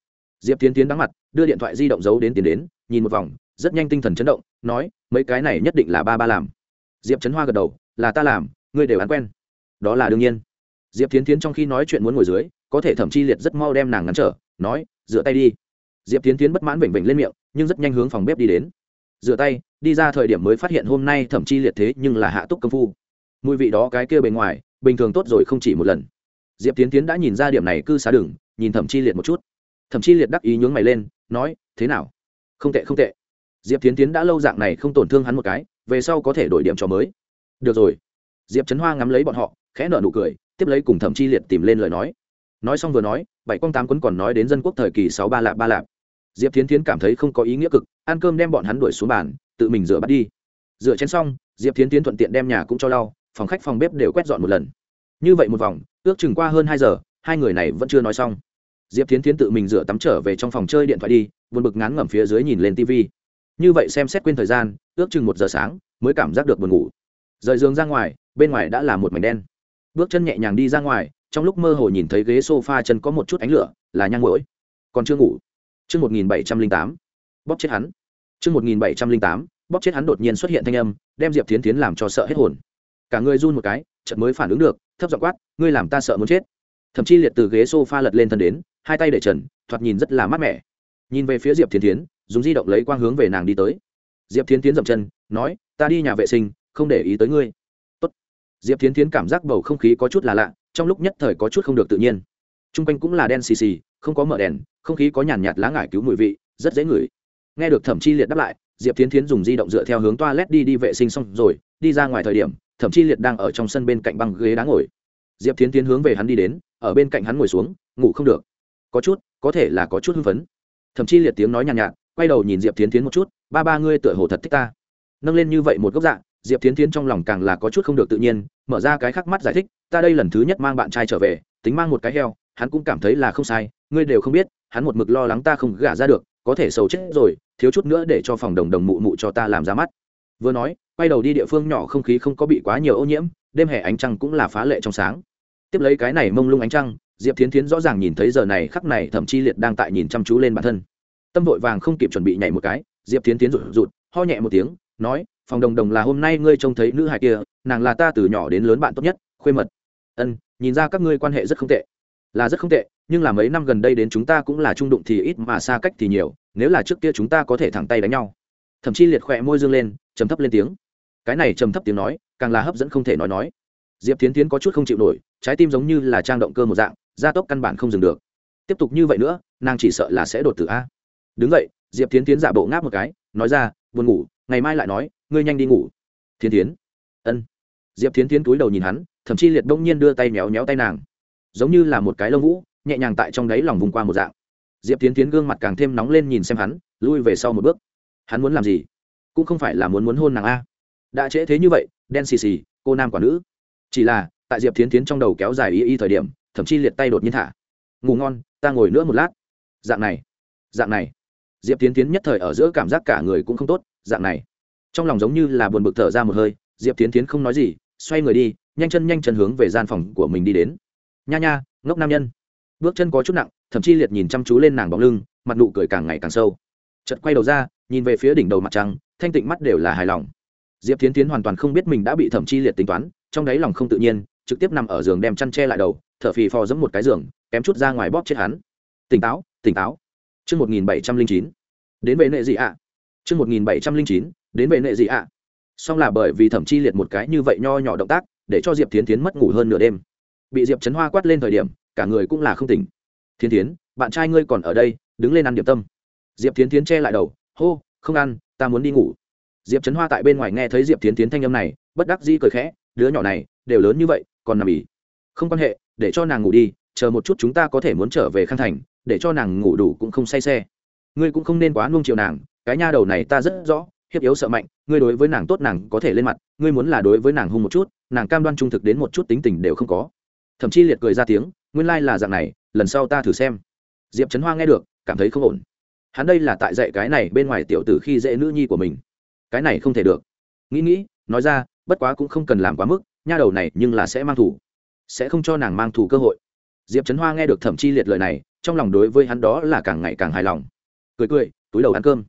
Diệp tiến tiến đắng mặt, đưa điện thoại di động giấu đến tiến đến, nhìn một vòng, rất nhanh tinh thần chấn động, nói, mấy cái này nhất định là ba ba làm. Diệp trấn hoa gật đầu, là ta làm, ngươi đều ăn quen. Đó là đương nhiên. Diệp tiến tiến trong khi nói chuyện muốn ngồi dưới, có thể thẩm chi liệt rất mau đem nàng ngắn trở, nói, rửa tay đi diệp tiến tiến bất mãn vểnh vểnh lên miệng, nhưng rất nhanh hướng phòng bếp đi đến. Rửa tay, đi ra thời điểm mới phát hiện hôm nay thẩm chi liệt thế nhưng là hạ túc công phu. Mùi vị đó cái kia bề ngoài, bình thường tốt rồi không chỉ một lần. Diệp tiến tiến đã nhìn ra điểm này cư xá đừng, nhìn thẩm chi liệt một chút. Thẩm chi liệt đắc ý nhướng mày lên, nói, thế nào? Không tệ không tệ. Diệp tiến tiến đã lâu dạng này không tổn thương hắn một cái, về sau có thể đổi điểm cho mới. Được rồi. Diệp trấn hoa ngắm lấy bọn họ, khẽ nở nụ cười, tiếp lấy cùng thẩm chi liệt tìm lên lời nói. Nói xong vừa nói, bảy quang tám quấn còn nói đến dân quốc thời kỳ sáu ba lạp ba lạp diệp Thiến Thiến cảm thấy không có ý nghĩa cực, ăn cơm đem bọn hắn đuổi xuống bàn, tự mình rửa bắt đi. Rửa chén xong, diệp Thiến Thiến thuận tiện đem nhà cũng cho lau, phòng khách, phòng bếp đều quét dọn một lần. Như vậy một vòng, ước chừng qua hơn hai giờ, hai người này vẫn chưa nói xong. Diệp Thiến Thiến tự mình rửa tắm trở về trong phòng chơi điện thoại đi vượt bực ngán ngẩm phía dưới nhìn lên tv như vậy xem xét quên thời gian, ước chừng một giờ sáng, mới cảm giác được buồn ngủ. Rời giường ra ngoài, bên ngoài đã là một mảnh đen. Bước chân nhẹ nhàng đi ra ngoài, trong lúc mơ hồ nhìn thấy ghế sofa chân có một chút ánh lửa, là nhang mũi còn chưa ngủ chương một nghìn bảy trăm linh tám bóp chết hắn. Chương một nghìn bảy trăm linh tám bóp chết hắn đột nhiên xuất hiện thanh âm đem diệp Thiến Thiến làm cho sợ hết hồn. Cả người run một cái chợt mới phản ứng được thấp giọng quát ngươi làm ta sợ muốn chết. Thẩm Chi liệt từ ghế sofa lật lên thân đến hai tay để trần thoạt nhìn rất là mát mẻ. Nhìn về phía diệp Thiến Thiến, dùng di động lấy quang hướng về nàng đi tới. Diệp Thiến Thiến dậm chân nói ta đi nhà vệ sinh không để ý tới ngươi. Tốt. diệp Thiến Thiến cảm giác bầu không khí có chút là lạ trong lúc nhất thời có chút không được tự nhiên. Trung quanh cũng là đen xì xì không có mở đèn không khí có nhàn nhạt lá ngải cứu mùi vị rất dễ ngửi. Nghe được thẩm chi liệt đáp lại diệp tiến tiến dùng di động dựa theo hướng toa led đi đi vệ sinh xong rồi đi ra ngoài thời điểm thẩm chi liệt đang ở trong sân bên cạnh băng ghế đá ngồi. Diệp tiến tiến hướng về hắn đi đến ở bên cạnh hắn ngồi xuống ngủ không được. Có chút có thể là có chút hưng phấn. Thậm chi liệt tiếng nói nhàn nhạt, nhạt quay đầu nhìn diệp tiến tiến một chút ba ba ngươi tựa hồ thật thích ta. Nâng lên như vậy một góc dạng diệp tiến tiến trong lòng càng là có chút không được tự nhiên mở ra cái khắc mắt giải thích ta đây lần thứ nhất mang bạn trai trở về tính mang một cái heo hắn cũng cảm thấy là không sai ngươi đều không biết hắn một mực lo lắng ta không gả ra được, có thể sầu chết rồi, thiếu chút nữa để cho phòng đồng đồng mụ mụ cho ta làm ra mắt. Vừa nói, quay đầu đi địa phương nhỏ không khí không có bị quá nhiều ô nhiễm, đêm hè ánh trăng cũng là phá lệ trong sáng. Tiếp lấy cái này mông lung ánh trăng, diệp thiến thiến rõ ràng nhìn thấy giờ này khắc này thậm chi liệt đang tại nhìn chăm chú lên bản thân. Tâm vội vàng không kịp chuẩn bị nhảy một cái, diệp thiến thiến rụt rụt, ho nhẹ một tiếng, nói, phòng đồng đồng là hôm nay ngươi trông thấy nữ hài kia, nàng là ta từ nhỏ đến lớn bạn tốt nhất, khuê mật. Ân, nhìn ra các ngươi quan hệ rất không tệ là rất không tệ, nhưng là mấy năm gần đây đến chúng ta cũng là trung đụng thì ít mà xa cách thì nhiều, nếu là trước kia chúng ta có thể thẳng tay đánh nhau. Thậm chí liệt khỏe môi dương lên, trầm thấp lên tiếng. Cái này trầm thấp tiếng nói, càng là hấp dẫn không thể nói nói. Diệp tiến tiến có chút không chịu nổi, trái tim giống như là trang động cơ một dạng, gia tốc căn bản không dừng được. Tiếp tục như vậy nữa, nàng chỉ sợ là sẽ đột tử a. Đứng vậy diệp tiến tiến giả bộ ngáp một cái, nói ra, buồn ngủ, ngày mai lại nói, ngươi nhanh đi ngủ. Thiên tiến ân. Diệp tiến tiến túi đầu nhìn hắn, thậm chí liệt đông nhiên đưa tay méo méo tay nàng giống như là một cái lông vũ, nhẹ nhàng tại trong đáy lòng vùng qua một dạng. Diệp tiến tiến gương mặt càng thêm nóng lên nhìn xem hắn, lui về sau một bước. Hắn muốn làm gì? Cũng không phải là muốn muốn hôn nàng a. Đã trễ thế như vậy, đen xì xì, cô nam quả nữ. Chỉ là, tại diệp tiến tiến trong đầu kéo dài y y thời điểm, thậm chí liệt tay đột nhiên thả. Ngủ ngon, ta ngồi nữa một lát. Dạng này dạng này. Diệp tiến tiến nhất thời ở giữa cảm giác cả người cũng không tốt, dạng này. Trong lòng giống như là buồn bực thở ra một hơi, diệp tiến tiến không nói gì, xoay người đi, nhanh chân nhanh chân hướng về gian phòng của mình đi đến nha nha, ngốc nam nhân. Bước chân có chút nặng, thậm chí liệt nhìn chăm chú lên nàng bóng lưng, mặt nụ cười càng ngày càng sâu. Chật quay đầu ra, nhìn về phía đỉnh đầu mặt trăng, thanh tịnh mắt đều là hài lòng. Diệp tiến tiến hoàn toàn không biết mình đã bị thẩm chi liệt tính toán, trong đáy lòng không tự nhiên, trực tiếp nằm ở giường đem chăn che lại đầu, thở phì phò giẫm một cái giường, kém chút ra ngoài bóp chết hắn. Tỉnh táo tỉnh táo. Chương một nghìn bảy trăm linh chín. Đến về nệ gì ạ. À? chương một nghìn bảy trăm linh chín, đến về nệ gì ạ. À? song là bởi vì thẩm chi liệt một cái như vậy nho nhỏ động tác, để cho diệp tiến tiến mất ngủ hơn nửa đêm bị diệp trấn hoa quát lên thời điểm, cả người cũng là không tỉnh. Thiên tiến bạn trai ngươi còn ở đây, đứng lên ăn điểm tâm. Diệp tiến tiến che lại đầu, hô, không ăn, ta muốn đi ngủ. Diệp trấn hoa tại bên ngoài nghe thấy diệp tiến tiến thanh âm này, bất đắc dĩ cười khẽ, đứa nhỏ này, đều lớn như vậy, còn nằm ỉ. Không quan hệ, để cho nàng ngủ đi, chờ một chút chúng ta có thể muốn trở về khang thành, để cho nàng ngủ đủ cũng không say xe. Ngươi cũng không nên quá nuông chiều nàng, cái nha đầu này ta rất rõ, hiếp yếu sợ mạnh, ngươi đối với nàng tốt nàng có thể lên mặt, ngươi muốn là đối với nàng hung một chút, nàng cam đoan trung thực đến một chút tính tình đều không có thậm chí liệt cười ra tiếng, nguyên lai、like、là dạng này, lần sau ta thử xem. Diệp trấn hoa nghe được, cảm thấy không ổn. Hắn đây là tại dạy cái này bên ngoài tiểu tử khi dễ nữ nhi của mình. Cái này không thể được. Nghĩ nghĩ, nói ra, bất quá cũng không cần làm quá mức, nha đầu này nhưng là sẽ mang thủ, sẽ không cho nàng mang thủ cơ hội. Diệp trấn hoa nghe được thẩm chi liệt lời này, trong lòng đối với hắn đó là càng ngày càng hài lòng. Cười cười, túi đầu ăn cơm.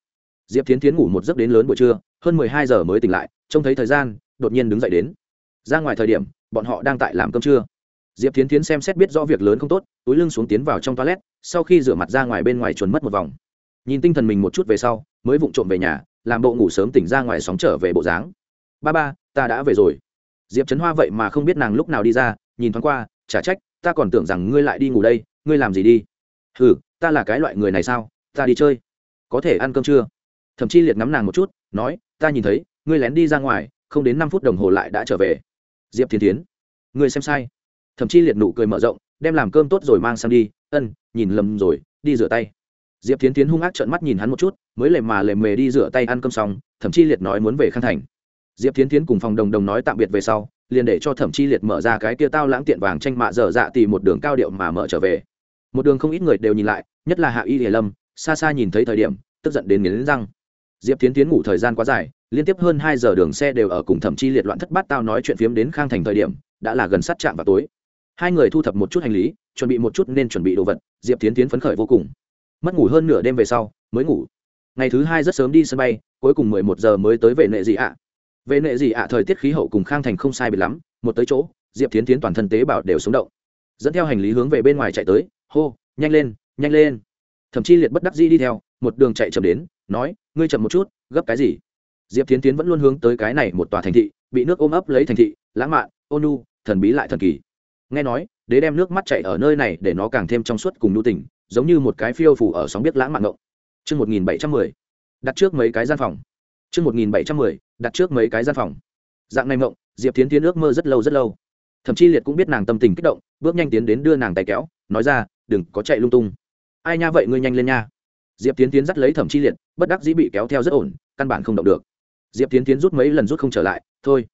Diệp tiến tiến ngủ một giấc đến lớn buổi trưa, hơn mười hai giờ mới tỉnh lại, trông thấy thời gian, đột nhiên đứng dậy đến. Ra ngoài thời điểm, bọn họ đang tại làm cơm trưa diệp tiến tiến xem xét biết rõ việc lớn không tốt, túi lưng xuống tiến vào trong toilet, sau khi rửa mặt ra ngoài bên ngoài chuồn mất một vòng. Nhìn tinh thần mình một chút về sau, mới vụng trộm về nhà, làm bộ ngủ sớm tỉnh ra ngoài sóng trở về bộ dáng. Ba ba, ta đã về rồi. Diệp trấn hoa vậy mà không biết nàng lúc nào đi ra, nhìn thoáng qua, chả trách, ta còn tưởng rằng ngươi lại đi ngủ đây, ngươi làm gì đi? Ừ ta là cái loại người này sao, ta đi chơi. Có thể ăn cơm chưa thậm chí liệt ngắm nàng một chút, nói, ta nhìn thấy, ngươi lén đi ra ngoài, không đến năm phút đồng hồ lại đã trở về. Diệp thiên tiến ngươi xem sai thậm chí liệt nụ cười mở rộng, đem làm cơm tốt rồi mang sang đi. Ân, nhìn lầm rồi, đi rửa tay. Diệp tiến tiến hung ác trợn mắt nhìn hắn một chút, mới lề mà lề mề đi rửa tay ăn cơm xong, thậm chí liệt nói muốn về khang thành. Diệp tiến tiến cùng phòng đồng đồng nói tạm biệt về sau, liền để cho thẩm chi liệt mở ra cái kia tao lãng tiện vàng tranh mạ dở dạ tìm một đường cao điệu mà mở trở về. Một đường không ít người đều nhìn lại, nhất là hạ y hiền lâm, xa xa nhìn thấy thời điểm, tức giận đến nghiến răng. Diệp tiến tiến ngủ thời gian quá dài, liên tiếp hơn hai giờ đường xe đều ở cùng thẩm chi liệt loạn thất bát tao nói chuyện phiếm đến khang thành thời điểm, đã là gần sát trạm vào tối hai người thu thập một chút hành lý, chuẩn bị một chút nên chuẩn bị đồ vật, diệp tiến tiến phấn khởi vô cùng. Mất ngủ hơn nửa đêm về sau, mới ngủ. Ngày thứ hai rất sớm đi sân bay, cuối cùng mười một giờ mới tới về nệ dị ạ. Về nệ dị ạ thời tiết khí hậu cùng khang thành không sai biệt lắm, một tới chỗ, diệp tiến tiến toàn thân tế bào đều sống động. Dẫn theo hành lý hướng về bên ngoài chạy tới, hô, nhanh lên nhanh lên. Thậm chí liệt bất đắc dĩ đi theo, một đường chạy chậm đến, nói, ngươi chậm một chút, gấp cái gì? Diệp tiến tiến vẫn luôn hướng tới cái này một tòa thành thị, bị nước ôm ấp lấy thành thị, lãng mạn ônu thần bí lại thần kỳ nghe nói, đế đem nước mắt chạy ở nơi này để nó càng thêm trong suốt cùng nhu tình, giống như một cái phiêu phủ ở sóng biết lãng mạn ngộng. Chương một nghìn bảy trăm mười. Đặt trước mấy cái gian phòng. Chương một nghìn bảy trăm mười. Đặt trước mấy cái gian phòng. Dạng này ngộng, diệp tiến tiến ước mơ rất lâu rất lâu. Thậm chí liệt cũng biết nàng tâm tình kích động, bước nhanh tiến đến đưa nàng tay kéo, nói ra, đừng có chạy lung tung. Ai nha vậy ngươi nhanh lên nha. Diệp tiến tiến dắt lấy thẩm chi liệt, bất đắc dĩ bị kéo theo rất ổn, căn bản không động được. Diệp tiến tiến rút mấy lần rút không trở lại, thôi.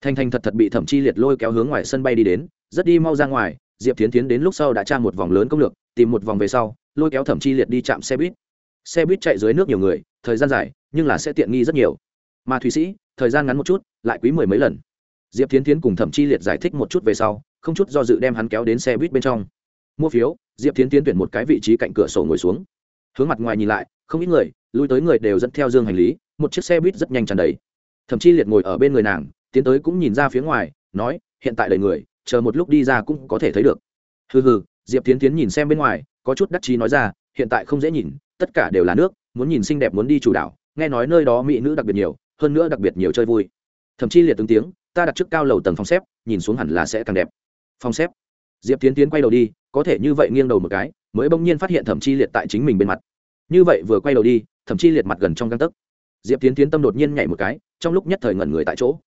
Thanh thanh thật thật bị thẩm chi liệt lôi kéo hướng ngoài sân bay đi đến rất đi mau ra ngoài, diệp tiến tiến đến lúc sau đã tra một vòng lớn công lược, tìm một vòng về sau, lôi kéo thẩm chi liệt đi chạm xe buýt. Xe buýt chạy dưới nước nhiều người, thời gian dài, nhưng là sẽ tiện nghi rất nhiều. Mà thụy sĩ, thời gian ngắn một chút, lại quý mười mấy lần. Diệp tiến tiến cùng thẩm chi liệt giải thích một chút về sau, không chút do dự đem hắn kéo đến xe buýt bên trong. Mua phiếu, diệp tiến tiến tuyển một cái vị trí cạnh cửa sổ ngồi xuống. Hướng mặt ngoài nhìn lại, không ít người, lui tới người đều dẫn theo dương hành lý, một chiếc xe buýt rất nhanh tràn đầy. Thậm chí liệt ngồi ở bên người nàng, tiến tới cũng nhìn ra phía ngoài, nói, hiện tại đầy người chờ một lúc đi ra cũng có thể thấy được. Hừ hừ, diệp tiến tiến nhìn xem bên ngoài, có chút đắc chí nói ra, hiện tại không dễ nhìn, tất cả đều là nước, muốn nhìn xinh đẹp muốn đi chủ đảo, nghe nói nơi đó mỹ nữ đặc biệt nhiều, hơn nữa đặc biệt nhiều chơi vui. Thậm chí liệt tướng tiếng, ta đặt trước cao lầu tầng phòng xếp, nhìn xuống hẳn là sẽ càng đẹp. Phòng xếp. Diệp tiến tiến quay đầu đi, có thể như vậy nghiêng đầu một cái, mới bỗng nhiên phát hiện thẩm chi liệt tại chính mình bên mặt. Như vậy vừa quay đầu đi, thẩm chi liệt mặt gần trong găng tấc. Diệp tiến tiến tâm đột nhiên nhảy một cái, trong lúc nhất thời ngẩn người tại chỗ.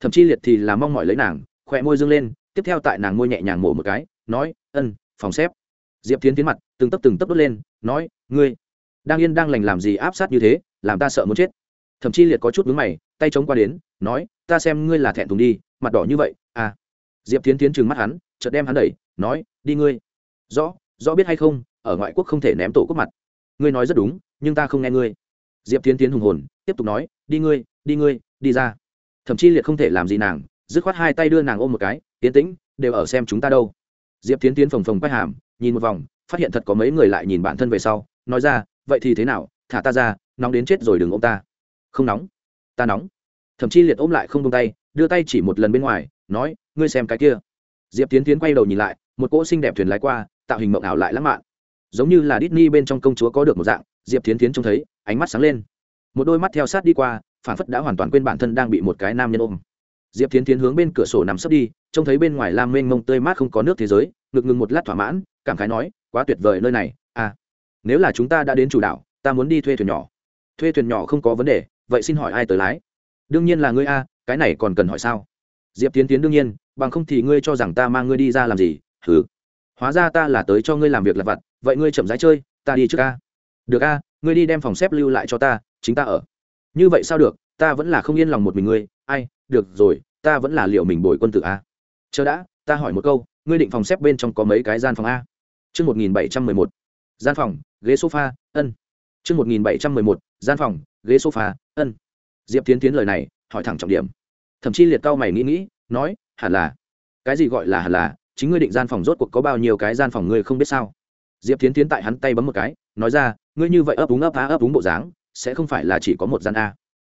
Thẩm chi liệt thì là mong mỏi lấy nàng khỏe môi dương lên tiếp theo tại nàng môi nhẹ nhàng mổ một cái, nói, ân, phòng xếp. Diệp tiến tiến mặt, từng tấp từng tấp đốt lên, nói, ngươi, đang yên đang lành làm gì áp sát như thế, làm ta sợ muốn chết. Thậm chi liệt có chút vướng mày, tay chống qua đến, nói, ta xem ngươi là thẹn thùng đi, mặt đỏ như vậy à. Diệp tiến tiến trừng mắt hắn, chợt đem hắn đẩy, nói, đi ngươi. Rõ rõ biết hay không, ở ngoại quốc không thể ném tổ quốc mặt. Ngươi nói rất đúng, nhưng ta không nghe ngươi. Diệp tiến tiến hùng hồn, tiếp tục nói, đi ngươi đi ngươi, đi ra. Thậm chí liệt không thể làm gì nàng dứt khoát hai tay đưa nàng ôm một cái, tiến tĩnh, đều ở xem chúng ta đâu. Diệp tiến tiến phồng phồng quay hàm, nhìn một vòng, phát hiện thật có mấy người lại nhìn bản thân về sau, nói ra, vậy thì thế nào? Thả ta ra, nóng đến chết rồi đừng ôm ta. Không nóng. Ta nóng. Thậm chí liệt ôm lại không tung tay, đưa tay chỉ một lần bên ngoài, nói, ngươi xem cái kia. Diệp tiến tiến quay đầu nhìn lại, một cỗ xinh đẹp thuyền lái qua, tạo hình mộng ảo lại lãng mạn. Giống như là Disney bên trong công chúa có được một dạng, diệp tiến tiến trông thấy, ánh mắt sáng lên. Một đôi mắt theo sát đi qua, phản phất đã hoàn toàn quên bản thân đang bị một cái nam nhân ôm diệp tiến tiến hướng bên cửa sổ nằm sấp đi, trông thấy bên ngoài lam mênh mông tươi mát không có nước thế giới, ngực ngừng một lát thỏa mãn, cảm khái nói, quá tuyệt vời nơi này à nếu là chúng ta đã đến chủ đảo ta muốn đi thuê thuyền nhỏ. Thuê thuyền nhỏ không có vấn đề, vậy xin hỏi ai tới lái? Đương nhiên là ngươi a, cái này còn cần hỏi sao? Diệp tiến tiến đương nhiên, bằng không thì ngươi cho rằng ta mang ngươi đi ra làm gì? Thử hóa ra ta là tới cho ngươi làm việc lặt vặt, vậy ngươi chậm rãi chơi, ta đi trước a. Được a, ngươi đi đem phòng xếp lưu lại cho ta, chính ta ở. Như vậy sao được ta vẫn là không yên lòng một mình ngươi, ai, được rồi, ta vẫn là liệu mình bồi quân tử a. Chờ đã, ta hỏi một câu, ngươi định phòng xếp bên trong có mấy cái gian phòng a? Chương một nghìn bảy trăm mười một, gian phòng, ghế sofa, ân. Chương một nghìn bảy trăm mười một, gian phòng, ghế sofa, ân. Diệp tiến tiến lời này, hỏi thẳng trọng điểm. Thậm chí liệt cao mày nghĩ nghĩ, nói, hẳn là. Cái gì gọi là hẳn là? Chính ngươi định gian phòng rốt cuộc có bao nhiêu cái gian phòng ngươi không biết sao? Diệp tiến tiến tại hắn tay bấm một cái, nói ra, ngươi như vậy ấp úng ấp á ấp úng bộ dáng, sẽ không phải là chỉ có một gian a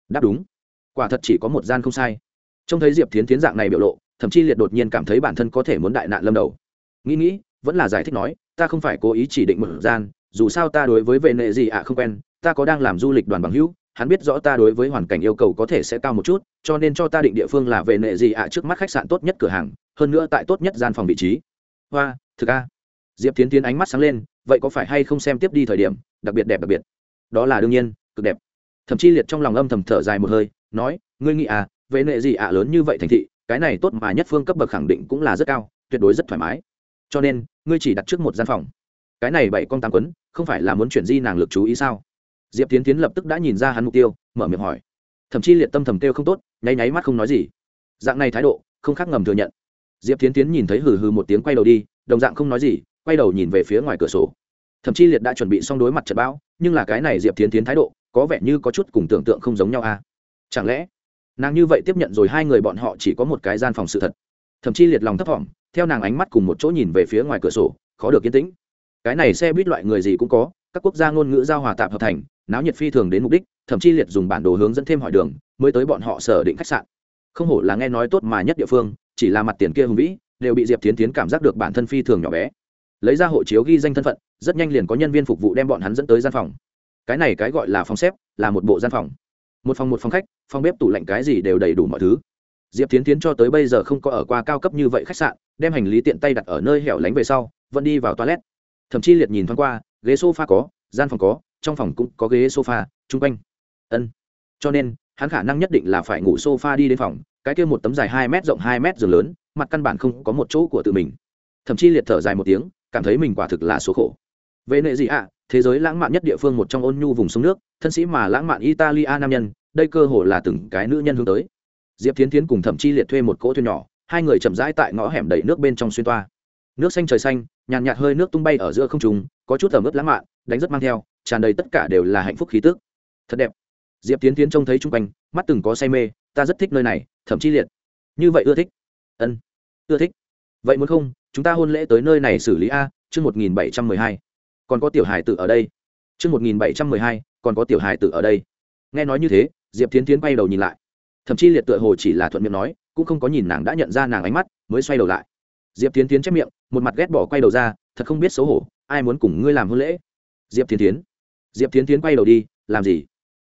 đáp đúng. Quả thật chỉ có một gian không sai. Trông thấy diệp tiến tiến dạng này biểu lộ, thậm chí liệt đột nhiên cảm thấy bản thân có thể muốn đại nạn lâm đầu. Nghĩ nghĩ, vẫn là giải thích nói, ta không phải cố ý chỉ định một gian, dù sao ta đối với vệ nệ gì ạ không quen, ta có đang làm du lịch đoàn bằng hữu, hắn biết rõ ta đối với hoàn cảnh yêu cầu có thể sẽ cao một chút, cho nên cho ta định địa phương là vệ nệ gì ạ trước mắt khách sạn tốt nhất cửa hàng, hơn nữa tại tốt nhất gian phòng vị trí. Hoa, thực a. Diệp tiến tiến ánh mắt sáng lên, vậy có phải hay không xem tiếp đi thời điểm, đặc biệt đẹp đặc biệt. Đó là đương nhiên, cực đẹp thậm chí liệt trong lòng âm thầm thở dài một hơi, nói, ngươi nghĩ à vệ nệ gì ạ, lớn như vậy thành thị, cái này tốt mà nhất phương cấp bậc khẳng định cũng là rất cao, tuyệt đối rất thoải mái. Cho nên, ngươi chỉ đặt trước một gian phòng. Cái này bảy con tám quấn, không phải là muốn chuyển di nàng lực chú ý sao? Diệp tiến tiến lập tức đã nhìn ra hắn mục tiêu, mở miệng hỏi. Thậm chí liệt tâm thầm kêu không tốt, nháy nháy mắt không nói gì. Dạng này thái độ, không khác ngầm thừa nhận. Diệp tiến tiến nhìn thấy hừ hừ một tiếng quay đầu đi, đồng dạng không nói gì, quay đầu nhìn về phía ngoài cửa sổ. Thậm chí liệt đã chuẩn bị xong đối mặt trận bão, nhưng là cái này diệp tiến tiến thái độ có vẻ như có chút cùng tưởng tượng không giống nhau à. Chẳng lẽ, nàng như vậy tiếp nhận rồi hai người bọn họ chỉ có một cái gian phòng sự thật. Thậm chí liệt lòng thấp thỏm, theo nàng ánh mắt cùng một chỗ nhìn về phía ngoài cửa sổ, khó được yên tĩnh. Cái này xe buýt loại người gì cũng có, các quốc gia ngôn ngữ giao hòa tạp hợp thành, náo nhiệt phi thường đến mục đích, thậm chí liệt dùng bản đồ hướng dẫn thêm hỏi đường, mới tới bọn họ sở định khách sạn. Không hổ là nghe nói tốt mà nhất địa phương, chỉ là mặt tiền kia hùng vĩ, đều bị diệp tiến tiến cảm giác được bản thân phi thường nhỏ bé. Lấy ra hộ chiếu ghi danh thân phận, rất nhanh liền có nhân viên phục vụ đem bọn hắn dẫn tới gian phòng cái này cái gọi là phòng xếp, là một bộ gian phòng. Một phòng một phòng khách, phòng bếp tủ lạnh cái gì đều đầy đủ mọi thứ. Diệp tiến tiến cho tới bây giờ không có ở qua cao cấp như vậy khách sạn, đem hành lý tiện tay đặt ở nơi hẻo lánh về sau, vẫn đi vào toilet. Thậm chí liệt nhìn thoáng qua, ghế sofa có, gian phòng có, trong phòng cũng có ghế sofa, chung quanh. Ân. Cho nên, hắn khả năng nhất định là phải ngủ sofa đi đến phòng, cái kia một tấm dài hai m rộng hai m giường lớn, mặt căn bản không có một chỗ của tự mình. Thậm chí liệt thở dài một tiếng, cảm thấy mình quả thực là số khổ. Về nệ gì ạ? Thế giới lãng mạn nhất địa phương một trong ôn nhu vùng sông nước, thân sĩ mà lãng mạn italia nam nhân, đây cơ hồ là từng cái nữ nhân hướng tới. Diệp tiến tiến cùng thẩm chi liệt thuê một cỗ thuyền nhỏ, hai người chậm rãi tại ngõ hẻm đầy nước bên trong xuyên toa. Nước xanh trời xanh, nhàn nhạt hơi nước tung bay ở giữa không trùng có chút ẩm ướt lãng mạn, đánh rất mang theo, tràn đầy tất cả đều là hạnh phúc khí tức. Thật đẹp. Diệp tiến tiến trông thấy chung quanh, mắt từng có say mê, ta rất thích nơi này, thậm chí liệt. Như vậy ưa thích. Ân. Ưa thích. Vậy muốn không, chúng ta hôn lễ tới nơi này xử lý a, chương một nghìn bảy trăm mười hai còn có tiểu hài tử ở đây. Chương một nghìn bảy trăm mười hai, còn có tiểu hài tử ở đây. Nghe nói như thế, diệp tiến tiến bay đầu nhìn lại. Thậm chí liệt tựa hồ chỉ là thuận miệng nói, cũng không có nhìn nàng đã nhận ra nàng ánh mắt, mới xoay đầu lại. Diệp tiến tiến chép miệng, một mặt ghét bỏ quay đầu ra, thật không biết xấu hổ, ai muốn cùng ngươi làm hôn lễ? Diệp tiến tiến diệp tiến tiến quay đầu đi, làm gì?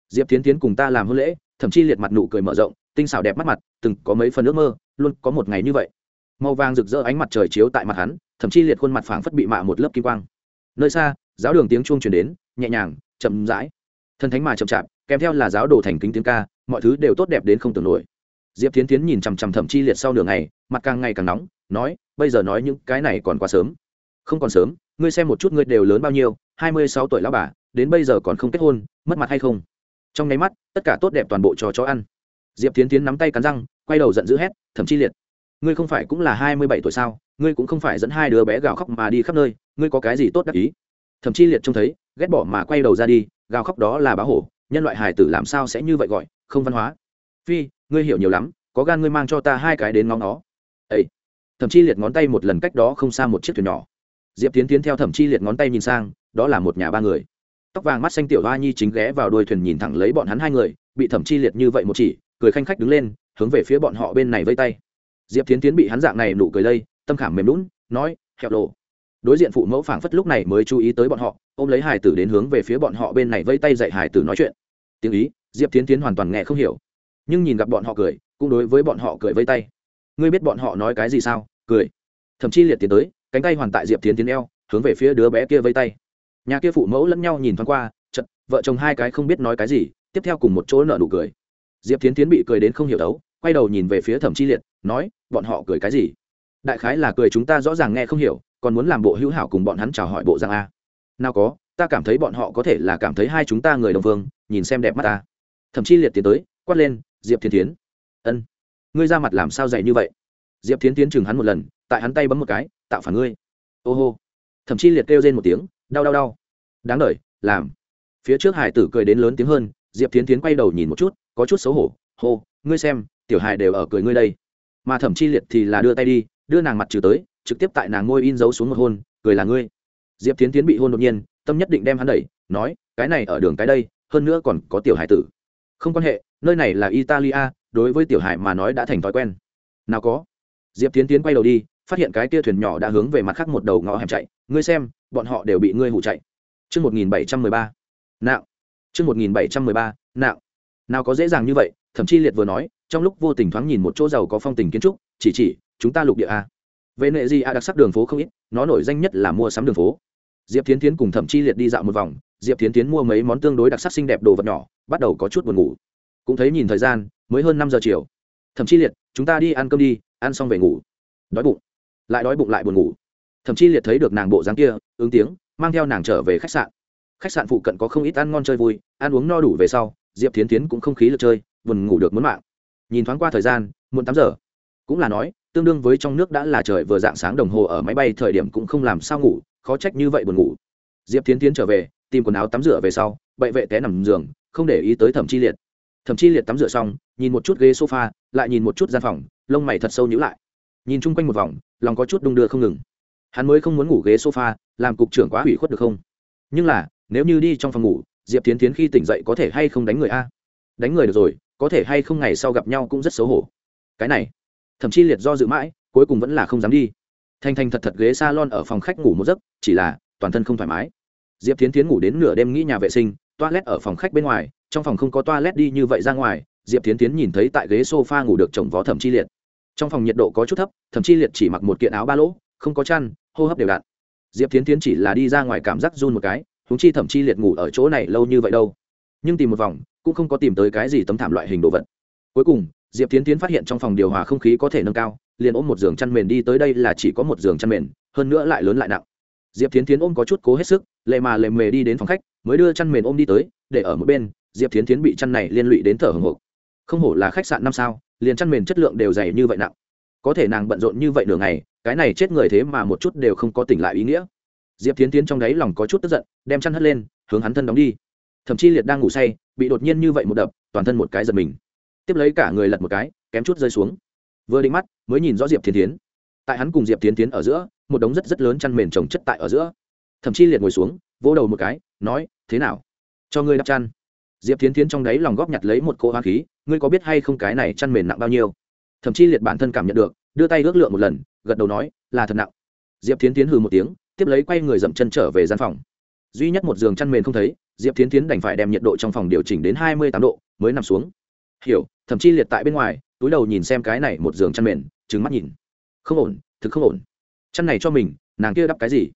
Diệp tiến tiến cùng ta làm hôn lễ, thậm chí liệt mặt nụ cười mở rộng, tinh xảo đẹp mắt mặt, từng có mấy phần ước mơ, luôn có một ngày như vậy. Màu vàng rực rỡ ánh mặt trời chiếu tại mặt hắn, thậm chí liệt khuôn mặt phảng phất bị mạ một lớp kim quang nơi xa, giáo đường tiếng chuông truyền đến, nhẹ nhàng, chậm rãi. Thần thánh mà chậm chạp, kèm theo là giáo đồ thành kính tiếng ca, mọi thứ đều tốt đẹp đến không tưởng nổi. Diệp tiến tiến nhìn chằm chằm thậm chi liệt sau nửa ngày, mặt càng ngày càng nóng, nói, bây giờ nói những cái này còn quá sớm. Không còn sớm, ngươi xem một chút ngươi đều lớn bao nhiêu, hai mươi sáu tuổi lão bà, đến bây giờ còn không kết hôn, mất mặt hay không? Trong nháy mắt, tất cả tốt đẹp toàn bộ cho chó ăn. Diệp tiến tiến nắm tay cắn răng, quay đầu giận dữ hét thậm chi liệt ngươi không phải cũng là hai mươi bảy tuổi sao, ngươi cũng không phải dẫn hai đứa bé gào khóc mà đi khắp nơi, ngươi có cái gì tốt đắc ý? Thậm chi liệt trông thấy, ghét bỏ mà quay đầu ra đi, gào khóc đó là bá hổ, nhân loại hài tử làm sao sẽ như vậy gọi, không văn hóa. Phi, ngươi hiểu nhiều lắm, có gan ngươi mang cho ta hai cái đến ngóng nó. Ấy thậm chi liệt ngón tay một lần cách đó không xa một chiếc thuyền nhỏ. Diệp tiến tiến theo thẩm chi liệt ngón tay nhìn sang, đó là một nhà ba người. Tóc vàng mắt xanh tiểu hoa nhi chính ghé vào đuôi thuyền nhìn thẳng lấy bọn hắn hai người, bị thẩm chi liệt như vậy một chỉ, cười khanh khách đứng lên, hướng về phía bọn họ bên này vây tay diệp tiến tiến bị hắn dạng này nụ cười lây, tâm khảm mềm lún nói, hẹo lộ đối diện phụ mẫu phảng phất lúc này mới chú ý tới bọn họ, ôm lấy hải tử đến hướng về phía bọn họ bên này vây tay dạy hải tử nói chuyện. Tiếng ý, diệp tiến tiến hoàn toàn nghe không hiểu. Nhưng nhìn gặp bọn họ cười, cũng đối với bọn họ cười vây tay. Ngươi biết bọn họ nói cái gì sao? Cười. Thậm chí liệt tiến tới, cánh tay hoàn tại diệp tiến tiến eo, hướng về phía đứa bé kia vây tay. Nhà kia phụ mẫu lẫn nhau nhìn thoáng qua chật vợ chồng hai cái không biết nói cái gì, tiếp theo cùng một chỗ nợ nụ cười. Diệp tiến tiến bị cười đến không hiểu đấu quay đầu nhìn về phía thẩm chi liệt, nói, bọn họ cười cái gì? Đại khái là cười chúng ta rõ ràng nghe không hiểu, còn muốn làm bộ hữu hảo cùng bọn hắn chào hỏi bộ giang a. Nào có, ta cảm thấy bọn họ có thể là cảm thấy hai chúng ta người đồng phương, nhìn xem đẹp mắt ta. Thậm chí liệt tiến tới, quát lên, diệp thiên tiến ân, ngươi ra mặt làm sao dạy như vậy? Diệp tiến tiến chừng hắn một lần, tại hắn tay bấm một cái, tạo phản ngươi. Ô hô. Thậm chí liệt kêu lên một tiếng, đau đau đau. Đáng đ làm. Phía trước hải tử cười đến lớn tiếng hơn, diệp tiến tiến quay đầu nhìn một chút, có chút xấu hổ, hô, ngươi xem tiểu hài đều ở cười ngươi đây mà thẩm chi liệt thì là đưa tay đi đưa nàng mặt trừ tới trực tiếp tại nàng ngôi in dấu xuống một hôn cười là ngươi diệp tiến tiến bị hôn đột nhiên tâm nhất định đem hắn đẩy nói cái này ở đường cái đây hơn nữa còn có tiểu hải tử không quan hệ nơi này là italia đối với tiểu hải mà nói đã thành thói quen nào có diệp tiến tiến quay đầu đi phát hiện cái kia thuyền nhỏ đã hướng về mặt khác một đầu ngõ hẻm chạy ngươi xem bọn họ đều bị ngươi hụ chạy Trước 1713. Nạo. Trước 1713. Nạo. Nào có dễ dàng như vậy, thậm chí liệt vừa nói, trong lúc vô tình thoáng nhìn một chỗ giàu có phong tình kiến trúc, chỉ chỉ, chúng ta lục địa a. Về nệ gì a đặc sắc đường phố không ít, nó nổi danh nhất là mua sắm đường phố. Diệp Thiến Thiến cùng Thẩm Chi Liệt đi dạo một vòng, Diệp Thiến Thiến mua mấy món tương đối đặc sắc xinh đẹp đồ vật nhỏ, bắt đầu có chút buồn ngủ. Cũng thấy nhìn thời gian, mới hơn năm giờ chiều. Thẩm Chi Liệt, chúng ta đi ăn cơm đi, ăn xong về ngủ. Đói bụng. Lại đói bụng lại buồn ngủ. Thẩm Chi Liệt thấy được nàng bộ dáng kia, ứng tiếng, mang theo nàng trở về khách sạn khách sạn phụ cận có không ít ăn ngon chơi vui ăn uống no đủ về sau diệp tiến tiến cũng không khí lực chơi buồn ngủ được muốn mạng nhìn thoáng qua thời gian, muộn tám giờ. Cũng là nói, tương đương với trong nước đã là trời vừa dạng sáng đồng hồ ở máy bay, thời điểm cũng không làm sao ngủ, khó trách như vậy buồn ngủ. Diệp tiến tiến trở về, tìm quần áo tắm rửa về sau, bậy vệ té nằm giường, không để ý tới thẩm chi liệt. Thẩm chi liệt tắm rửa xong, nhìn một chút ghế sofa, lại nhìn một chút gian phòng, lông mày thật sâu nhữ lại. Nhìn chung quanh một vòng, lòng có chút đung đưa không ngừng. Hắn mới không muốn ngủ ghế sofa, làm cục trưởng quá hủy khuất được không? Nhưng là, nếu như đi trong phòng ngủ, diệp tiến tiến khi tỉnh dậy có thể hay không đánh người a? Đánh người được rồi có thể hay không ngày sau gặp nhau cũng rất xấu hổ. Cái này, thậm chí liệt do dự mãi, cuối cùng vẫn là không dám đi. Thanh thanh thật thật ghế s a lon ở phòng khách ngủ một giấc, chỉ là toàn thân không thoải mái. Diệp tiến tiến ngủ đến nửa đêm nghĩ nhà vệ sinh, toilet ở phòng khách bên ngoài, trong phòng không có toilet đi như vậy ra ngoài, diệp tiến tiến nhìn thấy tại ghế s o f a ngủ được chồng vó thẩm chi liệt. Trong phòng nhiệt độ có chút thấp, thẩm chi liệt chỉ mặc một kiện áo ba lỗ, không có chăn, hô hấp đều đặn. Diệp tiến tiến chỉ là đi ra ngoài cảm giác run một cái húng chi thậm chi liệt ngủ ở chỗ này lâu như vậy đâu nhưng tìm một vòng, cũng không có tìm tới cái gì tấm thảm loại hình đồ vật. Cuối cùng, diệp tiến tiến phát hiện trong phòng điều hòa không khí có thể nâng cao, liền ôm một giường chăn mền đi tới đây là chỉ có một giường chăn mền, hơn nữa lại lớn lại nặng. Diệp tiến tiến ôm có chút cố hết sức, lệ mà lệ mề đi đến phòng khách, mới đưa chăn mền ôm đi tới, để ở một bên, diệp tiến tiến bị chăn này liên lụy đến thở hồng hộc. Không hổ là khách sạn năm sao, liền chăn mền chất lượng đều dày như vậy nặng. Có thể nàng bận rộn như vậy nửa ngày, cái này chết người thế mà một chút đều không có tỉnh lại ý nghĩa. Diệp tiến tiến trong đáy lòng có chút tức giận, đem chăn hất lên, hướng hắn thân đóng đi thậm chí liệt đang ngủ say, bị đột nhiên như vậy một đập, toàn thân một cái giật mình. Tiếp lấy cả người lật một cái, kém chút rơi xuống. Vừa định mắt, mới nhìn rõ diệp Thiên tiến tại hắn cùng diệp Thiên tiến ở giữa, một đống rất rất lớn chăn mền trồng chất tại ở giữa. Thậm chí liệt ngồi xuống, vỗ đầu một cái, nói, thế nào? Cho ngươi đắp chăn. Diệp Thiên tiến trong đáy lòng góp nhặt lấy một cỗ hoa khí, ngươi có biết hay không cái này chăn mền nặng bao nhiêu? Thậm chí liệt bản thân cảm nhận được, đưa tay ước lượng một lần, gật đầu nói, là thật nặng. Diệp Thiên tiến hừ một tiếng, tiếp lấy quay người dậm chân trở về gian phòng duy nhất một giường chăn mền không thấy diệp tiến tiến đành phải đem nhiệt độ trong phòng điều chỉnh đến hai mươi tám độ mới nằm xuống. Hiểu thậm chí liệt tại bên ngoài túi đầu nhìn xem cái này một giường chăn mền trứng mắt nhìn. Không ổn thực không ổn. Chăn này cho mình nàng kia đắp cái gì?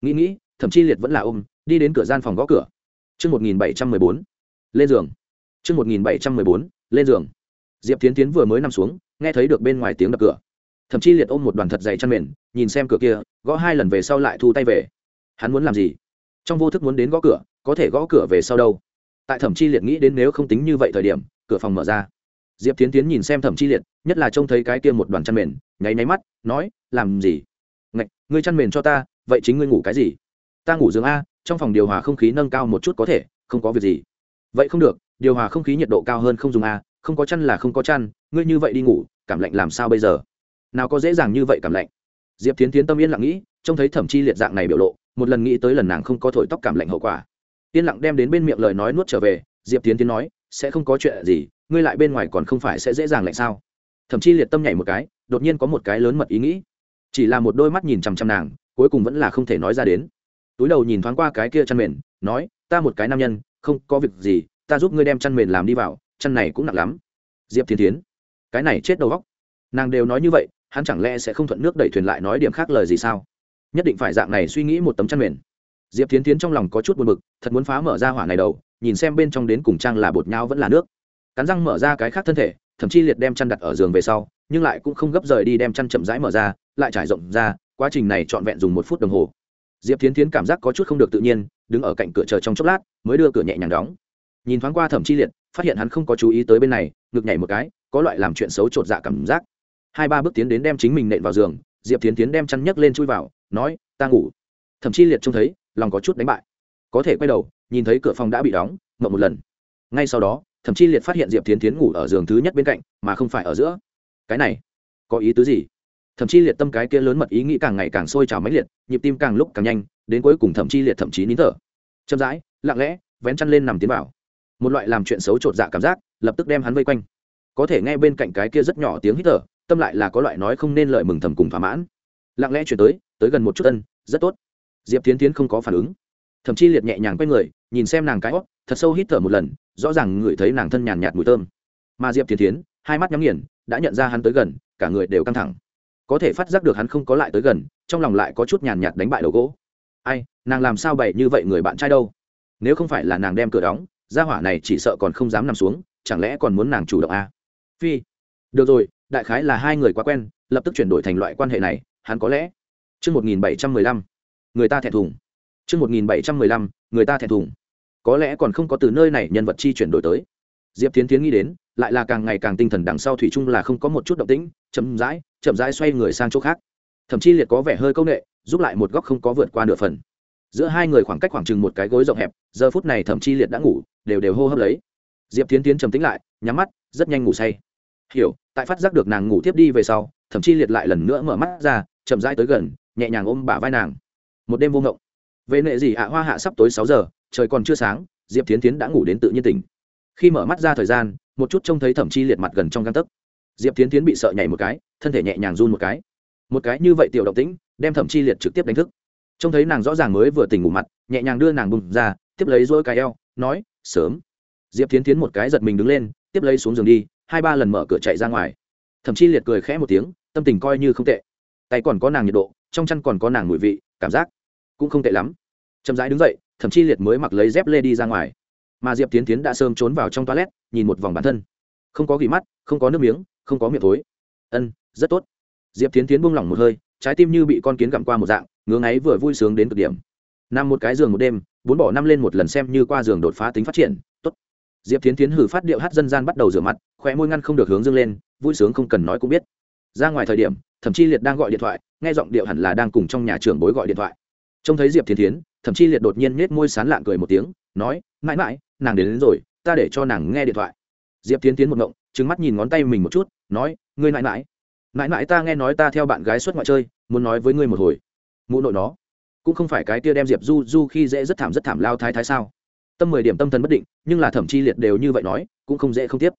Nghĩ nghĩ thậm chí liệt vẫn là ôm đi đến cửa gian phòng gõ cửa. Chương một nghìn bảy trăm mười bốn lên giường. chương một nghìn bảy trăm mười bốn lên giường. Diệp Tiến Tiến vừa mới nằm xuống, nghe thấy được bên ngoài tiếng đập cửa. Thậm chí liệt ôm một đoàn thật dày chăn mền nhìn xem cửa kia gõ hai lần về sau lại thu tay về. Hắn muốn làm gì? Trong vô thức muốn đến gõ cửa, có thể gõ cửa về sau đâu? Tại thẩm chi liệt nghĩ đến nếu không tính như vậy thời điểm, cửa phòng mở ra. Diệp tiến tiến nhìn xem thẩm chi liệt, nhất là trông thấy cái kia một đoàn chăn mền, nháy nháy mắt, nói, làm gì? Ngạch, ngươi chăn mền cho ta, vậy chính ngươi ngủ cái gì? Ta ngủ giường a, trong phòng điều hòa không khí nâng cao một chút có thể, không có việc gì. Vậy không được, điều hòa không khí nhiệt độ cao hơn không dùng a, không có chăn là không có chăn, ngươi như vậy đi ngủ, cảm lạnh làm sao bây giờ? Nào có dễ dàng như vậy cảm lạnh. Diệp tiến tiến tâm yên lặng nghĩ, trông thấy thẩm chi liệt dạng này biểu lộ một lần nghĩ tới lần nàng không có thổi tóc cảm lạnh hậu quả. Yên lặng đem đến bên miệng lời nói nuốt trở về, diệp tiến tiến nói, sẽ không có chuyện gì, ngươi lại bên ngoài còn không phải sẽ dễ dàng lạnh sao? Thậm chí liệt tâm nhảy một cái, đột nhiên có một cái lớn mật ý nghĩ. Chỉ là một đôi mắt nhìn chằm chằm nàng, cuối cùng vẫn là không thể nói ra đến. Túi đầu nhìn thoáng qua cái kia chăn mền, nói, ta một cái nam nhân, không có việc gì, ta giúp ngươi đem chăn mền làm đi vào, chăn này cũng nặng lắm. Diệp thiên tiến, cái này chết đầu góc nàng đều nói như vậy, hắn chẳng lẽ sẽ không thuận nước đẩy thuyền lại nói điểm khác lời gì sao? Nhất định phải dạng này suy nghĩ một tấm chăn mền. Diệp tiến tiến trong lòng có chút buồn bực, thật muốn phá mở ra hỏa này đầu, nhìn xem bên trong đến cùng trang là bột nhau vẫn là nước. Cắn răng mở ra cái khác thân thể, thậm chí liệt đem chăn đặt ở giường về sau, nhưng lại cũng không gấp rời đi đem chăn chậm rãi mở ra, lại trải rộng ra, quá trình này trọn vẹn dùng một phút đồng hồ. Diệp tiến tiến cảm giác có chút không được tự nhiên, đứng ở cạnh cửa chờ trong chốc lát, mới đưa cửa nhẹ nhàng đóng. Nhìn thoáng qua thẩm chi liệt, phát hiện hắn không có chú ý tới bên này, ngực nhảy một cái, có loại làm chuyện xấu chột dạ cảm giác. Hai ba bước tiến đến đem chính mình nện vào giường, diệp tiến tiến đem chăn nhấc lên chui vào nói, ta ngủ. Thậm chi liệt trông thấy, lòng có chút đánh bại. Có thể quay đầu, nhìn thấy cửa phòng đã bị đóng mộng một lần. Ngay sau đó thậm chi liệt phát hiện diệp tiến tiến ngủ ở giường thứ nhất bên cạnh, mà không phải ở giữa. Cái này, có ý tứ gì? Thậm chí liệt tâm cái kia lớn mật ý nghĩ càng ngày càng sôi trào mãnh liệt, nhịp tim càng lúc càng nhanh, đến cuối cùng thậm chí liệt thậm chí nín thở. Chậm rãi, lặng lẽ, vén chăn lên nằm tiến vào. Một loại làm chuyện xấu trột dạ cảm giác, lập tức đem hắn vây quanh. Có thể nghe bên cạnh cái kia rất nhỏ tiếng hít thở, tâm lại là có loại nói không nên lợi mừng thầm cùng thỏa mãn. Lặng lẽ chuyển tới tới gần một chút ân, rất tốt. Diệp tiến tiến không có phản ứng. Thậm chí liệt nhẹ nhàng quay người, nhìn xem nàng cái hót thật sâu hít thở một lần, rõ ràng ngửi thấy nàng thân nhàn nhạt mùi thơm. Mà diệp tiến tiến hai mắt nhắm nghiền, đã nhận ra hắn tới gần, cả người đều căng thẳng. Có thể phát giác được hắn không có lại tới gần, trong lòng lại có chút nhàn nhạt đánh bại đầu gỗ. Ai, nàng làm sao bậy như vậy người bạn trai đâu? Nếu không phải là nàng đem cửa đóng, gia hỏa này chỉ sợ còn không dám nằm xuống, chẳng lẽ còn muốn nàng chủ động à? phi. Được rồi, đại khái là hai người quá quen, lập tức chuyển đổi thành loại quan hệ này, hắn có lẽ chương một nghìn bảy trăm mười lăm. Người ta thẹn thùng. Chương một nghìn bảy trăm mười lăm, người ta thẹn thùng. Có lẽ còn không có từ nơi này nhân vật chi chuyển đổi tới. Diệp tiến tiến nghĩ đến, lại là càng ngày càng tinh thần đằng sau thủy chung là không có một chút động tĩnh, chậm rãi chậm rãi xoay người sang chỗ khác. Thậm chí liệt có vẻ hơi công nghệ, giúp lại một góc không có vượt qua nửa phần. Giữa hai người khoảng cách khoảng chừng một cái gối rộng hẹp, giờ phút này thậm chí liệt đã ngủ, đều đều hô hấp lấy. Diệp tiến tiến trầm tính lại, nhắm mắt, rất nhanh ngủ say. Hiểu, tại phát giác được nàng ngủ tiếp đi về sau, thậm chí liệt lại lần nữa mở mắt ra, chậm rãi tới gần nhẹ nhàng ôm bả vai nàng. Một đêm vô ngộng. Về nệ gì ạ, hoa hạ sắp tối sáu giờ, trời còn chưa sáng, diệp tiến tiến đã ngủ đến tự nhiên tỉnh. Khi mở mắt ra thời gian, một chút trông thấy thẩm chi liệt mặt gần trong găng tấc. Diệp tiến tiến bị sợ nhảy một cái, thân thể nhẹ nhàng run một cái. Một cái như vậy tiểu động tĩnh, đem thẩm chi liệt trực tiếp đánh thức. Trông thấy nàng rõ ràng mới vừa tỉnh ngủ mặt, nhẹ nhàng đưa nàng bùng ra, tiếp lấy dỗi cái eo, nói, sớm. Diệp tiến tiến một cái giật mình đứng lên, tiếp lấy xuống giường đi, hai ba lần mở cửa chạy ra ngoài. Thậm chi liệt cười khẽ một tiếng, tâm tình coi như không tệ tay còn có nàng nhiệt độ, trong chăn còn có nàng mùi vị, cảm giác cũng không tệ lắm. Chậm rãi đứng dậy thậm chi liệt mới mặc lấy dép lê đi ra ngoài. Mà diệp tiến tiến đã sơm trốn vào trong toilet, nhìn một vòng bản thân. Không có gỉ mắt, không có nước miếng, không có miệng thối. Ân, rất tốt. Diệp tiến tiến buông lỏng một hơi, trái tim như bị con kiến gặm qua một dạng, ngứa ngáy vừa vui sướng đến cực điểm. Nằm một cái giường một đêm, bốn bỏ năm lên một lần xem như qua giường đột phá tính phát triển, tốt. Diệp tiến tiến hử phát điệu hát dân gian bắt đầu rửa mặt, khóe môi ngăn không được hướng dâng lên, vui sướng không cần nói cũng biết. Ra ngoài thời điểm thậm chí liệt đang gọi điện thoại nghe giọng điệu hẳn là đang cùng trong nhà trường bối gọi điện thoại. Trông thấy diệp tiến tiến thậm chí liệt đột nhiên nết môi sán lạng cười một tiếng nói mãi mãi nàng đến, đến rồi ta để cho nàng nghe điện thoại. Diệp tiến tiến một ngộng trứng mắt nhìn ngón tay mình một chút nói ngươi mãi mãi mãi mãi ta nghe nói ta theo bạn gái xuất ngoại chơi muốn nói với ngươi một hồi. Mụ nội nó cũng không phải cái tia đem diệp du du khi dễ rất thảm rất thảm lao thái thái sao? Tâm mười điểm tâm thần bất định nhưng là thẩm chi liệt đều như vậy nói cũng không dễ không tiếp.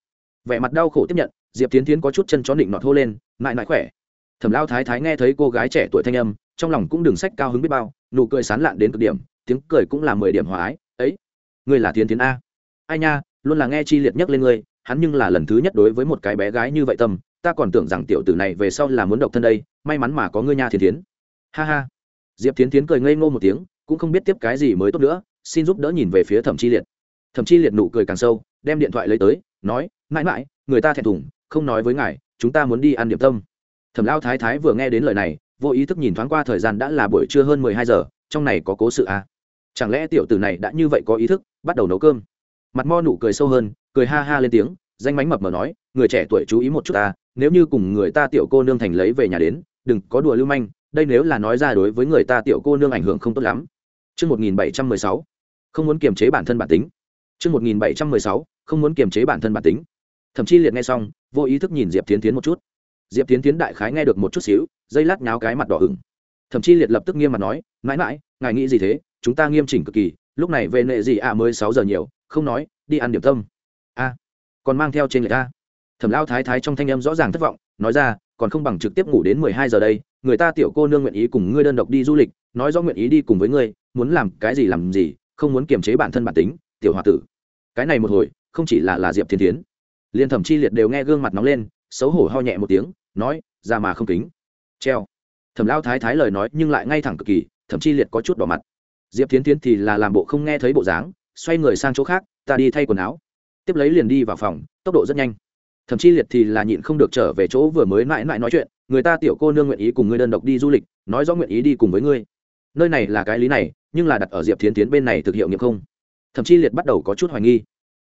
Vẻ mặt đau khổ tiếp nhận diệp tiến tiến có chút chân chó định nọt hô lên mãi mãi khỏe thẩm lao thái thái nghe thấy cô gái trẻ tuổi thanh âm, trong lòng cũng đừng sách cao hứng biết bao, nụ cười sán lạn đến cực điểm, tiếng cười cũng là mười điểm hòa ái, ấy, ngươi là thiên tiến a. Ai nha, luôn là nghe chi liệt nhắc lên ngươi, hắn nhưng là lần thứ nhất đối với một cái bé gái như vậy tâm, ta còn tưởng rằng tiểu tử này về sau là muốn độc thân đây, may mắn mà có ngươi nha thiên tiến ha ha. Diệp Thiến tiến cười ngây ngô một tiếng, cũng không biết tiếp cái gì mới tốt nữa, xin giúp đỡ nhìn về phía thẩm chi liệt. Thẩm chi liệt nụ cười càng sâu, đem điện thoại lấy tới, nói, mãi mãi, người ta thẹn thùng, không nói với ngài, chúng ta muốn đi ăn điểm tâm thẩm lao thái thái vừa nghe đến lời này vô ý thức nhìn thoáng qua thời gian đã là buổi trưa hơn mười hai giờ trong này có cố sự à. chẳng lẽ tiểu tử này đã như vậy có ý thức bắt đầu nấu cơm mặt mo nụ cười sâu hơn cười ha ha lên tiếng danh mánh mập mờ nói người trẻ tuổi chú ý một chút ta nếu như cùng người ta tiểu cô nương thành lấy về nhà đến đừng có đùa lưu manh đây nếu là nói ra đối với người ta tiểu cô nương ảnh hưởng không tốt lắm Trước 1716, không muốn kiềm chế bản thân bản tính. Trước 1716, không muốn kiềm chế bản thân bản tính. Thậm chí liệt nghe xong, vô ý thức nhìn Diệp Thiến Thiến một chút. Diệp Tiến Tiến đại khái nghe được một chút xíu, dây lát nháo cái mặt đỏ ửng. Thậm chí liệt lập tức nghiêm mặt nói, mãi mãi, ngài nghĩ gì thế? Chúng ta nghiêm chỉnh cực kỳ, lúc này về nệ gì à mới sáu giờ nhiều, không nói, đi ăn điểm tâm. A. còn mang theo trên người ta thẩm lao thái thái trong thanh âm rõ ràng thất vọng nói ra còn không bằng trực tiếp ngủ đến mười hai giờ đây người ta tiểu cô nương nguyện ý cùng ngươi đơn độc đi du lịch nói do nguyện ý đi cùng với ngươi muốn làm cái gì làm gì không muốn kiềm chế bản thân bản tính tiểu h o a tử cái này một hồi không chỉ là là diệp thiên tiến liền thẩm chi liệt đều nghe gương mặt nóng lên xấu hổ ho nhẹ một tiếng, nói, ra mà không kính. Treo. Thẩm lao thái thái lời nói nhưng lại ngay thẳng cực kỳ, thậm chi liệt có chút đỏ mặt. Diệp tiến tiến thì là làm bộ không nghe thấy bộ dáng, xoay người sang chỗ khác, ta đi thay quần áo. Tiếp lấy liền đi vào phòng, tốc độ rất nhanh. Thậm chí liệt thì là nhịn không được trở về chỗ vừa mới mãi mãi nói chuyện, người ta tiểu cô nương nguyện ý cùng ngươi đơn độc đi du lịch, nói rõ nguyện ý đi cùng với ngươi. Nơi này là cái lý này, nhưng là đặt ở diệp tiến tiến bên này thực hiệu nghiệm không. Thậm chí liệt bắt đầu có chút hoài nghi.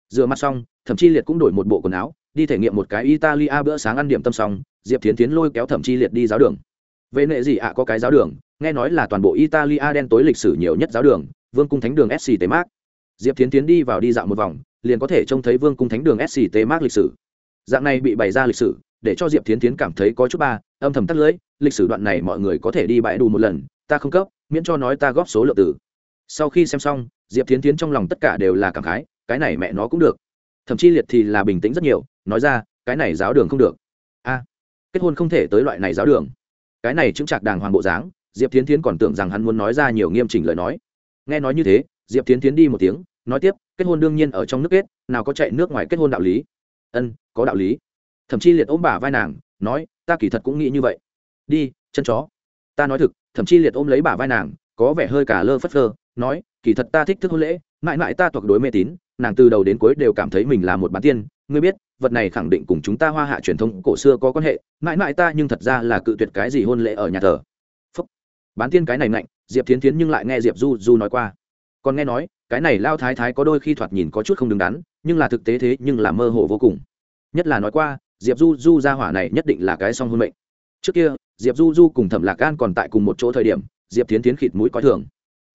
Rửa mặt xong, thậm chí liệt cũng đổi một bộ quần áo đi thể nghiệm một cái italia bữa sáng ăn điểm tâm xong, diệp tiến tiến lôi kéo Thẩm Chi liệt đi giáo đường. Về nệ gì ạ, có cái giáo đường, nghe nói là toàn bộ italia đen tối lịch sử nhiều nhất giáo đường, vương cung thánh đường sct mark. Diệp tiến tiến đi vào đi dạo một vòng, liền có thể trông thấy vương cung thánh đường sct mark lịch sử. Dạng này bị bày ra lịch sử, để cho diệp tiến tiến cảm thấy có chút ba, âm thầm tắt lưỡi lịch sử đoạn này mọi người có thể đi bãi đủ một lần, ta không cấp, miễn cho nói ta góp số lượng tử sau khi xem xong, diệp tiến tiến trong lòng tất cả đều là cảm khái, cái này mẹ nó cũng được. Thậm chí liệt thì là bình tĩnh rất nhiều nói ra, cái này giáo đường không được. A, kết hôn không thể tới loại này giáo đường. Cái này chứng trạc đàng hoàng bộ dáng, diệp tiến tiến còn tưởng rằng hắn muốn nói ra nhiều nghiêm chỉnh lời nói. Nghe nói như thế, diệp tiến tiến đi một tiếng, nói tiếp, kết hôn đương nhiên ở trong nước kết, nào có chạy nước ngoài kết hôn đạo lý. Ân, có đạo lý. Thậm chí liệt ôm bà vai nàng, nói, ta kỳ thật cũng nghĩ như vậy. Đi, chân chó. Ta nói thực, thậm chí liệt ôm lấy bà vai nàng, có vẻ hơi cả lơ phất lơ nói, kỳ thật ta thích thức hôn lễ, mãi mãi ta thuộc đối mê tín, nàng từ đầu đến cuối đều cảm thấy mình là một bán tiên ngươi biết, vật này khẳng định cùng chúng ta hoa hạ truyền thống cổ xưa có quan hệ, mãi mãi ta nhưng thật ra là cự tuyệt cái gì hôn lễ ở nhà thờ. Phúc. bán tiên cái này mạnh diệp thiến thiến nhưng lại nghe diệp du du nói qua. Còn nghe nói, cái này lao thái thái có đôi khi thoạt nhìn có chút không đứng đắn, nhưng là thực tế thế nhưng là mơ hồ vô cùng. Nhất là nói qua, diệp du du ra hỏa này nhất định là cái song hôn mệnh. Trước kia, diệp du du cùng thẩm lạc an còn tại cùng một chỗ thời điểm, diệp tiến tiến khịt mũi coi thường.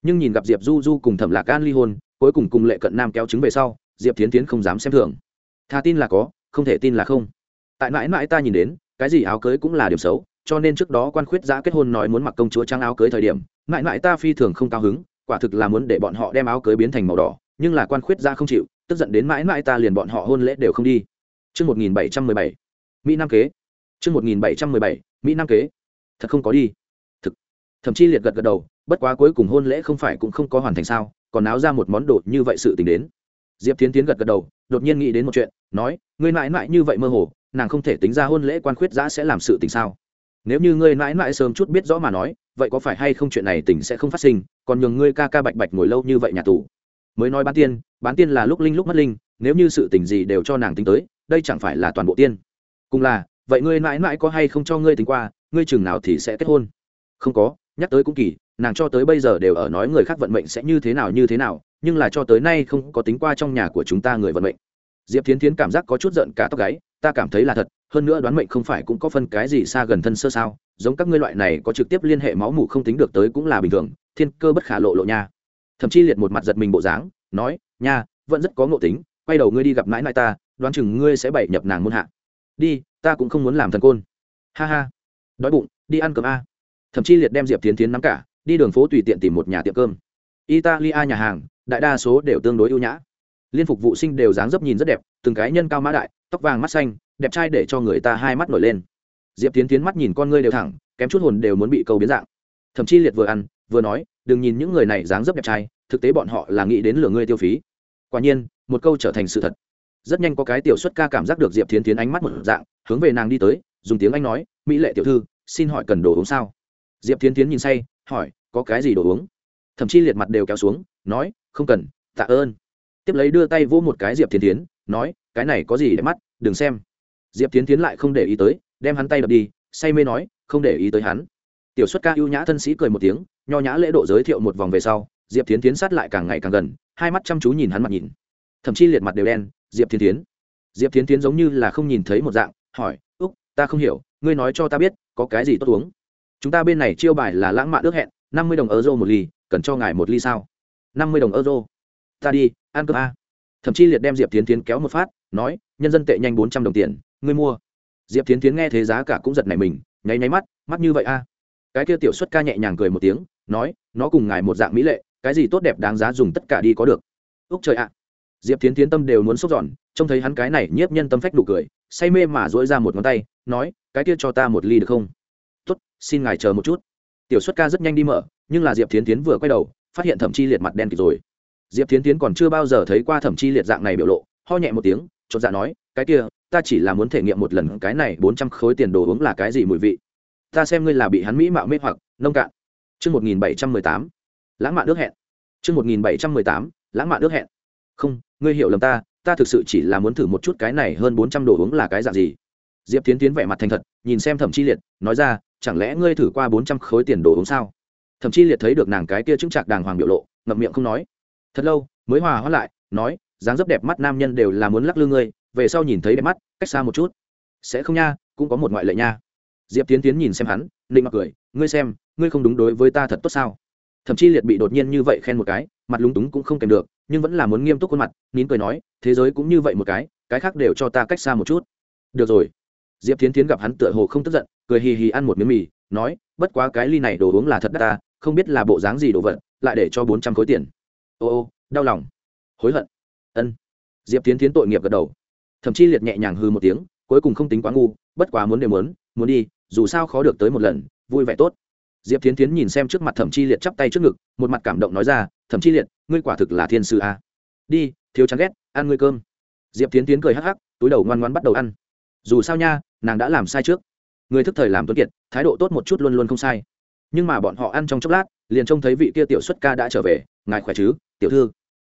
Nhưng nhìn gặp diệp du du cùng thẩm lạc an ly hôn, cuối cùng cùng lệ cận nam kéo chứng về sau, diệp tiến tiến không dám xem thường thà tin là có không thể tin là không tại mãi mãi ta nhìn đến cái gì áo cưới cũng là điểm xấu cho nên trước đó quan khuyết giã kết hôn nói muốn mặc công chúa trang áo cưới thời điểm mãi mãi ta phi thường không cao hứng quả thực là muốn để bọn họ đem áo cưới biến thành màu đỏ nhưng là quan khuyết giã không chịu tức giận đến mãi mãi ta liền bọn họ hôn lễ đều không đi Trước 1717, Mỹ Nam kế. Trước 1717, Mỹ Nam kế. Thật không có đi. Thực. Thậm chí liệt gật gật đầu, bất quá cuối cùng hôn lễ không phải cũng không có hoàn thành sao, còn náo ra một món đồ như vậy sự tình đến. Diệp Thiến Tiến gật gật đầu, đột nhiên nghĩ đến một chuyện, nói, ngươi mãi mãi như vậy mơ hồ, nàng không thể tính ra hôn lễ quan khuyết giã sẽ làm sự tình sao? Nếu như ngươi mãi mãi sớm chút biết rõ mà nói, vậy có phải hay không chuyện này tình sẽ không phát sinh, còn nhường ngươi ca ca bạch bạch ngồi lâu như vậy nhà tù. Mới nói bán tiên, bán tiên là lúc linh lúc mất linh, nếu như sự tình gì đều cho nàng tính tới, đây chẳng phải là toàn bộ tiên cùng là vậy ngươi mãi mãi có hay không cho ngươi tính qua ngươi chừng nào thì sẽ kết hôn không có nhắc tới cũng kỳ nàng cho tới bây giờ đều ở nói người khác vận mệnh sẽ như thế nào như thế nào nhưng là cho tới nay không có tính qua trong nhà của chúng ta người vận mệnh diệp thiến thiến cảm giác có chút giận cả tóc gáy, ta cảm thấy là thật, hơn nữa đoán mệnh không phải cũng có phân cái gì xa gần thân sơ sao, giống các ngươi loại này có trực tiếp liên hệ máu mủ không tính được tới cũng là bình thường, thiên cơ bất khả lộ lộ nha. Thậm chí liệt một mặt giật mình bộ dáng, nói, nha, vẫn rất có ngộ tính, quay đầu ngươi đi gặp mãi mãi ta, đoán chừng ngươi sẽ bậy nhập nàng muôn hạ. Đi, ta cũng không muốn làm thần côn. Ha ha, đói bụng, đi ăn cơm a. Thậm chí liệt đem diệp tiến tiến nắm cả, đi đường phố tùy tiện tìm một nhà tiệm cơm. Italia nhà hàng, đại đa số đều tương đối ưu nhã liên phục vụ sinh đều dáng dấp nhìn rất đẹp, từng cái nhân cao mã đại, tóc vàng mắt xanh, đẹp trai để cho người ta hai mắt nổi lên. Diệp tiến tiến mắt nhìn con ngươi đều thẳng, kém chút hồn đều muốn bị câu biến dạng. Thậm chí liệt vừa ăn, vừa nói, đừng nhìn những người này dáng dấp đẹp trai, thực tế bọn họ là nghĩ đến lừa ngươi tiêu phí. Quả nhiên, một câu trở thành sự thật. Rất nhanh có cái tiểu xuất ca cảm giác được diệp thiến tiến ánh mắt một dạng, hướng về nàng đi tới, dùng tiếng anh nói, mỹ lệ tiểu thư, xin hỏi cần đồ uống sao? Diệp thiến tiến nhìn say, hỏi, có cái gì đồ uống? Thậm chí liệt mặt đều kéo xuống, nói, không cần, tạ ơn tiếp lấy đưa tay vỗ một cái diệp thiến tiến nói, cái này có gì để mắt, đừng xem. Diệp thiến tiến lại không để ý tới, đem hắn tay đập đi, say mê nói, không để ý tới hắn. Tiểu xuất ca ưu nhã thân sĩ cười một tiếng, nho nhã lễ độ giới thiệu một vòng về sau, diệp thiến tiến sát lại càng ngày càng gần, hai mắt chăm chú nhìn hắn mặt nhìn. Thậm chí liệt mặt đều đen, diệp thiên tiến diệp thiên tiến giống như là không nhìn thấy một dạng, hỏi, úc, ta không hiểu, ngươi nói cho ta biết, có cái gì tốt uống? Chúng ta bên này chiêu bài là lãng mạn ước hẹn, năm mươi đồng euro một ly, cần cho ngài một ly sao? Năm mươi đồng euro ta đi, ăn cơm a. Thậm chí liệt đem diệp tiến tiến kéo một phát, nói, nhân dân tệ nhanh bốn trăm đồng tiền, ngươi mua. Diệp tiến tiến nghe thế giá cả cũng giật nảy mình, nháy nháy mắt mắt như vậy a? Cái kia tiểu xuất ca nhẹ nhàng cười một tiếng, nói, nó cùng ngài một dạng mỹ lệ, cái gì tốt đẹp đáng giá dùng tất cả đi có được. Úc trời ạ. Diệp tiến tiến tâm đều muốn sốc giòn trông thấy hắn cái này nhiếp nhân tâm phách đủ cười, say mê mà dỗi ra một ngón tay, nói, cái kia cho ta một ly được không? Tốt, xin ngài chờ một chút. Tiểu xuất ca rất nhanh đi mở, nhưng là diệp tiến tiến vừa quay đầu, phát hiện thậm chi liệt mặt đen kịp rồi diệp tiến tiến còn chưa bao giờ thấy qua thẩm chi liệt dạng này biểu lộ ho nhẹ một tiếng chột dạ nói cái kia ta chỉ là muốn thể nghiệm một lần cái này bốn trăm khối tiền đồ uống là cái gì mùi vị ta xem ngươi là bị hắn mỹ mạo mê hoặc nông cạn Chương 1718. Lãng mạn nước hẹn. Chương 1718. Lãng mạn nước hẹn. Không, ngươi hiểu lầm ta, ta thực sự chỉ là muốn thử một chút cái này hơn 400 đồ uống là cái dạng gì. Diệp Tiến Tiến vẻ mặt thành thật, nhìn xem Thẩm Chi Liệt, nói ra, chẳng lẽ ngươi thử qua 400 khối tiền đồ uống sao? Thẩm Chi Liệt thấy được nàng cái kia chứng trạc đàng hoàng biểu lộ, ngậm miệng không nói. Thật lâu, mới hòa hoãn lại, nói, dáng dấp đẹp mắt nam nhân đều là muốn lắc lư ngươi, về sau nhìn thấy đẹp mắt, cách xa một chút. Sẽ không nha, cũng có một ngoại lệ nha. Diệp Tiến Tiến nhìn xem hắn, nịnh mặc cười, ngươi xem, ngươi không đúng đối với ta thật tốt sao thậm chí liệt bị đột nhiên như vậy khen một cái mặt lúng túng cũng không kèm được nhưng vẫn là muốn nghiêm túc khuôn mặt nín cười nói thế giới cũng như vậy một cái cái khác đều cho ta cách xa một chút được rồi diệp tiến tiến gặp hắn tựa hồ không tức giận cười hì hì ăn một miếng mì nói bất quá cái ly này đồ uống là thật đắt ta không biết là bộ dáng gì đồ vật lại để cho bốn trăm khối tiền ô ô, đau lòng. Hối hận. Ân. Diệp tiến tiến tội nghiệp gật đầu. Thậm chí liệt nhẹ nhàng hư một tiếng, cuối cùng không tính quá ngu, bất quá muốn đều muốn muốn đi, dù sao khó được tới một lần, vui vẻ tốt. Diệp tiến tiến nhìn xem trước mặt thẩm chi liệt chắp tay trước ngực, một mặt cảm động nói ra, thẩm chi liệt, ngươi quả thực là thiên sư a. Đi, thiếu chán ghét, ăn ngươi cơm. Diệp tiến tiến cười hắc hắc, túi đầu ngoan ngoan bắt đầu ăn. Dù sao nha, nàng đã làm sai trước. Người thức thời làm tuân kiệt, thái độ tốt một chút luôn luôn không sai. Nhưng mà bọn họ ăn trong chốc lát, liền trông thấy vị kia tiểu xuất ca đã trở về ngài khỏe chứ, tiểu thư?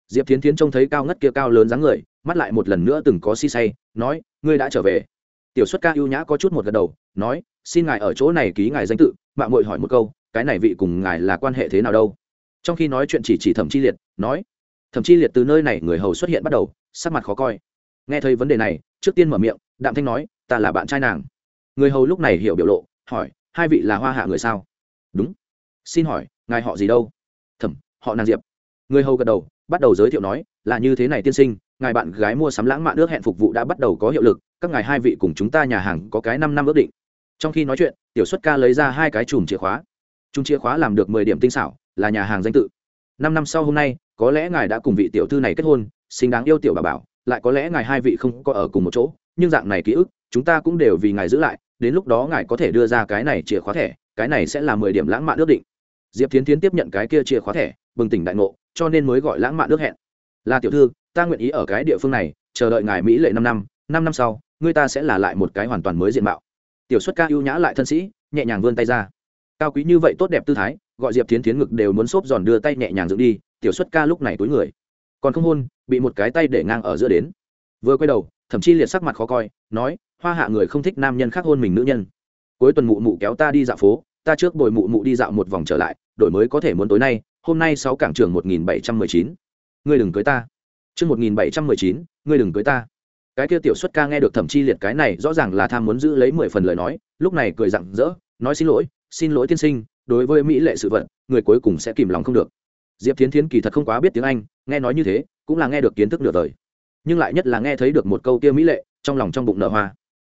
Diệp tiến tiến trông thấy cao ngất kia cao lớn dáng người, mắt lại một lần nữa từng có si say, nói, ngươi đã trở về. Tiểu xuất ca ưu nhã có chút một gật đầu, nói, xin ngài ở chỗ này ký ngài danh tự mạng mội hỏi một câu, cái này vị cùng ngài là quan hệ thế nào đâu? Trong khi nói chuyện chỉ chỉ thẩm chi liệt, nói, thẩm chi liệt từ nơi này người hầu xuất hiện bắt đầu, sắc mặt khó coi. Nghe thấy vấn đề này, trước tiên mở miệng, đạm thanh nói, ta là bạn trai nàng. Người hầu lúc này hiểu biểu lộ, hỏi, hai vị là hoa hạ người sao? Đúng. Xin hỏi, ngài họ gì đâu? Thẩm họ nàng diệp người hầu gật đầu bắt đầu giới thiệu nói là như thế này tiên sinh ngài bạn gái mua sắm lãng mạn ước hẹn phục vụ đã bắt đầu có hiệu lực các ngài hai vị cùng chúng ta nhà hàng có cái năm năm ước định trong khi nói chuyện tiểu xuất ca lấy ra hai cái chùm chìa khóa chùm chìa khóa làm được mười điểm tinh xảo là nhà hàng danh tự năm năm sau hôm nay có lẽ ngài đã cùng vị tiểu thư này kết hôn xinh đáng yêu tiểu bà bảo lại có lẽ ngài hai vị không có ở cùng một chỗ nhưng dạng này ký ức chúng ta cũng đều vì ngài giữ lại đến lúc đó ngài có thể đưa ra cái này chìa khóa thẻ cái này sẽ là mười điểm lãng mạn ước định diệp tiến tiến tiếp nhận cái kia chìa khóa thẻ bừng tỉnh đại ngộ, cho nên mới gọi lãng mạn nước hẹn. Là tiểu thư, ta nguyện ý ở cái địa phương này, chờ đợi ngài mỹ lệ năm năm năm năm sau người ta sẽ là lại một cái hoàn toàn mới diện mạo. Tiểu xuất ca ưu nhã lại thân sĩ, nhẹ nhàng vươn tay ra. Cao quý như vậy tốt đẹp tư thái, gọi diệp tiến tiến ngực đều muốn xốp giòn đưa tay nhẹ nhàng dựng đi, tiểu xuất ca lúc này túi người. Còn không hôn, bị một cái tay để ngang ở giữa đến. Vừa quay đầu, thậm chí liệt sắc mặt khó coi, nói, hoa hạ người không thích nam nhân khác hôn mình nữ nhân. Cuối tuần mụ mụ kéo ta đi dạo phố, ta trước bồi mụ mụ đi dạo một vòng trở lại, đổi mới có thể muốn tối nay hôm nay sáu cảng trường một nghìn bảy trăm mười chín. Ngươi đừng cưới ta. Chương một nghìn bảy trăm mười chín, ngươi đừng cưới ta. Cái kia tiểu xuất ca nghe được thẩm chi liệt cái này, rõ ràng là tham muốn giữ lấy mười phần lời nói, lúc này cười rặng rỡ, nói xin lỗi xin lỗi tiên sinh, đối với mỹ lệ sự vận người cuối cùng sẽ kìm lòng không được. Diệp thiến thiến kỳ thật không quá biết tiếng anh, nghe nói như thế, cũng là nghe được kiến thức nửa đời. Nhưng lại nhất là nghe thấy được một câu kia mỹ lệ, trong lòng trong bụng nở hoa.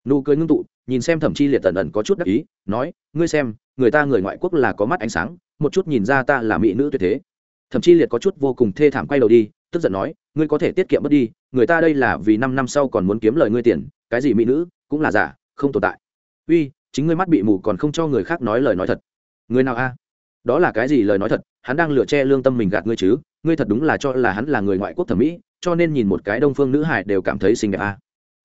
Nụ cười ngưng tụ, nhìn xem thẩm chi liệt tần ẩn có chút đắc ý, nói, ngươi xem, người ta người ngoại quốc là có mắt ánh sáng một chút nhìn ra ta là mỹ nữ tuyệt thế. Thậm chí liệt có chút vô cùng thê thảm quay đầu đi, tức giận nói, ngươi có thể tiết kiệm mất đi, người ta đây là vì năm năm sau còn muốn kiếm lời ngươi tiền, cái gì mỹ nữ, cũng là giả, không tồn tại. Uy, chính ngươi mắt bị mù còn không cho người khác nói lời nói thật. Người nào a? Đó là cái gì lời nói thật, hắn đang lựa che lương tâm mình gạt ngươi chứ, ngươi thật đúng là cho là hắn là người ngoại quốc thẩm mỹ, cho nên nhìn một cái đông phương nữ hải đều cảm thấy xinh đẹp a.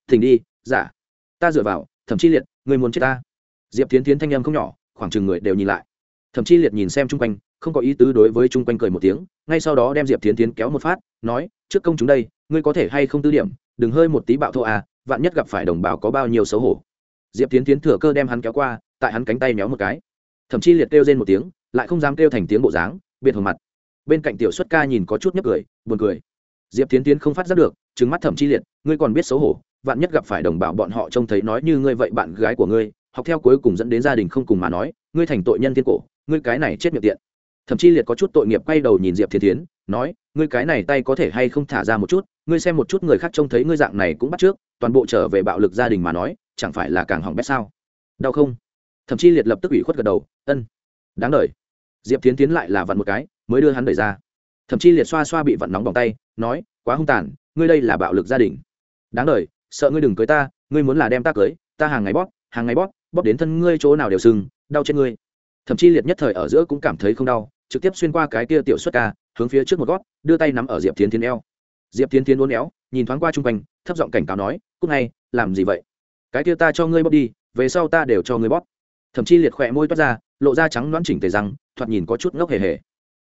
Thỉnh đi, giả. Ta dựa vào thậm chí liệt, ngươi muốn chết ta? Diệp tiến tiến thanh âm không nhỏ, khoảng chừng người đều nhìn lại thậm chí liệt nhìn xem chung quanh, không có ý tứ đối với chung quanh cười một tiếng, ngay sau đó đem diệp tiến tiến kéo một phát, nói, trước công chúng đây, ngươi có thể hay không tư điểm, đừng hơi một tí bạo thô à vạn nhất gặp phải đồng bào có bao nhiêu xấu hổ. Diệp tiến tiến thừa cơ đem hắn kéo qua, tại hắn cánh tay méo một cái. Thậm chí liệt kêu lên một tiếng, lại không dám kêu thành tiếng bộ dáng, biệt hưởng mặt. Bên cạnh tiểu xuất ca nhìn có chút nhấp cười, buồn cười. Diệp tiến tiến không phát giác được trứng mắt thẩm chi liệt, ngươi còn biết xấu hổ, vạn nhất gặp phải đồng bào bọn họ trông thấy nói như ngươi vậy bạn gái của ngươi, học theo cuối cùng dẫn đến gia đình không cùng mà nói, ngươi thành tội nhân thiên cổ ngươi cái này chết miệng tiện. Thậm chí liệt có chút tội nghiệp quay đầu nhìn diệp thiên tiến nói, ngươi cái này tay có thể hay không thả ra một chút, ngươi xem một chút người khác trông thấy ngươi dạng này cũng bắt trước, toàn bộ trở về bạo lực gia đình mà nói, chẳng phải là càng hỏng bét sao? Đau không? Thậm chí liệt lập tức ủy khuất gật đầu, ân, đáng đ diệp tiến tiến lại là vặn một cái, mới đưa hắn đẩy ra. Thậm chí liệt xoa xoa bị vặn nóng bằng tay, nói, quá hung tàn, ngươi đây là bạo lực gia đình. Đáng đ sợ ngươi đừng cưới ta, ngươi muốn là đem ta cưới, ta hàng ngày bóp, hàng ngày bóp bóp đến thân ngươi chỗ nào đều sưng, đau trên ngươi thậm chí liệt nhất thời ở giữa cũng cảm thấy không đau, trực tiếp xuyên qua cái kia tiểu xuất ca, hướng phía trước một gót, đưa tay nắm ở diệp tiến tiến eo. Diệp tiến tiến uốn éo, nhìn thoáng qua chung quanh, thấp giọng cảnh cáo nói cúc ngay, làm gì vậy? Cái kia ta cho ngươi bóp đi, về sau ta đều cho ngươi bóp. Thậm chí liệt khỏe môi toát ra, lộ ra trắng loãng chỉnh tề răng, thoạt nhìn có chút ngốc hề hề.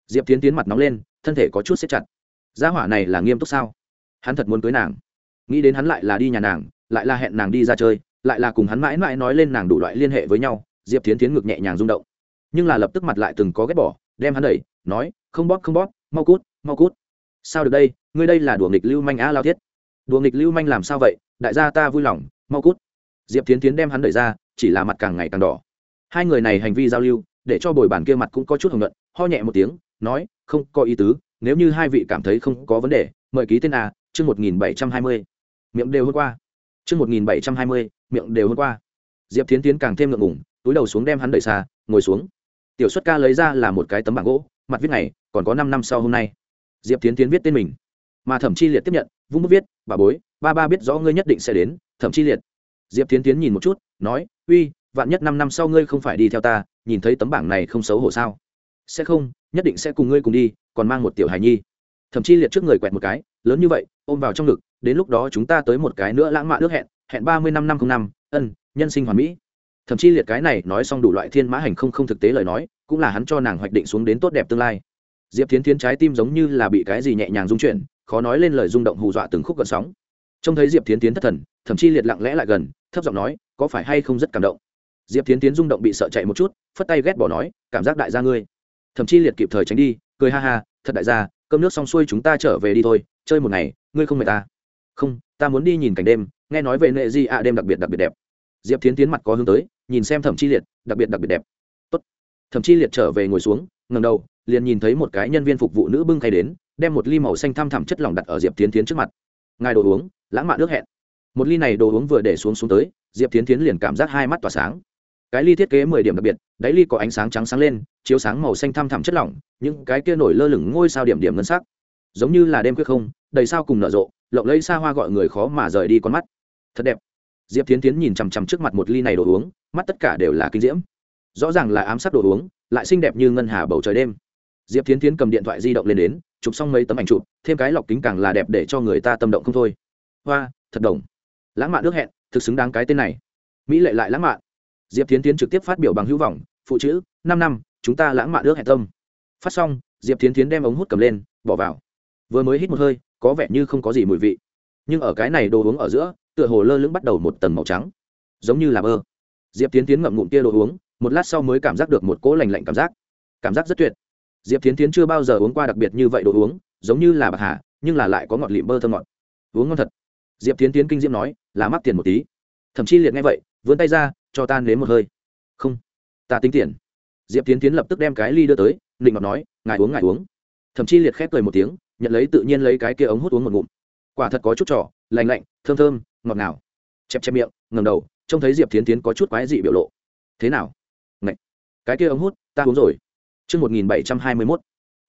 Diệp tiến tiến mặt nóng lên, thân thể có chút xếp chặt. Gia hỏa này là nghiêm túc sao? Hắn thật muốn cưới nàng. Nghĩ đến hắn lại là đi nhà nàng, lại là hẹn nàng đi ra chơi, lại là cùng hắn mãi mãi nói lên nàng đủ loại liên hệ với nhau. Diệp tiến tiến ngực nhẹ nhàng rung động nhưng là lập tức mặt lại từng có ghét bỏ, đem hắn đẩy, nói, không bóp không bóp, mau cút mau cút. Sao được đây? Ngươi đây là đùa nghịch lưu manh á, lao thiết. Đùa nghịch lưu manh làm sao vậy? Đại gia ta vui lòng, mau cút. Diệp tiến tiến đem hắn đẩy ra, chỉ là mặt càng ngày càng đỏ. Hai người này hành vi giao lưu, để cho bồi bản kia mặt cũng có chút hồng luận, ho nhẹ một tiếng, nói, không có ý tứ, nếu như hai vị cảm thấy không có vấn đề, mời ký tên a, chương một nghìn bảy trăm hai mươi. Miệng đều hôm qua. Chương một nghìn bảy trăm hai mươi, miệng đều hôm qua. Diệp tiến tiến càng thêm ngượng ngủng túi đầu xuống đem hắn đẩy xa, ngồi xuống tiểu xuất ca lấy ra là một cái tấm bảng gỗ, mặt viết này còn có năm năm sau hôm nay. Diệp tiến tiến viết tên mình. Mà thẩm chi liệt tiếp nhận, vung bút viết, bà bối, ba ba biết rõ ngươi nhất định sẽ đến, thẩm chi liệt. Diệp tiến tiến nhìn một chút, nói, uy, vạn nhất năm năm sau ngươi không phải đi theo ta, nhìn thấy tấm bảng này không xấu hổ sao? Sẽ không, nhất định sẽ cùng ngươi cùng đi, còn mang một tiểu hài nhi. Thậm chí liệt trước người quẹt một cái, lớn như vậy, ôm vào trong ngực, đến lúc đó chúng ta tới một cái nữa lãng mạn ước hẹn hẹn ba mươi năm năm không năm, ân, nhân sinh hoàn mỹ thậm chí liệt cái này nói xong đủ loại thiên mã hành không không thực tế lời nói, cũng là hắn cho nàng hoạch định xuống đến tốt đẹp tương lai. Diệp thiến thiến trái tim giống như là bị cái gì nhẹ nhàng rung chuyển, khó nói lên lời rung động hù dọa từng khúc gần sóng. Trông thấy diệp thiến tiến thất thần, thậm chí liệt lặng lẽ lại gần, thấp giọng nói, có phải hay không rất cảm động? Diệp thiến tiến rung động bị sợ chạy một chút, phất tay ghét bỏ nói, cảm giác đại gia ngươi. Thậm chí liệt kịp thời tránh đi, cười ha ha, thật đại gia, cơm nước xong xuôi chúng ta trở về đi thôi, chơi một ngày, ngươi không mệt ta không, ta muốn đi nhìn cảnh đêm, nghe nói về nệ di ạ đêm đặc biệt đặc biệt đẹp diệp tiến tiến mặt có hướng tới, nhìn xem thẩm chi liệt, đặc biệt đặc biệt đẹp. Tốt. thẩm chi liệt trở về ngồi xuống ngầm đầu, liền nhìn thấy một cái nhân viên phục vụ nữ bưng khay đến, đem một ly màu xanh thăm thẳm chất lỏng đặt ở diệp tiến tiến trước mặt. Ngài đồ uống, lãng mạn nước hẹn. Một ly này đồ uống vừa để xuống xuống tới, diệp tiến tiến liền cảm giác hai mắt tỏa sáng. Cái ly thiết kế mười điểm đặc biệt, đáy ly có ánh sáng trắng sáng lên, chiếu sáng màu xanh thăm thẳm chất lỏng, những cái kia nổi lơ lửng ngôi sao điểm điểm ngân sắc. Giống như là đêm quyết không, đầy sao cùng nở rộ, lộng lấy xa hoa gọi người khó mà rời đi con mắt. Thật đẹp diệp tiến tiến nhìn chằm chằm trước mặt một ly này đồ uống, mắt tất cả đều là kinh diễm. Rõ ràng là ám sát đồ uống, lại xinh đẹp như ngân hà bầu trời đêm. Diệp tiến tiến cầm điện thoại di động lên đến, chụp xong mấy tấm ảnh chụp, thêm cái lọc kính càng là đẹp để cho người ta tâm động không thôi. Hoa, thật đồng. Lãng mạn nước hẹn, thực xứng đáng cái tên này. Mỹ lệ lại lãng mạn. Diệp tiến tiến trực tiếp phát biểu bằng hữu vọng, phụ chữ, năm năm, chúng ta lãng mạn ước hẹn tâm. Phát xong, diệp tiến tiến đem ống hút cầm lên, bỏ vào. Vừa mới hít một hơi, có vẻ như không có gì mùi vị. Nhưng ở cái này đồ uống ở giữa tựa hồ lơ lửng bắt đầu một tầng màu trắng, giống như là bơ. Diệp tiến tiến ngậm ngụm kia đồ uống, một lát sau mới cảm giác được một cỗ lành lạnh cảm giác. Cảm giác rất tuyệt. Diệp tiến tiến chưa bao giờ uống qua đặc biệt như vậy đồ uống, giống như là bạc hà, nhưng là lại có ngọt lịm bơ thơm ngọt. Uống ngon thật. Diệp tiến tiến kinh diễm nói, là mắc tiền một tí. Thậm chí liệt nghe vậy, vươn tay ra, cho ta nếm một hơi. Không, ta tính tiền. Diệp tiến tiến lập tức đem cái ly đưa tới, nịnh ngọt nói, ngài uống ngài uống. Thậm chí liệt khép cười một tiếng, nhận lấy tự nhiên lấy cái kia ống hút uống một ngụm. Quả thật có chút trỏ lành lạnh, thơm thơm ngọt ngào. Chẹp chẹp miệng ngầm đầu, trông thấy diệp tiến tiến có chút quái dị biểu lộ. Thế nào? Ngậy. cái kia ống hút, ta uống rồi. Chương một nghìn bảy trăm hai mươi mốt.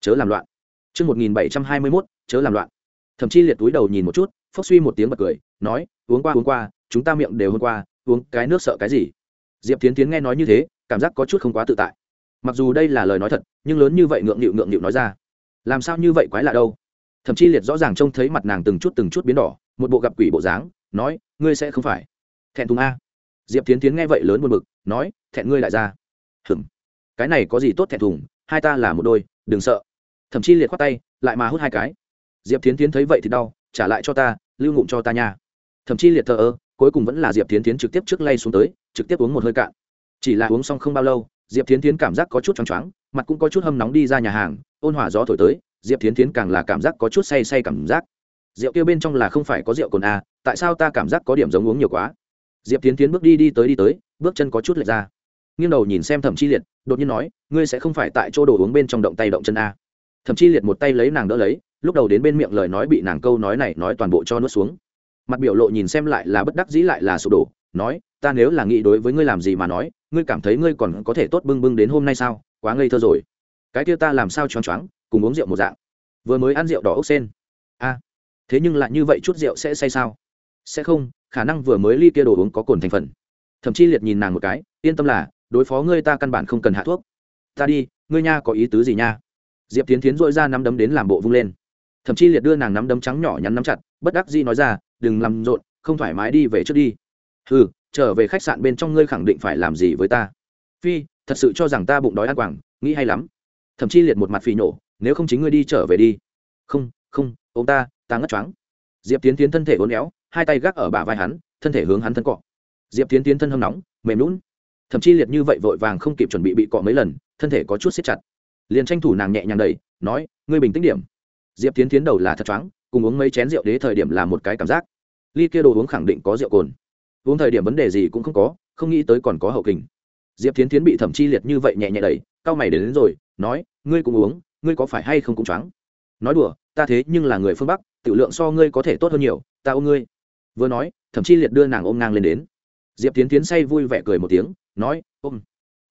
Chớ làm loạn. Chương một nghìn bảy trăm hai mươi mốt, chớ làm loạn. Thậm chí liệt túi đầu nhìn một chút phốc suy một tiếng bật cười, nói, uống qua uống qua, chúng ta miệng đều hôm qua, uống cái nước sợ cái gì? Diệp tiến tiến nghe nói như thế, cảm giác có chút không quá tự tại. Mặc dù đây là lời nói thật, nhưng lớn như vậy ngượng nghịu ngượng nghịu nói ra. Làm sao như vậy quái lạ đâu? Thậm chí liệt rõ ràng trông thấy mặt nàng từng chút từng chút biến đỏ, một bộ gặp quỷ bộ dáng nói, ngươi sẽ không phải. Thẹn thùng a. Diệp tiến tiến nghe vậy lớn buồn bực, nói, thẹn ngươi lại ra. Hừng cái này có gì tốt thẹn thùng, hai ta là một đôi, đừng sợ. Thậm chí liệt khoát tay, lại mà hút hai cái. Diệp tiến tiến thấy vậy thì đau, trả lại cho ta, lưu ngụm cho ta nha. Thậm chí liệt thờ ơ, cuối cùng vẫn là diệp tiến tiến trực tiếp trước lay xuống tới, trực tiếp uống một hơi cạn. Chỉ là uống xong không bao lâu, diệp tiến tiến cảm giác có chút choáng choáng, mặt cũng có chút hâm nóng đi ra nhà hàng, ôn hỏa gió thổi tới, diệp tiến tiến càng là cảm giác có chút say say cảm giác rượu kia bên trong là không phải có rượu cồn à, tại sao ta cảm giác có điểm giống uống nhiều quá? Diệp tiến tiến bước đi đi tới đi tới bước chân có chút lệch ra. Nghiêng đầu nhìn xem thẩm chi liệt đột nhiên nói ngươi sẽ không phải tại chỗ đồ uống bên trong động tay động chân a à. thẩm chi liệt một tay lấy nàng đỡ lấy lúc đầu đến bên miệng lời nói bị nàng câu nói này nói toàn bộ cho nuốt xuống. Mặt biểu lộ nhìn xem lại là bất đắc dĩ lại là sụp đổ nói ta nếu là nghĩ đối với ngươi làm gì mà nói ngươi cảm thấy ngươi còn có thể tốt bưng bưng đến hôm nay sao? Quá ngây thơ rồi. Cái kia ta làm sao choáng choáng cùng uống rượu một dạng. Vừa mới ăn rượu đỏ ốc sen. A thế nhưng lại như vậy chút rượu sẽ say sao? Sẽ không, khả năng vừa mới ly kia đồ uống có cồn thành phần. Thậm chí liệt nhìn nàng một cái, yên tâm là, đối phó ngươi ta căn bản không cần hạ thuốc. Ta đi, ngươi nha có ý tứ gì nha? Diệp tiến tiến dội ra nắm đấm đến làm bộ vung lên. Thậm chí liệt đưa nàng nắm đấm trắng nhỏ nhắn nắm chặt, bất đắc dĩ nói ra, đừng làm rộn, không thoải mái đi về trước đi. Ừ trở về khách sạn bên trong ngươi khẳng định phải làm gì với ta? Phi, thật sự cho rằng ta bụng đói ăn quảng, nghĩ hay lắm. Thậm chí liệt một mặt phì nổ nếu không chính ngươi đi trở về đi. Không không ông ta ta ngất choáng. Diệp tiến tiến thân thể uốn éo hai tay gác ở bả vai hắn thân thể hướng hắn thân cọ. Diệp tiến tiến thân hâm nóng mềm lún thậm chí liệt như vậy vội vàng không kịp chuẩn bị bị cọ mấy lần thân thể có chút xếp chặt. Liền tranh thủ nàng nhẹ nhàng đẩy nói ngươi bình tĩnh điểm. Diệp tiến tiến đầu là thật choáng cùng uống mấy chén rượu đế thời điểm là một cái cảm giác. Ly kia đồ uống khẳng định có rượu cồn. Uống thời điểm vấn đề gì cũng không có không nghĩ tới còn có hậu kình. Diệp tiến tiến bị thẩm chi liệt như vậy nhẹ nhẹ đẩy cao mày đến, đến rồi nói ngươi cũng uống ngươi có phải hay không cũng choáng? Nói đùa, ta thế nhưng là người phương bắc tự lượng so ngươi có thể tốt hơn nhiều, ta ôm ngươi. Vừa nói, thậm chí liệt đưa nàng ôm ngang lên đến. Diệp tiến tiến say vui vẻ cười một tiếng, nói, ôm.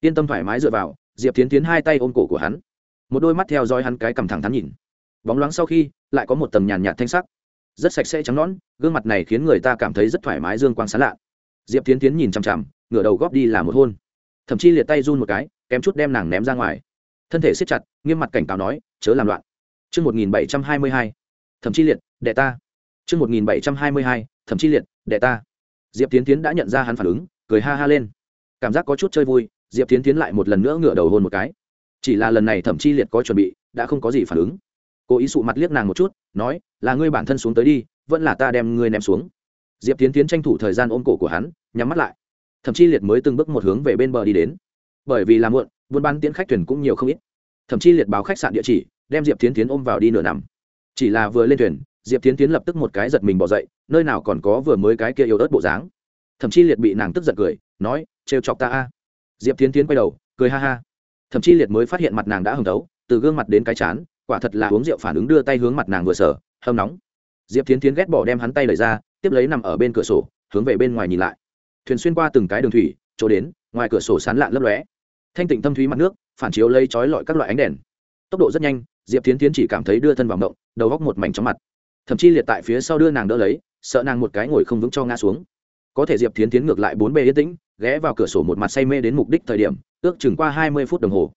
Yên tâm thoải mái dựa vào, diệp tiến tiến hai tay ôm cổ của hắn. Một đôi mắt theo dõi hắn cái cầm thẳng thắn nhìn. Bóng loáng sau khi, lại có một tầm nhàn nhạt thanh sắc. Rất sạch sẽ trắng nõn, gương mặt này khiến người ta cảm thấy rất thoải mái dương quang sán lạ. Diệp tiến tiến nhìn chằm chằm, ngửa đầu góp đi là một hôn. Thậm chí liệt tay run một cái, kém chút đem nàng ném ra ngoài. Thân thể siết chặt, nghiêm mặt cảnh cáo nói, chớ làm loạn. Chương 1722, Thẩm Chi liệt, đệ ta. Chương 1722, Thẩm Chi liệt, đệ ta. Diệp Tiến Tiến đã nhận ra hắn phản ứng, cười ha ha lên. Cảm giác có chút chơi vui, Diệp Tiến Tiến lại một lần nữa ngửa đầu hôn một cái. Chỉ là lần này Thẩm Chi liệt có chuẩn bị, đã không có gì phản ứng. Cố ý sụ mặt liếc nàng một chút, nói, là ngươi bản thân xuống tới đi, vẫn là ta đem ngươi ném xuống. Diệp Tiến Tiến tranh thủ thời gian ôm cổ của hắn, nhắm mắt lại. Thẩm Chi liệt mới từng bước một hướng về bên bờ đi đến. Bởi vì là muộn, buôn bán tiễn khách thuyền cũng nhiều không ít. Thẩm Chi liệt báo khách sạn địa chỉ, đem Diệp Tiến Tiến ôm vào đi nửa nằm. Chỉ là vừa lên thuyền, diệp tiến tiến lập tức một cái giật mình bỏ dậy, nơi nào còn có vừa mới cái kia yếu ớt bộ dáng. Thậm chí liệt bị nàng tức giận cười, nói, trêu chọc ta a. Diệp tiến tiến quay đầu, cười ha ha. Thậm chí liệt mới phát hiện mặt nàng đã hồng thấu, từ gương mặt đến cái chán, quả thật là uống rượu phản ứng đưa tay hướng mặt nàng vừa sở hâm nóng. Diệp tiến tiến ghét bỏ đem hắn tay lời ra, tiếp lấy nằm ở bên cửa sổ, hướng về bên ngoài nhìn lại. Thuyền xuyên qua từng cái đường thủy, chỗ đến, ngoài cửa sổ sán lạn lấp lóe. Thanh tịnh thâm thúy mặt nước, phản chiếu lấy trói lọi các loại ánh đèn. Tốc độ rất nhanh diệp tiến tiến chỉ cảm thấy đưa thân vào mộng, đầu góc một mảnh chóng mặt. Thậm chí liệt tại phía sau đưa nàng đỡ lấy, sợ nàng một cái ngồi không vững cho ngã xuống. Có thể diệp tiến tiến ngược lại bốn bề yên tĩnh, ghé vào cửa sổ một mặt say mê đến mục đích thời điểm, ước chừng qua hai mươi phút đồng hồ.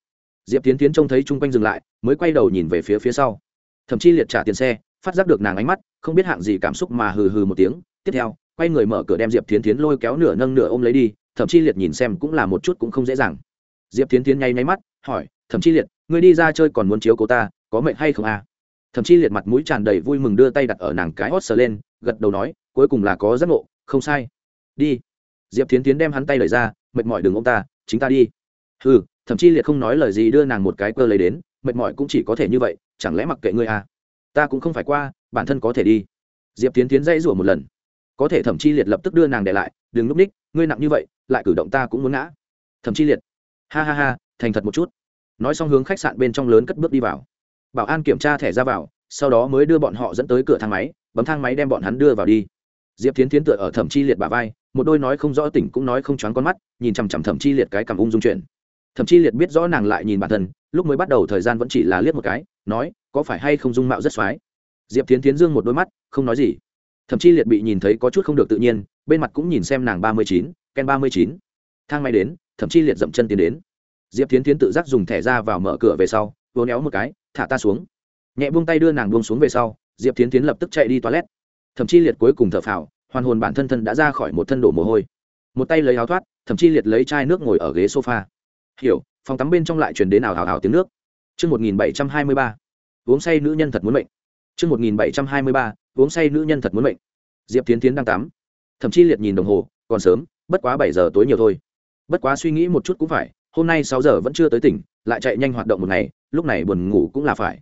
Diệp tiến tiến trông thấy chung quanh dừng lại, mới quay đầu nhìn về phía phía sau. Thậm chí liệt trả tiền xe, phát giác được nàng ánh mắt, không biết hạng gì cảm xúc mà hừ hừ một tiếng. Tiếp theo, quay người mở cửa đem diệp tiến tiến lôi kéo nửa nâng nửa ôm lấy đi, thậm chí liệt nhìn xem cũng là một chút cũng không dễ dàng. Diệp tiến tiến nháy nháy mắt, hỏi, thậm chí liệt, ngươi đi ra chơi còn muốn chiếu cô ta có mệnh hay không à? Thậm chí liệt mặt mũi tràn đầy vui mừng đưa tay đặt ở nàng cái hót sờ lên, gật đầu nói, cuối cùng là có giấc ngộ, không sai. Đi. Diệp tiến tiến đem hắn tay lời ra, mệt mỏi đừng ông ta, chính ta đi. Ừ thậm chí liệt không nói lời gì đưa nàng một cái cơ lấy đến, mệt mỏi cũng chỉ có thể như vậy, chẳng lẽ mặc kệ ngươi à? Ta cũng không phải qua, bản thân có thể đi. Diệp tiến tiến dãy rủa một lần. Có thể thậm chí liệt lập tức đưa nàng để lại, đừng núp ních, ngươi nặng như vậy, lại cử động ta cũng muốn ngã. Thậm chí liệt. Ha ha ha, thành thật một chút. Nói xong hướng khách sạn bên trong lớn cất bước đi vào bảo an kiểm tra thẻ ra vào, sau đó mới đưa bọn họ dẫn tới cửa thang máy, bấm thang máy đem bọn hắn đưa vào đi. Diệp tiến tiến tựa ở thẩm chi liệt bà vai, một đôi nói không rõ tỉnh cũng nói không choáng con mắt, nhìn chằm chằm thẩm chi liệt cái cảm ung dung chuyện. Thẩm chi liệt biết rõ nàng lại nhìn bản thân, lúc mới bắt đầu thời gian vẫn chỉ là liếc một cái, nói, có phải hay không dung mạo rất x diệp tiến tiến dương một đôi mắt, không nói gì. Thẩm chi liệt bị nhìn thấy có chút không được tự nhiên, bên mặt cũng nhìn xem nàng ba mươi chín, ken ba mươi chín. Thang máy đến, thẩm chi liệt dậm chân tiến đến. Diệp tiến tiến tự giác dùng thẻ ra vào mở cửa về sau vỗ néo một cái thả ta xuống nhẹ buông tay đưa nàng buông xuống về sau diệp tiến tiến lập tức chạy đi toilet thậm chí liệt cuối cùng thở phào hoàn hồn bản thân thân đã ra khỏi một thân đổ mồ hôi một tay lấy áo thoát thậm chí liệt lấy chai nước ngồi ở ghế sofa hiểu phòng tắm bên trong lại chuyển đến ảo hào hào tiếng nước Trước 1723, uống say nữ nhân thật muốn mệnh. Trước 1723, uống say nữ nhân thật muốn mệnh. Diệp Tiến Tiến đang tắm. Thậm chí liệt nhìn đồng hồ, còn sớm, bất quá bảy giờ tối nhiều thôi. Bất quá suy nghĩ một chút cũng phải, hôm nay sáu giờ vẫn chưa tới tỉnh, lại chạy nhanh hoạt động một ngày, lúc này buồn ngủ cũng là phải.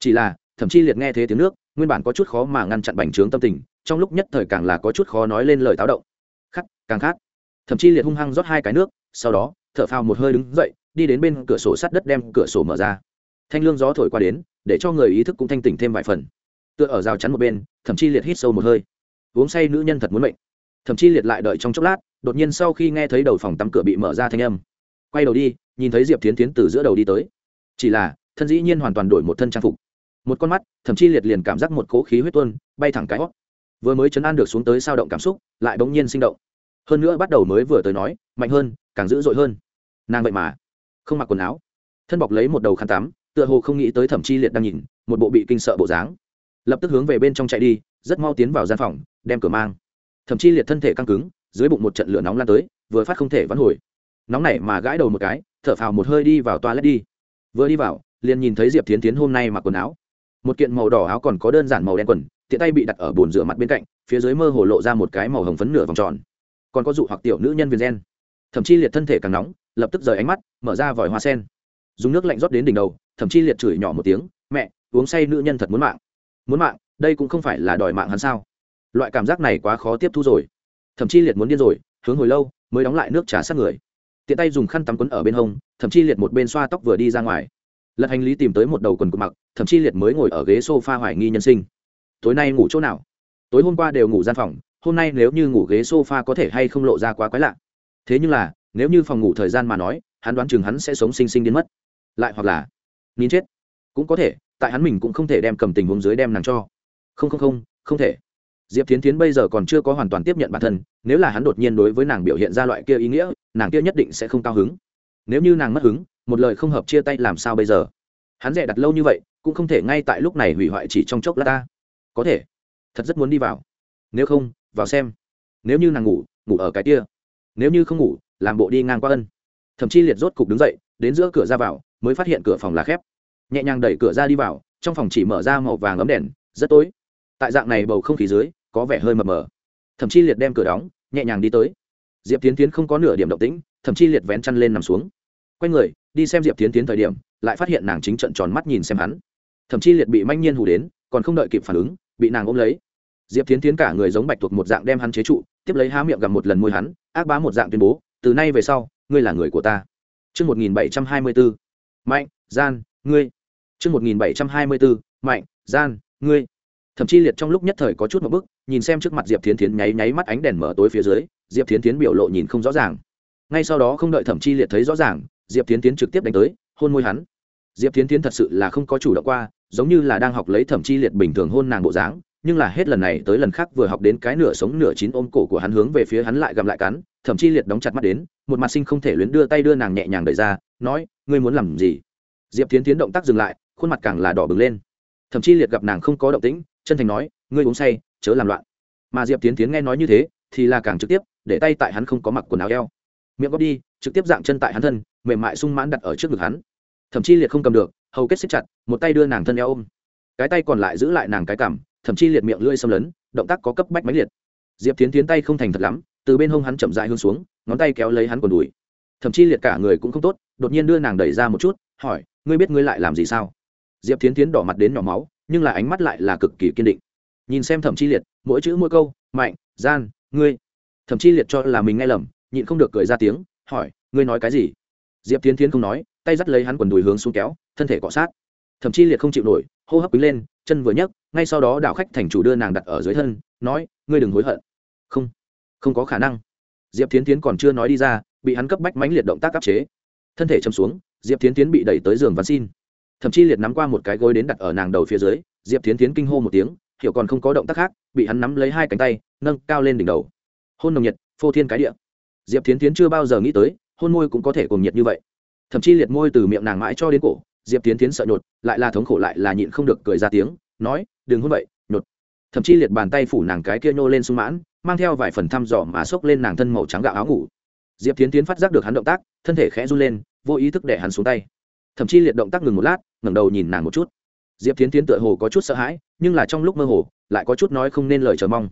Chỉ là, thậm chí liệt nghe thế tiếng nước, nguyên bản có chút khó mà ngăn chặn bành trướng tâm tình, trong lúc nhất thời càng là có chút khó nói lên lời táo động. Khắc càng khát. Thậm chí liệt hung hăng rót hai cái nước, sau đó, thở phào một hơi đứng dậy, đi đến bên cửa sổ sắt đất đem cửa sổ mở ra. Thanh lương gió thổi qua đến, để cho người ý thức cũng thanh tỉnh thêm vài phần. Tựa ở rào chắn một bên, thậm chí liệt hít sâu một hơi. Uống say nữ nhân thật muốn mệnh. Thậm chí liệt lại đợi trong chốc lát, đột nhiên sau khi nghe thấy đầu phòng tắm cửa bị mở ra thanh âm. Quay đầu đi, nhìn thấy diệp tiến tiến từ giữa đầu đi tới chỉ là, thân dĩ nhiên hoàn toàn đổi một thân trang phục. Một con mắt, thậm chí liệt liền cảm giác một cố khí huyết tuôn bay thẳng cái hót. Vừa mới chấn an được xuống tới sao động cảm xúc, lại bỗng nhiên sinh động. Hơn nữa bắt đầu mới vừa tới nói, mạnh hơn, càng dữ dội hơn. Nàng vậy mà, không mặc quần áo. Thân bọc lấy một đầu khăn tắm, tựa hồ không nghĩ tới thẩm chi liệt đang nhìn, một bộ bị kinh sợ bộ dáng. Lập tức hướng về bên trong chạy đi, rất mau tiến vào gian phòng, đem cửa mang. Thẩm chi liệt thân thể căng cứng, dưới bụng một trận lửa nóng lan tới, vừa phát không thể vãn hồi. Nóng này mà gãi đầu một cái, thở phào một hơi đi vào toa lét đi vừa đi vào, liền nhìn thấy diệp tiến tiến hôm nay mặc quần áo. Một kiện màu đỏ áo còn có đơn giản màu đen quần, tiện tay bị đặt ở bồn rửa mặt bên cạnh, phía dưới mơ hồ lộ ra một cái màu hồng phấn nửa vòng tròn. Còn có dụ hoặc tiểu nữ nhân viên gen. Thậm chí liệt thân thể càng nóng, lập tức rời ánh mắt, mở ra vòi hoa sen. Dùng nước lạnh rót đến đỉnh đầu, thậm chí liệt chửi nhỏ một tiếng, mẹ, uống say nữ nhân thật muốn mạng. Muốn mạng? Đây cũng không phải là đòi mạng hắn sao? Loại cảm giác này quá khó tiếp thu rồi. Thậm chí liệt muốn điên rồi, hướng hồi lâu, mới đóng lại nước trà sát người tiện tay dùng khăn tắm quấn ở bên hông, thậm chí liệt một bên xoa tóc vừa đi ra ngoài. Lật hành lý tìm tới một đầu quần cụt mặc, thậm chí liệt mới ngồi ở ghế s o f a hoài nghi nhân sinh. Tối nay ngủ chỗ nào? Tối hôm qua đều ngủ gian phòng, hôm nay nếu như ngủ ghế s o f a có thể hay không lộ ra quá quái lạ? Thế nhưng là, nếu như phòng ngủ thời gian mà nói, hắn đoán chừng hắn sẽ sống sinh sinh đến mất. Lại hoặc là nín chết. Cũng có thể, tại hắn mình cũng không thể đem cầm tình huống dưới đem nàng cho. Không không không không thể. Diệp tiến tiến bây giờ còn chưa có hoàn toàn tiếp nhận bản thân, nếu là hắn đột nhiên đối với nàng biểu hiện ra loại kia ý nghĩa nàng kia nhất định sẽ không cao hứng. Nếu như nàng mất hứng, một lời không hợp chia tay làm sao bây giờ? Hắn dè đặt lâu như vậy, cũng không thể ngay tại lúc này hủy hoại chỉ trong chốc lát ta. Có thể. Thật rất muốn đi vào. Nếu không, vào xem. Nếu như nàng ngủ ngủ ở cái kia. Nếu như không ngủ, làm bộ đi ngang qua ân. Thậm chí liệt rốt cục đứng dậy, đến giữa cửa ra vào, mới phát hiện cửa phòng là khép. Nhẹ nhàng đẩy cửa ra đi vào, trong phòng chỉ mở ra màu vàng ấm đèn, rất tối. Tại dạng này bầu không khí dưới, có vẻ hơi mờ mờ. Thậm chí liệt đem cửa đóng, nhẹ nhàng đi tới diệp tiến tiến không có nửa điểm động tĩnh thậm chí liệt vén chăn lên nằm xuống. Quay người đi xem diệp tiến tiến thời điểm lại phát hiện nàng chính trận tròn mắt nhìn xem hắn. Thậm chí liệt bị manh nhiên hù đến còn không đợi kịp phản ứng bị nàng ôm lấy. Diệp tiến tiến cả người giống bạch thuộc một dạng đem hắn chế trụ tiếp lấy há miệng gặp một lần môi hắn ác bá một dạng tuyên bố từ nay về sau ngươi là người của ta. Trước 1724, mạnh, gian, ngươi. Trước 1724, mạnh, gian, ngươi. Thậm chí liệt trong lúc nhất thời có chút một bức, nhìn xem trước mặt Diệp Thiến Thiến nháy nháy mắt ánh đèn mở tối phía dưới, Diệp Thiến Thiến biểu lộ nhìn không rõ ràng. Ngay sau đó không đợi Thẩm Chi liệt thấy rõ ràng, Diệp Thiến Thiến trực tiếp đánh tới, hôn môi hắn. Diệp Thiến Thiến thật sự là không có chủ động qua, giống như là đang học lấy Thẩm Chi liệt bình thường hôn nàng bộ dáng, nhưng là hết lần này tới lần khác vừa học đến cái nửa sống nửa chín ôm cổ của hắn hướng về phía hắn lại gặm lại cắn thậm chí liệt đóng chặt mắt đến một mặt sinh không thể luyến đưa tay đưa nàng nhẹ nhàng đẩy ra nói ngươi muốn làm gì diệp tiến tiến động tác dừng lại khuôn mặt càng là đỏ bừng lên thậm chí liệt gặp nàng không có động tĩnh chân thành nói ngươi uống say chớ làm loạn mà diệp tiến tiến nghe nói như thế thì là càng trực tiếp để tay tại hắn không có mặc quần áo eo. Miệng góp đi, trực tiếp dạng chân tại hắn thân, mềm mại sung mãn đặt ở trước ngực hắn. Thậm chí liệt không cầm được, hầu kết xích chặt, một tay đưa nàng thân eo ôm. Cái tay còn lại giữ lại nàng cái cằm, thậm chí liệt miệng lưỡi xâm lấn, động tác có cấp bách máy liệt. Diệp tiến tiến tay không thành thật lắm, từ bên hông hắn chậm dại hương xuống, ngón tay kéo lấy hắn quần đùi. Thậm chí liệt cả người cũng không tốt, đột nhiên đưa nàng đẩy ra một chút, hỏi, ngươi biết ngươi lại làm gì sao? Diệp tiến tiến đỏ mặt đến nhỏ máu, nhưng là ánh mắt lại là cực kỳ kiên định. Nhìn xem thẩm chi liệt, mỗi chữ mỗi câu, mạnh, gian, ngươi thẩm chi liệt cho là mình nghe lầm, nhịn không được cười ra tiếng, hỏi, ngươi nói cái gì? Diệp tiến tiến không nói, tay dắt lấy hắn quần đùi hướng xuống kéo, thân thể cọ sát. Thậm chí liệt không chịu nổi, hô hấp quý lên, chân vừa nhấc, ngay sau đó đạo khách thành chủ đưa nàng đặt ở dưới thân, nói, ngươi đừng hối hận. Không không có khả năng. Diệp tiến tiến còn chưa nói đi ra, bị hắn cấp bách mãnh liệt động tác áp chế. Thân thể châm xuống, diệp tiến tiến bị đẩy tới giường văn xin. Thậm chí liệt nắm qua một cái gối đến đặt ở nàng đầu phía dưới, diệp tiến tiến kinh hô một tiếng, hiểu còn không có động tác khác, bị hắn nắm lấy hai cánh tay, nâng cao lên đỉnh đầu hôn nồng nhiệt, phô thiên cái địa. Diệp tiến tiến chưa bao giờ nghĩ tới, hôn môi cũng có thể cùng nhiệt như vậy. Thậm chí liệt môi từ miệng nàng mãi cho đến cổ, diệp tiến tiến sợ nhột, lại là thống khổ lại là nhịn không được cười ra tiếng, nói, đừng hôn vậy, nhột. Thậm chí liệt bàn tay phủ nàng cái kia nhô lên sung mãn, mang theo vài phần thăm dò mà xốc lên nàng thân màu trắng gạo áo ngủ. Diệp tiến tiến phát giác được hắn động tác, thân thể khẽ run lên, vô ý thức để hắn xuống tay. Thậm chí liệt động tác ngừng một lát, ngẩng đầu nhìn nàng một chút. Diệp tiến tiến tựa hồ có chút sợ hãi, nhưng là trong lúc mơ hồ, lại có chút nói không nên lời chờ mong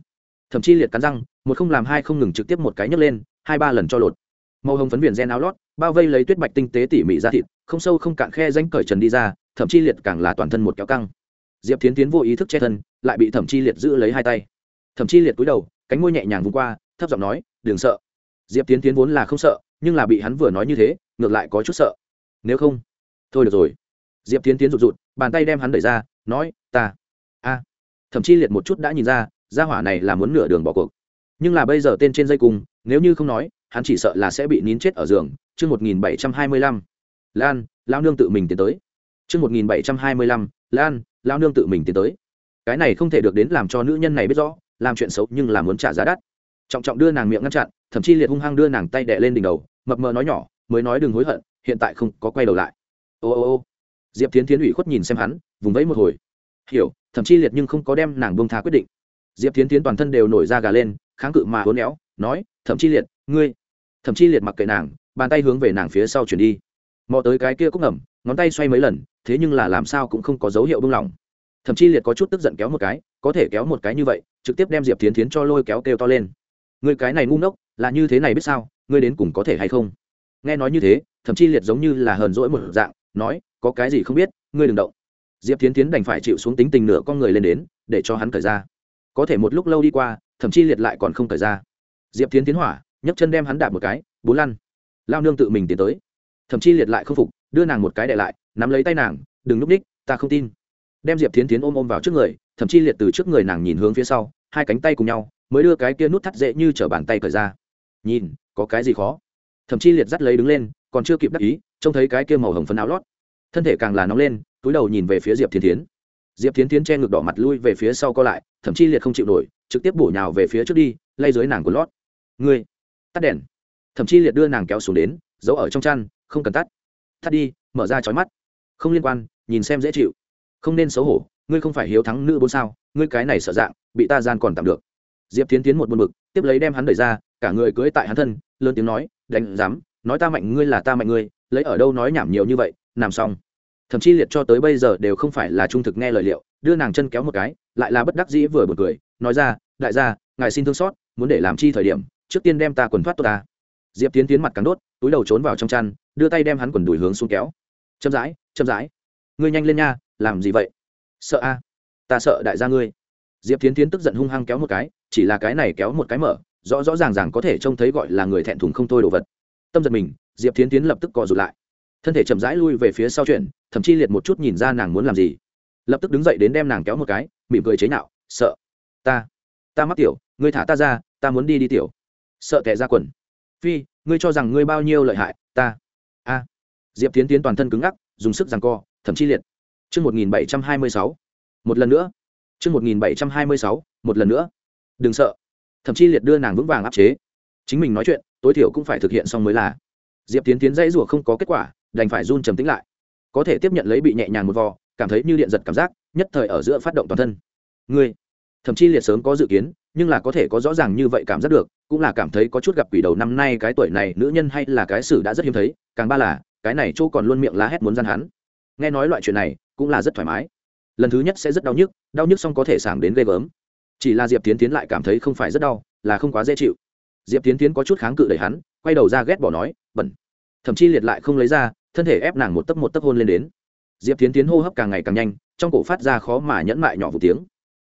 thậm chí liệt cắn răng, một không làm hai không ngừng trực tiếp một cái nhấc lên, hai ba lần cho lột. Màu hồng phấn viền gen áo lót, bao vây lấy tuyết bạch tinh tế tỉ mỉ ra thịt, không sâu không cạn khe danh cởi trần đi ra, thậm chi liệt càng là toàn thân một kéo căng. Diệp tiến tiến vô ý thức che thân, lại bị thẩm chi liệt giữ lấy hai tay. Thẩm chi liệt cúi đầu, cánh môi nhẹ nhàng vùng qua, thấp giọng nói, đừng sợ. Diệp tiến tiến vốn là không sợ, nhưng là bị hắn vừa nói như thế, ngược lại có chút sợ. Nếu không, thôi được rồi. Diệp tiến tiến rụt rụt, bàn tay đem hắn đẩy ra, nói, ta, a. Thậm chi liệt một chút đã nhìn ra gia hỏa này là muốn nửa đường bỏ cuộc. Nhưng là bây giờ tên trên dây cung, nếu như không nói, hắn chỉ sợ là sẽ bị nín chết ở giường. Chương một nghìn bảy trăm hai mươi lăm. Lan lao nương tự mình tiến tới. Chương một nghìn bảy trăm hai mươi lăm. Lan lao nương tự mình tiến tới. Cái này không thể được đến làm cho nữ nhân này biết rõ, làm chuyện xấu nhưng là muốn trả giá đắt. Trọng trọng đưa nàng miệng ngăn chặn, thậm chí liệt hung hăng đưa nàng tay đẻ lên đỉnh đầu, mập mờ nói nhỏ, mới nói đừng hối hận, hiện tại không có quay đầu lại. Ô ô ô. Diệp tiến tiến ủy khuất nhìn xem hắn, vùng vẫy một hồi. Hiểu, thậm chí liệt nhưng không có đem nàng bông tha quyết định diệp tiến tiến toàn thân đều nổi ra gà lên kháng cự mà hốn éo nói thậm Chi liệt ngươi. Thậm Chi liệt mặc kệ nàng bàn tay hướng về nàng phía sau chuyển đi. Mò tới cái kia cúc ngầm, ngón tay xoay mấy lần thế nhưng là làm sao cũng không có dấu hiệu bưng lỏng. Thậm Chi liệt có chút tức giận kéo một cái có thể kéo một cái như vậy trực tiếp đem diệp tiến tiến cho lôi kéo kêu to lên. Người cái này ngu ngốc là như thế này biết sao ngươi đến cùng có thể hay không? Nghe nói như thế thậm Chi liệt giống như là hờn rỗi một dạng nói có cái gì không biết ngươi đừng động. Diệp tiến tiến đành phải chịu xuống tính tình nửa con người lên đến để cho hắn cởi ra có thể một lúc lâu đi qua, thậm chí liệt lại còn không thời ra diệp tiến tiến hỏa, nhấc chân đem hắn đạp một cái bốn lăn. Lao nương tự mình tiến tới. Thậm chí liệt lại không phục, đưa nàng một cái đệ lại, nắm lấy tay nàng, đừng núp ních, ta không tin. Đem diệp tiến tiến ôm ôm vào trước người, thậm chí liệt từ trước người nàng nhìn hướng phía sau, hai cánh tay cùng nhau, mới đưa cái kia nút thắt dễ như t r ở bàn tay cởi ra. Nhìn, có cái gì khó? Thậm chí liệt dắt lấy đứng lên, còn chưa kịp đắc ý, trông thấy cái kia màu hồng phấn áo lót. Thân thể càng là nóng lên, túi đầu nhìn về phía diệp thiên tiến diệp thiên tiến che ngực đỏ mặt lui về phía sau co lại thậm chí liệt không chịu nổi, trực tiếp bổ nhào về phía trước đi, lay dưới nàng của lót. Ngươi, tắt đèn. Thậm chí liệt đưa nàng kéo xuống đến, giấu ở trong chăn, không cần tắt. Tắt đi, mở ra chói mắt. Không liên quan, nhìn xem dễ chịu. Không nên xấu hổ, ngươi không phải hiếu thắng nữ bốn sao, ngươi cái này sợ dạng, bị ta gian còn tạm được. Diệp tiến tiến một buồn bực, tiếp lấy đem hắn đẩy ra, cả người cưỡi tại hắn thân, lớn tiếng nói, đánh dám nói ta mạnh ngươi là ta mạnh ngươi, lấy ở đâu nói nhảm nhiều như vậy làm xong. Thậm chí liệt cho tới bây giờ đều không phải là trung thực nghe lời liệu đưa nàng chân kéo một cái, lại là bất đắc dĩ vừa bật cười, nói ra, đại gia, ngài xin thương xót, muốn để làm chi thời điểm, trước tiên đem ta quần thoát tốt ta. Diệp tiến tiến mặt cắn đốt, túi đầu trốn vào trong chăn, đưa tay đem hắn quần đùi hướng xuống kéo. Chậm rãi chậm rãi. Ngươi nhanh lên nha, làm gì vậy? Sợ a. Ta sợ đại gia ngươi. Diệp tiến tiến tức giận hung hăng kéo một cái, chỉ là cái này kéo một cái mở, rõ rõ ràng ràng có thể trông thấy gọi là người thẹn thùng không thôi đồ vật. Tâm giật mình, diệp tiến tiến lập tức cò rụt lại. Thân thể chậm rãi lui về phía sau chuyện, thậm chí liệt một chút nhìn ra nàng muốn làm gì lập tức đứng dậy đến đem nàng kéo một cái, mỉm cười chế nhạo, sợ, ta ta mắc tiểu, ngươi thả ta ra, ta muốn đi đi tiểu. Sợ tệ ra quần. Phi, ngươi cho rằng ngươi bao nhiêu lợi hại, ta, a. Diệp tiến tiến toàn thân cứng ngắc, dùng sức rằng co, thậm chí liệt. Chương một nghìn bảy trăm hai mươi sáu, một lần nữa. Chương một nghìn bảy trăm hai mươi sáu, một lần nữa. Đừng sợ. Thậm chí liệt đưa nàng vững vàng áp chế. Chính mình nói chuyện, tối thiểu cũng phải thực hiện xong mới là. Diệp tiến tiến dãy rủa không có kết quả, đành phải run trầm tĩnh lại. Có thể tiếp nhận lấy bị nhẹ nhàng một vò cảm thấy như điện giật cảm giác, nhất thời ở giữa phát động toàn thân. Ngươi, thậm chí liệt sớm có dự kiến, nhưng là có thể có rõ ràng như vậy cảm giác được, cũng là cảm thấy có chút gặp quỷ đầu năm nay cái tuổi này nữ nhân hay là cái xử đã rất hiếm thấy, càng ba là, cái này chỗ còn luôn miệng lá hét muốn gian hắn. Nghe nói loại chuyện này, cũng là rất thoải mái. Lần thứ nhất sẽ rất đau nhức đau nhức xong có thể sảng đến ghê gớm. Chỉ là diệp tiến tiến lại cảm thấy không phải rất đau, là không quá dễ chịu. Diệp tiến tiến có chút kháng cự đẩy hắn, quay đầu ra ghét bỏ nói, bẩn. Thậm chí liệt lại không lấy ra, thân thể ép nàng một tấc một tấc hôn lên đến diệp tiến tiến hô hấp càng ngày càng nhanh, trong cổ phát ra khó mà nhẫn mại nhỏ vụ tiếng.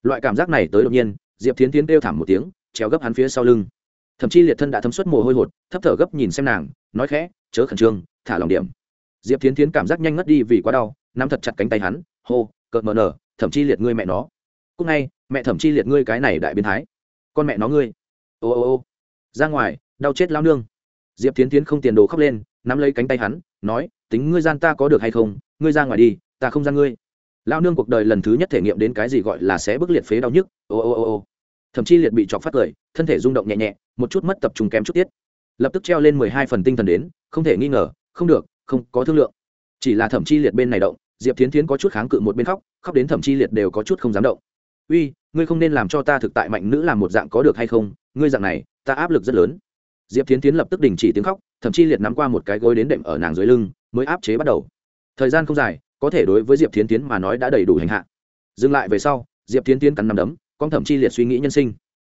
Loại cảm giác này tới đột nhiên, diệp tiến tiến kêu thảm một tiếng, treo gấp hắn phía sau lưng. Thậm chí liệt thân đã thấm suất mồ hôi hột, thấp thở gấp nhìn xem nàng, nói khẽ, chớ khẩn trương, thả lòng điểm. Diệp tiến tiến cảm giác nhanh ngất đi vì quá đau, nắm thật chặt cánh tay hắn, hô, cợt mờ nở, thậm chí liệt ngươi mẹ nó. Cúc ngay, mẹ thậm chí liệt ngươi cái này đại biến thái. Con mẹ nó ngươi. Ô ô ô, ra ngoài, đau chết lao nương. Diệp tiến tiến không tiền đồ khóc lên nắm lấy cánh tay hắn, nói, tính ngươi gian ta có được hay không, ngươi ra ngoài đi, ta không gian ngươi. Lao nương cuộc đời lần thứ nhất thể nghiệm đến cái gì gọi là sẽ bức liệt phế đau nhức, ô ô ô ô. Thậm chí liệt bị chọc phát cười, thân thể rung động nhẹ nhẹ, một chút mất tập trung kém chút tiết. Lập tức treo lên mười hai phần tinh thần đến, không thể nghi ngờ, không được, không có thương lượng. Chỉ là thẩm chi liệt bên này động, diệp Thiến Thiến có chút kháng cự một bên khóc khóc đến thẩm chi liệt đều có chút không dám động. Uy, ngươi không nên làm cho ta thực tại mạnh nữ làm một dạng có được hay không? Ngươi dạng này, ta áp lực rất lớn. Diệp Thiến Thiến lập tức đình chỉ tiếng khóc thậm chí liệt nắm qua một cái gối đến đệm ở nàng dưới lưng, mới áp chế bắt đầu. Thời gian không dài, có thể đối với diệp tiến tiến mà nói đã đầy đủ hành hạ. Dừng lại về sau, diệp tiến tiến cắn nằm đấm, con thậm chi liệt suy nghĩ nhân sinh.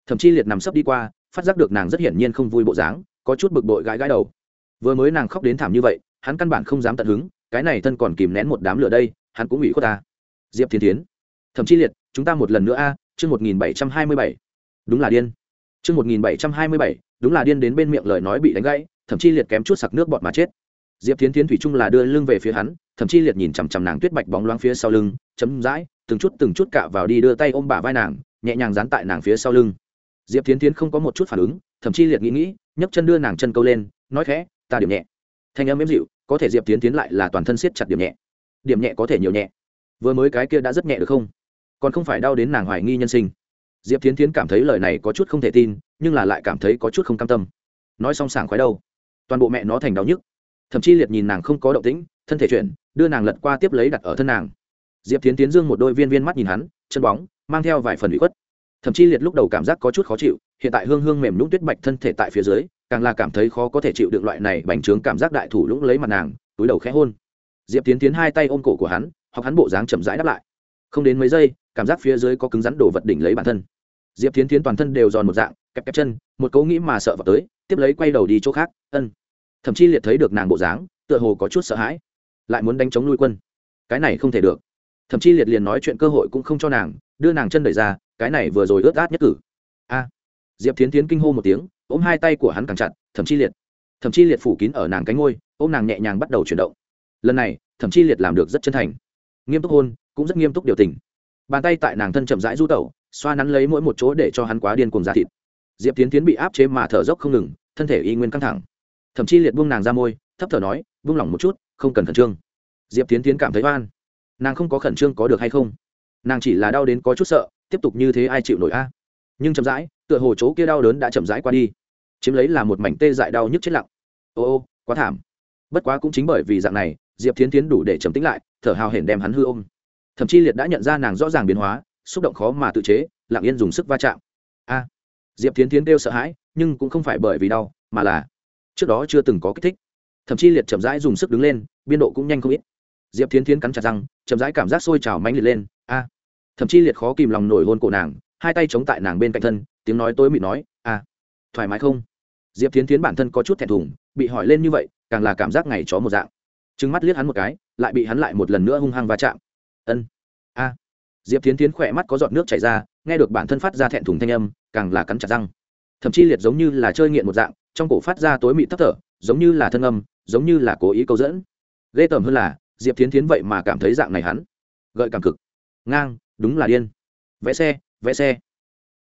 Thậm chi liệt nằm sấp đi qua, phát giác được nàng rất hiển nhiên không vui bộ dáng, có chút bực bội gãi gãi đầu. Vừa mới nàng khóc đến thảm như vậy, hắn căn bản không dám tận hứng, cái này thân còn kìm nén một đám lửa đây, hắn cũng ủy khuất ta. Diệp thiên tiến, thậm chi liệt, chúng ta một lần nữa a, chương một nghìn bảy trăm hai mươi bảy. Đúng là điên. Chương một nghìn bảy trăm hai mươi bảy, đúng là điên đến bên miệng lời nói bị đánh gãy thậm chi liệt kém chút sặc nước bọt mà chết. Diệp Thiến Thiến thủy chung là đưa lưng về phía hắn, thậm chi liệt nhìn chằm chằm nàng tuyết bạch bóng loáng phía sau lưng, chấm dãi, từng chút từng chút cạ vào đi đưa tay ôm bả vai nàng, nhẹ nhàng dán tại nàng phía sau lưng. Diệp Thiến Thiến không có một chút phản ứng, thậm chi liệt nghĩ nghĩ, nhấc chân đưa nàng chân câu lên, nói khẽ, ta điểm nhẹ. Thanh âm êm dịu, có thể diệp Thiến Thiến lại là toàn thân siết chặt điểm nhẹ. Điểm nhẹ có thể nhiều nhẹ. Vừa mới cái kia đã rất nhẹ được không? Còn không phải đau đến nàng hoài nghi nhân sinh. Diệp Thiến Thiến cảm thấy lời này có chút không thể tin, nhưng là lại cảm thấy có chút không cam tâm. Nói xong sảng khoái đâu toàn bộ mẹ nó thành đau nhức. Thậm chí liệt nhìn nàng không có động tĩnh, thân thể chuyển, đưa nàng lật qua tiếp lấy đặt ở thân nàng. Diệp tiến tiến dương một đôi viên viên mắt nhìn hắn, chân bóng, mang theo vài phần bị khuất. Thậm chí liệt lúc đầu cảm giác có chút khó chịu, hiện tại hương hương mềm nhũng tuyết bạch thân thể tại phía dưới, càng là cảm thấy khó có thể chịu được loại này bành trướng cảm giác đại thủ lũng lấy mặt nàng, túi đầu khẽ hôn. Diệp tiến tiến hai tay ôm cổ của hắn hoặc hắn bộ dáng chậm rãi đáp lại. Không đến mấy giây, cảm giác phía dưới có cứng rắn đổ vật đỉnh lấy bản thân. Diệp tiến tiến toàn thân đều giòn một dạng kẹp kẹp chân, một cấu nghĩ mà sợ vào tới, tiếp lấy quay đầu đi chỗ khác, ân. Thậm chí liệt thấy được nàng bộ dáng, tựa hồ có chút sợ hãi. Lại muốn đánh chống nuôi quân. Cái này không thể được. Thậm chí liệt liền nói chuyện cơ hội cũng không cho nàng, đưa nàng chân đẩy ra, cái này vừa rồi ướt át nhất cử. A. Diệp Thiến tiến kinh hô một tiếng, ôm hai tay của hắn càng chặt, thậm chí liệt. Thậm chí liệt phủ kín ở nàng cánh ngôi, ôm nàng nhẹ nhàng bắt đầu chuyển động. Lần này, thậm chí liệt làm được rất chân thành. Nghiêm túc hôn, cũng rất nghiêm túc điều tình. Bàn tay tại nàng thân chậm rãi du tẩu, xoa nắn lấy mỗi một chỗ để cho hắn quá điên cùng ra thịt diệp tiến tiến bị áp chế mà thở dốc không ngừng, thân thể y nguyên căng thẳng. Thậm chí liệt buông nàng ra môi, thấp thở nói, buông lỏng một chút, không cần khẩn trương. Diệp tiến tiến cảm thấy oan. Nàng không có khẩn trương có được hay không? Nàng chỉ là đau đến có chút sợ, tiếp tục như thế ai chịu nổi a? Nhưng chậm rãi, tựa hồ chỗ kia đau đớn đã chậm rãi qua đi. Chiếm lấy là một mảnh tê dại đau nhức chết lặng. Ô ô, quá thảm. Bất quá cũng chính bởi vì dạng này, diệp tiến tiến đủ để trầm tĩnh lại, thở hào hển đem hắn hư ôm. Thậm chí liệt đã nhận ra nàng rõ ràng biến hóa, xúc động khó mà tự chế, lặng yên dùng sức va chạm. A diệp tiến tiến kêu sợ hãi, nhưng cũng không phải bởi vì đau, mà là trước đó chưa từng có kích thích. Thậm chí liệt chậm rãi dùng sức đứng lên, biên độ cũng nhanh không ít. Diệp tiến tiến cắn chặt răng, chậm rãi cảm giác sôi trào mánh liệt lên. A! Thậm chí liệt khó kìm lòng nổi hôn cổ nàng, hai tay chống tại nàng bên cạnh thân, tiếng nói tối mịt nói, a, thoải mái không? Diệp tiến tiến bản thân có chút thẹn thùng, bị hỏi lên như vậy, càng là cảm giác ngày chó một dạng. Trứng mắt liếc hắn một cái, lại bị hắn lại một lần nữa hung hăng va chạm. Ân, a. Diệp tiến tiến khỏe mắt có giọt nước chảy ra, nghe được bản thân phát ra thẹn thùng thanh âm càng là cắn chặt răng. Thậm chí liệt giống như là chơi nghiện một dạng, trong cổ phát ra tối mị thấp thở, giống như là thân âm, giống như là cố ý câu dẫn. Ghê tởm hơn là, diệp Thiến Thiến vậy mà cảm thấy dạng này hắn. Gợi cảm cực. Ngang, đúng là điên. Vẽ xe vẽ xe.